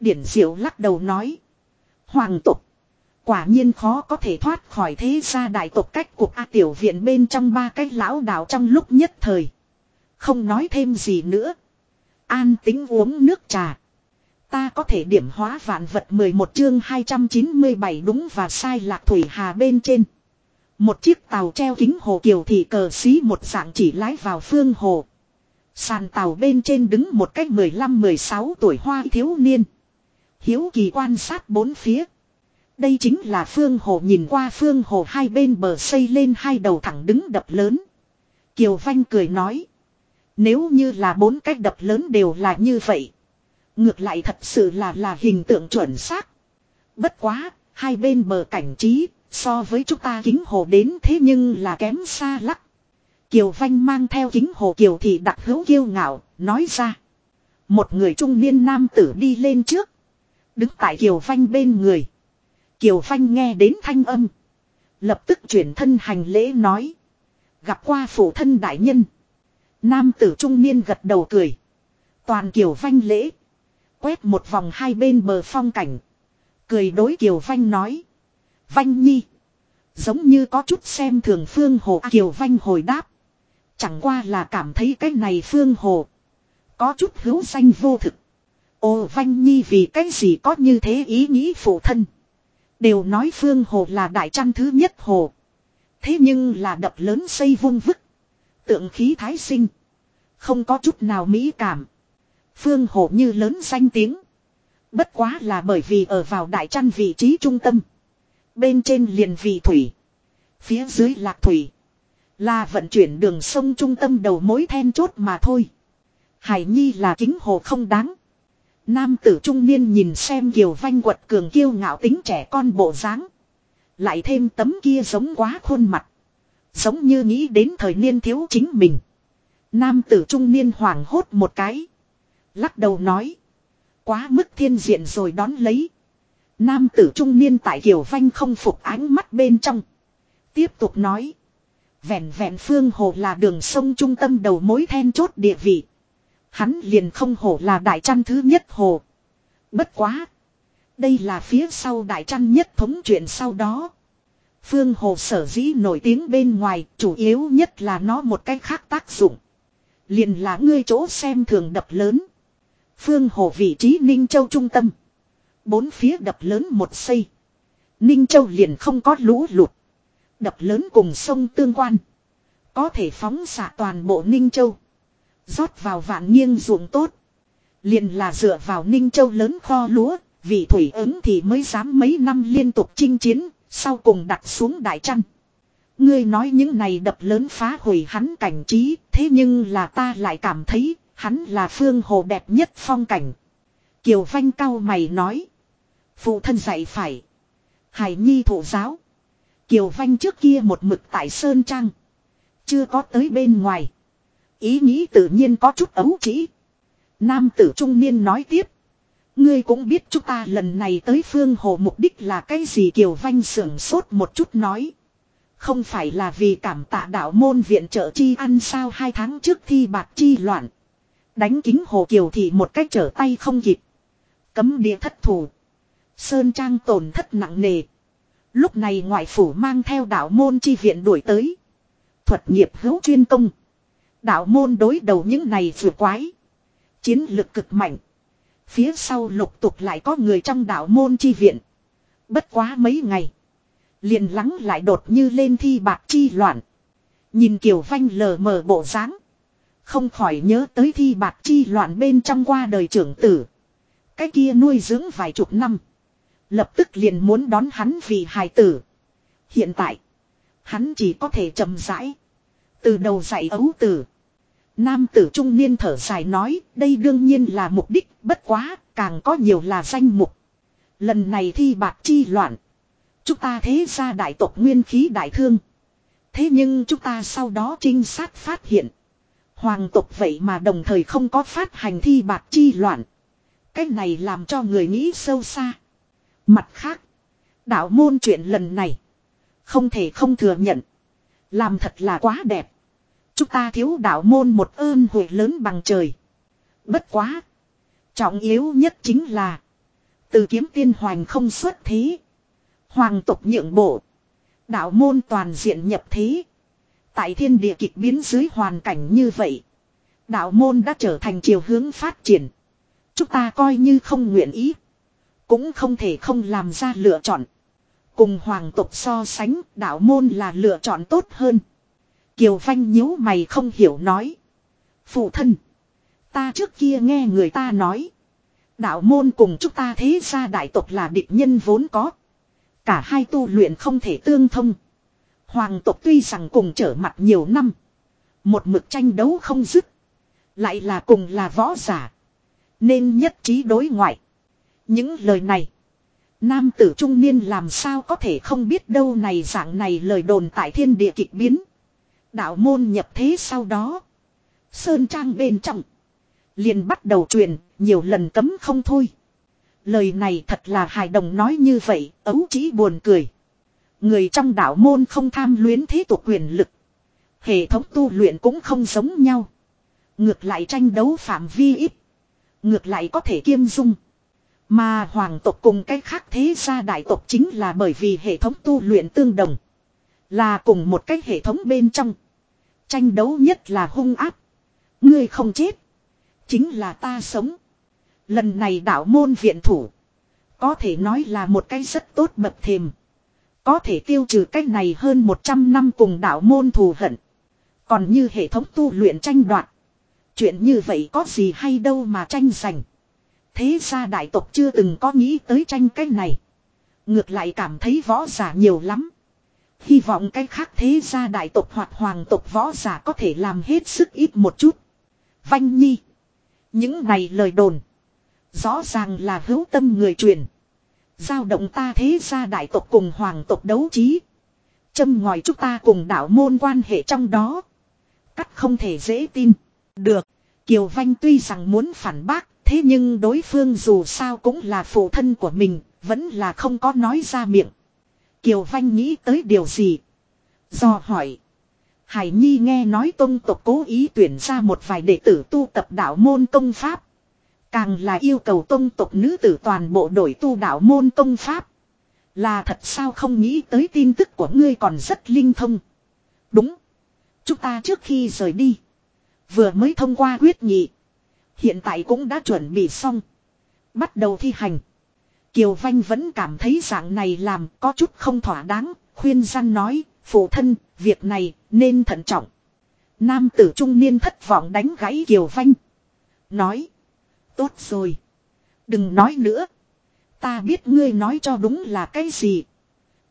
Điển diệu lắc đầu nói. Hoàng tộc. Quả nhiên khó có thể thoát khỏi thế gia đại tộc cách cuộc A tiểu viện bên trong ba cái lão đạo trong lúc nhất thời. Không nói thêm gì nữa. An tính uống nước trà. Ta có thể điểm hóa vạn vật 11 chương 297 đúng và sai lạc thủy hà bên trên. Một chiếc tàu treo kính hồ kiều thị cờ xí một dạng chỉ lái vào phương hồ. Sàn tàu bên trên đứng một cách 15-16 tuổi hoa thiếu niên. Hiếu kỳ quan sát bốn phía. Đây chính là phương hồ nhìn qua phương hồ hai bên bờ xây lên hai đầu thẳng đứng đập lớn. Kiều Vanh cười nói. Nếu như là bốn cách đập lớn đều là như vậy. Ngược lại thật sự là là hình tượng chuẩn xác. Bất quá, hai bên bờ cảnh trí, so với chúng ta kính hồ đến thế nhưng là kém xa lắc. Kiều Vanh mang theo kính hồ Kiều thì đặc hữu kiêu ngạo, nói ra. Một người trung niên nam tử đi lên trước. Đứng tại Kiều Vanh bên người. Kiều Vanh nghe đến thanh âm. Lập tức chuyển thân hành lễ nói. Gặp qua phụ thân đại nhân. Nam tử trung niên gật đầu cười. Toàn Kiều Vanh lễ. Quét một vòng hai bên bờ phong cảnh. Cười đối Kiều Vanh nói. Vanh nhi. Giống như có chút xem thường phương hồ à, Kiều Vanh hồi đáp. Chẳng qua là cảm thấy cái này phương hồ. Có chút hữu danh vô thực. Ô, Vanh Nhi vì cái gì có như thế ý nghĩ phụ thân. Đều nói phương hồ là đại trăn thứ nhất hồ. Thế nhưng là đập lớn xây vung vức. Tượng khí thái sinh. Không có chút nào mỹ cảm. Phương hồ như lớn danh tiếng. Bất quá là bởi vì ở vào đại trăn vị trí trung tâm. Bên trên liền vị thủy. Phía dưới lạc thủy. Là vận chuyển đường sông trung tâm đầu mối then chốt mà thôi. Hải Nhi là kính hồ không đáng. Nam tử trung niên nhìn xem Kiều Vanh quật cường kiêu ngạo tính trẻ con bộ dáng, Lại thêm tấm kia giống quá khuôn mặt. Giống như nghĩ đến thời niên thiếu chính mình. Nam tử trung niên hoảng hốt một cái. Lắc đầu nói. Quá mức thiên diện rồi đón lấy. Nam tử trung niên tại Kiều Vanh không phục ánh mắt bên trong. Tiếp tục nói. Vẹn vẹn phương hồ là đường sông trung tâm đầu mối then chốt địa vị. Hắn liền không hồ là đại trăn thứ nhất hồ. Bất quá. Đây là phía sau đại trăn nhất thống chuyện sau đó. Phương hồ sở dĩ nổi tiếng bên ngoài, chủ yếu nhất là nó một cách khác tác dụng. Liền là ngươi chỗ xem thường đập lớn. Phương hồ vị trí Ninh Châu trung tâm. Bốn phía đập lớn một xây. Ninh Châu liền không có lũ lụt. Đập lớn cùng sông tương quan. Có thể phóng xạ toàn bộ Ninh Châu. rót vào vạn nghiêng ruộng tốt. Liền là dựa vào Ninh Châu lớn kho lúa. Vì thủy ứng thì mới dám mấy năm liên tục chinh chiến. Sau cùng đặt xuống đại trăn. Ngươi nói những này đập lớn phá hủy hắn cảnh trí. Thế nhưng là ta lại cảm thấy hắn là phương hồ đẹp nhất phong cảnh. Kiều Vanh cao mày nói. Phụ thân dạy phải. Hải Nhi thụ giáo. Kiều Vanh trước kia một mực tại Sơn Trang. Chưa có tới bên ngoài. Ý nghĩ tự nhiên có chút ấu trĩ. Nam tử trung niên nói tiếp. Ngươi cũng biết chúng ta lần này tới phương hồ mục đích là cái gì Kiều Vanh sưởng sốt một chút nói. Không phải là vì cảm tạ đạo môn viện trợ chi ăn sao hai tháng trước thi bạc chi loạn. Đánh kính hồ Kiều thì một cách trở tay không kịp. Cấm địa thất thủ. Sơn Trang tổn thất nặng nề. Lúc này ngoại phủ mang theo đạo môn chi viện đuổi tới. Thuật nghiệp hữu chuyên công. Đạo môn đối đầu những này vừa quái. Chiến lực cực mạnh. Phía sau lục tục lại có người trong đạo môn chi viện. Bất quá mấy ngày. Liền lắng lại đột như lên thi bạc chi loạn. Nhìn Kiều Vanh lờ mờ bộ dáng không khỏi nhớ tới thi bạc chi loạn bên trong qua đời trưởng tử. Cái kia nuôi dưỡng vài chục năm. Lập tức liền muốn đón hắn vì hài tử. Hiện tại. Hắn chỉ có thể chậm rãi. Từ đầu dạy ấu tử. Nam tử trung niên thở dài nói. Đây đương nhiên là mục đích. Bất quá. Càng có nhiều là danh mục. Lần này thi bạc chi loạn. Chúng ta thế ra đại tộc nguyên khí đại thương. Thế nhưng chúng ta sau đó trinh sát phát hiện. Hoàng tộc vậy mà đồng thời không có phát hành thi bạc chi loạn. Cái này làm cho người nghĩ sâu xa. Mặt khác, đạo môn chuyện lần này, không thể không thừa nhận. Làm thật là quá đẹp. Chúng ta thiếu đạo môn một ơn huệ lớn bằng trời. Bất quá. Trọng yếu nhất chính là. Từ kiếm tiên hoành không xuất thế. Hoàng tộc nhượng bộ. Đạo môn toàn diện nhập thế. Tại thiên địa kịch biến dưới hoàn cảnh như vậy. Đạo môn đã trở thành chiều hướng phát triển. Chúng ta coi như không nguyện ý. Cũng không thể không làm ra lựa chọn. Cùng hoàng tộc so sánh, đạo môn là lựa chọn tốt hơn. Kiều Vanh nhíu mày không hiểu nói. Phụ thân. Ta trước kia nghe người ta nói. Đạo môn cùng chúng ta thế ra đại tộc là địch nhân vốn có. Cả hai tu luyện không thể tương thông. Hoàng tộc tuy rằng cùng trở mặt nhiều năm. Một mực tranh đấu không dứt. Lại là cùng là võ giả. Nên nhất trí đối ngoại. Những lời này. Nam tử trung niên làm sao có thể không biết đâu này dạng này lời đồn tại thiên địa kịch biến. Đạo môn nhập thế sau đó. Sơn trang bên trong. Liền bắt đầu truyền, nhiều lần cấm không thôi. Lời này thật là hài đồng nói như vậy, ấu chỉ buồn cười. Người trong đạo môn không tham luyến thế tục quyền lực. Hệ thống tu luyện cũng không giống nhau. Ngược lại tranh đấu phạm vi ít. Ngược lại có thể kiêm dung. Mà hoàng tộc cùng cách khác thế gia đại tộc chính là bởi vì hệ thống tu luyện tương đồng. Là cùng một cách hệ thống bên trong. Tranh đấu nhất là hung áp. Ngươi không chết. Chính là ta sống. Lần này đạo môn viện thủ. Có thể nói là một cái rất tốt bậc thềm. Có thể tiêu trừ cách này hơn 100 năm cùng đạo môn thù hận. Còn như hệ thống tu luyện tranh đoạt. Chuyện như vậy có gì hay đâu mà tranh giành. Thế ra đại tộc chưa từng có nghĩ tới tranh cách này. Ngược lại cảm thấy võ giả nhiều lắm. Hy vọng cái khác thế ra đại tộc hoặc hoàng tộc võ giả có thể làm hết sức ít một chút. Vanh Nhi. Những này lời đồn. Rõ ràng là hữu tâm người truyền. Giao động ta thế ra đại tộc cùng hoàng tộc đấu trí. Châm ngòi chúng ta cùng đạo môn quan hệ trong đó. Cắt không thể dễ tin. Được. Kiều Vanh tuy rằng muốn phản bác. Thế nhưng đối phương dù sao cũng là phụ thân của mình. Vẫn là không có nói ra miệng. Kiều Vanh nghĩ tới điều gì? Do hỏi. Hải Nhi nghe nói tôn tộc cố ý tuyển ra một vài đệ tử tu tập đạo môn công pháp. Càng là yêu cầu tông tộc nữ tử toàn bộ đổi tu đạo môn công pháp. Là thật sao không nghĩ tới tin tức của ngươi còn rất linh thông. Đúng. Chúng ta trước khi rời đi. Vừa mới thông qua quyết nghị. Hiện tại cũng đã chuẩn bị xong. Bắt đầu thi hành. Kiều Vanh vẫn cảm thấy dạng này làm có chút không thỏa đáng. Khuyên gian nói, phụ thân, việc này nên thận trọng. Nam tử trung niên thất vọng đánh gãy Kiều Vanh. Nói. Tốt rồi. Đừng nói nữa. Ta biết ngươi nói cho đúng là cái gì.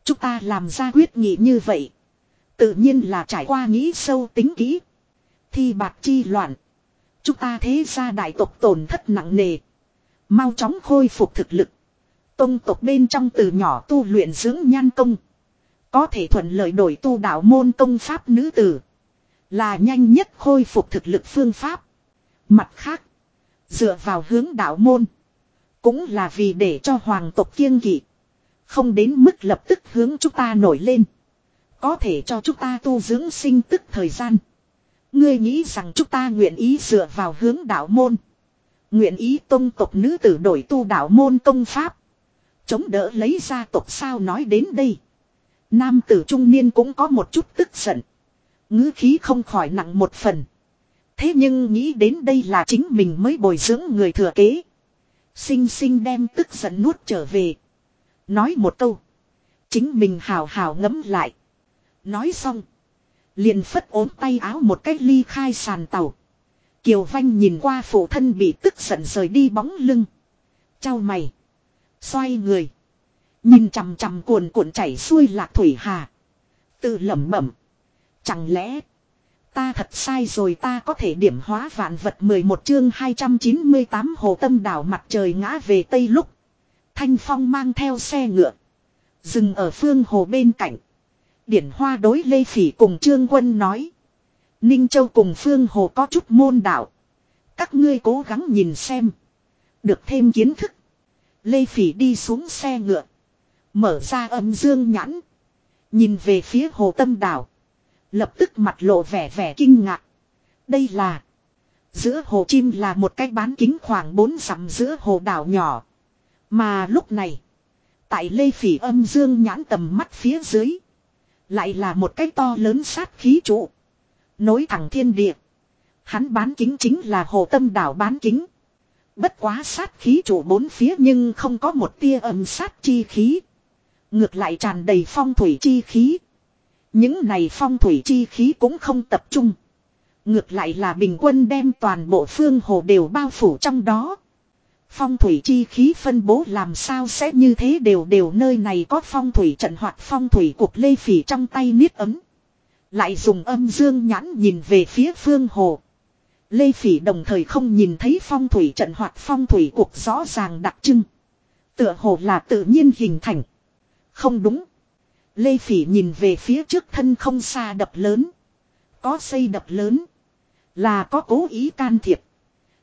Chúng ta làm ra quyết nghị như vậy. Tự nhiên là trải qua nghĩ sâu tính kỹ. Thi bạc chi loạn. Chúng ta thế ra đại tộc tổn thất nặng nề. Mau chóng khôi phục thực lực. Tông tộc bên trong từ nhỏ tu luyện dưỡng nhan công. Có thể thuận lợi đổi tu đạo môn công pháp nữ tử. Là nhanh nhất khôi phục thực lực phương pháp. Mặt khác. Dựa vào hướng đạo môn. Cũng là vì để cho hoàng tộc kiêng kỵ. Không đến mức lập tức hướng chúng ta nổi lên. Có thể cho chúng ta tu dưỡng sinh tức thời gian. Ngươi nghĩ rằng chúng ta nguyện ý dựa vào hướng đạo môn. Nguyện ý tông tộc nữ tử đổi tu đạo môn công pháp. Chống đỡ lấy gia tộc sao nói đến đây. Nam tử trung niên cũng có một chút tức giận. ngữ khí không khỏi nặng một phần. Thế nhưng nghĩ đến đây là chính mình mới bồi dưỡng người thừa kế. Sinh sinh đem tức giận nuốt trở về. Nói một câu. Chính mình hào hào ngấm lại. Nói xong. Liền phất ốm tay áo một cách ly khai sàn tàu. Kiều Vanh nhìn qua phụ thân bị tức giận rời đi bóng lưng. Chau mày. Xoay người. Nhìn chằm chằm cuồn cuộn chảy xuôi lạc thủy hà. Tự lẩm bẩm. Chẳng lẽ. Ta thật sai rồi ta có thể điểm hóa vạn vật 11 chương 298 hồ tâm đảo mặt trời ngã về tây lúc. Thanh Phong mang theo xe ngựa. Dừng ở phương hồ bên cạnh. Điển hoa đối Lê Phỉ cùng Trương Quân nói. Ninh Châu cùng phương hồ có chút môn đạo. Các ngươi cố gắng nhìn xem. Được thêm kiến thức. Lê Phỉ đi xuống xe ngựa. Mở ra âm dương nhãn. Nhìn về phía hồ tâm đảo. Lập tức mặt lộ vẻ vẻ kinh ngạc. Đây là. Giữa hồ chim là một cái bán kính khoảng 4 dặm giữa hồ đảo nhỏ. Mà lúc này. Tại lê phỉ âm dương nhãn tầm mắt phía dưới. Lại là một cái to lớn sát khí trụ. Nối thẳng thiên địa. Hắn bán kính chính là hồ tâm đảo bán kính. Bất quá sát khí trụ bốn phía nhưng không có một tia âm sát chi khí. Ngược lại tràn đầy phong thủy chi khí. Những này phong thủy chi khí cũng không tập trung. Ngược lại là bình quân đem toàn bộ phương hồ đều bao phủ trong đó. Phong thủy chi khí phân bố làm sao sẽ như thế đều đều nơi này có phong thủy trận hoặc phong thủy cục lê phỉ trong tay niết ấm. Lại dùng âm dương nhãn nhìn về phía phương hồ. Lê phỉ đồng thời không nhìn thấy phong thủy trận hoặc phong thủy cục rõ ràng đặc trưng. Tựa hồ là tự nhiên hình thành. Không đúng. Lê phỉ nhìn về phía trước thân không xa đập lớn. Có xây đập lớn. Là có cố ý can thiệp.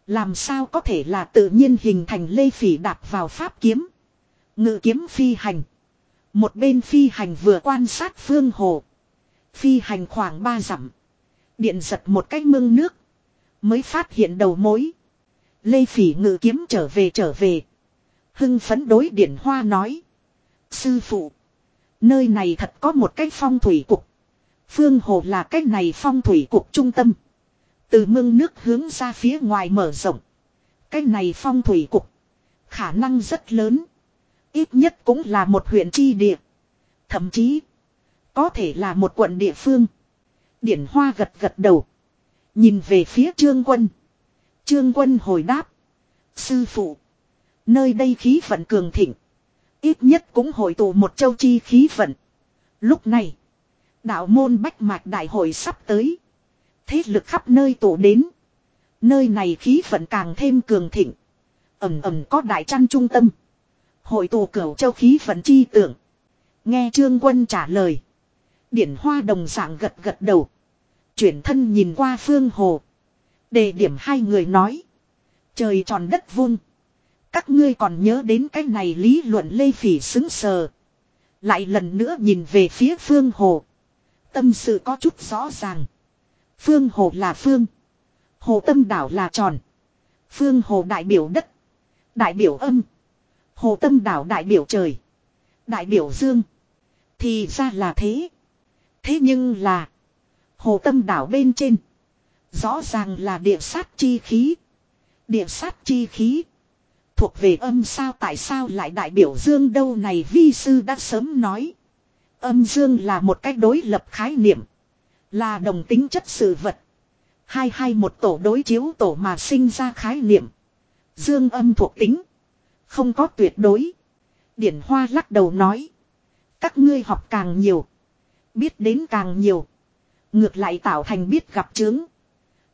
Làm sao có thể là tự nhiên hình thành lê phỉ đạp vào pháp kiếm. Ngự kiếm phi hành. Một bên phi hành vừa quan sát phương hồ. Phi hành khoảng ba dặm. Điện giật một cái mương nước. Mới phát hiện đầu mối. Lê phỉ ngự kiếm trở về trở về. Hưng phấn đối điển hoa nói. Sư phụ. Nơi này thật có một cái phong thủy cục. Phương hồ là cái này phong thủy cục trung tâm. Từ mương nước hướng ra phía ngoài mở rộng. Cái này phong thủy cục. Khả năng rất lớn. Ít nhất cũng là một huyện chi địa. Thậm chí. Có thể là một quận địa phương. Điển hoa gật gật đầu. Nhìn về phía trương quân. Trương quân hồi đáp. Sư phụ. Nơi đây khí vận cường thịnh. Ít nhất cũng hội tụ một châu chi khí vận. Lúc này. Đạo môn bách mạch đại hội sắp tới. Thế lực khắp nơi tụ đến. Nơi này khí vận càng thêm cường thịnh. Ẩm ẩm có đại trăn trung tâm. Hội tụ cửu châu khí vận chi tưởng. Nghe trương quân trả lời. Điển hoa đồng dạng gật gật đầu. Chuyển thân nhìn qua phương hồ. Đề điểm hai người nói. Trời tròn đất vuông. Các ngươi còn nhớ đến cái này lý luận lê phỉ xứng sờ. Lại lần nữa nhìn về phía phương hồ. Tâm sự có chút rõ ràng. Phương hồ là phương. Hồ tâm đảo là tròn. Phương hồ đại biểu đất. Đại biểu âm. Hồ tâm đảo đại biểu trời. Đại biểu dương. Thì ra là thế. Thế nhưng là. Hồ tâm đảo bên trên. Rõ ràng là địa sát chi khí. Địa sát chi khí. Thuộc về âm sao tại sao lại đại biểu dương đâu này vi sư đã sớm nói. Âm dương là một cách đối lập khái niệm. Là đồng tính chất sự vật. Hai hai một tổ đối chiếu tổ mà sinh ra khái niệm. Dương âm thuộc tính. Không có tuyệt đối. Điển Hoa lắc đầu nói. Các ngươi học càng nhiều. Biết đến càng nhiều. Ngược lại tạo thành biết gặp chướng.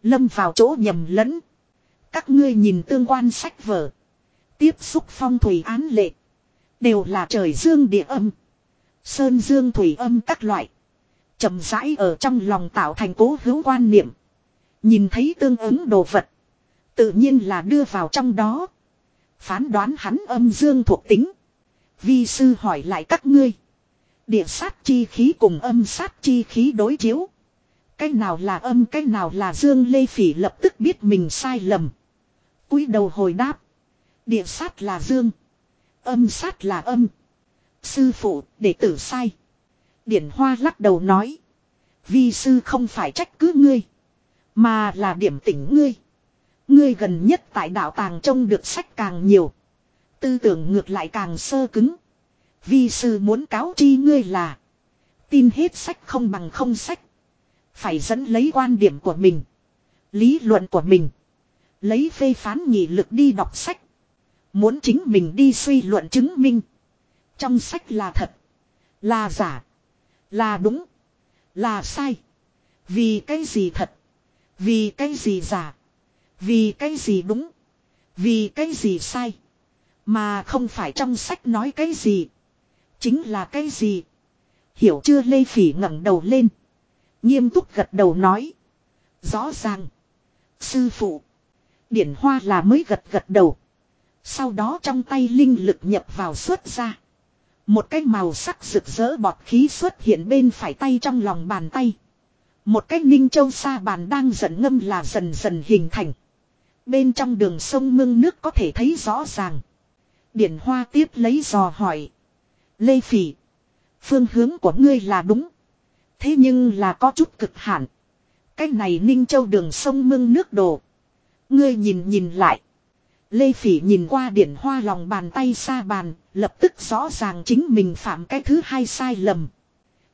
Lâm vào chỗ nhầm lẫn. Các ngươi nhìn tương quan sách vở. Tiếp xúc phong thủy án lệ. Đều là trời dương địa âm. Sơn dương thủy âm các loại chậm rãi ở trong lòng tạo thành cố hữu quan niệm. Nhìn thấy tương ứng đồ vật. Tự nhiên là đưa vào trong đó. Phán đoán hắn âm dương thuộc tính. Vi sư hỏi lại các ngươi. Địa sát chi khí cùng âm sát chi khí đối chiếu. Cái nào là âm, cái nào là dương, lê phỉ lập tức biết mình sai lầm. cúi đầu hồi đáp. Địa sát là dương. Âm sát là âm. Sư phụ, đệ tử sai. Điển Hoa lắc đầu nói. Vi sư không phải trách cứ ngươi. Mà là điểm tỉnh ngươi. Ngươi gần nhất tại đạo tàng trông được sách càng nhiều. Tư tưởng ngược lại càng sơ cứng. Vi sư muốn cáo chi ngươi là. Tin hết sách không bằng không sách. Phải dẫn lấy quan điểm của mình. Lý luận của mình. Lấy phê phán nghị lực đi đọc sách. Muốn chính mình đi suy luận chứng minh. Trong sách là thật. Là giả. Là đúng. Là sai. Vì cái gì thật. Vì cái gì giả. Vì cái gì đúng. Vì cái gì sai. Mà không phải trong sách nói cái gì. Chính là cái gì. Hiểu chưa Lê Phỉ ngẩng đầu lên. Nghiêm túc gật đầu nói. Rõ ràng. Sư phụ. Điển hoa là mới gật gật đầu. Sau đó trong tay linh lực nhập vào xuất ra. Một cái màu sắc rực rỡ bọt khí xuất hiện bên phải tay trong lòng bàn tay. Một cái ninh châu sa bàn đang dần ngâm là dần dần hình thành. Bên trong đường sông mương nước có thể thấy rõ ràng. Điển hoa tiếp lấy dò hỏi. Lê Phỉ. Phương hướng của ngươi là đúng. Thế nhưng là có chút cực hạn. Cái này Ninh Châu đường sông mương nước đổ. Ngươi nhìn nhìn lại. Lê Phỉ nhìn qua điển hoa lòng bàn tay xa bàn, lập tức rõ ràng chính mình phạm cái thứ hai sai lầm.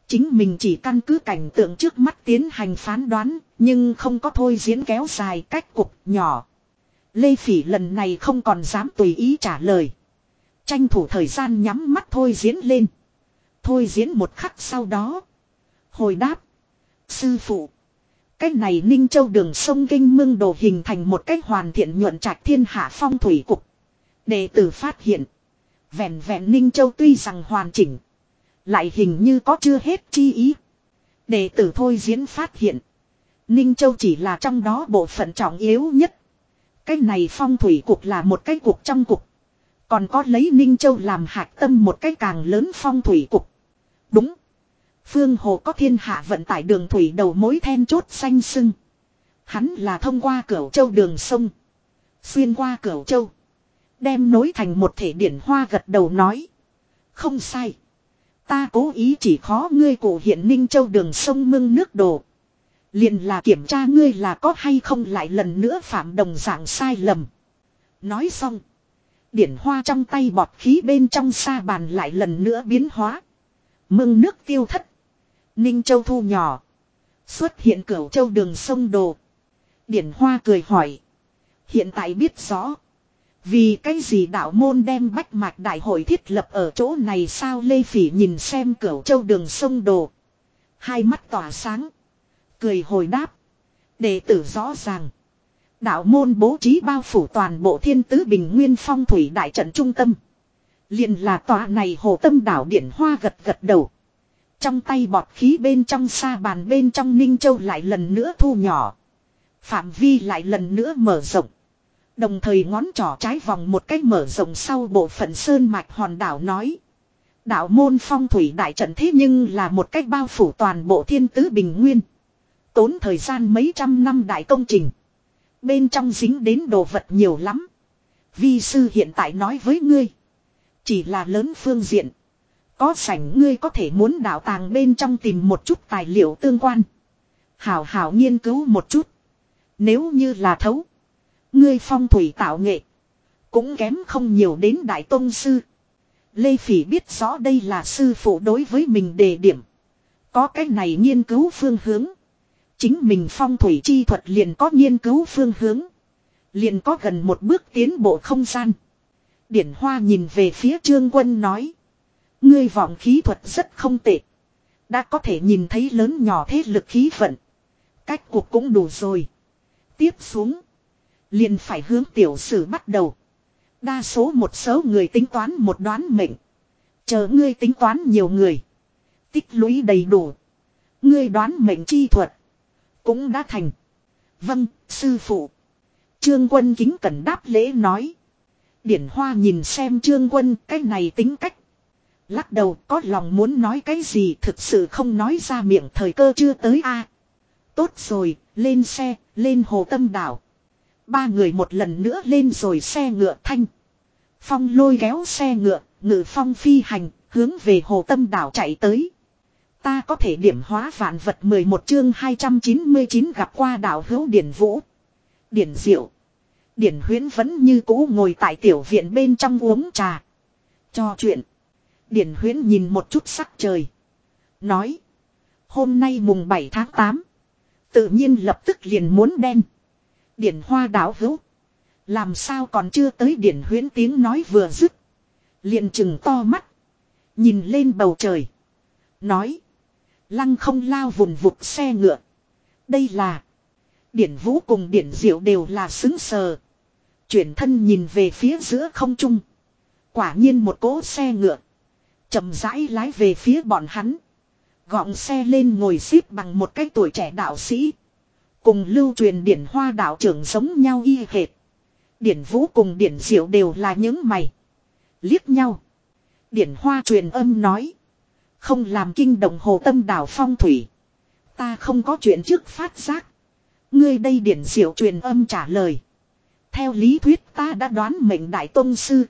Chính mình chỉ căn cứ cảnh tượng trước mắt tiến hành phán đoán, nhưng không có thôi diễn kéo dài cách cục nhỏ. Lê Phỉ lần này không còn dám tùy ý trả lời. Tranh thủ thời gian nhắm mắt thôi diễn lên. Thôi diễn một khắc sau đó. Hồi đáp. Sư phụ. Cái này Ninh Châu đường sông Kinh Mương Đồ hình thành một cách hoàn thiện nhuận trạch thiên hạ phong thủy cục. Đệ tử phát hiện. Vẹn vẹn Ninh Châu tuy rằng hoàn chỉnh. Lại hình như có chưa hết chi ý. Đệ tử thôi diễn phát hiện. Ninh Châu chỉ là trong đó bộ phận trọng yếu nhất. Cái này phong thủy cục là một cái cục trong cục. Còn có lấy Ninh Châu làm hạt tâm một cái càng lớn phong thủy cục. Đúng. Phương Hồ có thiên hạ vận tải đường thủy đầu mối then chốt xanh sưng. Hắn là thông qua cửu châu đường sông. Xuyên qua cửu châu. Đem nối thành một thể điển hoa gật đầu nói. Không sai. Ta cố ý chỉ khó ngươi cổ hiện ninh châu đường sông mưng nước đổ. Liền là kiểm tra ngươi là có hay không lại lần nữa phạm đồng dạng sai lầm. Nói xong. Điển hoa trong tay bọt khí bên trong sa bàn lại lần nữa biến hóa. Mưng nước tiêu thất. Ninh Châu thu nhỏ. Xuất hiện cửu châu đường sông đồ. Điển Hoa cười hỏi. Hiện tại biết rõ. Vì cái gì đạo môn đem bách mạch đại hội thiết lập ở chỗ này sao Lê Phỉ nhìn xem cửu châu đường sông đồ. Hai mắt tỏa sáng. Cười hồi đáp. Đệ tử rõ ràng. Đạo môn bố trí bao phủ toàn bộ thiên tứ bình nguyên phong thủy đại trận trung tâm. liền là tòa này hồ tâm đảo điển hoa gật gật đầu. Trong tay bọt khí bên trong sa bàn bên trong Ninh Châu lại lần nữa thu nhỏ. Phạm vi lại lần nữa mở rộng. Đồng thời ngón trỏ trái vòng một cách mở rộng sau bộ phận sơn mạch hòn đảo nói. Đạo môn phong thủy đại trận thế nhưng là một cách bao phủ toàn bộ thiên tứ bình nguyên. Tốn thời gian mấy trăm năm đại công trình. Bên trong dính đến đồ vật nhiều lắm. Vi sư hiện tại nói với ngươi. Chỉ là lớn phương diện. Có sảnh ngươi có thể muốn đảo tàng bên trong tìm một chút tài liệu tương quan. Hảo hảo nghiên cứu một chút. Nếu như là thấu. Ngươi phong thủy tạo nghệ. Cũng kém không nhiều đến đại tôn sư. Lê Phỉ biết rõ đây là sư phụ đối với mình đề điểm. Có cái này nghiên cứu phương hướng. Chính mình phong thủy chi thuật liền có nghiên cứu phương hướng. Liền có gần một bước tiến bộ không gian. Điển Hoa nhìn về phía Trương Quân nói. Ngươi vọng khí thuật rất không tệ. Đã có thể nhìn thấy lớn nhỏ thế lực khí vận. Cách cuộc cũng đủ rồi. Tiếp xuống. Liền phải hướng tiểu sử bắt đầu. Đa số một số người tính toán một đoán mệnh. Chờ ngươi tính toán nhiều người. Tích lũy đầy đủ. Ngươi đoán mệnh chi thuật. Cũng đã thành. Vâng, sư phụ. Trương quân kính cẩn đáp lễ nói. Điển hoa nhìn xem trương quân cái này tính cách Lắc đầu có lòng muốn nói cái gì thực sự không nói ra miệng thời cơ chưa tới a Tốt rồi, lên xe, lên hồ tâm đảo. Ba người một lần nữa lên rồi xe ngựa thanh. Phong lôi kéo xe ngựa, ngự phong phi hành, hướng về hồ tâm đảo chạy tới. Ta có thể điểm hóa vạn vật 11 chương 299 gặp qua đảo hữu Điển Vũ. Điển Diệu. Điển Huyến vẫn như cũ ngồi tại tiểu viện bên trong uống trà. Cho chuyện. Điển huyến nhìn một chút sắc trời. Nói. Hôm nay mùng 7 tháng 8. Tự nhiên lập tức liền muốn đen. Điển hoa đảo hữu. Làm sao còn chưa tới điển huyến tiếng nói vừa dứt. Liền chừng to mắt. Nhìn lên bầu trời. Nói. Lăng không lao vùng vụt xe ngựa. Đây là. Điển vũ cùng điển diệu đều là xứng sờ. Chuyển thân nhìn về phía giữa không trung. Quả nhiên một cỗ xe ngựa chậm rãi lái về phía bọn hắn. Gọng xe lên ngồi xếp bằng một cái tuổi trẻ đạo sĩ. Cùng lưu truyền điển hoa đạo trưởng giống nhau y hệt. Điển vũ cùng điển diệu đều là những mày. Liếc nhau. Điển hoa truyền âm nói. Không làm kinh động hồ tâm đảo phong thủy. Ta không có chuyện trước phát giác. Ngươi đây điển diệu truyền âm trả lời. Theo lý thuyết ta đã đoán mệnh đại tôn sư.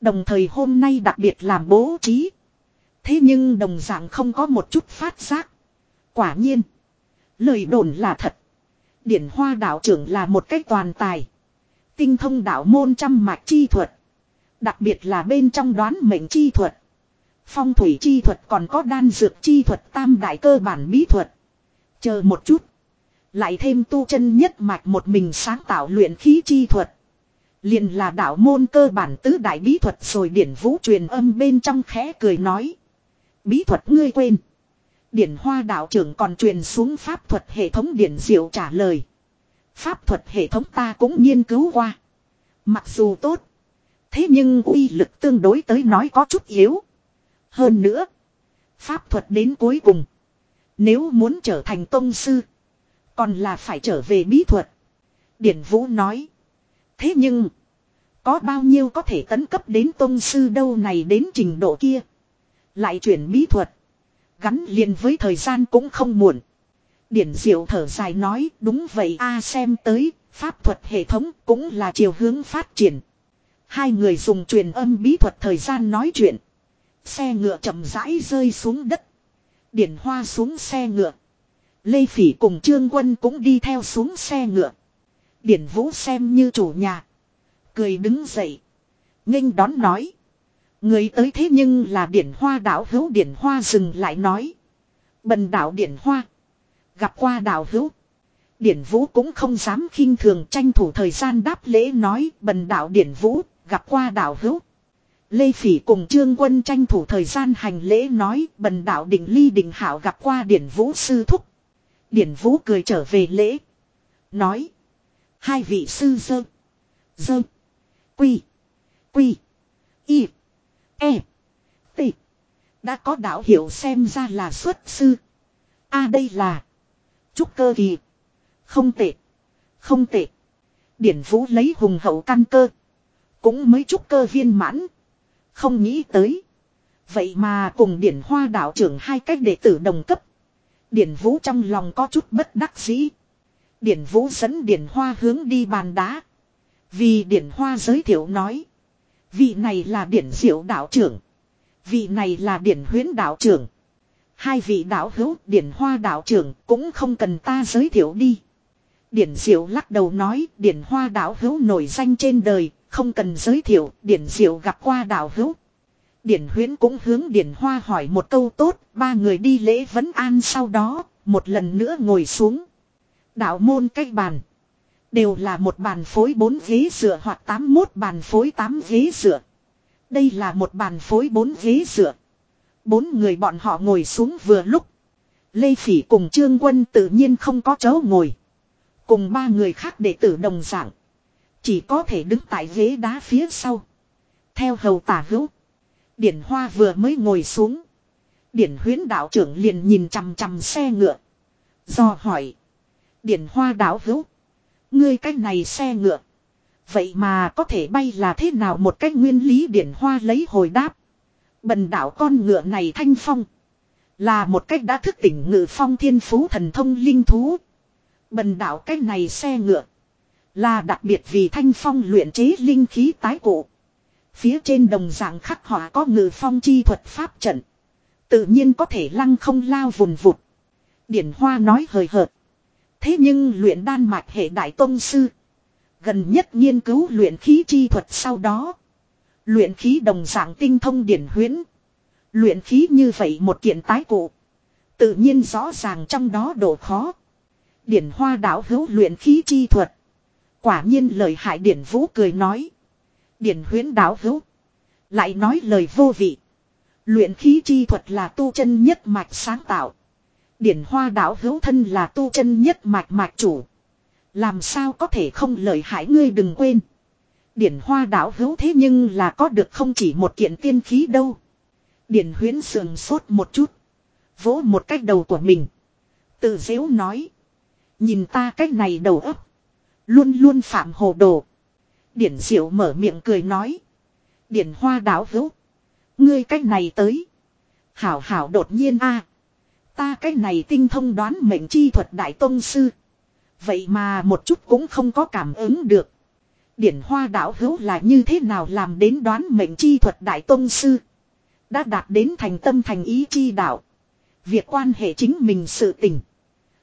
Đồng thời hôm nay đặc biệt làm bố trí. Thế nhưng đồng dạng không có một chút phát giác. Quả nhiên. Lời đồn là thật. Điển hoa đạo trưởng là một cách toàn tài. Tinh thông đạo môn trăm mạch chi thuật. Đặc biệt là bên trong đoán mệnh chi thuật. Phong thủy chi thuật còn có đan dược chi thuật tam đại cơ bản bí thuật. Chờ một chút. Lại thêm tu chân nhất mạch một mình sáng tạo luyện khí chi thuật liền là đạo môn cơ bản tứ đại bí thuật rồi điển vũ truyền âm bên trong khẽ cười nói. Bí thuật ngươi quên. Điển hoa đạo trưởng còn truyền xuống pháp thuật hệ thống điển diệu trả lời. Pháp thuật hệ thống ta cũng nghiên cứu qua. Mặc dù tốt. Thế nhưng uy lực tương đối tới nói có chút yếu. Hơn nữa. Pháp thuật đến cuối cùng. Nếu muốn trở thành tông sư. Còn là phải trở về bí thuật. Điển Vũ nói. Thế nhưng. Có bao nhiêu có thể tấn cấp đến tôn sư đâu này đến trình độ kia. Lại chuyển bí thuật. Gắn liền với thời gian cũng không muộn. Điển diệu thở dài nói, đúng vậy a, xem tới. Pháp thuật hệ thống cũng là chiều hướng phát triển. Hai người dùng truyền âm bí thuật thời gian nói chuyện. Xe ngựa chậm rãi rơi xuống đất. Điển hoa xuống xe ngựa. Lê Phỉ cùng Trương Quân cũng đi theo xuống xe ngựa. Điển Vũ xem như chủ nhà. Cười đứng dậy. nghênh đón nói. Người tới thế nhưng là điển hoa đảo hữu điển hoa dừng lại nói. Bần đảo điển hoa. Gặp qua đảo hữu. Điển Vũ cũng không dám khinh thường tranh thủ thời gian đáp lễ nói bần đảo Điển Vũ, gặp qua đảo hữu. Lê Phỉ cùng Trương Quân tranh thủ thời gian hành lễ nói bần đạo định ly định hảo gặp qua Điển Vũ sư thúc. Điển Vũ cười trở về lễ. Nói. Hai vị sư dơ. Dơ. Quy. Quy. Y. E. T. Đã có đạo hiểu xem ra là xuất sư. a à, đây là. Trúc cơ kỳ. Không tệ. Không tệ. Điển Vũ lấy hùng hậu căn cơ. Cũng mới trúc cơ viên mãn. Không nghĩ tới. Vậy mà cùng điển hoa đạo trưởng hai cách đệ tử đồng cấp. Điển Vũ trong lòng có chút bất đắc dĩ. Điển Vũ dẫn Điển Hoa hướng đi bàn đá. Vì Điển Hoa giới thiệu nói. Vị này là Điển Diệu đạo trưởng. Vị này là Điển Huyến đạo trưởng. Hai vị đạo hữu Điển Hoa đạo trưởng cũng không cần ta giới thiệu đi. Điển Diệu lắc đầu nói Điển Hoa đạo hữu nổi danh trên đời, không cần giới thiệu, Điển Diệu gặp qua đạo hữu. Điển huyến cũng hướng Điển Hoa hỏi một câu tốt, ba người đi lễ vấn an sau đó, một lần nữa ngồi xuống. Đạo môn cách bàn. Đều là một bàn phối bốn ghế dựa hoặc tám mốt bàn phối tám ghế dựa. Đây là một bàn phối bốn ghế dựa. Bốn người bọn họ ngồi xuống vừa lúc. Lê Phỉ cùng Trương Quân tự nhiên không có chỗ ngồi. Cùng ba người khác đệ tử đồng dạng. Chỉ có thể đứng tại ghế đá phía sau. Theo hầu tả hữu. Điển Hoa vừa mới ngồi xuống. Điển huyến đạo trưởng liền nhìn chằm chằm xe ngựa. Do hỏi. Điển Hoa đảo hữu. Ngươi cách này xe ngựa. Vậy mà có thể bay là thế nào một cách nguyên lý Điển Hoa lấy hồi đáp. Bần đảo con ngựa này thanh phong. Là một cách đã thức tỉnh ngự phong thiên phú thần thông linh thú. Bần đảo cách này xe ngựa. Là đặc biệt vì thanh phong luyện chế linh khí tái cụ. Phía trên đồng dạng khắc họa có ngự phong chi thuật pháp trận. Tự nhiên có thể lăng không lao vùn vụt. Điển Hoa nói hời hợt. Thế nhưng luyện đan mạch hệ đại tông sư. Gần nhất nghiên cứu luyện khí chi thuật sau đó. Luyện khí đồng dạng tinh thông điển huyến. Luyện khí như vậy một kiện tái cụ. Tự nhiên rõ ràng trong đó độ khó. Điển hoa đảo hữu luyện khí chi thuật. Quả nhiên lời hại điển vũ cười nói. Điển huyến đảo hữu. Lại nói lời vô vị. Luyện khí chi thuật là tu chân nhất mạch sáng tạo. Điển hoa đảo hữu thân là tu chân nhất mạch mạch chủ. Làm sao có thể không lợi hại ngươi đừng quên. Điển hoa đảo hữu thế nhưng là có được không chỉ một kiện tiên khí đâu. Điển huyến sườn sốt một chút. Vỗ một cách đầu của mình. Tự dễu nói. Nhìn ta cách này đầu ấp. Luôn luôn phạm hồ đồ. Điển diệu mở miệng cười nói. Điển hoa đảo hữu. Ngươi cách này tới. Hảo hảo đột nhiên a Ta cái này tinh thông đoán mệnh chi thuật đại tông sư. Vậy mà một chút cũng không có cảm ứng được. Điển hoa đảo hữu là như thế nào làm đến đoán mệnh chi thuật đại tông sư. Đã đạt đến thành tâm thành ý chi đạo. Việc quan hệ chính mình sự tình.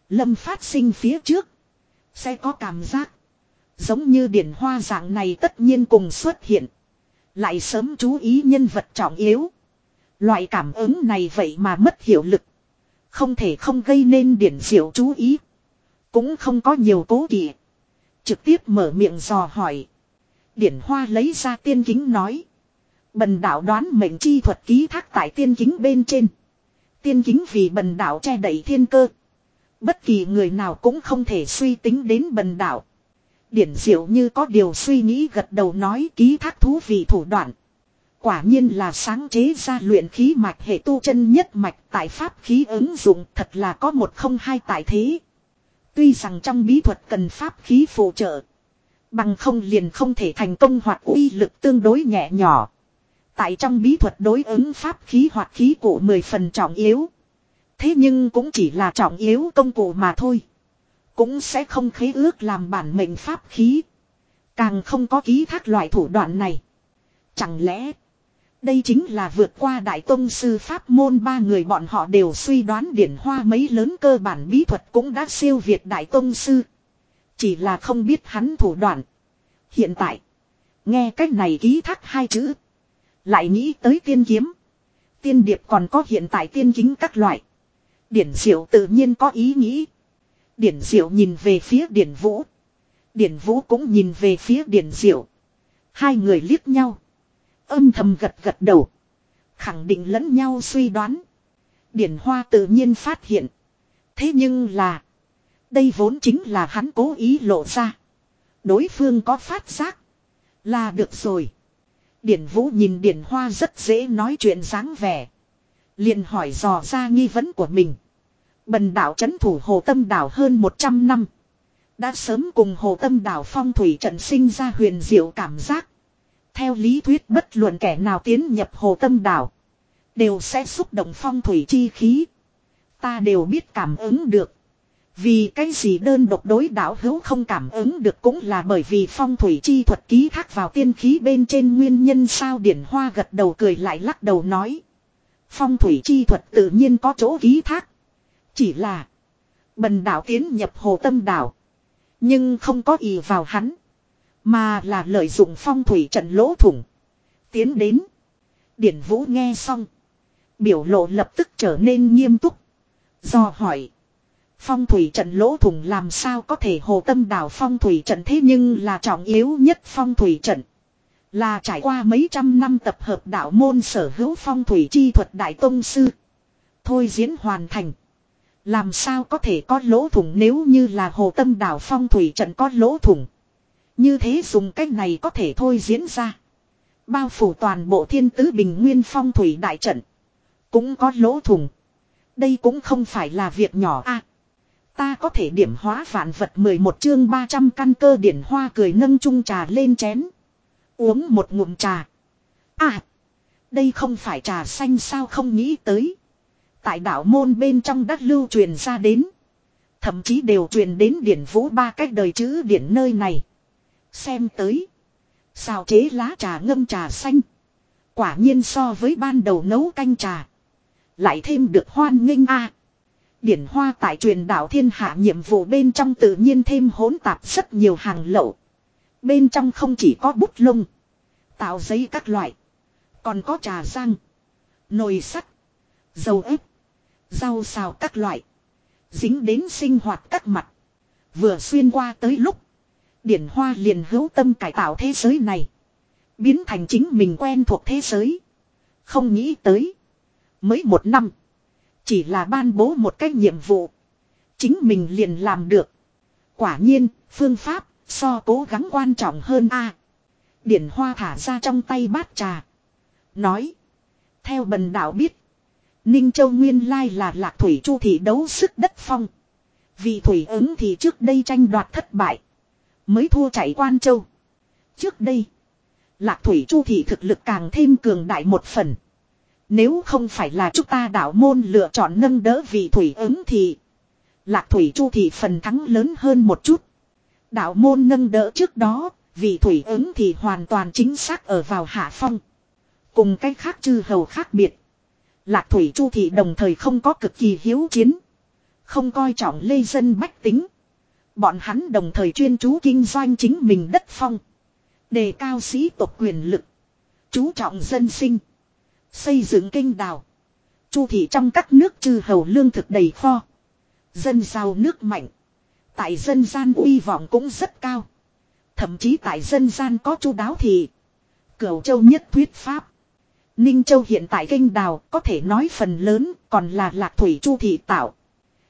Lâm phát sinh phía trước. Sẽ có cảm giác. Giống như điển hoa dạng này tất nhiên cùng xuất hiện. Lại sớm chú ý nhân vật trọng yếu. Loại cảm ứng này vậy mà mất hiệu lực. Không thể không gây nên điển diệu chú ý. Cũng không có nhiều cố kỵ. Trực tiếp mở miệng dò hỏi. Điển hoa lấy ra tiên kính nói. Bần đạo đoán mệnh chi thuật ký thác tại tiên kính bên trên. Tiên kính vì bần đạo che đẩy thiên cơ. Bất kỳ người nào cũng không thể suy tính đến bần đạo. Điển diệu như có điều suy nghĩ gật đầu nói ký thác thú vị thủ đoạn. Quả nhiên là sáng chế ra luyện khí mạch hệ tu chân nhất mạch tại pháp khí ứng dụng thật là có một không hai tại thế. Tuy rằng trong bí thuật cần pháp khí phụ trợ. Bằng không liền không thể thành công hoặc uy lực tương đối nhẹ nhỏ. Tại trong bí thuật đối ứng pháp khí hoặc khí cụ mười phần trọng yếu. Thế nhưng cũng chỉ là trọng yếu công cụ mà thôi. Cũng sẽ không khế ước làm bản mệnh pháp khí. Càng không có ký thác loại thủ đoạn này. Chẳng lẽ đây chính là vượt qua đại tông sư pháp môn ba người bọn họ đều suy đoán điển hoa mấy lớn cơ bản bí thuật cũng đã siêu việt đại tông sư. Chỉ là không biết hắn thủ đoạn. Hiện tại, nghe cách này ký thác hai chữ. Lại nghĩ tới tiên kiếm. Tiên điệp còn có hiện tại tiên kính các loại. Điển diệu tự nhiên có ý nghĩ. Điển diệu nhìn về phía điển vũ. Điển vũ cũng nhìn về phía điển diệu. Hai người liếc nhau. Âm thầm gật gật đầu. Khẳng định lẫn nhau suy đoán. Điển hoa tự nhiên phát hiện. Thế nhưng là. Đây vốn chính là hắn cố ý lộ ra. Đối phương có phát giác. Là được rồi. Điển vũ nhìn điển hoa rất dễ nói chuyện dáng vẻ. liền hỏi dò ra nghi vấn của mình. Bần đảo chấn thủ hồ tâm đảo hơn 100 năm. Đã sớm cùng hồ tâm đảo phong thủy trận sinh ra huyền diệu cảm giác. Theo lý thuyết bất luận kẻ nào tiến nhập hồ tâm đảo. Đều sẽ xúc động phong thủy chi khí. Ta đều biết cảm ứng được. Vì cái gì đơn độc đối đảo hữu không cảm ứng được cũng là bởi vì phong thủy chi thuật ký thác vào tiên khí bên trên nguyên nhân sao điển hoa gật đầu cười lại lắc đầu nói. Phong thủy chi thuật tự nhiên có chỗ ký thác. Chỉ là, bần đảo tiến nhập hồ tâm đảo. Nhưng không có ý vào hắn. Mà là lợi dụng phong thủy trận lỗ thủng. Tiến đến. Điển Vũ nghe xong. Biểu lộ lập tức trở nên nghiêm túc. Do hỏi. Phong thủy trận lỗ thủng làm sao có thể hồ tâm đảo phong thủy trận thế nhưng là trọng yếu nhất phong thủy trận. Là trải qua mấy trăm năm tập hợp đạo môn sở hữu phong thủy chi thuật đại tông sư. Thôi diễn hoàn thành. Làm sao có thể có lỗ thủng nếu như là hồ tâm đảo phong thủy trận có lỗ thủng. Như thế dùng cách này có thể thôi diễn ra. Bao phủ toàn bộ thiên tứ bình nguyên phong thủy đại trận. Cũng có lỗ thủng. Đây cũng không phải là việc nhỏ a. ta có thể điểm hóa vạn vật 11 chương 300 căn cơ điển hoa cười nâng chung trà lên chén. Uống một ngụm trà. À. Đây không phải trà xanh sao không nghĩ tới. Tại đảo môn bên trong đất lưu truyền ra đến. Thậm chí đều truyền đến điển vũ ba cách đời chữ điển nơi này. Xem tới. Xào chế lá trà ngâm trà xanh. Quả nhiên so với ban đầu nấu canh trà. Lại thêm được hoan nghênh a. Điển hoa tại truyền đạo thiên hạ nhiệm vụ bên trong tự nhiên thêm hỗn tạp rất nhiều hàng lậu. Bên trong không chỉ có bút lông. Tạo giấy các loại. Còn có trà rang. Nồi sắt. Dầu ếp. Rau xào các loại. Dính đến sinh hoạt các mặt. Vừa xuyên qua tới lúc. Điển Hoa liền hữu tâm cải tạo thế giới này. Biến thành chính mình quen thuộc thế giới. Không nghĩ tới. Mới một năm. Chỉ là ban bố một cách nhiệm vụ. Chính mình liền làm được. Quả nhiên, phương pháp, so cố gắng quan trọng hơn a Điển Hoa thả ra trong tay bát trà. Nói. Theo bần đạo biết. Ninh Châu Nguyên Lai là lạc thủy chu thị đấu sức đất phong. Vì thủy ứng thì trước đây tranh đoạt thất bại. Mới thua chạy quan châu. Trước đây. Lạc thủy chu thị thực lực càng thêm cường đại một phần. Nếu không phải là chúng ta đạo môn lựa chọn nâng đỡ vị thủy ứng thì. Lạc thủy chu thị phần thắng lớn hơn một chút. Đạo môn nâng đỡ trước đó. Vị thủy ứng thì hoàn toàn chính xác ở vào hạ phong. Cùng cách khác chư hầu khác biệt. Lạc thủy chu thị đồng thời không có cực kỳ hiếu chiến. Không coi trọng lê dân bách tính. Bọn hắn đồng thời chuyên chú kinh doanh chính mình đất phong. Đề cao sĩ tộc quyền lực. Chú trọng dân sinh. Xây dựng kinh đào. Chu thị trong các nước chư hầu lương thực đầy kho. Dân giàu nước mạnh. Tại dân gian uy vọng cũng rất cao. Thậm chí tại dân gian có chu đáo thì. Cửu châu nhất thuyết pháp. Ninh Châu hiện tại kinh đào có thể nói phần lớn còn là lạc thủy chu thị tạo.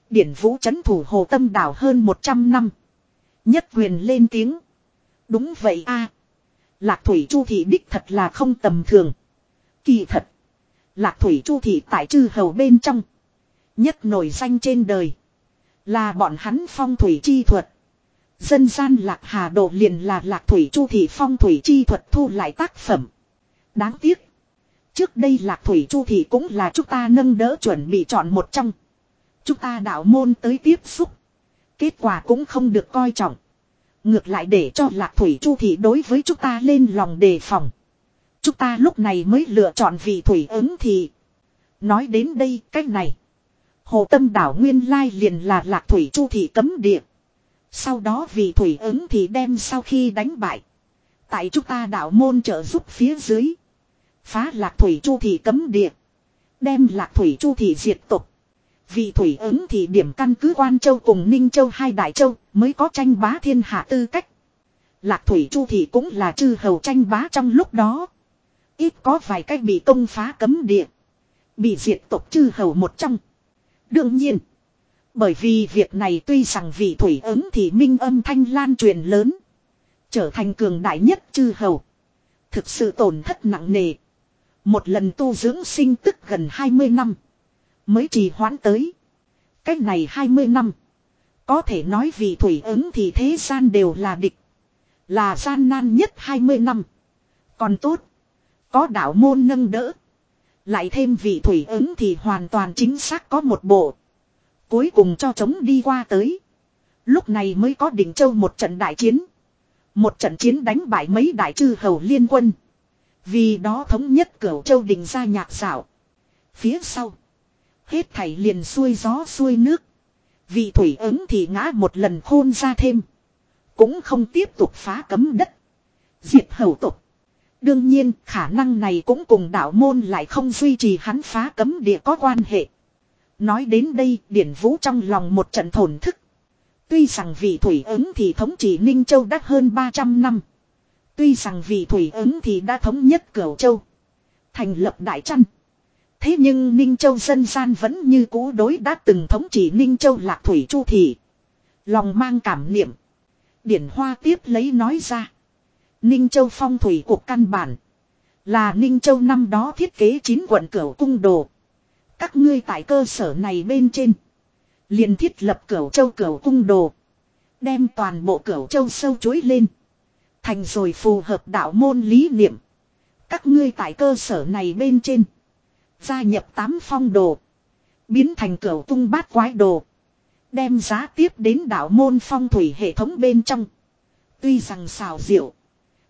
Điển vũ chấn thủ hồ tâm đảo hơn 100 năm. Nhất quyền lên tiếng. Đúng vậy a Lạc thủy chu thị đích thật là không tầm thường. Kỳ thật. Lạc thủy chu thị tại chư hầu bên trong. Nhất nổi danh trên đời. Là bọn hắn phong thủy chi thuật. Dân gian lạc hà độ liền là lạc thủy chu thị phong thủy chi thuật thu lại tác phẩm. Đáng tiếc. Trước đây lạc thủy chu thị cũng là chúng ta nâng đỡ chuẩn bị chọn một trong. Chúng ta đạo môn tới tiếp xúc. Kết quả cũng không được coi trọng. Ngược lại để cho lạc thủy chu thị đối với chúng ta lên lòng đề phòng. Chúng ta lúc này mới lựa chọn vị thủy ứng thì. Nói đến đây cách này. Hồ tâm đảo nguyên lai liền là lạc thủy chu thị cấm địa. Sau đó vị thủy ứng thì đem sau khi đánh bại. Tại chúng ta đạo môn trợ giúp phía dưới. Phá lạc thủy chu thị cấm địa. Đem lạc thủy chu thị diệt tục vì thủy ứng thì điểm căn cứ quan châu cùng ninh châu hai đại châu mới có tranh bá thiên hạ tư cách. Lạc thủy chu thì cũng là chư hầu tranh bá trong lúc đó. Ít có vài cách bị công phá cấm địa. Bị diệt tộc chư hầu một trong. Đương nhiên. Bởi vì việc này tuy rằng vì thủy ứng thì minh âm thanh lan truyền lớn. Trở thành cường đại nhất chư hầu. Thực sự tổn thất nặng nề. Một lần tu dưỡng sinh tức gần 20 năm. Mới trì hoãn tới. Cách này 20 năm. Có thể nói vì thủy ứng thì thế gian đều là địch. Là gian nan nhất 20 năm. Còn tốt. Có đạo môn nâng đỡ. Lại thêm vị thủy ứng thì hoàn toàn chính xác có một bộ. Cuối cùng cho chống đi qua tới. Lúc này mới có đỉnh châu một trận đại chiến. Một trận chiến đánh bại mấy đại chư hầu liên quân. Vì đó thống nhất cửu châu đình ra nhạc xảo. Phía sau. Hết thảy liền xuôi gió xuôi nước. Vị thủy ứng thì ngã một lần khôn ra thêm. Cũng không tiếp tục phá cấm đất. Diệt hầu tục. Đương nhiên, khả năng này cũng cùng đạo môn lại không duy trì hắn phá cấm địa có quan hệ. Nói đến đây, điển vũ trong lòng một trận thổn thức. Tuy rằng vị thủy ứng thì thống trị Ninh Châu đã hơn 300 năm. Tuy rằng vị thủy ứng thì đã thống nhất Cửu Châu. Thành lập Đại Trăn. Thế nhưng Ninh Châu dân gian vẫn như cũ đối đã từng thống trị Ninh Châu lạc thủy chu thị. Lòng mang cảm niệm. Điển Hoa tiếp lấy nói ra. Ninh Châu phong thủy cuộc căn bản. Là Ninh Châu năm đó thiết kế chín quận cửu cung đồ. Các ngươi tại cơ sở này bên trên. liền thiết lập cửu châu cửu cung đồ. Đem toàn bộ cửu châu sâu chuối lên. Thành rồi phù hợp đạo môn lý niệm. Các ngươi tại cơ sở này bên trên. Gia nhập tám phong đồ. Biến thành cửu tung bát quái đồ. Đem giá tiếp đến đạo môn phong thủy hệ thống bên trong. Tuy rằng xào diệu.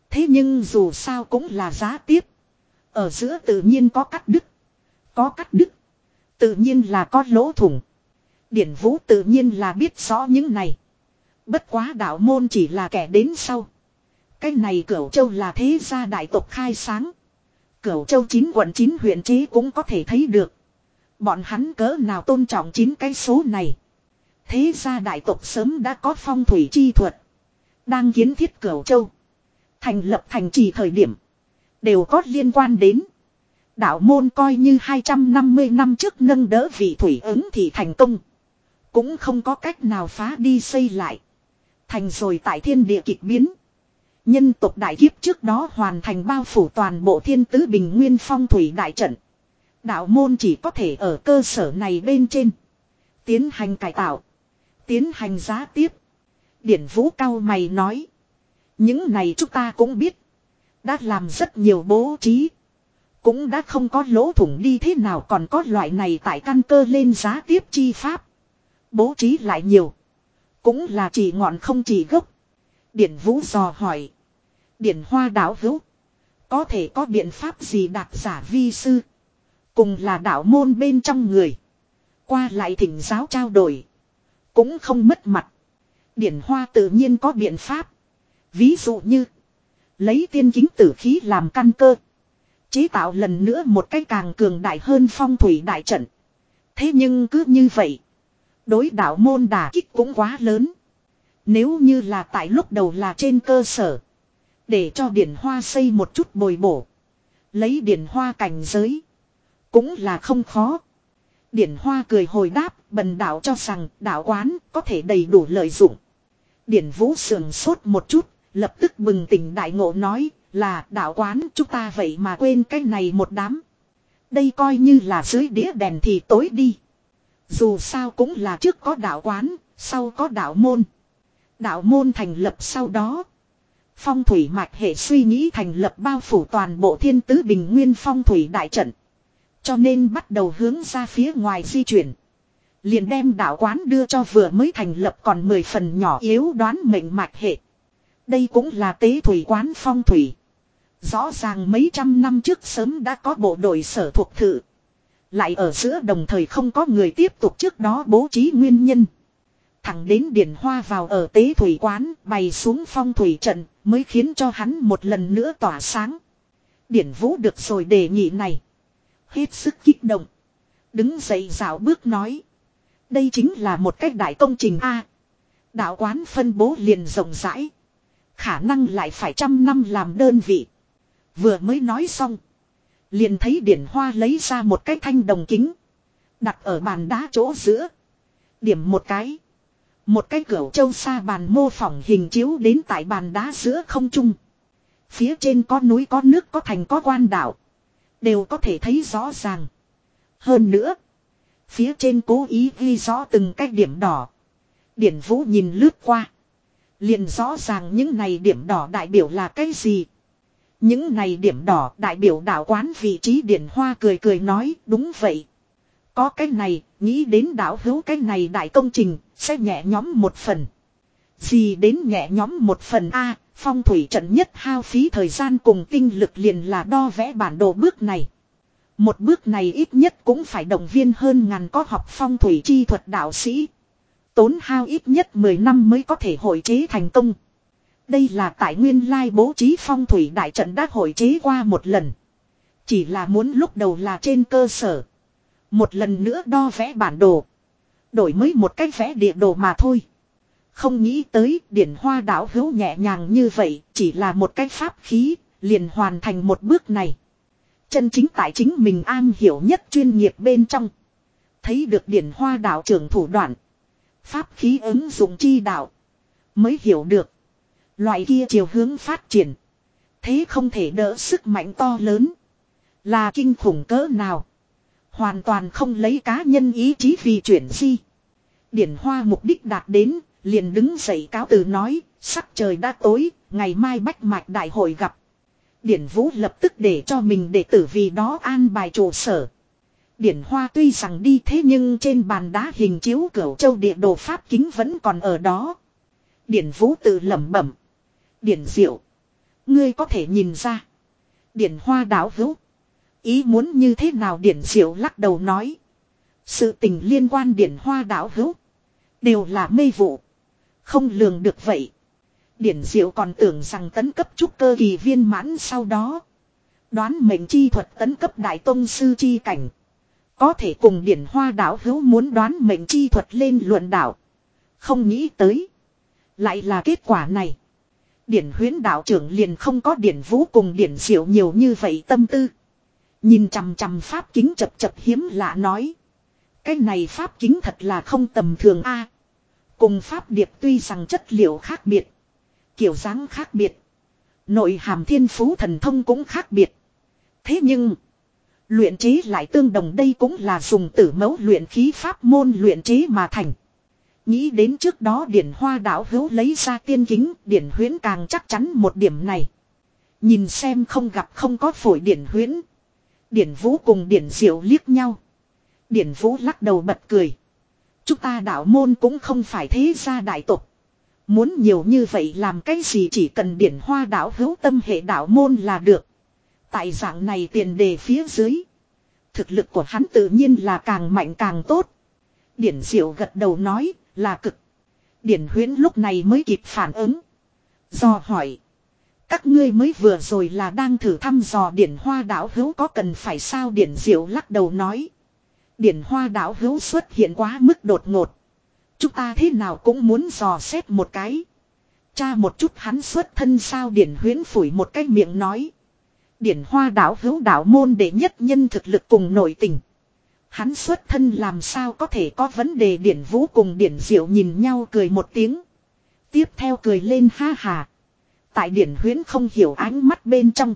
Thế nhưng dù sao cũng là giá tiếp. Ở giữa tự nhiên có cắt đứt. Có cắt đứt. Tự nhiên là có lỗ thủng. Điển vũ tự nhiên là biết rõ những này. Bất quá đạo môn chỉ là kẻ đến sau. Cái này cửu châu là thế gia đại tộc khai sáng. Cửu châu chín quận chín huyện chế cũng có thể thấy được. Bọn hắn cỡ nào tôn trọng chín cái số này. Thế gia đại tộc sớm đã có phong thủy chi thuật. Đang kiến thiết cửu châu. Thành lập thành trì thời điểm. Đều có liên quan đến. Đạo môn coi như 250 năm trước nâng đỡ vị thủy ứng thì thành công. Cũng không có cách nào phá đi xây lại. Thành rồi tại thiên địa kịch biến. Nhân tộc đại kiếp trước đó hoàn thành bao phủ toàn bộ thiên tứ bình nguyên phong thủy đại trận. Đạo môn chỉ có thể ở cơ sở này bên trên. Tiến hành cải tạo. Tiến hành giá tiếp. Điển vũ cao mày nói. Những này chúng ta cũng biết. Đã làm rất nhiều bố trí. Cũng đã không có lỗ thủng đi thế nào còn có loại này tại căn cơ lên giá tiếp chi pháp. Bố trí lại nhiều. Cũng là chỉ ngọn không chỉ gốc. Điển Vũ dò hỏi. Điển Hoa đảo hữu. Có thể có biện pháp gì đạt giả vi sư. Cùng là đạo môn bên trong người. Qua lại thỉnh giáo trao đổi. Cũng không mất mặt. Điển hoa tự nhiên có biện pháp. Ví dụ như. Lấy tiên kính tử khí làm căn cơ. Chế tạo lần nữa một cái càng cường đại hơn phong thủy đại trận. Thế nhưng cứ như vậy. Đối đạo môn đà kích cũng quá lớn. Nếu như là tại lúc đầu là trên cơ sở. Để cho điển hoa xây một chút bồi bổ. Lấy điển hoa cảnh giới. Cũng là không khó. Điển hoa cười hồi đáp bần đạo cho rằng đạo quán có thể đầy đủ lợi dụng. Điển vũ sườn sốt một chút. Lập tức bừng tỉnh đại ngộ nói là đạo quán chúng ta vậy mà quên cái này một đám. Đây coi như là dưới đĩa đèn thì tối đi. Dù sao cũng là trước có đạo quán, sau có đạo môn. Đạo môn thành lập sau đó. Phong thủy mạch hệ suy nghĩ thành lập bao phủ toàn bộ thiên tứ bình nguyên phong thủy đại trận. Cho nên bắt đầu hướng ra phía ngoài di chuyển. Liền đem đạo quán đưa cho vừa mới thành lập còn 10 phần nhỏ yếu đoán mệnh mạch hệ. Đây cũng là tế thủy quán phong thủy. Rõ ràng mấy trăm năm trước sớm đã có bộ đội sở thuộc thự. Lại ở giữa đồng thời không có người tiếp tục trước đó bố trí nguyên nhân. Thẳng đến điển hoa vào ở tế thủy quán, bày xuống phong thủy trận mới khiến cho hắn một lần nữa tỏa sáng. Điển vũ được rồi đề nghị này. Hết sức kích động. Đứng dậy dạo bước nói. Đây chính là một cách đại công trình A. Đạo quán phân bố liền rộng rãi. Khả năng lại phải trăm năm làm đơn vị. Vừa mới nói xong. Liền thấy điển hoa lấy ra một cái thanh đồng kính. Đặt ở bàn đá chỗ giữa. Điểm một cái. Một cái cửa châu xa bàn mô phỏng hình chiếu đến tại bàn đá giữa không trung. Phía trên có núi có nước có thành có quan đảo. Đều có thể thấy rõ ràng. Hơn nữa. Phía trên cố ý ghi rõ từng cái điểm đỏ. Điển vũ nhìn lướt qua. Liền rõ ràng những này điểm đỏ đại biểu là cái gì. Những này điểm đỏ đại biểu đạo quán vị trí điển hoa cười cười nói đúng vậy. Có cái này, nghĩ đến đảo hữu cái này đại công trình, sẽ nhẹ nhóm một phần. Gì đến nhẹ nhóm một phần A, phong thủy trận nhất hao phí thời gian cùng tinh lực liền là đo vẽ bản đồ bước này. Một bước này ít nhất cũng phải động viên hơn ngàn có học phong thủy chi thuật đạo sĩ. Tốn hao ít nhất 10 năm mới có thể hội chế thành công. Đây là tại nguyên lai bố trí phong thủy đại trận đã hội chế qua một lần. Chỉ là muốn lúc đầu là trên cơ sở. Một lần nữa đo vẽ bản đồ. Đổi mới một cách vẽ địa đồ mà thôi. Không nghĩ tới điển hoa đảo hữu nhẹ nhàng như vậy, chỉ là một cách pháp khí, liền hoàn thành một bước này. Chân chính tại chính mình an hiểu nhất chuyên nghiệp bên trong. Thấy được điển hoa đảo trưởng thủ đoạn. Pháp khí ứng dụng chi đạo. Mới hiểu được. Loại kia chiều hướng phát triển. Thế không thể đỡ sức mạnh to lớn. Là kinh khủng cỡ nào. Hoàn toàn không lấy cá nhân ý chí vì chuyển di. Điển hoa mục đích đạt đến, liền đứng dậy cáo từ nói, sắc trời đã tối, ngày mai bách mạch đại hội gặp. Điển vũ lập tức để cho mình đệ tử vì đó an bài trụ sở. Điển hoa tuy rằng đi thế nhưng trên bàn đá hình chiếu cửu châu địa đồ pháp kính vẫn còn ở đó. Điển vũ tự lẩm bẩm. Điển diệu. Ngươi có thể nhìn ra. Điển hoa đảo hữu. Ý muốn như thế nào điển diệu lắc đầu nói. Sự tình liên quan điển hoa đảo hữu. Đều là mê vụ. Không lường được vậy. Điển diệu còn tưởng rằng tấn cấp trúc cơ kỳ viên mãn sau đó. Đoán mệnh chi thuật tấn cấp đại tông sư chi cảnh. Có thể cùng điển hoa đảo hữu muốn đoán mệnh chi thuật lên luận đảo. Không nghĩ tới. Lại là kết quả này. Điển huyến đạo trưởng liền không có điển vũ cùng điển diệu nhiều như vậy tâm tư. Nhìn chằm chằm pháp kính chập chập hiếm lạ nói. Cái này pháp kính thật là không tầm thường a. cùng pháp điệp tuy rằng chất liệu khác biệt. Kiểu dáng khác biệt. Nội hàm thiên phú thần thông cũng khác biệt. Thế nhưng. Luyện chế lại tương đồng đây cũng là dùng tử mẫu luyện khí pháp môn luyện chế mà thành. Nghĩ đến trước đó điển hoa đảo hữu lấy ra tiên kính, điển huyến càng chắc chắn một điểm này. Nhìn xem không gặp không có phổi điển huyến. Điển vũ cùng điển diệu liếc nhau. Điển vũ lắc đầu bật cười. Chúng ta đạo môn cũng không phải thế gia đại tộc. Muốn nhiều như vậy làm cái gì chỉ cần điển hoa đạo hữu tâm hệ đạo môn là được. Tại dạng này tiền đề phía dưới. Thực lực của hắn tự nhiên là càng mạnh càng tốt. Điển diệu gật đầu nói là cực. Điển huyến lúc này mới kịp phản ứng. Do hỏi. Các ngươi mới vừa rồi là đang thử thăm dò điển hoa đảo hữu có cần phải sao điển diệu lắc đầu nói. Điển hoa đảo hữu xuất hiện quá mức đột ngột. Chúng ta thế nào cũng muốn dò xét một cái. Cha một chút hắn xuất thân sao điển huyến phủi một cái miệng nói. Điển hoa đảo hữu đảo môn để nhất nhân thực lực cùng nội tình. Hắn xuất thân làm sao có thể có vấn đề điển vũ cùng điển diệu nhìn nhau cười một tiếng. Tiếp theo cười lên ha hà. Tại điển huyến không hiểu ánh mắt bên trong.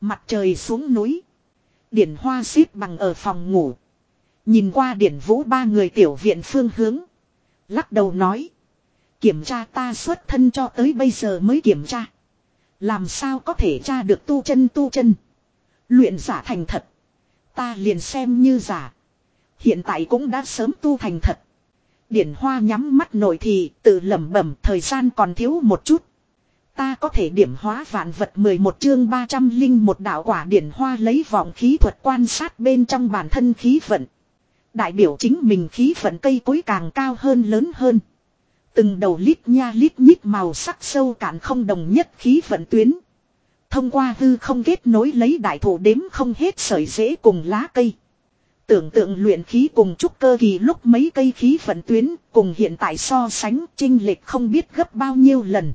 Mặt trời xuống núi. Điển hoa xếp bằng ở phòng ngủ. Nhìn qua điển vũ ba người tiểu viện phương hướng. Lắc đầu nói. Kiểm tra ta xuất thân cho tới bây giờ mới kiểm tra. Làm sao có thể tra được tu chân tu chân. Luyện giả thành thật. Ta liền xem như giả. Hiện tại cũng đã sớm tu thành thật. Điển hoa nhắm mắt nổi thì tự lẩm bẩm, thời gian còn thiếu một chút. Ta có thể điểm hóa vạn vật 11 chương 300 linh một đạo quả điển hoa lấy vọng khí thuật quan sát bên trong bản thân khí vận. Đại biểu chính mình khí vận cây cối càng cao hơn lớn hơn. Từng đầu lít nha lít nhít màu sắc sâu cạn không đồng nhất khí vận tuyến. Thông qua hư không kết nối lấy đại thủ đếm không hết sợi rễ cùng lá cây. Tưởng tượng luyện khí cùng trúc cơ kỳ lúc mấy cây khí vận tuyến cùng hiện tại so sánh trinh lệch không biết gấp bao nhiêu lần.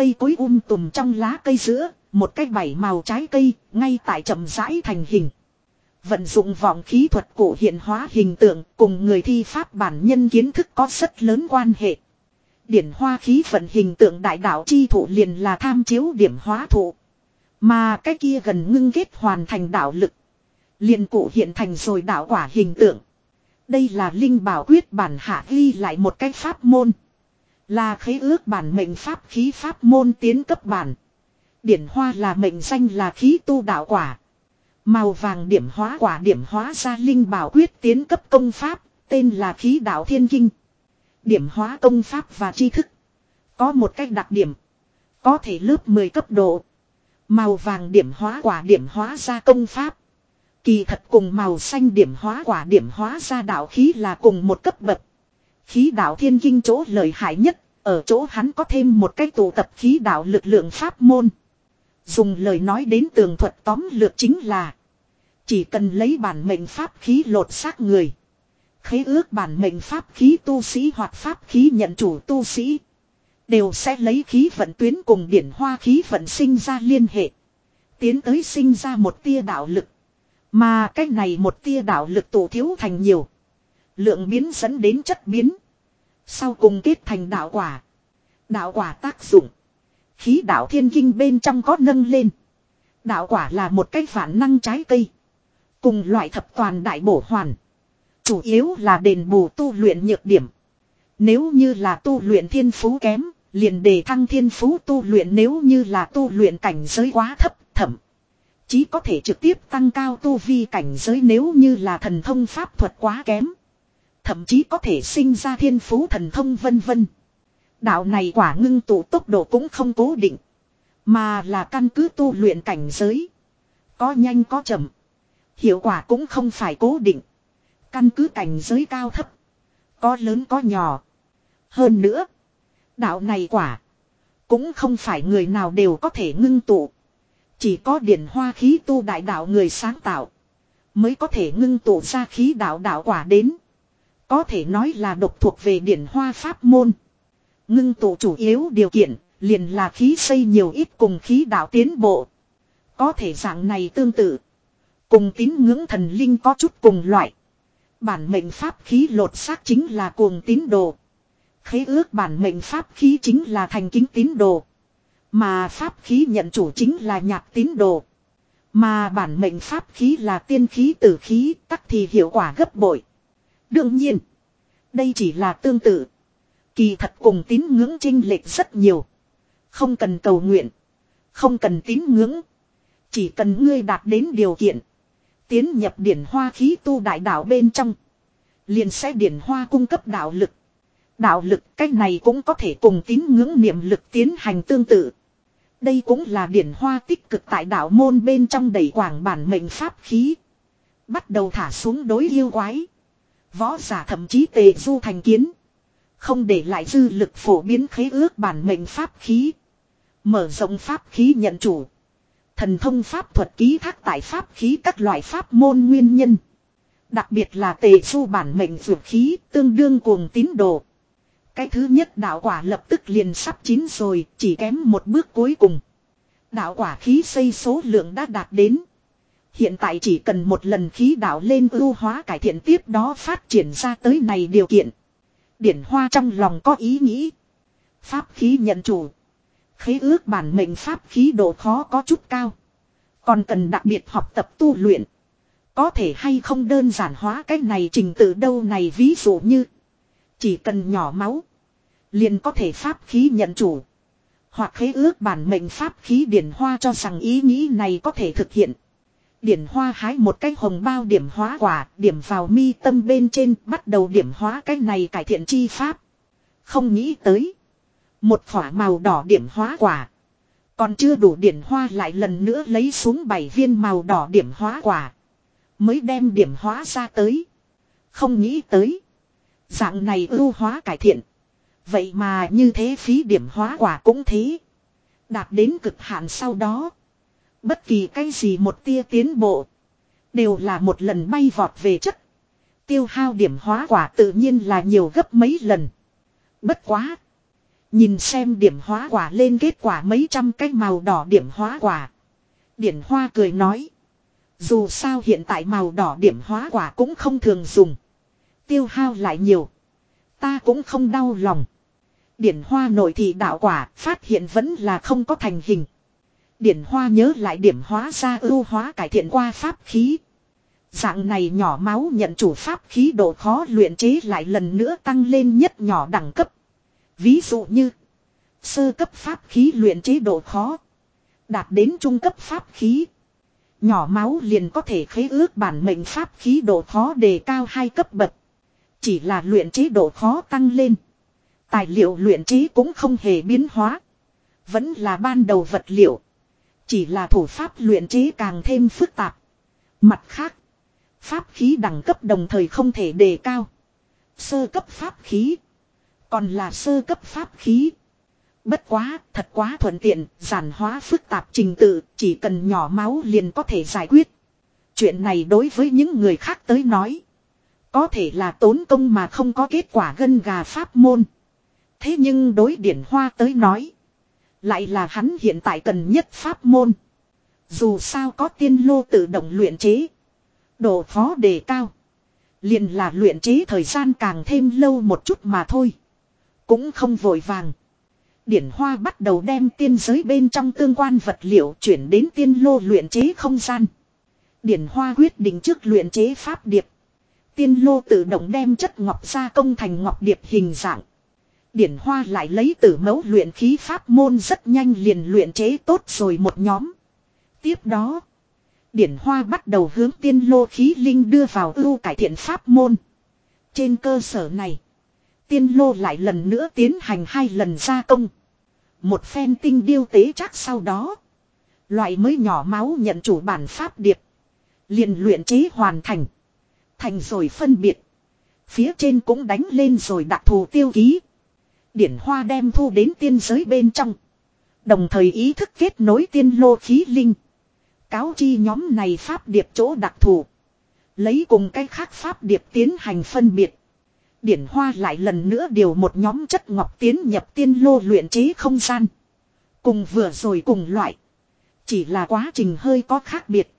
Cây cối um tùm trong lá cây giữa, một cái bảy màu trái cây, ngay tại chậm rãi thành hình. Vận dụng vọng khí thuật cổ hiện hóa hình tượng cùng người thi pháp bản nhân kiến thức có rất lớn quan hệ. Điển hoa khí vận hình tượng đại đạo chi thụ liền là tham chiếu điểm hóa thụ. Mà cái kia gần ngưng kết hoàn thành đạo lực. Liền cụ hiện thành rồi đạo quả hình tượng. Đây là linh bảo quyết bản hạ ghi lại một cách pháp môn. Là khế ước bản mệnh pháp khí pháp môn tiến cấp bản. Điển hoa là mệnh danh là khí tu đạo quả. Màu vàng điểm hóa quả điểm hóa ra linh bảo quyết tiến cấp công pháp, tên là khí đạo thiên kinh. Điểm hóa công pháp và tri thức. Có một cách đặc điểm. Có thể lớp 10 cấp độ. Màu vàng điểm hóa quả điểm hóa ra công pháp. Kỳ thật cùng màu xanh điểm hóa quả điểm hóa ra đạo khí là cùng một cấp bậc. Khí đạo thiên kinh chỗ lợi hại nhất, ở chỗ hắn có thêm một cái tụ tập khí đạo lực lượng pháp môn. Dùng lời nói đến tường thuật tóm lược chính là Chỉ cần lấy bản mệnh pháp khí lột xác người Khế ước bản mệnh pháp khí tu sĩ hoặc pháp khí nhận chủ tu sĩ Đều sẽ lấy khí vận tuyến cùng điển hoa khí vận sinh ra liên hệ Tiến tới sinh ra một tia đạo lực Mà cái này một tia đạo lực tụ thiếu thành nhiều Lượng biến dẫn đến chất biến sau cùng kết thành đạo quả Đạo quả tác dụng Khí đạo thiên kinh bên trong có nâng lên. Đạo quả là một cái phản năng trái cây. Cùng loại thập toàn đại bổ hoàn. Chủ yếu là đền bù tu luyện nhược điểm. Nếu như là tu luyện thiên phú kém, liền đề thăng thiên phú tu luyện nếu như là tu luyện cảnh giới quá thấp, thẩm. chí có thể trực tiếp tăng cao tu vi cảnh giới nếu như là thần thông pháp thuật quá kém. Thậm chí có thể sinh ra thiên phú thần thông vân vân. Đạo này quả ngưng tụ tốc độ cũng không cố định. Mà là căn cứ tu luyện cảnh giới. Có nhanh có chậm. Hiệu quả cũng không phải cố định. Căn cứ cảnh giới cao thấp. Có lớn có nhỏ. Hơn nữa. Đạo này quả. Cũng không phải người nào đều có thể ngưng tụ. Chỉ có điển hoa khí tu đại đạo người sáng tạo. Mới có thể ngưng tụ ra khí đạo đạo quả đến. Có thể nói là độc thuộc về điển hoa pháp môn. Ngưng tụ chủ yếu điều kiện, liền là khí xây nhiều ít cùng khí đạo tiến bộ. Có thể dạng này tương tự. Cùng tín ngưỡng thần linh có chút cùng loại. Bản mệnh pháp khí lột xác chính là cuồng tín đồ. Khế ước bản mệnh pháp khí chính là thành kính tín đồ. Mà pháp khí nhận chủ chính là nhạc tín đồ. Mà bản mệnh pháp khí là tiên khí tử khí tắc thì hiệu quả gấp bội. Đương nhiên, đây chỉ là tương tự. Kỳ thật cùng tín ngưỡng trinh lệch rất nhiều. Không cần cầu nguyện. Không cần tín ngưỡng. Chỉ cần ngươi đạt đến điều kiện. Tiến nhập điển hoa khí tu đại đạo bên trong. Liền sẽ điển hoa cung cấp đạo lực. Đạo lực cách này cũng có thể cùng tín ngưỡng niệm lực tiến hành tương tự. Đây cũng là điển hoa tích cực tại đạo môn bên trong đầy quảng bản mệnh pháp khí. Bắt đầu thả xuống đối yêu quái. Võ giả thậm chí tề du thành kiến. Không để lại dư lực phổ biến khế ước bản mệnh pháp khí. Mở rộng pháp khí nhận chủ. Thần thông pháp thuật ký thác tại pháp khí các loại pháp môn nguyên nhân. Đặc biệt là tề du bản mệnh dược khí tương đương cuồng tín đồ. Cái thứ nhất đạo quả lập tức liền sắp chín rồi, chỉ kém một bước cuối cùng. Đạo quả khí xây số lượng đã đạt đến. Hiện tại chỉ cần một lần khí đạo lên ưu hóa cải thiện tiếp đó phát triển ra tới này điều kiện. Điển hoa trong lòng có ý nghĩ. Pháp khí nhận chủ. Khế ước bản mệnh pháp khí độ khó có chút cao. Còn cần đặc biệt học tập tu luyện. Có thể hay không đơn giản hóa cái này trình tự đâu này ví dụ như. Chỉ cần nhỏ máu. Liền có thể pháp khí nhận chủ. Hoặc khế ước bản mệnh pháp khí điển hoa cho rằng ý nghĩ này có thể thực hiện. Điển hoa hái một cái hồng bao điểm hóa quả, điểm vào mi tâm bên trên, bắt đầu điểm hóa cái này cải thiện chi pháp. Không nghĩ tới. Một khỏa màu đỏ điểm hóa quả. Còn chưa đủ điển hoa lại lần nữa lấy xuống bảy viên màu đỏ điểm hóa quả. Mới đem điểm hóa ra tới. Không nghĩ tới. Dạng này ưu hóa cải thiện. Vậy mà như thế phí điểm hóa quả cũng thế. Đạt đến cực hạn sau đó. Bất kỳ cái gì một tia tiến bộ. Đều là một lần bay vọt về chất. Tiêu hao điểm hóa quả tự nhiên là nhiều gấp mấy lần. Bất quá. Nhìn xem điểm hóa quả lên kết quả mấy trăm cái màu đỏ điểm hóa quả. Điển hoa cười nói. Dù sao hiện tại màu đỏ điểm hóa quả cũng không thường dùng. Tiêu hao lại nhiều. Ta cũng không đau lòng. Điển hoa nội thị đạo quả phát hiện vẫn là không có thành hình. Điển hoa nhớ lại điểm hóa ra ưu hóa cải thiện qua pháp khí. Dạng này nhỏ máu nhận chủ pháp khí độ khó luyện chế lại lần nữa tăng lên nhất nhỏ đẳng cấp. Ví dụ như, sơ cấp pháp khí luyện chế độ khó, đạt đến trung cấp pháp khí. Nhỏ máu liền có thể khế ước bản mệnh pháp khí độ khó đề cao hai cấp bậc. Chỉ là luyện chế độ khó tăng lên. Tài liệu luyện chế cũng không hề biến hóa. Vẫn là ban đầu vật liệu. Chỉ là thủ pháp luyện chế càng thêm phức tạp. Mặt khác. Pháp khí đẳng cấp đồng thời không thể đề cao. Sơ cấp pháp khí. Còn là sơ cấp pháp khí. Bất quá, thật quá thuận tiện, giản hóa phức tạp trình tự, chỉ cần nhỏ máu liền có thể giải quyết. Chuyện này đối với những người khác tới nói. Có thể là tốn công mà không có kết quả gân gà pháp môn. Thế nhưng đối điển hoa tới nói. Lại là hắn hiện tại cần nhất pháp môn. Dù sao có tiên lô tự động luyện chế. Độ khó đề cao. Liền là luyện chế thời gian càng thêm lâu một chút mà thôi. Cũng không vội vàng. Điển Hoa bắt đầu đem tiên giới bên trong tương quan vật liệu chuyển đến tiên lô luyện chế không gian. Điển Hoa quyết định trước luyện chế pháp điệp. Tiên lô tự động đem chất ngọc ra công thành ngọc điệp hình dạng. Điển Hoa lại lấy tử mẫu luyện khí pháp môn rất nhanh liền luyện chế tốt rồi một nhóm. Tiếp đó, Điển Hoa bắt đầu hướng tiên lô khí linh đưa vào ưu cải thiện pháp môn. Trên cơ sở này, tiên lô lại lần nữa tiến hành hai lần gia công. Một phen tinh điêu tế chắc sau đó. Loại mới nhỏ máu nhận chủ bản pháp điệp. liền luyện chế hoàn thành. Thành rồi phân biệt. Phía trên cũng đánh lên rồi đặc thù tiêu ký. Điển hoa đem thu đến tiên giới bên trong. Đồng thời ý thức kết nối tiên lô khí linh. Cáo chi nhóm này pháp điệp chỗ đặc thù. Lấy cùng cái khác pháp điệp tiến hành phân biệt. Điển hoa lại lần nữa điều một nhóm chất ngọc tiến nhập tiên lô luyện chế không gian. Cùng vừa rồi cùng loại. Chỉ là quá trình hơi có khác biệt.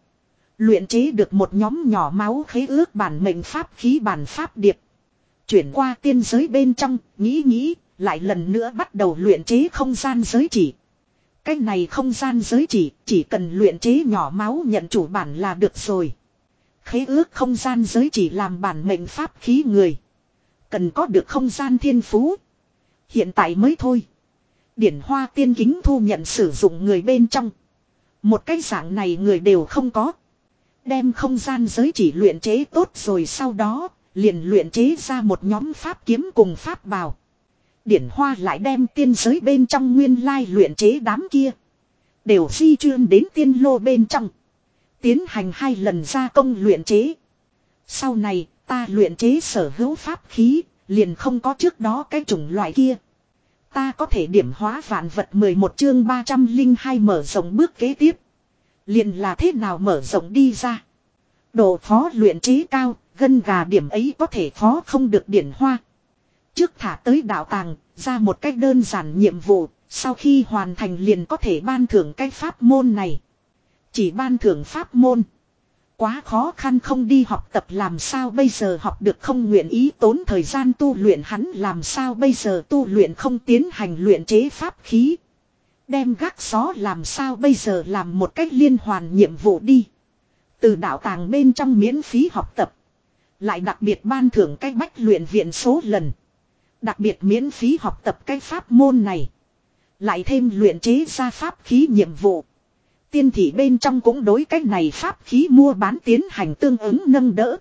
Luyện chế được một nhóm nhỏ máu khế ước bản mệnh pháp khí bản pháp điệp. Chuyển qua tiên giới bên trong, nghĩ nghĩ, lại lần nữa bắt đầu luyện chế không gian giới chỉ. Cái này không gian giới chỉ, chỉ cần luyện chế nhỏ máu nhận chủ bản là được rồi. Khế ước không gian giới chỉ làm bản mệnh pháp khí người. Cần có được không gian thiên phú. Hiện tại mới thôi. Điển hoa tiên kính thu nhận sử dụng người bên trong. Một cái dạng này người đều không có. Đem không gian giới chỉ luyện chế tốt rồi sau đó, liền luyện chế ra một nhóm pháp kiếm cùng pháp bào. Điển hoa lại đem tiên giới bên trong nguyên lai luyện chế đám kia. Đều di chuyên đến tiên lô bên trong. Tiến hành hai lần gia công luyện chế. Sau này ta luyện chế sở hữu pháp khí liền không có trước đó cái chủng loại kia. Ta có thể điểm hóa vạn vật 11 chương 302 mở rộng bước kế tiếp. Liền là thế nào mở rộng đi ra. Độ phó luyện chế cao, gân gà điểm ấy có thể phó không được điển hoa. Trước thả tới đạo tàng, ra một cách đơn giản nhiệm vụ, sau khi hoàn thành liền có thể ban thưởng cái pháp môn này. Chỉ ban thưởng pháp môn. Quá khó khăn không đi học tập làm sao bây giờ học được không nguyện ý tốn thời gian tu luyện hắn làm sao bây giờ tu luyện không tiến hành luyện chế pháp khí. Đem gác gió làm sao bây giờ làm một cách liên hoàn nhiệm vụ đi. Từ đạo tàng bên trong miễn phí học tập. Lại đặc biệt ban thưởng cách bách luyện viện số lần. Đặc biệt miễn phí học tập cái pháp môn này. Lại thêm luyện chế ra pháp khí nhiệm vụ. Tiên thị bên trong cũng đối cách này pháp khí mua bán tiến hành tương ứng nâng đỡ.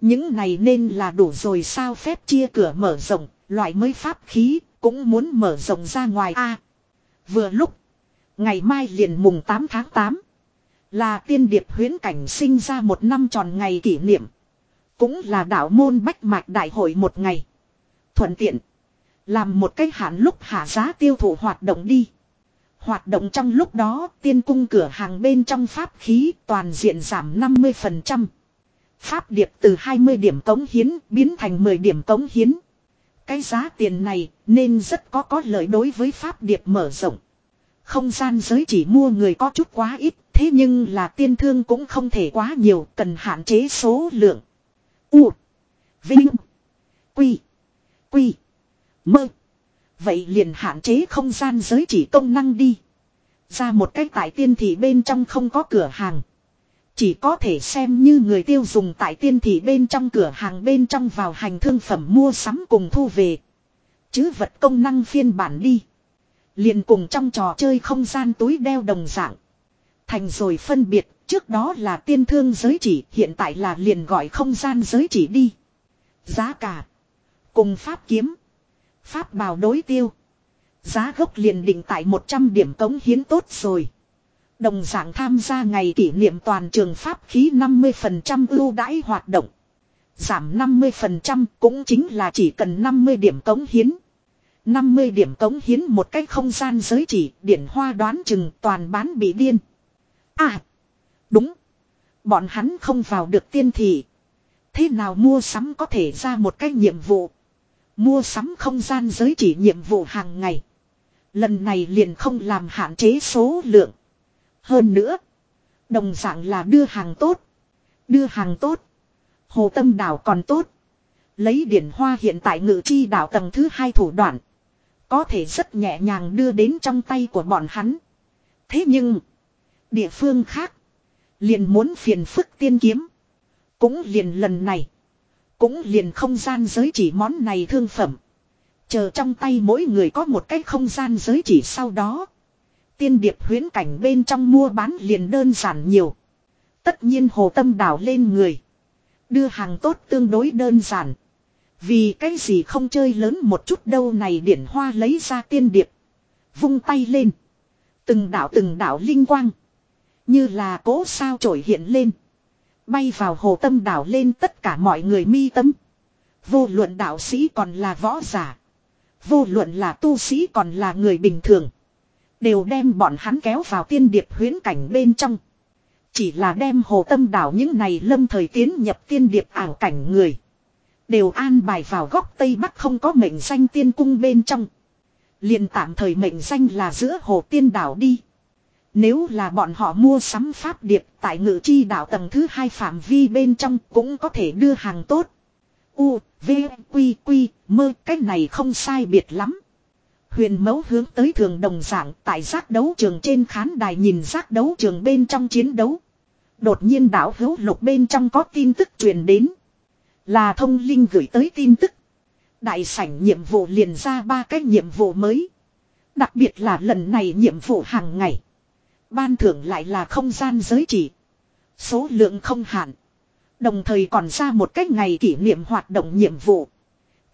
Những này nên là đủ rồi sao phép chia cửa mở rộng, loại mới pháp khí, cũng muốn mở rộng ra ngoài a Vừa lúc, ngày mai liền mùng 8 tháng 8, là tiên điệp huyến cảnh sinh ra một năm tròn ngày kỷ niệm. Cũng là đạo môn bách mạch đại hội một ngày. Thuận tiện, làm một cái hạn lúc hạ giá tiêu thụ hoạt động đi. Hoạt động trong lúc đó tiên cung cửa hàng bên trong pháp khí toàn diện giảm 50%. Pháp điệp từ 20 điểm cống hiến biến thành 10 điểm cống hiến. Cái giá tiền này nên rất có có lợi đối với pháp điệp mở rộng. Không gian giới chỉ mua người có chút quá ít, thế nhưng là tiên thương cũng không thể quá nhiều, cần hạn chế số lượng. U. Vinh. Quy. Quy. Mơ. Vậy liền hạn chế không gian giới chỉ công năng đi. Ra một cách tại tiên thị bên trong không có cửa hàng. Chỉ có thể xem như người tiêu dùng tại tiên thị bên trong cửa hàng bên trong vào hành thương phẩm mua sắm cùng thu về. Chứ vật công năng phiên bản đi. Liền cùng trong trò chơi không gian túi đeo đồng dạng. Thành rồi phân biệt, trước đó là tiên thương giới chỉ, hiện tại là liền gọi không gian giới chỉ đi. Giá cả. Cùng pháp kiếm. Pháp bào đối tiêu. Giá gốc liền định tại 100 điểm cống hiến tốt rồi. Đồng dạng tham gia ngày kỷ niệm toàn trường pháp khí 50% ưu đãi hoạt động. Giảm 50% cũng chính là chỉ cần 50 điểm cống hiến. 50 điểm cống hiến một cách không gian giới chỉ, điển hoa đoán chừng toàn bán bị điên. À, đúng. Bọn hắn không vào được tiên thị. Thế nào mua sắm có thể ra một cách nhiệm vụ. Mua sắm không gian giới chỉ nhiệm vụ hàng ngày. Lần này liền không làm hạn chế số lượng. Hơn nữa. Đồng dạng là đưa hàng tốt. Đưa hàng tốt. Hồ Tâm Đảo còn tốt. Lấy điển hoa hiện tại ngự chi đảo tầng thứ hai thủ đoạn. Có thể rất nhẹ nhàng đưa đến trong tay của bọn hắn. Thế nhưng. Địa phương khác. Liền muốn phiền phức tiên kiếm. Cũng liền lần này. Cũng liền không gian giới chỉ món này thương phẩm. Chờ trong tay mỗi người có một cái không gian giới chỉ sau đó. Tiên điệp huyến cảnh bên trong mua bán liền đơn giản nhiều. Tất nhiên hồ tâm đảo lên người. Đưa hàng tốt tương đối đơn giản. Vì cái gì không chơi lớn một chút đâu này điển hoa lấy ra tiên điệp. Vung tay lên. Từng đảo từng đảo linh quang. Như là cố sao trổi hiện lên. Bay vào hồ tâm đảo lên tất cả mọi người mi tâm. Vô luận đạo sĩ còn là võ giả. Vô luận là tu sĩ còn là người bình thường. Đều đem bọn hắn kéo vào tiên điệp huyến cảnh bên trong. Chỉ là đem hồ tâm đảo những này lâm thời tiến nhập tiên điệp ảo cảnh người. Đều an bài vào góc Tây Bắc không có mệnh danh tiên cung bên trong. liền tạm thời mệnh danh là giữa hồ tiên đảo đi. Nếu là bọn họ mua sắm pháp điệp tại ngự chi đảo tầng thứ hai phạm vi bên trong cũng có thể đưa hàng tốt. U, V, Quy, Quy, mơ cái này không sai biệt lắm. Huyền mẫu hướng tới thường đồng dạng tại giác đấu trường trên khán đài nhìn giác đấu trường bên trong chiến đấu. Đột nhiên đảo hữu lục bên trong có tin tức truyền đến. Là thông linh gửi tới tin tức. Đại sảnh nhiệm vụ liền ra ba cái nhiệm vụ mới. Đặc biệt là lần này nhiệm vụ hàng ngày. Ban thưởng lại là không gian giới chỉ. Số lượng không hạn. Đồng thời còn ra một cách ngày kỷ niệm hoạt động nhiệm vụ.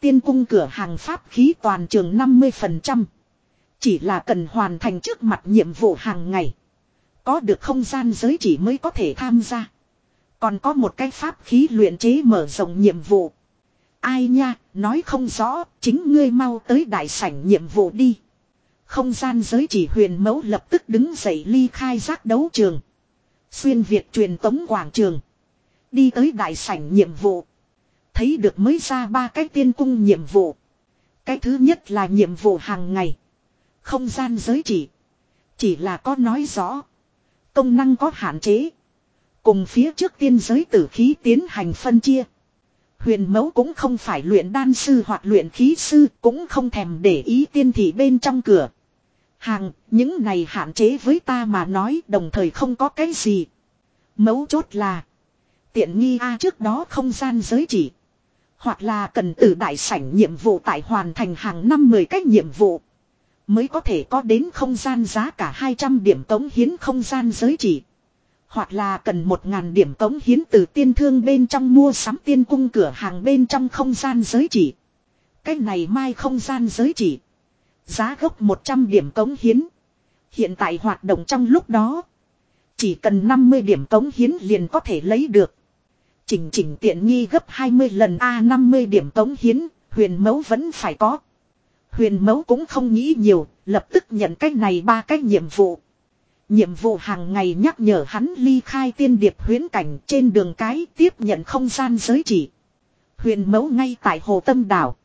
Tiên cung cửa hàng pháp khí toàn trường 50%. Chỉ là cần hoàn thành trước mặt nhiệm vụ hàng ngày. Có được không gian giới chỉ mới có thể tham gia. Còn có một cái pháp khí luyện chế mở rộng nhiệm vụ. Ai nha, nói không rõ, chính ngươi mau tới đại sảnh nhiệm vụ đi. Không gian giới chỉ huyền mẫu lập tức đứng dậy ly khai giác đấu trường. Xuyên Việt truyền tống quảng trường. Đi tới đại sảnh nhiệm vụ. Thấy được mới ra ba cái tiên cung nhiệm vụ. Cái thứ nhất là nhiệm vụ hàng ngày. Không gian giới chỉ. Chỉ là có nói rõ. Công năng có hạn chế. Cùng phía trước tiên giới tử khí tiến hành phân chia. Huyền mẫu cũng không phải luyện đan sư hoặc luyện khí sư, cũng không thèm để ý tiên thị bên trong cửa. Hàng, những này hạn chế với ta mà nói đồng thời không có cái gì. Mấu chốt là, tiện nghi A trước đó không gian giới chỉ. Hoặc là cần từ đại sảnh nhiệm vụ tại hoàn thành hàng năm 10 cách nhiệm vụ. Mới có thể có đến không gian giá cả 200 điểm tống hiến không gian giới chỉ. Hoặc là cần một ngàn điểm tống hiến từ tiên thương bên trong mua sắm tiên cung cửa hàng bên trong không gian giới chỉ. Cái này mai không gian giới chỉ. Giá gốc 100 điểm tống hiến. Hiện tại hoạt động trong lúc đó. Chỉ cần 50 điểm tống hiến liền có thể lấy được. Chỉnh chỉnh tiện nghi gấp 20 lần A 50 điểm tống hiến, huyền mẫu vẫn phải có. Huyền mẫu cũng không nghĩ nhiều, lập tức nhận cách này ba cách nhiệm vụ. Nhiệm vụ hàng ngày nhắc nhở hắn ly khai tiên điệp huyến cảnh trên đường cái tiếp nhận không gian giới chỉ. Huyền mẫu ngay tại hồ tâm đảo.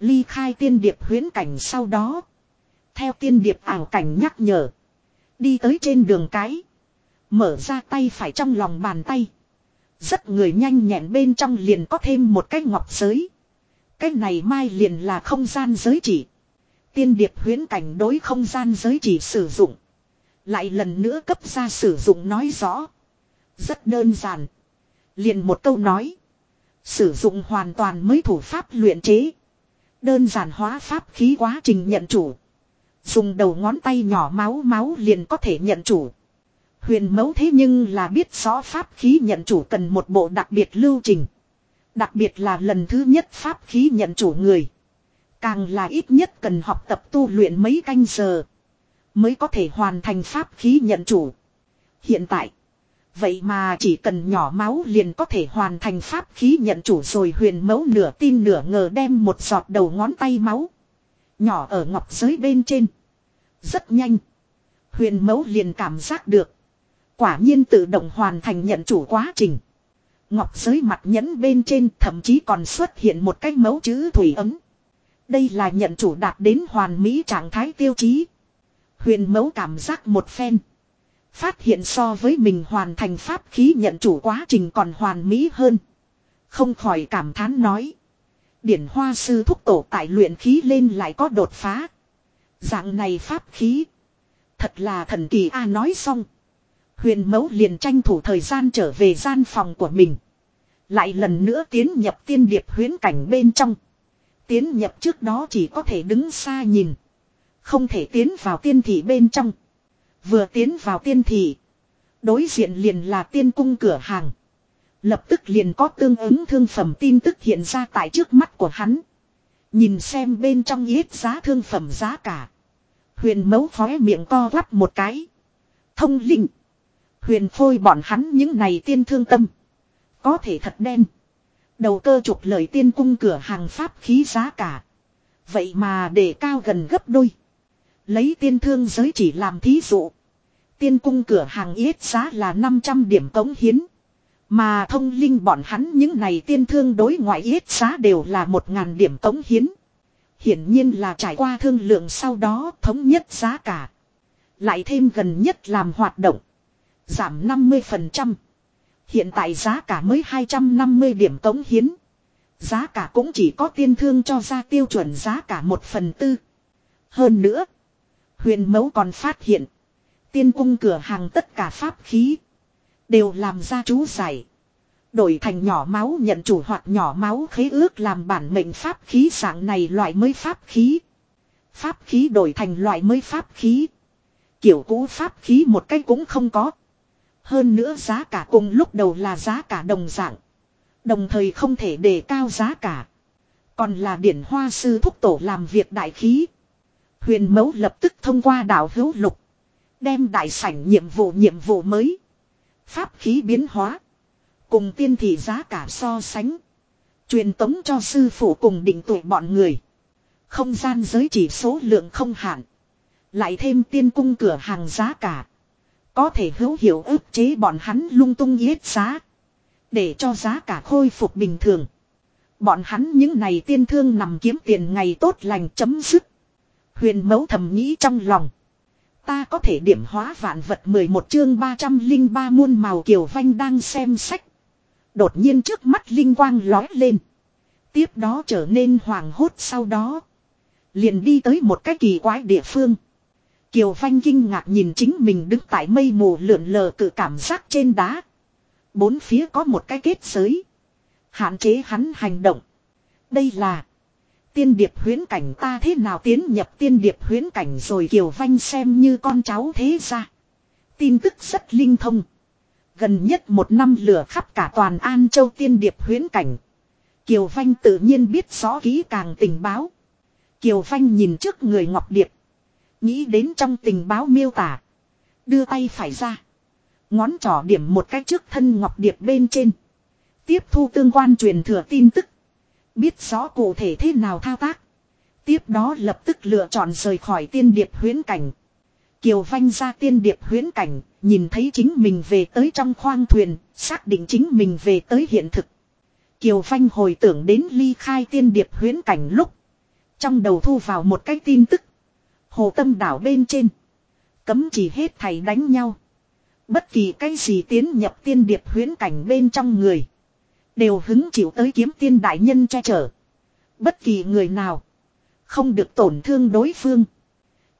Ly khai tiên điệp huyến cảnh sau đó. Theo tiên điệp ảo cảnh nhắc nhở. Đi tới trên đường cái. Mở ra tay phải trong lòng bàn tay. Rất người nhanh nhẹn bên trong liền có thêm một cái ngọc giới. Cái này mai liền là không gian giới chỉ. Tiên điệp huyến cảnh đối không gian giới chỉ sử dụng. Lại lần nữa cấp ra sử dụng nói rõ. Rất đơn giản. Liền một câu nói. Sử dụng hoàn toàn mới thủ pháp luyện chế. Đơn giản hóa pháp khí quá trình nhận chủ. Dùng đầu ngón tay nhỏ máu máu liền có thể nhận chủ. Huyền mẫu thế nhưng là biết rõ pháp khí nhận chủ cần một bộ đặc biệt lưu trình. Đặc biệt là lần thứ nhất pháp khí nhận chủ người. Càng là ít nhất cần học tập tu luyện mấy canh giờ. Mới có thể hoàn thành pháp khí nhận chủ. Hiện tại. Vậy mà chỉ cần nhỏ máu liền có thể hoàn thành pháp khí nhận chủ rồi huyền mẫu nửa tin nửa ngờ đem một giọt đầu ngón tay máu. Nhỏ ở ngọc giới bên trên. Rất nhanh. Huyền mẫu liền cảm giác được. Quả nhiên tự động hoàn thành nhận chủ quá trình. Ngọc giới mặt nhẫn bên trên thậm chí còn xuất hiện một cái mẫu chữ thủy ấm. Đây là nhận chủ đạt đến hoàn mỹ trạng thái tiêu chí. Huyền mẫu cảm giác một phen. Phát hiện so với mình hoàn thành pháp khí nhận chủ quá trình còn hoàn mỹ hơn. Không khỏi cảm thán nói. Điển hoa sư thúc tổ tại luyện khí lên lại có đột phá. Dạng này pháp khí. Thật là thần kỳ a nói xong. Huyền mẫu liền tranh thủ thời gian trở về gian phòng của mình. Lại lần nữa tiến nhập tiên điệp huyến cảnh bên trong. Tiến nhập trước đó chỉ có thể đứng xa nhìn. Không thể tiến vào tiên thị bên trong. Vừa tiến vào tiên thị. Đối diện liền là tiên cung cửa hàng. Lập tức liền có tương ứng thương phẩm tin tức hiện ra tại trước mắt của hắn. Nhìn xem bên trong yết giá thương phẩm giá cả. Huyền mấu khóe miệng co quắp một cái. Thông linh. Huyền phôi bọn hắn những này tiên thương tâm. Có thể thật đen. Đầu cơ trục lời tiên cung cửa hàng pháp khí giá cả. Vậy mà để cao gần gấp đôi. Lấy tiên thương giới chỉ làm thí dụ. Tiên cung cửa hàng yết giá là 500 điểm tống hiến. Mà thông linh bọn hắn những này tiên thương đối ngoại yết giá đều là 1.000 điểm tống hiến. Hiển nhiên là trải qua thương lượng sau đó thống nhất giá cả. Lại thêm gần nhất làm hoạt động. Giảm 50%. Hiện tại giá cả mới 250 điểm tống hiến. Giá cả cũng chỉ có tiên thương cho ra tiêu chuẩn giá cả 1 phần tư. Hơn nữa. Huyền mẫu còn phát hiện. Tiên cung cửa hàng tất cả pháp khí. Đều làm ra chú giải. Đổi thành nhỏ máu nhận chủ hoặc nhỏ máu khế ước làm bản mệnh pháp khí dạng này loại mới pháp khí. Pháp khí đổi thành loại mới pháp khí. Kiểu cũ pháp khí một cái cũng không có. Hơn nữa giá cả cùng lúc đầu là giá cả đồng dạng. Đồng thời không thể đề cao giá cả. Còn là điển hoa sư thúc tổ làm việc đại khí. Huyền mẫu lập tức thông qua đảo hữu lục. Đem đại sảnh nhiệm vụ nhiệm vụ mới. Pháp khí biến hóa. Cùng tiên thị giá cả so sánh. Truyền tống cho sư phụ cùng định tuổi bọn người. Không gian giới chỉ số lượng không hạn. Lại thêm tiên cung cửa hàng giá cả. Có thể hữu hiệu ức chế bọn hắn lung tung yết giá. Để cho giá cả khôi phục bình thường. Bọn hắn những này tiên thương nằm kiếm tiền ngày tốt lành chấm dứt. Huyền mẫu thầm nghĩ trong lòng. Ta có thể điểm hóa vạn vật 11 chương 303 muôn màu kiều vanh đang xem sách. Đột nhiên trước mắt linh quang lói lên. Tiếp đó trở nên hoàng hốt sau đó. Liền đi tới một cái kỳ quái địa phương. Kiều Vanh kinh ngạc nhìn chính mình đứng tại mây mù lượn lờ cự cảm giác trên đá. Bốn phía có một cái kết giới. Hạn chế hắn hành động. Đây là tiên điệp huyến cảnh ta thế nào tiến nhập tiên điệp huyến cảnh rồi Kiều Vanh xem như con cháu thế ra. Tin tức rất linh thông. Gần nhất một năm lửa khắp cả toàn An Châu tiên điệp huyến cảnh. Kiều Vanh tự nhiên biết rõ kỹ càng tình báo. Kiều Vanh nhìn trước người Ngọc Điệp. Nghĩ đến trong tình báo miêu tả. Đưa tay phải ra. Ngón trỏ điểm một cái trước thân Ngọc Điệp bên trên. Tiếp thu tương quan truyền thừa tin tức. Biết rõ cụ thể thế nào thao tác. Tiếp đó lập tức lựa chọn rời khỏi tiên điệp huyến cảnh. Kiều Vanh ra tiên điệp huyến cảnh, nhìn thấy chính mình về tới trong khoang thuyền, xác định chính mình về tới hiện thực. Kiều Vanh hồi tưởng đến ly khai tiên điệp huyến cảnh lúc. Trong đầu thu vào một cái tin tức. Hồ tâm đảo bên trên. Cấm chỉ hết thầy đánh nhau. Bất kỳ cái gì tiến nhập tiên điệp huyến cảnh bên trong người. Đều hứng chịu tới kiếm tiên đại nhân che chở. Bất kỳ người nào. Không được tổn thương đối phương.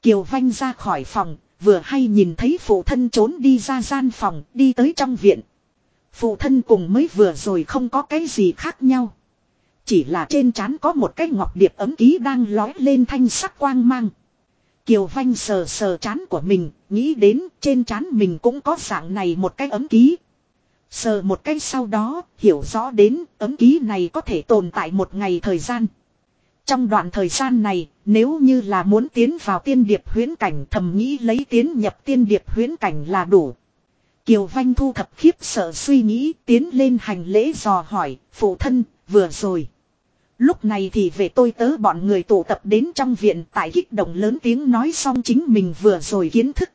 Kiều Vanh ra khỏi phòng. Vừa hay nhìn thấy phụ thân trốn đi ra gian phòng. Đi tới trong viện. Phụ thân cùng mới vừa rồi không có cái gì khác nhau. Chỉ là trên trán có một cái ngọc điệp ấm ký đang lói lên thanh sắc quang mang. Kiều Vanh sờ sờ trán của mình, nghĩ đến trên trán mình cũng có dạng này một cái ấm ký. Sờ một cái sau đó, hiểu rõ đến ấm ký này có thể tồn tại một ngày thời gian. Trong đoạn thời gian này, nếu như là muốn tiến vào tiên điệp huyến cảnh thầm nghĩ lấy tiến nhập tiên điệp huyến cảnh là đủ. Kiều Vanh thu thập khiếp sợ suy nghĩ tiến lên hành lễ dò hỏi, phụ thân, vừa rồi. Lúc này thì về tôi tớ bọn người tụ tập đến trong viện tại kích động lớn tiếng nói xong chính mình vừa rồi kiến thức.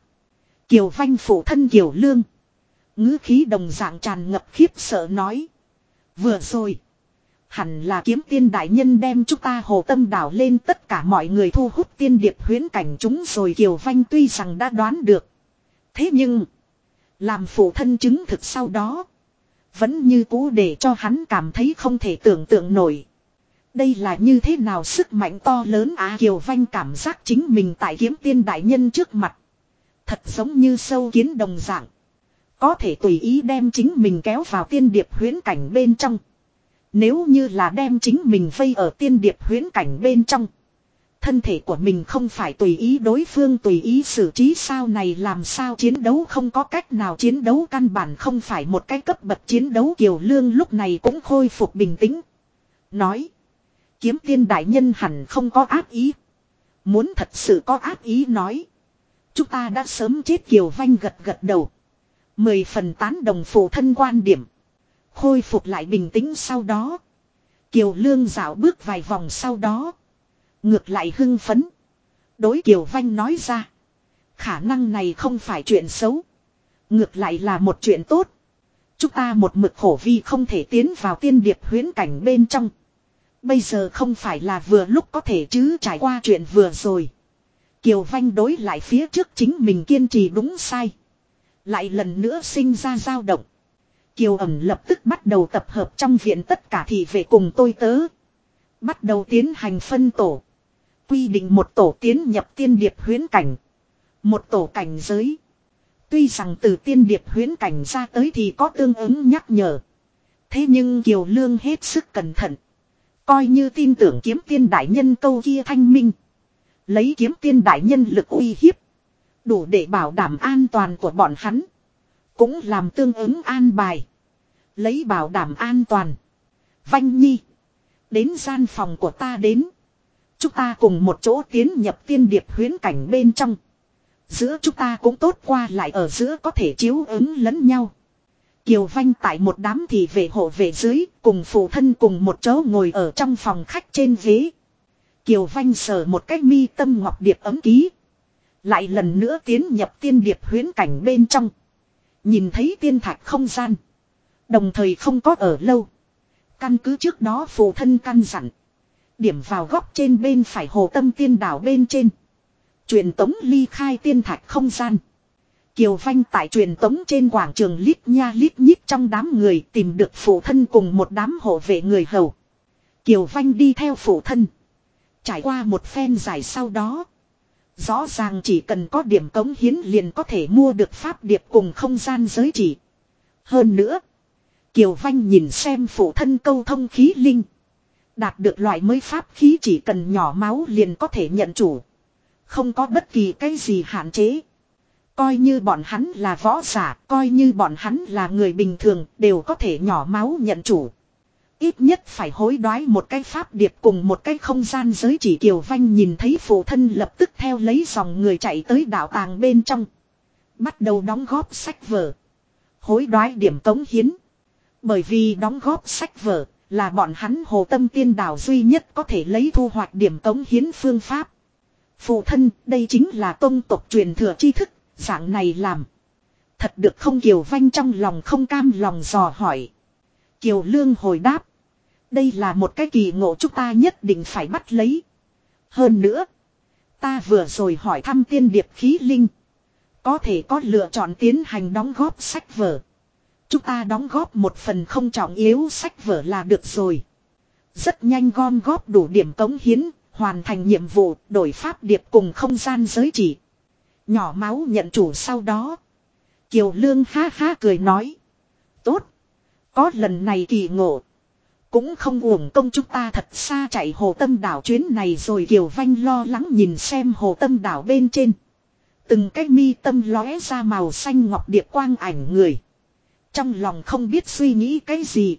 Kiều Vanh phụ thân Kiều Lương ngữ khí đồng dạng tràn ngập khiếp sợ nói. Vừa rồi. Hẳn là kiếm tiên đại nhân đem chúng ta hồ tâm đảo lên tất cả mọi người thu hút tiên điệp huyến cảnh chúng rồi Kiều Vanh tuy rằng đã đoán được. Thế nhưng. Làm phụ thân chứng thực sau đó. Vẫn như cũ để cho hắn cảm thấy không thể tưởng tượng nổi. Đây là như thế nào sức mạnh to lớn á Kiều Vanh cảm giác chính mình tại kiếm tiên đại nhân trước mặt. Thật giống như sâu kiến đồng dạng. Có thể tùy ý đem chính mình kéo vào tiên điệp huyến cảnh bên trong. Nếu như là đem chính mình vây ở tiên điệp huyến cảnh bên trong. Thân thể của mình không phải tùy ý đối phương, tùy ý xử trí sao này làm sao chiến đấu không có cách nào chiến đấu, căn bản không phải một cái cấp bậc chiến đấu kiều lương lúc này cũng khôi phục bình tĩnh. Nói. Kiếm tiên đại nhân hẳn không có ác ý. Muốn thật sự có ác ý nói. Chúng ta đã sớm chết Kiều Vanh gật gật đầu. Mười phần tán đồng phụ thân quan điểm. Khôi phục lại bình tĩnh sau đó. Kiều Lương dạo bước vài vòng sau đó. Ngược lại hưng phấn. Đối Kiều Vanh nói ra. Khả năng này không phải chuyện xấu. Ngược lại là một chuyện tốt. Chúng ta một mực khổ vi không thể tiến vào tiên điệp huyến cảnh bên trong. Bây giờ không phải là vừa lúc có thể chứ trải qua chuyện vừa rồi. Kiều Vanh đối lại phía trước chính mình kiên trì đúng sai. Lại lần nữa sinh ra dao động. Kiều ẩm lập tức bắt đầu tập hợp trong viện tất cả thị vệ cùng tôi tớ. Bắt đầu tiến hành phân tổ. Quy định một tổ tiến nhập tiên điệp huyến cảnh. Một tổ cảnh giới. Tuy rằng từ tiên điệp huyến cảnh ra tới thì có tương ứng nhắc nhở. Thế nhưng Kiều Lương hết sức cẩn thận. Coi như tin tưởng kiếm tiên đại nhân câu kia thanh minh. Lấy kiếm tiên đại nhân lực uy hiếp. Đủ để bảo đảm an toàn của bọn hắn. Cũng làm tương ứng an bài. Lấy bảo đảm an toàn. Vanh Nhi. Đến gian phòng của ta đến. Chúng ta cùng một chỗ tiến nhập tiên điệp huyến cảnh bên trong. Giữa chúng ta cũng tốt qua lại ở giữa có thể chiếu ứng lẫn nhau. Kiều Vanh tại một đám thì về hộ về dưới, cùng phụ thân cùng một chỗ ngồi ở trong phòng khách trên ghế. Kiều Vanh sờ một cái mi tâm ngọc điệp ấm ký. Lại lần nữa tiến nhập tiên điệp huyến cảnh bên trong. Nhìn thấy tiên thạch không gian. Đồng thời không có ở lâu. Căn cứ trước đó phụ thân căn dặn. Điểm vào góc trên bên phải hồ tâm tiên đảo bên trên. Truyền tống ly khai tiên thạch không gian. Kiều Vanh tại truyền tống trên quảng trường lít nha lít nhít trong đám người tìm được phụ thân cùng một đám hộ vệ người hầu. Kiều Vanh đi theo phụ thân. Trải qua một phen dài sau đó. Rõ ràng chỉ cần có điểm cống hiến liền có thể mua được pháp điệp cùng không gian giới chỉ. Hơn nữa. Kiều Vanh nhìn xem phụ thân câu thông khí linh. Đạt được loại mới pháp khí chỉ cần nhỏ máu liền có thể nhận chủ. Không có bất kỳ cái gì hạn chế. Coi như bọn hắn là võ giả, coi như bọn hắn là người bình thường, đều có thể nhỏ máu nhận chủ. Ít nhất phải hối đoái một cái pháp điệp cùng một cái không gian giới chỉ Kiều Vanh nhìn thấy phụ thân lập tức theo lấy dòng người chạy tới đạo tàng bên trong. Bắt đầu đóng góp sách vở. Hối đoái điểm tống hiến. Bởi vì đóng góp sách vở là bọn hắn hồ tâm tiên đảo duy nhất có thể lấy thu hoạch điểm tống hiến phương pháp. Phụ thân, đây chính là tôn tộc truyền thừa tri thức, dạng này làm. Thật được không Kiều Vanh trong lòng không cam lòng dò hỏi. Kiều Lương hồi đáp. Đây là một cái kỳ ngộ chúng ta nhất định phải bắt lấy. Hơn nữa. Ta vừa rồi hỏi thăm tiên điệp khí linh. Có thể có lựa chọn tiến hành đóng góp sách vở. Chúng ta đóng góp một phần không trọng yếu sách vở là được rồi. Rất nhanh gom góp đủ điểm cống hiến, hoàn thành nhiệm vụ, đổi pháp điệp cùng không gian giới chỉ. Nhỏ máu nhận chủ sau đó. Kiều Lương ha ha cười nói. Tốt. Có lần này kỳ ngộ. Cũng không uổng công chúng ta thật xa chạy hồ tâm đảo chuyến này rồi Kiều Vanh lo lắng nhìn xem hồ tâm đảo bên trên. Từng cái mi tâm lóe ra màu xanh ngọc điệp quang ảnh người. Trong lòng không biết suy nghĩ cái gì.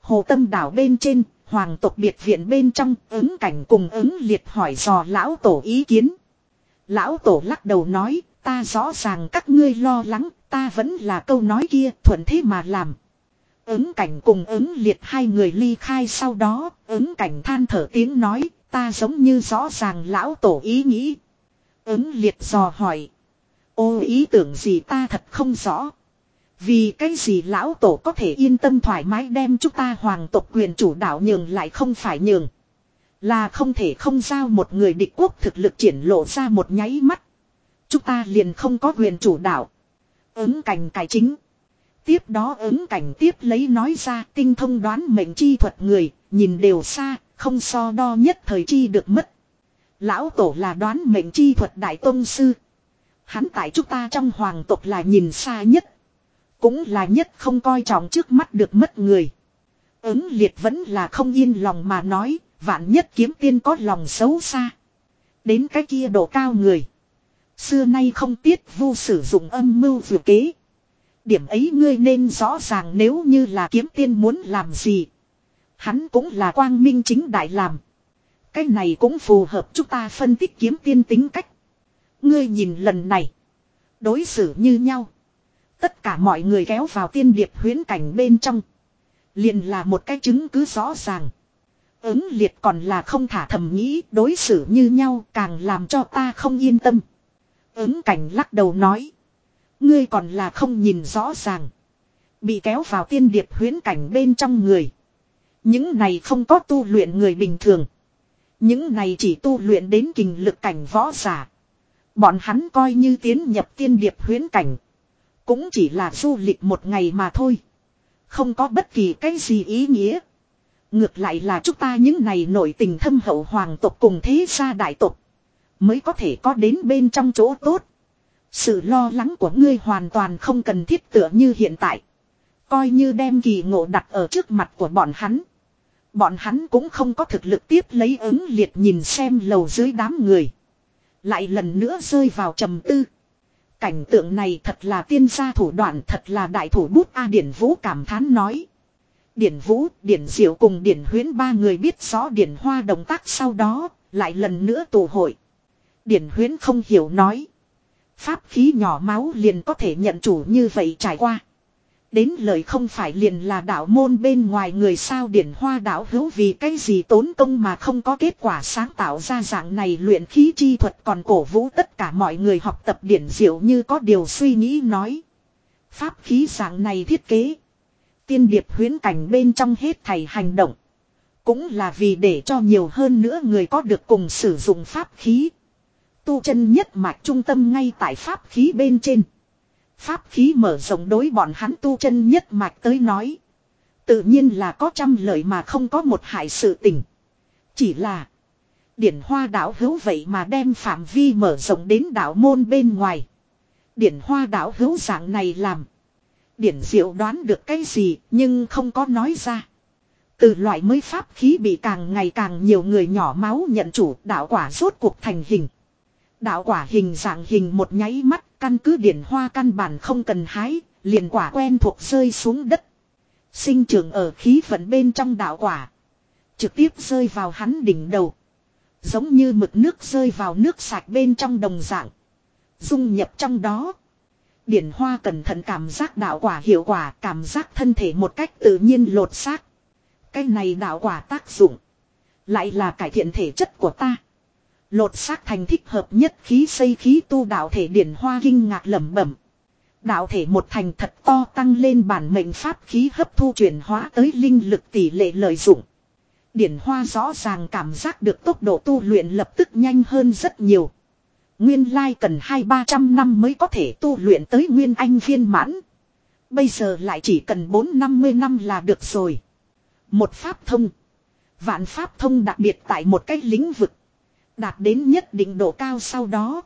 Hồ tâm đảo bên trên, hoàng tộc biệt viện bên trong, ứng cảnh cùng ứng liệt hỏi dò lão tổ ý kiến. Lão tổ lắc đầu nói, ta rõ ràng các ngươi lo lắng, ta vẫn là câu nói kia, thuận thế mà làm. Ứng cảnh cùng ứng liệt hai người ly khai sau đó, ứng cảnh than thở tiếng nói, ta giống như rõ ràng lão tổ ý nghĩ. Ứng liệt dò hỏi. Ô ý tưởng gì ta thật không rõ. Vì cái gì lão tổ có thể yên tâm thoải mái đem chúng ta hoàng tộc quyền chủ đạo nhường lại không phải nhường. Là không thể không giao một người địch quốc thực lực triển lộ ra một nháy mắt. Chúng ta liền không có quyền chủ đạo. Ứng cảnh cải chính. Tiếp đó ứng cảnh tiếp lấy nói ra tinh thông đoán mệnh chi thuật người, nhìn đều xa, không so đo nhất thời chi được mất. Lão tổ là đoán mệnh chi thuật đại tôn sư. Hắn tại chúng ta trong hoàng tộc là nhìn xa nhất. Cũng là nhất không coi trọng trước mắt được mất người. Ứng liệt vẫn là không yên lòng mà nói, vạn nhất kiếm tiên có lòng xấu xa. Đến cái kia độ cao người. Xưa nay không tiết vu sử dụng âm mưu vừa kế. Điểm ấy ngươi nên rõ ràng nếu như là kiếm tiên muốn làm gì. Hắn cũng là quang minh chính đại làm. Cái này cũng phù hợp chúng ta phân tích kiếm tiên tính cách. Ngươi nhìn lần này. Đối xử như nhau. Tất cả mọi người kéo vào tiên điệp huyến cảnh bên trong. Liền là một cái chứng cứ rõ ràng. Ứng liệt còn là không thả thầm nghĩ đối xử như nhau càng làm cho ta không yên tâm. Ứng cảnh lắc đầu nói. Ngươi còn là không nhìn rõ ràng. Bị kéo vào tiên điệp huyến cảnh bên trong người. Những này không có tu luyện người bình thường. Những này chỉ tu luyện đến kình lực cảnh võ giả. Bọn hắn coi như tiến nhập tiên điệp huyến cảnh. Cũng chỉ là du lịch một ngày mà thôi. Không có bất kỳ cái gì ý nghĩa. Ngược lại là chúng ta những này nổi tình thâm hậu hoàng tộc cùng thế gia đại tộc. Mới có thể có đến bên trong chỗ tốt. Sự lo lắng của ngươi hoàn toàn không cần thiết tựa như hiện tại. Coi như đem kỳ ngộ đặt ở trước mặt của bọn hắn. Bọn hắn cũng không có thực lực tiếp lấy ứng liệt nhìn xem lầu dưới đám người. Lại lần nữa rơi vào trầm tư. Cảnh tượng này thật là tiên gia thủ đoạn thật là đại thủ bút A Điển Vũ cảm thán nói. Điển Vũ, Điển Diệu cùng Điển Huyến ba người biết rõ Điển Hoa động tác sau đó, Lại lần nữa tụ hội. Điển huyến không hiểu nói. Pháp khí nhỏ máu liền có thể nhận chủ như vậy trải qua. Đến lời không phải liền là đạo môn bên ngoài người sao điển hoa đạo hữu vì cái gì tốn công mà không có kết quả sáng tạo ra dạng này luyện khí chi thuật còn cổ vũ tất cả mọi người học tập điển diệu như có điều suy nghĩ nói. Pháp khí dạng này thiết kế. Tiên điệp huyến cảnh bên trong hết thầy hành động. Cũng là vì để cho nhiều hơn nữa người có được cùng sử dụng pháp khí. Tu chân nhất mạch trung tâm ngay tại pháp khí bên trên. Pháp khí mở rộng đối bọn hắn tu chân nhất mạch tới nói. Tự nhiên là có trăm lợi mà không có một hại sự tình. Chỉ là. Điển hoa đảo hữu vậy mà đem phạm vi mở rộng đến đảo môn bên ngoài. Điển hoa đảo hữu dạng này làm. Điển diệu đoán được cái gì nhưng không có nói ra. Từ loại mới pháp khí bị càng ngày càng nhiều người nhỏ máu nhận chủ, đạo quả rốt cuộc thành hình. Đạo quả hình dạng hình một nháy mắt căn cứ điển hoa căn bản không cần hái, liền quả quen thuộc rơi xuống đất. Sinh trưởng ở khí vận bên trong đạo quả. Trực tiếp rơi vào hắn đỉnh đầu. Giống như mực nước rơi vào nước sạch bên trong đồng dạng. Dung nhập trong đó. Điển hoa cẩn thận cảm giác đạo quả hiệu quả cảm giác thân thể một cách tự nhiên lột xác. Cái này đạo quả tác dụng. Lại là cải thiện thể chất của ta. Lột xác thành thích hợp nhất khí xây khí tu đạo thể điển hoa kinh ngạc lẩm bẩm. Đạo thể một thành thật to tăng lên bản mệnh pháp khí hấp thu chuyển hóa tới linh lực tỷ lệ lợi dụng. Điển hoa rõ ràng cảm giác được tốc độ tu luyện lập tức nhanh hơn rất nhiều. Nguyên lai cần hai ba trăm năm mới có thể tu luyện tới nguyên anh viên mãn. Bây giờ lại chỉ cần bốn năm mươi năm là được rồi. Một pháp thông. Vạn pháp thông đặc biệt tại một cái lĩnh vực. Đạt đến nhất định độ cao sau đó.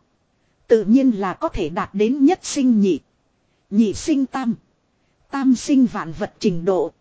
Tự nhiên là có thể đạt đến nhất sinh nhị. Nhị sinh tam. Tam sinh vạn vật trình độ.